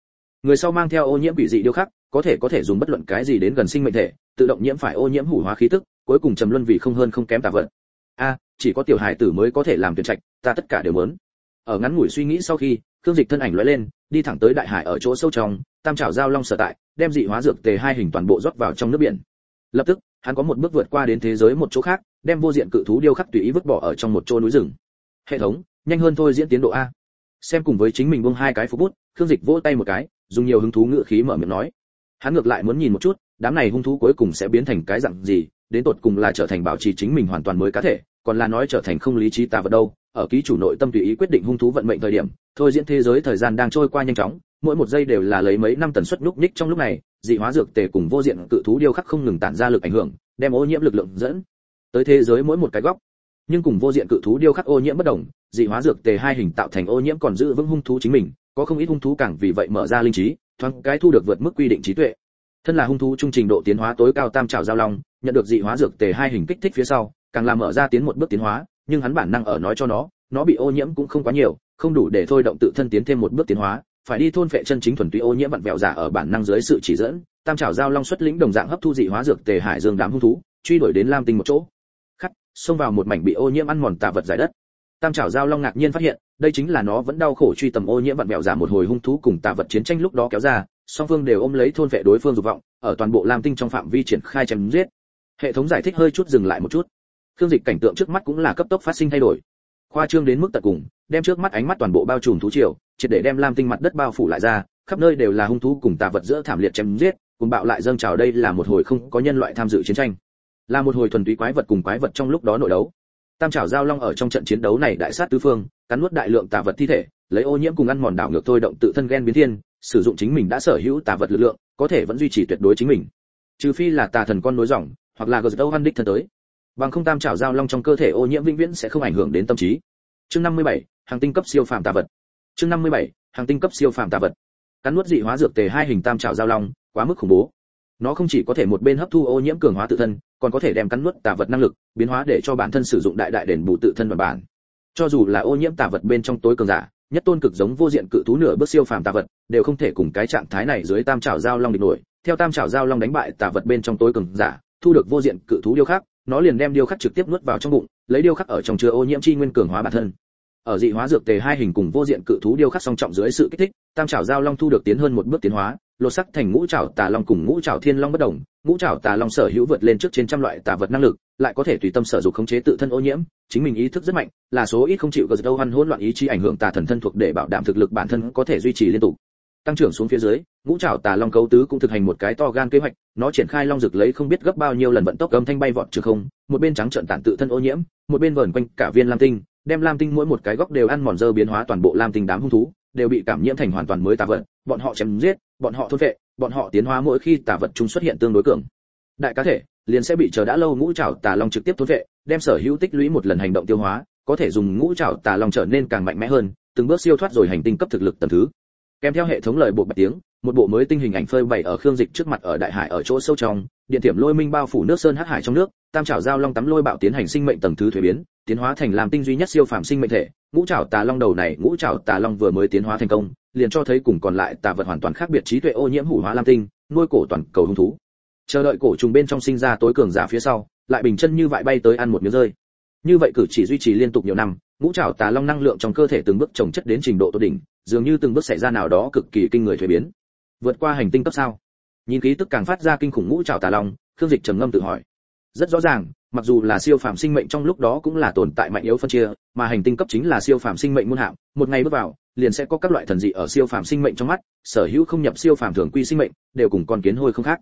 Người sau mang theo ô nhiễm bị dị điêu khắc, có thể có thể dùng bất luận cái gì đến gần sinh mệnh thể, tự động nhiễm phải ô nhiễm hủ hóa khí tức, cuối cùng trầm luân vì không hơn không kém tà vật. A, chỉ có tiểu hải tử mới có thể làm tuyển trạch, ta tất cả đều muốn. Ở ngắn ngủi suy nghĩ sau khi, Cương Dịch thân ảnh lóe lên, đi thẳng tới đại hải ở chỗ sâu trong, tam trảo giao long sở tại, đem dị hóa dược tề hai hình toàn bộ rót vào trong nước biển. Lập tức, hắn có một bước vượt qua đến thế giới một chỗ khác, đem vô diện cự thú điêu khắc tùy ý vứt bỏ ở trong một chỗ núi rừng. Hệ thống, nhanh hơn thôi diễn tiến độ a. Xem cùng với chính mình buông hai cái phú bút, Khương Dịch vỗ tay một cái, dùng nhiều hứng thú ngữ khí mở miệng nói. Hắn ngược lại muốn nhìn một chút, đám này hung thú cuối cùng sẽ biến thành cái dạng gì, đến tột cùng là trở thành bảo trì chính mình hoàn toàn mới cá thể, còn là nói trở thành không lý trí tà vật đâu, ở ký chủ nội tâm tùy ý quyết định hung thú vận mệnh thời điểm, thôi diễn thế giới thời gian đang trôi qua nhanh chóng, mỗi một giây đều là lấy mấy năm tần suất nhúc nhích trong lúc này, dị hóa dược tề cùng vô diện cự thú điêu khắc không ngừng tản ra lực ảnh hưởng, đem ô nhiễm lực lượng dẫn tới thế giới mỗi một cái góc. Nhưng cùng vô diện cự thú điêu khắc ô nhiễm bất đồng, dị hóa dược tề hai hình tạo thành ô nhiễm còn giữ vững hung thú chính mình, có không ít hung thú càng vì vậy mở ra linh trí, thoáng cái thu được vượt mức quy định trí tuệ. Thân là hung thú trung trình độ tiến hóa tối cao tam trảo giao long, nhận được dị hóa dược tề hai hình kích thích phía sau, càng làm mở ra tiến một bước tiến hóa, nhưng hắn bản năng ở nói cho nó, nó bị ô nhiễm cũng không quá nhiều, không đủ để thôi động tự thân tiến thêm một bước tiến hóa, phải đi thôn phệ chân chính thuần túy ô nhiễm vặn vẹo giả ở bản năng dưới sự chỉ dẫn, tam trảo giao long xuất lĩnh đồng dạng hấp thu dị hóa dược tề hải dương đám hung thú, truy đuổi đến lam tinh một chỗ. Khắc, xông vào một mảnh bị ô nhiễm ăn mòn tà vật giải đất. Tam trảo giao long ngạc nhiên phát hiện, đây chính là nó vẫn đau khổ truy tầm ô nhiễm vặn vẹo giả một hồi hung thú cùng tà vật chiến tranh lúc đó kéo ra, song phương đều ôm lấy thôn phệ đối phương dục vọng, ở toàn bộ lam tinh trong phạm vi triển khai chém giết. Hệ thống giải thích hơi chút dừng lại một chút. Khương Dịch cảnh tượng trước mắt cũng là cấp tốc phát sinh thay đổi. Khoa trương đến mức tận cùng, đem trước mắt ánh mắt toàn bộ bao trùm thú triều, triệt để đem lam tinh mặt đất bao phủ lại ra, khắp nơi đều là hung thú cùng tà vật giữa thảm liệt chém giết, cùng bạo lại dâng trào đây là một hồi không có nhân loại tham dự chiến tranh, là một hồi thuần túy quái vật cùng quái vật trong lúc đó nội đấu. Tam trảo giao long ở trong trận chiến đấu này đại sát tứ phương, cắn nuốt đại lượng tà vật thi thể, lấy ô nhiễm cùng ăn mòn đảo ngược thôi động tự thân gen biến thiên, sử dụng chính mình đã sở hữu tà vật lực lượng, có thể vẫn duy trì tuyệt đối chính mình. Trừ phi là tà thần con nối dòng, hoặc là gờ đâu đích thân tới. Bằng không tam trảo giao long trong cơ thể ô nhiễm vĩnh viễn sẽ không ảnh hưởng đến tâm trí. Chương 57, hàng tinh cấp siêu phàm tà vật. Chương 57, hàng tinh cấp siêu phàm tà vật. Cắn nuốt dị hóa dược tề hai hình tam trảo giao long, quá mức khủng bố. Nó không chỉ có thể một bên hấp thu ô nhiễm cường hóa tự thân, còn có thể đem cắn nuốt tà vật năng lực, biến hóa để cho bản thân sử dụng đại đại đền bù tự thân bản bản. Cho dù là ô nhiễm tà vật bên trong tối cường giả, nhất tôn cực giống vô diện cự thú nửa bước siêu phàm tà vật, đều không thể cùng cái trạng thái này dưới tam trảo giao long địch nổi. Theo tam trảo giao long đánh bại tà vật bên trong tối cường giả, thu được vô diện cự thú điêu khắc, nó liền đem điêu khắc trực tiếp nuốt vào trong bụng, lấy điêu khắc ở trong chứa ô nhiễm chi nguyên cường hóa bản thân ở dị hóa dược tề hai hình cùng vô diện cự thú điêu khắc song trọng dưới sự kích thích, tam trảo giao long thu được tiến hơn một bước tiến hóa, lột sắc thành ngũ trảo tà long cùng ngũ trảo thiên long bất đồng, ngũ trảo tà long sở hữu vượt lên trước trên trăm loại tà vật năng lực, lại có thể tùy tâm sở dục khống chế tự thân ô nhiễm, chính mình ý thức rất mạnh, là số ít không chịu gờ đâu hoan hỗn loạn ý chí ảnh hưởng tà thần thân thuộc để bảo đảm thực lực bản thân có thể duy trì liên tục. Tăng trưởng xuống phía dưới, ngũ trảo tà long cấu tứ cũng thực hành một cái to gan kế hoạch, nó triển khai long dược lấy không biết gấp bao nhiêu lần vận tốc âm thanh bay vọt trừ không, một bên trắng trợn tản tự thân ô nhiễm, một bên vờn quanh cả viên lam tinh đem lam tinh mỗi một cái góc đều ăn mòn dơ biến hóa toàn bộ lam tinh đám hung thú, đều bị cảm nhiễm thành hoàn toàn mới tà vật. Bọn họ chém giết, bọn họ thôn vệ, bọn họ tiến hóa mỗi khi tà vật chúng xuất hiện tương đối cường. Đại cá thể liền sẽ bị chờ đã lâu ngũ trảo tà long trực tiếp thôn vệ, đem sở hữu tích lũy một lần hành động tiêu hóa, có thể dùng ngũ trảo tà long trở nên càng mạnh mẽ hơn, từng bước siêu thoát rồi hành tinh cấp thực lực tầng thứ. Kèm theo hệ thống lời bộ bạch tiếng một bộ mới tinh hình ảnh phơi bày ở khương dịch trước mặt ở đại hải ở chỗ sâu trong, điện tiệm lôi minh bao phủ nước sơn hắc hải trong nước, tam trảo giao long tắm lôi bạo tiến hành sinh mệnh tầng thứ thuế biến, tiến hóa thành làm tinh duy nhất siêu phàm sinh mệnh thể. Ngũ trảo tà long đầu này, ngũ trảo tà long vừa mới tiến hóa thành công, liền cho thấy cùng còn lại tà vật hoàn toàn khác biệt trí tuệ ô nhiễm hủ hóa lam tinh, nuôi cổ toàn cầu hung thú. Chờ đợi cổ trùng bên trong sinh ra tối cường giả phía sau, lại bình chân như vậy bay tới ăn một miếng rơi. Như vậy cử chỉ duy trì liên tục nhiều năm, ngũ trảo tà long năng lượng trong cơ thể từng bước trồng chất đến trình độ tốt đỉnh, dường như từng bước xảy ra nào đó cực kỳ kinh người thuế biến vượt qua hành tinh cấp sao? Nhìn khí tức càng phát ra kinh khủng ngũ trào tà long, khương dịch trầm ngâm tự hỏi. Rất rõ ràng, mặc dù là siêu phàm sinh mệnh trong lúc đó cũng là tồn tại mạnh yếu phân chia, mà hành tinh cấp chính là siêu phàm sinh mệnh muôn hạng, một ngày bước vào, liền sẽ có các loại thần dị ở siêu phàm sinh mệnh trong mắt, sở hữu không nhập siêu phàm thường quy sinh mệnh, đều cùng con kiến hôi không khác.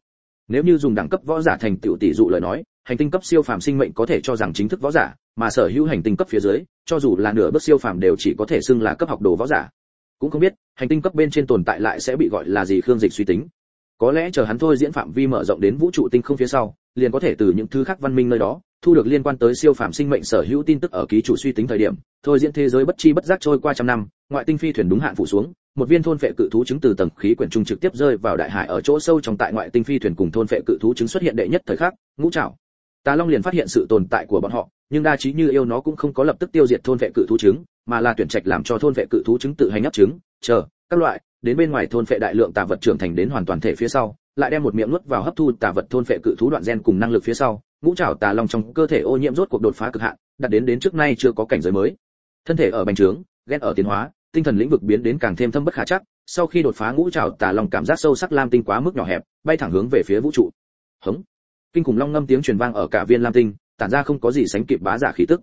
Nếu như dùng đẳng cấp võ giả thành tựu tỷ dụ lời nói, hành tinh cấp siêu phàm sinh mệnh có thể cho rằng chính thức võ giả, mà sở hữu hành tinh cấp phía dưới, cho dù là nửa bước siêu phàm đều chỉ có thể xưng là cấp học đồ võ giả cũng không biết, hành tinh cấp bên trên tồn tại lại sẽ bị gọi là gì khương dịch suy tính. Có lẽ chờ hắn thôi diễn phạm vi mở rộng đến vũ trụ tinh không phía sau, liền có thể từ những thứ khác văn minh nơi đó, thu được liên quan tới siêu phàm sinh mệnh sở hữu tin tức ở ký chủ suy tính thời điểm. Thôi diễn thế giới bất chi bất giác trôi qua trăm năm, ngoại tinh phi thuyền đúng hạn phủ xuống, một viên thôn vệ cự thú chứng từ tầng khí quyển trung trực tiếp rơi vào đại hải ở chỗ sâu trong tại ngoại tinh phi thuyền cùng thôn vệ cự thú chứng xuất hiện đệ nhất thời khắc, ngũ trảo. Tà long liền phát hiện sự tồn tại của bọn họ nhưng đa trí như yêu nó cũng không có lập tức tiêu diệt thôn vệ cự thú trứng, mà là tuyển trạch làm cho thôn vệ cự thú trứng tự hành ấp trứng, chờ, các loại, đến bên ngoài thôn vệ đại lượng tà vật trưởng thành đến hoàn toàn thể phía sau, lại đem một miệng nuốt vào hấp thu tà vật thôn vệ cự thú đoạn gen cùng năng lực phía sau, ngũ trảo tà long trong cơ thể ô nhiễm rốt cuộc đột phá cực hạn, đạt đến đến trước nay chưa có cảnh giới mới. Thân thể ở bành trướng, ghen ở tiến hóa, tinh thần lĩnh vực biến đến càng thêm thâm bất khả chắc, sau khi đột phá ngũ trảo tà long cảm giác sâu sắc lam tinh quá mức nhỏ hẹp, bay thẳng hướng về phía vũ trụ. Hống. Kinh khủng long ngâm tiếng truyền vang ở cả viên lam tinh tản ra không có gì sánh kịp bá giả khí tức.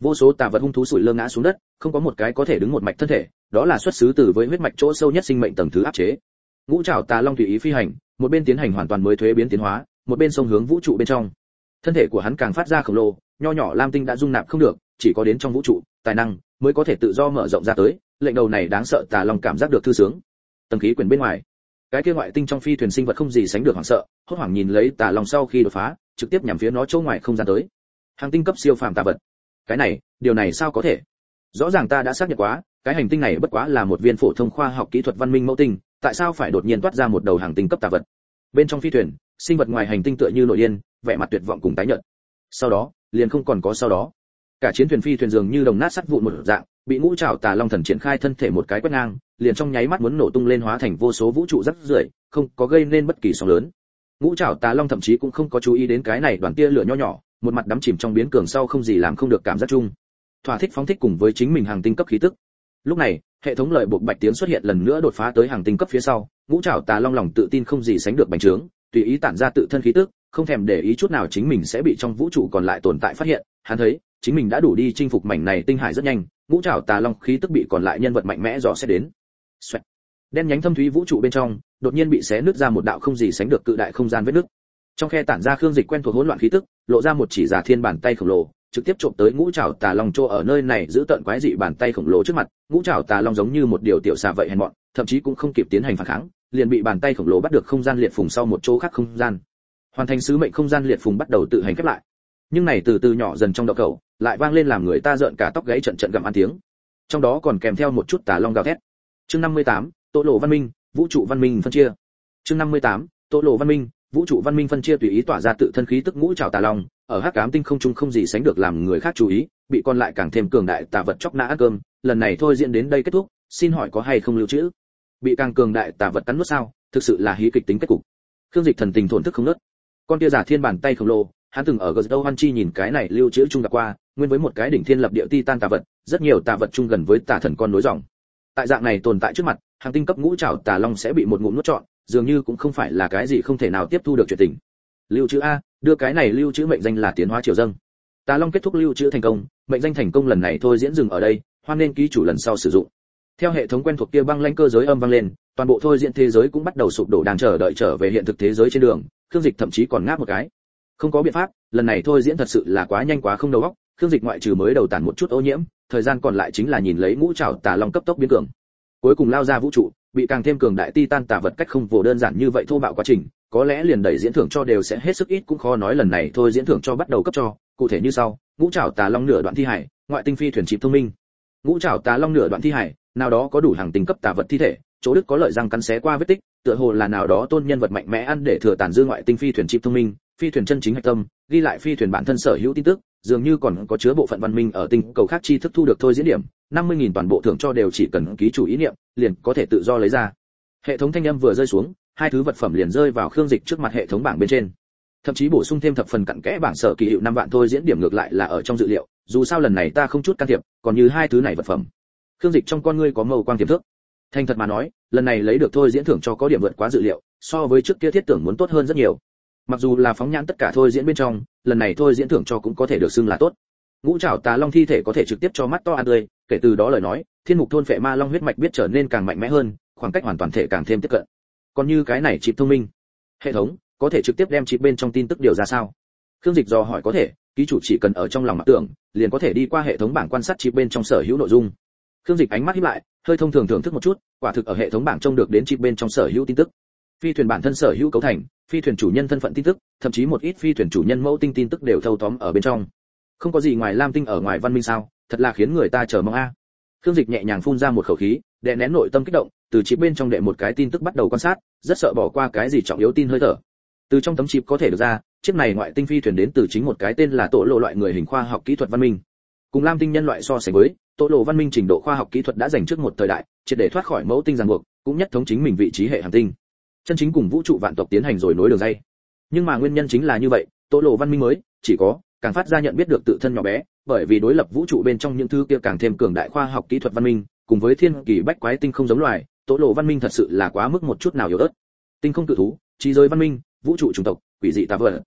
Vô số tà vật hung thú sủi lơ ngã xuống đất, không có một cái có thể đứng một mạch thân thể, đó là xuất xứ từ với huyết mạch chỗ sâu nhất sinh mệnh tầng thứ áp chế. Ngũ trảo tà long tùy ý phi hành, một bên tiến hành hoàn toàn mới thuế biến tiến hóa, một bên sông hướng vũ trụ bên trong. Thân thể của hắn càng phát ra khổng lồ, nho nhỏ lam tinh đã dung nạp không được, chỉ có đến trong vũ trụ, tài năng mới có thể tự do mở rộng ra tới, lệnh đầu này đáng sợ tà long cảm giác được thư sướng. Tầng khí quyển bên ngoài, cái kia ngoại tinh trong phi thuyền sinh vật không gì sánh được hoảng sợ, hốt hoảng nhìn lấy tà long sau khi đột phá, trực tiếp nhằm phía nó chỗ ngoài không gian tới hàng tinh cấp siêu phàm tà vật. Cái này, điều này sao có thể? Rõ ràng ta đã xác nhận quá, cái hành tinh này bất quá là một viên phổ thông khoa học kỹ thuật văn minh mẫu tinh, tại sao phải đột nhiên toát ra một đầu hàng tinh cấp tà vật? Bên trong phi thuyền, sinh vật ngoài hành tinh tựa như nội điên, vẻ mặt tuyệt vọng cùng tái nhợt. Sau đó, liền không còn có sau đó. Cả chiến thuyền phi thuyền dường như đồng nát sắt vụn một dạng, bị ngũ trảo tà long thần triển khai thân thể một cái quét ngang, liền trong nháy mắt muốn nổ tung lên hóa thành vô số vũ trụ rắc rưởi, không có gây nên bất kỳ sóng lớn. Ngũ trảo tà long thậm chí cũng không có chú ý đến cái này đoàn tia lửa nho nhỏ một mặt đắm chìm trong biến cường sau không gì làm không được cảm giác chung. Thỏa thích phóng thích cùng với chính mình hàng tinh cấp khí tức. Lúc này, hệ thống lợi buộc bạch tiến xuất hiện lần nữa đột phá tới hàng tinh cấp phía sau, ngũ trảo tà long lòng tự tin không gì sánh được bành trướng, tùy ý tản ra tự thân khí tức, không thèm để ý chút nào chính mình sẽ bị trong vũ trụ còn lại tồn tại phát hiện, hắn thấy, chính mình đã đủ đi chinh phục mảnh này tinh hải rất nhanh, ngũ trảo tà long khí tức bị còn lại nhân vật mạnh mẽ dò sẽ đến. Xoẹt. đen nhánh thâm thúy vũ trụ bên trong, đột nhiên bị xé nứt ra một đạo không gì sánh được cự đại không gian vết nứt trong khe tản ra khương dịch quen thuộc hỗn loạn khí tức lộ ra một chỉ giả thiên bàn tay khổng lồ trực tiếp trộm tới ngũ trảo tà long chỗ ở nơi này giữ tận quái dị bàn tay khổng lồ trước mặt. Ngũ trảo tà long giống như một điều tiểu xà vậy hèn mọn thậm chí cũng không kịp tiến hành phản kháng liền bị bàn tay khổng lồ bắt được không gian liệt phùng sau một chỗ khác không gian. Hoàn thành sứ mệnh không gian liệt phùng bắt đầu tự hành khép lại. Nhưng này từ từ nhỏ dần trong đậu cầu lại vang lên làm người ta rợn cả tóc gáy trận trận gặm ăn tiếng. Trong đó còn kèm theo một chút tà long gào thét. Chương 58, tổ lộ văn minh vũ trụ văn minh phân chia. Chương 58, tổ lộ văn minh vũ trụ văn minh phân chia tùy ý tỏa ra tự thân khí tức ngũ trào tà long, ở hắc ám tinh không trung không gì sánh được làm người khác chú ý, bị còn lại càng thêm cường đại tà vật chóc nã ăn cơm, lần này thôi diễn đến đây kết thúc, xin hỏi có hay không lưu trữ? Bị càng cường đại tà vật cắn nuốt sao? Thực sự là hí kịch tính kết cục. Khương dịch thần tình thổn thức không nớt. Con kia giả thiên bàn tay khổng lồ, hắn từng ở gần đâu hoan chi nhìn cái này lưu trữ chung gặp qua, nguyên với một cái đỉnh thiên lập địa ti tan tà vật, rất nhiều tà vật chung gần với tà thần con nối dòng. Tại dạng này tồn tại trước mặt, hàng tinh cấp ngũ trảo tà long sẽ bị một ngụm nuốt trọn dường như cũng không phải là cái gì không thể nào tiếp thu được chuyện tình. Lưu trữ a, đưa cái này lưu trữ mệnh danh là tiến hóa triều dâng. Tà long kết thúc lưu trữ thành công, mệnh danh thành công lần này thôi diễn dừng ở đây, hoan nên ký chủ lần sau sử dụng. Theo hệ thống quen thuộc kia băng lãnh cơ giới âm vang lên, toàn bộ thôi diễn thế giới cũng bắt đầu sụp đổ đang chờ đợi trở về hiện thực thế giới trên đường, khương dịch thậm chí còn ngáp một cái. Không có biện pháp, lần này thôi diễn thật sự là quá nhanh quá không đầu óc, khương dịch ngoại trừ mới đầu tản một chút ô nhiễm, thời gian còn lại chính là nhìn lấy ngũ trảo tà long cấp tốc biến cường. Cuối cùng lao ra vũ trụ bị càng thêm cường đại titan tà vật cách không vô đơn giản như vậy thô bạo quá trình, có lẽ liền đẩy diễn thưởng cho đều sẽ hết sức ít cũng khó nói lần này thôi diễn thưởng cho bắt đầu cấp cho, cụ thể như sau, ngũ trảo tà long nửa đoạn thi hải, ngoại tinh phi thuyền chìm thông minh. Ngũ trảo tà long nửa đoạn thi hải, nào đó có đủ hàng tinh cấp tà vật thi thể, chỗ đức có lợi răng cắn xé qua vết tích, tựa hồ là nào đó tôn nhân vật mạnh mẽ ăn để thừa tàn dư ngoại tinh phi thuyền chìm thông minh, phi thuyền chân chính hạch tâm, ghi lại phi thuyền bản thân sở hữu tin tức, dường như còn có chứa bộ phận văn minh ở tinh cầu khác chi thức thu được thôi diễn điểm 50.000 toàn bộ thưởng cho đều chỉ cần ký chủ ý niệm, liền có thể tự do lấy ra. Hệ thống thanh âm vừa rơi xuống, hai thứ vật phẩm liền rơi vào khương dịch trước mặt hệ thống bảng bên trên. Thậm chí bổ sung thêm thập phần cặn kẽ bảng sở kỳ hiệu năm vạn thôi diễn điểm ngược lại là ở trong dự liệu, dù sao lần này ta không chút can thiệp, còn như hai thứ này vật phẩm. Khương dịch trong con ngươi có màu quang tiềm thức. Thành thật mà nói, lần này lấy được thôi diễn thưởng cho có điểm vượt quá dự liệu, so với trước kia thiết tưởng muốn tốt hơn rất nhiều. Mặc dù là phóng nhãn tất cả thôi diễn bên trong, lần này thôi diễn thưởng cho cũng có thể được xưng là tốt. Ngũ trảo tà long thi thể có thể trực tiếp cho mắt to ăn tươi kể từ đó lời nói, thiên mục thôn phệ ma long huyết mạch biết trở nên càng mạnh mẽ hơn, khoảng cách hoàn toàn thể càng thêm tiếp cận. Còn như cái này chịp thông minh, hệ thống có thể trực tiếp đem chịp bên trong tin tức điều ra sao? Khương dịch do hỏi có thể, ký chủ chỉ cần ở trong lòng mặt tưởng, liền có thể đi qua hệ thống bảng quan sát chịp bên trong sở hữu nội dung. Khương dịch ánh mắt híp lại, hơi thông thường thưởng thức một chút, quả thực ở hệ thống bảng trông được đến chịp bên trong sở hữu tin tức. Phi thuyền bản thân sở hữu cấu thành, phi thuyền chủ nhân thân phận tin tức, thậm chí một ít phi thuyền chủ nhân mẫu tinh tin tức đều thâu tóm ở bên trong. Không có gì ngoài lam tinh ở ngoài văn minh sao? Thật là khiến người ta chờ mong a. Khương dịch nhẹ nhàng phun ra một khẩu khí, đè nén nội tâm kích động, từ chip bên trong đệ một cái tin tức bắt đầu quan sát, rất sợ bỏ qua cái gì trọng yếu tin hơi thở. Từ trong tấm chip có thể được ra, chiếc này ngoại tinh phi thuyền đến từ chính một cái tên là tổ lộ loại người hình khoa học kỹ thuật văn minh. Cùng lam tinh nhân loại so sánh với, tổ lộ văn minh trình độ khoa học kỹ thuật đã dành trước một thời đại, triệt để thoát khỏi mẫu tinh ràng buộc, cũng nhất thống chính mình vị trí hệ hành tinh. Chân chính cùng vũ trụ vạn tộc tiến hành rồi nối đường dây. Nhưng mà nguyên nhân chính là như vậy, tổ lộ văn minh mới, chỉ có, càng phát ra nhận biết được tự thân nhỏ bé bởi vì đối lập vũ trụ bên trong những thứ kia càng thêm cường đại khoa học kỹ thuật văn minh, cùng với thiên kỳ bách quái tinh không giống loài, tố lộ văn minh thật sự là quá mức một chút nào yếu ớt. Tinh không tự thú, trí giới văn minh, vũ trụ chủng tộc, quỷ dị tà vật.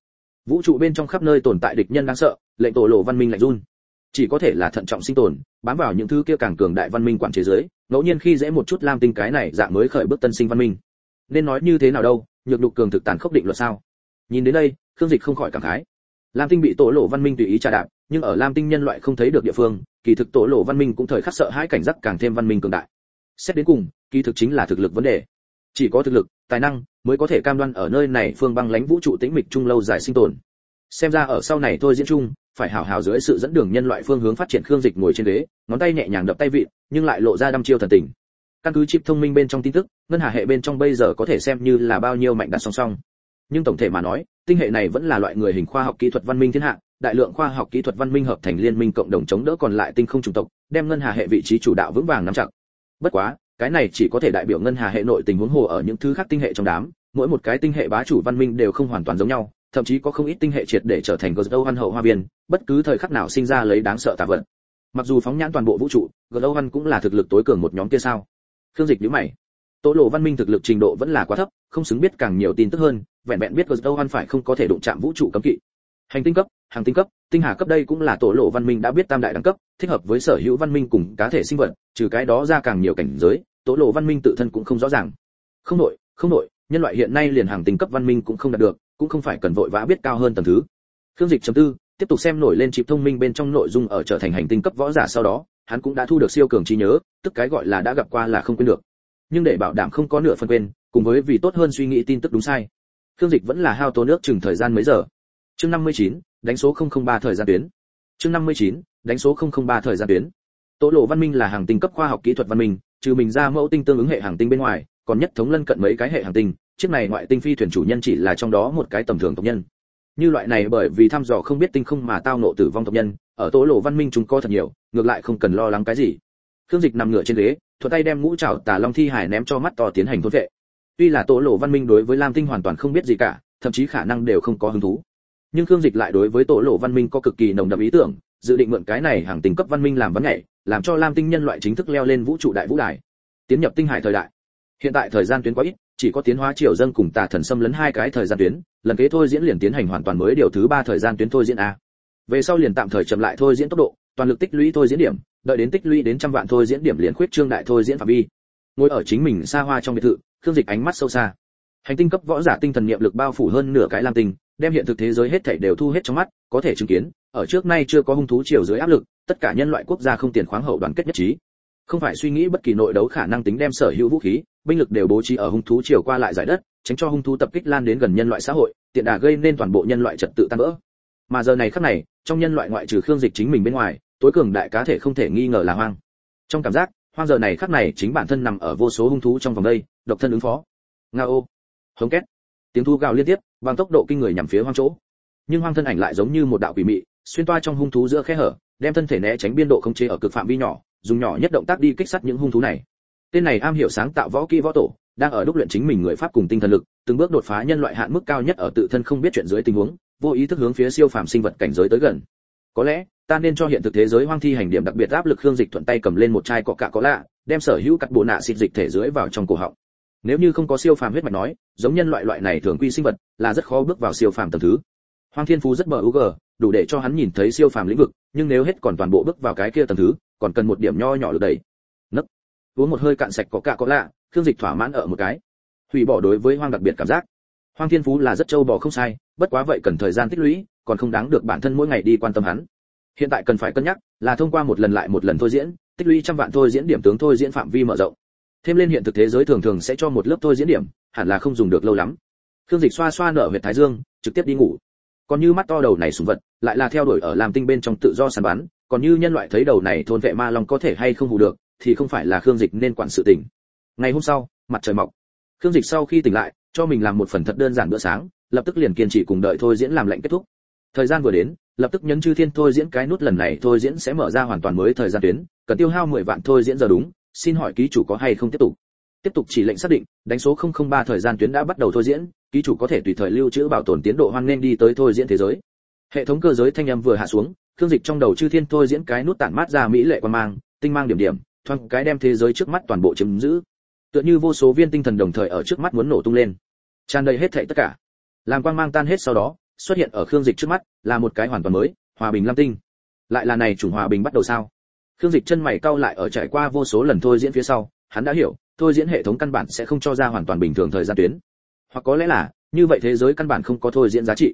Vũ trụ bên trong khắp nơi tồn tại địch nhân đáng sợ, lệnh tổ lộ văn minh lạnh run. Chỉ có thể là thận trọng sinh tồn, bám vào những thứ kia càng cường đại văn minh quản chế giới, ngẫu nhiên khi dễ một chút lam tinh cái này dạng mới khởi bước tân sinh văn minh. Nên nói như thế nào đâu, nhược đục cường thực tàn khốc định luật sao? Nhìn đến đây, khương dịch không khỏi cảm khái. Lam tinh bị tổ lộ văn minh tùy ý trà đạp nhưng ở lam tinh nhân loại không thấy được địa phương, kỳ thực tổ lộ văn minh cũng thời khắc sợ hãi cảnh giác càng thêm văn minh cường đại. Xét đến cùng, kỳ thực chính là thực lực vấn đề. Chỉ có thực lực, tài năng mới có thể cam đoan ở nơi này phương băng lãnh vũ trụ tĩnh mịch trung lâu dài sinh tồn. Xem ra ở sau này tôi diễn chung, phải hảo hảo dưới sự dẫn đường nhân loại phương hướng phát triển khương dịch ngồi trên ghế, ngón tay nhẹ nhàng đập tay vị nhưng lại lộ ra đăm chiêu thần tình. Căn cứ chip thông minh bên trong tin tức, ngân hà hệ bên trong bây giờ có thể xem như là bao nhiêu mạnh đặt song song. Nhưng tổng thể mà nói, tinh hệ này vẫn là loại người hình khoa học kỹ thuật văn minh thiên hạ đại lượng khoa học kỹ thuật văn minh hợp thành liên minh cộng đồng chống đỡ còn lại tinh không chủng tộc đem ngân hà hệ vị trí chủ đạo vững vàng nắm chặt bất quá cái này chỉ có thể đại biểu ngân hà hệ nội tình huống hồ ở những thứ khác tinh hệ trong đám mỗi một cái tinh hệ bá chủ văn minh đều không hoàn toàn giống nhau thậm chí có không ít tinh hệ triệt để trở thành Glow Văn hậu hoa viên, bất cứ thời khắc nào sinh ra lấy đáng sợ tà vận. Mặc dù phóng nhãn toàn bộ vũ trụ, Glow Văn cũng là thực lực tối cường một nhóm kia sao? Khương Dịch nhíu mày. Tố lộ văn minh thực lực trình độ vẫn là quá thấp, không xứng biết càng nhiều tin tức hơn, vẹn vẹn biết Glow Văn phải không có thể đụng chạm vũ trụ cấm kỵ. Hành tinh cấp, hàng tinh cấp, tinh hà cấp đây cũng là tổ lộ văn minh đã biết tam đại đẳng cấp, thích hợp với sở hữu văn minh cùng cá thể sinh vật, trừ cái đó ra càng nhiều cảnh giới, tổ lộ văn minh tự thân cũng không rõ ràng. Không nội, không nội, nhân loại hiện nay liền hàng tinh cấp văn minh cũng không đạt được, cũng không phải cần vội vã biết cao hơn tầng thứ. Khương dịch chấm tư tiếp tục xem nổi lên chịp thông minh bên trong nội dung ở trở thành hành tinh cấp võ giả sau đó hắn cũng đã thu được siêu cường trí nhớ tức cái gọi là đã gặp qua là không quên được. Nhưng để bảo đảm không có nửa phân quên cùng với vì tốt hơn suy nghĩ tin tức đúng sai khương dịch vẫn là hao tốn nước chừng thời gian mấy giờ chương 59, đánh số 003 thời gian tuyến. Chương 59, đánh số 003 thời gian tuyến. Tổ lộ văn minh là hàng tinh cấp khoa học kỹ thuật văn minh, trừ mình ra mẫu tinh tương ứng hệ hàng tinh bên ngoài, còn nhất thống lân cận mấy cái hệ hàng tinh, chiếc này ngoại tinh phi thuyền chủ nhân chỉ là trong đó một cái tầm thường tộc nhân. Như loại này bởi vì thăm dò không biết tinh không mà tao nộ tử vong tộc nhân ở tố lộ văn minh chúng có thật nhiều ngược lại không cần lo lắng cái gì. Khương dịch nằm ngửa trên ghế thuận tay đem ngũ trảo tà long thi hải ném cho mắt to tiến hành thôn vệ. Tuy là tố lộ văn minh đối với lam tinh hoàn toàn không biết gì cả thậm chí khả năng đều không có hứng thú nhưng khương dịch lại đối với tổ lộ văn minh có cực kỳ nồng đậm ý tưởng, dự định mượn cái này hàng tinh cấp văn minh làm vấn nhảy, làm cho lam tinh nhân loại chính thức leo lên vũ trụ đại vũ đài. Tiến nhập tinh hải thời đại. Hiện tại thời gian tuyến quá ít, chỉ có tiến hóa triều dân cùng tà thần xâm lấn hai cái thời gian tuyến, lần kế thôi diễn liền tiến hành hoàn toàn mới điều thứ ba thời gian tuyến thôi diễn a. Về sau liền tạm thời chậm lại thôi diễn tốc độ, toàn lực tích lũy thôi diễn điểm, đợi đến tích lũy đến trăm vạn thôi diễn điểm liền khuyết trương đại thôi diễn phạm vi. Ngồi ở chính mình xa hoa trong biệt thự, khương dịch ánh mắt sâu xa. Hành tinh cấp võ giả tinh thần niệm lực bao phủ hơn nửa cái lam tinh đem hiện thực thế giới hết thảy đều thu hết trong mắt có thể chứng kiến ở trước nay chưa có hung thú chiều dưới áp lực tất cả nhân loại quốc gia không tiền khoáng hậu đoàn kết nhất trí. Không phải suy nghĩ bất kỳ nội đấu khả năng tính đem sở hữu vũ khí binh lực đều bố trí ở hung thú chiều qua lại giải đất tránh cho hung thú tập kích lan đến gần nhân loại xã hội tiện đà gây nên toàn bộ nhân loại trật tự tan vỡ. Mà giờ này khắc này trong nhân loại ngoại trừ khương dịch chính mình bên ngoài tối cường đại cá thể không thể nghi ngờ là hoang. Trong cảm giác hoang giờ này khắc này chính bản thân nằm ở vô số hung thú trong vòng đây độc thân ứng phó. Ngao, hống két. Tiếng thu gào liên tiếp bằng tốc độ kinh người nhằm phía hoang chỗ. Nhưng hoang thân ảnh lại giống như một đạo quỷ mị, xuyên toa trong hung thú giữa khe hở, đem thân thể né tránh biên độ không chế ở cực phạm vi nhỏ, dùng nhỏ nhất động tác đi kích sát những hung thú này. Tên này am hiểu sáng tạo võ kỹ võ tổ, đang ở đúc luyện chính mình người pháp cùng tinh thần lực, từng bước đột phá nhân loại hạn mức cao nhất ở tự thân không biết chuyện dưới tình huống, vô ý thức hướng phía siêu phàm sinh vật cảnh giới tới gần. Có lẽ, ta nên cho hiện thực thế giới hoang thi hành điểm đặc biệt áp lực hương dịch thuận tay cầm lên một chai cọ cạ có lạ, đem sở hữu cắt bộ nạ xịt dịch thể dưới vào trong cổ họng nếu như không có siêu phàm huyết mạch nói, giống nhân loại loại này thường quy sinh vật, là rất khó bước vào siêu phàm tầng thứ. Hoang thiên phú rất bờ u đủ để cho hắn nhìn thấy siêu phàm lĩnh vực, nhưng nếu hết còn toàn bộ bước vào cái kia tầng thứ, còn cần một điểm nho nhỏ lực đẩy. Nấc. Uống một hơi cạn sạch có cạ có lạ thương dịch thỏa mãn ở một cái. Hủy bỏ đối với hoang đặc biệt cảm giác. Hoang thiên phú là rất trâu bò không sai, bất quá vậy cần thời gian tích lũy, còn không đáng được bản thân mỗi ngày đi quan tâm hắn. Hiện tại cần phải cân nhắc, là thông qua một lần lại một lần thôi diễn, tích lũy trăm vạn thôi diễn điểm tướng thôi diễn phạm vi mở rộng thêm lên hiện thực thế giới thường thường sẽ cho một lớp thôi diễn điểm, hẳn là không dùng được lâu lắm. Khương dịch xoa xoa nở huyệt thái dương, trực tiếp đi ngủ. Còn như mắt to đầu này sùng vật, lại là theo đuổi ở làm tinh bên trong tự do săn bắn, còn như nhân loại thấy đầu này thôn vệ ma long có thể hay không hù được, thì không phải là khương dịch nên quản sự tình. Ngày hôm sau, mặt trời mọc. Khương dịch sau khi tỉnh lại, cho mình làm một phần thật đơn giản bữa sáng, lập tức liền kiên trì cùng đợi thôi diễn làm lệnh kết thúc. Thời gian vừa đến, lập tức nhấn chư thiên thôi diễn cái nút lần này thôi diễn sẽ mở ra hoàn toàn mới thời gian tuyến, cần tiêu hao 10 vạn thôi diễn giờ đúng xin hỏi ký chủ có hay không tiếp tục? Tiếp tục chỉ lệnh xác định, đánh số 003 thời gian tuyến đã bắt đầu thôi diễn, ký chủ có thể tùy thời lưu trữ bảo tồn tiến độ hoan nên đi tới thôi diễn thế giới. Hệ thống cơ giới thanh âm vừa hạ xuống thương dịch trong đầu chư thiên thôi diễn cái nút tản mát ra mỹ lệ quan mang, tinh mang điểm điểm, thoáng cái đem thế giới trước mắt toàn bộ chiếm giữ. Tựa như vô số viên tinh thần đồng thời ở trước mắt muốn nổ tung lên. Tràn đầy hết thảy tất cả. Làm quang mang tan hết sau đó, xuất hiện ở khương dịch trước mắt, là một cái hoàn toàn mới, hòa bình lam tinh. Lại là này chủng hòa bình bắt đầu sao? Khương dịch chân mày cau lại ở trải qua vô số lần thôi diễn phía sau, hắn đã hiểu, thôi diễn hệ thống căn bản sẽ không cho ra hoàn toàn bình thường thời gian tuyến. Hoặc có lẽ là, như vậy thế giới căn bản không có thôi diễn giá trị.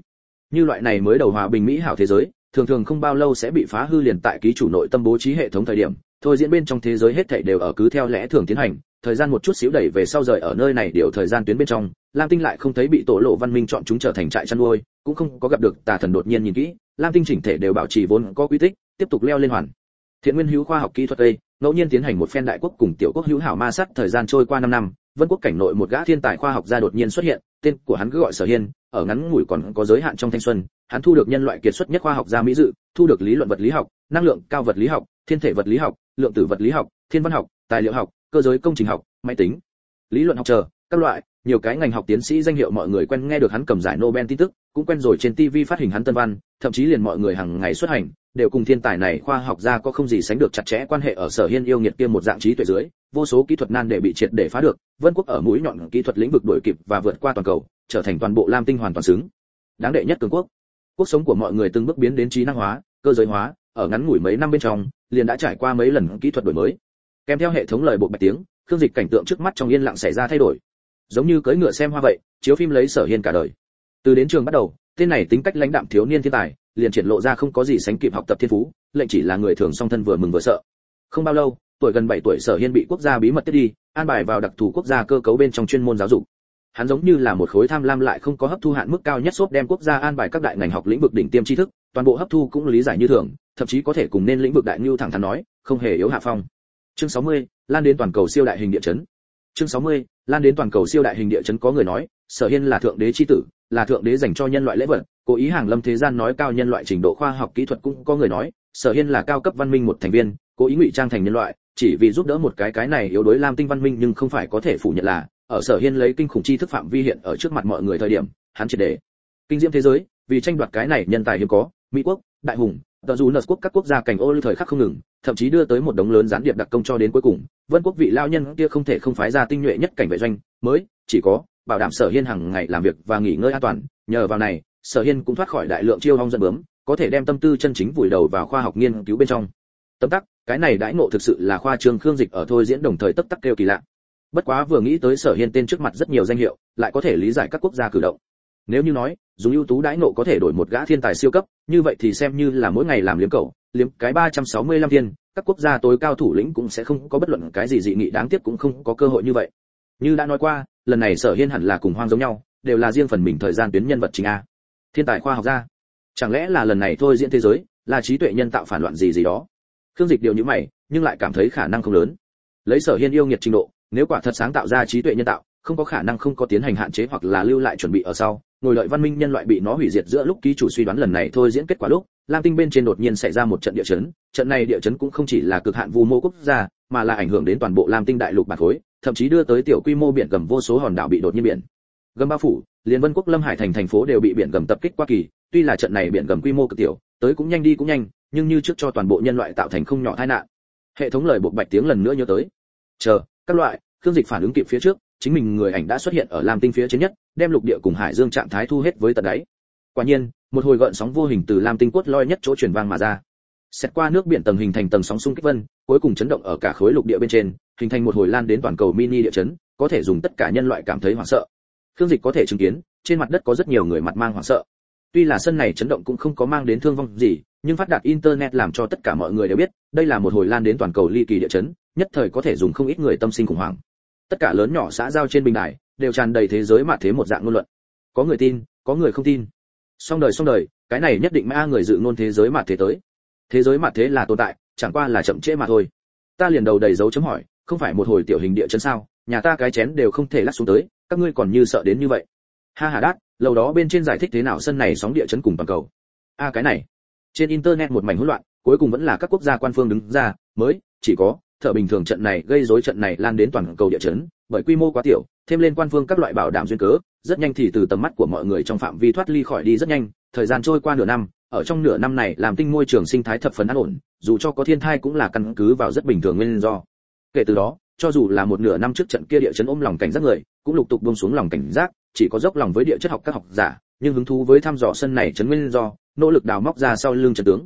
Như loại này mới đầu hòa bình mỹ hảo thế giới, thường thường không bao lâu sẽ bị phá hư liền tại ký chủ nội tâm bố trí hệ thống thời điểm, thôi diễn bên trong thế giới hết thảy đều ở cứ theo lẽ thường tiến hành, thời gian một chút xíu đẩy về sau rời ở nơi này điều thời gian tuyến bên trong, lam tinh lại không thấy bị tổ lộ văn minh chọn chúng trở thành trại chăn nuôi, cũng không có gặp được tà thần đột nhiên nhìn kỹ, lam tinh chỉnh thể đều bảo trì vốn có quy tích, tiếp tục leo lên hoàn thiện nguyên hữu khoa học kỹ thuật đây ngẫu nhiên tiến hành một phen đại quốc cùng tiểu quốc hữu hảo ma sát thời gian trôi qua 5 năm, vân quốc cảnh nội một gã thiên tài khoa học gia đột nhiên xuất hiện, tên của hắn cứ gọi sở hiên, ở ngắn ngủi còn có giới hạn trong thanh xuân, hắn thu được nhân loại kiệt xuất nhất khoa học gia mỹ dự, thu được lý luận vật lý học, năng lượng cao vật lý học, thiên thể vật lý học, lượng tử vật lý học, thiên văn học, tài liệu học, cơ giới công trình học, máy tính. Lý luận học chờ, các loại nhiều cái ngành học tiến sĩ danh hiệu mọi người quen nghe được hắn cầm giải Nobel tin tức, cũng quen rồi trên TV phát hình hắn tân văn, thậm chí liền mọi người hàng ngày xuất hành, đều cùng thiên tài này khoa học gia có không gì sánh được chặt chẽ quan hệ ở sở hiên yêu nghiệt kia một dạng trí tuệ dưới, vô số kỹ thuật nan để bị triệt để phá được, Vân quốc ở mũi nhọn kỹ thuật lĩnh vực đuổi kịp và vượt qua toàn cầu, trở thành toàn bộ Lam tinh hoàn toàn xứng. Đáng đệ nhất cường quốc. Cuộc sống của mọi người từng bước biến đến trí năng hóa, cơ giới hóa, ở ngắn ngủi mấy năm bên trong, liền đã trải qua mấy lần kỹ thuật đổi mới. Kèm theo hệ thống lời bộ bạch tiếng, khương dịch cảnh tượng trước mắt trong yên lặng xảy ra thay đổi giống như cưỡi ngựa xem hoa vậy chiếu phim lấy sở hiên cả đời. Từ đến trường bắt đầu tên này tính cách lãnh đạm thiếu niên thiên tài liền triển lộ ra không có gì sánh kịp học tập thiên phú lệnh chỉ là người thường song thân vừa mừng vừa sợ. Không bao lâu tuổi gần 7 tuổi sở hiên bị quốc gia bí mật tiếp đi an bài vào đặc thù quốc gia cơ cấu bên trong chuyên môn giáo dục. Hắn giống như là một khối tham lam lại không có hấp thu hạn mức cao nhất xốp đem quốc gia an bài các đại ngành học lĩnh vực đỉnh tiêm tri thức toàn bộ hấp thu cũng lý giải như thường thậm chí có thể cùng nên lĩnh vực đại lưu thẳng thắn nói không hề yếu hạ phong. Chương 60, lan đến toàn cầu siêu đại hình địa chấn chương 60, lan đến toàn cầu siêu đại hình địa chấn có người nói sở hiên là thượng đế chi tử là thượng đế dành cho nhân loại lễ vật cố ý hàng lâm thế gian nói cao nhân loại trình độ khoa học kỹ thuật cũng có người nói sở hiên là cao cấp văn minh một thành viên cố ý ngụy trang thành nhân loại chỉ vì giúp đỡ một cái cái này yếu đối lam tinh văn minh nhưng không phải có thể phủ nhận là ở sở hiên lấy kinh khủng chi thức phạm vi hiện ở trước mặt mọi người thời điểm hắn triệt để kinh diễm thế giới vì tranh đoạt cái này nhân tài hiếm có mỹ quốc đại hùng tờ dù nợ quốc các quốc gia cảnh ô lưu thời khắc không ngừng, thậm chí đưa tới một đống lớn gián điệp đặc công cho đến cuối cùng. Vân quốc vị lao nhân kia không thể không phái ra tinh nhuệ nhất cảnh vệ doanh, mới chỉ có bảo đảm sở hiên hàng ngày làm việc và nghỉ ngơi an toàn. Nhờ vào này, sở hiên cũng thoát khỏi đại lượng chiêu hong dẫn bướm, có thể đem tâm tư chân chính vùi đầu vào khoa học nghiên cứu bên trong. Tâm tắc, cái này đãi ngộ thực sự là khoa trương khương dịch ở thôi diễn đồng thời tất tắc kêu kỳ lạ. Bất quá vừa nghĩ tới sở hiên tên trước mặt rất nhiều danh hiệu, lại có thể lý giải các quốc gia cử động. Nếu như nói dùng ưu tú đãi nộ có thể đổi một gã thiên tài siêu cấp, như vậy thì xem như là mỗi ngày làm liếm cầu liếm cái 365 thiên các quốc gia tối cao thủ lĩnh cũng sẽ không có bất luận cái gì dị nghị đáng tiếc cũng không có cơ hội như vậy. Như đã nói qua, lần này sở hiên hẳn là cùng hoang giống nhau, đều là riêng phần mình thời gian tuyến nhân vật chính a. Thiên tài khoa học gia. Chẳng lẽ là lần này thôi diễn thế giới, là trí tuệ nhân tạo phản loạn gì gì đó? Khương dịch điều như mày, nhưng lại cảm thấy khả năng không lớn. Lấy sở hiên yêu nghiệt trình độ, nếu quả thật sáng tạo ra trí tuệ nhân tạo không có khả năng không có tiến hành hạn chế hoặc là lưu lại chuẩn bị ở sau. Ngồi đợi văn minh nhân loại bị nó hủy diệt giữa lúc ký chủ suy đoán lần này thôi diễn kết quả lúc, lam tinh bên trên đột nhiên xảy ra một trận địa chấn. Trận này địa chấn cũng không chỉ là cực hạn vu mô quốc gia, mà là ảnh hưởng đến toàn bộ lam tinh đại lục bản khối, thậm chí đưa tới tiểu quy mô biển gầm vô số hòn đảo bị đột nhiên biển. Gầm bao phủ, liên vân quốc, lâm hải thành thành phố đều bị biển gầm tập kích qua kỳ, tuy là trận này biển gầm quy mô cực tiểu, tới cũng nhanh đi cũng nhanh, nhưng như trước cho toàn bộ nhân loại tạo thành không nhỏ tai nạn. Hệ thống lời buộc bạch tiếng lần nữa nhớ tới. Chờ, các loại thương dịch phản ứng kịp phía trước chính mình người ảnh đã xuất hiện ở lam tinh phía trên nhất, đem lục địa cùng hải dương trạng thái thu hết với tận đáy. Quả nhiên, một hồi gợn sóng vô hình từ lam tinh cốt loi nhất chỗ truyền vang mà ra. Xét qua nước biển tầng hình thành tầng sóng xung kích vân, cuối cùng chấn động ở cả khối lục địa bên trên, hình thành một hồi lan đến toàn cầu mini địa chấn, có thể dùng tất cả nhân loại cảm thấy hoảng sợ. Khương dịch có thể chứng kiến, trên mặt đất có rất nhiều người mặt mang hoảng sợ. Tuy là sân này chấn động cũng không có mang đến thương vong gì, nhưng phát đạt internet làm cho tất cả mọi người đều biết, đây là một hồi lan đến toàn cầu ly kỳ địa chấn, nhất thời có thể dùng không ít người tâm sinh khủng hoảng tất cả lớn nhỏ xã giao trên bình đài đều tràn đầy thế giới mà thế một dạng ngôn luận. Có người tin, có người không tin. Song đời song đời, cái này nhất định mã người dự ngôn thế giới mà thế tới. Thế giới mà thế là tồn tại, chẳng qua là chậm trễ mà thôi. Ta liền đầu đầy dấu chấm hỏi, không phải một hồi tiểu hình địa chấn sao? Nhà ta cái chén đều không thể lắc xuống tới, các ngươi còn như sợ đến như vậy. Ha ha đát lâu đó bên trên giải thích thế nào sân này sóng địa chấn cùng toàn cầu. A cái này. Trên internet một mảnh hỗn loạn, cuối cùng vẫn là các quốc gia quan phương đứng ra, mới, chỉ có thở bình thường trận này gây rối trận này lan đến toàn cầu địa chấn, bởi quy mô quá tiểu, thêm lên quan phương các loại bảo đảm duyên cớ, rất nhanh thì từ tầm mắt của mọi người trong phạm vi thoát ly khỏi đi rất nhanh, thời gian trôi qua nửa năm, ở trong nửa năm này làm tinh môi trường sinh thái thập phần an ổn, dù cho có thiên thai cũng là căn cứ vào rất bình thường nguyên do. Kể từ đó, cho dù là một nửa năm trước trận kia địa chấn ôm lòng cảnh giác người, cũng lục tục buông xuống lòng cảnh giác, chỉ có dốc lòng với địa chất học các học giả, nhưng hứng thú với thăm dò sân này chấn nguyên do, nỗ lực đào móc ra sau lưng trận tướng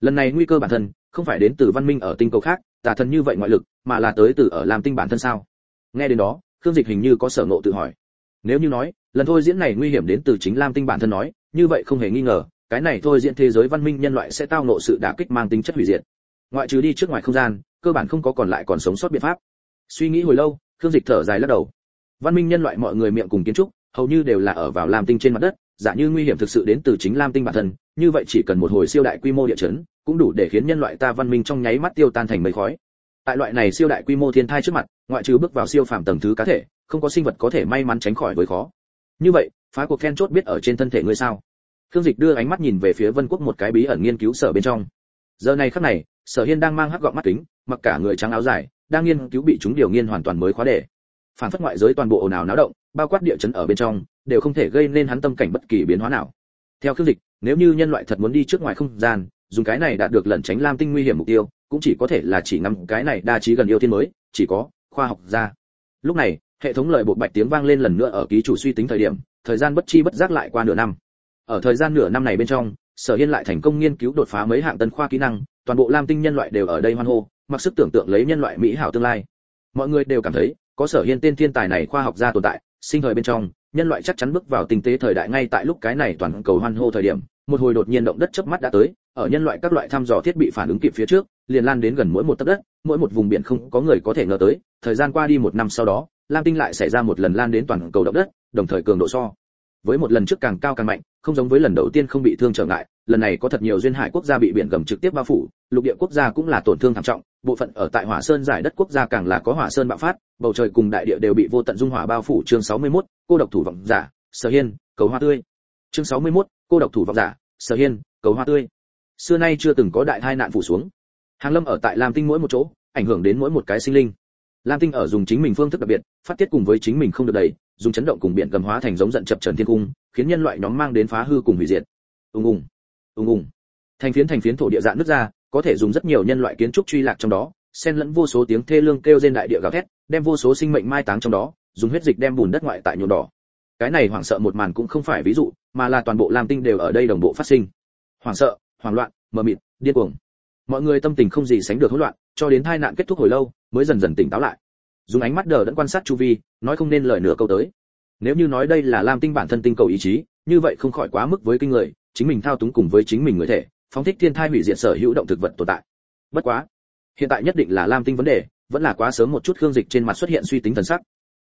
lần này nguy cơ bản thân, không phải đến từ văn minh ở tinh cầu khác, tà thần như vậy ngoại lực, mà là tới từ ở làm tinh bản thân sao? Nghe đến đó, khương dịch hình như có sở ngộ tự hỏi. Nếu như nói, lần thôi diễn này nguy hiểm đến từ chính lam tinh bản thân nói, như vậy không hề nghi ngờ, cái này thôi diễn thế giới văn minh nhân loại sẽ tao nộ sự đả kích mang tính chất hủy diệt. Ngoại trừ đi trước ngoài không gian, cơ bản không có còn lại còn sống sót biện pháp. Suy nghĩ hồi lâu, khương dịch thở dài lắc đầu. Văn minh nhân loại mọi người miệng cùng kiến trúc, hầu như đều là ở vào lam tinh trên mặt đất giả như nguy hiểm thực sự đến từ chính lam tinh bản thân, như vậy chỉ cần một hồi siêu đại quy mô địa chấn, cũng đủ để khiến nhân loại ta văn minh trong nháy mắt tiêu tan thành mây khói. Tại loại này siêu đại quy mô thiên thai trước mặt, ngoại trừ bước vào siêu phàm tầng thứ cá thể, không có sinh vật có thể may mắn tránh khỏi với khó. Như vậy, phá cuộc then chốt biết ở trên thân thể ngươi sao? Khương dịch đưa ánh mắt nhìn về phía vân quốc một cái bí ẩn nghiên cứu sở bên trong. Giờ này khắc này, sở hiên đang mang hắc gọng mắt kính, mặc cả người trắng áo dài, đang nghiên cứu bị chúng điều nghiên hoàn toàn mới khóa đề phản phất ngoại giới toàn bộ ồn ào náo động, bao quát địa chấn ở bên trong đều không thể gây nên hắn tâm cảnh bất kỳ biến hóa nào. Theo khương dịch, nếu như nhân loại thật muốn đi trước ngoài không gian, dùng cái này đạt được lẩn tránh lam tinh nguy hiểm mục tiêu, cũng chỉ có thể là chỉ ngắm cái này đa trí gần yêu thiên mới, chỉ có khoa học gia. Lúc này, hệ thống lời bộ bạch tiếng vang lên lần nữa ở ký chủ suy tính thời điểm, thời gian bất chi bất giác lại qua nửa năm. Ở thời gian nửa năm này bên trong, sở hiên lại thành công nghiên cứu đột phá mấy hạng tân khoa kỹ năng, toàn bộ lam tinh nhân loại đều ở đây hoan hô, mặc sức tưởng tượng lấy nhân loại mỹ hảo tương lai. Mọi người đều cảm thấy, có sở hiên tên thiên tài này khoa học gia tồn tại, sinh thời bên trong nhân loại chắc chắn bước vào tinh tế thời đại ngay tại lúc cái này toàn cầu hoan hô thời điểm, một hồi đột nhiên động đất chớp mắt đã tới, ở nhân loại các loại thăm dò thiết bị phản ứng kịp phía trước, liền lan đến gần mỗi một tấc đất, mỗi một vùng biển không có người có thể ngờ tới, thời gian qua đi một năm sau đó, lam tinh lại xảy ra một lần lan đến toàn cầu động đất, đồng thời cường độ so với một lần trước càng cao càng mạnh, không giống với lần đầu tiên không bị thương trở ngại lần này có thật nhiều duyên hải quốc gia bị biển gầm trực tiếp bao phủ lục địa quốc gia cũng là tổn thương thảm trọng bộ phận ở tại hỏa sơn giải đất quốc gia càng là có hỏa sơn bạo phát bầu trời cùng đại địa đều bị vô tận dung hỏa bao phủ. Chương 61, cô độc thủ vọng giả sở hiên cầu hoa tươi. Chương 61, cô độc thủ vọng giả sở hiên cầu hoa tươi. Xưa nay chưa từng có đại tai nạn phủ xuống. Hàng lâm ở tại lam tinh mỗi một chỗ ảnh hưởng đến mỗi một cái sinh linh. Lam tinh ở dùng chính mình phương thức đặc biệt phát tiết cùng với chính mình không được đầy dùng chấn động cùng biển gầm hóa thành giống giận chập trần thiên cung khiến nhân loại nhóm mang đến phá hư cùng hủy diệt. Ùng ùng ùng ùng. Thành phiến thành phiến thổ địa dạng nước ra, có thể dùng rất nhiều nhân loại kiến trúc truy lạc trong đó, xen lẫn vô số tiếng thê lương kêu trên đại địa gào thét, đem vô số sinh mệnh mai táng trong đó, dùng huyết dịch đem bùn đất ngoại tại nhuộm đỏ. Cái này hoảng sợ một màn cũng không phải ví dụ, mà là toàn bộ lam tinh đều ở đây đồng bộ phát sinh. Hoảng sợ, hoảng loạn, mờ mịt, điên cuồng. Mọi người tâm tình không gì sánh được hỗn loạn, cho đến tai nạn kết thúc hồi lâu, mới dần dần tỉnh táo lại. Dùng ánh mắt đờ đẫn quan sát chu vi, nói không nên lời nửa câu tới. Nếu như nói đây là lam tinh bản thân tinh cầu ý chí, như vậy không khỏi quá mức với kinh người chính mình thao túng cùng với chính mình người thể, phóng thích thiên thai hủy diệt sở hữu động thực vật tồn tại. Bất quá, hiện tại nhất định là lam tinh vấn đề, vẫn là quá sớm một chút khương dịch trên mặt xuất hiện suy tính thần sắc.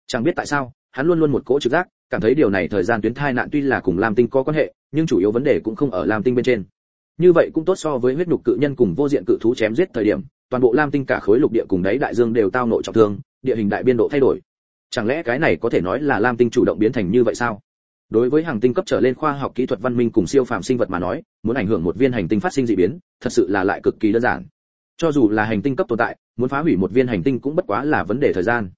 Chẳng biết tại sao, hắn luôn luôn một cỗ trực giác, cảm thấy điều này thời gian tuyến thai nạn tuy là cùng lam tinh có quan hệ, nhưng chủ yếu vấn đề cũng không ở lam tinh bên trên. Như vậy cũng tốt so với huyết nhục cự nhân cùng vô diện cự thú chém giết thời điểm, toàn bộ lam tinh cả khối lục địa cùng đáy đại dương đều tao nội trọng thương, địa hình đại biên độ thay đổi. Chẳng lẽ cái này có thể nói là lam tinh chủ động biến thành như vậy sao? Đối với hàng tinh cấp trở lên khoa học kỹ thuật văn minh cùng siêu phàm sinh vật mà nói, muốn ảnh hưởng một viên hành tinh phát sinh dị biến, thật sự là lại cực kỳ đơn giản. Cho dù là hành tinh cấp tồn tại, muốn phá hủy một viên hành tinh cũng bất quá là vấn đề thời gian.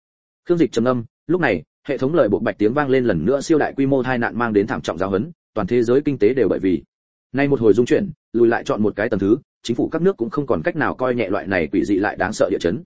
Khương dịch trầm âm lúc này, hệ thống lời bộ bạch tiếng vang lên lần nữa siêu đại quy mô tai nạn mang đến thảm trọng giáo huấn, toàn thế giới kinh tế đều bởi vì. Nay một hồi dung chuyển, lùi lại chọn một cái tầng thứ, chính phủ các nước cũng không còn cách nào coi nhẹ loại này quỷ dị lại đáng sợ địa chấn.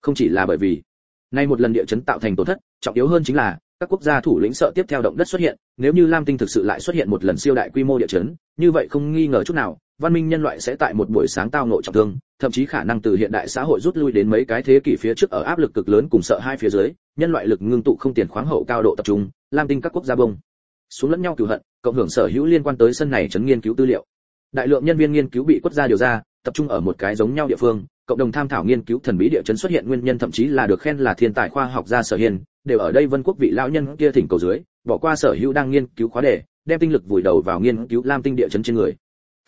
Không chỉ là bởi vì, nay một lần địa chấn tạo thành tổn thất, trọng yếu hơn chính là các quốc gia thủ lĩnh sợ tiếp theo động đất xuất hiện, nếu như lam tinh thực sự lại xuất hiện một lần siêu đại quy mô địa chấn, như vậy không nghi ngờ chút nào, văn minh nhân loại sẽ tại một buổi sáng tao ngộ trọng thương, thậm chí khả năng từ hiện đại xã hội rút lui đến mấy cái thế kỷ phía trước ở áp lực cực lớn cùng sợ hai phía dưới, nhân loại lực ngưng tụ không tiền khoáng hậu cao độ tập trung, lam tinh các quốc gia bông xuống lẫn nhau cửu hận, cộng hưởng sở hữu liên quan tới sân này chấn nghiên cứu tư liệu. Đại lượng nhân viên nghiên cứu bị quốc gia điều ra, tập trung ở một cái giống nhau địa phương cộng đồng tham thảo nghiên cứu thần bí địa chấn xuất hiện nguyên nhân thậm chí là được khen là thiên tài khoa học gia sở hiền, đều ở đây vân quốc vị lão nhân kia thỉnh cầu dưới, bỏ qua sở hữu đang nghiên cứu khóa đề, đem tinh lực vùi đầu vào nghiên cứu lam tinh địa chấn trên người.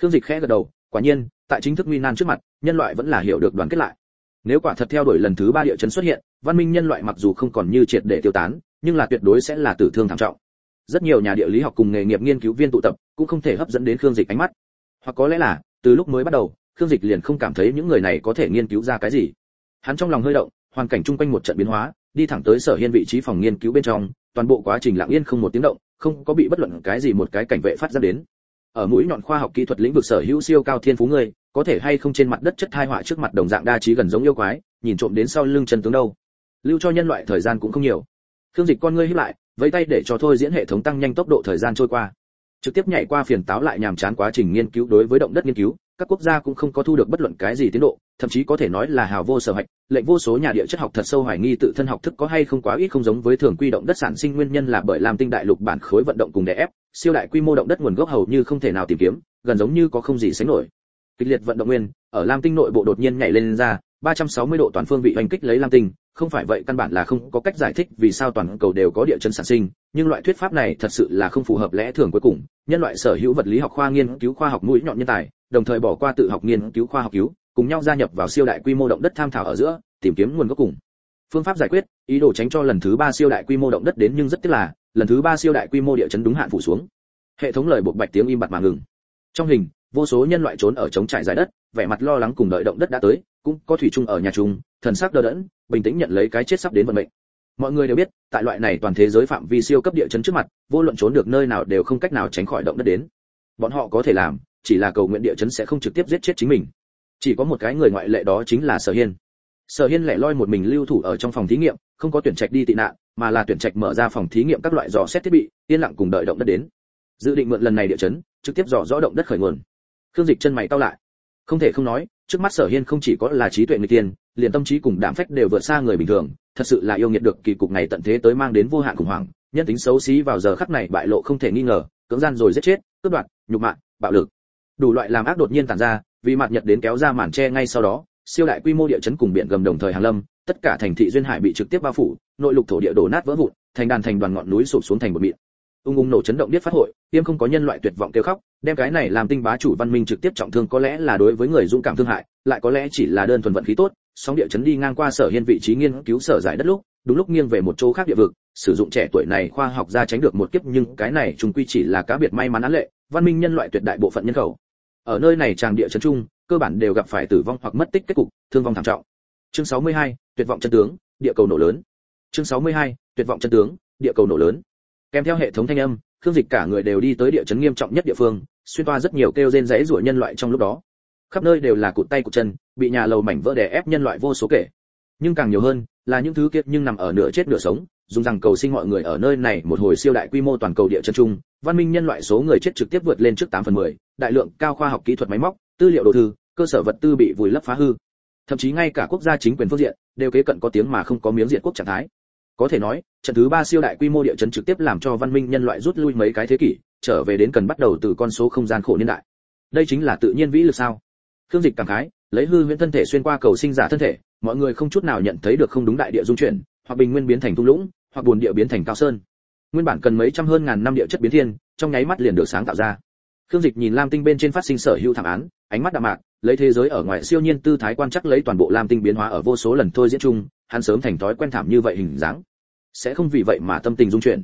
Khương dịch khẽ gật đầu, quả nhiên, tại chính thức nguy nan trước mặt, nhân loại vẫn là hiểu được đoàn kết lại. Nếu quả thật theo đuổi lần thứ ba địa chấn xuất hiện, văn minh nhân loại mặc dù không còn như triệt để tiêu tán, nhưng là tuyệt đối sẽ là tử thương thảm trọng. Rất nhiều nhà địa lý học cùng nghề nghiệp nghiên cứu viên tụ tập, cũng không thể hấp dẫn đến khương dịch ánh mắt. Hoặc có lẽ là, từ lúc mới bắt đầu khương dịch liền không cảm thấy những người này có thể nghiên cứu ra cái gì. Hắn trong lòng hơi động, hoàn cảnh chung quanh một trận biến hóa, đi thẳng tới sở hiên vị trí phòng nghiên cứu bên trong, toàn bộ quá trình lặng yên không một tiếng động, không có bị bất luận cái gì một cái cảnh vệ phát ra đến. Ở mũi nhọn khoa học kỹ thuật lĩnh vực sở hữu siêu cao thiên phú người, có thể hay không trên mặt đất chất thai họa trước mặt đồng dạng đa trí gần giống yêu quái, nhìn trộm đến sau lưng chân tướng đâu. Lưu cho nhân loại thời gian cũng không nhiều. Khương dịch con ngươi hít lại, vẫy tay để cho thôi diễn hệ thống tăng nhanh tốc độ thời gian trôi qua. Trực tiếp nhảy qua phiền táo lại nhàm chán quá trình nghiên cứu đối với động đất nghiên cứu các quốc gia cũng không có thu được bất luận cái gì tiến độ thậm chí có thể nói là hào vô sở hạch lệnh vô số nhà địa chất học thật sâu hoài nghi tự thân học thức có hay không quá ít không giống với thường quy động đất sản sinh nguyên nhân là bởi làm tinh đại lục bản khối vận động cùng đè ép siêu đại quy mô động đất nguồn gốc hầu như không thể nào tìm kiếm gần giống như có không gì sánh nổi. Kịch liệt vận động nguyên ở lam tinh nội bộ đột nhiên nhảy lên, lên ra 360 độ toàn phương vị hành kích lấy lam tinh. Không phải vậy, căn bản là không có cách giải thích vì sao toàn cầu đều có địa chấn sản sinh, nhưng loại thuyết pháp này thật sự là không phù hợp lẽ thường cuối cùng. Nhân loại sở hữu vật lý học khoa nghiên cứu khoa học mũi nhọn nhân tài, đồng thời bỏ qua tự học nghiên cứu khoa học cứu, cùng nhau gia nhập vào siêu đại quy mô động đất tham thảo ở giữa, tìm kiếm nguồn gốc cùng. Phương pháp giải quyết, ý đồ tránh cho lần thứ ba siêu đại quy mô động đất đến nhưng rất tiếc là, lần thứ ba siêu đại quy mô địa chấn đúng hạn phủ xuống. Hệ thống lời buộc bạch tiếng im bặt mà ngừng. Trong hình, vô số nhân loại trốn ở chống trải giải đất, vẻ mặt lo lắng cùng đợi động đất đã tới cũng có thủy chung ở nhà chung, thần sắc đờ đẫn, bình tĩnh nhận lấy cái chết sắp đến vận mệnh. Mọi người đều biết, tại loại này toàn thế giới phạm vi siêu cấp địa chấn trước mặt, vô luận trốn được nơi nào đều không cách nào tránh khỏi động đất đến. Bọn họ có thể làm, chỉ là cầu nguyện địa chấn sẽ không trực tiếp giết chết chính mình. Chỉ có một cái người ngoại lệ đó chính là sở hiên. Sở hiên lẻ loi một mình lưu thủ ở trong phòng thí nghiệm, không có tuyển trạch đi tị nạn, mà là tuyển trạch mở ra phòng thí nghiệm các loại dò xét thiết bị, yên lặng cùng đợi động đất đến. Dự định mượn lần này địa chấn, trực tiếp dò rõ động đất khởi nguồn. Khương dịch chân mày cau lại không thể không nói, trước mắt sở hiên không chỉ có là trí tuệ người tiên liền tâm trí cùng đảm phách đều vượt xa người bình thường, thật sự là yêu nghiệt được kỳ cục này tận thế tới mang đến vô hạn khủng hoảng, nhân tính xấu xí vào giờ khắc này bại lộ không thể nghi ngờ, cưỡng gian rồi giết chết, cướp đoạt, nhục mạ, bạo lực. Đủ loại làm ác đột nhiên tản ra, vì mặt nhật đến kéo ra màn che ngay sau đó, siêu đại quy mô địa chấn cùng biển gầm đồng thời hàng lâm, tất cả thành thị duyên hải bị trực tiếp bao phủ, nội lục thổ địa đổ nát vỡ vụn, thành đàn thành đoàn ngọn núi sụp xuống thành một miệng ung ung nổ chấn động biết phát hội tiêm không có nhân loại tuyệt vọng kêu khóc đem cái này làm tinh bá chủ văn minh trực tiếp trọng thương có lẽ là đối với người dũng cảm thương hại lại có lẽ chỉ là đơn thuần vận khí tốt sóng địa chấn đi ngang qua sở hiên vị trí nghiên cứu sở giải đất lúc đúng lúc nghiêng về một chỗ khác địa vực sử dụng trẻ tuổi này khoa học ra tránh được một kiếp nhưng cái này chúng quy chỉ là cá biệt may mắn án lệ văn minh nhân loại tuyệt đại bộ phận nhân khẩu. Ở nơi này tràng địa chấn chung cơ bản đều gặp phải tử vong hoặc mất tích kết cục thương vong thảm trọng. Chương 62, tuyệt vọng chân tướng địa cầu nổ lớn. Chương 62, tuyệt vọng chân tướng địa cầu nổ lớn kèm theo hệ thống thanh âm khương dịch cả người đều đi tới địa chấn nghiêm trọng nhất địa phương xuyên toa rất nhiều kêu rên rẫy rủa nhân loại trong lúc đó. Khắp nơi đều là cụt tay cụt chân bị nhà lầu mảnh vỡ đè ép nhân loại vô số kể. Nhưng càng nhiều hơn là những thứ kiệt nhưng nằm ở nửa chết nửa sống dùng rằng cầu sinh mọi người ở nơi này một hồi siêu đại quy mô toàn cầu địa chân trung văn minh nhân loại số người chết trực tiếp vượt lên trước 8 phần 10, đại lượng cao khoa học kỹ thuật máy móc tư liệu đồ thư cơ sở vật tư bị vùi lấp phá hư. Thậm chí ngay cả quốc gia chính quyền phương diện đều kế cận có tiếng mà không có miếng diện quốc trạng thái có thể nói, trận thứ ba siêu đại quy mô địa chấn trực tiếp làm cho văn minh nhân loại rút lui mấy cái thế kỷ, trở về đến cần bắt đầu từ con số không gian khổ niên đại. Đây chính là tự nhiên vĩ lực sao? Khương dịch cảm khái, lấy hư huyễn thân thể xuyên qua cầu sinh giả thân thể, mọi người không chút nào nhận thấy được không đúng đại địa dung chuyển, hoặc bình nguyên biến thành thung lũng, hoặc buồn địa biến thành cao sơn. Nguyên bản cần mấy trăm hơn ngàn năm địa chất biến thiên, trong nháy mắt liền được sáng tạo ra khương dịch nhìn lam tinh bên trên phát sinh sở hữu thảm án, ánh mắt đạm mạc, lấy thế giới ở ngoài siêu nhiên tư thái quan chắc lấy toàn bộ lam tinh biến hóa ở vô số lần thôi diễn chung, hắn sớm thành thói quen thảm như vậy hình dáng. Sẽ không vì vậy mà tâm tình dung chuyển.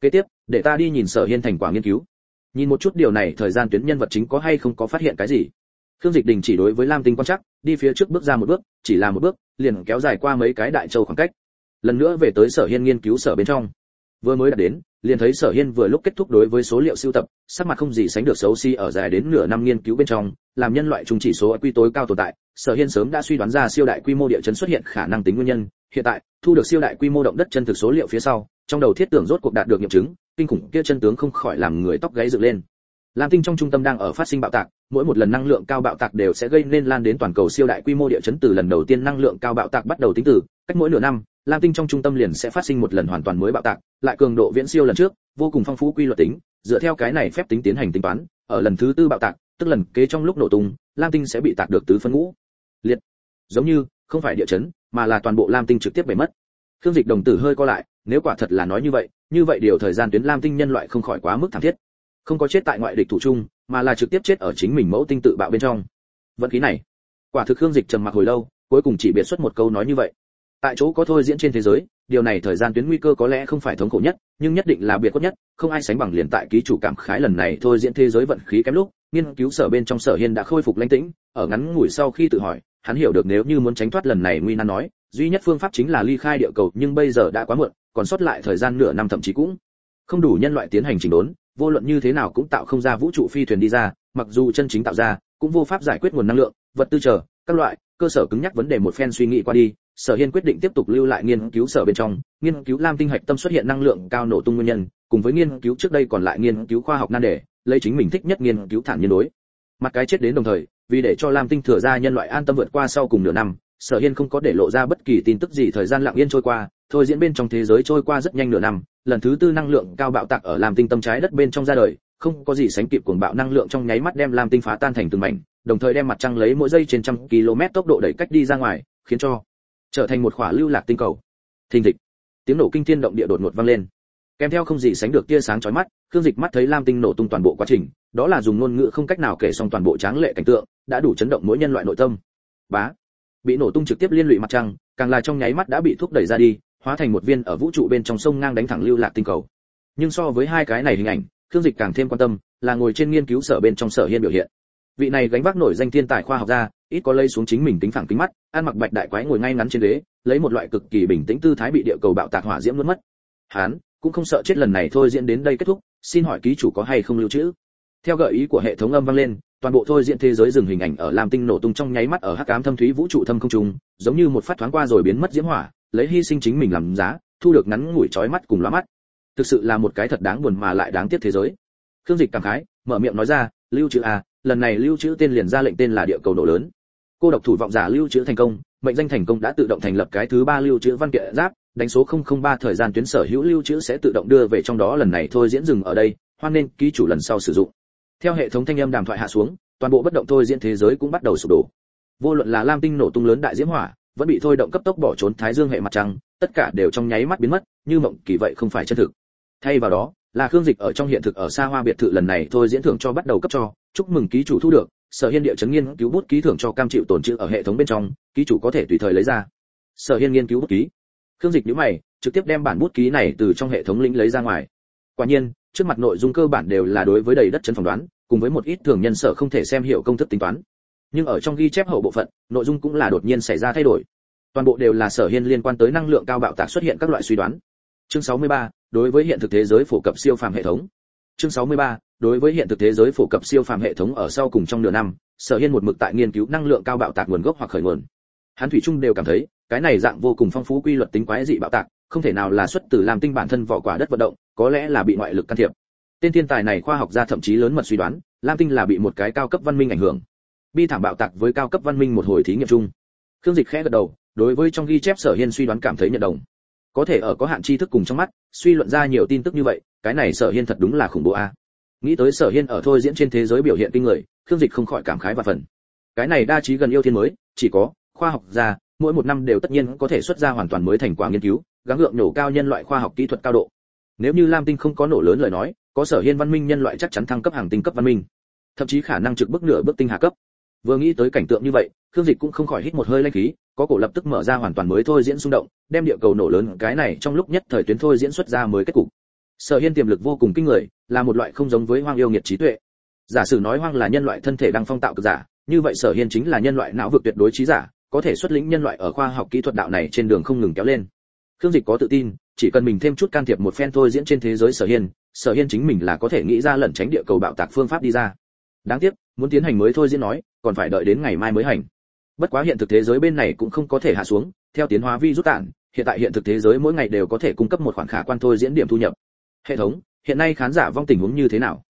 Kế tiếp, để ta đi nhìn sở hiên thành quả nghiên cứu. Nhìn một chút điều này, thời gian tuyến nhân vật chính có hay không có phát hiện cái gì? Khương dịch đình chỉ đối với lam tinh quan chắc, đi phía trước bước ra một bước, chỉ là một bước, liền kéo dài qua mấy cái đại châu khoảng cách. Lần nữa về tới sở hiên nghiên cứu sở bên trong. Vừa mới đạt đến liền thấy sở hiên vừa lúc kết thúc đối với số liệu siêu tập, sắc mặt không gì sánh được xấu xí si ở dài đến nửa năm nghiên cứu bên trong, làm nhân loại trung chỉ số quy tối cao tồn tại, sở hiên sớm đã suy đoán ra siêu đại quy mô địa chấn xuất hiện khả năng tính nguyên nhân, hiện tại, thu được siêu đại quy mô động đất chân thực số liệu phía sau, trong đầu thiết tưởng rốt cuộc đạt được nghiệm chứng, kinh khủng kia chân tướng không khỏi làm người tóc gáy dựng lên. Lam tinh trong trung tâm đang ở phát sinh bạo tạc, mỗi một lần năng lượng cao bạo tạc đều sẽ gây nên lan đến toàn cầu siêu đại quy mô địa chấn từ lần đầu tiên năng lượng cao bạo tạc bắt đầu tính từ, cách mỗi nửa năm lam tinh trong trung tâm liền sẽ phát sinh một lần hoàn toàn mới bạo tạc, lại cường độ viễn siêu lần trước, vô cùng phong phú quy luật tính, dựa theo cái này phép tính tiến hành tính toán, ở lần thứ tư bạo tạc, tức lần kế trong lúc nổ tung, lam tinh sẽ bị tạc được tứ phân ngũ. Liệt. Giống như, không phải địa chấn, mà là toàn bộ lam tinh trực tiếp bể mất. Khương dịch đồng tử hơi co lại, nếu quả thật là nói như vậy như vậy điều thời gian tuyến lam tinh nhân loại không khỏi quá mức thảm thiết. Không có chết tại ngoại địch thủ chung mà là trực tiếp chết ở chính mình mẫu tinh tự bạo bên trong. Vận khí này. Quả thực khương dịch trầm mặc hồi lâu, cuối cùng chỉ biệt xuất một câu nói như vậy tại chỗ có thôi diễn trên thế giới, điều này thời gian tuyến nguy cơ có lẽ không phải thống khổ nhất, nhưng nhất định là biệt cốt nhất, không ai sánh bằng liền tại ký chủ cảm khái lần này thôi diễn thế giới vận khí kém lúc, nghiên cứu sở bên trong sở hiên đã khôi phục lãnh tĩnh, ở ngắn ngủi sau khi tự hỏi, hắn hiểu được nếu như muốn tránh thoát lần này nguy nan nói, duy nhất phương pháp chính là ly khai địa cầu, nhưng bây giờ đã quá muộn, còn sót lại thời gian nửa năm thậm chí cũng không đủ nhân loại tiến hành chỉnh đốn, vô luận như thế nào cũng tạo không ra vũ trụ phi thuyền đi ra, mặc dù chân chính tạo ra, cũng vô pháp giải quyết nguồn năng lượng, vật tư chờ, các loại, cơ sở cứng nhắc vấn đề một phen suy nghĩ qua đi sở hiên quyết định tiếp tục lưu lại nghiên cứu sở bên trong. Nghiên cứu lam tinh hạch tâm xuất hiện năng lượng cao nổ tung nguyên nhân, cùng với nghiên cứu trước đây còn lại nghiên cứu khoa học nan đề, lấy chính mình thích nhất nghiên cứu thản nhiên đối. Mặt cái chết đến đồng thời, vì để cho lam tinh thừa ra nhân loại an tâm vượt qua sau cùng nửa năm, sở hiên không có để lộ ra bất kỳ tin tức gì thời gian lặng yên trôi qua. Thôi diễn bên trong thế giới trôi qua rất nhanh nửa năm, lần thứ tư năng lượng cao bạo tạc ở lam tinh tâm trái đất bên trong ra đời, không có gì sánh kịp cuồng bạo năng lượng trong nháy mắt đem lam tinh phá tan thành từng mảnh, đồng thời đem mặt trăng lấy mỗi giây trên trăm km tốc độ đẩy cách đi ra ngoài, khiến cho trở thành một khỏa lưu lạc tinh cầu. Thình thịch. Tiếng nổ kinh thiên động địa đột ngột vang lên. Kèm theo không gì sánh được tia sáng chói mắt, khương dịch mắt thấy lam tinh nổ tung toàn bộ quá trình, đó là dùng ngôn ngữ không cách nào kể xong toàn bộ tráng lệ cảnh tượng, đã đủ chấn động mỗi nhân loại nội tâm. Bá. Bị nổ tung trực tiếp liên lụy mặt trăng, càng là trong nháy mắt đã bị thúc đẩy ra đi, hóa thành một viên ở vũ trụ bên trong sông ngang đánh thẳng lưu lạc tinh cầu. Nhưng so với hai cái này hình ảnh, khương dịch càng thêm quan tâm, là ngồi trên nghiên cứu sở bên trong sở hiên biểu hiện. Vị này gánh vác nổi danh thiên tài khoa học gia ít có lây xuống chính mình tính phẳng kính mắt, ăn mặc bạch đại quái ngồi ngay ngắn trên ghế, lấy một loại cực kỳ bình tĩnh tư thái bị địa cầu bạo tạc hỏa diễm nuốt mất. Hắn cũng không sợ chết lần này thôi diễn đến đây kết thúc, xin hỏi ký chủ có hay không lưu trữ? Theo gợi ý của hệ thống âm vang lên, toàn bộ thôi diễn thế giới dừng hình ảnh ở lam tinh nổ tung trong nháy mắt ở hắc ám thâm thúy vũ trụ thâm không trung, giống như một phát thoáng qua rồi biến mất diễm hỏa, lấy hy sinh chính mình làm giá, thu được ngắn ngủi chói mắt cùng lóa mắt. Thực sự là một cái thật đáng buồn mà lại đáng tiếc thế giới. Khương dịch cảm khái, mở miệng nói ra, lưu trữ a lần này lưu trữ tên liền ra lệnh tên là địa cầu nổ lớn cô độc thủ vọng giả lưu trữ thành công, mệnh danh thành công đã tự động thành lập cái thứ ba lưu trữ văn kiện giáp, đánh số 003 thời gian tuyến sở hữu lưu trữ sẽ tự động đưa về trong đó lần này thôi diễn dừng ở đây, hoan nên ký chủ lần sau sử dụng. Theo hệ thống thanh âm đàm thoại hạ xuống, toàn bộ bất động thôi diễn thế giới cũng bắt đầu sụp đổ. Vô luận là lam tinh nổ tung lớn đại diễm hỏa, vẫn bị thôi động cấp tốc bỏ trốn thái dương hệ mặt trăng, tất cả đều trong nháy mắt biến mất, như mộng kỳ vậy không phải chân thực. Thay vào đó, là khương dịch ở trong hiện thực ở xa hoa biệt thự lần này thôi diễn thưởng cho bắt đầu cấp cho, chúc mừng ký chủ thu được sở hiên địa chấn nghiên cứu bút ký thưởng cho cam chịu tổn chữ ở hệ thống bên trong ký chủ có thể tùy thời lấy ra. Sở hiên nghiên cứu bút ký. Khương dịch nhíu mày trực tiếp đem bản bút ký này từ trong hệ thống lĩnh lấy ra ngoài. Quả nhiên trước mặt nội dung cơ bản đều là đối với đầy đất chấn phỏng đoán cùng với một ít thường nhân sở không thể xem hiểu công thức tính toán. Nhưng ở trong ghi chép hậu bộ phận nội dung cũng là đột nhiên xảy ra thay đổi. Toàn bộ đều là sở hiên liên quan tới năng lượng cao bạo tạc xuất hiện các loại suy đoán. Chương 63, đối với hiện thực thế giới phổ cập siêu phàm hệ thống chương 63, đối với hiện thực thế giới phổ cập siêu phàm hệ thống ở sau cùng trong nửa năm sở hiên một mực tại nghiên cứu năng lượng cao bạo tạc nguồn gốc hoặc khởi nguồn. Hắn thủy chung đều cảm thấy cái này dạng vô cùng phong phú quy luật tính quái dị bạo tạc không thể nào là xuất từ làm tinh bản thân vỏ quả đất vận động có lẽ là bị ngoại lực can thiệp. Tên thiên tài này khoa học gia thậm chí lớn mật suy đoán lam tinh là bị một cái cao cấp văn minh ảnh hưởng. Bi thảm bạo tạc với cao cấp văn minh một hồi thí nghiệm chung. Khương dịch khẽ gật đầu đối với trong ghi chép sở hiên suy đoán cảm thấy nhận đồng. Có thể ở có hạn tri thức cùng trong mắt suy luận ra nhiều tin tức như vậy cái này sở hiên thật đúng là khủng bố a. Nghĩ tới sở hiên ở thôi diễn trên thế giới biểu hiện kinh người, khương dịch không khỏi cảm khái và phần. Cái này đa trí gần yêu thiên mới, chỉ có, khoa học gia, mỗi một năm đều tất nhiên có thể xuất ra hoàn toàn mới thành quả nghiên cứu, gắng gượng nổ cao nhân loại khoa học kỹ thuật cao độ. Nếu như lam tinh không có nổ lớn lời nói, có sở hiên văn minh nhân loại chắc chắn thăng cấp hàng tinh cấp văn minh. Thậm chí khả năng trực bước nửa bước tinh hạ cấp. Vừa nghĩ tới cảnh tượng như vậy, khương dịch cũng không khỏi hít một hơi lanh khí, có cổ lập tức mở ra hoàn toàn mới thôi diễn xung động, đem địa cầu nổ lớn, cái này trong lúc nhất thời tuyến thôi diễn xuất ra mới kết cục sở hiên tiềm lực vô cùng kinh người, là một loại không giống với hoang yêu nghiệt trí tuệ. Giả sử nói hoang là nhân loại thân thể đang phong tạo cực giả, như vậy sở hiên chính là nhân loại não vực tuyệt đối trí giả, có thể xuất lĩnh nhân loại ở khoa học kỹ thuật đạo này trên đường không ngừng kéo lên. Khương dịch có tự tin, chỉ cần mình thêm chút can thiệp một phen thôi diễn trên thế giới sở hiên sở hiên chính mình là có thể nghĩ ra lẩn tránh địa cầu bạo tạc phương pháp đi ra. Đáng tiếc, muốn tiến hành mới thôi diễn nói, còn phải đợi đến ngày mai mới hành. Bất quá hiện thực thế giới bên này cũng không có thể hạ xuống, theo tiến hóa vi rút tản, hiện tại hiện thực thế giới mỗi ngày đều có thể cung cấp một khoản khả quan thôi diễn điểm thu nhập hệ thống, hiện nay khán giả vong tình huống như thế nào?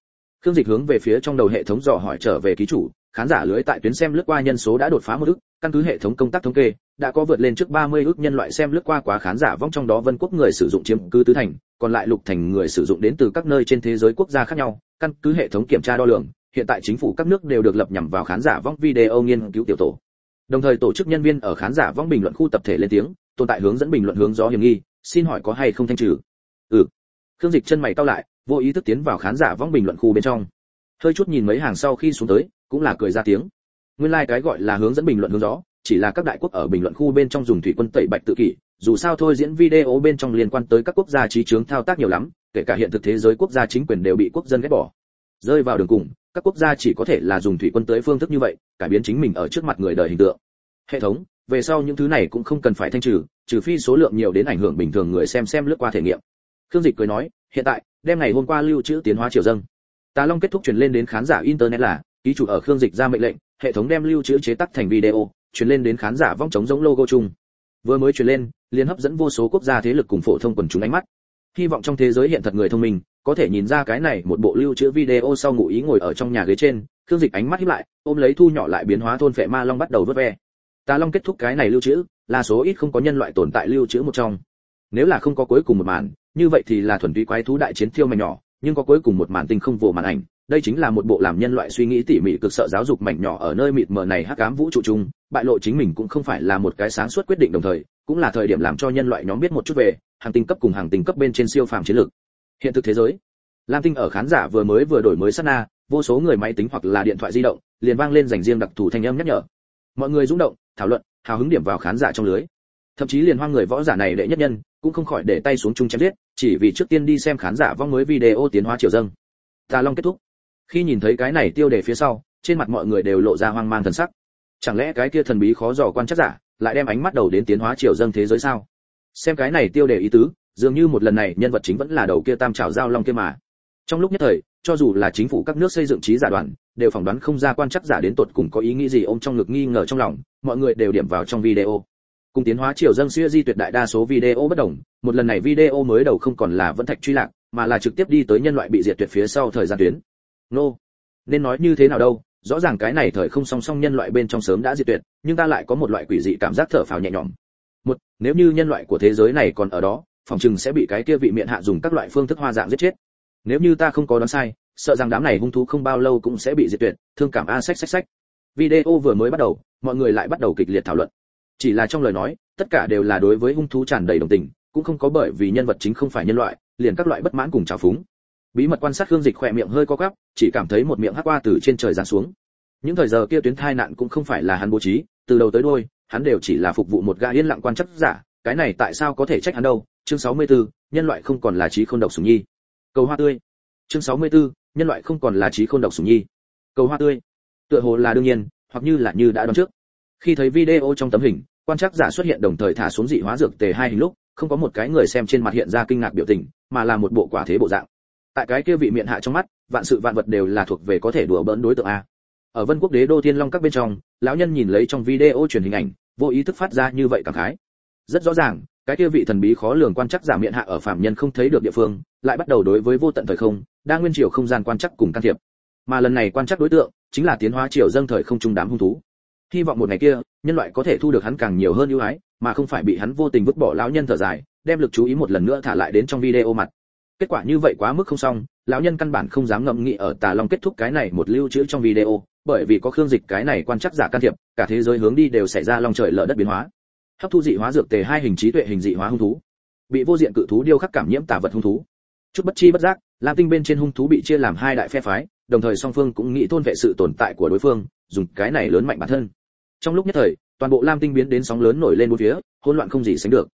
Khương dịch hướng về phía trong đầu hệ thống dò hỏi trở về ký chủ, khán giả lưới tại tuyến xem lướt qua nhân số đã đột phá một ước, căn cứ hệ thống công tác thống kê, đã có vượt lên trước 30 ước nhân loại xem lướt qua quá khán giả vong trong đó vân quốc người sử dụng chiếm cứ tứ thành, còn lại lục thành người sử dụng đến từ các nơi trên thế giới quốc gia khác nhau, căn cứ hệ thống kiểm tra đo lường, hiện tại chính phủ các nước đều được lập nhằm vào khán giả vong video nghiên cứu tiểu tổ. Đồng thời tổ chức nhân viên ở khán giả vong bình luận khu tập thể lên tiếng, tồn tại hướng dẫn bình luận hướng gió hiểm nghi, xin hỏi có hay không thanh trừ? Ừ khương dịch chân mày cau lại, vô ý thức tiến vào khán giả vong bình luận khu bên trong. Hơi chút nhìn mấy hàng sau khi xuống tới, cũng là cười ra tiếng. Nguyên lai like cái gọi là hướng dẫn bình luận hướng rõ chỉ là các đại quốc ở bình luận khu bên trong dùng thủy quân tẩy bạch tự kỷ, dù sao thôi diễn video bên trong liên quan tới các quốc gia trí chướng thao tác nhiều lắm, kể cả hiện thực thế giới quốc gia chính quyền đều bị quốc dân ghét bỏ. Rơi vào đường cùng, các quốc gia chỉ có thể là dùng thủy quân tới phương thức như vậy, cải biến chính mình ở trước mặt người đời hình tượng. Hệ thống, về sau những thứ này cũng không cần phải thanh trừ trừ phi số lượng nhiều đến ảnh hưởng bình thường người xem xem lướt qua thể nghiệm khương dịch cười nói, hiện tại đem ngày hôm qua lưu trữ tiến hóa triều dâng. Tà long kết thúc truyền lên đến khán giả internet là, ký chủ ở khương dịch ra mệnh lệnh, hệ thống đem lưu trữ chế tác thành video, truyền lên đến khán giả vong chống giống logo chung. Vừa mới truyền lên liên hấp dẫn vô số quốc gia thế lực cùng phổ thông quần chúng ánh mắt. Hy vọng trong thế giới hiện thật người thông minh, có thể nhìn ra cái này một bộ lưu trữ video sau ngụ ý ngồi ở trong nhà ghế trên, khương dịch ánh mắt híp lại, ôm lấy thu nhỏ lại biến hóa thôn phệ ma long bắt đầu vớt ve. Tà long kết thúc cái này lưu trữ, là số ít không có nhân loại tồn tại lưu trữ một trong. Nếu là không có cuối cùng một màn như vậy thì là thuần túy quái thú đại chiến thiêu mảnh nhỏ, nhưng có cuối cùng một màn tinh không vồ màn ảnh. Đây chính là một bộ làm nhân loại suy nghĩ tỉ mỉ cực sợ giáo dục mảnh nhỏ ở nơi mịt mờ này hắc ám vũ trụ chung. Bại lộ chính mình cũng không phải là một cái sáng suốt quyết định đồng thời, cũng là thời điểm làm cho nhân loại nhóm biết một chút về hàng tinh cấp cùng hàng tinh cấp bên trên siêu phàm chiến lược. Hiện thực thế giới, lam tinh ở khán giả vừa mới vừa đổi mới sát na, vô số người máy tính hoặc là điện thoại di động liền vang lên dành riêng đặc thù thanh âm nhắc nhở. Mọi người rung động, thảo luận, hào hứng điểm vào khán giả trong lưới. Thậm chí liền hoang người võ giả này đệ nhất nhân cũng không khỏi để tay xuống chung chém giết, chỉ vì trước tiên đi xem khán giả vong mới video tiến hóa triều dâng. Tà long kết thúc. Khi nhìn thấy cái này tiêu đề phía sau, trên mặt mọi người đều lộ ra hoang mang thần sắc. Chẳng lẽ cái kia thần bí khó dò quan chắc giả lại đem ánh mắt đầu đến tiến hóa triều dâng thế giới sao? Xem cái này tiêu đề ý tứ, dường như một lần này nhân vật chính vẫn là đầu kia tam trảo giao long kia mà. Trong lúc nhất thời, cho dù là chính phủ các nước xây dựng trí giả đoàn, đều phỏng đoán không ra quan chắc giả đến tột cùng có ý nghĩ gì ôm trong ngực nghi ngờ trong lòng, mọi người đều điểm vào trong video cùng tiến hóa triều dâng xuya di tuyệt đại đa số video bất đồng, một lần này video mới đầu không còn là vẫn thạch truy lạc, mà là trực tiếp đi tới nhân loại bị diệt tuyệt phía sau thời gian tuyến. Nô, nên nói như thế nào đâu, rõ ràng cái này thời không song song nhân loại bên trong sớm đã diệt tuyệt, nhưng ta lại có một loại quỷ dị cảm giác thở phào nhẹ nhõm. Một, nếu như nhân loại của thế giới này còn ở đó, phòng chừng sẽ bị cái kia vị miệng hạ dùng các loại phương thức hoa dạng giết chết. Nếu như ta không có đoán sai, sợ rằng đám này hung thú không bao lâu cũng sẽ bị diệt tuyệt, thương cảm a sách sách sách video vừa mới bắt đầu, mọi người lại bắt đầu kịch liệt thảo luận chỉ là trong lời nói tất cả đều là đối với hung thú tràn đầy đồng tình cũng không có bởi vì nhân vật chính không phải nhân loại liền các loại bất mãn cùng trào phúng. Bí mật quan sát hương dịch khỏe miệng hơi co quắp chỉ cảm thấy một miệng hắc qua từ trên trời giáng xuống. Những thời giờ kia tuyến thai nạn cũng không phải là hắn bố trí từ đầu tới đuôi hắn đều chỉ là phục vụ một gã yên lặng quan chắc giả cái này tại sao có thể trách hắn đâu? Chương 64, nhân loại không còn là trí không độc sủng nhi. Cầu hoa tươi. Chương 64, nhân loại không còn là trí không độc sủng nhi. Cầu hoa tươi. Tựa hồ là đương nhiên hoặc như là như đã đoán trước. Khi thấy video trong tấm hình quan chắc giả xuất hiện đồng thời thả xuống dị hóa dược tề hai hình lúc, không có một cái người xem trên mặt hiện ra kinh ngạc biểu tình, mà là một bộ quả thế bộ dạng. Tại cái kia vị miệng hạ trong mắt, vạn sự vạn vật đều là thuộc về có thể đùa bỡn đối tượng a. Ở vân quốc đế đô thiên long các bên trong, lão nhân nhìn lấy trong video truyền hình ảnh, vô ý thức phát ra như vậy cảm khái. Rất rõ ràng, cái kia vị thần bí khó lường quan chắc giả miệng hạ ở phạm nhân không thấy được địa phương, lại bắt đầu đối với vô tận thời không, đa nguyên triều không gian quan chắc cùng can thiệp. Mà lần này quan chắc đối tượng, chính là tiến hóa triều dâng thời không trung đám hung thú hy vọng một ngày kia, nhân loại có thể thu được hắn càng nhiều hơn ưu ái, mà không phải bị hắn vô tình vứt bỏ lão nhân thở dài, đem lực chú ý một lần nữa thả lại đến trong video mặt. Kết quả như vậy quá mức không xong, lão nhân căn bản không dám ngậm nghị ở tà long kết thúc cái này một lưu trữ trong video, bởi vì có khương dịch cái này quan chắc giả can thiệp, cả thế giới hướng đi đều xảy ra long trời lở đất biến hóa. Hấp thu dị hóa dược tề hai hình trí tuệ hình dị hóa hung thú. Bị vô diện cự thú điêu khắc cảm nhiễm tà vật hung thú. Chút bất chi bất giác, lam tinh bên trên hung thú bị chia làm hai đại phe phái, đồng thời song phương cũng nghĩ thôn vệ sự tồn tại của đối phương, dùng cái này lớn mạnh bản thân trong lúc nhất thời, toàn bộ lam tinh biến đến sóng lớn nổi lên bốn phía, hỗn loạn không gì sánh được.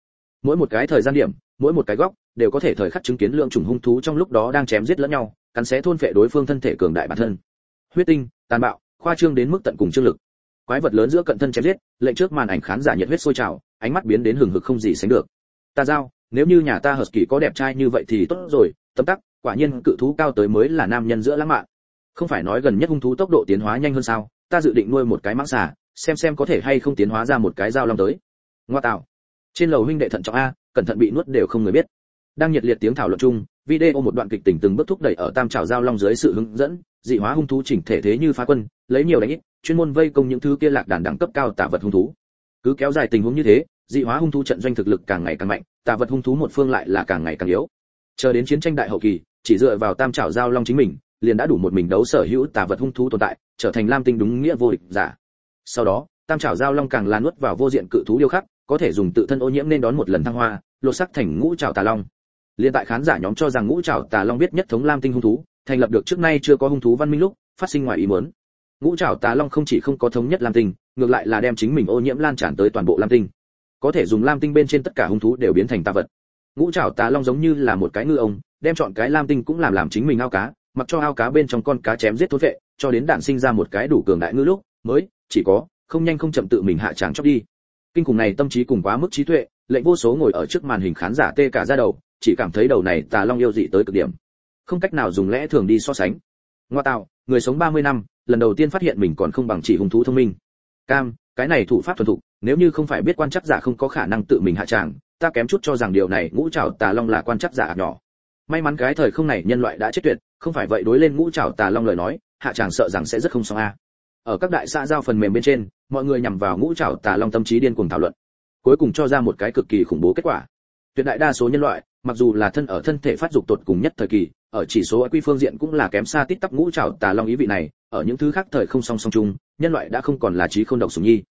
Mỗi một cái thời gian điểm, mỗi một cái góc, đều có thể thời khắc chứng kiến lượng chủng hung thú trong lúc đó đang chém giết lẫn nhau, cắn xé thôn phệ đối phương thân thể cường đại bản thân. Huyết tinh, tàn bạo, khoa trương đến mức tận cùng trương lực. Quái vật lớn giữa cận thân chém giết, lệnh trước màn ảnh khán giả nhiệt huyết sôi trào, ánh mắt biến đến hừng hực không gì sánh được. Ta giao, nếu như nhà ta hợp kỳ có đẹp trai như vậy thì tốt rồi, tấm tắc, quả nhiên cự thú cao tới mới là nam nhân giữa lãng mạn. Không phải nói gần nhất hung thú tốc độ tiến hóa nhanh hơn sao, ta dự định nuôi một cái mãng xà xem xem có thể hay không tiến hóa ra một cái dao long tới. Ngoa tạo. Trên lầu huynh đệ thận trọng a, cẩn thận bị nuốt đều không người biết. Đang nhiệt liệt tiếng thảo luận chung, video một đoạn kịch tình từng bước thúc đẩy ở tam trảo giao long dưới sự hướng dẫn, dị hóa hung thú chỉnh thể thế như phá quân, lấy nhiều đánh ít, chuyên môn vây công những thứ kia lạc đàn đẳng cấp cao tả vật hung thú. Cứ kéo dài tình huống như thế, dị hóa hung thú trận doanh thực lực càng ngày càng mạnh tả vật hung thú một phương lại là càng ngày càng yếu. Chờ đến chiến tranh đại hậu kỳ, chỉ dựa vào tam trảo giao long chính mình, liền đã đủ một mình đấu sở hữu tả vật hung thú tồn tại, trở thành lam tinh đúng nghĩa vô địch giả sau đó, tam trảo giao long càng là nuốt vào vô diện cự thú điêu khắc, có thể dùng tự thân ô nhiễm nên đón một lần thăng hoa, lột sắc thành ngũ trảo tà long. Liên tại khán giả nhóm cho rằng ngũ trảo tà long biết nhất thống lam tinh hung thú, thành lập được trước nay chưa có hung thú văn minh lúc, phát sinh ngoài ý muốn. Ngũ trảo tà long không chỉ không có thống nhất lam tinh, ngược lại là đem chính mình ô nhiễm lan tràn tới toàn bộ lam tinh. Có thể dùng lam tinh bên trên tất cả hung thú đều biến thành tà vật. Ngũ trảo tà long giống như là một cái ngư ông, đem chọn cái lam tinh cũng làm làm chính mình ao cá, mặc cho ao cá bên trong con cá chém giết thối vệ, cho đến đạn sinh ra một cái đủ cường đại ngư lúc, mới chỉ có, không nhanh không chậm tự mình hạ tràng chóc đi. Kinh khủng này tâm trí cùng quá mức trí tuệ, lệnh vô số ngồi ở trước màn hình khán giả tê cả ra đầu, chỉ cảm thấy đầu này tà long yêu dị tới cực điểm. Không cách nào dùng lẽ thường đi so sánh. Ngoa tạo, người sống 30 năm, lần đầu tiên phát hiện mình còn không bằng chỉ hung thú thông minh. Cam, cái này thủ pháp thuần thục, nếu như không phải biết quan chắc giả không có khả năng tự mình hạ tràng, ta kém chút cho rằng điều này ngũ trảo tà long là quan chắc giả nhỏ. May mắn cái thời không này nhân loại đã chết tuyệt, không phải vậy đối lên ngũ trảo tà long lời nói, hạ tràng sợ rằng sẽ rất không xong a ở các đại xã giao phần mềm bên trên, mọi người nhằm vào ngũ trảo tà long tâm trí điên cuồng thảo luận, cuối cùng cho ra một cái cực kỳ khủng bố kết quả. Tuyệt đại đa số nhân loại, mặc dù là thân ở thân thể phát dục tột cùng nhất thời kỳ, ở chỉ số quy phương diện cũng là kém xa tít tắp ngũ trảo tà long ý vị này, ở những thứ khác thời không song song chung, nhân loại đã không còn là trí không độc sủng nhi.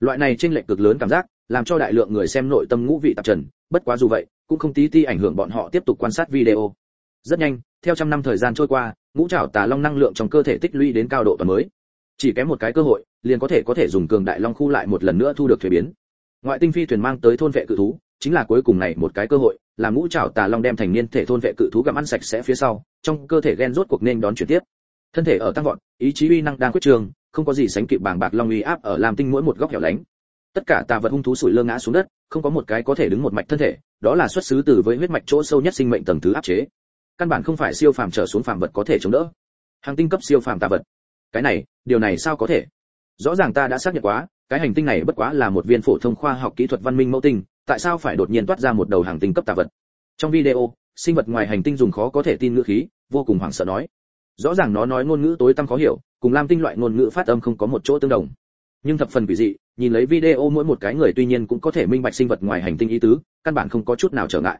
Loại này trên lệch cực lớn cảm giác, làm cho đại lượng người xem nội tâm ngũ vị tạp trần, bất quá dù vậy, cũng không tí ti ảnh hưởng bọn họ tiếp tục quan sát video. Rất nhanh, theo trăm năm thời gian trôi qua, ngũ trảo tà long năng lượng trong cơ thể tích lũy đến cao độ toàn mới chỉ kém một cái cơ hội, liền có thể có thể dùng cường đại long khu lại một lần nữa thu được thuế biến. Ngoại tinh phi thuyền mang tới thôn vệ cự thú, chính là cuối cùng này một cái cơ hội làm ngũ trảo tà long đem thành niên thể thôn vệ cự thú gặm ăn sạch sẽ phía sau, trong cơ thể gen rốt cuộc nên đón chuyển tiếp. Thân thể ở tăng vọt, ý chí uy năng đang quyết trường, không có gì sánh kịp bảng bạc long uy áp ở làm tinh mỗi một góc hẻo lánh. Tất cả tà vật hung thú sủi lơ ngã xuống đất, không có một cái có thể đứng một mạch thân thể, đó là xuất xứ từ với huyết mạch chỗ sâu nhất sinh mệnh tầng thứ áp chế. Căn bản không phải siêu phàm trở xuống phàm vật có thể chống đỡ. Hàng tinh cấp siêu phàm tà vật. Cái này điều này sao có thể? Rõ ràng ta đã xác nhận quá, cái hành tinh này bất quá là một viên phổ thông khoa học kỹ thuật văn minh mẫu tinh, tại sao phải đột nhiên toát ra một đầu hàng tinh cấp tà vật? Trong video, sinh vật ngoài hành tinh dùng khó có thể tin ngữ khí, vô cùng hoảng sợ nói. Rõ ràng nó nói ngôn ngữ tối tăm khó hiểu, cùng lam tinh loại ngôn ngữ phát âm không có một chỗ tương đồng. Nhưng thập phần quỷ dị, nhìn lấy video mỗi một cái người tuy nhiên cũng có thể minh bạch sinh vật ngoài hành tinh ý tứ, căn bản không có chút nào trở ngại.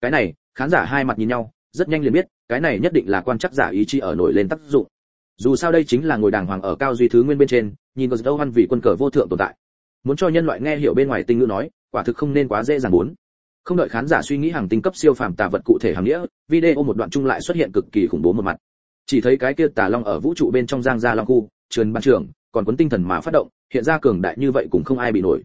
Cái này, khán giả hai mặt nhìn nhau, rất nhanh liền biết, cái này nhất định là quan chắc giả ý chí ở nổi lên tác dụng dù sao đây chính là ngồi đàng hoàng ở cao duy thứ nguyên bên trên, nhìn có đâu hoan vì quân cờ vô thượng tồn tại. Muốn cho nhân loại nghe hiểu bên ngoài tinh ngữ nói, quả thực không nên quá dễ dàng muốn. Không đợi khán giả suy nghĩ hàng tinh cấp siêu phàm tà vật cụ thể hàng nghĩa, video một đoạn chung lại xuất hiện cực kỳ khủng bố một mặt. Chỉ thấy cái kia tà long ở vũ trụ bên trong giang gia long khu truyền ban trưởng, còn cuốn tinh thần mà phát động, hiện ra cường đại như vậy cũng không ai bị nổi.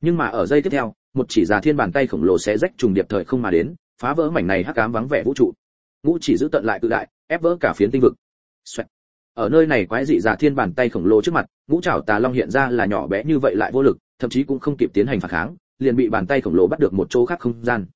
Nhưng mà ở giây tiếp theo, một chỉ già thiên bàn tay khổng lồ sẽ rách trùng điệp thời không mà đến, phá vỡ mảnh này hắc ám vắng vẻ vũ trụ. Ngũ chỉ giữ tận lại tự đại, ép vỡ cả phiến tinh vực. Xoẹt ở nơi này quái dị giả thiên bàn tay khổng lồ trước mặt, ngũ trảo tà long hiện ra là nhỏ bé như vậy lại vô lực, thậm chí cũng không kịp tiến hành phản kháng, liền bị bàn tay khổng lồ bắt được một chỗ khác không gian.